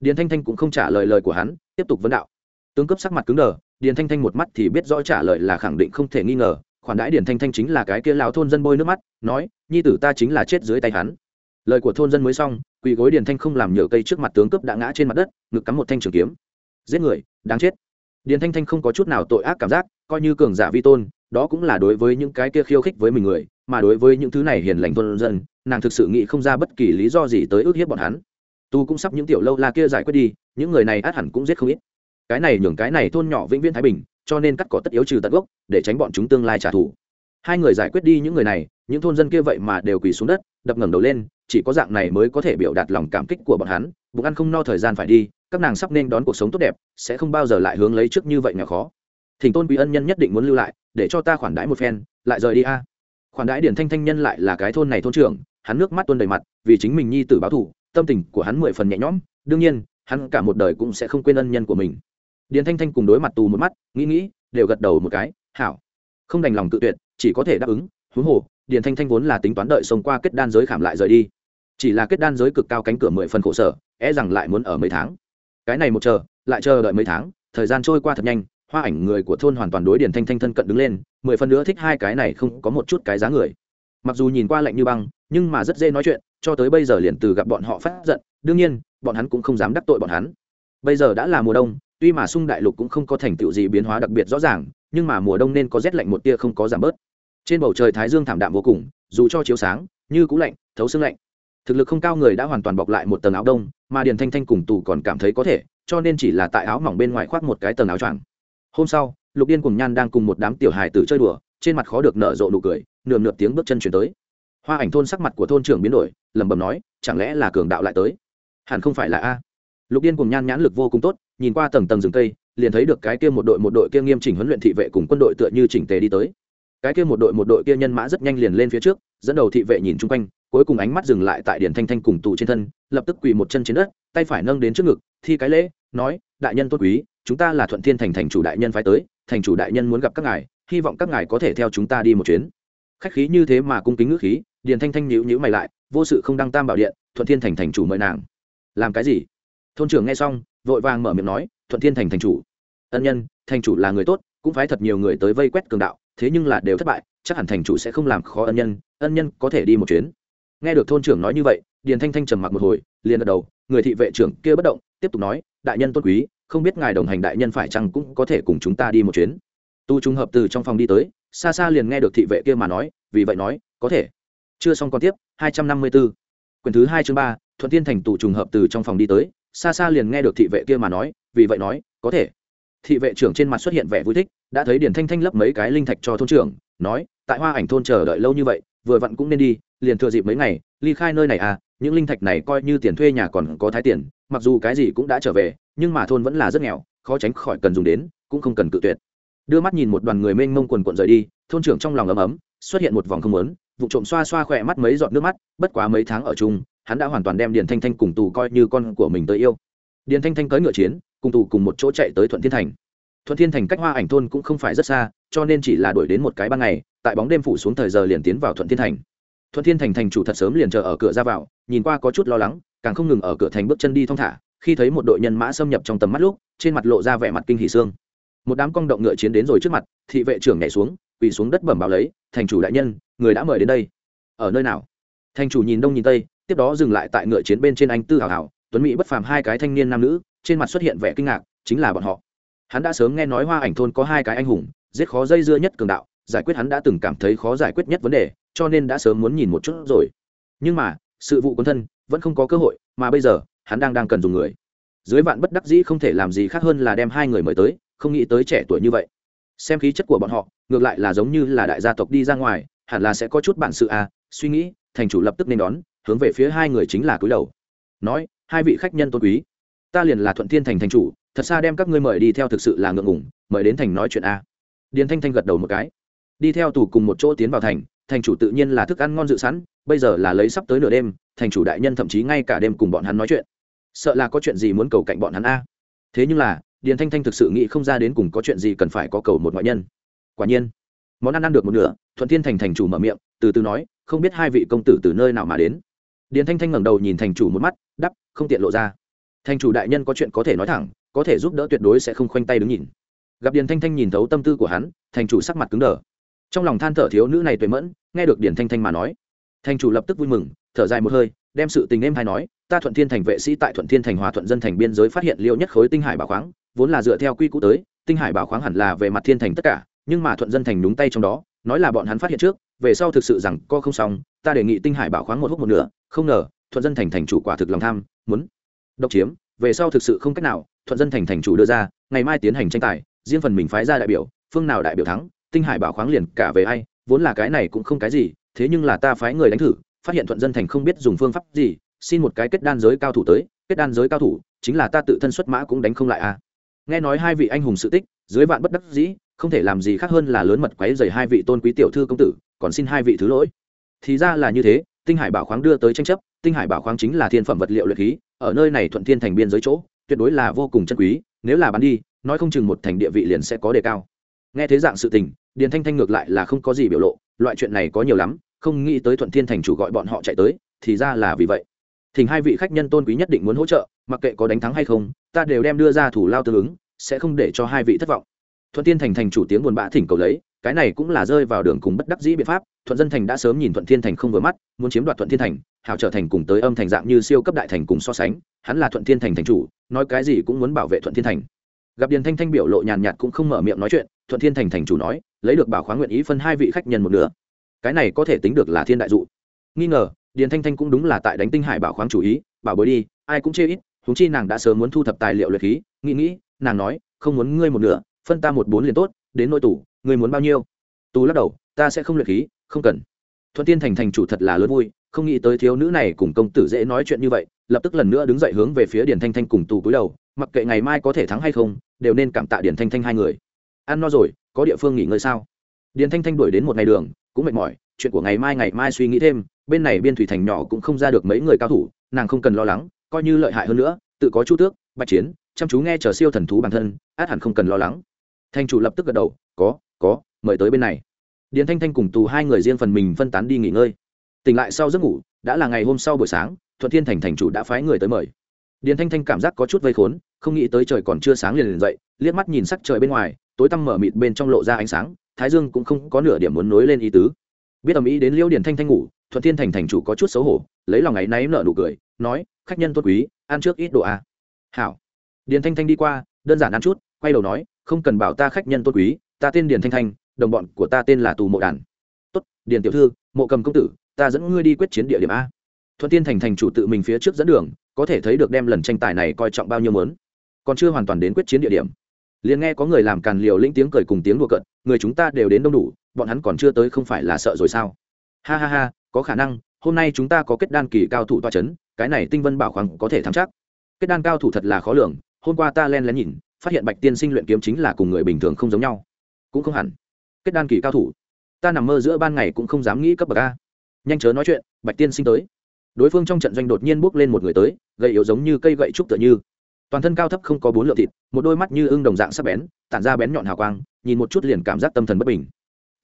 Điền thanh thanh cũng không trả lời lời của hắn, tiếp tục vấn đạo. Tướng cấp sắc mặt cứng đờ, điền thanh thanh một mắt thì biết rõ trả lời là khẳng định không thể nghi ngờ, khoản đãi điền thanh thanh chính là cái kia lão thôn dân bôi nước mắt, nói, nhi tử ta chính là chết dưới tay hắn. Lời của thôn dân mới xong, quỳ gối điền thanh không làm nhựa cây trước mặt tướng cướp đã ngã trên mặt đất, ngực cắm một thanh trường kiếm. Giết người, đáng chết. Điền thanh thanh không có chút nào tội ác cảm giác, coi như cường giả vi tôn, đó cũng là đối với những cái kia khiêu khích với mình người, mà đối với những thứ này hiền lành thôn dân nàng thực sự nghĩ không ra bất kỳ lý do gì tới ước hiếp bọn hắn. Tu cũng sắp những tiểu lâu la kia giải quyết đi, những người này át hẳn cũng giết không ít. Cái này nhường cái này thôn nhỏ vĩnh viễn thái bình, cho nên cắt cỏ tất yếu trừ tận gốc, để tránh bọn chúng tương lai trả thù. Hai người giải quyết đi những người này, những thôn dân kia vậy mà đều quỳ xuống đất, đập ngẩng đầu lên, chỉ có dạng này mới có thể biểu đạt lòng cảm kích của bọn hắn, bụng ăn không no thời gian phải đi, các nàng sắp nên đón cuộc sống tốt đẹp, sẽ không bao giờ lại hướng lấy trước như vậy nghèo khó. Thỉnh tôn quý ân nhân nhất định muốn lưu lại, để cho ta khoản đãi một phen, lại rời đi a. Khoản đãi điển thanh thanh nhân lại là cái thôn này thôn trưởng hắn nước mắt tuôn đầy mặt vì chính mình nhi tử báo thù, tâm tình của hắn mười phần nhẹ nhõm đương nhiên hắn cả một đời cũng sẽ không quên ân nhân của mình. Điền thanh thanh cùng đối mặt tù một mắt nghĩ nghĩ đều gật đầu một cái hảo. Không đành lòng tự tuyệt chỉ có thể đáp ứng huống hồ điền thanh thanh vốn là tính toán đợi sống qua kết đan giới khảm lại rời đi. Chỉ là kết đan giới cực cao cánh cửa mười phần khổ sở e rằng lại muốn ở mấy tháng. Cái này một chờ lại chờ đợi mấy tháng thời gian trôi qua thật nhanh hoa ảnh người của thôn hoàn toàn đối điền thanh thanh thân cận đứng lên mười phần nữa thích hai cái này không có một chút cái giá người. Mặc dù nhìn qua lạnh như băng nhưng mà rất dễ nói chuyện, cho tới bây giờ liền từ gặp bọn họ phát giận, đương nhiên, bọn hắn cũng không dám đắc tội bọn hắn. Bây giờ đã là mùa đông, tuy mà sung đại lục cũng không có thành tựu gì biến hóa đặc biệt rõ ràng, nhưng mà mùa đông nên có rét lạnh một tia không có giảm bớt. Trên bầu trời thái dương thảm đạm vô cùng, dù cho chiếu sáng, như cũng lạnh, thấu xương lạnh. Thực lực không cao người đã hoàn toàn bọc lại một tầng áo đông, mà điền thanh thanh cùng tù còn cảm thấy có thể, cho nên chỉ là tại áo mỏng bên ngoài khoác một cái tầng áo choàng. Hôm sau, lục điên cùng nhan đang cùng một đám tiểu hài tử chơi đùa, trên mặt khó được nở rộ nụ cười, nườm nượp tiếng bước chân chuyển tới hoa ảnh thôn sắc mặt của thôn trưởng biến đổi, lẩm bẩm nói, chẳng lẽ là cường đạo lại tới? Hẳn không phải là a. Lục điên cùng nhan nhãn lực vô cùng tốt, nhìn qua tầng tầng rừng cây, liền thấy được cái kia một đội một đội kia nghiêm chỉnh huấn luyện thị vệ cùng quân đội tựa như chỉnh tề đi tới. Cái kia một đội một đội kia nhân mã rất nhanh liền lên phía trước, dẫn đầu thị vệ nhìn chung quanh, cuối cùng ánh mắt dừng lại tại điển thanh thanh cùng tù trên thân, lập tức quỳ một chân trên đất, tay phải nâng đến trước ngực, thi cái lễ, nói, đại nhân tốt quý, chúng ta là thuận thiên thành thành chủ đại nhân phái tới, thành chủ đại nhân muốn gặp các ngài, hy vọng các ngài có thể theo chúng ta đi một chuyến. Khách khí như thế mà cung kính ngữ khí điền thanh thanh nhữ nhữ mày lại, vô sự không đăng tam bảo điện, thuận thiên thành thành chủ mời nàng. Làm cái gì? Thôn trưởng nghe xong, vội vàng mở miệng nói, thuận thiên thành thành chủ. Ân nhân, thành chủ là người tốt, cũng phái thật nhiều người tới vây quét cường đạo, thế nhưng là đều thất bại, chắc hẳn thành chủ sẽ không làm khó ân nhân ân nhân có thể đi một chuyến. Nghe được thôn trưởng nói như vậy, điền thanh thanh trầm mặc một hồi, liền gật đầu, người thị vệ trưởng kia bất động, tiếp tục nói, đại nhân tôn quý, không biết ngài đồng hành đại nhân phải chăng cũng có thể cùng chúng ta đi một chuyến. Tu trùng hợp từ trong phòng đi tới, xa xa liền nghe được thị vệ kia mà nói, vì vậy nói, có thể chưa xong còn tiếp, hai trăm năm mươi 254. quyển thứ hai chương ba, thuận tiên thành tù trùng hợp từ trong phòng đi tới, xa xa liền nghe được thị vệ kia mà nói, vì vậy nói, có thể thị vệ trưởng trên mặt xuất hiện vẻ vui thích, đã thấy điển thanh thanh lấp mấy cái linh thạch cho thôn trưởng, nói, tại hoa ảnh thôn chờ đợi lâu như vậy, vừa vặn cũng nên đi, liền thừa dịp mấy ngày, ly khai nơi này à những linh thạch này coi như tiền thuê nhà còn có thái tiền, mặc dù cái gì cũng đã trở về, nhưng mà thôn vẫn là rất nghèo, khó tránh khỏi cần dùng đến, cũng không cần cự tuyệt đưa mắt nhìn một đoàn người mênh mông quần quận rời đi, thôn trưởng trong lòng ấm ấm, xuất hiện một vòng không lớn vụ trộm xoa xoa khỏe mắt mấy giọt nước mắt, bất quá mấy tháng ở chung, hắn đã hoàn toàn đem điền thanh thanh cùng tù coi như con của mình tới yêu. Điền thanh thanh cưỡi ngựa chiến, cùng tù cùng một chỗ chạy tới thuận thiên thành. Thuận thiên thành cách hoa ảnh thôn cũng không phải rất xa, cho nên chỉ là đuổi đến một cái ban ngày, tại bóng đêm phủ xuống thời giờ liền tiến vào thuận thiên thành. Thuận thiên thành thành chủ thật sớm liền chờ ở cửa ra vào, nhìn qua có chút lo lắng, càng không ngừng ở cửa thành bước chân đi thong thả, khi thấy một đội nhân mã xâm nhập trong tầm mắt lúc, trên mặt lộ ra vẻ mặt kinh hỉ xương một đám cong động ngựa chiến đến rồi trước mặt, thị vệ trưởng nhảy xuống quỳ xuống đất bẩm báo lấy, thành chủ đại nhân, người đã mời đến đây. Ở nơi nào? Thành chủ nhìn đông nhìn tây, tiếp đó dừng lại tại ngựa chiến bên trên anh tư hào hào tuấn mỹ bất phàm hai cái thanh niên nam nữ, trên mặt xuất hiện vẻ kinh ngạc, chính là bọn họ. Hắn đã sớm nghe nói hoa ảnh thôn có hai cái anh hùng, giết khó dây dưa nhất cường đạo, giải quyết hắn đã từng cảm thấy khó giải quyết nhất vấn đề, cho nên đã sớm muốn nhìn một chút rồi. Nhưng mà, sự vụ quân thân vẫn không có cơ hội, mà bây giờ, hắn đang đang cần dùng người. Dưới vạn bất đắc dĩ không thể làm gì khác hơn là đem hai người mời tới, không nghĩ tới trẻ tuổi như vậy. Xem khí chất của bọn họ ngược lại là giống như là đại gia tộc đi ra ngoài, hẳn là sẽ có chút bản sự à suy nghĩ, thành chủ lập tức nên đón, hướng về phía hai người chính là cúi đầu. Nói, hai vị khách nhân tôn quý, ta liền là thuận thiên thành thành chủ, thật xa đem các ngươi mời đi theo thực sự là ngượng ngủng mời đến thành nói chuyện a điền thanh thanh gật đầu một cái. Đi theo tù cùng một chỗ tiến vào thành thành chủ tự nhiên là thức ăn ngon dự sẵn, bây giờ là lấy sắp tới nửa đêm, thành chủ đại nhân thậm chí ngay cả đêm cùng bọn hắn nói chuyện. Sợ là có chuyện gì muốn cầu cạnh bọn hắn a thế nhưng là, điền thanh thanh thực sự nghĩ không ra đến cùng có chuyện gì cần phải có cầu một ngoại nhân quả nhiên. Món ăn ăn được một nửa, thuận thiên thành thành chủ mở miệng, từ từ nói, không biết hai vị công tử từ nơi nào mà đến. Điền thanh thanh ngẩng đầu nhìn thành chủ một mắt, đắp, không tiện lộ ra. Thành chủ đại nhân có chuyện có thể nói thẳng, có thể giúp đỡ tuyệt đối sẽ không khoanh tay đứng nhìn. Gặp điền thanh thanh nhìn thấu tâm tư của hắn, thành chủ sắc mặt cứng đờ. Trong lòng than thở thiếu nữ này tuệ mẫn, nghe được điền thanh thanh mà nói, thành chủ lập tức vui mừng, thở dài một hơi, đem sự tình em hay nói, ta thuận thiên thành vệ sĩ tại thuận thiên thành hòa thuận dân thành biên giới phát hiện liêu nhất khối tinh hải bảo khoáng, vốn là dựa theo quy cũ tới, tinh hải bảo khoáng hẳn là về mặt thiên thành tất cả nhưng mà thuận dân thành đúng tay trong đó, nói là bọn hắn phát hiện trước, về sau thực sự rằng co không xong, ta đề nghị tinh hải bảo khoáng một hút một nửa, không ngờ, thuận dân thành thành chủ quả thực lòng tham, muốn độc chiếm, về sau thực sự không cách nào, thuận dân thành thành chủ đưa ra, ngày mai tiến hành tranh tài, riêng phần mình phái ra đại biểu, phương nào đại biểu thắng, tinh hải bảo khoáng liền cả về ai, vốn là cái này cũng không cái gì, thế nhưng là ta phái người đánh thử, phát hiện thuận dân thành không biết dùng phương pháp gì, xin một cái kết đan giới cao thủ tới, kết đan giới cao thủ, chính là ta tự thân xuất mã cũng đánh không lại à. nghe nói hai vị anh hùng sự tích dưới vạn bất đắc dĩ, không thể làm gì khác hơn là lớn mật quấy dày hai vị tôn quý tiểu thư công tử, còn xin hai vị thứ lỗi. Thì ra là như thế, tinh hải bảo khoáng đưa tới tranh chấp, tinh hải bảo khoáng chính là thiên phẩm vật liệu luyện khí, ở nơi này thuận thiên thành biên giới chỗ, tuyệt đối là vô cùng chân quý, nếu là bán đi, nói không chừng một thành địa vị liền sẽ có đề cao. Nghe thế dạng sự tình, điền thanh thanh ngược lại là không có gì biểu lộ, loại chuyện này có nhiều lắm, không nghĩ tới thuận thiên thành chủ gọi bọn họ chạy tới, thì ra là vì vậy. Thỉnh hai vị khách nhân tôn quý nhất định muốn hỗ trợ, mặc kệ có đánh thắng hay không, ta đều đem đưa ra thủ lao tương ứng sẽ không để cho hai vị thất vọng. Thuận thiên thành thành chủ tiếng buồn bã thỉnh cầu lấy, cái này cũng là rơi vào đường cùng bất đắc dĩ biện pháp, thuận dân thành đã sớm nhìn thuận thiên thành không vừa mắt, muốn chiếm đoạt thuận thiên thành, hảo trở thành cùng tới âm thành dạng như siêu cấp đại thành cùng so sánh, hắn là thuận thiên thành thành chủ, nói cái gì cũng muốn bảo vệ thuận thiên thành. Gặp điền thanh thanh biểu lộ nhàn nhạt cũng không mở miệng nói chuyện, thuận thiên thành thành chủ nói, lấy được bảo khoáng nguyện ý phân hai vị khách nhân một nửa. Cái này có thể tính được là thiên đại dụ. Nghi ngờ, điền thanh thanh cũng đúng là tại đánh tinh hải bảo khoáng chủ ý, bảo bối đi, ai cũng chê ít húng chi nàng đã sớm muốn thu thập tài liệu luyện khí, nghĩ nghĩ nàng nói, không muốn ngươi một nửa, phân ta một bốn liền tốt, đến nội tủ ngươi muốn bao nhiêu? Tù lắc đầu, ta sẽ không luyện khí, không cần. Thuận tiên thành thành chủ thật là lớn vui, không nghĩ tới thiếu nữ này cùng công tử dễ nói chuyện như vậy, lập tức lần nữa đứng dậy hướng về phía điển thanh thanh cùng tù cúi đầu, mặc kệ ngày mai có thể thắng hay không, đều nên cảm tạ điển thanh thanh hai người. Ăn no rồi, có địa phương nghỉ ngơi sao? Điển thanh thanh đuổi đến một ngày đường, cũng mệt mỏi, chuyện của ngày mai ngày mai suy nghĩ thêm, bên này biên thủy thành nhỏ cũng không ra được mấy người cao thủ, nàng không cần lo lắng, coi như lợi hại hơn nữa, tự có chu tước, bạch chiến chăm chú nghe chờ siêu thần thú bản thân, át hẳn không cần lo lắng. Thanh chủ lập tức gật đầu, có có, mời tới bên này. Điền thanh thanh cùng tù hai người riêng phần mình phân tán đi nghỉ ngơi. Tỉnh lại sau giấc ngủ, đã là ngày hôm sau buổi sáng, thuận thiên thành thành chủ đã phái người tới mời. Điền thanh thanh cảm giác có chút vây khốn, không nghĩ tới trời còn chưa sáng liền liền dậy, liếc mắt nhìn sắc trời bên ngoài, tối tăm mở mịt bên trong lộ ra ánh sáng, thái dương cũng không có nửa điểm muốn nối lên ý tứ. Biết ầm ý đến liêu điền thanh thanh ngủ, thuận thiên thành thành chủ có chút xấu hổ, lấy lòng ấy náy nở nụ cười, nói, khách nhân tốt quý, ăn trước ít đồ à. hảo điền thanh thanh đi qua, đơn giản ăn chút, quay đầu nói, không cần bảo ta khách nhân tôn quý, ta tên điền thanh thanh, đồng bọn của ta tên là tù mộ đàn. Tốt, điền tiểu thư, mộ cầm công tử, ta dẫn ngươi đi quyết chiến địa điểm a. Thuận tiên thành thành chủ tự mình phía trước dẫn đường, có thể thấy được đem lần tranh tài này coi trọng bao nhiêu mớn còn chưa hoàn toàn đến quyết chiến địa điểm, liền nghe có người làm càn liều lĩnh tiếng cười cùng tiếng đùa cợt, người chúng ta đều đến đông đủ, bọn hắn còn chưa tới không phải là sợ rồi sao? Ha ha ha, có khả năng, hôm nay chúng ta có kết đan kỳ cao thủ toa c h ấ n cái này tinh vân bảo khoáng có thể thắng chắc. Kết đan cao thủ thật là khó lường hôm qua ta len lén nhìn, phát hiện bạch tiên sinh luyện kiếm chính là cùng người bình thường không giống nhau. Cũng không hẳn. Kết đan kỳ cao thủ. Ta nằm mơ giữa ban ngày cũng không dám nghĩ cấp bậc a. Nhanh chớ nói chuyện, bạch tiên sinh tới. Đối phương trong trận doanh đột nhiên bước lên một người tới gậy yếu giống như cây gậy trúc tựa như. Toàn thân cao thấp không có bốn lượng thịt, một đôi mắt như ưng đồng dạng sắc bén, tản ra bén nhọn hào quang, nhìn một chút liền cảm giác tâm thần bất bình.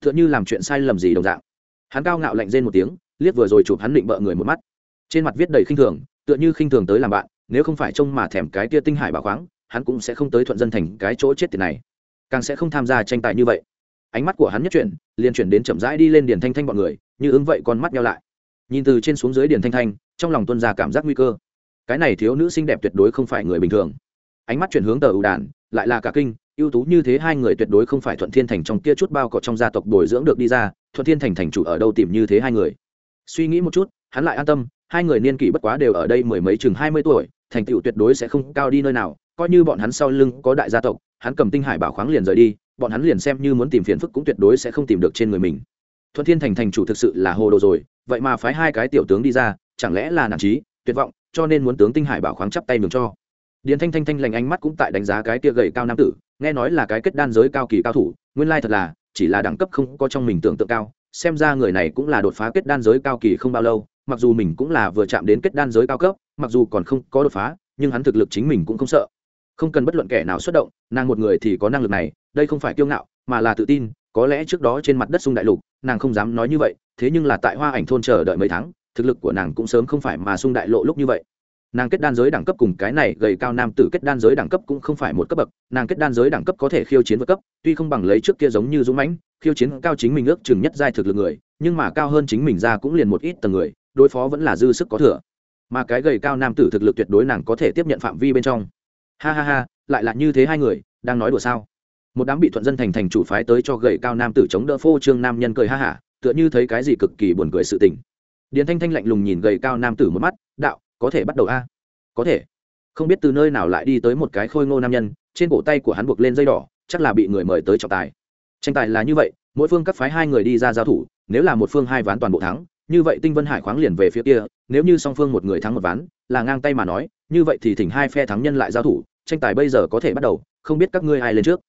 Tựa như làm chuyện sai lầm gì đồng dạng. Hắn cao ngạo lạnh rên một tiếng, liếc vừa rồi chụp hắn định bợ người một mắt. Trên mặt viết đầy khinh thường, tựa như khinh thường tới làm bạn nếu không phải trông mà thèm cái tia tinh hải bảo khoáng, hắn cũng sẽ không tới thuận dân thành cái chỗ chết tiền này. Càng sẽ không tham gia tranh tài như vậy. Ánh mắt của hắn nhất chuyển, liền chuyển đến chậm rãi đi lên điền thanh thanh bọn người, như ứng vậy con mắt nhau lại. Nhìn từ trên xuống dưới điền thanh thanh, trong lòng tuân ra cảm giác nguy cơ. Cái này thiếu nữ xinh đẹp tuyệt đối không phải người bình thường. Ánh mắt chuyển hướng tờ ưu đàn, lại là cả kinh, ưu tú như thế hai người tuyệt đối không phải thuận thiên thành trong kia chút bao cọ trong gia tộc bồi dưỡng được đi ra, thuận thiên thành thành chủ ở đâu tìm như thế hai người. Suy nghĩ một chút, hắn lại an tâm hai người niên kỷ bất quá đều ở đây mười mấy chừng hai mươi tuổi, thành tựu tuyệt đối sẽ không cao đi nơi nào, coi như bọn hắn sau lưng có đại gia tộc, hắn cầm tinh hải bảo khoáng liền rời đi, bọn hắn liền xem như muốn tìm phiền phức cũng tuyệt đối sẽ không tìm được trên người mình. Thuận thiên thành thành chủ thực sự là hồ đồ rồi, vậy mà phái hai cái tiểu tướng đi ra, chẳng lẽ là nản trí tuyệt vọng, cho nên muốn tướng tinh hải bảo khoáng chắp tay mừng cho. Điền thanh thanh thanh lành ánh mắt cũng tại đánh giá cái tia gầy cao nam tử, nghe nói là cái kết đan giới cao kỳ cao thủ, nguyên lai thật là, chỉ là đẳng cấp không có trong mình tưởng tượng cao, xem ra người này cũng là đột phá kết đan giới cao kỳ không bao lâu mặc dù mình cũng là vừa chạm đến kết đan giới cao cấp, mặc dù còn không có đột phá, nhưng hắn thực lực chính mình cũng không sợ. Không cần bất luận kẻ nào xuất động, nàng một người thì có năng lực này, đây không phải kiêu ngạo, mà là tự tin, có lẽ trước đó trên mặt đất sung đại lục, nàng không dám nói như vậy, thế nhưng là tại hoa ảnh thôn chờ đợi mấy tháng, thực lực của nàng cũng sớm không phải mà sung đại lộ lúc như vậy. Nàng kết đan giới đẳng cấp cùng cái này gầy cao nam tử kết đan giới đẳng cấp cũng không phải một cấp bậc, nàng kết đan giới đẳng cấp có thể khiêu chiến vượt cấp, tuy không bằng lấy trước kia giống như dũng mãnh, khiêu chiến cao chính mình ước chừng nhất giai thực lực người, nhưng mà cao hơn chính mình ra cũng liền một ít tầng người đối phó vẫn là dư sức có thừa. Mà cái gầy cao nam tử thực lực tuyệt đối nàng có thể tiếp nhận phạm vi bên trong. Ha ha ha, lại là như thế hai người, đang nói đùa sao? Một đám bị thuận dân thành thành chủ phái tới cho gầy cao nam tử chống đỡ phô trương nam nhân cười ha hả, tựa như thấy cái gì cực kỳ buồn cười sự tình. Điền thanh thanh lạnh lùng nhìn gầy cao nam tử một mắt, đạo, có thể bắt đầu a? Có thể. Không biết từ nơi nào lại đi tới một cái khôi ngô nam nhân, trên cổ tay của hắn buộc lên dây đỏ, chắc là bị người mời tới trọng tài. Tranh tài là như vậy, mỗi phương các phái hai người đi ra giao thủ, nếu là một phương hai ván toàn bộ thắng như vậy tinh vân hải khoáng liền về phía kia, nếu như song phương một người thắng một ván, là ngang tay mà nói, như vậy thì thỉnh hai phe thắng nhân lại giao thủ, tranh tài bây giờ có thể bắt đầu, không biết các ngươi ai lên trước.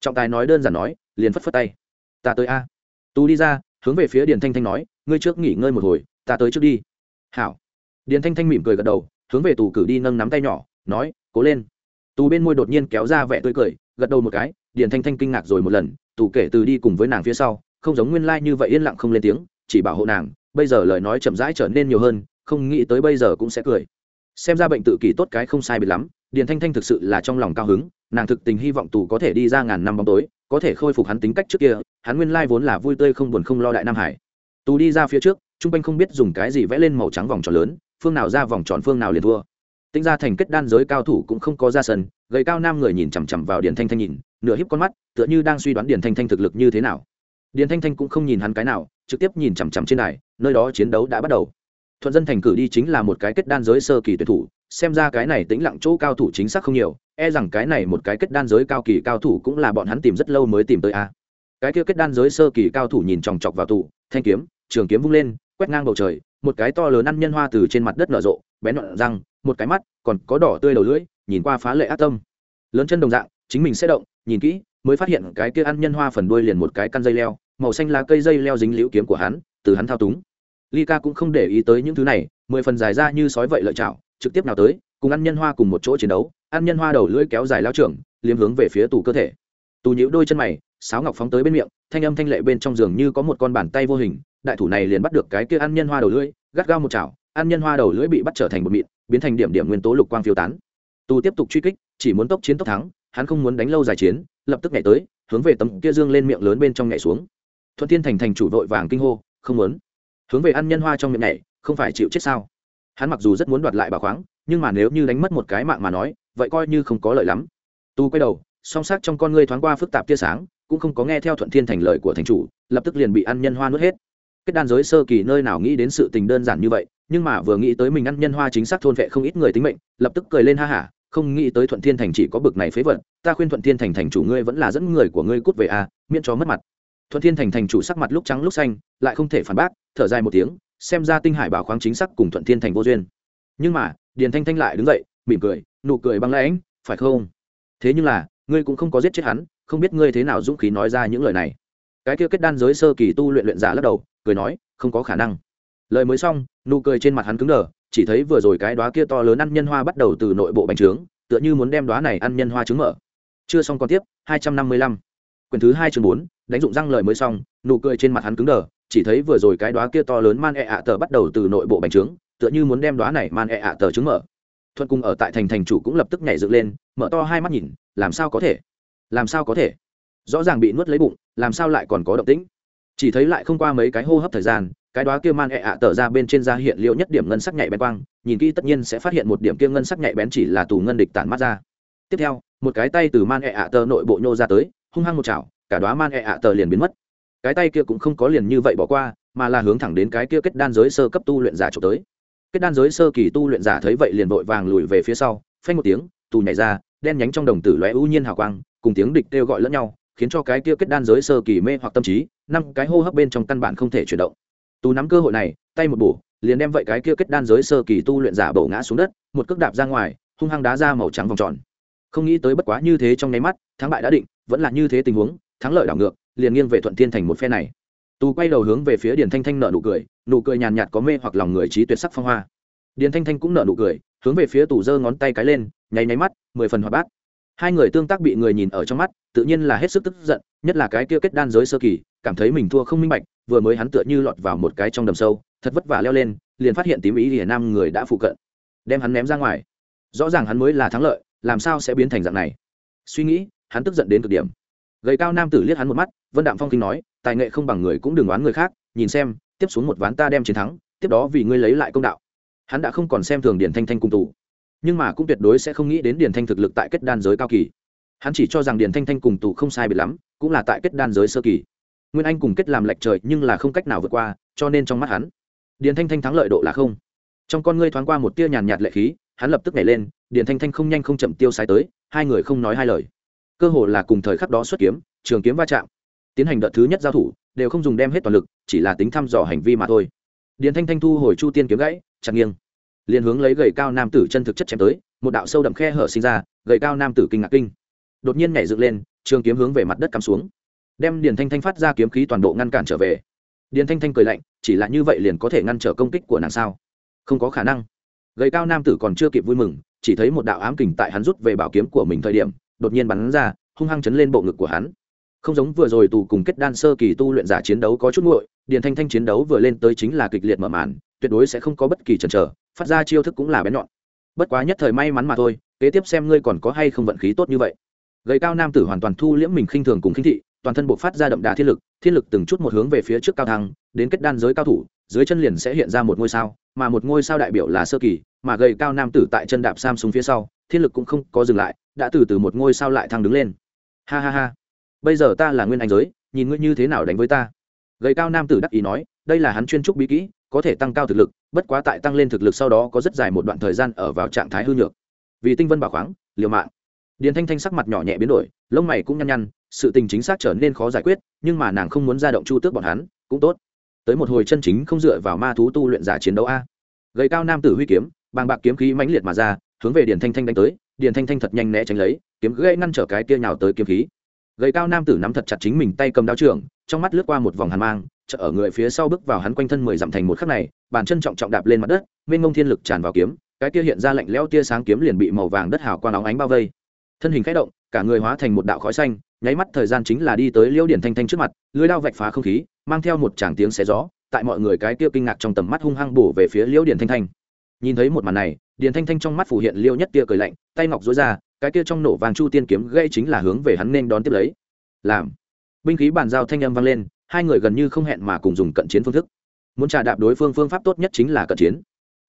Trọng tài nói đơn giản nói, liền phất phất tay. Ta tới a. Tú đi ra, hướng về phía điền thanh thanh nói, ngươi trước nghỉ ngơi một hồi, ta tới trước đi. Hảo. Điền thanh thanh mỉm cười gật đầu, hướng về tù cử đi nâng nắm tay nhỏ, nói, cố lên. Tù bên môi đột nhiên kéo ra vẻ tươi cười, gật đầu một cái, điền thanh thanh kinh ngạc rồi một lần tù kể từ đi cùng với nàng phía sau, không giống nguyên lai、like、như vậy yên lặng không lên tiếng, chỉ bảo hộ nàng bây giờ lời nói chậm rãi trở nên nhiều hơn, không nghĩ tới bây giờ cũng sẽ cười. Xem ra bệnh tự kỷ tốt cái không sai biệt lắm, điền thanh thanh thực sự là trong lòng cao hứng, nàng thực tình hy vọng tù có thể đi ra ngàn năm bóng tối, có thể khôi phục hắn tính cách trước kia, hắn nguyên lai vốn là vui tươi không buồn không lo đại nam hải. Tù đi ra phía trước t r u n g quanh không biết dùng cái gì vẽ lên màu trắng vòng tròn lớn, phương nào ra vòng tròn phương nào liền thua. Tính ra thành kết đan giới cao thủ cũng không có ra sân, gầy cao nam người nhìn chằm chằm vào điền thanh thanh nhìn, nửa híp con mắt, tựa như đang suy đoán điền thanh thanh thực lực như thế nào. Điền thanh thanh cũng không nhìn hắn cái nào trực tiếp nhìn chằm chằm trên đài, nơi đó chiến đấu đã bắt đầu. Thuận dân thành cử đi chính là một cái kết đan giới sơ kỳ tuyển thủ, xem ra cái này tĩnh lặng chỗ cao thủ chính xác không nhiều e rằng cái này một cái kết đan giới cao kỳ cao thủ cũng là bọn hắn tìm rất lâu mới tìm tới a. Cái kia kết đan giới sơ kỳ cao thủ nhìn chòng chọc vào tủ thanh kiếm, trường kiếm vung lên, quét ngang bầu trời, một cái to lớn ăn nhân hoa từ trên mặt đất nở rộ, bén nhọn răng, một cái mắt, còn có đỏ tươi đầu lưỡi, nhìn qua phá lệ ác tâm. Lớn chân đồng dạng, chính mình sẽ động, nhìn kỹ, mới phát hiện cái kia ăn nhân hoa phần đuôi liền một cái căn dây leo màu xanh lá cây dây leo dính liễu kiếm của hắn, từ hắn thao túng. Ly ca cũng không để ý tới những thứ này, mười phần dài ra như sói vậy lợi chảo, trực tiếp nào tới, cùng ăn nhân hoa cùng một chỗ chiến đấu, ăn nhân hoa đầu lưỡi kéo dài lao trưởng, liếm hướng về phía tù cơ thể. Tù nhữ đôi chân mày, sáo ngọc phóng tới bên miệng, thanh âm thanh lệ bên trong giường như có một con bàn tay vô hình, đại thủ này liền bắt được cái kia ăn nhân hoa đầu lưỡi, gắt gao một chảo, ăn nhân hoa đầu lưỡi bị bắt trở thành một mịn, biến thành điểm điểm nguyên tố lục quang phiêu tán. Tù tiếp tục truy kích, chỉ muốn tốc chiến tốc thắng, hắn không muốn đánh lâu dài chiến, lập tức nhảy tới, hướng về tấm kia dương lên miệng lớn bên trong nhảy xuống thuận Thiên thành thành chủ vội vàng kinh hô không muốn. Hướng về ăn nhân hoa trong miệng này không phải chịu chết sao? Hắn mặc dù rất muốn đoạt lại bà khoáng nhưng mà nếu như đánh mất một cái mạng mà nói vậy coi như không có lợi lắm. Tu quay đầu song sắc trong con ngươi thoáng qua phức tạp tia sáng cũng không có nghe theo thuận thiên thành lời của thành chủ lập tức liền bị ăn nhân hoa nuốt hết. Kết đan giới sơ kỳ nơi nào nghĩ đến sự tình đơn giản như vậy nhưng mà vừa nghĩ tới mình ăn nhân hoa chính xác thôn vệ không ít người tính mệnh lập tức cười lên ha hả không nghĩ tới thuận thiên thành chỉ có bực này phế vật ta khuyên thuận thiên thành thành chủ ngươi vẫn là dẫn người của ngươi cút về a à, miễn cho mất mặt thuận thiên thành thành chủ sắc mặt lúc trắng lúc xanh, lại không thể phản bác, thở dài một tiếng, xem ra tinh hải bảo khoáng chính xác cùng thuận thiên thành vô duyên. Nhưng mà, điền thanh thanh lại đứng dậy, mỉm cười, nụ cười băng lãnh, phải không? Thế nhưng là, ngươi cũng không có giết chết hắn, không biết ngươi thế nào dũng khí nói ra những lời này. Cái kia kết đan giới sơ kỳ tu luyện luyện giả lắc đầu, cười nói, không có khả năng. Lời mới xong, nụ cười trên mặt hắn cứng đờ, chỉ thấy vừa rồi cái đóa kia to lớn ăn nhân hoa bắt đầu từ nội bộ bành trướng, tựa như muốn đem đóa này ăn nhân hoa trứng mở. Chưa xong còn tiếp, hai trăm năm mươi lăm quyển thứ hai chương bốn, đánh dụng răng lời mới xong, nụ cười trên mặt hắn cứng đờ, chỉ thấy vừa rồi cái đóa kia to lớn man e ạ tờ bắt đầu từ nội bộ bành trướng, tựa như muốn đem đóa này man e ạ tờ trứng mở. Thuận cùng ở tại thành thành chủ cũng lập tức nhảy dựng lên, mở to hai mắt nhìn, làm sao có thể? Làm sao có thể? Rõ ràng bị nuốt lấy bụng, làm sao lại còn có động tĩnh? Chỉ thấy lại không qua mấy cái hô hấp thời gian, cái đóa kia man ẹ ạ tờ ra bên trên da hiện liệu nhất điểm ngân sắc nhạy bén quang, nhìn kỹ tất nhiên sẽ phát hiện một điểm kia ngân sắc nhạy bén chỉ là tù ngân địch tản mắt ra. Tiếp theo, một cái tay từ man ẹ ạ tờ nội bộ nhô ra tới hung hăng một chảo, cả đoá man ẹ ạ tờ liền biến mất. Cái tay kia cũng không có liền như vậy bỏ qua, mà là hướng thẳng đến cái kia kết đan giới sơ cấp tu luyện giả trộm tới. Kết đan giới sơ kỳ tu luyện giả thấy vậy liền vội vàng lùi về phía sau, phanh một tiếng, tù nhảy ra, đen nhánh trong đồng tử lóe ưu nhiên hào quang, cùng tiếng địch kêu gọi lẫn nhau, khiến cho cái kia kết đan giới sơ kỳ mê hoặc tâm trí, năm cái hô hấp bên trong căn bản không thể chuyển động. Tù nắm cơ hội này, tay một bổ, liền đem vậy cái kia kết đan giới sơ kỳ tu luyện giả bổ ngã xuống đất, một cước đạp ra ngoài, hung hăng đá ra màu trắng vòng tròn. Không nghĩ tới bất quá như thế trong nháy mắt, thắng bại đã định vẫn là như thế tình huống, thắng lợi đảo ngược, liền nghiêng về thuận thiên thành một phe này. Tù quay đầu hướng về phía điền thanh thanh nợ nụ cười nụ cười nhàn nhạt có mê hoặc lòng người trí tuyệt sắc phong hoa. Điền thanh thanh cũng nợ nụ cười, hướng về phía tù giơ ngón tay cái lên, nháy nháy mắt, mười phần hoạt bát. Hai người tương tác bị người nhìn ở trong mắt, tự nhiên là hết sức tức giận, nhất là cái kia kết đan giới sơ kỳ, cảm thấy mình thua không minh bạch, vừa mới hắn tựa như lọt vào một cái trong đầm sâu, thật vất vả leo lên, liền phát hiện tím ý hiển nam người đã phụ cận, đem hắn ném ra ngoài. Rõ ràng hắn mới là thắng lợi, làm sao sẽ biến thành dạng này? Suy nghĩ hắn tức giận đến cực điểm. Gầy cao nam tử liếc hắn một mắt, vân đạm phong kinh nói, tài nghệ không bằng người cũng đừng oán người khác, nhìn xem, tiếp xuống một ván ta đem chiến thắng, tiếp đó vì ngươi lấy lại công đạo. Hắn đã không còn xem thường điển thanh thanh cùng tù, nhưng mà cũng tuyệt đối sẽ không nghĩ đến điển thanh thực lực tại kết đan giới cao kỳ. Hắn chỉ cho rằng điển thanh thanh cùng tù không sai biệt lắm, cũng là tại kết đan giới sơ kỳ. Nguyên anh cùng kết làm lệch trời, nhưng là không cách nào vượt qua, cho nên trong mắt hắn điển thanh thanh thắng lợi độ là không. Trong con ngươi thoáng qua một tia nhàn nhạt lệ khí, hắn lập tức nhảy lên điển thanh thanh không nhanh không chậm tiêu sai tới, hai người không nói hai lời cơ hồ là cùng thời khắc đó xuất kiếm, trường kiếm va chạm, tiến hành đợt thứ nhất giao thủ, đều không dùng đem hết toàn lực, chỉ là tính thăm dò hành vi mà thôi. Điền thanh thanh thu hồi chu tiên kiếm gãy, chặt nghiêng, liền hướng lấy gầy cao nam tử chân thực chất chém tới, một đạo sâu đậm khe hở sinh ra gầy cao nam tử kinh ngạc kinh. Đột nhiên nhảy dựng lên, trường kiếm hướng về mặt đất cắm xuống, đem điền thanh thanh phát ra kiếm khí toàn bộ ngăn cản trở về. Điền thanh thanh cười lạnh, chỉ là như vậy liền có thể ngăn trở công kích của nàng sao? Không có khả năng. Gầy cao nam tử còn chưa kịp vui mừng, chỉ thấy một đạo ám kình tại hắn rút về bảo kiếm của mình thời điểm đột nhiên bắn ra, hung hăng chấn lên bộ ngực của hắn. Không giống vừa rồi tù cùng kết đan sơ kỳ tu luyện giả chiến đấu có chút nguội, điền thanh thanh chiến đấu vừa lên tới chính là kịch liệt mở màn, tuyệt đối sẽ không có bất kỳ chần chờ, phát ra chiêu thức cũng là bén nhọn. Bất quá nhất thời may mắn mà thôi, kế tiếp xem ngươi còn có hay không vận khí tốt như vậy. Gầy cao nam tử hoàn toàn thu liễm mình khinh thường cùng khinh thị, toàn thân buộc phát ra đậm đà thiên lực thiên lực từng chút một hướng về phía trước cao thăng, đến kết đan giới cao thủ, dưới chân liền sẽ hiện ra một ngôi sao, mà một ngôi sao đại biểu là sơ kỳ, mà gầy cao nam tử tại chân đạp sam xuống phía sau, thiên lực cũng không có dừng lại đã từ từ một ngôi sao lại thăng đứng lên. Ha ha ha. Bây giờ ta là nguyên anh giới, nhìn ngươi như thế nào đánh với ta? Gầy cao nam tử đắc ý nói, đây là hắn chuyên trúc bí kỹ, có thể tăng cao thực lực, bất quá tại tăng lên thực lực sau đó có rất dài một đoạn thời gian ở vào trạng thái hư nhược. Vì tinh vân bảo khoáng, liều mạng. Điền thanh thanh sắc mặt nhỏ nhẹ biến đổi, lông mày cũng nhăn nhăn, sự tình chính xác trở nên khó giải quyết, nhưng mà nàng không muốn ra động chu tước bọn hắn, cũng tốt. Tới một hồi chân chính không dựa vào ma thú tu luyện giả chiến đấu a. Gầy cao nam tử huy kiếm, bàng bạc kiếm khí mãnh liệt mà ra, hướng về điền thanh thanh đánh tới điền thanh thanh thật nhanh né tránh lấy, kiếm gãy ngăn trở cái kia nhào tới kiếm khí. Gầy cao nam tử nắm thật chặt chính mình tay cầm đao trường, trong mắt lướt qua một vòng hàn mang chợ ở người phía sau bước vào hắn quanh thân mười dặm thành một khắc này, bàn chân trọng trọng đạp lên mặt đất, mênh ngông thiên lực tràn vào kiếm, cái kia hiện ra lạnh lẽo tia sáng kiếm liền bị màu vàng đất hào quang óng ánh bao vây. Thân hình khẽ động, cả người hóa thành một đạo khói xanh, nháy mắt thời gian chính là đi tới liêu điển thanh thanh trước mặt lưới lao vạch phá không khí, mang theo một tràng tiếng xé gió, tại mọi người cái kia kinh ngạc trong tầm mắt hung hăng bổ về phía liêu điển thanh thanh. Nhìn thấy một màn này điền thanh thanh trong mắt phủ hiện liêu nhất tia cười lạnh, tay ngọc dối ra, cái kia trong nổ vàng chu tiên kiếm gây chính là hướng về hắn nên đón tiếp lấy. Làm. Binh khí bàn giao thanh âm vang lên, hai người gần như không hẹn mà cùng dùng cận chiến phương thức. Muốn trà đạp đối phương phương pháp tốt nhất chính là cận chiến.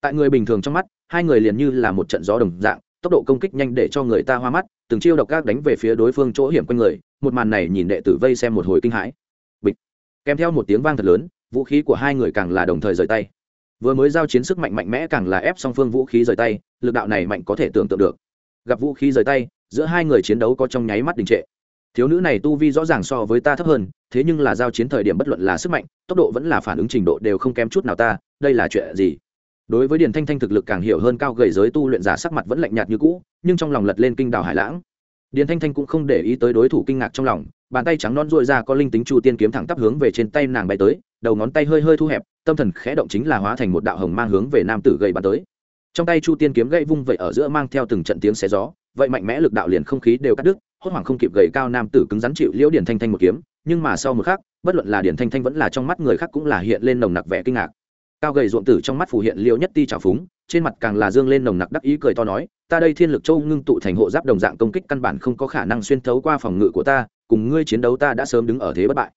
Tại người bình thường trong mắt, hai người liền như là một trận gió đồng dạng, tốc độ công kích nhanh để cho người ta hoa mắt, từng chiêu độc các đánh về phía đối phương chỗ hiểm quanh người, một màn này nhìn đệ tử vây xem một hồi kinh hãi. Bịch. Kèm theo một tiếng vang thật lớn, vũ khí của hai người càng là đồng thời rời tay vừa mới giao chiến sức mạnh mạnh mẽ càng là ép song phương vũ khí rời tay, lực đạo này mạnh có thể tưởng tượng được. Gặp vũ khí rời tay, giữa hai người chiến đấu có trong nháy mắt đình trệ. Thiếu nữ này tu vi rõ ràng so với ta thấp hơn, thế nhưng là giao chiến thời điểm bất luận là sức mạnh, tốc độ vẫn là phản ứng trình độ đều không kém chút nào ta, đây là chuyện gì? Đối với điền thanh thanh thực lực càng hiểu hơn cao gầy giới tu luyện giả sắc mặt vẫn lạnh nhạt như cũ, nhưng trong lòng lật lên kinh đảo hải lãng. Điền thanh thanh cũng không để ý tới đối thủ kinh ngạc trong lòng, bàn tay trắng non dội ra có linh tính chu tiên kiếm thẳng tắp hướng về trên tay nàng bay tới, đầu ngón tay hơi hơi thu hẹp tâm thần khẽ động chính là hóa thành một đạo hồng mang hướng về nam tử gây bắn tới. Trong tay chu tiên kiếm gãy vung vậy ở giữa mang theo từng trận tiếng xé gió, vậy mạnh mẽ lực đạo liền không khí đều cắt đứt, hốt hoảng không kịp gầy cao nam tử cứng rắn chịu liễu điển thanh thanh một kiếm, nhưng mà sau một khắc, bất luận là điển thanh thanh vẫn là trong mắt người khác cũng là hiện lên nồng nặc vẻ kinh ngạc. Cao gầy ruộng tử trong mắt phủ hiện liễu nhất ti trào phúng, trên mặt càng là dương lên nồng nặc đắc ý cười to nói, ta đây thiên lực châu ngưng tụ thành hộ giáp đồng dạng công kích căn bản không có khả năng xuyên thấu qua phòng ngự của ta, cùng ngươi chiến đấu ta đã sớm đứng ở thế bất bại.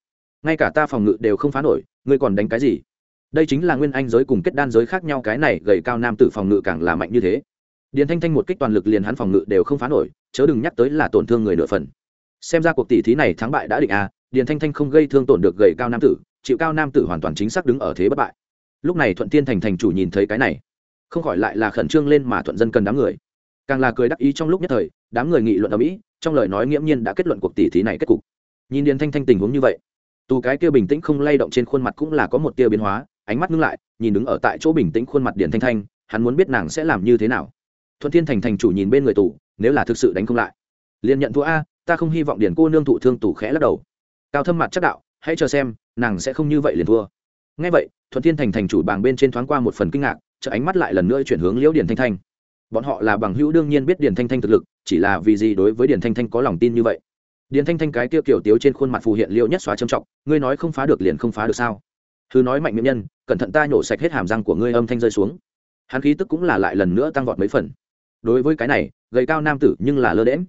Ngay cả ta phòng ngự đều không phá nổi, ngươi còn đánh cái gì? Đây chính là nguyên anh giới cùng kết đan giới khác nhau, cái này gầy cao nam tử phòng ngự càng là mạnh như thế. Điền thanh thanh một kích toàn lực liền hắn phòng ngự đều không phá nổi, chớ đừng nhắc tới là tổn thương người nửa phần. Xem ra cuộc tỷ thí này thắng bại đã định à điền thanh thanh không gây thương tổn được gầy cao nam tử, chịu cao nam tử hoàn toàn chính xác đứng ở thế bất bại. Lúc này thuận tiên thành thành chủ nhìn thấy cái này, không khỏi lại là khẩn trương lên mà thuận dân cần đám người. Càng là cười đắc ý trong lúc nhất thời, đám người nghị luận ở mỹ trong lời nói nghiễm nhiên đã kết luận cuộc tỷ thí này kết cục. Nhìn điền thanh thanh tình huống như vậy, tù cái kia bình tĩnh không lay động trên khuôn mặt cũng là có một tia biến hóa ánh mắt ngưng lại, nhìn đứng ở tại chỗ bình tĩnh khuôn mặt điền thanh thanh, hắn muốn biết nàng sẽ làm như thế nào. Thuận thiên thành thành chủ nhìn bên người tù, nếu là thực sự đánh không lại. Liền nhận thua a, ta không hy vọng điền cô nương thụ thương tù khẽ lắc đầu. Cao thâm mặt chắc đạo, hãy chờ xem, nàng sẽ không như vậy liền thua. Ngay vậy, thuận thiên thành thành chủ bàng bên trên thoáng qua một phần kinh ngạc chợ ánh mắt lại lần nữa chuyển hướng liễu điển thanh thanh. Bọn họ là bằng hữu đương nhiên biết điển thanh thanh thực lực, chỉ là vì gì đối với điển thanh thanh có lòng tin như vậy. Điển thanh thanh cái tiêu kiểu tiếu trên khuôn mặt phù hiện liễu nhất xóa trầm trọng, ngươi nói không phá được liền không phá được sao? Thư nói mạnh miệng nhân, cẩn thận ta nhổ sạch hết hàm răng của ngươi âm thanh rơi xuống. Hắn khí tức cũng là lại lần nữa tăng vọt mấy phần. Đối với cái này, gầy cao nam tử nhưng là lơ đễm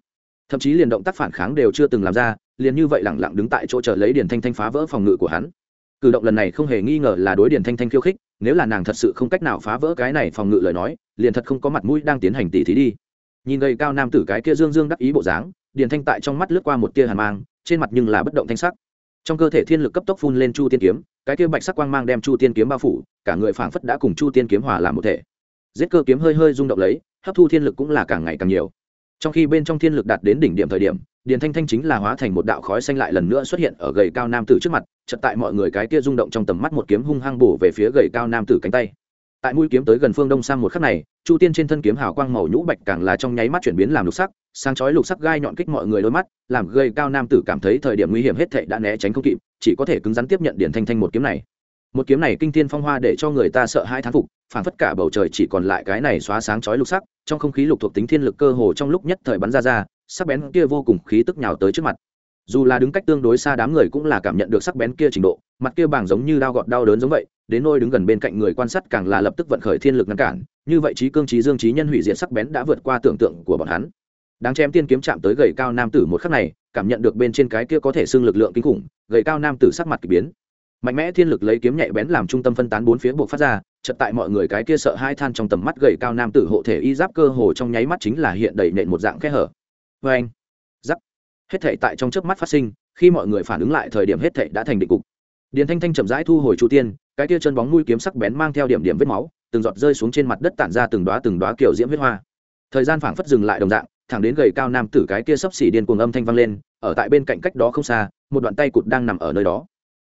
thậm chí liền động tác phản kháng đều chưa từng làm ra, liền như vậy lẳng lặng đứng tại chỗ chờ lấy Điền thanh thanh phá vỡ phòng ngự của hắn. Cử động lần này không hề nghi ngờ là đối Điền thanh thanh khiêu khích, nếu là nàng thật sự không cách nào phá vỡ cái này phòng ngự lời nói, liền thật không có mặt mũi đang tiến hành tỉ thí đi. Nhìn gầy cao nam tử cái kia dương dương đắc ý bộ dáng, Điền thanh tại trong mắt lướt qua một tia hàn mang, trên mặt nhưng là bất động thanh sắc. Trong cơ thể thiên lực cấp tốc phun lên chu tiên kiếm cái kia bạch sắc quang mang đem chu tiên kiếm bao phủ, cả người phảng phất đã cùng chu tiên kiếm hòa làm một thể. Giết cơ kiếm hơi hơi rung động lấy, hấp thu thiên lực cũng là càng ngày càng nhiều. Trong khi bên trong thiên lực đạt đến đỉnh điểm thời điểm, điền thanh thanh chính là hóa thành một đạo khói xanh lại lần nữa xuất hiện ở gầy cao nam tử trước mặt chật tại mọi người cái kia rung động trong tầm mắt một kiếm hung hăng bổ về phía gầy cao nam tử cánh tay tại mũi kiếm tới gần phương đông sang một khắc này, chu tiên trên thân kiếm hào quang màu nhũ bạch càng là trong nháy mắt chuyển biến làm lục sắc, sáng chói lục sắc gai nhọn kích mọi người đôi mắt, làm gây cao nam tử cảm thấy thời điểm nguy hiểm hết thệ đã né tránh không kịp, chỉ có thể cứng rắn tiếp nhận điển thanh thanh một kiếm này. Một kiếm này kinh thiên phong hoa để cho người ta sợ hai thán phục phản phất cả bầu trời chỉ còn lại cái này xóa sáng chói lục sắc, trong không khí lục thuộc tính thiên lực cơ hồ trong lúc nhất thời bắn ra ra, sắc bén kia vô cùng khí tức nhào tới trước mặt dù là đứng cách tương đối xa đám người cũng là cảm nhận được sắc bén kia trình độ, mặt kia bảng giống như đau gọt đau đớn giống vậy, đến nôi đứng gần bên cạnh người quan sát càng là lập tức vận khởi thiên lực ngăn cản, như vậy trí cương trí dương trí nhân hủy diệt sắc bén đã vượt qua tưởng tượng của bọn hắn. Đáng chém tiên kiếm chạm tới gầy cao nam tử một khắc này, cảm nhận được bên trên cái kia có thể xưng lực lượng kinh khủng, gầy cao nam tử sắc mặt kỳ biến. Mạnh mẽ thiên lực lấy kiếm nhạy bén làm trung tâm phân tán bốn phía buộc phát ra chật tại mọi người cái kia sợ hai than trong tầm mắt gầy cao nam tử hộ thể y giáp cơ hồ trong nháy mắt chính là hiện đầy nện một dạng khe hở. Vê anh hết thể tại trong chớp mắt phát sinh, khi mọi người phản ứng lại thời điểm hết thể đã thành định cục. Điền thanh thanh chậm rãi thu hồi chu tiên, cái kia chân bóng nuôi kiếm sắc bén mang theo điểm điểm vết máu, từng giọt rơi xuống trên mặt đất tản ra từng đoá từng đoá kiểu diễm huyết hoa. Thời gian phảng phất dừng lại đồng dạng, thẳng đến gầy cao nam tử cái kia sấp xỉ điên cuồng âm thanh vang lên, ở tại bên cạnh cách đó không xa, một đoạn tay cụt đang nằm ở nơi đó.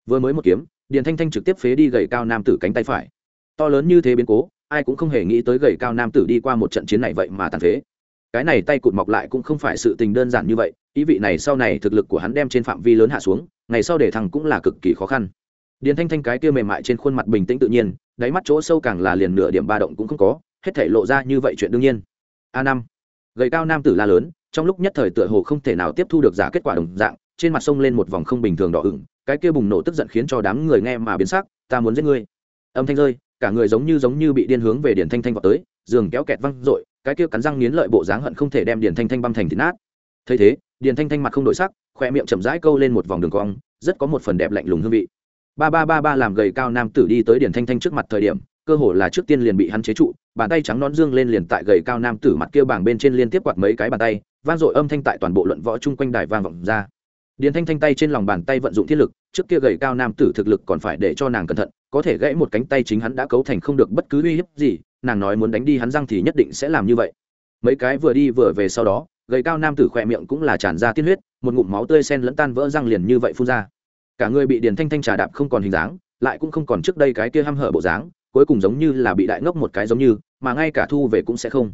Vừa mới một kiếm, điền thanh thanh trực tiếp phế đi gầy cao nam tử cánh tay phải. To lớn như thế biến cố, ai cũng không hề nghĩ tới gầy cao nam tử đi qua một trận chiến này vậy mà tàn phế. Cái này tay cụt mọc lại cũng không phải sự tình đơn giản như vậy ý vị này sau này thực lực của hắn đem trên phạm vi lớn hạ xuống, ngày sau để thằng cũng là cực kỳ khó khăn. Điền thanh thanh cái kia mềm mại trên khuôn mặt bình tĩnh tự nhiên, đáy mắt chỗ sâu càng là liền nửa điểm ba động cũng không có, hết thể lộ ra như vậy chuyện đương nhiên. A năm. Gầy cao nam tử la lớn, trong lúc nhất thời tựa hồ không thể nào tiếp thu được giả kết quả đồng dạng, trên mặt sông lên một vòng không bình thường đỏ ửng, cái kia bùng nổ tức giận khiến cho đám người nghe mà biến sắc, ta muốn giết ngươi. Âm thanh rơi, cả người giống như giống như bị điên hướng về điển thanh thanh vào tới, giường kéo kẹt văng r cái kia cắn răng nghiến lợi bộ dáng hận không thể đem điển thanh thanh băm thành thịt nát. Thấy thế Điền thanh thanh mặt không đổi sắc khoe miệng chậm rãi câu lên một vòng đường cong, rất có một phần đẹp lạnh lùng hương vị. Ba ba ba ba làm gầy cao nam tử đi tới Điền thanh thanh trước mặt thời điểm, cơ hồ là trước tiên liền bị hắn chế trụ, bàn tay trắng nón dương lên liền tại gầy cao nam tử mặt kia bảng bên trên liên tiếp quạt mấy cái bàn tay, vang dội âm thanh tại toàn bộ luận võ chung quanh đài vang vọng ra. Điền thanh thanh tay trên lòng bàn tay vận dụng thiết lực, trước kia gầy cao nam tử thực lực còn phải để cho nàng cẩn thận, có thể gãy một cánh tay chính hắn đã cấu thành không được bất cứ uy hiếp gì, nàng nói muốn đánh đi hắn răng thì nhất định sẽ làm như vậy. Mấy cái vừa đi vừa về sau đó gầy cao nam tử khỏe miệng cũng là tràn ra tiên huyết, một ngụm máu tươi sen lẫn tan vỡ răng liền như vậy phun ra. Cả người bị điền thanh thanh trà đạp không còn hình dáng, lại cũng không còn trước đây cái kia hăm hở bộ dáng, cuối cùng giống như là bị đại ngốc một cái giống như, mà ngay cả thu về cũng sẽ không.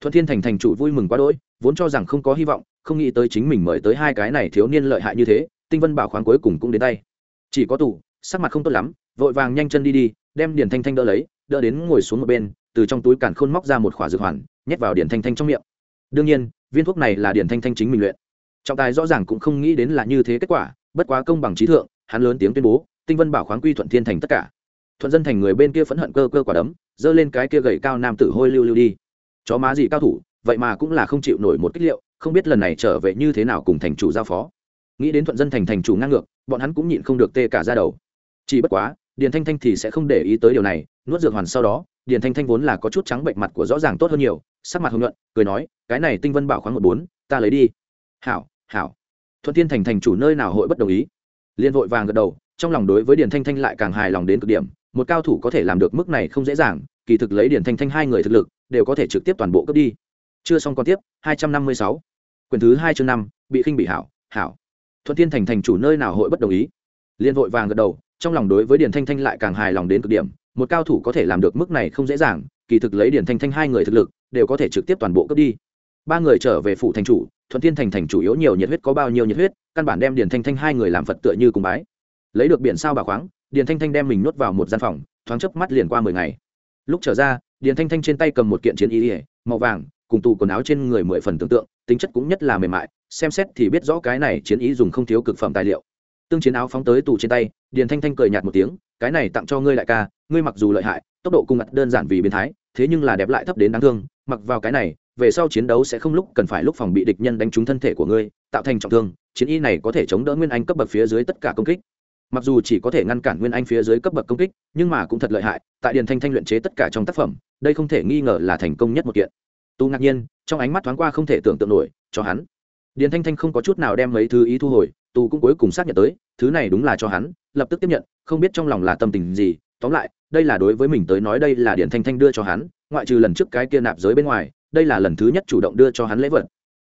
Thuận thiên thành thành chủ vui mừng quá đỗi, vốn cho rằng không có hy vọng, không nghĩ tới chính mình mời tới hai cái này thiếu niên lợi hại như thế, tinh vân bảo khoáng cuối cùng cũng đến tay. Chỉ có tủ sắc mặt không tốt lắm, vội vàng nhanh chân đi đi, đem điền thanh thanh đỡ lấy, đỡ đến ngồi xuống một bên, từ trong túi càn khôn móc ra một khỏa dược hoàn, nhét vào điền thanh thanh trong miệng. Đương nhiên viên thuốc này là điền thanh thanh chính mình luyện. Trọng tài rõ ràng cũng không nghĩ đến là như thế kết quả, bất quá công bằng trí thượng, hắn lớn tiếng tuyên bố, tinh vân bảo khoáng quy thuận thiên thành tất cả. Thuận dân thành người bên kia phẫn hận cơ cơ quả đấm, giơ lên cái kia gầy cao nam tử hôi lưu lưu đi. Chó má gì cao thủ, vậy mà cũng là không chịu nổi một kích liệu, không biết lần này trở về như thế nào cùng thành chủ giao phó. Nghĩ đến thuận dân thành thành chủ ngang ngược, bọn hắn cũng nhịn không được tê cả ra đầu. Chỉ bất quá điền thanh thanh thì sẽ không để ý tới điều này, nuốt dược hoàn sau đó điền thanh thanh vốn là có chút trắng bệnh mặt của rõ ràng tốt hơn nhiều sắc mặt hồng nhuận, cười nói, cái này tinh vân bảo khoáng một bốn, ta lấy đi. Hảo hảo. Thuận tiên thành thành chủ nơi nào hội bất đồng ý. Liên vội vàng gật đầu, trong lòng đối với điền thanh thanh lại càng hài lòng đến cực điểm. Một cao thủ có thể làm được mức này không dễ dàng, kỳ thực lấy điền thanh thanh hai người thực lực, đều có thể trực tiếp toàn bộ cướp đi. Chưa xong còn tiếp, hai trăm năm mươi sáu. Quyển thứ hai chương năm, bị khinh bị hảo hảo. Thuận tiên thành thành chủ nơi nào hội bất đồng ý? Liên vội vàng gật đầu, trong lòng đối với điền thanh thanh lại càng hài lòng đến cực điểm. Một cao thủ có thể làm được mức này không dễ dàng, kỳ thực lấy điền thanh thanh hai người thực lực đều có thể trực tiếp toàn bộ cướp đi. Ba người trở về phủ thành chủ, thuận thiên thành thành chủ yếu nhiều nhiệt huyết, có bao nhiêu nhiệt huyết, căn bản đem điền thanh thanh hai người làm phật tựa như cùng bái. Lấy được biển sao bà khoáng, điền thanh thanh đem mình nuốt vào một gian phòng, thoáng chớp mắt liền qua mười ngày. Lúc trở ra, điền thanh thanh trên tay cầm một kiện chiến y ỉa màu vàng, cùng tù quần áo trên người mười phần tưởng tượng, tính chất cũng nhất là mềm mại, xem xét thì biết rõ cái này chiến ý dùng không thiếu cực phẩm tài liệu tương chiến áo phóng tới tù trên tay, điền thanh thanh cười nhạt một tiếng, cái này tặng cho ngươi đại ca, ngươi mặc dù lợi hại, tốc độ cung ngặt đơn giản vì biến thái, thế nhưng là đẹp lại thấp đến đáng thương, mặc vào cái này, về sau chiến đấu sẽ không lúc cần phải lúc phòng bị địch nhân đánh trúng thân thể của ngươi, tạo thành trọng thương, chiến y này có thể chống đỡ nguyên anh cấp bậc phía dưới tất cả công kích. Mặc dù chỉ có thể ngăn cản nguyên anh phía dưới cấp bậc công kích, nhưng mà cũng thật lợi hại, tại điền thanh thanh luyện chế tất cả trong tác phẩm, đây không thể nghi ngờ là thành công nhất một kiện. Tu ngạc nhiên, trong ánh mắt thoáng qua không thể tưởng tượng nổi, cho hắn. Điền thanh thanh không có chút nào đem mấy thứ ý thu hồi tù cũng cuối cùng xác nhận tới, thứ này đúng là cho hắn, lập tức tiếp nhận, không biết trong lòng là tâm tình gì, tóm lại, đây là đối với mình tới nói đây là điện thanh thanh đưa cho hắn, ngoại trừ lần trước cái kia nạp giới bên ngoài, đây là lần thứ nhất chủ động đưa cho hắn lễ vật.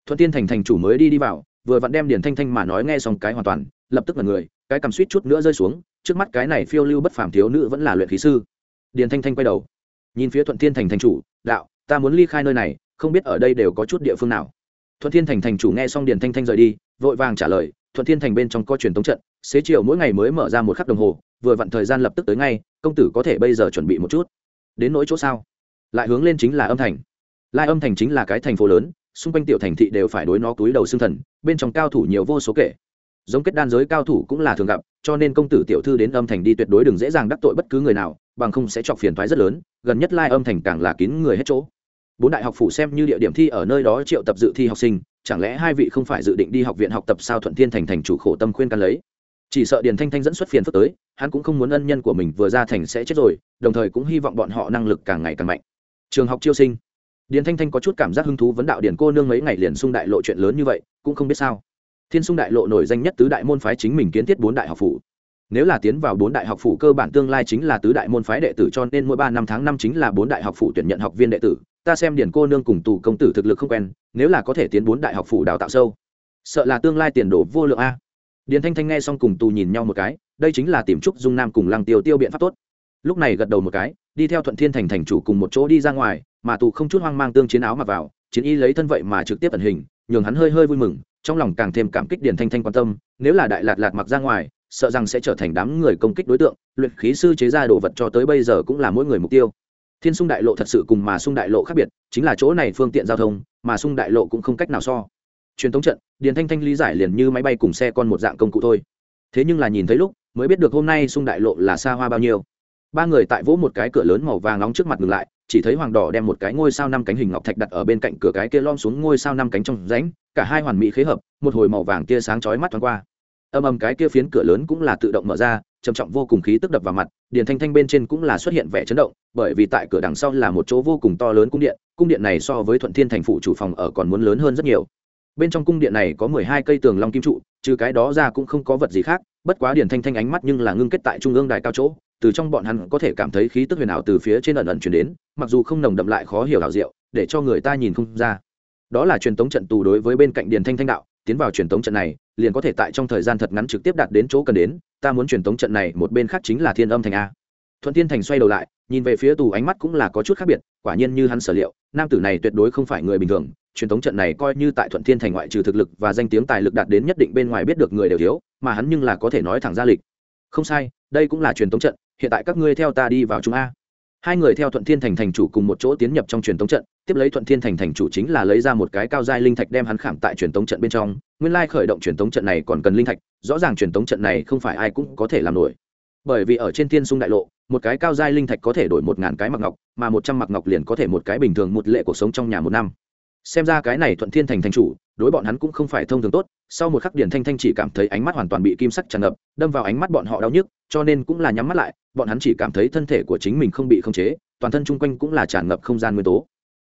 Thuận tiên thành thành chủ mới đi đi vào, vừa vặn đem điển thanh thanh mà nói nghe xong cái hoàn toàn, lập tức là người, cái cầm suýt chút nữa rơi xuống, trước mắt cái này phiêu lưu bất phàm thiếu nữ vẫn là luyện khí sư. Điển thanh thanh quay đầu, nhìn phía thuận tiên thành thành chủ, đạo, ta muốn ly khai nơi này, không biết ở đây đều có chút địa phương nào. Thuận thiên thành thành chủ nghe xong điển thanh thanh rời đi, vội vàng trả lời thuận thiên thành bên trong co truyền thống trận, xế chiều mỗi ngày mới mở ra một khắc đồng hồ, vừa vặn thời gian lập tức tới ngay, công tử có thể bây giờ chuẩn bị một chút. Đến nỗi chỗ sao? Lại hướng lên chính là âm thành. Lai âm thành chính là cái thành phố lớn, xung quanh tiểu thành thị đều phải đối nó túi đầu xương thần, bên trong cao thủ nhiều vô số kể. Giống kết đan giới cao thủ cũng là thường gặp, cho nên công tử tiểu thư đến âm thành đi tuyệt đối đừng dễ dàng đắc tội bất cứ người nào, bằng không sẽ chọc phiền thoái rất lớn, gần nhất lai âm thành càng là kín người hết chỗ. Bốn đại học phủ xem như địa điểm thi ở nơi đó triệu tập dự thi học sinh chẳng lẽ hai vị không phải dự định đi học viện học tập sao thuận thiên thành thành chủ khổ tâm khuyên can lấy? Chỉ sợ điền thanh thanh dẫn xuất phiền phức tới, hắn cũng không muốn ân nhân của mình vừa ra thành sẽ chết rồi, đồng thời cũng hy vọng bọn họ năng lực càng ngày càng mạnh. Trường học chiêu sinh. Điền thanh thanh có chút cảm giác hứng thú vấn đạo điền cô nương mấy ngày liền sung đại lộ chuyện lớn như vậy, cũng không biết sao. Thiên sung đại lộ nổi danh nhất tứ đại môn phái chính mình kiến thiết bốn đại học phủ nếu là tiến vào bốn đại học phủ cơ bản tương lai chính là tứ đại môn phái đệ tử cho nên mỗi ba năm tháng năm chính là bốn đại học phủ tuyển nhận học viên đệ tử. Ta xem điển cô nương cùng tù công tử thực lực không quen, nếu là có thể tiến bốn đại học phủ đào tạo sâu, sợ là tương lai tiền đồ vô lượng a. Điền thanh thanh nghe xong cùng tù nhìn nhau một cái, đây chính là tìm trúc dung nam cùng lăng tiêu tiêu biện pháp tốt. Lúc này gật đầu một cái, đi theo thuận thiên thành thành chủ cùng một chỗ đi ra ngoài, mà tù không chút hoang mang tương chiến áo mặc vào, chiến y lấy thân vậy mà trực tiếp ẩn hình, nhường hắn hơi hơi vui mừng, trong lòng càng thêm cảm kích điền thanh thanh quan tâm, nếu là đại lạt lạt mặc ra ngoài sợ rằng sẽ trở thành đám người công kích đối tượng, luyện khí sư chế ra đồ vật cho tới bây giờ cũng là mỗi người mục tiêu. Thiên sung đại lộ thật sự cùng mà sung đại lộ khác biệt, chính là chỗ này phương tiện giao thông, mà sung đại lộ cũng không cách nào so. Truyền thống trận, điền thanh thanh lý giải liền như máy bay cùng xe con một dạng công cụ thôi. Thế nhưng là nhìn thấy lúc, mới biết được hôm nay sung đại lộ là xa hoa bao nhiêu. Ba người tại vỗ một cái cửa lớn màu vàng nóng trước mặt ngừng lại, chỉ thấy hoàng đỏ đem một cái ngôi sao năm cánh hình ngọc thạch đặt ở bên cạnh cửa cái kia lom xuống ngôi sao năm cánh trong rãnh, cả hai hoàn mỹ khế hợp, một hồi màu vàng kia sáng chói mắt thoáng qua âm âm cái kia phiến cửa lớn cũng là tự động mở ra, trầm trọng vô cùng khí tức đập vào mặt, điền thanh thanh bên trên cũng là xuất hiện vẻ chấn động, bởi vì tại cửa đằng sau là một chỗ vô cùng to lớn cung điện cung điện này so với thuận thiên thành phủ chủ phòng ở còn muốn lớn hơn rất nhiều. Bên trong cung điện này có mười hai cây tường long kim trụ, trừ cái đó ra cũng không có vật gì khác, bất quá điền thanh thanh ánh mắt nhưng là ngưng kết tại trung ương đài cao chỗ, từ trong bọn hắn có thể cảm thấy khí tức huyền ảo từ phía trên ẩn ẩn chuyển đến, mặc dù không nồng đậm lại khó hiểu ảo diệu, để cho người ta nhìn không ra. Đó là truyền tống trận tù đối với bên cạnh điền thanh thanh đạo tiến vào truyền tống trận này, liền có thể tại trong thời gian thật ngắn trực tiếp đạt đến chỗ cần đến, ta muốn truyền tống trận này một bên khác chính là thiên âm thành a. Thuận thiên thành xoay đầu lại, nhìn về phía tù ánh mắt cũng là có chút khác biệt, quả nhiên như hắn sở liệu, nam tử này tuyệt đối không phải người bình thường, truyền tống trận này coi như tại thuận thiên thành ngoại trừ thực lực và danh tiếng tài lực đạt đến nhất định bên ngoài biết được người đều thiếu, mà hắn nhưng là có thể nói thẳng ra lịch. Không sai, đây cũng là truyền tống trận, hiện tại các ngươi theo ta đi vào chúng a hai người theo thuận thiên thành thành chủ cùng một chỗ tiến nhập trong truyền tống trận, tiếp lấy thuận thiên thành thành chủ chính là lấy ra một cái cao giai linh thạch đem hắn khảm tại truyền tống trận bên trong, nguyên lai khởi động truyền tống trận này còn cần linh thạch, rõ ràng truyền tống trận này không phải ai cũng có thể làm nổi. Bởi vì ở trên thiên sung đại lộ, một cái cao giai linh thạch có thể đổi một ngàn cái mặc ngọc, mà một trăm mặc ngọc liền có thể một cái bình thường một lệ cuộc sống trong nhà một năm xem ra cái này thuận thiên thành thành chủ đối bọn hắn cũng không phải thông thường tốt sau một khắc điển thanh thanh chỉ cảm thấy ánh mắt hoàn toàn bị kim sắc tràn ngập đâm vào ánh mắt bọn họ đau nhức cho nên cũng là nhắm mắt lại bọn hắn chỉ cảm thấy thân thể của chính mình không bị khống chế toàn thân chung quanh cũng là tràn ngập không gian nguyên tố.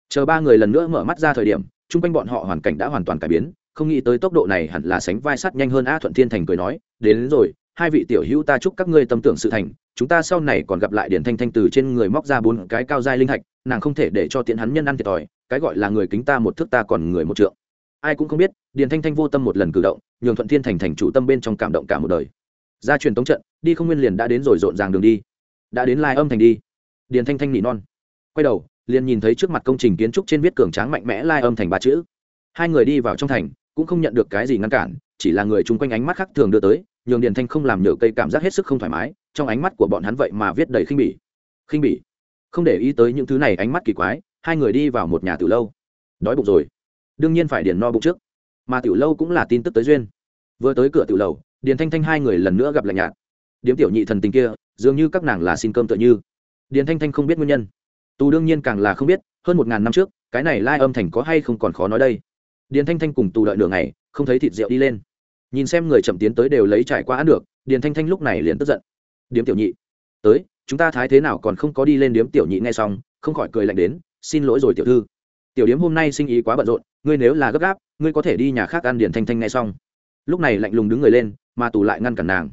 Chờ ba người lần nữa mở mắt ra thời điểm chung quanh bọn họ hoàn cảnh đã hoàn toàn cải biến không nghĩ tới tốc độ này hẳn là sánh vai sắt nhanh hơn a thuận thiên thành cười nói đến, đến rồi hai vị tiểu hữu ta chúc các ngươi tâm tưởng sự thành chúng ta sau này còn gặp lại điển thanh thanh từ trên người móc ra bốn cái cao giai linh thạch, nàng không thể để cho tiện hắn nhân ăn thiệt thòi, cái gọi là người kính ta một thước ta còn người một trượng. Ai cũng không biết điền thanh thanh vô tâm một lần cử động, nhường thuận thiên thành thành chủ tâm bên trong cảm động cả một đời. Ra truyền tống trận, đi không nguyên liền đã đến rồi rộn ràng đường đi. Đã đến lai âm thành đi. Điền thanh thanh nỉ non. Quay đầu, liền nhìn thấy trước mặt công trình kiến trúc trên viết cường tráng mạnh mẽ lai âm thành ba chữ. Hai người đi vào trong thành, cũng không nhận được cái gì ngăn cản, chỉ là người chung quanh ánh mắt khác thường đưa tới, nhường điền thanh không làm nhở cây cảm giác hết sức không thoải mái trong ánh mắt của bọn hắn vậy mà viết đầy khinh bỉ. Khinh bỉ? Không để ý tới những thứ này ánh mắt kỳ quái, hai người đi vào một nhà từ lâu. Đói bụng rồi. Đương nhiên phải điền no bụng trước. Mà tiểu lâu cũng là tin tức tới duyên. Vừa tới cửa tiểu lầu, điền thanh thanh hai người lần nữa gặp lạnh nhạt. Điếm tiểu nhị thần tình kia, dường như các nàng là xin cơm tựa như. Điền thanh thanh không biết nguyên nhân. Tù đương nhiên càng là không biết, hơn một ngàn năm trước, cái này lai âm thành có hay không còn khó nói đây. Điền thanh thanh cùng tù đợi nửa ngày, không thấy thịt rượu đi lên. Nhìn xem người chậm tiến tới đều lấy trải qua ăn được, điền thanh thanh lúc này liền tức giận điếm tiểu nhị. Tới, chúng ta thái thế nào còn không có đi lên điếm tiểu nhị ngay xong, không khỏi cười lạnh đến, xin lỗi rồi tiểu thư. Tiểu điếm hôm nay sinh ý quá bận rộn, ngươi nếu là gấp gáp, ngươi có thể đi nhà khác ăn điền thanh thanh ngay xong. Lúc này lạnh lùng đứng người lên, mà tù lại ngăn cản nàng.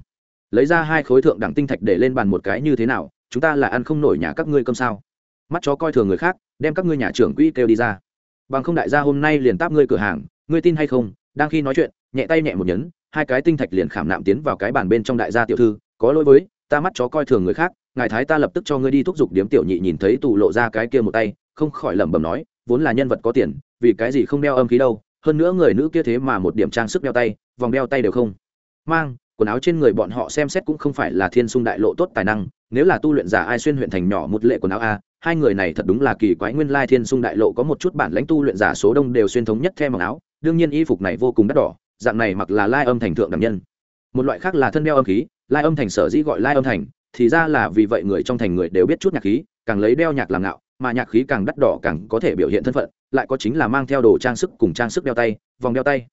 Lấy ra hai khối thượng đẳng tinh thạch để lên bàn một cái như thế nào, chúng ta là ăn không nổi nhà các ngươi cơm sao? Mắt chó coi thường người khác, đem các ngươi nhà trưởng quỹ kêu đi ra. Bằng không đại gia hôm nay liền táp ngươi cửa hàng, ngươi tin hay không? Đang khi nói chuyện, nhẹ tay nhẹ một nhấn, hai cái tinh thạch liền khảm nạm tiến vào cái bàn bên trong đại gia tiểu thư, có lỗi với ta mắt chó coi thường người khác, ngài thái ta lập tức cho ngươi đi thúc giục điếm tiểu nhị nhìn thấy tù lộ ra cái kia một tay, không khỏi lẩm bẩm nói, vốn là nhân vật có tiền, vì cái gì không đeo âm khí đâu, hơn nữa người nữ kia thế mà một điểm trang sức đeo tay, vòng đeo tay đều không. Mang, quần áo trên người bọn họ xem xét cũng không phải là thiên sung đại lộ tốt tài năng, nếu là tu luyện giả ai xuyên huyện thành nhỏ một lệ quần áo a, hai người này thật đúng là kỳ quái, nguyên lai thiên sung đại lộ có một chút bản lãnh tu luyện giả số đông đều xuyên thống nhất theo mặc áo, đương nhiên y phục này vô cùng đắt đỏ, dạng này mặc là lai âm thành thượng đẳng nhân. Một loại khác là thân đeo âm khí lai âm thành sở dĩ gọi lai âm thành, thì ra là vì vậy người trong thành người đều biết chút nhạc khí, càng lấy đeo nhạc làm ngạo, mà nhạc khí càng đắt đỏ càng có thể biểu hiện thân phận, lại có chính là mang theo đồ trang sức cùng trang sức đeo tay, vòng đeo tay.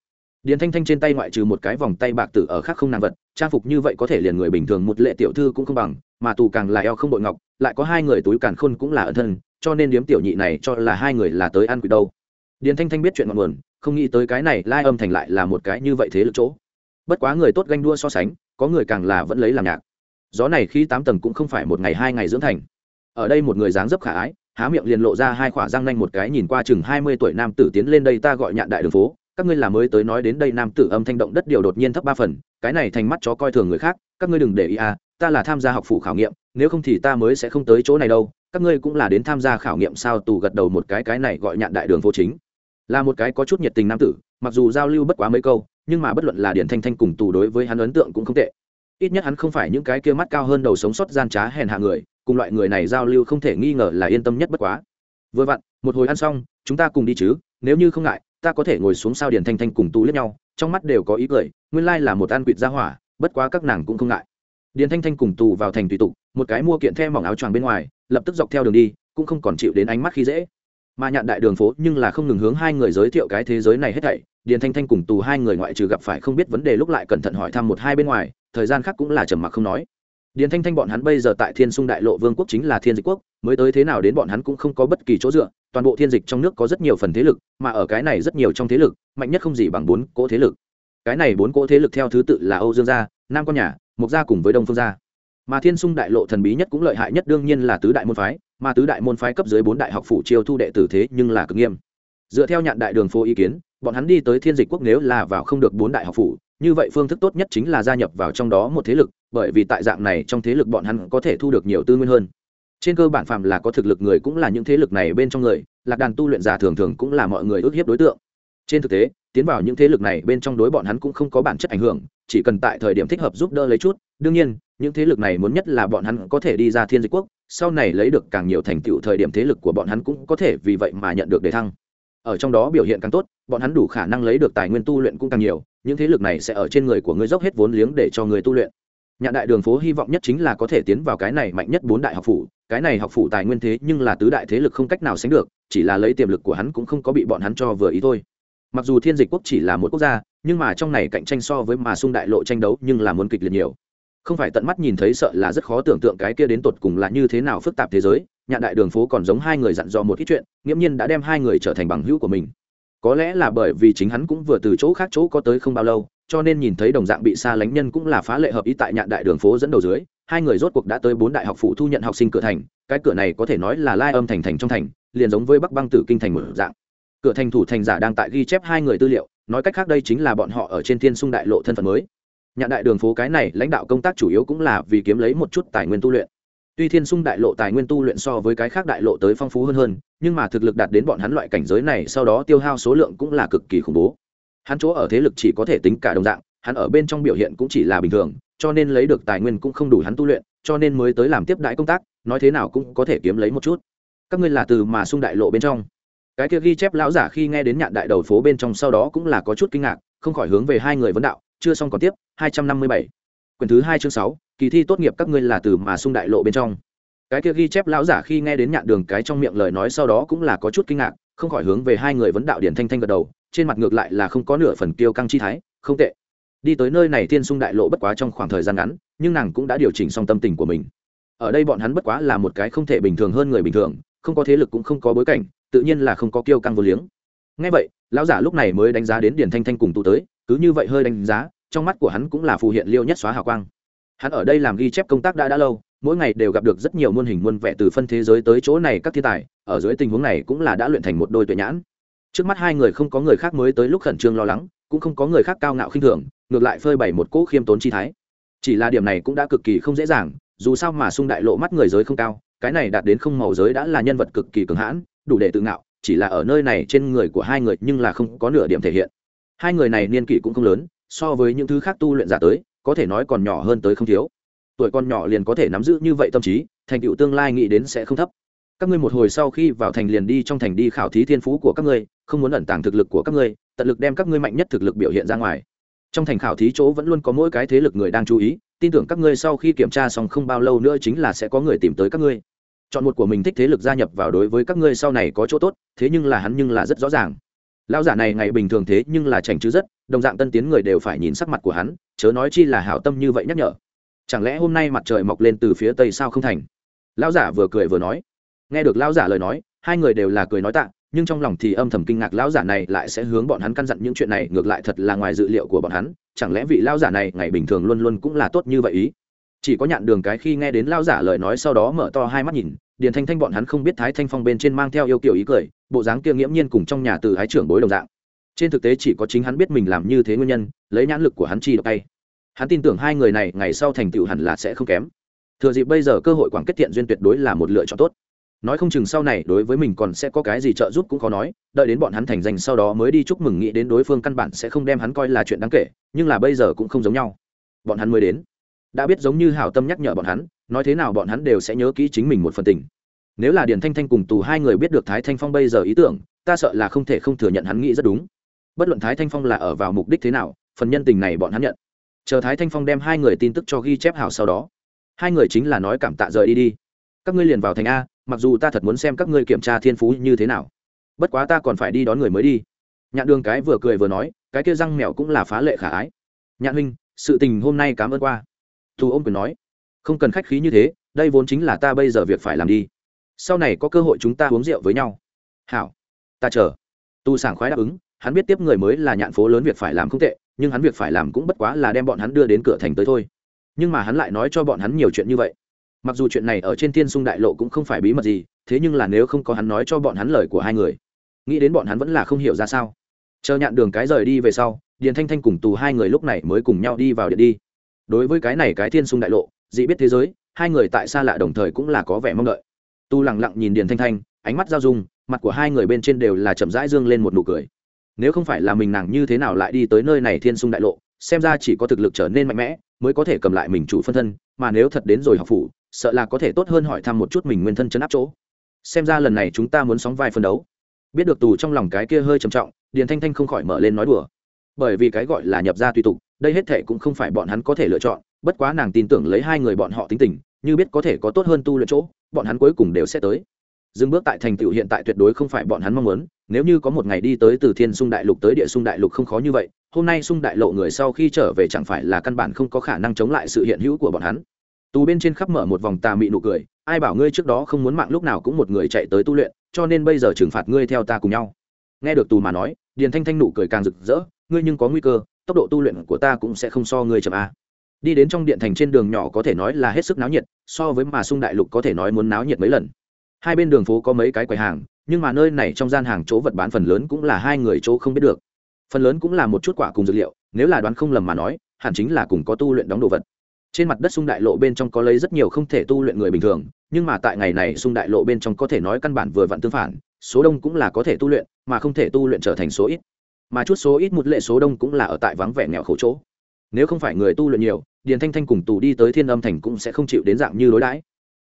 Điền thanh thanh trên tay ngoại trừ một cái vòng tay bạc tử ở khác không nàng vật, trang phục như vậy có thể liền người bình thường một lệ tiểu thư cũng không bằng, mà tù càng là eo không bội ngọc, lại có hai người túi càng khôn cũng là ở thân, cho nên điếm tiểu nhị này cho là hai người là tới ăn quỷ đâu. Điền thanh thanh biết chuyện ngọn nguồn, không nghĩ tới cái này lai âm thành lại là một cái như vậy thế lực chỗ. Bất quá người tốt ganh đua so sánh có người càng là vẫn lấy làm nhạc. Gió này khi tám tầng cũng không phải một ngày hai ngày dưỡng thành. Ở đây một người dáng dấp khả ái, há miệng liền lộ ra hai khỏa răng nanh một cái nhìn qua chừng hai mươi tuổi nam tử tiến lên đây ta gọi nhạn đại đường phố. Các ngươi là mới tới nói đến đây nam tử âm thanh động đất điều đột nhiên thấp ba phần, cái này thành mắt chó coi thường người khác, các ngươi đừng để ý à ta là tham gia học phụ khảo nghiệm, nếu không thì ta mới sẽ không tới chỗ này đâu, các ngươi cũng là đến tham gia khảo nghiệm sao tù gật đầu một cái cái này gọi nhạn đại đường phố chính. Là một cái có chút nhiệt tình nam tử, mặc dù giao lưu bất quá mấy câu nhưng mà bất luận là điển thanh thanh cùng tù đối với hắn ấn tượng cũng không tệ. Ít nhất hắn không phải những cái kia mắt cao hơn đầu sống sót gian trá hèn hạ người, cùng loại người này giao lưu không thể nghi ngờ là yên tâm nhất bất quá. Vừa vặn, một hồi ăn xong, chúng ta cùng đi chứ, nếu như không ngại, ta có thể ngồi xuống sao điền thanh thanh cùng tù lẫn nhau, trong mắt đều có ý cười, nguyên lai là một ăn quỵt ra hỏa, bất quá các nàng cũng không ngại. Điền thanh thanh cùng tù vào thành tùy tục, một cái mua kiện the mỏng áo choàng bên ngoài, lập tức dọc theo đường đi, cũng không còn chịu đến ánh mắt khi dễ. Mà nhạn đại đường phố nhưng là không ngừng hướng hai người giới thiệu cái thế giới này hết thảy điền thanh thanh cùng tù hai người ngoại trừ gặp phải không biết vấn đề lúc lại cẩn thận hỏi thăm một hai bên ngoài, thời gian khác cũng là trầm mặc không nói. Điền thanh thanh bọn hắn bây giờ tại thiên sung đại lộ vương quốc chính là thiên dịch quốc, mới tới thế nào đến bọn hắn cũng không có bất kỳ chỗ dựa, toàn bộ thiên dịch trong nước có rất nhiều phần thế lực, mà ở cái này rất nhiều trong thế lực, mạnh nhất không gì bằng bốn cỗ thế lực. Cái này bốn cỗ thế lực theo thứ tự là âu dương gia, nam con nhà mục gia cùng với đông phương gia. Mà thiên sung đại lộ thần bí nhất cũng lợi hại nhất đương nhiên là tứ đại môn phái, mà tứ đại môn phái cấp dưới bốn đại học phủ chiêu thu đệ tử thế nhưng là cực nghiêm. Dựa theo nhạn đại đường phố ý kiến bọn hắn đi tới thiên dịch quốc nếu là vào không được bốn đại học phủ, như vậy phương thức tốt nhất chính là gia nhập vào trong đó một thế lực, bởi vì tại dạng này trong thế lực bọn hắn có thể thu được nhiều tư nguyên hơn. Trên cơ bản phạm là có thực lực người cũng là những thế lực này bên trong người, lạc đàn tu luyện giả thường thường cũng là mọi người ước hiếp đối tượng. Trên thực tế, tiến vào những thế lực này bên trong đối bọn hắn cũng không có bản chất ảnh hưởng, chỉ cần tại thời điểm thích hợp giúp đỡ lấy chút, đương nhiên, những thế lực này muốn nhất là bọn hắn có thể đi ra thiên dịch quốc, sau này lấy được càng nhiều thành tựu thời điểm thế lực của bọn hắn cũng có thể vì vậy mà nhận được đề thăng ở trong đó biểu hiện càng tốt, bọn hắn đủ khả năng lấy được tài nguyên tu luyện cũng càng nhiều, những thế lực này sẽ ở trên người của ngươi dốc hết vốn liếng để cho người tu luyện. Nhạn đại đường phố hy vọng nhất chính là có thể tiến vào cái này mạnh nhất bốn đại học phủ, cái này học phủ tài nguyên thế nhưng là tứ đại thế lực không cách nào sánh được, chỉ là lấy tiềm lực của hắn cũng không có bị bọn hắn cho vừa ý thôi. Mặc dù thiên dịch quốc chỉ là một quốc gia, nhưng mà trong này cạnh tranh so với mà sung đại lộ tranh đấu nhưng là muốn kịch liệt nhiều. Không phải tận mắt nhìn thấy sợ là rất khó tưởng tượng cái kia đến tột cùng là như thế nào phức tạp thế giới nhạn đại đường phố còn giống hai người dặn dò một ít chuyện, nghiễm nhiên đã đem hai người trở thành bằng hữu của mình. Có lẽ là bởi vì chính hắn cũng vừa từ chỗ khác chỗ có tới không bao lâu, cho nên nhìn thấy đồng dạng bị xa lánh nhân cũng là phá lệ hợp ý tại nhạn đại đường phố dẫn đầu dưới, hai người rốt cuộc đã tới bốn đại học phụ thu nhận học sinh cửa thành, cái cửa này có thể nói là lai âm thành thành trong thành, liền giống với bắc băng tử kinh thành một dạng. Cửa thành thủ thành giả đang tại ghi chép hai người tư liệu, nói cách khác đây chính là bọn họ ở trên thiên sung đại lộ thân phận mới. Nhạn đại đường phố cái này lãnh đạo công tác chủ yếu cũng là vì kiếm lấy một chút tài nguyên tu luyện tuy thiên sung đại lộ tài nguyên tu luyện so với cái khác đại lộ tới phong phú hơn hơn, nhưng mà thực lực đạt đến bọn hắn loại cảnh giới này, sau đó tiêu hao số lượng cũng là cực kỳ khủng bố. Hắn chỗ ở thế lực chỉ có thể tính cả đồng dạng, hắn ở bên trong biểu hiện cũng chỉ là bình thường, cho nên lấy được tài nguyên cũng không đủ hắn tu luyện, cho nên mới tới làm tiếp đại công tác, nói thế nào cũng có thể kiếm lấy một chút. Các ngươi là từ mà sung đại lộ bên trong. Cái kia ghi chép lão giả khi nghe đến nhạn đại đầu phố bên trong sau đó cũng là có chút kinh ngạc, không khỏi hướng về hai người vấn đạo, chưa xong còn tiếp 257 quyển thứ hai chương sáu, kỳ thi tốt nghiệp các ngươi là từ mà sung đại lộ bên trong. Cái kia ghi chép lão giả khi nghe đến nhạn đường cái trong miệng lời nói sau đó cũng là có chút kinh ngạc, không khỏi hướng về hai người vấn đạo điển thanh thanh gật đầu, trên mặt ngược lại là không có nửa phần kiêu căng chi thái, không tệ. Đi tới nơi này thiên sung đại lộ bất quá trong khoảng thời gian ngắn, nhưng nàng cũng đã điều chỉnh xong tâm tình của mình. Ở đây bọn hắn bất quá là một cái không thể bình thường hơn người bình thường, không có thế lực cũng không có bối cảnh, tự nhiên là không có kiêu căng vô liếng. Ngay vậy, lão giả lúc này mới đánh giá đến điển thanh thanh cùng tụ tới, cứ như vậy hơi đánh giá trong mắt của hắn cũng là phù hiện liêu nhất xóa hào quang. Hắn ở đây làm ghi chép công tác đã đã lâu, mỗi ngày đều gặp được rất nhiều muôn hình muôn vẻ từ phân thế giới tới chỗ này các thiên tài, ở dưới tình huống này cũng là đã luyện thành một đôi tuệ nhãn. Trước mắt hai người không có người khác mới tới lúc khẩn trương lo lắng, cũng không có người khác cao ngạo khinh thường, ngược lại phơi bày một cỗ khiêm tốn chi thái. Chỉ là điểm này cũng đã cực kỳ không dễ dàng, dù sao mà sung đại lộ mắt người giới không cao, cái này đạt đến không màu giới đã là nhân vật cực kỳ cường hãn, đủ để tự ngạo, chỉ là ở nơi này trên người của hai người nhưng là không có nửa điểm thể hiện. Hai người này niên kỷ cũng không lớn so với những thứ khác tu luyện giả tới, có thể nói còn nhỏ hơn tới không thiếu. Tuổi con nhỏ liền có thể nắm giữ như vậy tâm trí, thành tựu tương lai nghĩ đến sẽ không thấp. Các ngươi một hồi sau khi vào thành liền đi trong thành đi khảo thí thiên phú của các ngươi, không muốn ẩn tàng thực lực của các ngươi, tận lực đem các ngươi mạnh nhất thực lực biểu hiện ra ngoài. Trong thành khảo thí chỗ vẫn luôn có mỗi cái thế lực người đang chú ý, tin tưởng các ngươi sau khi kiểm tra xong không bao lâu nữa chính là sẽ có người tìm tới các ngươi. Chọn một của mình thích thế lực gia nhập vào đối với các ngươi sau này có chỗ tốt, thế nhưng là hắn nhưng là rất rõ ràng lão giả này ngày bình thường thế nhưng là chảnh chứ rất, đồng dạng tân tiến người đều phải nhìn sắc mặt của hắn, chớ nói chi là hảo tâm như vậy nhắc nhở. Chẳng lẽ hôm nay mặt trời mọc lên từ phía tây sao không thành? Lão giả vừa cười vừa nói. Nghe được lão giả lời nói, hai người đều là cười nói tạ, nhưng trong lòng thì âm thầm kinh ngạc lão giả này lại sẽ hướng bọn hắn căn dặn những chuyện này, ngược lại thật là ngoài dự liệu của bọn hắn. Chẳng lẽ vị lão giả này ngày bình thường luôn luôn cũng là tốt như vậy ý? Chỉ có nhạn đường cái khi nghe đến lao giả lời nói sau đó mở to hai mắt nhìn, điền thanh thanh bọn hắn không biết thái thanh phong bên trên mang theo yêu kiểu ý cười, bộ dáng kia nghiễm nhiên cùng trong nhà từ ái trưởng bối đồng dạng. Trên thực tế chỉ có chính hắn biết mình làm như thế nguyên nhân, lấy nhãn lực của hắn chi độc tay. Hắn tin tưởng hai người này ngày sau thành tựu hẳn là sẽ không kém. Thừa dịp bây giờ cơ hội quảng kết thiện duyên tuyệt đối là một lựa chọn tốt. Nói không chừng sau này đối với mình còn sẽ có cái gì trợ giúp cũng khó nói, đợi đến bọn hắn thành danh sau đó mới đi chúc mừng nghĩ đến đối phương căn bản sẽ không đem hắn coi là chuyện đáng kể, nhưng là bây giờ cũng không giống nhau. Bọn hắn mới đến đã biết giống như hảo tâm nhắc nhở bọn hắn, nói thế nào bọn hắn đều sẽ nhớ kỹ chính mình một phần tình. Nếu là điền thanh thanh cùng tù hai người biết được thái thanh phong bây giờ ý tưởng, ta sợ là không thể không thừa nhận hắn nghĩ rất đúng. Bất luận thái thanh phong là ở vào mục đích thế nào, phần nhân tình này bọn hắn nhận. Chờ thái thanh phong đem hai người tin tức cho ghi chép hảo sau đó, hai người chính là nói cảm tạ rời đi đi. Các ngươi liền vào thành a, mặc dù ta thật muốn xem các ngươi kiểm tra thiên phú như thế nào. Bất quá ta còn phải đi đón người mới đi. Nhạn đường cái vừa cười vừa nói, cái kia răng mèo cũng là phá lệ khả ái. Nhạn huynh, sự tình hôm nay cảm ơn qua thù ôm quyền nói, không cần khách khí như thế, đây vốn chính là ta bây giờ việc phải làm đi. Sau này có cơ hội chúng ta uống rượu với nhau. Hảo, ta chờ. Tu sảng khoái đáp ứng, hắn biết tiếp người mới là nhạn phố lớn việc phải làm không tệ, nhưng hắn việc phải làm cũng bất quá là đem bọn hắn đưa đến cửa thành tới thôi. Nhưng mà hắn lại nói cho bọn hắn nhiều chuyện như vậy. Mặc dù chuyện này ở trên thiên sung đại lộ cũng không phải bí mật gì, thế nhưng là nếu không có hắn nói cho bọn hắn lời của hai người, nghĩ đến bọn hắn vẫn là không hiểu ra sao. Chờ nhạn đường cái rời đi về sau, điền thanh thanh cùng tù hai người lúc này mới cùng nhau đi vào điện đi đối với cái này cái thiên sung đại lộ, dị biết thế giới, hai người tại xa lạ đồng thời cũng là có vẻ mong đợi. Tu lẳng lặng nhìn điền thanh thanh, ánh mắt giao dung, mặt của hai người bên trên đều là chậm rãi dương lên một nụ cười. Nếu không phải là mình nàng như thế nào lại đi tới nơi này thiên sung đại lộ, xem ra chỉ có thực lực trở nên mạnh mẽ, mới có thể cầm lại mình chủ phân thân, mà nếu thật đến rồi học phủ, sợ là có thể tốt hơn hỏi thăm một chút mình nguyên thân chấn áp chỗ. Xem ra lần này chúng ta muốn sóng vai phân đấu. Biết được tù trong lòng cái kia hơi trầm trọng, điền thanh thanh không khỏi mở lên nói đùa. Bởi vì cái gọi là nhập ra tùy tục đây hết thệ cũng không phải bọn hắn có thể lựa chọn, bất quá nàng tin tưởng lấy hai người bọn họ tính tình, như biết có thể có tốt hơn tu luyện chỗ, bọn hắn cuối cùng đều sẽ tới. Dừng bước tại thành tựu hiện tại tuyệt đối không phải bọn hắn mong muốn, nếu như có một ngày đi tới từ thiên sung đại lục tới địa sung đại lục không khó như vậy, hôm nay sung đại lộ người sau khi trở về chẳng phải là căn bản không có khả năng chống lại sự hiện hữu của bọn hắn. Tù bên trên khắp mở một vòng tà mị nụ cười, ai bảo ngươi trước đó không muốn mạng lúc nào cũng một người chạy tới tu luyện, cho nên bây giờ trừng phạt ngươi theo ta cùng nhau. Nghe được tù mà nói, điền thanh thanh nụ cười càng rực rỡ, ngươi nhưng có nguy cơ tốc độ tu luyện của ta cũng sẽ không so ngươi chậm a. Đi đến trong điện thành trên đường nhỏ có thể nói là hết sức náo nhiệt, so với mà sung đại lục có thể nói muốn náo nhiệt mấy lần. Hai bên đường phố có mấy cái quầy hàng, nhưng mà nơi này trong gian hàng chỗ vật bán phần lớn cũng là hai người chỗ không biết được. Phần lớn cũng là một chút quả cùng dược liệu, nếu là đoán không lầm mà nói, hẳn chính là cùng có tu luyện đóng đồ vật. Trên mặt đất sung đại lộ bên trong có lấy rất nhiều không thể tu luyện người bình thường, nhưng mà tại ngày này sung đại lộ bên trong có thể nói căn bản vừa vặn tương phản, số đông cũng là có thể tu luyện, mà không thể tu luyện trở thành số ít mà chút số ít một lệ số đông cũng là ở tại vắng vẻ nghèo khổ chỗ. Nếu không phải người tu luyện nhiều, điền thanh thanh cùng tù đi tới thiên âm thành cũng sẽ không chịu đến dạng như đối đãi.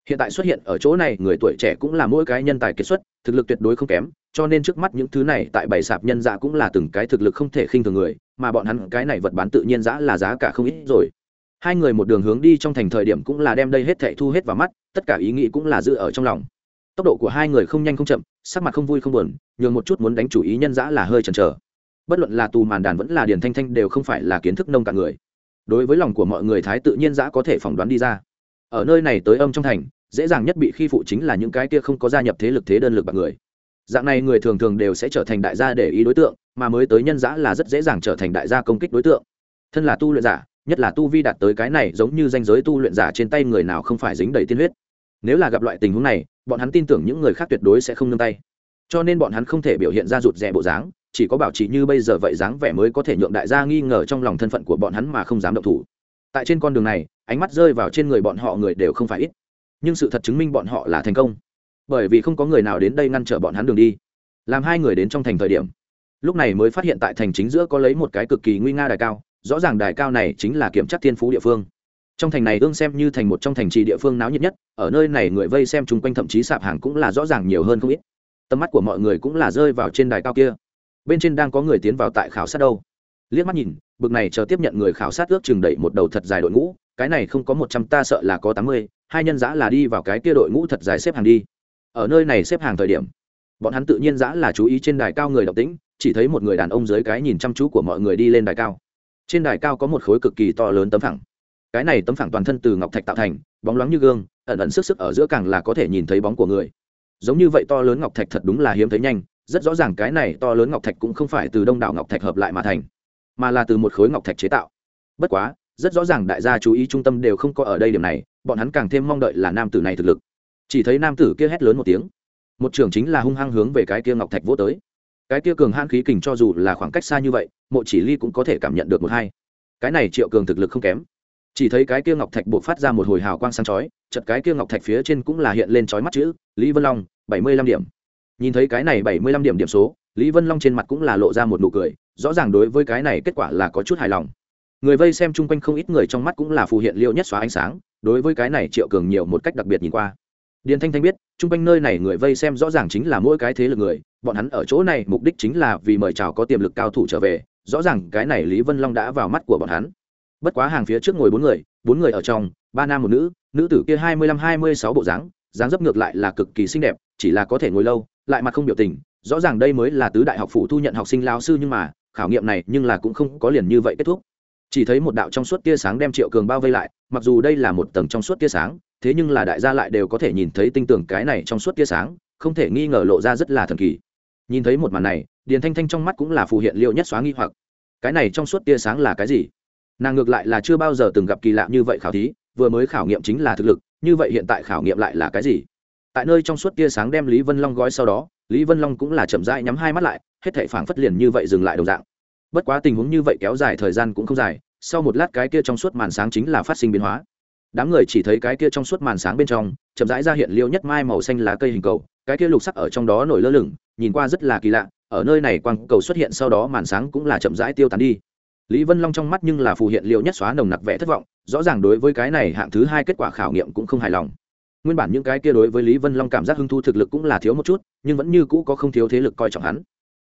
Hiện tại xuất hiện ở chỗ này, người tuổi trẻ cũng là mỗi cái nhân tài kiệt xuất, thực lực tuyệt đối không kém, cho nên trước mắt những thứ này tại bảy sạp nhân dạ cũng là từng cái thực lực không thể khinh thường người, mà bọn hắn cái này vật bán tự nhiên giá là giá cả không ít rồi. Hai người một đường hướng đi trong thành thời điểm cũng là đem đây hết thệ thu hết vào mắt, tất cả ý nghĩ cũng là giữ ở trong lòng. Tốc độ của hai người không nhanh không chậm, sắc mặt không vui không buồn, nhường một chút muốn đánh chủ ý nhân dã là hơi chần chờ bất luận là tù màn đàn vẫn là điền thanh thanh đều không phải là kiến thức nông cả người. Đối với lòng của mọi người thái tự nhiên dã có thể phỏng đoán đi ra. Ở nơi này tới âm trong thành, dễ dàng nhất bị khi phụ chính là những cái kia không có gia nhập thế lực thế đơn lực bạc người. Dạng này người thường thường đều sẽ trở thành đại gia để ý đối tượng, mà mới tới nhân giã là rất dễ dàng trở thành đại gia công kích đối tượng. Thân là tu luyện giả, nhất là tu vi đạt tới cái này giống như danh giới tu luyện giả trên tay người nào không phải dính đầy tiên huyết. Nếu là gặp loại tình huống này, bọn hắn tin tưởng những người khác tuyệt đối sẽ không nương tay. Cho nên bọn hắn không thể biểu hiện ra rụt rè bộ dáng chỉ có bảo trì như bây giờ vậy dáng vẻ mới có thể nhượng đại gia nghi ngờ trong lòng thân phận của bọn hắn mà không dám động thủ. Tại trên con đường này, ánh mắt rơi vào trên người bọn họ người đều không phải ít. Nhưng sự thật chứng minh bọn họ là thành công. Bởi vì không có người nào đến đây ngăn trở bọn hắn đường đi. Làm hai người đến trong thành thời điểm, lúc này mới phát hiện tại thành chính giữa có lấy một cái cực kỳ nguy nga đài cao. Rõ ràng đài cao này chính là kiểm tra thiên phú địa phương. Trong thành này ương xem như thành một trong thành trì địa phương náo nhiệt nhất, ở nơi này người vây xem chung quanh thậm chí sạp hàng cũng là rõ ràng nhiều hơn không ít. Tầm mắt của mọi người cũng là rơi vào trên đài cao kia bên trên đang có người tiến vào tại khảo sát đâu. Liếc mắt nhìn, bực này chờ tiếp nhận người khảo sát ước chừng đẩy một đầu thật dài đội ngũ, cái này không có một trăm, ta sợ là có tám mươi, hai nhân giã là đi vào cái kia đội ngũ thật dài xếp hàng đi. Ở nơi này xếp hàng thời điểm, bọn hắn tự nhiên giã là chú ý trên đài cao người độc tĩnh, chỉ thấy một người đàn ông dưới cái nhìn chăm chú của mọi người đi lên đài cao. Trên đài cao có một khối cực kỳ to lớn tấm phẳng. Cái này tấm phẳng toàn thân từ ngọc thạch tạo thành, bóng loáng như gương, ẩn ẩn sức sức ở giữa càng là có thể nhìn thấy bóng của người. Giống như vậy to lớn ngọc thạch thật đúng là hiếm thấy nhanh rất rõ ràng cái này to lớn ngọc thạch cũng không phải từ đông đảo ngọc thạch hợp lại mà thành, mà là từ một khối ngọc thạch chế tạo. Bất quá, rất rõ ràng đại gia chú ý trung tâm đều không có ở đây điểm này, bọn hắn càng thêm mong đợi là nam tử này thực lực. Chỉ thấy nam tử kia hét lớn một tiếng. Một trưởng chính là hung hăng hướng về cái kia ngọc thạch vô tới. Cái kia cường hãn khí kình cho dù là khoảng cách xa như vậy, mộ chỉ ly cũng có thể cảm nhận được một hai. Cái này triệu cường thực lực không kém. Chỉ thấy cái kia ngọc thạch buộc phát ra một hồi hào quang sáng chói chật cái kia ngọc thạch phía trên cũng là hiện lên chói mắt chữ, lý vân long, bảy mươi lăm điểm nhìn thấy cái này bảy mươi lăm điểm điểm số, lý vân long trên mặt cũng là lộ ra một nụ cười, rõ ràng đối với cái này kết quả là có chút hài lòng. Người vây xem chung quanh không ít người trong mắt cũng là phù hiện liệu nhất xóa ánh sáng, đối với cái này triệu cường nhiều một cách đặc biệt nhìn qua. Điền thanh thanh biết, chung quanh nơi này người vây xem rõ ràng chính là mỗi cái thế lực người, bọn hắn ở chỗ này mục đích chính là vì mời chào có tiềm lực cao thủ trở về, rõ ràng cái này lý vân long đã vào mắt của bọn hắn. Bất quá hàng phía trước ngồi bốn người bốn người ở trong, ba nam một nữ nữ tử kia hai mươi lăm hai mươi sáu bộ dáng dáng dấp ngược lại là cực kỳ xinh đẹp, chỉ là có thể ngồi lâu, lại mặt không biểu tình, rõ ràng đây mới là tứ đại học phủ thu nhận học sinh lao sư nhưng mà, khảo nghiệm này nhưng là cũng không có liền như vậy kết thúc. Chỉ thấy một đạo trong suốt tia sáng đem triệu cường bao vây lại, mặc dù đây là một tầng trong suốt tia sáng, thế nhưng là đại gia lại đều có thể nhìn thấy tinh tưởng cái này trong suốt tia sáng, không thể nghi ngờ lộ ra rất là thần kỳ. Nhìn thấy một màn này, điền thanh thanh trong mắt cũng là phù hiện liệu nhất xóa nghi hoặc. Cái này trong suốt tia sáng là cái gì? Nàng ngược lại là chưa bao giờ từng gặp kỳ lạ như vậy khảo thí, vừa mới khảo nghiệm chính là thực lực như vậy hiện tại khảo nghiệm lại là cái gì? Tại nơi trong suốt tia sáng đem lý vân long gói sau đó, lý vân long cũng là chậm rãi nhắm hai mắt lại, hết thể phảng phất liền như vậy dừng lại đồng dạng. Bất quá tình huống như vậy kéo dài thời gian cũng không dài, sau một lát cái kia trong suốt màn sáng chính là phát sinh biến hóa. Đám người chỉ thấy cái kia trong suốt màn sáng bên trong, chậm rãi ra hiện liêu nhất mai màu xanh lá cây hình cầu, cái kia lục sắc ở trong đó nổi lơ lửng, nhìn qua rất là kỳ lạ, ở nơi này quang cầu xuất hiện sau đó màn sáng cũng là chậm rãi tiêu tán đi. Lý vân long trong mắt nhưng là phù hiện liêu nhất xóa nồng nặc vẽ thất vọng rõ ràng đối với cái này hạng thứ hai kết quả khảo nghiệm cũng không hài lòng. Nguyên bản những cái kia đối với lý vân long cảm giác hưng thu thực lực cũng là thiếu một chút, nhưng vẫn như cũ có không thiếu thế lực coi trọng hắn.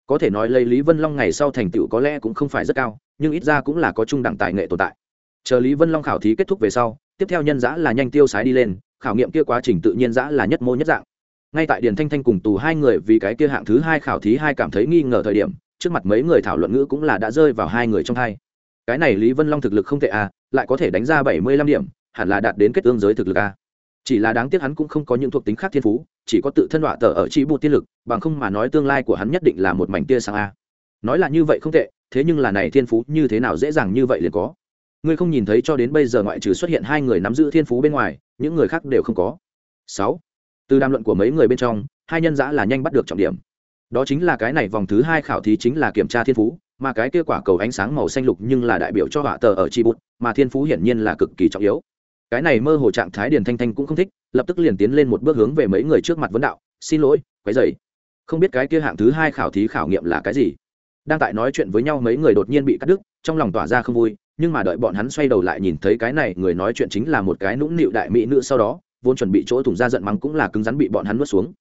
Có thể nói lấy lý vân long ngày sau thành tựu có lẽ cũng không phải rất cao, nhưng ít ra cũng là có trung đẳng tài nghệ tồn tại. Chờ lý vân long khảo thí kết thúc về sau, tiếp theo nhân giã là nhanh tiêu sái đi lên, khảo nghiệm kia quá trình tự nhiên giã là nhất mô nhất dạng. Ngay tại điền thanh thanh cùng tù hai người vì cái kia hạng thứ hai khảo thí hai cảm thấy nghi ngờ thời điểm, trước mặt mấy người thảo luận ngữ cũng là đã rơi vào hai người trong hai cái này lý vân long thực lực không tệ à lại có thể đánh ra bảy mươi lăm điểm, hẳn là đạt đến kết tương giới thực lực à. Chỉ là đáng tiếc hắn cũng không có những thuộc tính khác thiên phú, chỉ có tự thân đọa tờ ở chi bộ tiên lực, bằng không mà nói tương lai của hắn nhất định là một mảnh tia sang a à. nói là như vậy không tệ, thế nhưng là này thiên phú như thế nào dễ dàng như vậy liền có. Ngươi không nhìn thấy cho đến bây giờ ngoại trừ xuất hiện hai người nắm giữ thiên phú bên ngoài, những người khác đều không có. Sáu. Từ đàm luận của mấy người bên trong, hai nhân giã là nhanh bắt được trọng điểm. Đó chính là cái này vòng thứ hai khảo thí chính là kiểm tra thiên phú mà cái kia quả cầu ánh sáng màu xanh lục nhưng là đại biểu cho họa tờ ở chi bút, mà thiên phú hiển nhiên là cực kỳ trọng yếu. Cái này mơ hồ trạng thái điền thanh thanh cũng không thích, lập tức liền tiến lên một bước hướng về mấy người trước mặt vấn đạo, xin lỗi quái dày không biết cái kia hạng thứ hai khảo thí khảo nghiệm là cái gì? Đang tại nói chuyện với nhau mấy người đột nhiên bị cắt đứt, trong lòng tỏa ra không vui, nhưng mà đợi bọn hắn xoay đầu lại nhìn thấy cái này, người nói chuyện chính là một cái nũng nịu đại mỹ nữ sau đó, vốn chuẩn bị chỗ thủng ra giận mắng cũng là cứng rắn bị bọn hắn nuốt xuống.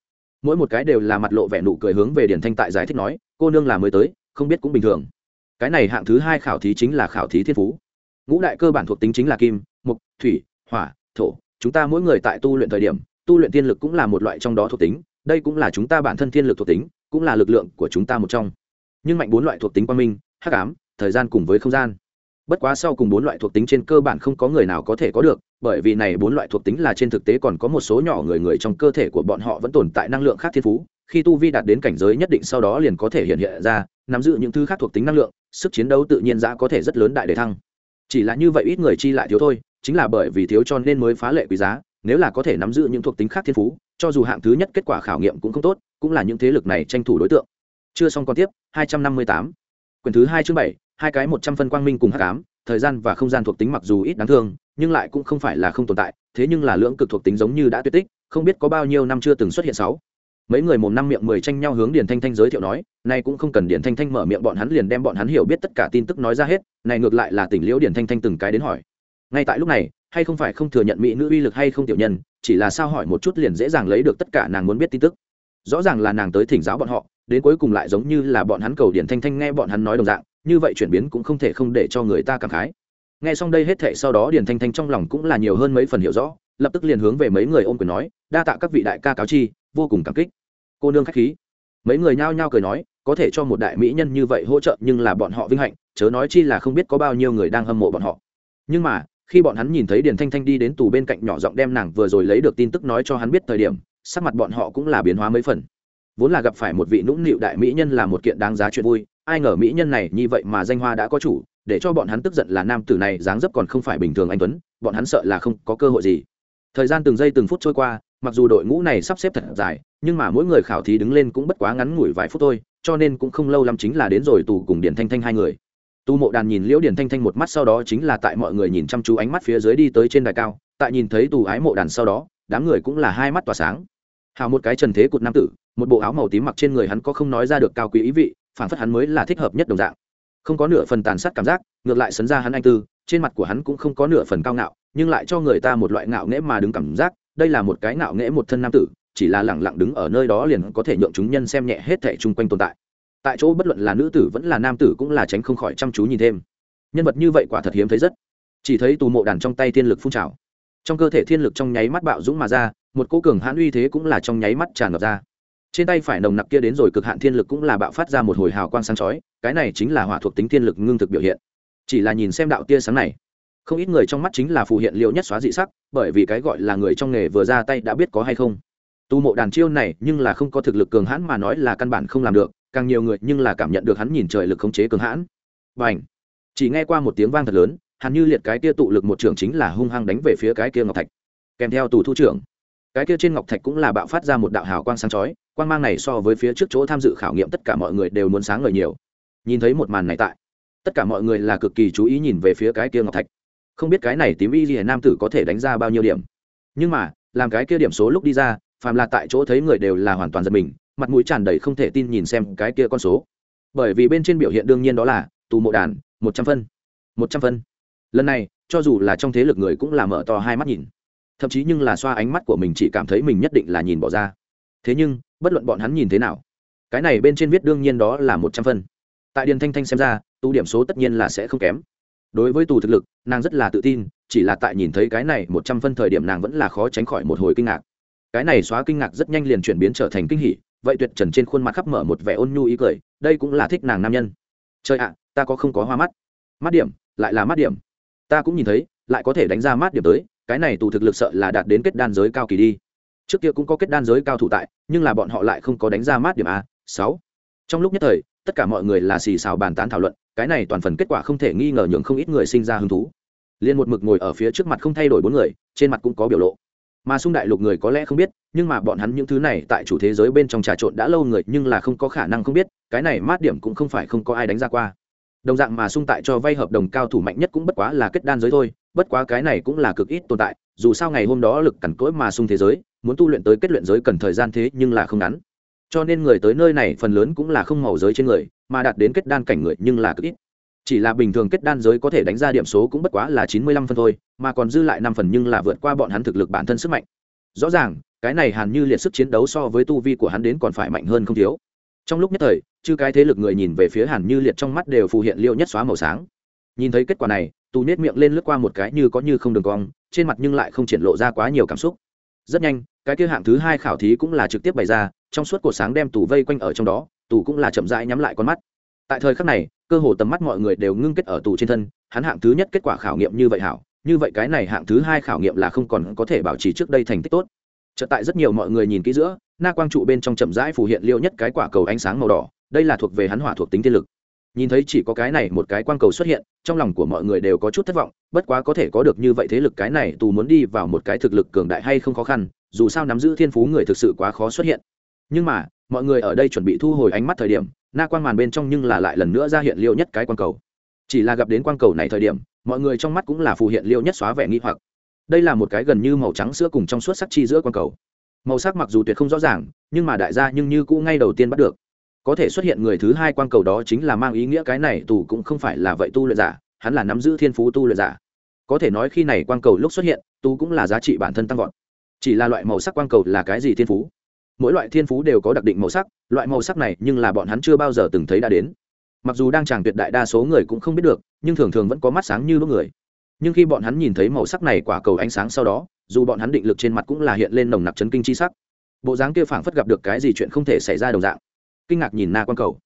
Mỗi một cái đều là mặt lộ vẻ nụ cười hướng về điển thanh tại giải thích nói, cô nương là mới tới không biết cũng bình thường. Cái này hạng thứ hai khảo thí chính là khảo thí thiên phú. Ngũ đại cơ bản thuộc tính chính là kim mục thủy, hỏa, thổ. Chúng ta mỗi người tại tu luyện thời điểm, tu luyện tiên lực cũng là một loại trong đó thuộc tính. Đây cũng là chúng ta bản thân thiên lực thuộc tính, cũng là lực lượng của chúng ta một trong. Nhưng mạnh bốn loại thuộc tính quan minh, hắc ám, thời gian cùng với không gian. Bất quá sau cùng bốn loại thuộc tính trên cơ bản không có người nào có thể có được, bởi vì này bốn loại thuộc tính là trên thực tế còn có một số nhỏ người người trong cơ thể của bọn họ vẫn tồn tại năng lượng khác thiên phú khi tu vi đạt đến cảnh giới nhất định sau đó liền có thể hiện hiện ra, nắm giữ những thứ khác thuộc tính năng lượng, sức chiến đấu tự nhiên đã có thể rất lớn đại để thăng. Chỉ là như vậy ít người chi lại thiếu thôi, chính là bởi vì thiếu cho nên mới phá lệ quý giá, nếu là có thể nắm giữ những thuộc tính khác thiên phú, cho dù hạng thứ nhất kết quả khảo nghiệm cũng không tốt, cũng là những thế lực này tranh thủ đối tượng. Chưa xong còn tiếp 258. quyển thứ hai chương bảy, hai cái một trăm phân quang minh cùng hắc ám, thời gian và không gian thuộc tính mặc dù ít đáng thương, nhưng lại cũng không phải là không tồn tại, thế nhưng là lưỡng cực thuộc tính giống như đã tuyệt tích, không biết có bao nhiêu năm chưa từng xuất hiện sáu mấy người mồm năm miệng mười tranh nhau hướng điền thanh thanh giới thiệu nói, nay cũng không cần điền thanh thanh mở miệng, bọn hắn liền đem bọn hắn hiểu biết tất cả tin tức nói ra hết, này ngược lại là tỉnh liễu điền thanh thanh từng cái đến hỏi. Ngay tại lúc này, hay không phải không thừa nhận mỹ nữ uy lực hay không tiểu nhân, chỉ là sao hỏi một chút liền dễ dàng lấy được tất cả nàng muốn biết tin tức. Rõ ràng là nàng tới thỉnh giáo bọn họ, đến cuối cùng lại giống như là bọn hắn cầu điển thanh thanh nghe bọn hắn nói đồng dạng, như vậy chuyển biến cũng không thể không để cho người ta cảm khái. Nghe xong đây hết thệ sau đó điển thanh thanh trong lòng cũng là nhiều hơn mấy phần hiểu rõ, lập tức liền hướng về mấy người ôm quyền nói, đa tạ các vị đại ca cáo chi, vô cùng cảm kích cô nương khách khí. Mấy người nhao nhao cười nói, có thể cho một đại mỹ nhân như vậy hỗ trợ nhưng là bọn họ vinh hạnh, chớ nói chi là không biết có bao nhiêu người đang hâm mộ bọn họ. Nhưng mà, khi bọn hắn nhìn thấy điền thanh thanh đi đến tù bên cạnh nhỏ giọng đem nàng vừa rồi lấy được tin tức nói cho hắn biết thời điểm, sắc mặt bọn họ cũng là biến hóa mấy phần. Vốn là gặp phải một vị nũng nịu đại mỹ nhân là một kiện đáng giá chuyện vui, ai ngờ mỹ nhân này như vậy mà danh hoa đã có chủ, để cho bọn hắn tức giận là nam tử này dáng dấp còn không phải bình thường anh tuấn, bọn hắn sợ là không có cơ hội gì. Thời gian từng giây từng phút trôi qua mặc dù đội ngũ này sắp xếp thật dài, nhưng mà mỗi người khảo thí đứng lên cũng bất quá ngắn ngủi vài phút thôi, cho nên cũng không lâu lắm chính là đến rồi tù cùng điển thanh thanh hai người. Tu mộ đàn nhìn liễu điển thanh thanh một mắt sau đó chính là tại mọi người nhìn chăm chú ánh mắt phía dưới đi tới trên đài cao, tại nhìn thấy tù ái mộ đàn sau đó, đám người cũng là hai mắt tỏa sáng. Hào một cái trần thế cụt nam tử, một bộ áo màu tím mặc trên người hắn có không nói ra được cao quý ý vị phản phất hắn mới là thích hợp nhất đồng dạng. Không có nửa phần tàn sát cảm giác, ngược lại sấn ra hắn anh tư, trên mặt của hắn cũng không có nửa phần cao ngạo, nhưng lại cho người ta một loại ngạo nghễ mà đứng cảm giác đây là một cái ngạo nghễ một thân nam tử, chỉ là lẳng lặng đứng ở nơi đó liền có thể nhượng chúng nhân xem nhẹ hết thảy chung quanh tồn tại. Tại chỗ bất luận là nữ tử vẫn là nam tử cũng là tránh không khỏi chăm chú nhìn thêm. Nhân vật như vậy quả thật hiếm thấy rất. Chỉ thấy tù mộ đàn trong tay thiên lực phun trào. Trong cơ thể thiên lực trong nháy mắt bạo dũng mà ra, một cô cường hãn uy thế cũng là trong nháy mắt tràn ngập ra. Trên tay phải nồng nặc kia đến rồi cực hạn thiên lực cũng là bạo phát ra một hồi hào quang sáng chói, cái này chính là hỏa thuộc tính thiên lực ngưng thực biểu hiện. Chỉ là nhìn xem đạo tia sáng này không ít người trong mắt chính là phù hiện liệu nhất xóa dị sắc, bởi vì cái gọi là người trong nghề vừa ra tay đã biết có hay không. Tu mộ đàn chiêu này nhưng là không có thực lực cường hãn mà nói là căn bản không làm được, càng nhiều người nhưng là cảm nhận được hắn nhìn trời lực khống chế cường hãn. Và ảnh chỉ nghe qua một tiếng vang thật lớn hắn như liệt cái kia tụ lực một trưởng chính là hung hăng đánh về phía cái kia ngọc thạch. Kèm theo tù thu trưởng, cái kia trên ngọc thạch cũng là bạo phát ra một đạo hào quang sáng chói, quang mang này so với phía trước chỗ tham dự khảo nghiệm tất cả mọi người đều muốn sáng ngời nhiều. Nhìn thấy một màn này tại, tất cả mọi người là cực kỳ chú ý nhìn về phía cái kia ngọc thạch không biết cái này tím y gì nam tử có thể đánh ra bao nhiêu điểm. Nhưng mà, làm cái kia điểm số lúc đi ra, phàm là tại chỗ thấy người đều là hoàn toàn giật mình, mặt mũi tràn đầy không thể tin nhìn xem cái kia con số. Bởi vì bên trên biểu hiện đương nhiên đó là, tù mộ đàn, một trăm phân. Một trăm phân. Lần này, cho dù là trong thế lực người cũng là mở to hai mắt nhìn. Thậm chí nhưng là xoa ánh mắt của mình chỉ cảm thấy mình nhất định là nhìn bỏ ra. Thế nhưng, bất luận bọn hắn nhìn thế nào, cái này bên trên viết đương nhiên đó là một trăm phân. Tại điền thanh thanh xem ra tu điểm số tất nhiên là sẽ không kém đối với tù thực lực, nàng rất là tự tin, chỉ là tại nhìn thấy cái này một trăm phân thời điểm nàng vẫn là khó tránh khỏi một hồi kinh ngạc. Cái này xóa kinh ngạc rất nhanh liền chuyển biến trở thành kinh hỉ, vậy tuyệt trần trên khuôn mặt khắp mở một vẻ ôn nhu ý cười, đây cũng là thích nàng nam nhân. Trời ạ, ta có không có hoa mắt? Mắt điểm, lại là mắt điểm. Ta cũng nhìn thấy, lại có thể đánh ra mắt điểm tới, cái này tù thực lực sợ là đạt đến kết đan giới cao kỳ đi. Trước kia cũng có kết đan giới cao thủ tại, nhưng là bọn họ lại không có đánh ra mắt điểm a, sáu. Trong lúc nhất thời, tất cả mọi người là xì xào bàn tán thảo luận cái này toàn phần kết quả không thể nghi ngờ nhường không ít người sinh ra hứng thú. Liên một mực ngồi ở phía trước mặt không thay đổi bốn người, trên mặt cũng có biểu lộ. Mà xung đại lục người có lẽ không biết, nhưng mà bọn hắn những thứ này tại chủ thế giới bên trong trà trộn đã lâu người nhưng là không có khả năng không biết, cái này mát điểm cũng không phải không có ai đánh ra qua. Đồng dạng mà xung tại cho vay hợp đồng cao thủ mạnh nhất cũng bất quá là kết đan giới thôi, bất quá cái này cũng là cực ít tồn tại, dù sao ngày hôm đó lực cằn cỗi mà xung thế giới, muốn tu luyện tới kết luyện giới cần thời gian thế nhưng là không ngắn cho nên người tới nơi này phần lớn cũng là không màu giới trên người, mà đạt đến kết đan cảnh người nhưng là cực ít. Chỉ là bình thường kết đan giới có thể đánh ra điểm số cũng bất quá là chín mươi lăm phân thôi, mà còn dư lại năm phần nhưng là vượt qua bọn hắn thực lực bản thân sức mạnh. Rõ ràng, cái này hàn như liệt sức chiến đấu so với tu vi của hắn đến còn phải mạnh hơn không thiếu. Trong lúc nhất thời, chư cái thế lực người nhìn về phía hàn như liệt trong mắt đều phù hiện liệu nhất xóa màu sáng. Nhìn thấy kết quả này, tù nết miệng lên lướt qua một cái như có như không đường cong, trên mặt nhưng lại không triển lộ ra quá nhiều cảm xúc. Rất nhanh cái kia hạng thứ hai khảo thí cũng là trực tiếp bày ra, trong suốt cuộc sáng đem tù vây quanh ở trong đó, tù cũng là chậm rãi nhắm lại con mắt. Tại thời khắc này, cơ hồ tầm mắt mọi người đều ngưng kết ở tù trên thân, hắn hạng thứ nhất kết quả khảo nghiệm như vậy hảo, như vậy cái này hạng thứ hai khảo nghiệm là không còn có thể bảo trì trước đây thành tích tốt. Chợt tại rất nhiều mọi người nhìn kỹ giữa, na quang trụ bên trong chậm rãi phù hiện liêu nhất cái quả cầu ánh sáng màu đỏ, đây là thuộc về hắn hỏa thuộc tính tiên lực. Nhìn thấy chỉ có cái này một cái quang cầu xuất hiện, trong lòng của mọi người đều có chút thất vọng, bất quá có thể có được như vậy thế lực cái này tù muốn đi vào một cái thực lực cường đại hay không khó khăn dù sao nắm giữ thiên phú người thực sự quá khó xuất hiện. Nhưng mà, mọi người ở đây chuẩn bị thu hồi ánh mắt thời điểm, na quang màn bên trong nhưng là lại lần nữa ra hiện liêu nhất cái quan cầu. Chỉ là gặp đến quan cầu này thời điểm, mọi người trong mắt cũng là phù hiện liêu nhất xóa vẻ nghi hoặc. Đây là một cái gần như màu trắng sữa cùng trong suốt sắc chi giữa quan cầu. Màu sắc mặc dù tuyệt không rõ ràng, nhưng mà đại gia nhưng như cũ ngay đầu tiên bắt được. Có thể xuất hiện người thứ hai quan cầu đó chính là mang ý nghĩa cái này tù cũng không phải là vậy tu luyện giả, hắn là nắm giữ thiên phú tu luyện giả. Có thể nói khi này quan cầu lúc xuất hiện tu cũng là giá trị bản thân tăng vọt chỉ là loại màu sắc quang cầu là cái gì thiên phú? Mỗi loại thiên phú đều có đặc định màu sắc, loại màu sắc này nhưng là bọn hắn chưa bao giờ từng thấy đã đến. Mặc dù đang tràng tuyệt đại đa số người cũng không biết được, nhưng thường thường vẫn có mắt sáng như lúc người. Nhưng khi bọn hắn nhìn thấy màu sắc này quả cầu ánh sáng sau đó, dù bọn hắn định lực trên mặt cũng là hiện lên nồng nặc chấn kinh chi sắc. Bộ dáng kia phảng phất gặp được cái gì chuyện không thể xảy ra đồng dạng. Kinh ngạc nhìn na quang cầu.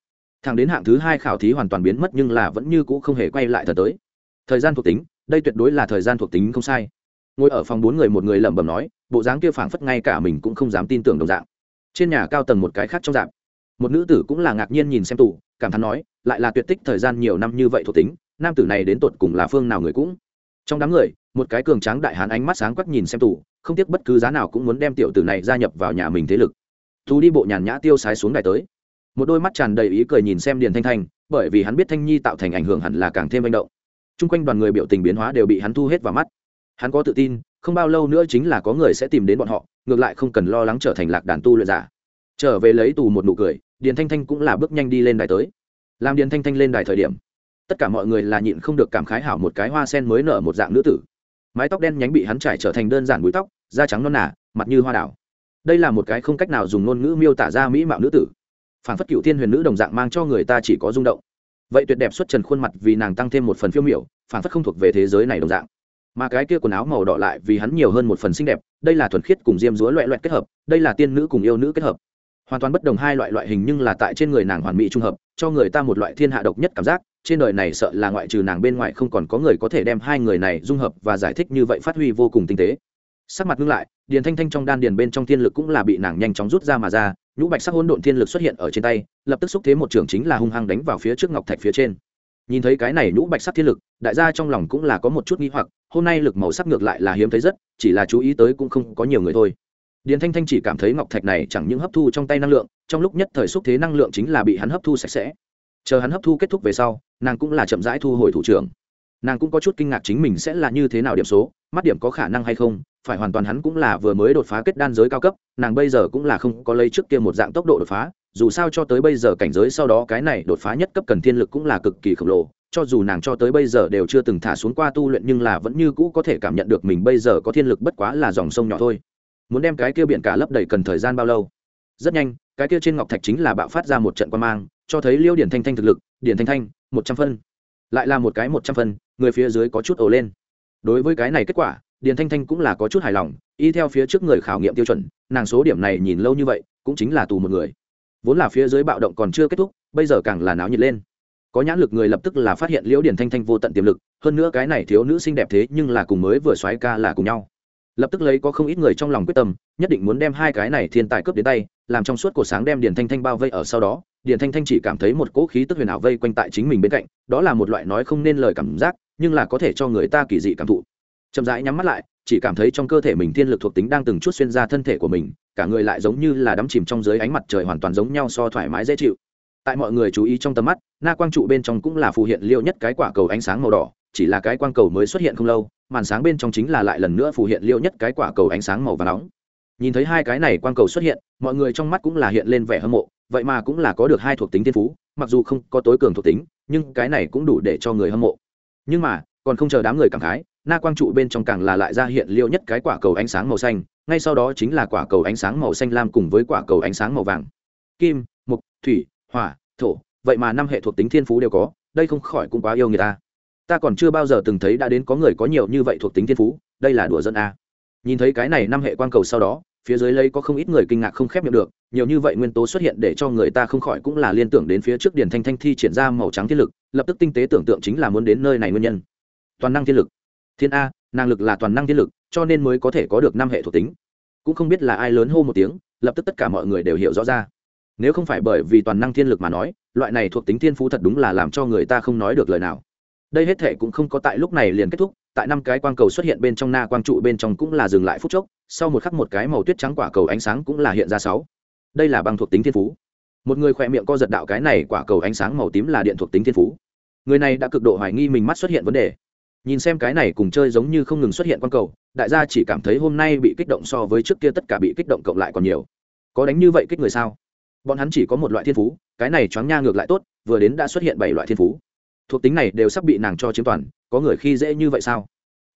Thằng đến hạng thứ hai khảo thí hoàn toàn biến mất nhưng là vẫn như cũ không hề quay lại thật tới. Thời gian thuộc tính, đây tuyệt đối là thời gian thuộc tính không sai. Ngồi ở phòng bốn người một người lẩm bẩm nói bộ dáng kia phảng phất ngay cả mình cũng không dám tin tưởng đồng dạng. Trên nhà cao tầng một cái khác trong dạng, một nữ tử cũng là ngạc nhiên nhìn xem tù, cảm thán nói, lại là tuyệt tích thời gian nhiều năm như vậy thuộc tính, nam tử này đến tột cùng là phương nào người cũng? Trong đám người, một cái cường tráng đại hán ánh mắt sáng quắc nhìn xem tù, không tiếc bất cứ giá nào cũng muốn đem tiểu tử này gia nhập vào nhà mình thế lực. Thú đi bộ nhàn nhã tiêu sái xuống đài tới. Một đôi mắt tràn đầy ý cười nhìn xem điền thanh thanh, bởi vì hắn biết thanh nhi tạo thành ảnh hưởng hẳn là càng thêm manh động. Chung quanh đoàn người biểu tình biến hóa đều bị hắn thu hết vào mắt. Hắn có tự tin không bao lâu nữa chính là có người sẽ tìm đến bọn họ, ngược lại không cần lo lắng trở thành lạc đàn tu luyện giả. Trở về lấy tù một nụ cười, điền thanh thanh cũng là bước nhanh đi lên đài tới. Làm điền thanh thanh lên đài thời điểm, tất cả mọi người là nhịn không được cảm khái hảo một cái hoa sen mới nở một dạng nữ tử. Mái tóc đen nhánh bị hắn trải trở thành đơn giản búi tóc, da trắng non nả mặt như hoa đảo đây là một cái không cách nào dùng ngôn ngữ miêu tả ra mỹ mạo nữ tử. Phản phất cựu thiên huyền nữ đồng dạng mang cho người ta chỉ có rung động. Vậy tuyệt đẹp xuất trần khuôn mặt vì nàng tăng thêm một phần phiêu miểu, phản phất không thuộc về thế giới này đồng dạng mà cái kia quần áo màu đỏ lại vì hắn nhiều hơn một phần xinh đẹp, đây là thuần khiết cùng diêm dúa loẹ loẹt kết hợp, đây là tiên nữ cùng yêu nữ kết hợp. Hoàn toàn bất đồng hai loại loại hình nhưng là tại trên người nàng hoàn mỹ trung hợp, cho người ta một loại thiên hạ độc nhất cảm giác, trên đời này sợ là ngoại trừ nàng bên ngoài không còn có người có thể đem hai người này dung hợp và giải thích như vậy phát huy vô cùng tinh tế. Sắc mặt ngưng lại, điền thanh thanh trong đan điền bên trong thiên lực cũng là bị nàng nhanh chóng rút ra mà ra, nhũ bạch sắc hỗn độn thiên lực xuất hiện ở trên tay, lập tức xúc thế một trường chính là hung hăng đánh vào phía trước ngọc thạch phía trên. Nhìn thấy cái này nhũ bạch sắc thiên lực, đại gia trong lòng cũng là có một chút nghi hoặc hôm nay lực màu sắc ngược lại là hiếm thấy rất, chỉ là chú ý tới cũng không có nhiều người thôi. Điền thanh thanh chỉ cảm thấy ngọc thạch này chẳng những hấp thu trong tay năng lượng, trong lúc nhất thời xúc thế năng lượng chính là bị hắn hấp thu sạch sẽ. Chờ hắn hấp thu kết thúc về sau, nàng cũng là chậm rãi thu hồi thủ trưởng. Nàng cũng có chút kinh ngạc chính mình sẽ là như thế nào điểm số, mắt điểm có khả năng hay không, phải hoàn toàn hắn cũng là vừa mới đột phá kết đan giới cao cấp, nàng bây giờ cũng là không có lấy trước kia một dạng tốc độ đột phá, dù sao cho tới bây giờ cảnh giới sau đó cái này đột phá nhất cấp cần thiên lực cũng là cực kỳ khổng lồ cho dù nàng cho tới bây giờ đều chưa từng thả xuống qua tu luyện nhưng là vẫn như cũ có thể cảm nhận được mình bây giờ có thiên lực bất quá là dòng sông nhỏ thôi. Muốn đem cái kia biển cả lấp đầy cần thời gian bao lâu? Rất nhanh, cái kia trên ngọc thạch chính là bạo phát ra một trận quan mang, cho thấy liêu điển thanh thanh thực lực, điển thanh thanh, một trăm phân. Lại là một cái một trăm phân, người phía dưới có chút ổ lên. Đối với cái này kết quả điền thanh thanh cũng là có chút hài lòng, y theo phía trước người khảo nghiệm tiêu chuẩn, nàng số điểm này nhìn lâu như vậy, cũng chính là tù một người. Vốn là phía dưới bạo động còn chưa kết thúc, bây giờ càng là náo nhiệt lên có nhãn lực người lập tức là phát hiện liễu điển thanh thanh vô tận tiềm lực, hơn nữa cái này thiếu nữ xinh đẹp thế nhưng là cùng mới vừa xoáy ca là cùng nhau. Lập tức lấy có không ít người trong lòng quyết tâm, nhất định muốn đem hai cái này thiên tài cướp đến tay, làm trong suốt của sáng đem điển thanh thanh bao vây ở sau đó điển thanh thanh chỉ cảm thấy một cỗ khí tức huyền ảo vây quanh tại chính mình bên cạnh, đó là một loại nói không nên lời cảm giác, nhưng là có thể cho người ta kỳ dị cảm thụ. Chậm rãi nhắm mắt lại, chỉ cảm thấy trong cơ thể mình thiên lực thuộc tính đang từng chút xuyên ra thân thể của mình, cả người lại giống như là đắm chìm trong dưới ánh mặt trời hoàn toàn giống nhau so thoải mái dễ chịu tại mọi người chú ý trong tầm mắt, na quang trụ bên trong cũng là phù hiện liệu nhất cái quả cầu ánh sáng màu đỏ, chỉ là cái quang cầu mới xuất hiện không lâu, màn sáng bên trong chính là lại lần nữa phù hiện liệu nhất cái quả cầu ánh sáng màu và nóng. Nhìn thấy hai cái này quang cầu xuất hiện, mọi người trong mắt cũng là hiện lên vẻ hâm mộ, vậy mà cũng là có được hai thuộc tính thiên phú, mặc dù không có tối cường thuộc tính, nhưng cái này cũng đủ để cho người hâm mộ. Nhưng mà, còn không chờ đám người cảm khái, na quang trụ bên trong càng là lại ra hiện liêu nhất cái quả cầu ánh sáng màu xanh, ngay sau đó chính là quả cầu ánh sáng màu xanh lam cùng với quả cầu ánh sáng màu vàng. Kim, mục, thủy hỏa, thổ, vậy mà năm hệ thuộc tính thiên phú đều có, đây không khỏi cũng quá yêu người ta. Ta còn chưa bao giờ từng thấy đã đến có người có nhiều như vậy thuộc tính thiên phú, đây là đùa dân a. Nhìn thấy cái này năm hệ quang cầu sau đó, phía dưới lấy có không ít người kinh ngạc không khép miệng được, nhiều như vậy nguyên tố xuất hiện để cho người ta không khỏi cũng là liên tưởng đến phía trước điển thanh thanh thi triển ra màu trắng thiên lực, lập tức tinh tế tưởng tượng chính là muốn đến nơi này nguyên nhân. Toàn năng thiên lực. Thiên a, năng lực là toàn năng thiên lực, cho nên mới có thể có được năm hệ thuộc tính. Cũng không biết là ai lớn hô một tiếng, lập tức tất cả mọi người đều hiểu rõ ra nếu không phải bởi vì toàn năng thiên lực mà nói, loại này thuộc tính thiên phú thật đúng là làm cho người ta không nói được lời nào. Đây hết thể cũng không có tại lúc này liền kết thúc, tại năm cái quang cầu xuất hiện bên trong na quang trụ bên trong cũng là dừng lại phút chốc, sau một khắc một cái màu tuyết trắng quả cầu ánh sáng cũng là hiện ra sáu. Đây là bằng thuộc tính thiên phú. Một người khỏe miệng co giật đạo cái này quả cầu ánh sáng màu tím là điện thuộc tính thiên phú. Người này đã cực độ hoài nghi mình mắt xuất hiện vấn đề. Nhìn xem cái này cùng chơi giống như không ngừng xuất hiện quang cầu, đại gia chỉ cảm thấy hôm nay bị kích động so với trước kia tất cả bị kích động cộng lại còn nhiều. Có đánh như vậy kích người sao? Bọn hắn chỉ có một loại thiên phú, cái này choáng nha ngược lại tốt, vừa đến đã xuất hiện bảy loại thiên phú. Thuộc tính này đều sắp bị nàng cho chiếm toàn, có người khi dễ như vậy sao?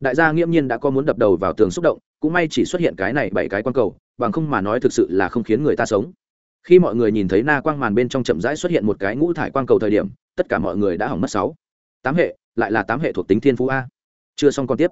Đại gia nghiễm nhiên đã có muốn đập đầu vào tường xúc động, cũng may chỉ xuất hiện cái này bảy cái quan cầu, bằng không mà nói thực sự là không khiến người ta sống. Khi mọi người nhìn thấy na quang màn bên trong chậm rãi xuất hiện một cái ngũ thải quang cầu thời điểm, tất cả mọi người đã hỏng mất sáu. Tám hệ, lại là tám hệ thuộc tính thiên phú a. Chưa xong còn tiếp.